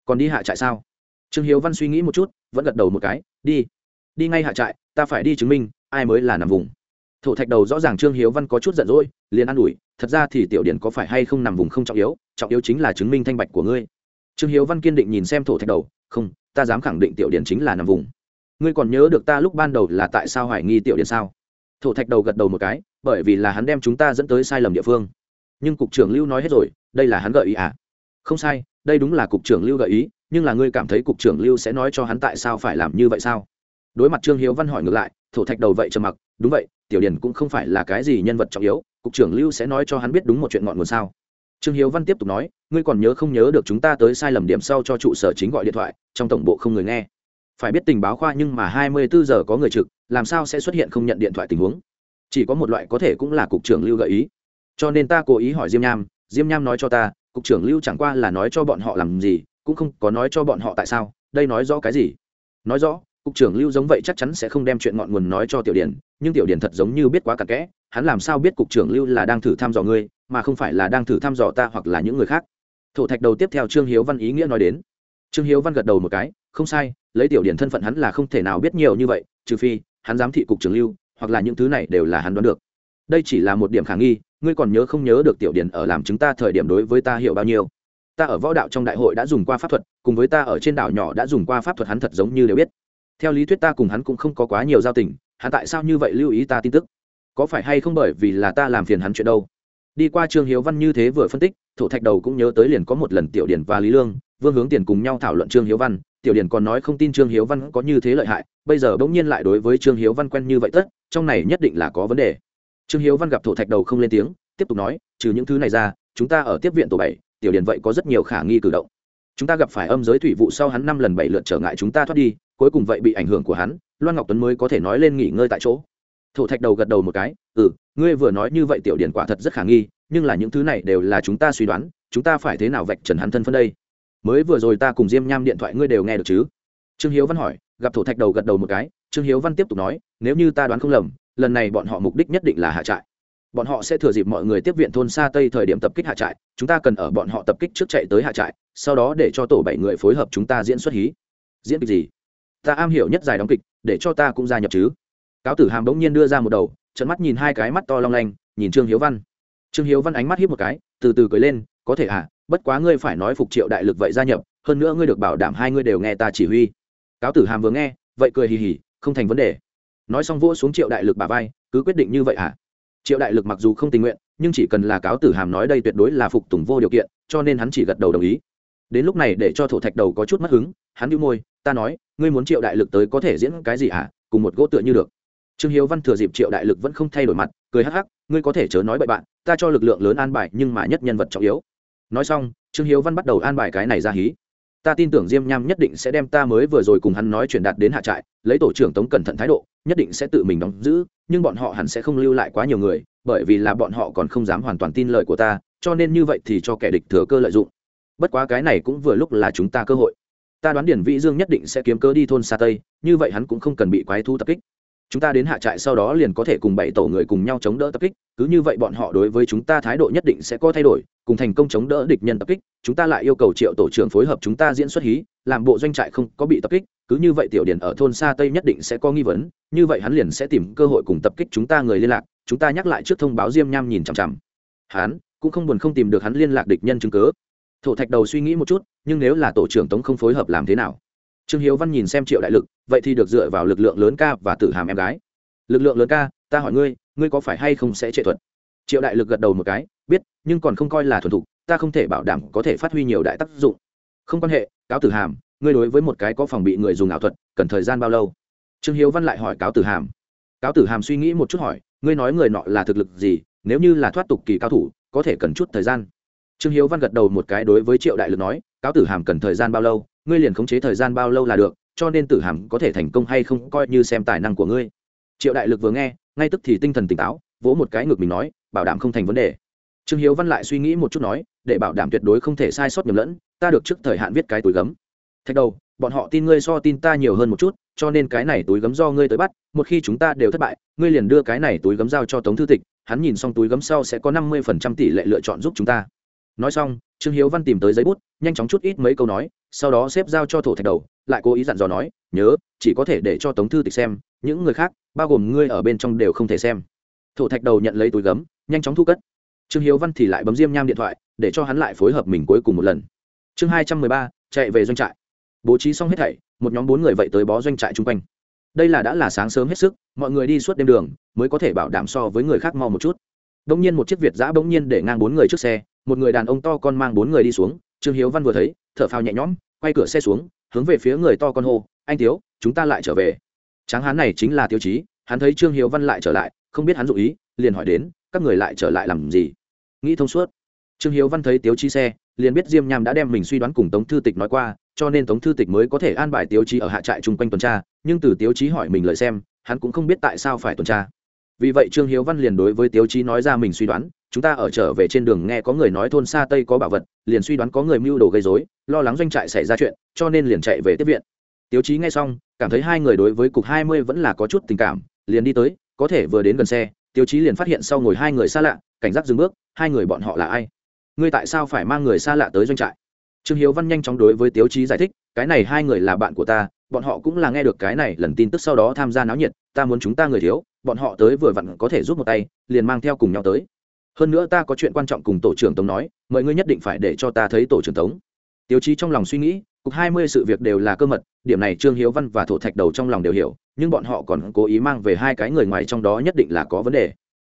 Còn đi hạ trại sao? Trương hiếu văn suy nghĩ một chút, vẫn gật đầu một cái, đi. Đi ngay hạ trại, ta phải đi chứng minh, ai mới là nằm vùng. Thổ thạch đầu rõ ràng trương hiếu văn có chút giận dỗi, liền an ủi, thật ra thì tiểu điển có phải hay không nằm vùng không trọng yếu trọng yếu chính là chứng minh thanh bạch của ngươi. Trương hiếu văn kiên định nhìn xem thổ thạch đầu, không, ta dám khẳng định tiểu điển chính là nằm vùng ngươi còn nhớ được ta lúc ban đầu là tại sao hoài nghi tiểu điển sao? Thổ thạch đầu gật đầu một cái, bởi vì là hắn đem chúng ta dẫn tới sai lầm địa phương. Nhưng cục trưởng lưu nói hết rồi, đây là hắn gợi ý à? Không sai, đây đúng là cục trưởng lưu gợi ý, nhưng là ngươi cảm thấy cục trưởng lưu sẽ nói cho hắn tại sao phải làm như vậy sao? Đối mặt trương hiếu văn hỏi ngược lại, thổ thạch đầu vậy trầm mặc, đúng vậy, tiểu điển cũng không phải là cái gì nhân vật trọng yếu, cục trưởng lưu sẽ nói cho hắn biết đúng một chuyện ngọn nguồn sao? Trương hiếu văn tiếp tục nói, ngươi còn nhớ không nhớ được chúng ta tới sai lầm điểm sau cho trụ sở chính gọi điện thoại, trong tổng bộ không người nghe phải biết tình báo khoa nhưng mà hai mươi bốn giờ có người trực, làm sao sẽ xuất hiện không nhận điện thoại tình huống? Chỉ có một loại có thể cũng là cục trưởng lưu gợi ý. Cho nên ta cố ý hỏi diêm nham diêm nham nói cho ta, cục trưởng lưu chẳng qua là nói cho bọn họ làm gì, cũng không có nói cho bọn họ tại sao, đây nói rõ cái gì? Nói rõ, cục trưởng lưu giống vậy chắc chắn sẽ không đem chuyện ngọn nguồn nói cho tiểu điển nhưng tiểu điển thật giống như biết quá cặn kẽ, hắn làm sao biết cục trưởng lưu là đang thử thăm dò ngươi, mà không phải là đang thử thăm dò ta hoặc là những người khác? Thổ thạch đầu tiếp theo trương hiếu văn ý nghĩa nói đến. Trương hiếu văn gật đầu một cái không sai, lấy tiểu điển thân phận hắn là không thể nào biết nhiều như vậy, trừ phi, hắn giám thị cục trường lưu, hoặc là những thứ này đều là hắn đoán được. Đây chỉ là một điểm khả nghi, ngươi còn nhớ không nhớ được tiểu điển ở làm chúng ta thời điểm đối với ta hiểu bao nhiêu? Ta ở võ đạo trong đại hội đã dùng qua pháp thuật, cùng với ta ở trên đảo nhỏ đã dùng qua pháp thuật hắn thật giống như đều biết. Theo lý thuyết ta cùng hắn cũng không có quá nhiều giao tình, hắn tại sao như vậy lưu ý ta tin tức? Có phải hay không bởi vì là ta làm phiền hắn chuyện đâu? Đi qua trương hiếu văn như thế vừa phân tích, thổ thạch đầu cũng nhớ tới liền có một lần tiểu điển và lý lương, vương hướng tiền cùng nhau thảo luận trương hiếu văn tiểu điển còn nói không tin trương hiếu văn có như thế lợi hại, bây giờ bỗng nhiên lại đối với trương hiếu văn quen như vậy tất, trong này nhất định là có vấn đề. Trương hiếu văn gặp thổ thạch đầu không lên tiếng, tiếp tục nói, trừ những thứ này ra, chúng ta ở tiếp viện tổ bảy, tiểu điển vậy có rất nhiều khả nghi cử động. Chúng ta gặp phải âm giới thủy vụ sau hắn năm lần bảy lượt trở ngại chúng ta thoát đi, cuối cùng vậy bị ảnh hưởng của hắn, loan ngọc tuấn mới có thể nói lên nghỉ ngơi tại chỗ. Thổ thạch đầu gật đầu một cái ừ ngươi vừa nói như vậy tiểu điển quả thật rất khả nghi, nhưng là những thứ này đều là chúng ta suy đoán, chúng ta phải thế nào vạch trần hắn thân phân đây? Mới vừa rồi ta cùng diêm nham điện thoại ngươi đều nghe được chứ? Trương hiếu văn hỏi, gặp thổ thạch đầu gật đầu một cái, trương hiếu văn tiếp tục nói, nếu như ta đoán không lầm, lần này bọn họ mục đích nhất định là hạ trại. Bọn họ sẽ thừa dịp mọi người tiếp viện thôn xa tây thời điểm tập kích hạ trại, chúng ta cần ở bọn họ tập kích trước chạy tới hạ trại, sau đó để cho tổ bảy người phối hợp chúng ta diễn xuất hí. Diễn kịch gì? Ta am hiểu nhất giải đóng kịch, để cho ta cũng gia nhập chứ. Cáo tử hàm bỗng nhiên đưa ra một đầu trận mắt nhìn hai cái mắt to long lanh, nhìn trương hiếu văn. Trương hiếu văn ánh mắt hiếp một cái, từ từ cười lên, có thể à bất quá ngươi phải nói phục triệu đại lực vậy gia nhập, hơn nữa ngươi được bảo đảm hai ngươi đều nghe ta chỉ huy. Cáo tử hàm vừa nghe, vậy cười hì hì, không thành vấn đề. Nói xong vỗ xuống triệu đại lực bà vai, cứ quyết định như vậy à triệu đại lực mặc dù không tình nguyện, nhưng chỉ cần là cáo tử hàm nói đây tuyệt đối là phục tùng vô điều kiện, cho nên hắn chỉ gật đầu đồng ý. Đến lúc này để cho thổ thạch đầu có chút mất hứng, hắn đĩu môi, ta nói, ngươi muốn triệu đại lực tới có thể diễn cái gì hả? Cùng một gỗ tựa như được. Trương hiếu văn thừa dịp triệu đại lực vẫn không thay đổi mặt, cười hắc hắc, ngươi có thể chớ nói bậy bạn, ta cho lực lượng lớn an bài, nhưng mà nhất nhân vật trọng yếu nói xong, trương hiếu văn bắt đầu an bài cái này ra hí. Ta tin tưởng diêm nham nhất định sẽ đem ta mới vừa rồi cùng hắn nói truyền đạt đến hạ trại, lấy tổ trưởng tống cẩn thận thái độ, nhất định sẽ tự mình đóng giữ, nhưng bọn họ hẳn sẽ không lưu lại quá nhiều người, bởi vì là bọn họ còn không dám hoàn toàn tin lời của ta, cho nên như vậy thì cho kẻ địch thừa cơ lợi dụng. Bất quá cái này cũng vừa lúc là chúng ta cơ hội. Ta đoán điển vĩ dương nhất định sẽ kiếm cơ đi thôn xa tây, như vậy hắn cũng không cần bị quái thu tập kích chúng ta đến hạ trại sau đó liền có thể cùng bảy tổ người cùng nhau chống đỡ tập kích, cứ như vậy bọn họ đối với chúng ta thái độ nhất định sẽ có thay đổi, cùng thành công chống đỡ địch nhân tập kích, chúng ta lại yêu cầu triệu tổ trưởng phối hợp chúng ta diễn xuất hí, làm bộ doanh trại không có bị tập kích, cứ như vậy tiểu điển ở thôn xa tây nhất định sẽ có nghi vấn, như vậy hắn liền sẽ tìm cơ hội cùng tập kích chúng ta người liên lạc, chúng ta nhắc lại trước thông báo diêm nham nhìn chằm chằm. Hắn cũng không buồn không tìm được hắn liên lạc địch nhân chứng cớ thổ thạch đầu suy nghĩ một chút, nhưng nếu là tổ trưởng tống không phối hợp làm thế nào? Trương hiếu văn nhìn xem triệu đại lực, vậy thì được dựa vào lực lượng lớn ca và tử hàm em gái. Lực lượng lớn ca, ta hỏi ngươi ngươi có phải hay không sẽ trệ thuật? Triệu đại lực gật đầu một cái, biết, nhưng còn không coi là thuần thục, ta không thể bảo đảm có thể phát huy nhiều đại tác dụng. Không quan hệ, cáo tử hàm, ngươi đối với một cái có phòng bị người dùng ảo thuật, cần thời gian bao lâu? Trương hiếu văn lại hỏi cáo tử hàm. Cáo tử hàm suy nghĩ một chút hỏi, ngươi nói người nọ là thực lực gì, nếu như là thoát tục kỳ cao thủ, có thể cần chút thời gian? Trương hiếu văn gật đầu một cái đối với triệu đại lực nói cáo tử hàm cần thời gian bao lâu, ngươi liền khống chế thời gian bao lâu là được, cho nên tử hàm có thể thành công hay không coi như xem tài năng của ngươi. Triệu đại lực vừa nghe, ngay tức thì tinh thần tỉnh táo, vỗ một cái ngược mình nói, bảo đảm không thành vấn đề. Trương hiếu văn lại suy nghĩ một chút nói, để bảo đảm tuyệt đối không thể sai sót nhầm lẫn, ta được trước thời hạn viết cái túi gấm. Thạch đầu, bọn họ tin ngươi so tin ta nhiều hơn một chút, cho nên cái này túi gấm do ngươi tới bắt, một khi chúng ta đều thất bại, ngươi liền đưa cái này túi gấm giao cho tống thư tịch, hắn nhìn xong túi gấm sau sẽ có năm mươi phần trăm tỷ lệ lựa chọn giúp chúng ta. Nói xong, trương hiếu văn tìm tới giấy bút nhanh chóng chút ít mấy câu nói, sau đó xếp giao cho thổ thạch đầu, lại cố ý dặn dò nói, nhớ, chỉ có thể để cho tống thư tịch xem, những người khác, bao gồm ngươi ở bên trong đều không thể xem. Thổ thạch đầu nhận lấy túi gấm, nhanh chóng thu cất. Trương hiếu văn thì lại bấm diêm nham điện thoại, để cho hắn lại phối hợp mình cuối cùng một lần. Chương hai trăm mười ba, chạy về doanh trại. Bố trí xong hết thảy, một nhóm bốn người vậy tới bó doanh trại chung quanh. Đây là đã là sáng sớm hết sức, mọi người đi suốt đêm đường, mới có thể bảo đảm so với người khác mau một chút. Bỗng nhiên một chiếc việt giã bỗng nhiên để ngang bốn người trước xe, một người đàn ông to con mang bốn người đi xuống trương hiếu văn vừa thấy, thở phào nhẹ nhõm, quay cửa xe xuống, hướng về phía người to con hô, anh tiếu, chúng ta lại trở về. Tráng hán này chính là tiêu chí, hắn thấy trương hiếu văn lại trở lại, không biết hắn dụ ý, liền hỏi đến, các người lại trở lại làm gì? Nghĩ thông suốt, trương hiếu văn thấy tiếu chí xe, liền biết diêm nham đã đem mình suy đoán cùng tống thư tịch nói qua, cho nên tống thư tịch mới có thể an bài tiếu chí ở hạ trại chung quanh tuần tra, nhưng từ tiếu chí hỏi mình lời xem, hắn cũng không biết tại sao phải tuần tra vì vậy trương hiếu văn liền đối với tiếu chí nói ra mình suy đoán, chúng ta ở trở về trên đường nghe có người nói thôn xa tây có bảo vật, liền suy đoán có người mưu đồ gây dối lo lắng doanh trại xảy ra chuyện, cho nên liền chạy về tiếp viện. Tiếu chí nghe xong, cảm thấy hai người đối với cục hai mươi vẫn là có chút tình cảm, liền đi tới, có thể vừa đến gần xe tiêu chí liền phát hiện sau ngồi hai người xa lạ, cảnh giác dừng bước, hai người bọn họ là ai? Ngươi tại sao phải mang người xa lạ tới doanh trại? Trương hiếu văn nhanh chóng đối với tiêu chí giải thích, cái này hai người là bạn của ta, bọn họ cũng là nghe được cái này lần tin tức sau đó tham gia náo nhiệt, ta muốn chúng ta người thiếu bọn họ tới vừa vặn có thể giúp một tay, liền mang theo cùng nhau tới. Hơn nữa ta có chuyện quan trọng cùng tổ trưởng tống nói mọi ngươi nhất định phải để cho ta thấy tổ trưởng tống. Tiêu chí trong lòng suy nghĩ, cục hai mươi sự việc đều là cơ mật, điểm này trương hiếu văn và thổ thạch đầu trong lòng đều hiểu, nhưng bọn họ còn cố ý mang về hai cái người ngoài trong đó nhất định là có vấn đề.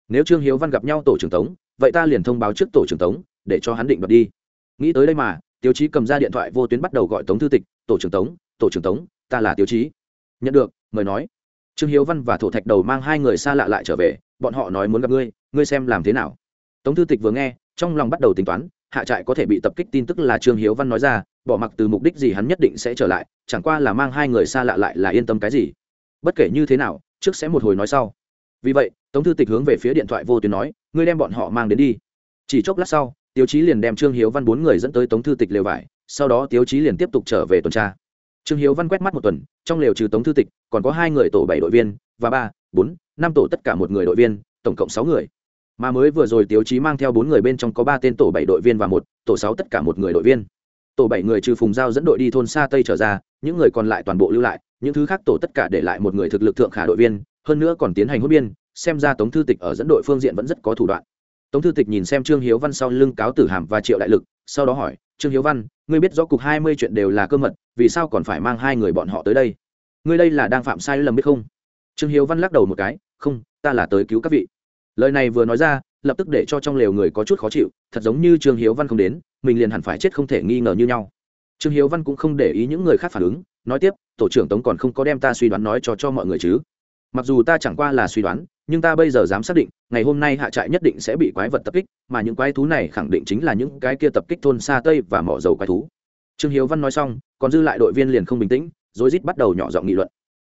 Nếu trương hiếu văn gặp nhau tổ trưởng tống, vậy ta liền thông báo trước tổ trưởng tống, để cho hắn định đoạt đi. Nghĩ tới đây mà, tiêu chí cầm ra điện thoại vô tuyến bắt đầu gọi tống thư tịch, tổ trưởng tống, tổ trưởng tống, ta là tiêu chí. Nhận được, mời nói trương hiếu văn và thổ thạch đầu mang hai người xa lạ lại trở về, bọn họ nói muốn gặp ngươi ngươi xem làm thế nào. Tống thư tịch vừa nghe, trong lòng bắt đầu tính toán, hạ trại có thể bị tập kích tin tức là trương hiếu văn nói ra, bỏ mặc từ mục đích gì hắn nhất định sẽ trở lại, chẳng qua là mang hai người xa lạ lại là yên tâm cái gì. Bất kể như thế nào, trước sẽ một hồi nói sau. Vì vậy, tống thư tịch hướng về phía điện thoại vô tuyến nói, ngươi đem bọn họ mang đến đi. Chỉ chốc lát sau tiêu chí liền đem trương hiếu văn bốn người dẫn tới tống thư tịch lều vải, sau đó Tiêu chí liền tiếp tục trở về tuần tra trương hiếu văn quét mắt một tuần, trong lều trừ tống thư tịch, còn có hai người tổ bảy đội viên và ba, bốn, năm tổ tất cả một người đội viên, tổng cộng sáu người. Mà mới vừa rồi tiêu chí mang theo bốn người bên trong có ba tên tổ bảy đội viên và một, tổ sáu tất cả một người đội viên. Tổ bảy người trừ phùng giao dẫn đội đi thôn xa tây trở ra, những người còn lại toàn bộ lưu lại, những thứ khác tổ tất cả để lại một người thực lực thượng khả đội viên, hơn nữa còn tiến hành hốt biên, xem ra tống thư tịch ở dẫn đội phương diện vẫn rất có thủ đoạn. Tống thư tịch nhìn xem trương hiếu văn sau lưng cáo tử hàm và triệu đại lực sau đó hỏi, trương hiếu văn, ngươi biết rõ cục hai mươi chuyện đều là cơ mật, vì sao còn phải mang hai người bọn họ tới đây? Ngươi đây là đang phạm sai lầm biết không? Trương hiếu văn lắc đầu một cái, không, ta là tới cứu các vị. Lời này vừa nói ra, lập tức để cho trong lều người có chút khó chịu, thật giống như trương hiếu văn không đến, mình liền hẳn phải chết không thể nghi ngờ như nhau. Trương hiếu văn cũng không để ý những người khác phản ứng, nói tiếp, tổ trưởng tống còn không có đem ta suy đoán nói cho cho mọi người chứ? Mặc dù ta chẳng qua là suy đoán, nhưng ta bây giờ dám xác định, ngày hôm nay hạ trại nhất định sẽ bị quái vật tập kích, mà những quái thú này khẳng định chính là những cái kia tập kích thôn xa tây và mỏ dầu quái thú. Trương hiếu văn nói xong, còn dư lại đội viên liền không bình tĩnh, rối rít bắt đầu nhỏ giọng nghị luận.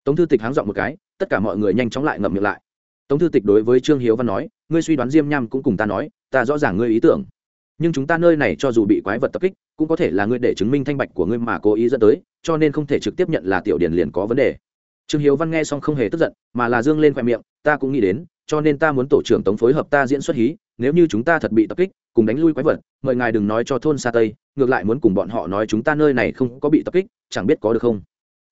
Tống thư tịch háng giọng một cái, tất cả mọi người nhanh chóng lại ngậm miệng lại. Tống thư tịch đối với trương hiếu văn nói, ngươi suy đoán diêm nham cũng cùng ta nói, ta rõ ràng ngươi ý tưởng. Nhưng chúng ta nơi này cho dù bị quái vật tập kích, cũng có thể là ngươi để chứng minh thanh bạch của ngươi mà cố ý dẫn tới, cho nên không thể trực tiếp nhận là tiểu điển liền có vấn đề trương hiếu văn nghe xong không hề tức giận, mà là dương lên khoe miệng, ta cũng nghĩ đến, cho nên ta muốn tổ trưởng tống phối hợp ta diễn xuất hí, nếu như chúng ta thật bị tập kích, cùng đánh lui quái vật, mời ngài đừng nói cho thôn xa tây, ngược lại muốn cùng bọn họ nói chúng ta nơi này không có bị tập kích, chẳng biết có được không?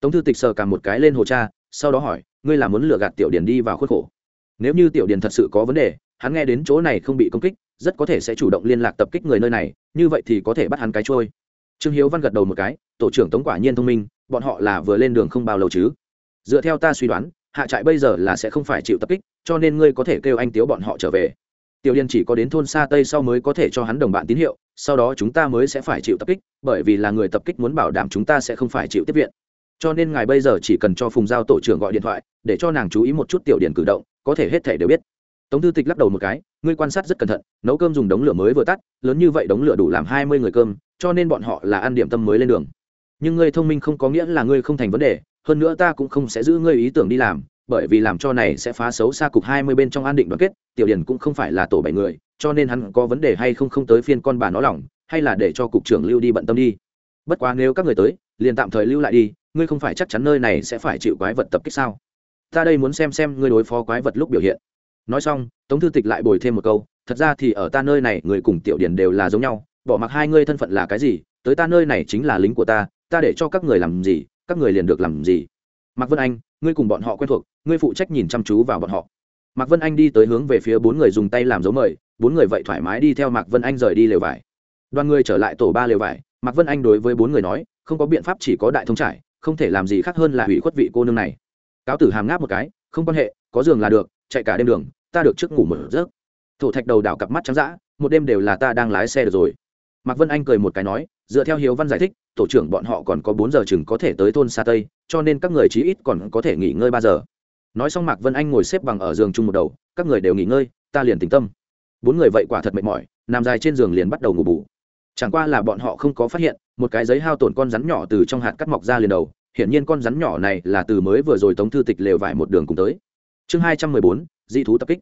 Tống thư tịch sờ cả một cái lên hồ cha, sau đó hỏi, ngươi là muốn lừa gạt tiểu Điền đi vào khuất khổ? Nếu như tiểu Điền thật sự có vấn đề, hắn nghe đến chỗ này không bị công kích, rất có thể sẽ chủ động liên lạc tập kích người nơi này, như vậy thì có thể bắt hắn cái trôi. Trương hiếu văn gật đầu một cái, tổ trưởng tống quả nhiên thông minh, bọn họ là vừa lên đường không bao lâu chứ dựa theo ta suy đoán, hạ trại bây giờ là sẽ không phải chịu tập kích, cho nên ngươi có thể kêu anh tiếu bọn họ trở về. Tiểu điền chỉ có đến thôn xa tây sau mới có thể cho hắn đồng bạn tín hiệu, sau đó chúng ta mới sẽ phải chịu tập kích, bởi vì là người tập kích muốn bảo đảm chúng ta sẽ không phải chịu tiếp viện. Cho nên ngài bây giờ chỉ cần cho phùng giao tổ trưởng gọi điện thoại, để cho nàng chú ý một chút tiểu điền cử động, có thể hết thể đều biết. Tống thư tịch lắc đầu một cái, ngươi quan sát rất cẩn thận, nấu cơm dùng đống lửa mới vừa tắt, lớn như vậy đống lửa đủ làm hai mươi người cơm, cho nên bọn họ là ăn điểm tâm mới lên đường. Nhưng ngươi thông minh không có nghĩa là ngươi không thành vấn đề hơn nữa ta cũng không sẽ giữ ngươi ý tưởng đi làm, bởi vì làm cho này sẽ phá xấu xa cục hai mươi bên trong an định đoàn kết, tiểu điển cũng không phải là tổ bảy người, cho nên hắn có vấn đề hay không không tới phiên con bà nó lỏng hay là để cho cục trưởng lưu đi bận tâm đi. Bất quá nếu các người tới, liền tạm thời lưu lại đi, ngươi không phải chắc chắn nơi này sẽ phải chịu quái vật tập kích sao? Ta đây muốn xem xem ngươi đối phó quái vật lúc biểu hiện. Nói xong, tống thư tịch lại bồi thêm một câu, thật ra thì ở ta nơi này, người cùng tiểu điển đều là giống nhau, bỏ mặc hai ngươi thân phận là cái gì, tới ta nơi này chính là lính của ta ta để cho các người làm gì các người liền được làm gì? Mạc vân anh, ngươi cùng bọn họ quen thuộc, ngươi phụ trách nhìn chăm chú vào bọn họ. Mạc vân anh đi tới hướng về phía bốn người dùng tay làm dấu mời, bốn người vậy thoải mái đi theo mạc vân anh rời đi lều vải. Đoàn người trở lại tổ ba lều vải, mạc vân anh đối với bốn người nói, không có biện pháp chỉ có đại thông trải, không thể làm gì khác hơn là hủy khuất vị cô nương này. Cáo tử hàm ngáp một cái, không quan hệ, có giường là được, chạy cả đêm đường, ta được trước ngủ một giấc. Thổ thạch đầu đảo cặp mắt trắng dã, một đêm đều là ta đang lái xe được rồi. Mạc vân anh cười một cái nói, dựa theo hiếu văn giải thích tổ trưởng bọn họ còn có bốn giờ chừng có thể tới thôn xa tây, cho nên các người chí ít còn có thể nghỉ ngơi ba giờ. Nói xong mạc vân anh ngồi xếp bằng ở giường chung một đầu, các người đều nghỉ ngơi, ta liền tỉnh tâm. Bốn người vậy quả thật mệt mỏi, nằm dài trên giường liền bắt đầu ngủ bù. Chẳng qua là bọn họ không có phát hiện, một cái giấy hao tổn con rắn nhỏ từ trong hạt cắt mọc ra liền đầu, hiển nhiên con rắn nhỏ này là từ mới vừa rồi tống thư tịch lều vải một đường cùng tới. Chương hai trăm mười bốn di thú tập kích.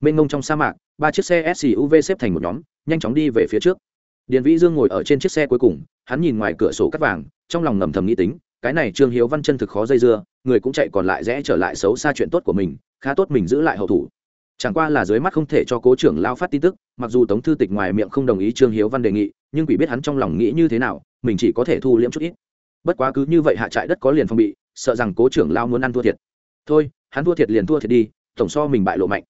Mênh ngông trong sa mạc, ba chiếc xe suv xếp thành một nhóm, nhanh chóng đi về phía trước. Điền vĩ dương ngồi ở trên chiếc xe cuối cùng hắn nhìn ngoài cửa sổ cắt vàng, trong lòng ngầm thầm nghĩ tính, cái này trương hiếu văn chân thực khó dây dưa, người cũng chạy còn lại rẽ trở lại xấu xa chuyện tốt của mình, khá tốt mình giữ lại hậu thủ. Chẳng qua là dưới mắt không thể cho cố trưởng lao phát tin tức, mặc dù tống thư tịch ngoài miệng không đồng ý trương hiếu văn đề nghị, nhưng quỷ biết hắn trong lòng nghĩ như thế nào, mình chỉ có thể thu liễm chút ít. Bất quá cứ như vậy hạ trại đất có liền phong bị, sợ rằng cố trưởng lao muốn ăn thua thiệt. Thôi, hắn thua thiệt liền thua thiệt đi, tổng so mình bại lộ mạnh.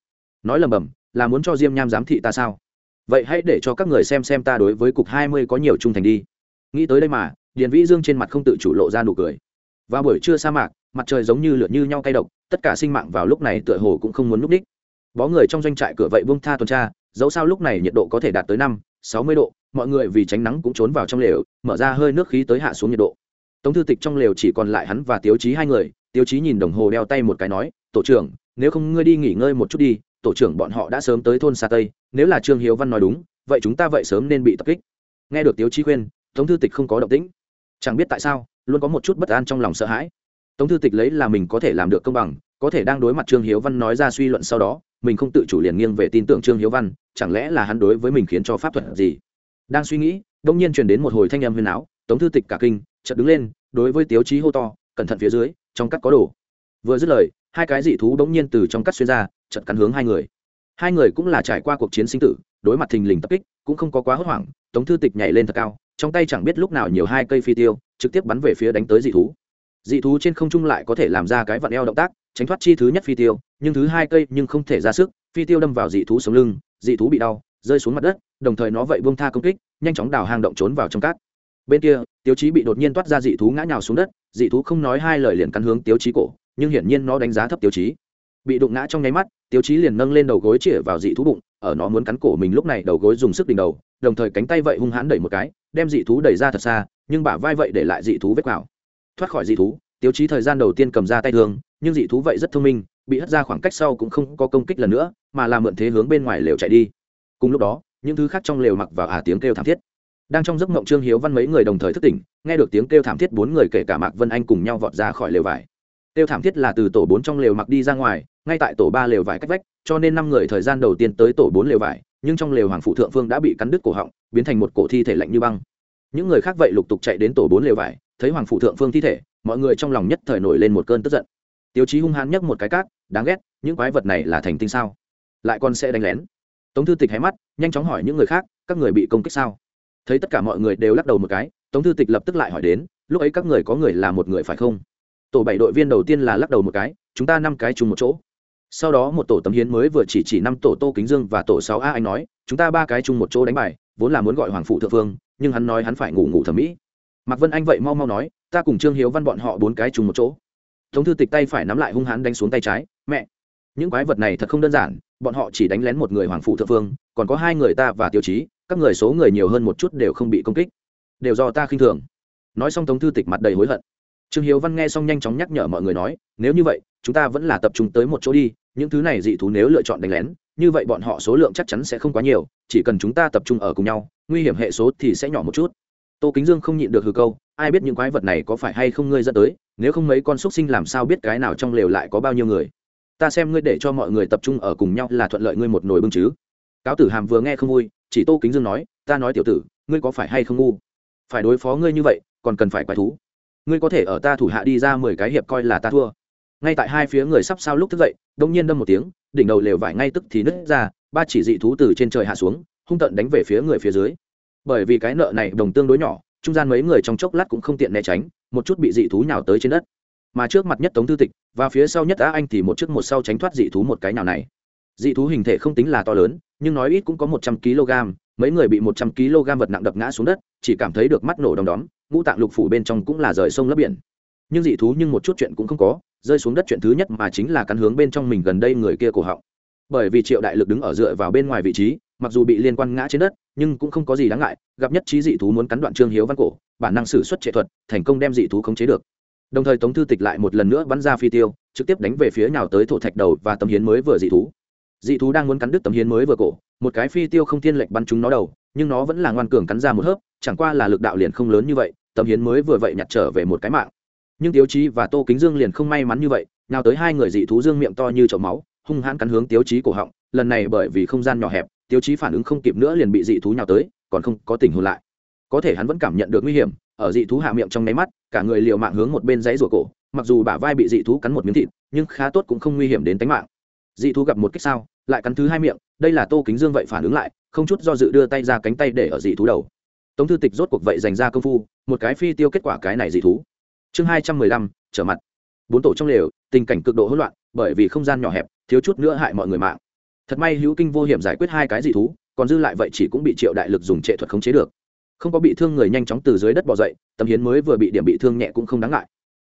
Nói lầm bầm, là muốn cho diêm nham giám thị ta sao? Vậy hãy để cho các người xem xem ta đối với cục hai mươi có nhiều trung thành đi nghĩ tới đây mà, điền vĩ dương trên mặt không tự chủ lộ ra nụ cười. Vào buổi trưa sa mạc, mặt trời giống như lửa như nhau cay độc, tất cả sinh mạng vào lúc này tựa hồ cũng không muốn núp đích. Bó người trong doanh trại cửa vậy buông tha tuần tra, dẫu sao lúc này nhiệt độ có thể đạt tới năm, sáu mươi độ, mọi người vì tránh nắng cũng trốn vào trong lều, mở ra hơi nước khí tới hạ xuống nhiệt độ. Tống thư tịch trong lều chỉ còn lại hắn và tiếu chí hai người, tiếu chí nhìn đồng hồ đeo tay một cái nói, tổ trưởng, nếu không ngươi đi nghỉ ngơi một chút đi, tổ trưởng bọn họ đã sớm tới thôn xa tây, nếu là trương hiếu văn nói đúng, vậy chúng ta vậy sớm nên bị tập kích. Nghe được tiếu chí khuyên tống thư tịch không có động tĩnh. Chẳng biết tại sao, luôn có một chút bất an trong lòng sợ hãi. Tống thư tịch lấy là mình có thể làm được công bằng, có thể đang đối mặt trương hiếu văn nói ra suy luận sau đó, mình không tự chủ liền nghiêng về tin tưởng trương hiếu văn, chẳng lẽ là hắn đối với mình khiến cho pháp thuật gì? Đang suy nghĩ đông nhiên truyền đến một hồi thanh âm huyền áo tống thư tịch cả kinh, chợt đứng lên, đối với tiếu chí hô to, cẩn thận phía dưới, trong cắt có đồ. Vừa dứt lời, hai cái dị thú bỗng nhiên từ trong cắt xuyên ra, chợt cắn hướng hai người hai người cũng là trải qua cuộc chiến sinh tử, đối mặt thình lình tập kích, cũng không có quá hốt hoảng, tống thư tịch nhảy lên thật cao, trong tay chẳng biết lúc nào nhiều hai cây phi tiêu, trực tiếp bắn về phía đánh tới dị thú. Dị thú trên không trung lại có thể làm ra cái vặn eo động tác, tránh thoát chi thứ nhất phi tiêu, nhưng thứ hai cây nhưng không thể ra sức, phi tiêu đâm vào dị thú sống lưng, dị thú bị đau, rơi xuống mặt đất, đồng thời nó vậy buông tha công kích, nhanh chóng đào hang động trốn vào trong cát. Bên kia tiêu chí bị đột nhiên toát ra dị thú ngã nhào xuống đất, dị thú không nói hai lời liền cắn hướng tiêu chí cổ, nhưng hiển nhiên nó đánh giá thấp tiêu chí. Bị đụng ngã trong nháy mắt tiêu chí liền nâng lên đầu gối chĩa vào dị thú bụng, ở nó muốn cắn cổ mình lúc này đầu gối dùng sức đỉnh đầu, đồng thời cánh tay vậy hung hãn đẩy một cái, đem dị thú đẩy ra thật xa, nhưng bả vai vậy để lại dị thú vết vào thoát khỏi dị thú, tiêu chí thời gian đầu tiên cầm ra tay thương nhưng dị thú vậy rất thông minh, bị hất ra khoảng cách sau cũng không có công kích lần nữa, mà làm mượn thế hướng bên ngoài lều chạy đi. Cùng lúc đó, những thứ khác trong lều mặc vào à tiếng kêu thảm thiết. Đang trong giấc mộng trương hiếu văn mấy người đồng thời thức tỉnh, nghe được tiếng kêu thảm thiết, bốn người kể cả mạc vân anh cùng nhau vọt ra khỏi lều vải. Tiêu thảm thiết là từ tổ bốn trong lều mặc đi ra ngoài, ngay tại tổ ba lều vải cách vách, cho nên năm người thời gian đầu tiên tới tổ bốn lều vải, nhưng trong lều hoàng phụ thượng phương đã bị cắn đứt cổ họng, biến thành một cổ thi thể lạnh như băng. Những người khác vậy lục tục chạy đến tổ bốn lều vải, thấy hoàng phụ thượng phương thi thể, mọi người trong lòng nhất thời nổi lên một cơn tức giận. Tiêu chí hung hãn nhấc một cái cát, đáng ghét, những quái vật này là thành tinh sao? Lại còn sẽ đánh lén. Tống thư tịch hé mắt, nhanh chóng hỏi những người khác, các người bị công kích sao? Thấy tất cả mọi người đều lắc đầu một cái, tống thư tịch lập tức lại hỏi đến, lúc ấy các người có người là một người phải không? Tổ bảy đội viên đầu tiên là lắc đầu một cái, chúng ta năm cái chung một chỗ. Sau đó một tổ tấm hiến mới vừa chỉ chỉ năm tổ tô kính dương và tổ sáu a anh nói, chúng ta ba cái chung một chỗ đánh bài, vốn là muốn gọi hoàng phụ thượng phương nhưng hắn nói hắn phải ngủ ngủ thẩm mỹ. Mạc vân anh vậy mau mau nói, ta cùng trương hiếu văn bọn họ bốn cái chung một chỗ. Tống thư tịch tay phải nắm lại hung hãn đánh xuống tay trái, mẹ. Những quái vật này thật không đơn giản, bọn họ chỉ đánh lén một người hoàng phụ thượng phương còn có hai người ta và tiêu chí, các người số người nhiều hơn một chút đều không bị công kích. Đều do ta khinh thường. Nói xong tống thư tịch mặt đầy hối hận trương hiếu văn nghe xong nhanh chóng nhắc nhở mọi người nói, nếu như vậy, chúng ta vẫn là tập trung tới một chỗ đi, những thứ này dị thú nếu lựa chọn đánh lén, như vậy bọn họ số lượng chắc chắn sẽ không quá nhiều, chỉ cần chúng ta tập trung ở cùng nhau, nguy hiểm hệ số thì sẽ nhỏ một chút. Tô kính dương không nhịn được hư câu, ai biết những quái vật này có phải hay không ngươi dẫn tới, nếu không mấy con xúc sinh làm sao biết cái nào trong lều lại có bao nhiêu người? Ta xem ngươi để cho mọi người tập trung ở cùng nhau là thuận lợi ngươi một nồi bưng chứ. Cáo tử hàm vừa nghe không vui, chỉ tô kính dương nói, ta nói tiểu tử, ngươi có phải hay không ngu? Phải đối phó ngươi như vậy, còn cần phải quái thú ngươi có thể ở ta thủ hạ đi ra mười cái hiệp coi là ta thua. Ngay tại hai phía người sắp sao lúc thức dậy, đông nhiên đâm một tiếng, đỉnh đầu lều vải ngay tức thì nứt ra, ba chỉ dị thú từ trên trời hạ xuống, hung tận đánh về phía người phía dưới. Bởi vì cái nợ này đồng tương đối nhỏ, trung gian mấy người trong chốc lát cũng không tiện né tránh, một chút bị dị thú nhào tới trên đất. Mà trước mặt nhất tống thư tịch, và phía sau nhất á anh thì một chiếc một sau tránh thoát dị thú một cái nào này. Dị thú hình thể không tính là to lớn, nhưng nói ít cũng có một trăm kg mấy người bị một trăm kg vật nặng đập ngã xuống đất, chỉ cảm thấy được mắt nổ đom đóm ngũ tạng lục phủ bên trong cũng là rời sông lấp biển. Nhưng dị thú nhưng một chút chuyện cũng không có, rơi xuống đất chuyện thứ nhất mà chính là cắn hướng bên trong mình gần đây người kia cổ họng. Bởi vì triệu đại lực đứng ở dựa vào bên ngoài vị trí, mặc dù bị liên quan ngã trên đất, nhưng cũng không có gì đáng ngại, gặp nhất trí dị thú muốn cắn đoạn trương hiếu văn cổ, bản năng sử xuất trệ thuật, thành công đem dị thú khống chế được. Đồng thời tống thư tịch lại một lần nữa bắn ra phi tiêu, trực tiếp đánh về phía nào tới thổ thạch đầu và tấm hiến mới vừa dị thú. Dị thú đang muốn cắn đứt tấm hiến mới vừa cổ, một cái phi tiêu không thiên lệch bắn trúng nó đầu, nhưng nó vẫn là ngoan cường cắn ra một hớp, chẳng qua là lực đạo liền không lớn như vậy tấm hiến mới vừa vậy nhặt trở về một cái mạng. Nhưng tiếu chí và tô kính dương liền không may mắn như vậy, nào tới hai người dị thú dương miệng to như chậu máu, hung hãn cắn hướng tiếu chí cổ họng, lần này bởi vì không gian nhỏ hẹp, tiếu chí phản ứng không kịp nữa liền bị dị thú nhào tới, còn không có tình hồn lại. Có thể hắn vẫn cảm nhận được nguy hiểm, ở dị thú hạ miệng trong nháy mắt, cả người liều mạng hướng một bên dãy rùa cổ, mặc dù bả vai bị dị thú cắn một miếng thịt, nhưng khá tốt cũng không nguy hiểm đến tính mạng. Dị thú gặp một cách sao, lại cắn thứ hai miệng, đây là tô kính dương vậy phản ứng lại, không chút do dự đưa tay ra cánh tay để ở dị thú đầu tống thư tịch rốt cuộc vậy dành ra công phu, một cái phi tiêu kết quả cái này dị thú. Chương hai trăm mười lăm, trở mặt. Bốn tổ trong lều, tình cảnh cực độ hỗn loạn, bởi vì không gian nhỏ hẹp, thiếu chút nữa hại mọi người mạng. Thật may hữu kinh vô hiểm giải quyết hai cái dị thú, còn dư lại vậy chỉ cũng bị triệu đại lực dùng trệ thuật khống chế được. Không có bị thương người nhanh chóng từ dưới đất bỏ dậy tâm hiến mới vừa bị điểm bị thương nhẹ cũng không đáng ngại.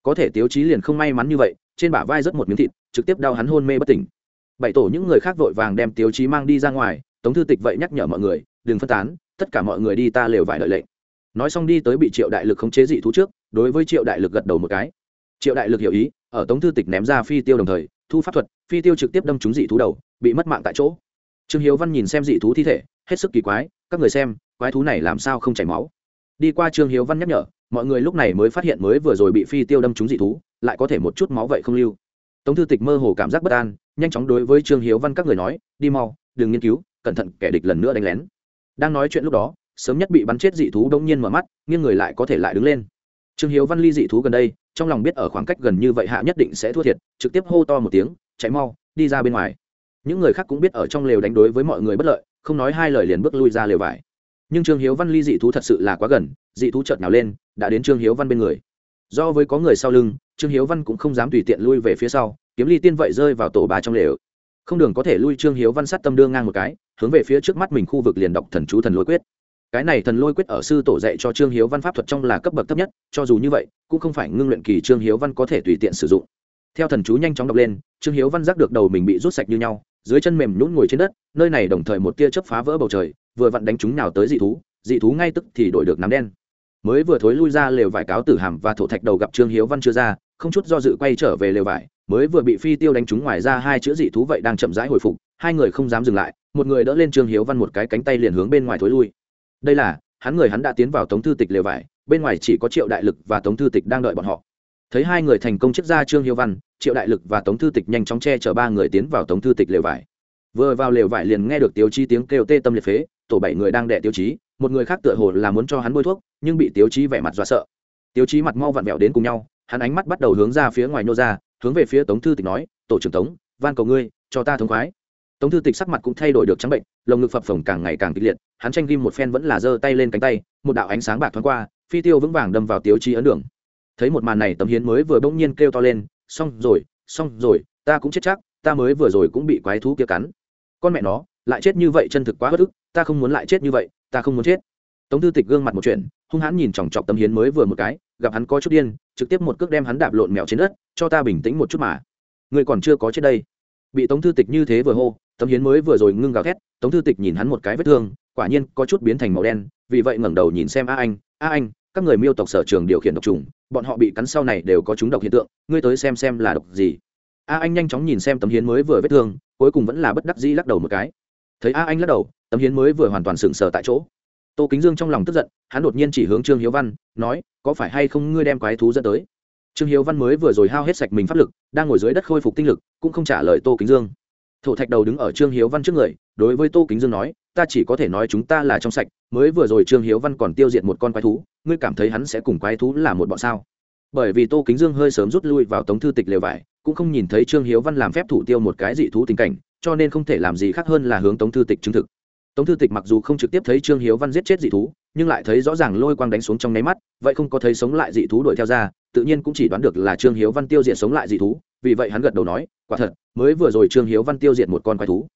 Có thể tiếu chí liền không may mắn như vậy, trên bả vai rất một miếng thịt, trực tiếp đau hắn hôn mê bất tỉnh. Bảy tổ những người khác vội vàng đem tiếu chí mang đi ra ngoài, tống thư tịch vậy nhắc nhở mọi người, đừng phân tán tất cả mọi người đi ta lều vải lợi lệnh. Nói xong đi tới bị triệu đại lực khống chế dị thú trước, đối với triệu đại lực gật đầu một cái. Triệu đại lực hiểu ý, ở tống thư tịch ném ra phi tiêu đồng thời, thu pháp thuật, phi tiêu trực tiếp đâm trúng dị thú đầu, bị mất mạng tại chỗ. Trương hiếu văn nhìn xem dị thú thi thể, hết sức kỳ quái, các người xem, quái thú này làm sao không chảy máu? Đi qua trương hiếu văn nhắc nhở, mọi người lúc này mới phát hiện mới vừa rồi bị phi tiêu đâm trúng dị thú, lại có thể một chút máu vậy không lưu. Tống thư tịch mơ hồ cảm giác bất an, nhanh chóng đối với trương hiếu văn các người nói, đi mau, đừng nghiên cứu, cẩn thận kẻ địch lần nữa đánh lén đang nói chuyện lúc đó, sớm nhất bị bắn chết dị thú đông nhiên mở mắt, nghiêng người lại có thể lại đứng lên. Trương hiếu văn ly dị thú gần đây, trong lòng biết ở khoảng cách gần như vậy hạ nhất định sẽ thua thiệt, trực tiếp hô to một tiếng, chạy mau, đi ra bên ngoài. Những người khác cũng biết ở trong lều đánh đối với mọi người bất lợi, không nói hai lời liền bước lui ra lều vải. Nhưng trương hiếu văn ly dị thú thật sự là quá gần, dị thú chợt nào lên, đã đến trương hiếu văn bên người. Do với có người sau lưng, trương hiếu văn cũng không dám tùy tiện lui về phía sau, kiếm ly tiên vậy rơi vào tổ bà trong lều. Không đường có thể lui trương hiếu văn sát tâm đương ngang một cái hướng về phía trước mắt mình khu vực liền đọc thần chú thần lôi quyết. Cái này thần lôi quyết ở sư tổ dạy cho trương hiếu văn pháp thuật trong là cấp bậc thấp nhất, cho dù như vậy, cũng không phải ngưng luyện kỳ trương hiếu văn có thể tùy tiện sử dụng. Theo thần chú nhanh chóng đọc lên, trương hiếu văn giác được đầu mình bị rút sạch như nhau, dưới chân mềm nhún ngồi trên đất, nơi này đồng thời một tia chớp phá vỡ bầu trời, vừa vặn đánh chúng nào tới dị thú dị thú ngay tức thì đổi được nắm đen. Mới vừa thối lui ra lều vải cáo tử hàm và thổ thạch đầu gặp trương hiếu văn chưa ra, không chút do dự quay trở về lều vải, mới vừa bị phi tiêu đánh trúng ngoài ra hai chữ dị thú vậy đang chậm rãi hồi phục, hai người không dám dừng lại một người đỡ lên trương hiếu văn một cái cánh tay liền hướng bên ngoài thối lui. Đây là, hắn người hắn đã tiến vào tống thư tịch lều vải, bên ngoài chỉ có triệu đại lực và tống thư tịch đang đợi bọn họ. Thấy hai người thành công chiếc ra trương hiếu văn, triệu đại lực và tống thư tịch nhanh chóng che chở ba người tiến vào tống thư tịch lều vải. Vừa vào lều vải liền nghe được tiêu chí tiếng kêu tê tâm liệt phế, tổ bảy người đang đẻ tiêu chí, một người khác tựa hồ là muốn cho hắn bôi thuốc, nhưng bị tiêu chí vẻ mặt do sợ. Tiêu chí mặt mau vặn vẹo đến cùng nhau, hắn ánh mắt bắt đầu hướng ra phía ngoài nô ra, hướng về phía tống thư tịch nói, tổ trưởng tống, van cầu ngươi, cho ta thống khoái tống thư tịch sắc mặt cũng thay đổi được trắng bệnh, lồng ngực phập phồng càng ngày càng kịch liệt, hắn tranh ghim một phen vẫn là giơ tay lên cánh tay, một đạo ánh sáng bạc thoáng qua, phi tiêu vững vàng đâm vào tiêu chí ấn đường. Thấy một màn này, tấm hiến mới vừa bỗng nhiên kêu to lên, xong rồi xong rồi, ta cũng chết chắc, ta mới vừa rồi cũng bị quái thú kia cắn. Con mẹ nó, lại chết như vậy chân thực quá bất ức, ta không muốn lại chết như vậy, ta không muốn chết. Tống thư tịch gương mặt một chuyện, hung hãn nhìn chòng chọc tấm hiến mới vừa một cái, gặp hắn có chút điên, trực tiếp một cước đem hắn đạp lộn mèo trên đất, cho ta bình tĩnh một chút mà. Người còn chưa có chết đây. Bị tống thư tịch như thế vừa hô tấm hiến mới vừa rồi ngưng gào thét, tống thư tịch nhìn hắn một cái vết thương, quả nhiên có chút biến thành màu đen, vì vậy ngẩng đầu nhìn xem a anh a anh, các người miêu tộc sở trường điều khiển độc trùng, bọn họ bị cắn sau này đều có chúng độc hiện tượng, ngươi tới xem xem là độc gì. A anh nhanh chóng nhìn xem tấm hiến mới vừa vết thương, cuối cùng vẫn là bất đắc dĩ lắc đầu một cái. Thấy a anh lắc đầu tấm hiến mới vừa hoàn toàn sững sờ tại chỗ. Tô kính dương trong lòng tức giận, hắn đột nhiên chỉ hướng trương hiếu văn, nói, có phải hay không ngươi đem quái thú dẫn tới? Trương hiếu văn mới vừa rồi hao hết sạch mình pháp lực, đang ngồi dưới đất khôi phục tinh lực, cũng không trả lời tô kính dương thổ thạch đầu đứng ở trương hiếu văn trước người, đối với tô kính dương nói, ta chỉ có thể nói chúng ta là trong sạch, mới vừa rồi trương hiếu văn còn tiêu diệt một con quái thú, ngươi cảm thấy hắn sẽ cùng quái thú là một bọn sao? Bởi vì tô kính dương hơi sớm rút lui vào tống thư tịch lều vải, cũng không nhìn thấy trương hiếu văn làm phép thủ tiêu một cái dị thú tình cảnh, cho nên không thể làm gì khác hơn là hướng tống thư tịch chứng thực. Tống thư tịch mặc dù không trực tiếp thấy trương hiếu văn giết chết dị thú nhưng lại thấy rõ ràng lôi quang đánh xuống trong nháy mắt, vậy không có thấy sống lại dị thú đuổi theo ra, tự nhiên cũng chỉ đoán được là trương hiếu văn tiêu diệt sống lại dị thú, vì vậy hắn gật đầu nói, quả thật, mới vừa rồi trương hiếu văn tiêu diệt một con quái thú.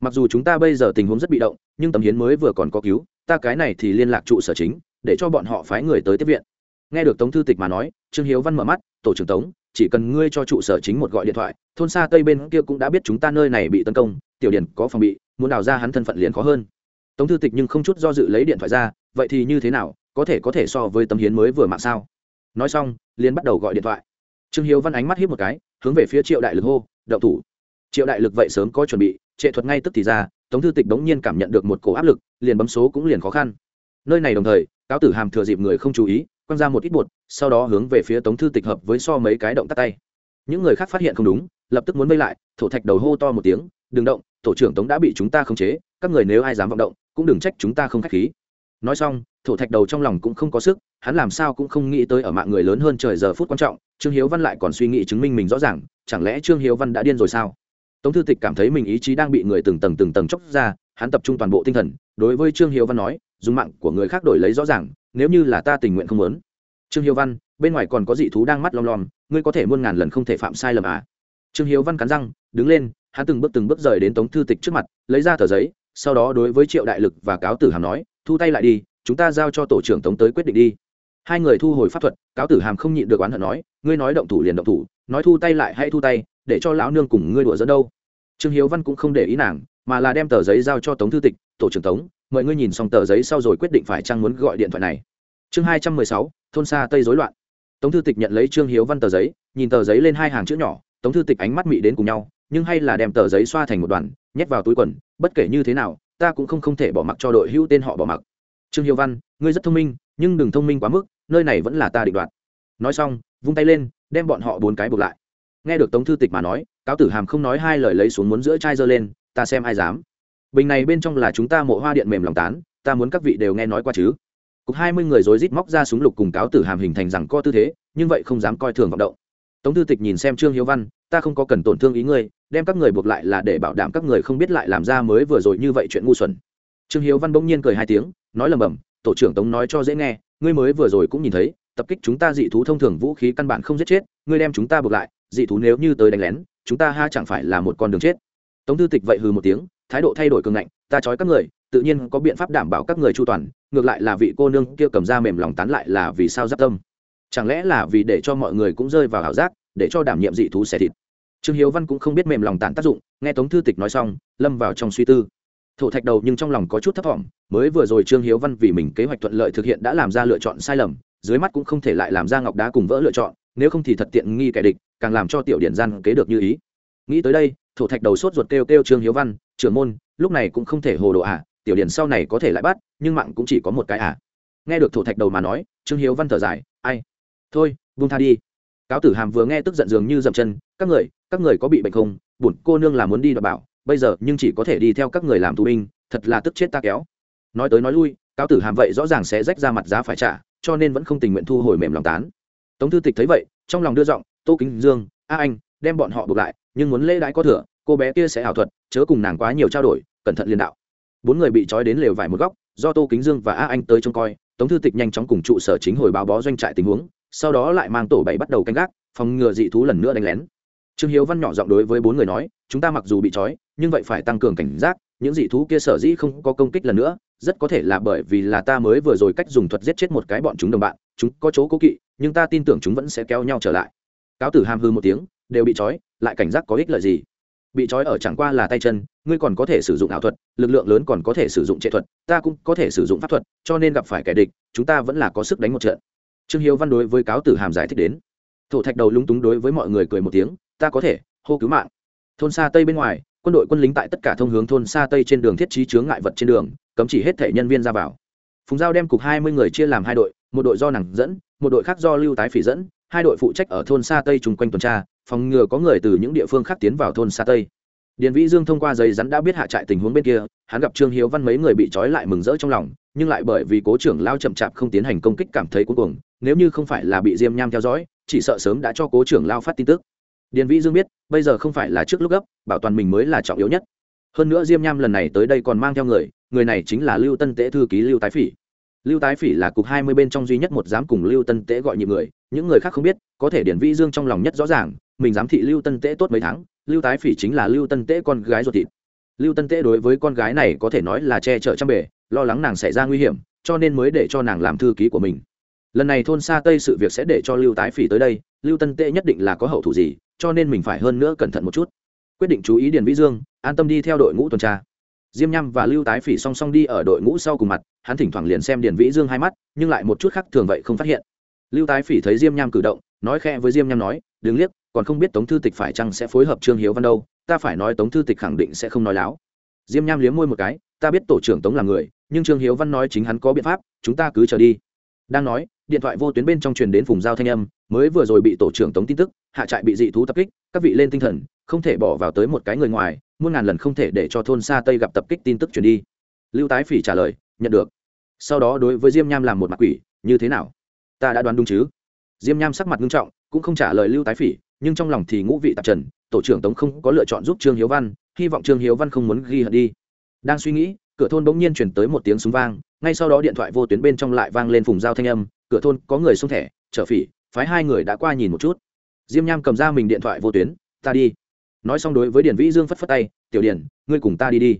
Mặc dù chúng ta bây giờ tình huống rất bị động, nhưng tầm hiến mới vừa còn có cứu, ta cái này thì liên lạc trụ sở chính, để cho bọn họ phái người tới tiếp viện. Nghe được tống thư tịch mà nói, trương hiếu văn mở mắt, tổ trưởng tống, chỉ cần ngươi cho trụ sở chính một gọi điện thoại, thôn xa tây bên kia cũng đã biết chúng ta nơi này bị tấn công, tiểu điển có phòng bị, muốn đào ra hắn thân phận liền khó hơn tống thư tịch nhưng không chút do dự lấy điện thoại ra, vậy thì như thế nào, có thể có thể so với tấm hiến mới vừa mạng sao? Nói xong, liền bắt đầu gọi điện thoại. Trương hiếu văn ánh mắt hiếp một cái, hướng về phía triệu đại lực hô, đậu thủ. Triệu đại lực vậy sớm có chuẩn bị, trệ thuật ngay tức thì ra, tống thư tịch đống nhiên cảm nhận được một cổ áp lực, liền bấm số cũng liền khó khăn. Nơi này đồng thời, cáo tử hàm thừa dịp người không chú ý, quăng ra một ít bột, sau đó hướng về phía tống thư tịch hợp với so mấy cái động tắt tay. Những người khác phát hiện không đúng, lập tức muốn vây lại, thổ thạch đầu hô to một tiếng, đừng động, tổ trưởng tống đã bị chúng ta khống chế, các người nếu ai dám vọng động cũng đừng trách chúng ta không k h á c h khí. Nói xong, thổ thạch đầu trong lòng cũng không có sức, hắn làm sao cũng không nghĩ tới ở mạng người lớn hơn trời giờ phút quan trọng, trương hiếu văn lại còn suy nghĩ chứng minh mình rõ ràng, chẳng lẽ trương hiếu văn đã điên rồi sao? Tống thư tịch cảm thấy mình ý chí đang bị người từng tầng từng tầng chóc ra, hắn tập trung toàn bộ tinh thần, đối với trương hiếu văn nói, dùng mạng của người khác đổi lấy rõ ràng, nếu như là ta tình nguyện không muốn. Trương hiếu văn, bên ngoài còn có dị thú đang mắt lom lom, ngươi có thể muôn ngàn lần không thể phạm sai lầm à? Trương hiếu văn cắn răng, đứng lên, hắn từng bước từng bước rời đến tống thư tịch trước mặt, lấy ra tờ giấy sau đó đối với triệu đại lực và cáo tử hàm nói, thu tay lại đi, chúng ta giao cho tổ trưởng tống tới quyết định đi. Hai người thu hồi pháp thuật, cáo tử hàm không nhịn được oán hận nói, ngươi nói động thủ liền động thủ, nói thu tay lại hay thu tay, để cho lão nương cùng ngươi đùa dẫn đâu. Trương hiếu văn cũng không để ý nàng, mà là đem tờ giấy giao cho tống thư tịch, tổ trưởng tống, mời ngươi nhìn xong tờ giấy sau rồi quyết định phải chăng muốn gọi điện thoại này. Chương hai trăm mười sáu, thôn xa tây rối loạn. Tống thư tịch nhận lấy trương hiếu văn tờ giấy, nhìn tờ giấy lên hai hàng chữ nhỏ, tống thư tịch ánh mắt mị đến cùng nhau nhưng hay là đem tờ giấy xoa thành một đoàn, nhét vào túi quần, bất kể như thế nào, ta cũng không không thể bỏ mặc cho đội hữu tên họ bỏ mặc. Trương hiếu văn, ngươi rất thông minh, nhưng đừng thông minh quá mức, nơi này vẫn là ta định đoạt. Nói xong, vung tay lên, đem bọn họ bốn cái buộc lại. Nghe được tống thư tịch mà nói, cáo tử hàm không nói hai lời lấy xuống muốn giữa chai giơ lên, ta xem ai dám. Bình này bên trong là chúng ta mộ hoa điện mềm lòng tán, ta muốn các vị đều nghe nói qua chứ. Cục hai mươi người rối rít móc ra súng lục cùng cáo tử hàm hình thành rằng co tư thế, nhưng vậy không dám coi thường vọng động tống thư tịch nhìn xem trương hiếu văn, ta không có cần tổn thương ý ngươi, đem các người buộc lại là để bảo đảm các người không biết lại làm ra mới vừa rồi như vậy chuyện ngu xuẩn. Trương hiếu văn bỗng nhiên cười hai tiếng, nói lầm bầm tổ trưởng tống nói cho dễ nghe, ngươi mới vừa rồi cũng nhìn thấy, tập kích chúng ta dị thú thông thường vũ khí căn bản không giết chết, ngươi đem chúng ta buộc lại, dị thú nếu như tới đánh lén, chúng ta ha chẳng phải là một con đường chết. Tống thư tịch vậy hừ một tiếng, thái độ thay đổi cường ngạnh, ta trói các người, tự nhiên có biện pháp đảm bảo các người chu toàn, ngược lại là vị cô nương kia cầm ra mềm lòng tán lại là vì sao giáp tâm chẳng lẽ là vì để cho mọi người cũng rơi vào ảo giác để cho đảm nhiệm dị thú xẻ thịt? Trương hiếu văn cũng không biết mềm lòng tàn tác dụng nghe tống thư tịch nói xong lâm vào trong suy tư. Thổ thạch đầu nhưng trong lòng có chút thấp thỏm mới vừa rồi trương hiếu văn vì mình kế hoạch thuận lợi thực hiện đã làm ra lựa chọn sai lầm dưới mắt cũng không thể lại làm ra ngọc đá cùng vỡ lựa chọn nếu không thì thật tiện nghi kẻ địch càng làm cho tiểu điển gian kế được như ý. Nghĩ tới đây thổ thạch đầu sốt ruột kêu kêu trương hiếu văn trưởng môn lúc này cũng không thể hồ đồ ả à, tiểu điển sau này có thể lại bắt nhưng mạng cũng chỉ có một cái ả à. nghe được thổ thạch đầu mà nói trương hiếu văn thở dài ai thôi vung tha đi. Cáo tử hàm vừa nghe tức giận dường như dậm chân, các người các người có bị bệnh không? Bổn cô nương là muốn đi đọc bảo, bây giờ nhưng chỉ có thể đi theo các người làm tù binh, thật là tức chết ta kéo. Nói tới nói lui, cáo tử hàm vậy rõ ràng sẽ rách ra mặt giá phải trả, cho nên vẫn không tình nguyện thu hồi mềm lòng tán. Tống thư tịch thấy vậy, trong lòng đưa giọng, tô kính dương, a anh, đem bọn họ buộc lại, nhưng muốn lễ đãi có thừa, cô bé kia sẽ ảo thuật, chớ cùng nàng quá nhiều trao đổi, cẩn thận liên đạo. Bốn người bị trói đến lều vải một góc, do tô kính dương và a anh tới trông coi, tống thư tịch nhanh chóng cùng trụ sở chính hồi báo bó doanh trại tình huống sau đó lại mang tổ bảy bắt đầu canh gác, phòng ngừa dị thú lần nữa đánh lén. Trương hiếu văn nhỏ giọng đối với bốn người nói, chúng ta mặc dù bị trói, nhưng vậy phải tăng cường cảnh giác, những dị thú kia sở dĩ không có công kích lần nữa, rất có thể là bởi vì là ta mới vừa rồi cách dùng thuật giết chết một cái bọn chúng đồng bạn, chúng có chỗ cố kỵ, nhưng ta tin tưởng chúng vẫn sẽ kéo nhau trở lại. Cáo tử ham hư một tiếng, đều bị trói, lại cảnh giác có ích lợi gì? Bị trói ở chẳng qua là tay chân, ngươi còn có thể sử dụng ảo thuật, lực lượng lớn còn có thể sử dụng trệ thuật, ta cũng có thể sử dụng pháp thuật, cho nên gặp phải kẻ địch, chúng ta vẫn là có sức đánh một trận trương hiếu văn đối với cáo tử hàm giải thích đến. Thổ thạch đầu lúng túng đối với mọi người cười một tiếng, ta có thể, hô cứu mạng. Thôn xa tây bên ngoài, quân đội quân lính tại tất cả thông hướng thôn xa tây trên đường thiết trí chướng ngại vật trên đường, cấm chỉ hết thể nhân viên ra vào. Phùng giao đem cục hai mươi người chia làm hai đội, một đội do nàng dẫn, một đội khác do lưu tái phỉ dẫn, hai đội phụ trách ở thôn xa tây chung quanh tuần tra, phòng ngừa có người từ những địa phương khác tiến vào thôn xa tây điền vĩ dương thông qua giấy rắn đã biết hạ trại tình huống bên kia, hắn gặp trương hiếu văn mấy người bị trói lại mừng rỡ trong lòng, nhưng lại bởi vì cố trưởng lao chậm chạp không tiến hành công kích cảm thấy cuối cùng nếu như không phải là bị diêm nham theo dõi, chỉ sợ sớm đã cho cố trưởng lao phát tin tức. Điền vĩ dương biết, bây giờ không phải là trước lúc gấp, bảo toàn mình mới là trọng yếu nhất. Hơn nữa diêm nham lần này tới đây còn mang theo người người này chính là lưu tân Tế thư ký lưu tái phỉ. Lưu tái phỉ là cục hai mươi bên trong duy nhất một dám cùng lưu tân Tế gọi nhịp người, những người khác không biết, có thể điển vĩ dương trong lòng nhất rõ ràng mình dám thị lưu tân tễ tốt mấy tháng, lưu tái phỉ chính là lưu tân tễ con gái ruột thịt. Lưu tân tễ đối với con gái này có thể nói là che chở trăm bề, lo lắng nàng xảy ra nguy hiểm, cho nên mới để cho nàng làm thư ký của mình. Lần này thôn xa tây sự việc sẽ để cho lưu tái phỉ tới đây, lưu tân tễ nhất định là có hậu thủ gì, cho nên mình phải hơn nữa cẩn thận một chút. Quyết định chú ý điền vĩ dương, an tâm đi theo đội ngũ tuần tra. Diêm nham và lưu tái phỉ song song đi ở đội ngũ sau cùng mặt, hắn thỉnh thoảng liền xem điền vĩ dương hai mắt, nhưng lại một chút khác thường vậy không phát hiện. Lưu tái phỉ thấy diêm nham cử động, nói khe với diêm nham nói đứng liếc còn không biết tống thư tịch phải chăng sẽ phối hợp trương hiếu văn đâu, ta phải nói tống thư tịch khẳng định sẽ không nói láo. Diêm nham liếm môi một cái, ta biết tổ trưởng tống là người, nhưng trương hiếu văn nói chính hắn có biện pháp, chúng ta cứ chờ đi. Đang nói, điện thoại vô tuyến bên trong truyền đến vùng giao thanh âm, mới vừa rồi bị tổ trưởng tống tin tức, hạ trại bị dị thú tập kích, các vị lên tinh thần, không thể bỏ vào tới một cái người ngoài, muôn ngàn lần không thể để cho thôn xa tây gặp tập kích tin tức truyền đi. Lưu tái phỉ trả lời, nhận được. Sau đó đối với diêm nham làm một mặt quỷ, như thế nào? Ta đã đoán đúng chứ? Diêm nham sắc mặt nghiêm trọng, cũng không trả lời lưu tái phỉ nhưng trong lòng thì ngũ vị tạp trần tổ trưởng tống không có lựa chọn giúp trương hiếu văn hy vọng trương hiếu văn không muốn ghi hận đi. Đang suy nghĩ cửa thôn bỗng nhiên chuyển tới một tiếng súng vang ngay sau đó điện thoại vô tuyến bên trong lại vang lên phùng giao thanh âm cửa thôn có người xông thẻ trở phỉ phái hai người đã qua nhìn một chút. Diêm nham cầm ra mình điện thoại vô tuyến ta đi. Nói xong đối với điền vĩ dương phất phất tay tiểu điền ngươi cùng ta đi đi.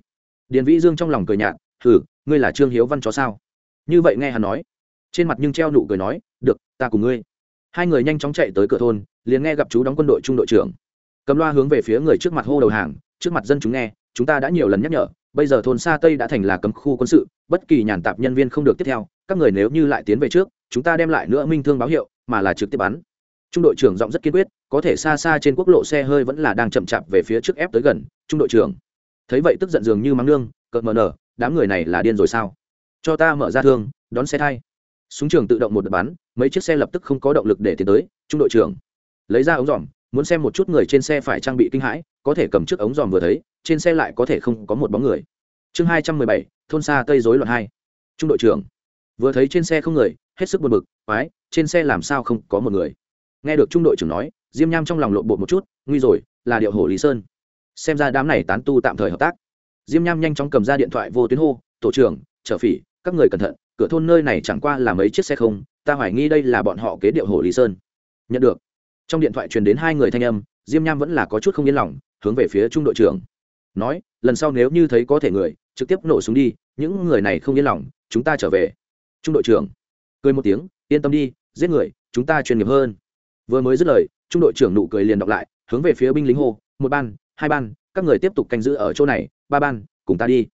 Điền vĩ dương trong lòng cười nhạt thử, ngươi là trương hiếu văn chó sao? Như vậy nghe hắn nói trên mặt nhưng treo nụ cười nói được ta cùng ngươi hai người nhanh chóng chạy tới cửa thôn, liền nghe gặp chú đóng quân đội trung đội trưởng. Cầm loa hướng về phía người trước mặt hô đầu hàng, trước mặt dân chúng nghe, chúng ta đã nhiều lần nhắc nhở, bây giờ thôn xa tây đã thành là cấm khu quân sự, bất kỳ nhàn tạp nhân viên không được tiếp theo, các người nếu như lại tiến về trước, chúng ta đem lại nữa minh thương báo hiệu, mà là trực tiếp bắn. Trung đội trưởng giọng rất kiên quyết, có thể xa xa trên quốc lộ xe hơi vẫn là đang chậm chạp về phía trước ép tới gần, trung đội trưởng. Thấy vậy tức giận dường như mắng nương, cợt mờ nở, đám người này là điên rồi sao? Cho ta mở ra thương, đón xe thay súng trường tự động một đợt bắn, mấy chiếc xe lập tức không có động lực để tiến tới, trung đội trưởng. Lấy ra ống dòm muốn xem một chút người trên xe phải trang bị kinh hãi, có thể cầm chiếc ống dòm vừa thấy, trên xe lại có thể không có một bóng người. Chương hai trăm mười bảy, thôn xa tây dối loạn hai. Trung đội trưởng. Vừa thấy trên xe không người, hết sức buồn bực, quái, trên xe làm sao không có một người. Nghe được trung đội trưởng nói, diêm nham trong lòng lộn bột một chút, nguy rồi, là điệu hổ lý sơn. Xem ra đám này tán tu tạm thời hợp tác. Diêm nham nhanh chóng cầm ra điện thoại vô tuyến hô, tổ trưởng trợ phỉ, các người cẩn thận cửa thôn nơi này chẳng qua là mấy chiếc xe không, ta hoài nghi đây là bọn họ kế điệu hồ lý sơn. Nhận được. Trong điện thoại truyền đến hai người thanh âm, diêm nham vẫn là có chút không yên lòng, hướng về phía trung đội trưởng. Nói, lần sau nếu như thấy có thể người, trực tiếp nổ súng đi, những người này không yên lòng, chúng ta trở về. Trung đội trưởng. Cười một tiếng, yên tâm đi, giết người, chúng ta chuyên nghiệp hơn. Vừa mới dứt lời, trung đội trưởng nụ cười liền đọc lại, hướng về phía binh lính hô, một ban, hai ban, các người tiếp tục canh giữ ở chỗ này, ba ban, cùng ta đi.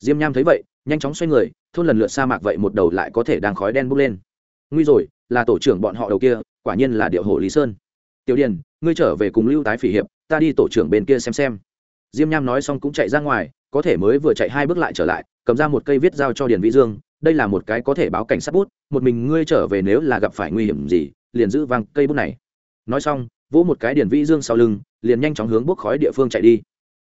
Diêm nham thấy vậy, nhanh chóng xoay người thôn lần lượt sa mạc vậy một đầu lại có thể đang khói đen bốc lên. Nguy rồi, là tổ trưởng bọn họ đầu kia, quả nhiên là điệu hổ lý sơn. Tiểu điền, ngươi trở về cùng lưu tái phỉ hiệp, ta đi tổ trưởng bên kia xem xem. Diêm nham nói xong cũng chạy ra ngoài, có thể mới vừa chạy hai bước lại trở lại, cầm ra một cây viết giao cho điền vĩ dương, đây là một cái có thể báo cảnh sát bút, một mình ngươi trở về nếu là gặp phải nguy hiểm gì, liền giữ vàng cây bút này. Nói xong, vỗ một cái điền vĩ dương sau lưng, liền nhanh chóng hướng bốc khói địa phương chạy đi.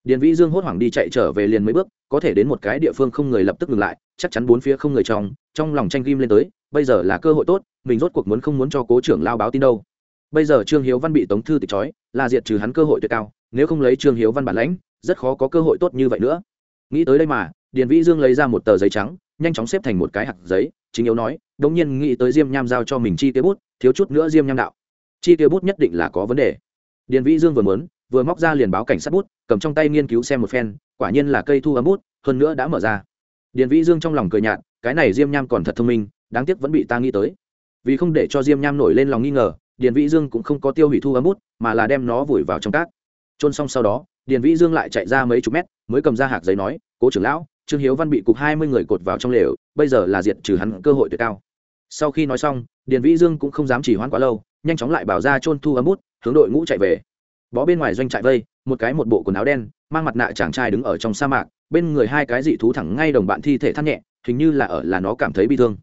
Điền vĩ dương hốt hoảng đi chạy trở về liền mấy bước, có thể đến một cái địa phương không người lập tức ngừng lại chắc chắn bốn phía không người trong trong lòng tranh ghim lên tới, bây giờ là cơ hội tốt, mình rốt cuộc muốn không muốn cho cố trưởng lao báo tin đâu. Bây giờ trương hiếu văn bị tống thư tịch trói, là diệt trừ hắn cơ hội tuyệt cao, nếu không lấy trương hiếu văn bản lãnh, rất khó có cơ hội tốt như vậy nữa. Nghĩ tới đây mà, điền vĩ dương lấy ra một tờ giấy trắng, nhanh chóng xếp thành một cái hạt giấy, chính yếu nói, đống nhiên nghĩ tới diêm nham giao cho mình chi tiêu bút, thiếu chút nữa diêm nham đạo. Chi tiêu bút nhất định là có vấn đề. Điền vĩ dương vừa muốn, vừa móc ra liền báo cảnh sát bút, cầm trong tay nghiên cứu xem một phen, quả nhiên là cây thu ấm bút, hơn nữa đã mở ra điền vĩ dương trong lòng cười nhạt, cái này diêm nham còn thật thông minh, đáng tiếc vẫn bị ta nghĩ tới. Vì không để cho diêm nham nổi lên lòng nghi ngờ, điền vĩ dương cũng không có tiêu hủy thu ấm bút, mà là đem nó vùi vào trong cát. Trôn xong sau đó, điền vĩ dương lại chạy ra mấy chục mét, mới cầm ra hạc giấy nói, cố trưởng lão, trương hiếu văn bị cục hai mươi người cột vào trong lều, bây giờ là diệt trừ hắn cơ hội tuyệt cao. Sau khi nói xong, điền vĩ dương cũng không dám chỉ hoãn quá lâu, nhanh chóng lại bảo ra trôn thu ấm bút, hướng đội ngũ chạy về bó bên ngoài doanh trại vây, một cái một bộ quần áo đen, mang mặt nạ chàng trai đứng ở trong sa mạc, bên người hai cái dị thú thẳng ngay đồng bạn thi thể thắt nhẹ, hình như là ở là nó cảm thấy bị thương.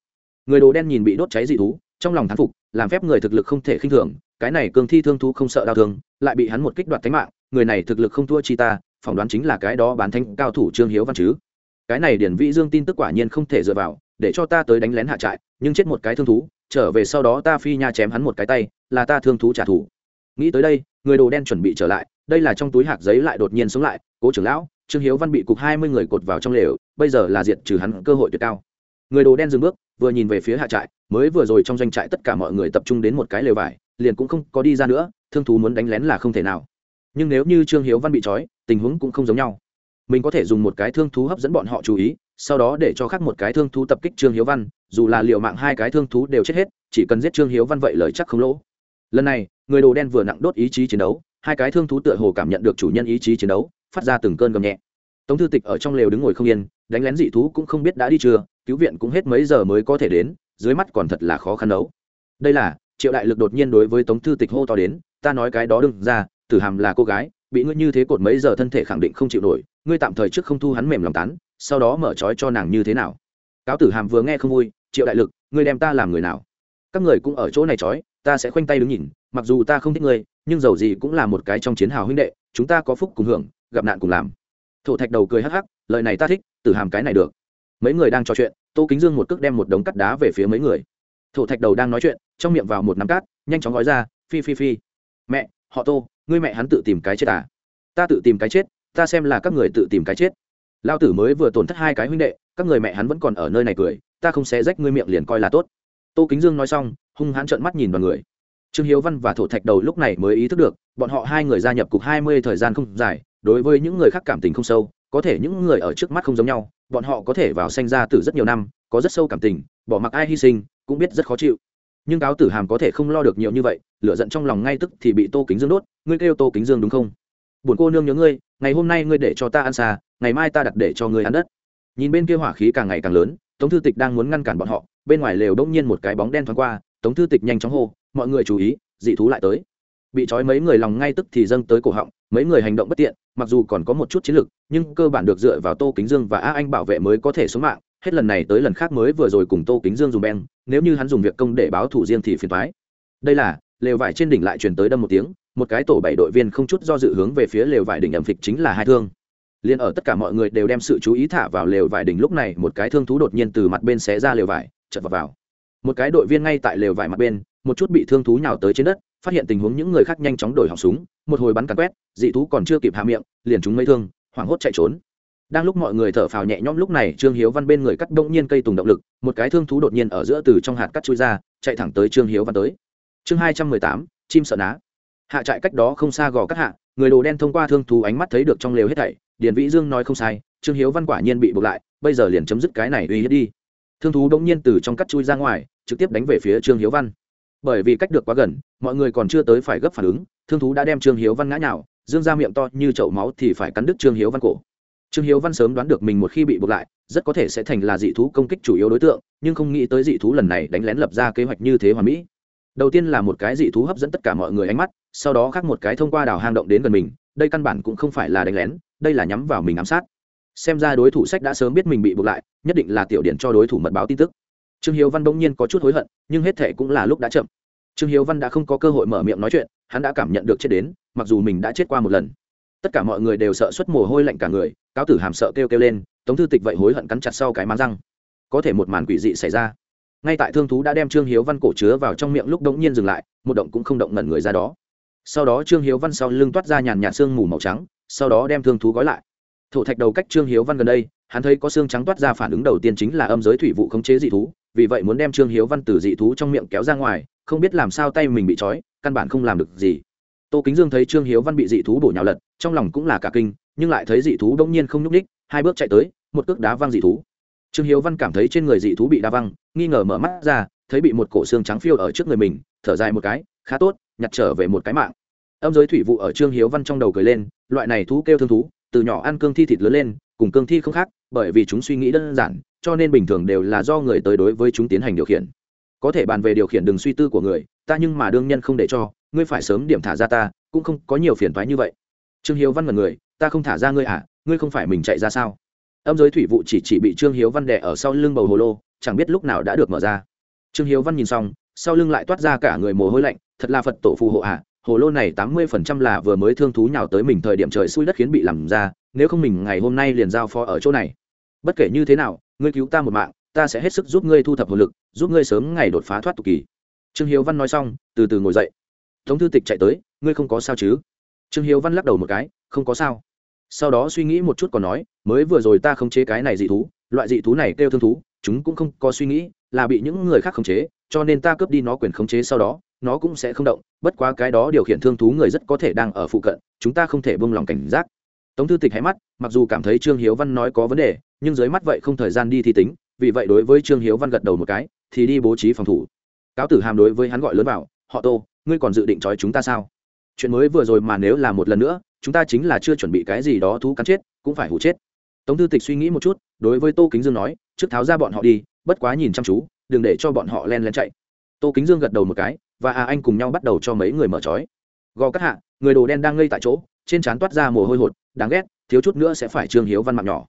Người đồ đen nhìn bị đốt cháy dị thú, trong lòng thán phục, làm phép người thực lực không thể khinh thường, cái này cương thi thương thú không sợ đau thương, lại bị hắn một kích đoạt tính mạng, người này thực lực không thua chi ta, phỏng đoán chính là cái đó bán thanh cao thủ trương hiếu văn chứ. Cái này điển vĩ dương tin tức quả nhiên không thể dựa vào, để cho ta tới đánh lén hạ trại, nhưng chết một cái thương thú, trở về sau đó ta phi nha chém hắn một cái tay, là ta thương thú trả thù. Nghĩ tới đây người đồ đen chuẩn bị trở lại, đây là trong túi hạt giấy lại đột nhiên sống lại, cố trưởng lão, trương hiếu văn bị cục hai mươi người cột vào trong lều, bây giờ là diệt trừ hắn cơ hội tuyệt cao. Người đồ đen dừng bước, vừa nhìn về phía hạ trại, mới vừa rồi trong doanh trại tất cả mọi người tập trung đến một cái lều vải, liền cũng không có đi ra nữa, thương thú muốn đánh lén là không thể nào. Nhưng nếu như trương hiếu văn bị trói, tình huống cũng không giống nhau. Mình có thể dùng một cái thương thú hấp dẫn bọn họ chú ý, sau đó để cho khác một cái thương thú tập kích trương hiếu văn, dù là liệu mạng hai cái thương thú đều chết hết, chỉ cần giết trương hiếu văn vậy lời chắc không lỗ. Lần này người đồ đen vừa nặng đốt ý chí chiến đấu, hai cái thương thú tựa hồ cảm nhận được chủ nhân ý chí chiến đấu, phát ra từng cơn gầm nhẹ. Tống thư tịch ở trong lều đứng ngồi không yên, đánh lén dị thú cũng không biết đã đi chưa, cứu viện cũng hết mấy giờ mới có thể đến, dưới mắt còn thật là khó khăn đấu. Đây là, triệu đại lực đột nhiên đối với tống thư tịch hô to đến, ta nói cái đó đừng ra, tử hàm là cô gái, bị ngươi như thế cột mấy giờ thân thể khẳng định không chịu nổi, ngươi tạm thời trước không thu hắn mềm lòng tán, sau đó mở trói cho nàng như thế nào? Cáo tử hàm vừa nghe không vui, triệu đại lực, ngươi đem ta làm người nào? Các người cũng ở chỗ này trói ta sẽ khoanh tay đứng nhìn, mặc dù ta không thích ngươi, nhưng dầu gì cũng là một cái trong chiến hào huynh đệ, chúng ta có phúc cùng hưởng, gặp nạn cùng làm. Thổ thạch đầu cười hắc hắc, lời này ta thích, tử hàm cái này được. Mấy người đang trò chuyện, tô kính dương một cước đem một đống cắt đá về phía mấy người. Thổ thạch đầu đang nói chuyện, trong miệng vào một nắm cát, nhanh chóng gói ra, phi phi phi. Mẹ, họ tô, ngươi mẹ hắn tự tìm cái chết à? Ta tự tìm cái chết, ta xem là các người tự tìm cái chết. Lao tử mới vừa tổn thất hai cái huynh đệ, các người mẹ hắn vẫn còn ở nơi này cười, ta không xé rách ngươi miệng liền coi là tốt tô kính dương nói xong, hung hãn trợn mắt nhìn vào người. Trương hiếu văn và thổ thạch đầu lúc này mới ý thức được, bọn họ hai người gia nhập cục hai mươi thời gian không dài, đối với những người khác cảm tình không sâu, có thể những người ở trước mắt không giống nhau, bọn họ có thể vào sanh ra từ rất nhiều năm, có rất sâu cảm tình, bỏ mặc ai hy sinh, cũng biết rất khó chịu. Nhưng cáo tử hàm có thể không lo được nhiều như vậy, lửa giận trong lòng ngay tức thì bị tô kính dương đốt, ngươi kêu tô kính dương đúng không? Buồn cô nương nhớ ngươi, ngày hôm nay ngươi để cho ta ăn xà ngày mai ta đặt để cho ngươi ăn đất. Nhìn bên kia hỏa khí càng ngày càng lớn, tống thư tịch đang muốn ngăn cản bọn họ bên ngoài lều đông nhiên một cái bóng đen thoáng qua, tống thư tịch nhanh chóng hô, mọi người chú ý, dị thú lại tới. Bị trói mấy người lòng ngay tức thì dâng tới cổ họng, mấy người hành động bất tiện, mặc dù còn có một chút chiến lược nhưng cơ bản được dựa vào tô kính dương và a anh bảo vệ mới có thể sống mạng. Hết lần này tới lần khác mới vừa rồi cùng tô kính dương dùng beng, nếu như hắn dùng việc công để báo thủ riêng thì phiền thoái đây là, lều vải trên đỉnh lại truyền tới đâm một tiếng, một cái tổ bảy đội viên không chút do dự hướng về phía lều vải đỉnh ẩm phịch chính là hai thương. Liền ở tất cả mọi người đều đem sự chú ý thả vào lều vải đỉnh lúc này, một cái thương thú đột nhiên từ mặt bên xé ra lều vải chật vào, vào. Một cái đội viên ngay tại lều vải mặt bên một chút bị thương thú nhào tới trên đất phát hiện tình huống những người khác nhanh chóng đổi họng súng một hồi bắn càn quét dị thú còn chưa kịp hạ miệng liền chúng mấy thương hoảng hốt chạy trốn. Đang lúc mọi người thở phào nhẹ nhõm lúc này trương hiếu văn bên người cắt bỗng nhiên cây tùng động lực một cái thương thú đột nhiên ở giữa từ trong hạt cắt chui ra chạy thẳng tới trương hiếu văn tới. Chương hai trăm mười tám chim sợ ná. Hạ trại cách đó không xa gò cắt hạ người đồ đen thông qua thương thú ánh mắt thấy được trong lều hết thảy điền vĩ dương nói không sai trương hiếu văn quả nhiên bị buộc lại bây giờ liền chấm dứt cái này uy hiếp đi thương thú đống nhiên từ trong cắt chui ra ngoài, trực tiếp đánh về phía trương hiếu văn. Bởi vì cách được quá gần, mọi người còn chưa tới phải gấp phản ứng, thương thú đã đem trương hiếu văn ngã nhào, dương ra miệng to như chậu máu thì phải cắn đứt trương hiếu văn cổ. Trương hiếu văn sớm đoán được mình một khi bị buộc lại, rất có thể sẽ thành là dị thú công kích chủ yếu đối tượng, nhưng không nghĩ tới dị thú lần này đánh lén lập ra kế hoạch như thế hoàn mỹ. Đầu tiên là một cái dị thú hấp dẫn tất cả mọi người ánh mắt, sau đó khác một cái thông qua đảo hang động đến gần mình, đây căn bản cũng không phải là đánh lén, đây là nhắm vào mình ám sát xem ra đối thủ sách đã sớm biết mình bị buộc lại, nhất định là tiểu điện cho đối thủ mật báo tin tức. Trương hiếu văn bỗng nhiên có chút hối hận, nhưng hết thệ cũng là lúc đã chậm. Trương hiếu văn đã không có cơ hội mở miệng nói chuyện, hắn đã cảm nhận được chết đến, mặc dù mình đã chết qua một lần. Tất cả mọi người đều sợ xuất mồ hôi lạnh cả người, cáo tử hàm sợ kêu kêu lên, tống thư tịch vậy hối hận cắn chặt sau cái máng răng. Có thể một màn quỷ dị xảy ra. Ngay tại thương thú đã đem trương hiếu văn cổ chứa vào trong miệng lúc đống nhiên dừng lại, một động cũng không động ngẩn người ra đó. Sau đó trương hiếu văn sau lưng toát ra nhàn nhạt xương mù màu trắng, sau đó đem thương thú gói lại thổ thạch đầu cách trương hiếu văn gần đây, hắn thấy có xương trắng toát ra phản ứng đầu tiên chính là âm giới thủy vụ khống chế dị thú, vì vậy muốn đem trương hiếu văn từ dị thú trong miệng kéo ra ngoài, không biết làm sao tay mình bị trói, căn bản không làm được gì. Tô kính dương thấy trương hiếu văn bị dị thú bổ nhào lật, trong lòng cũng là cả kinh, nhưng lại thấy dị thú đông nhiên không nhúc ních hai bước chạy tới, một cước đá văng dị thú. Trương hiếu văn cảm thấy trên người dị thú bị đá văng, nghi ngờ mở mắt ra, thấy bị một cổ xương trắng phiêu ở trước người mình, thở dài một cái, khá tốt, nhặt trở về một cái mạng. Âm giới thủy vụ ở trương hiếu văn trong đầu cười lên, loại này thú kêu thương thú từ nhỏ ăn cương thi thịt lớn lên, cùng cương thi không khác, bởi vì chúng suy nghĩ đơn giản, cho nên bình thường đều là do người tới đối với chúng tiến hành điều khiển. Có thể bàn về điều khiển đường suy tư của người, ta nhưng mà đương nhân không để cho, ngươi phải sớm điểm thả ra ta, cũng không có nhiều phiền thoái như vậy. Trương hiếu văn mật người, ta không thả ra ngươi à ngươi không phải mình chạy ra sao? Âm giới thủy vụ chỉ chỉ bị trương hiếu văn đẻ ở sau lưng bầu hồ lô, chẳng biết lúc nào đã được mở ra. Trương hiếu văn nhìn xong, sau lưng lại toát ra cả người mồ hôi lạnh, thật là phật tổ phù hộ à hồ lô này tám mươi phần trăm là vừa mới thương thú nhào tới mình thời điểm trời xui đất khiến bị làm ra, nếu không mình ngày hôm nay liền giao phó ở chỗ này. Bất kể như thế nào, ngươi cứu ta một mạng, ta sẽ hết sức giúp ngươi thu thập hồn lực, giúp ngươi sớm ngày đột phá thoát tục kỳ. Trương hiếu văn nói xong, từ từ ngồi dậy. Tống thư tịch chạy tới, ngươi không có sao chứ? Trương hiếu văn lắc đầu một cái, không có sao. Sau đó suy nghĩ một chút còn nói, mới vừa rồi ta không chế cái này dị thú, loại dị thú này kêu thương thú, chúng cũng không có suy nghĩ, là bị những người khác khống chế, cho nên ta cướp đi nó quyền khống chế sau đó nó cũng sẽ không động, bất quá cái đó điều khiển thương thú người rất có thể đang ở phụ cận, chúng ta không thể buông lòng cảnh giác. Tống thư tịch hay mắt, mặc dù cảm thấy trương hiếu văn nói có vấn đề, nhưng dưới mắt vậy không thời gian đi thi tính, vì vậy đối với trương hiếu văn gật đầu một cái, thì đi bố trí phòng thủ. Cáo tử hàm đối với hắn gọi lớn vào họ tô, ngươi còn dự định trói chúng ta sao? Chuyện mới vừa rồi mà nếu là một lần nữa, chúng ta chính là chưa chuẩn bị cái gì đó thú cắn chết, cũng phải hủ chết. Tống thư tịch suy nghĩ một chút, đối với tô kính dương nói, trước tháo ra bọn họ đi, bất quá nhìn chăm chú, đừng để cho bọn họ len len chạy. Tô kính dương gật đầu một cái và à anh cùng nhau bắt đầu cho mấy người mở trói. Gò cắt hạ người đồ đen đang ngây tại chỗ trên trán toát ra mồ hôi hột đáng ghét thiếu chút nữa sẽ phải trương hiếu văn mạng nhỏ.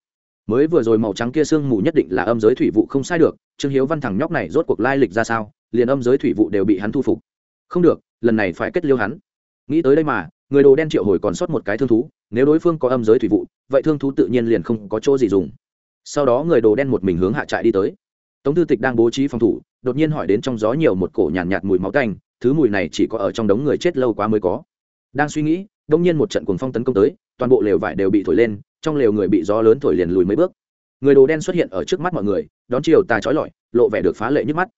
Mới vừa rồi màu trắng kia sương mù nhất định là âm giới thủy vụ không sai được trương hiếu văn thằng nhóc này rốt cuộc lai lịch ra sao liền âm giới thủy vụ đều bị hắn thu phục. Không được lần này phải kết liêu hắn. Nghĩ tới đây mà người đồ đen triệu hồi còn sót một cái thương thú nếu đối phương có âm giới thủy vụ vậy thương thú tự nhiên liền không có chỗ gì dùng. Sau đó người đồ đen một mình hướng hạ trại đi tới. Tống thư tịch đang bố trí phòng thủ đột nhiên hỏi đến trong gió nhiều một cổ nhàn nhạt, nhạt mùi máu canh thứ mùi này chỉ có ở trong đống người chết lâu quá mới có. Đang suy nghĩ, đông nhiên một trận cuồng phong tấn công tới, toàn bộ lều vải đều bị thổi lên, trong lều người bị gió lớn thổi liền lùi mấy bước. Người đồ đen xuất hiện ở trước mắt mọi người, đón chiều tà trói lọi, lộ vẻ được phá lệ nhức mắt.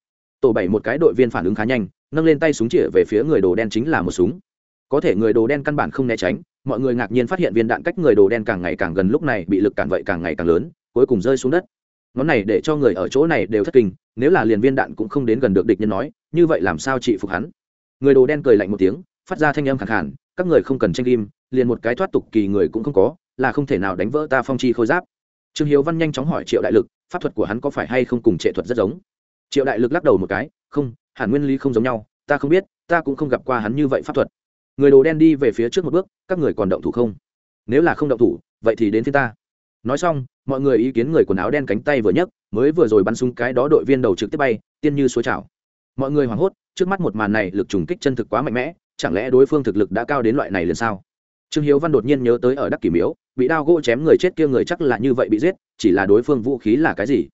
Tổ bảy một cái đội viên phản ứng khá nhanh, nâng lên tay súng chĩa về phía người đồ đen chính là một súng. Có thể người đồ đen căn bản không né tránh, mọi người ngạc nhiên phát hiện viên đạn cách người đồ đen càng ngày càng gần lúc này bị lực cản vậy càng ngày càng lớn, cuối cùng rơi xuống đất. Ngón này để cho người ở chỗ này đều thất kinh, nếu là liền viên đạn cũng không đến gần được địch nhân nói như vậy làm sao trị phục hắn? Người đồ đen cười lạnh một tiếng, phát ra thanh âm khẳng hẳn các người không cần tranh kim liền một cái thoát tục kỳ người cũng không có, là không thể nào đánh vỡ ta phong chi khôi giáp. Trương hiếu văn nhanh chóng hỏi triệu đại lực, pháp thuật của hắn có phải hay không cùng trệ thuật rất giống? Triệu đại lực lắc đầu một cái, không, hẳn nguyên lý không giống nhau, ta không biết, ta cũng không gặp qua hắn như vậy pháp thuật. Người đồ đen đi về phía trước một bước, các người còn động thủ không? Nếu là không động thủ, vậy thì đến phía ta. Nói xong, mọi người ý kiến người quần áo đen cánh tay vừa nhấc, mới vừa rồi bắn súng cái đó đội viên đầu trực tiếp bay, tiên như suối chảo mọi người hoảng hốt, trước mắt một màn này lực trùng kích chân thực quá mạnh mẽ, chẳng lẽ đối phương thực lực đã cao đến loại này liền sao? Trương hiếu văn đột nhiên nhớ tới ở đắc kỷ miếu, bị đao gỗ chém người chết kia người chắc là như vậy bị giết, chỉ là đối phương vũ khí là cái gì?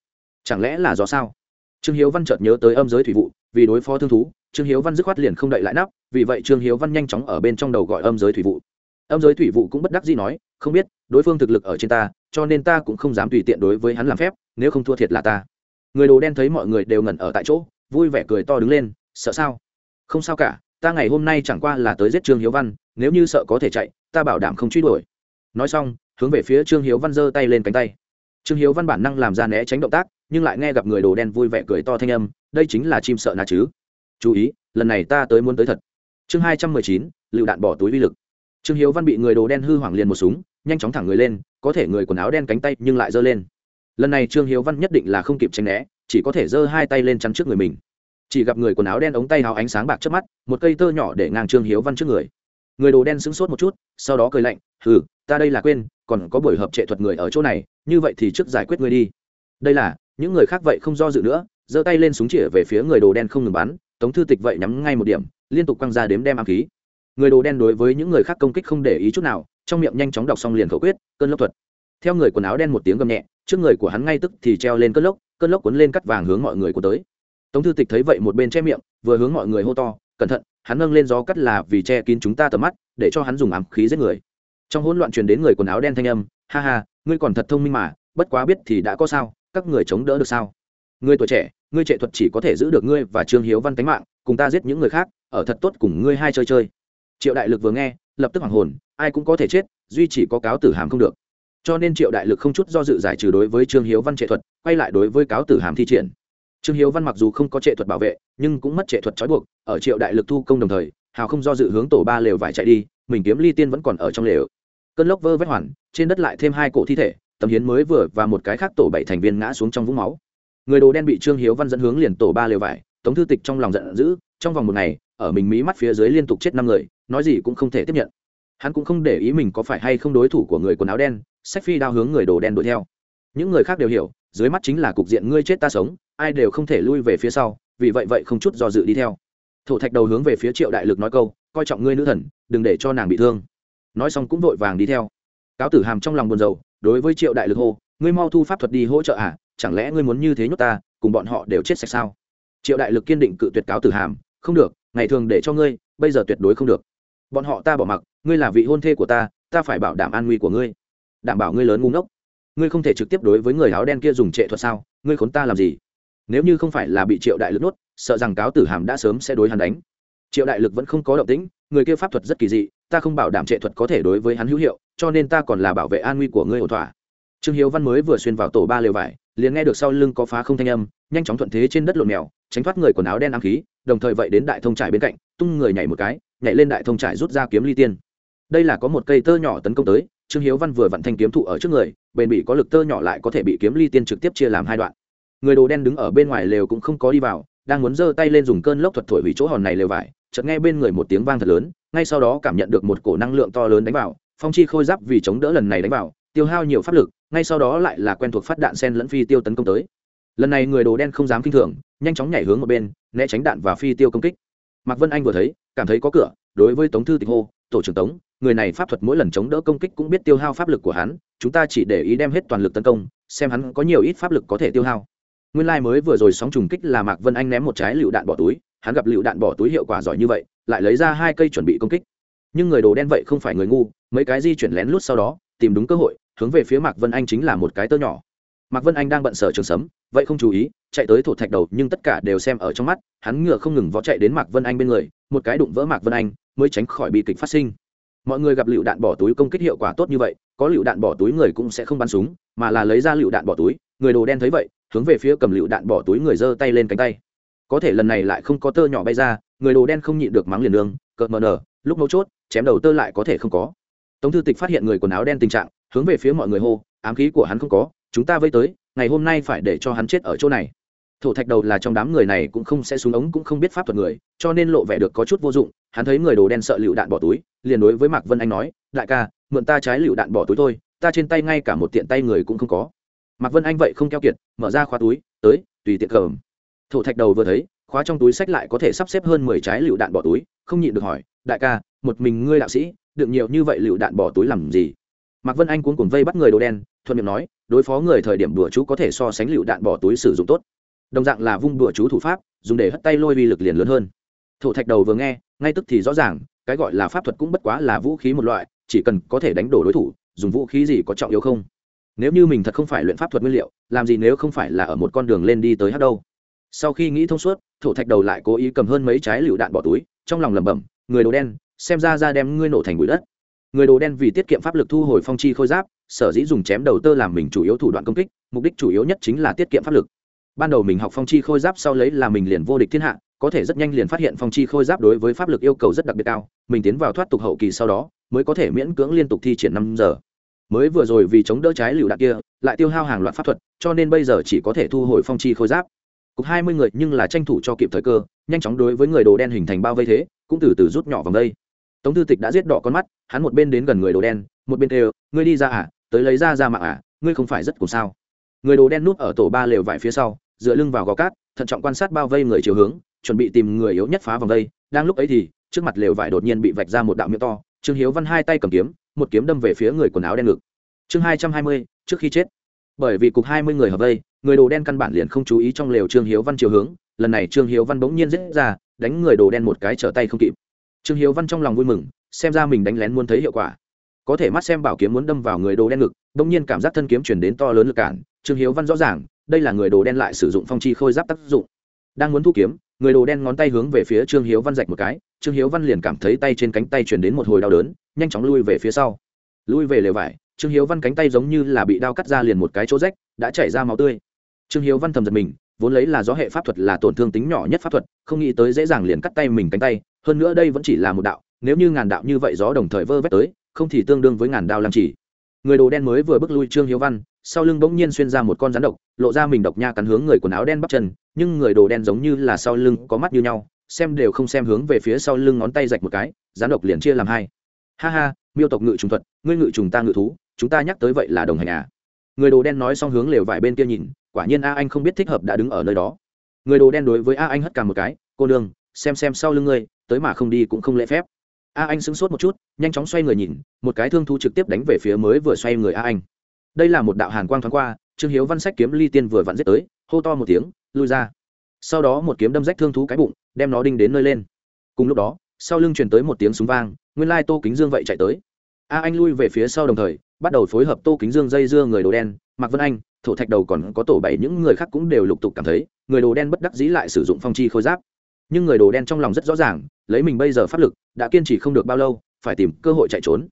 Chẳng lẽ là do sao? Trương hiếu văn chợt nhớ tới âm giới thủy vụ, vì đối phó thương thú, trương hiếu văn dứt khoát liền không đậy lại nắp, vì vậy trương hiếu văn nhanh chóng ở bên trong đầu gọi âm giới thủy vụ. Âm giới thủy vụ cũng bất đắc dĩ nói, không biết, đối phương thực lực ở trên ta, cho nên ta cũng không dám tùy tiện đối với hắn làm phép, nếu không thua thiệt là ta. Người đồ đen thấy mọi người đều ngẩn ở tại chỗ vui vẻ cười to đứng lên, sợ sao? Không sao cả, ta ngày hôm nay chẳng qua là tới giết trương hiếu văn, nếu như sợ có thể chạy, ta bảo đảm không truy đuổi. Nói xong, hướng về phía trương hiếu văn giơ tay lên cánh tay. Trương hiếu văn bản năng làm ra né tránh động tác, nhưng lại nghe gặp người đồ đen vui vẻ cười to thanh âm, đây chính là chim sợ nà chứ. Chú ý, lần này ta tới muốn tới thật. Chương hai trăm mười chín, lựu đạn bỏ túi vi lực. Trương hiếu văn bị người đồ đen hư hoảng liền một súng, nhanh chóng thẳng người lên, có thể người quần áo đen cánh tay nhưng lại giơ lên. Lần này trương hiếu văn nhất định là không kịp tranh né chỉ có thể giơ hai tay lên chắn trước người mình. Chỉ gặp người quần áo đen ống tay hào ánh sáng bạc trước mắt, một cây tơ nhỏ để ngang trương hiếu văn trước người. Người đồ đen sững sốt một chút, sau đó cười lạnh, hừ, ta đây là quên, còn có buổi hợp trệ thuật người ở chỗ này, như vậy thì trước giải quyết người đi. Đây là, những người khác vậy không do dự nữa, giơ tay lên súng chĩa về phía người đồ đen không ngừng bắn, tống thư tịch vậy nhắm ngay một điểm, liên tục quăng ra đếm đem ám khí. Người đồ đen đối với những người khác công kích không để ý chút nào, trong miệng nhanh chóng đọc xong liền khẩu quyết, cơn lốc thuật. Theo người quần áo đen một tiếng gầm nhẹ, trước người của hắn ngay tức thì treo lên cơn lốc cơn lốc cuốn lên cắt vàng hướng mọi người của tới. Tống thư tịch thấy vậy một bên che miệng, vừa hướng mọi người hô to, cẩn thận, hắn nâng lên gió cắt là vì che kín chúng ta tầm mắt, để cho hắn dùng ám khí giết người. Trong hỗn loạn truyền đến người quần áo đen thanh âm, ha ha, ngươi còn thật thông minh mà, bất quá biết thì đã có sao, các người chống đỡ được sao? Ngươi tuổi trẻ, ngươi trệ thuật chỉ có thể giữ được ngươi và trương hiếu văn tánh mạng, cùng ta giết những người khác, ở thật tốt cùng ngươi hai chơi chơi. Triệu đại lực vừa nghe, lập tức hoàng hồn, ai cũng có thể chết, duy chỉ có cáo tử hàm không được cho nên triệu đại lực không chút do dự giải trừ đối với trương hiếu văn trệ thuật, quay lại đối với cáo tử hàm thi triển. Trương hiếu văn mặc dù không có trệ thuật bảo vệ, nhưng cũng mất trệ thuật trói buộc, ở triệu đại lực thu công đồng thời, hào không do dự hướng tổ ba lều vải chạy đi, mình kiếm ly tiên vẫn còn ở trong lều. Cơn lốc vơ vét hoàn, trên đất lại thêm hai cổ thi thể, tầm hiến mới vừa và một cái khác tổ bảy thành viên ngã xuống trong vũng máu. Người đồ đen bị trương hiếu văn dẫn hướng liền tổ ba lều vải, tống thư tịch trong lòng giận dữ, trong vòng một ngày, ở mình mí mắt phía dưới liên tục chết năm người, nói gì cũng không thể tiếp nhận hắn cũng không để ý mình có phải hay không đối thủ của người quần áo đen, sách phi đao hướng người đồ đen đuổi theo. Những người khác đều hiểu, dưới mắt chính là cục diện ngươi chết ta sống, ai đều không thể lui về phía sau, vì vậy vậy không chút do dự đi theo. Thổ thạch đầu hướng về phía triệu đại lực nói câu, coi trọng ngươi nữ thần, đừng để cho nàng bị thương. Nói xong cũng vội vàng đi theo. Cáo tử hàm trong lòng buồn rầu, đối với triệu đại lực hô, ngươi mau thu pháp thuật đi hỗ trợ à chẳng lẽ ngươi muốn như thế nhốt ta, cùng bọn họ đều chết sạch sao? Triệu đại lực kiên định cự tuyệt cáo tử hàm, không được, ngày thường để cho ngươi, bây giờ tuyệt đối không được bọn họ ta bỏ mặc, ngươi là vị hôn thê của ta ta phải bảo đảm an nguy của ngươi. Đảm bảo ngươi lớn ngu ngốc. Ngươi không thể trực tiếp đối với người áo đen kia dùng trệ thuật sao? Ngươi khốn ta làm gì? Nếu như không phải là bị triệu đại lực nuốt, sợ rằng cáo tử hàm đã sớm sẽ đối hắn đánh. Triệu đại lực vẫn không có động tĩnh, người kia pháp thuật rất kỳ dị, ta không bảo đảm trệ thuật có thể đối với hắn hữu hiệu, cho nên ta còn là bảo vệ an nguy của ngươi ổn thỏa. Trương hiếu văn mới vừa xuyên vào tổ ba lều vải, liền nghe được sau lưng có phá không thanh âm, nhanh chóng thuận thế trên đất lộn mèo, tránh thoát người quần áo đen ám khí, đồng thời vậy đến đại thông trải bên cạnh, tung người nhảy một cái nhảy lên đại thông trải rút ra kiếm ly tiên. Đây là có một cây tơ nhỏ tấn công tới, trương hiếu văn vừa vặn thanh kiếm thụ ở trước người, bền bị có lực tơ nhỏ lại có thể bị kiếm ly tiên trực tiếp chia làm hai đoạn. Người đồ đen đứng ở bên ngoài lều cũng không có đi vào, đang muốn giơ tay lên dùng cơn lốc thuật thổi hủy chỗ hòn này lều vải, chợt nghe bên người một tiếng vang thật lớn, ngay sau đó cảm nhận được một cổ năng lượng to lớn đánh vào, phong chi khôi giáp vì chống đỡ lần này đánh vào, tiêu hao nhiều pháp lực, ngay sau đó lại là quen thuộc phát đạn sen lẫn phi tiêu tấn công tới. Lần này người đồ đen không dám kinh thường, nhanh chóng nhảy hướng một bên, né tránh đạn và phi tiêu công kích. Mạc vân anh vừa thấy cảm thấy có cửa, đối với tống thư tịch hô, tổ trưởng tống, người này pháp thuật mỗi lần chống đỡ công kích cũng biết tiêu hao pháp lực của hắn, chúng ta chỉ để ý đem hết toàn lực tấn công, xem hắn có nhiều ít pháp lực có thể tiêu hao. Nguyên lai、like、mới vừa rồi sóng trùng kích là mạc vân anh ném một trái lựu đạn bỏ túi, hắn gặp lựu đạn bỏ túi hiệu quả giỏi như vậy, lại lấy ra hai cây chuẩn bị công kích. Nhưng người đồ đen vậy không phải người ngu, mấy cái di chuyển lén lút sau đó, tìm đúng cơ hội, hướng về phía mạc vân anh chính là một cái tơ nhỏ mạc vân anh đang bận sở trường sấm, vậy không chú ý, chạy tới thổ thạch đầu nhưng tất cả đều xem ở trong mắt, hắn ngựa không ngừng vó chạy đến mạc vân anh bên người, một cái đụng vỡ mạc vân anh, mới tránh khỏi bị kịch phát sinh. Mọi người gặp lựu đạn bỏ túi công kích hiệu quả tốt như vậy, có lựu đạn bỏ túi người cũng sẽ không bắn súng, mà là lấy ra lựu đạn bỏ túi, người đồ đen thấy vậy, hướng về phía cầm lựu đạn bỏ túi người giơ tay lên cánh tay. Có thể lần này lại không có tơ nhỏ bay ra, người đồ đen không nhịn được mắng liền đường cợt mờ nở, lúc mấu chốt, chém đầu tơ lại có thể không có. Tống thư tịch phát hiện người quần áo đen tình trạng, hướng về phía mọi người hô, ám khí của hắn không có chúng ta vây tới, ngày hôm nay phải để cho hắn chết ở chỗ này. Thổ thạch đầu là trong đám người này cũng không sẽ xuống ống cũng không biết pháp thuật người, cho nên lộ vẻ được có chút vô dụng, hắn thấy người đồ đen sợ lựu đạn bỏ túi, liền đối với mạc vân anh nói, đại ca, mượn ta trái lựu đạn bỏ túi thôi, ta trên tay ngay cả một tiện tay người cũng không có. Mạc vân anh vậy không keo kiệt, mở ra khóa túi, tới, tùy tiện cầm. Thổ thạch đầu vừa thấy, khóa trong túi sách lại có thể sắp xếp hơn mười trái lựu đạn bỏ túi, không nhịn được hỏi, đại ca, một mình ngươi đạo sĩ, đựng nhiều như vậy lựu đạn bỏ túi làm gì? Mạc vân anh cuốn cuồng vây bắt người đồ đen, thuận miệng nói, đối phó người thời điểm đùa chú có thể so sánh lựu đạn bỏ túi sử dụng tốt. Đồng dạng là vung đùa chú thủ pháp, dùng để hất tay lôi uy lực liền lớn hơn. Thổ thạch đầu vừa nghe, ngay tức thì rõ ràng, cái gọi là pháp thuật cũng bất quá là vũ khí một loại, chỉ cần có thể đánh đổ đối thủ, dùng vũ khí gì có trọng yếu không? Nếu như mình thật không phải luyện pháp thuật nguyên liệu, làm gì nếu không phải là ở một con đường lên đi tới hát đâu? Sau khi nghĩ thông suốt, thổ thạch đầu lại cố ý cầm hơn mấy trái lựu đạn bỏ túi, trong lòng lẩm bẩm, người đồ đen, xem ra ra đem ngươi nổ thành bụi đất người đồ đen vì tiết kiệm pháp lực thu hồi phong chi khôi giáp, sở dĩ dùng chém đầu tơ làm mình chủ yếu thủ đoạn công kích, mục đích chủ yếu nhất chính là tiết kiệm pháp lực. Ban đầu mình học phong chi khôi giáp sau lấy là mình liền vô địch thiên hạ, có thể rất nhanh liền phát hiện phong chi khôi giáp đối với pháp lực yêu cầu rất đặc biệt cao, mình tiến vào thoát tục hậu kỳ sau đó, mới có thể miễn cưỡng liên tục thi triển năm giờ. Mới vừa rồi vì chống đỡ trái lựu đạn kia, lại tiêu hao hàng loạt pháp thuật, cho nên bây giờ chỉ có thể thu hồi phong chi khôi giáp. Cục hai mươi người nhưng là tranh thủ cho kịp thời cơ, nhanh chóng đối với người đồ đen hình thành bao vây thế, cũng từ từ rút nhỏ vòng đây tống thư tịch đã giết đỏ con mắt, hắn một bên đến gần người đồ đen, một bên kêu, ngươi đi ra à? Tới lấy ra ra mạng à? Ngươi không phải rất cùng sao? Người đồ đen núp ở tổ ba lều vải phía sau, dựa lưng vào gò cát, thận trọng quan sát bao vây người chiều hướng, chuẩn bị tìm người yếu nhất phá vòng vây đang lúc ấy thì, trước mặt lều vải đột nhiên bị vạch ra một đạo miệng to, trương hiếu văn hai tay cầm kiếm, một kiếm đâm về phía người quần áo đen ngực. Chương hai trăm hai mươi, trước khi chết. Bởi vì cục hai mươi người hợp vây, người đồ đen căn bản liền không chú ý trong lều trương hiếu văn chiều hướng, lần này trương hiếu văn bỗng nhiên dễ ra, đánh người đồ đen một cái trở tay không kịp trương hiếu văn trong lòng vui mừng, xem ra mình đánh lén muốn thấy hiệu quả. Có thể mắt xem bảo kiếm muốn đâm vào người đồ đen ngực, bỗng nhiên cảm giác thân kiếm chuyển đến to lớn lực cản, trương hiếu văn rõ ràng, đây là người đồ đen lại sử dụng phong chi khôi giáp tác dụng. Đang muốn thu kiếm, người đồ đen ngón tay hướng về phía trương hiếu văn rạch một cái, trương hiếu văn liền cảm thấy tay trên cánh tay chuyển đến một hồi đau đớn, nhanh chóng lui về phía sau. Lui về lều vải, trương hiếu văn cánh tay giống như là bị đau cắt ra liền một cái chỗ rách, đã chảy ra máu tươi. Trương hiếu văn thầm giật mình, vốn lấy là do hệ pháp thuật là tổn thương tính nhỏ nhất pháp thuật, không nghĩ tới dễ dàng liền cắt tay mình cánh tay hơn nữa đây vẫn chỉ là một đạo, nếu như ngàn đạo như vậy gió đồng thời vơ vét tới, không thì tương đương với ngàn đao làm chỉ. Người đồ đen mới vừa bước lui trương hiếu văn, sau lưng bỗng nhiên xuyên ra một con rắn độc, lộ ra mình độc nha cắn hướng người quần áo đen bắp chân, nhưng người đồ đen giống như là sau lưng có mắt như nhau, xem đều không xem hướng về phía sau lưng ngón tay rạch một cái, rắn độc liền chia làm hai. Ha ha, miêu tộc ngự trùng thuật, ngươi ngự trùng ta ngự thú, chúng ta nhắc tới vậy là đồng hành à? Người đồ đen nói xong hướng lều vải bên kia nhìn, quả nhiên a anh không biết thích hợp đã đứng ở nơi đó. Người đồ đen đối với a anh hất cả một cái, cô đương xem xem sau lưng ngươi tới mà không đi cũng không lễ phép. A anh sững sốt một chút, nhanh chóng xoay người nhìn, một cái thương thu trực tiếp đánh về phía mới vừa xoay người a anh. Đây là một đạo hàn quang thoáng qua, trương hiếu văn sách kiếm ly tiên vừa vặn giết tới, hô to một tiếng, lui ra. Sau đó một kiếm đâm rách thương thú cái bụng, đem nó đinh đến nơi lên. Cùng lúc đó, sau lưng truyền tới một tiếng súng vang, nguyên lai tô kính dương vậy chạy tới. A anh lui về phía sau đồng thời, bắt đầu phối hợp tô kính dương dây dưa người đồ đen, mạc vân anh, thổ thạch đầu còn có tổ bảy, những người khác cũng đều lục tục cảm thấy, người đồ đen bất đắc dĩ lại sử dụng phong chi khôi giáp nhưng người đồ đen trong lòng rất rõ ràng, lấy mình bây giờ pháp lực, đã kiên trì không được bao lâu, phải tìm cơ hội chạy trốn.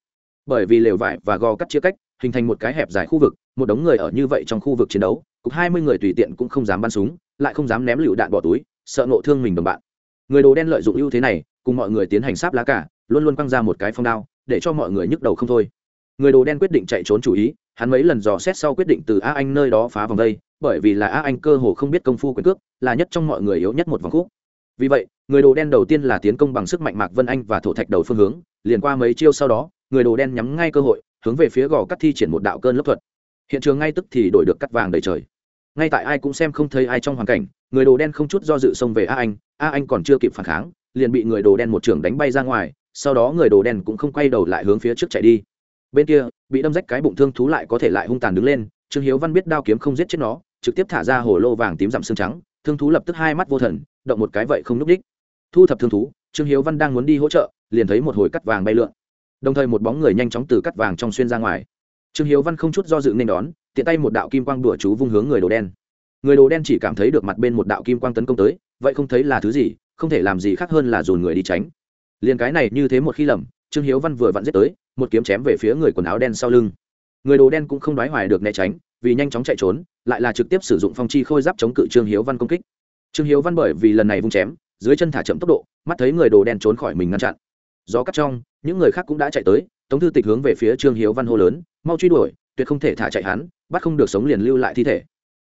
Bởi vì lều vải và gò cắt chia cách, hình thành một cái hẹp dài khu vực, một đống người ở như vậy trong khu vực chiến đấu, cục hai mươi người tùy tiện cũng không dám bắn súng, lại không dám ném lựu đạn bỏ túi, sợ nộ thương mình đồng bạn. Người đồ đen lợi dụng ưu thế này, cùng mọi người tiến hành sáp lá cả, luôn luôn quăng ra một cái phong đao, để cho mọi người nhức đầu không thôi. Người đồ đen quyết định chạy trốn chủ ý, hắn mấy lần dò xét sau quyết định từ a anh nơi đó phá vòng đây, bởi vì là a anh cơ hồ không biết công phu quyền cước, là nhất trong mọi người yếu nhất một vòng khúc vì vậy, người đồ đen đầu tiên là tiến công bằng sức mạnh mạc vân anh và thổ thạch đầu phương hướng, liền qua mấy chiêu sau đó, người đồ đen nhắm ngay cơ hội, hướng về phía gò cắt thi triển một đạo cơn lốc thuật. Hiện trường ngay tức thì đổi được cắt vàng đầy trời. Ngay tại ai cũng xem không thấy ai trong hoàn cảnh, người đồ đen không chút do dự xông về a anh a anh còn chưa kịp phản kháng, liền bị người đồ đen một trưởng đánh bay ra ngoài, sau đó người đồ đen cũng không quay đầu lại hướng phía trước chạy đi. Bên kia, bị đâm rách cái bụng thương thú lại có thể lại hung tàn đứng lên, trương hiếu văn biết đao kiếm không giết chết nó, trực tiếp thả ra hồ lô vàng tím dặm xương trắng thương thú lập tức hai mắt vô thần, động một cái vậy không núp đích thu thập thương thú, trương hiếu văn đang muốn đi hỗ trợ, liền thấy một hồi cắt vàng bay lượn. Đồng thời một bóng người nhanh chóng từ cắt vàng trong xuyên ra ngoài. Trương hiếu văn không chút do dự nên đón, tiện tay một đạo kim quang đùa chú vung hướng người đồ đen. Người đồ đen chỉ cảm thấy được mặt bên một đạo kim quang tấn công tới, vậy không thấy là thứ gì, không thể làm gì khác hơn là dồn người đi tránh. Liền cái này như thế một khi lầm, trương hiếu văn vừa vặn giết tới, một kiếm chém về phía người quần áo đen sau lưng. Người đồ đen cũng không đoái hoài được né tránh, vì nhanh chóng chạy trốn lại là trực tiếp sử dụng phong chi khôi giáp chống cự trương hiếu văn công kích. Trương hiếu văn bởi vì lần này vung chém, dưới chân thả chậm tốc độ, mắt thấy người đồ đen trốn khỏi mình ngăn chặn. Gió cắt trong, những người khác cũng đã chạy tới, tống thư tịch hướng về phía trương hiếu văn hô lớn, mau truy đuổi, tuyệt không thể thả chạy hắn, bắt không được sống liền lưu lại thi thể.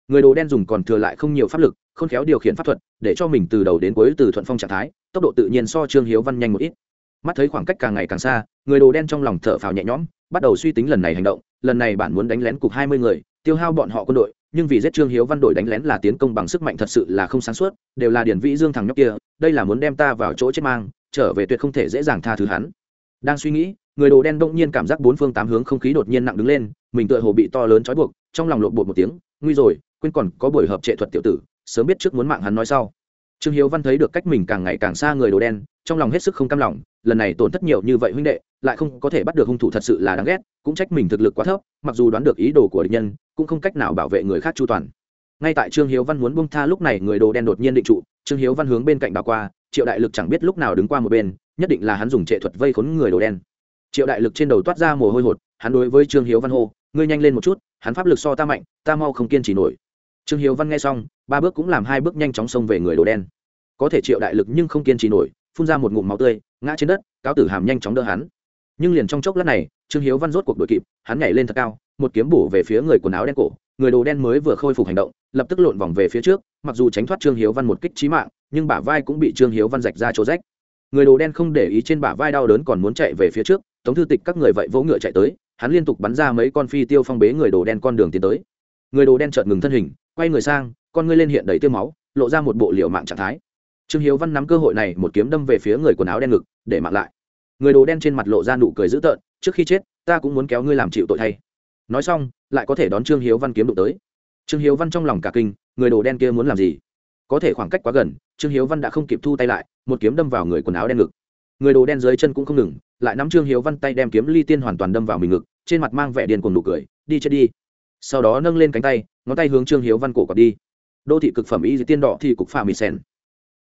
Người đồ đen dùng còn thừa lại không nhiều pháp lực không khéo điều khiển pháp thuật, để cho mình từ đầu đến cuối từ thuận phong trạng thái, tốc độ tự nhiên so trương hiếu văn nhanh một ít. Mắt thấy khoảng cách càng ngày càng xa, người đồ đen trong lòng thở phào nhẹ nhõm, bắt đầu suy tính lần này hành động, lần này bạn muốn đánh lén cục hai mươi người, tiêu hao bọn họ quân đội nhưng vì giết trương hiếu văn đội đánh lén là tiến công bằng sức mạnh thật sự là không sáng suốt, đều là điển vĩ dương thằng nhóc kia, đây là muốn đem ta vào chỗ chết mang, trở về tuyệt không thể dễ dàng tha thứ hắn. Đang suy nghĩ, người đồ đen bỗng nhiên cảm giác bốn phương tám hướng không khí đột nhiên nặng đứng lên, mình tựa hồ bị to lớn trói buộc, trong lòng lộn bột một tiếng, nguy rồi, quên còn có buổi hợp trệ thuật tiểu tử, sớm biết trước muốn mạng hắn nói sau. Trương hiếu văn thấy được cách mình càng ngày càng xa người đồ đen, trong lòng hết sức không cam lòng lần này tổn thất nhiều như vậy huynh đệ, lại không có thể bắt được hung thủ thật sự là đáng ghét, cũng trách mình thực lực quá thấp, mặc dù đoán được ý đồ của địch nhân, cũng không cách nào bảo vệ người khác chu toàn. Ngay tại trương hiếu văn muốn bông tha lúc này người đồ đen đột nhiên định trụ, trương hiếu văn hướng bên cạnh bà qua, triệu đại lực chẳng biết lúc nào đứng qua một bên, nhất định là hắn dùng trệ thuật vây khốn người đồ đen. Triệu đại lực trên đầu toát ra mồ hôi hột, hắn đối với trương hiếu văn hô, ngươi nhanh lên một chút, hắn pháp lực so ta mạnh, ta mau không kiên trì nổi. Trương hiếu văn nghe xong, ba bước cũng làm hai bước nhanh chóng xông về người đồ đen. Có thể triệu đại lực nhưng không kiên trì nổi, phun ra một ngụm máu tươi ngã trên đất, cáo tử hàm nhanh chóng đỡ hắn. Nhưng liền trong chốc lát này, trương hiếu văn rốt cuộc đội kịp, hắn nhảy lên thật cao, một kiếm bổ về phía người quần áo đen cổ, người đồ đen mới vừa khôi phục hành động, lập tức lộn vòng về phía trước, mặc dù tránh thoát trương hiếu văn một kích trí mạng, nhưng bả vai cũng bị trương hiếu văn rạch ra chỗ rách. Người đồ đen không để ý trên bả vai đau đớn còn muốn chạy về phía trước, tống thư tịch các người vậy vỗ ngựa chạy tới, hắn liên tục bắn ra mấy con phi tiêu phong bế người đồ đen con đường tiến tới. Người đồ đen chợt ngừng thân hình, quay người sang, con ngươi lên hiện đầy tiêu máu, lộ ra một bộ liệu mạng trạng thái trương hiếu văn nắm cơ hội này một kiếm đâm về phía người quần áo đen ngực, để mặc lại. Người đồ đen trên mặt lộ ra nụ cười dữ tợn, trước khi chết, ta cũng muốn kéo ngươi làm chịu tội thay. Nói xong, lại có thể đón trương hiếu văn kiếm đụng tới. Trương hiếu văn trong lòng cả kinh, người đồ đen kia muốn làm gì? Có thể khoảng cách quá gần, trương hiếu văn đã không kịp thu tay lại, một kiếm đâm vào người quần áo đen ngực. Người đồ đen dưới chân cũng không ngừng, lại nắm trương hiếu văn tay đem kiếm ly tiên hoàn toàn đâm vào mình ngực, trên mặt mang vẻ điên cùng nụ cười, đi chết đi. Sau đó nâng lên cánh tay, ngón tay hướng trương hiếu văn cổ cọt đi. Đô thị cực phẩm y tiên đỏ thì cục pha mì sen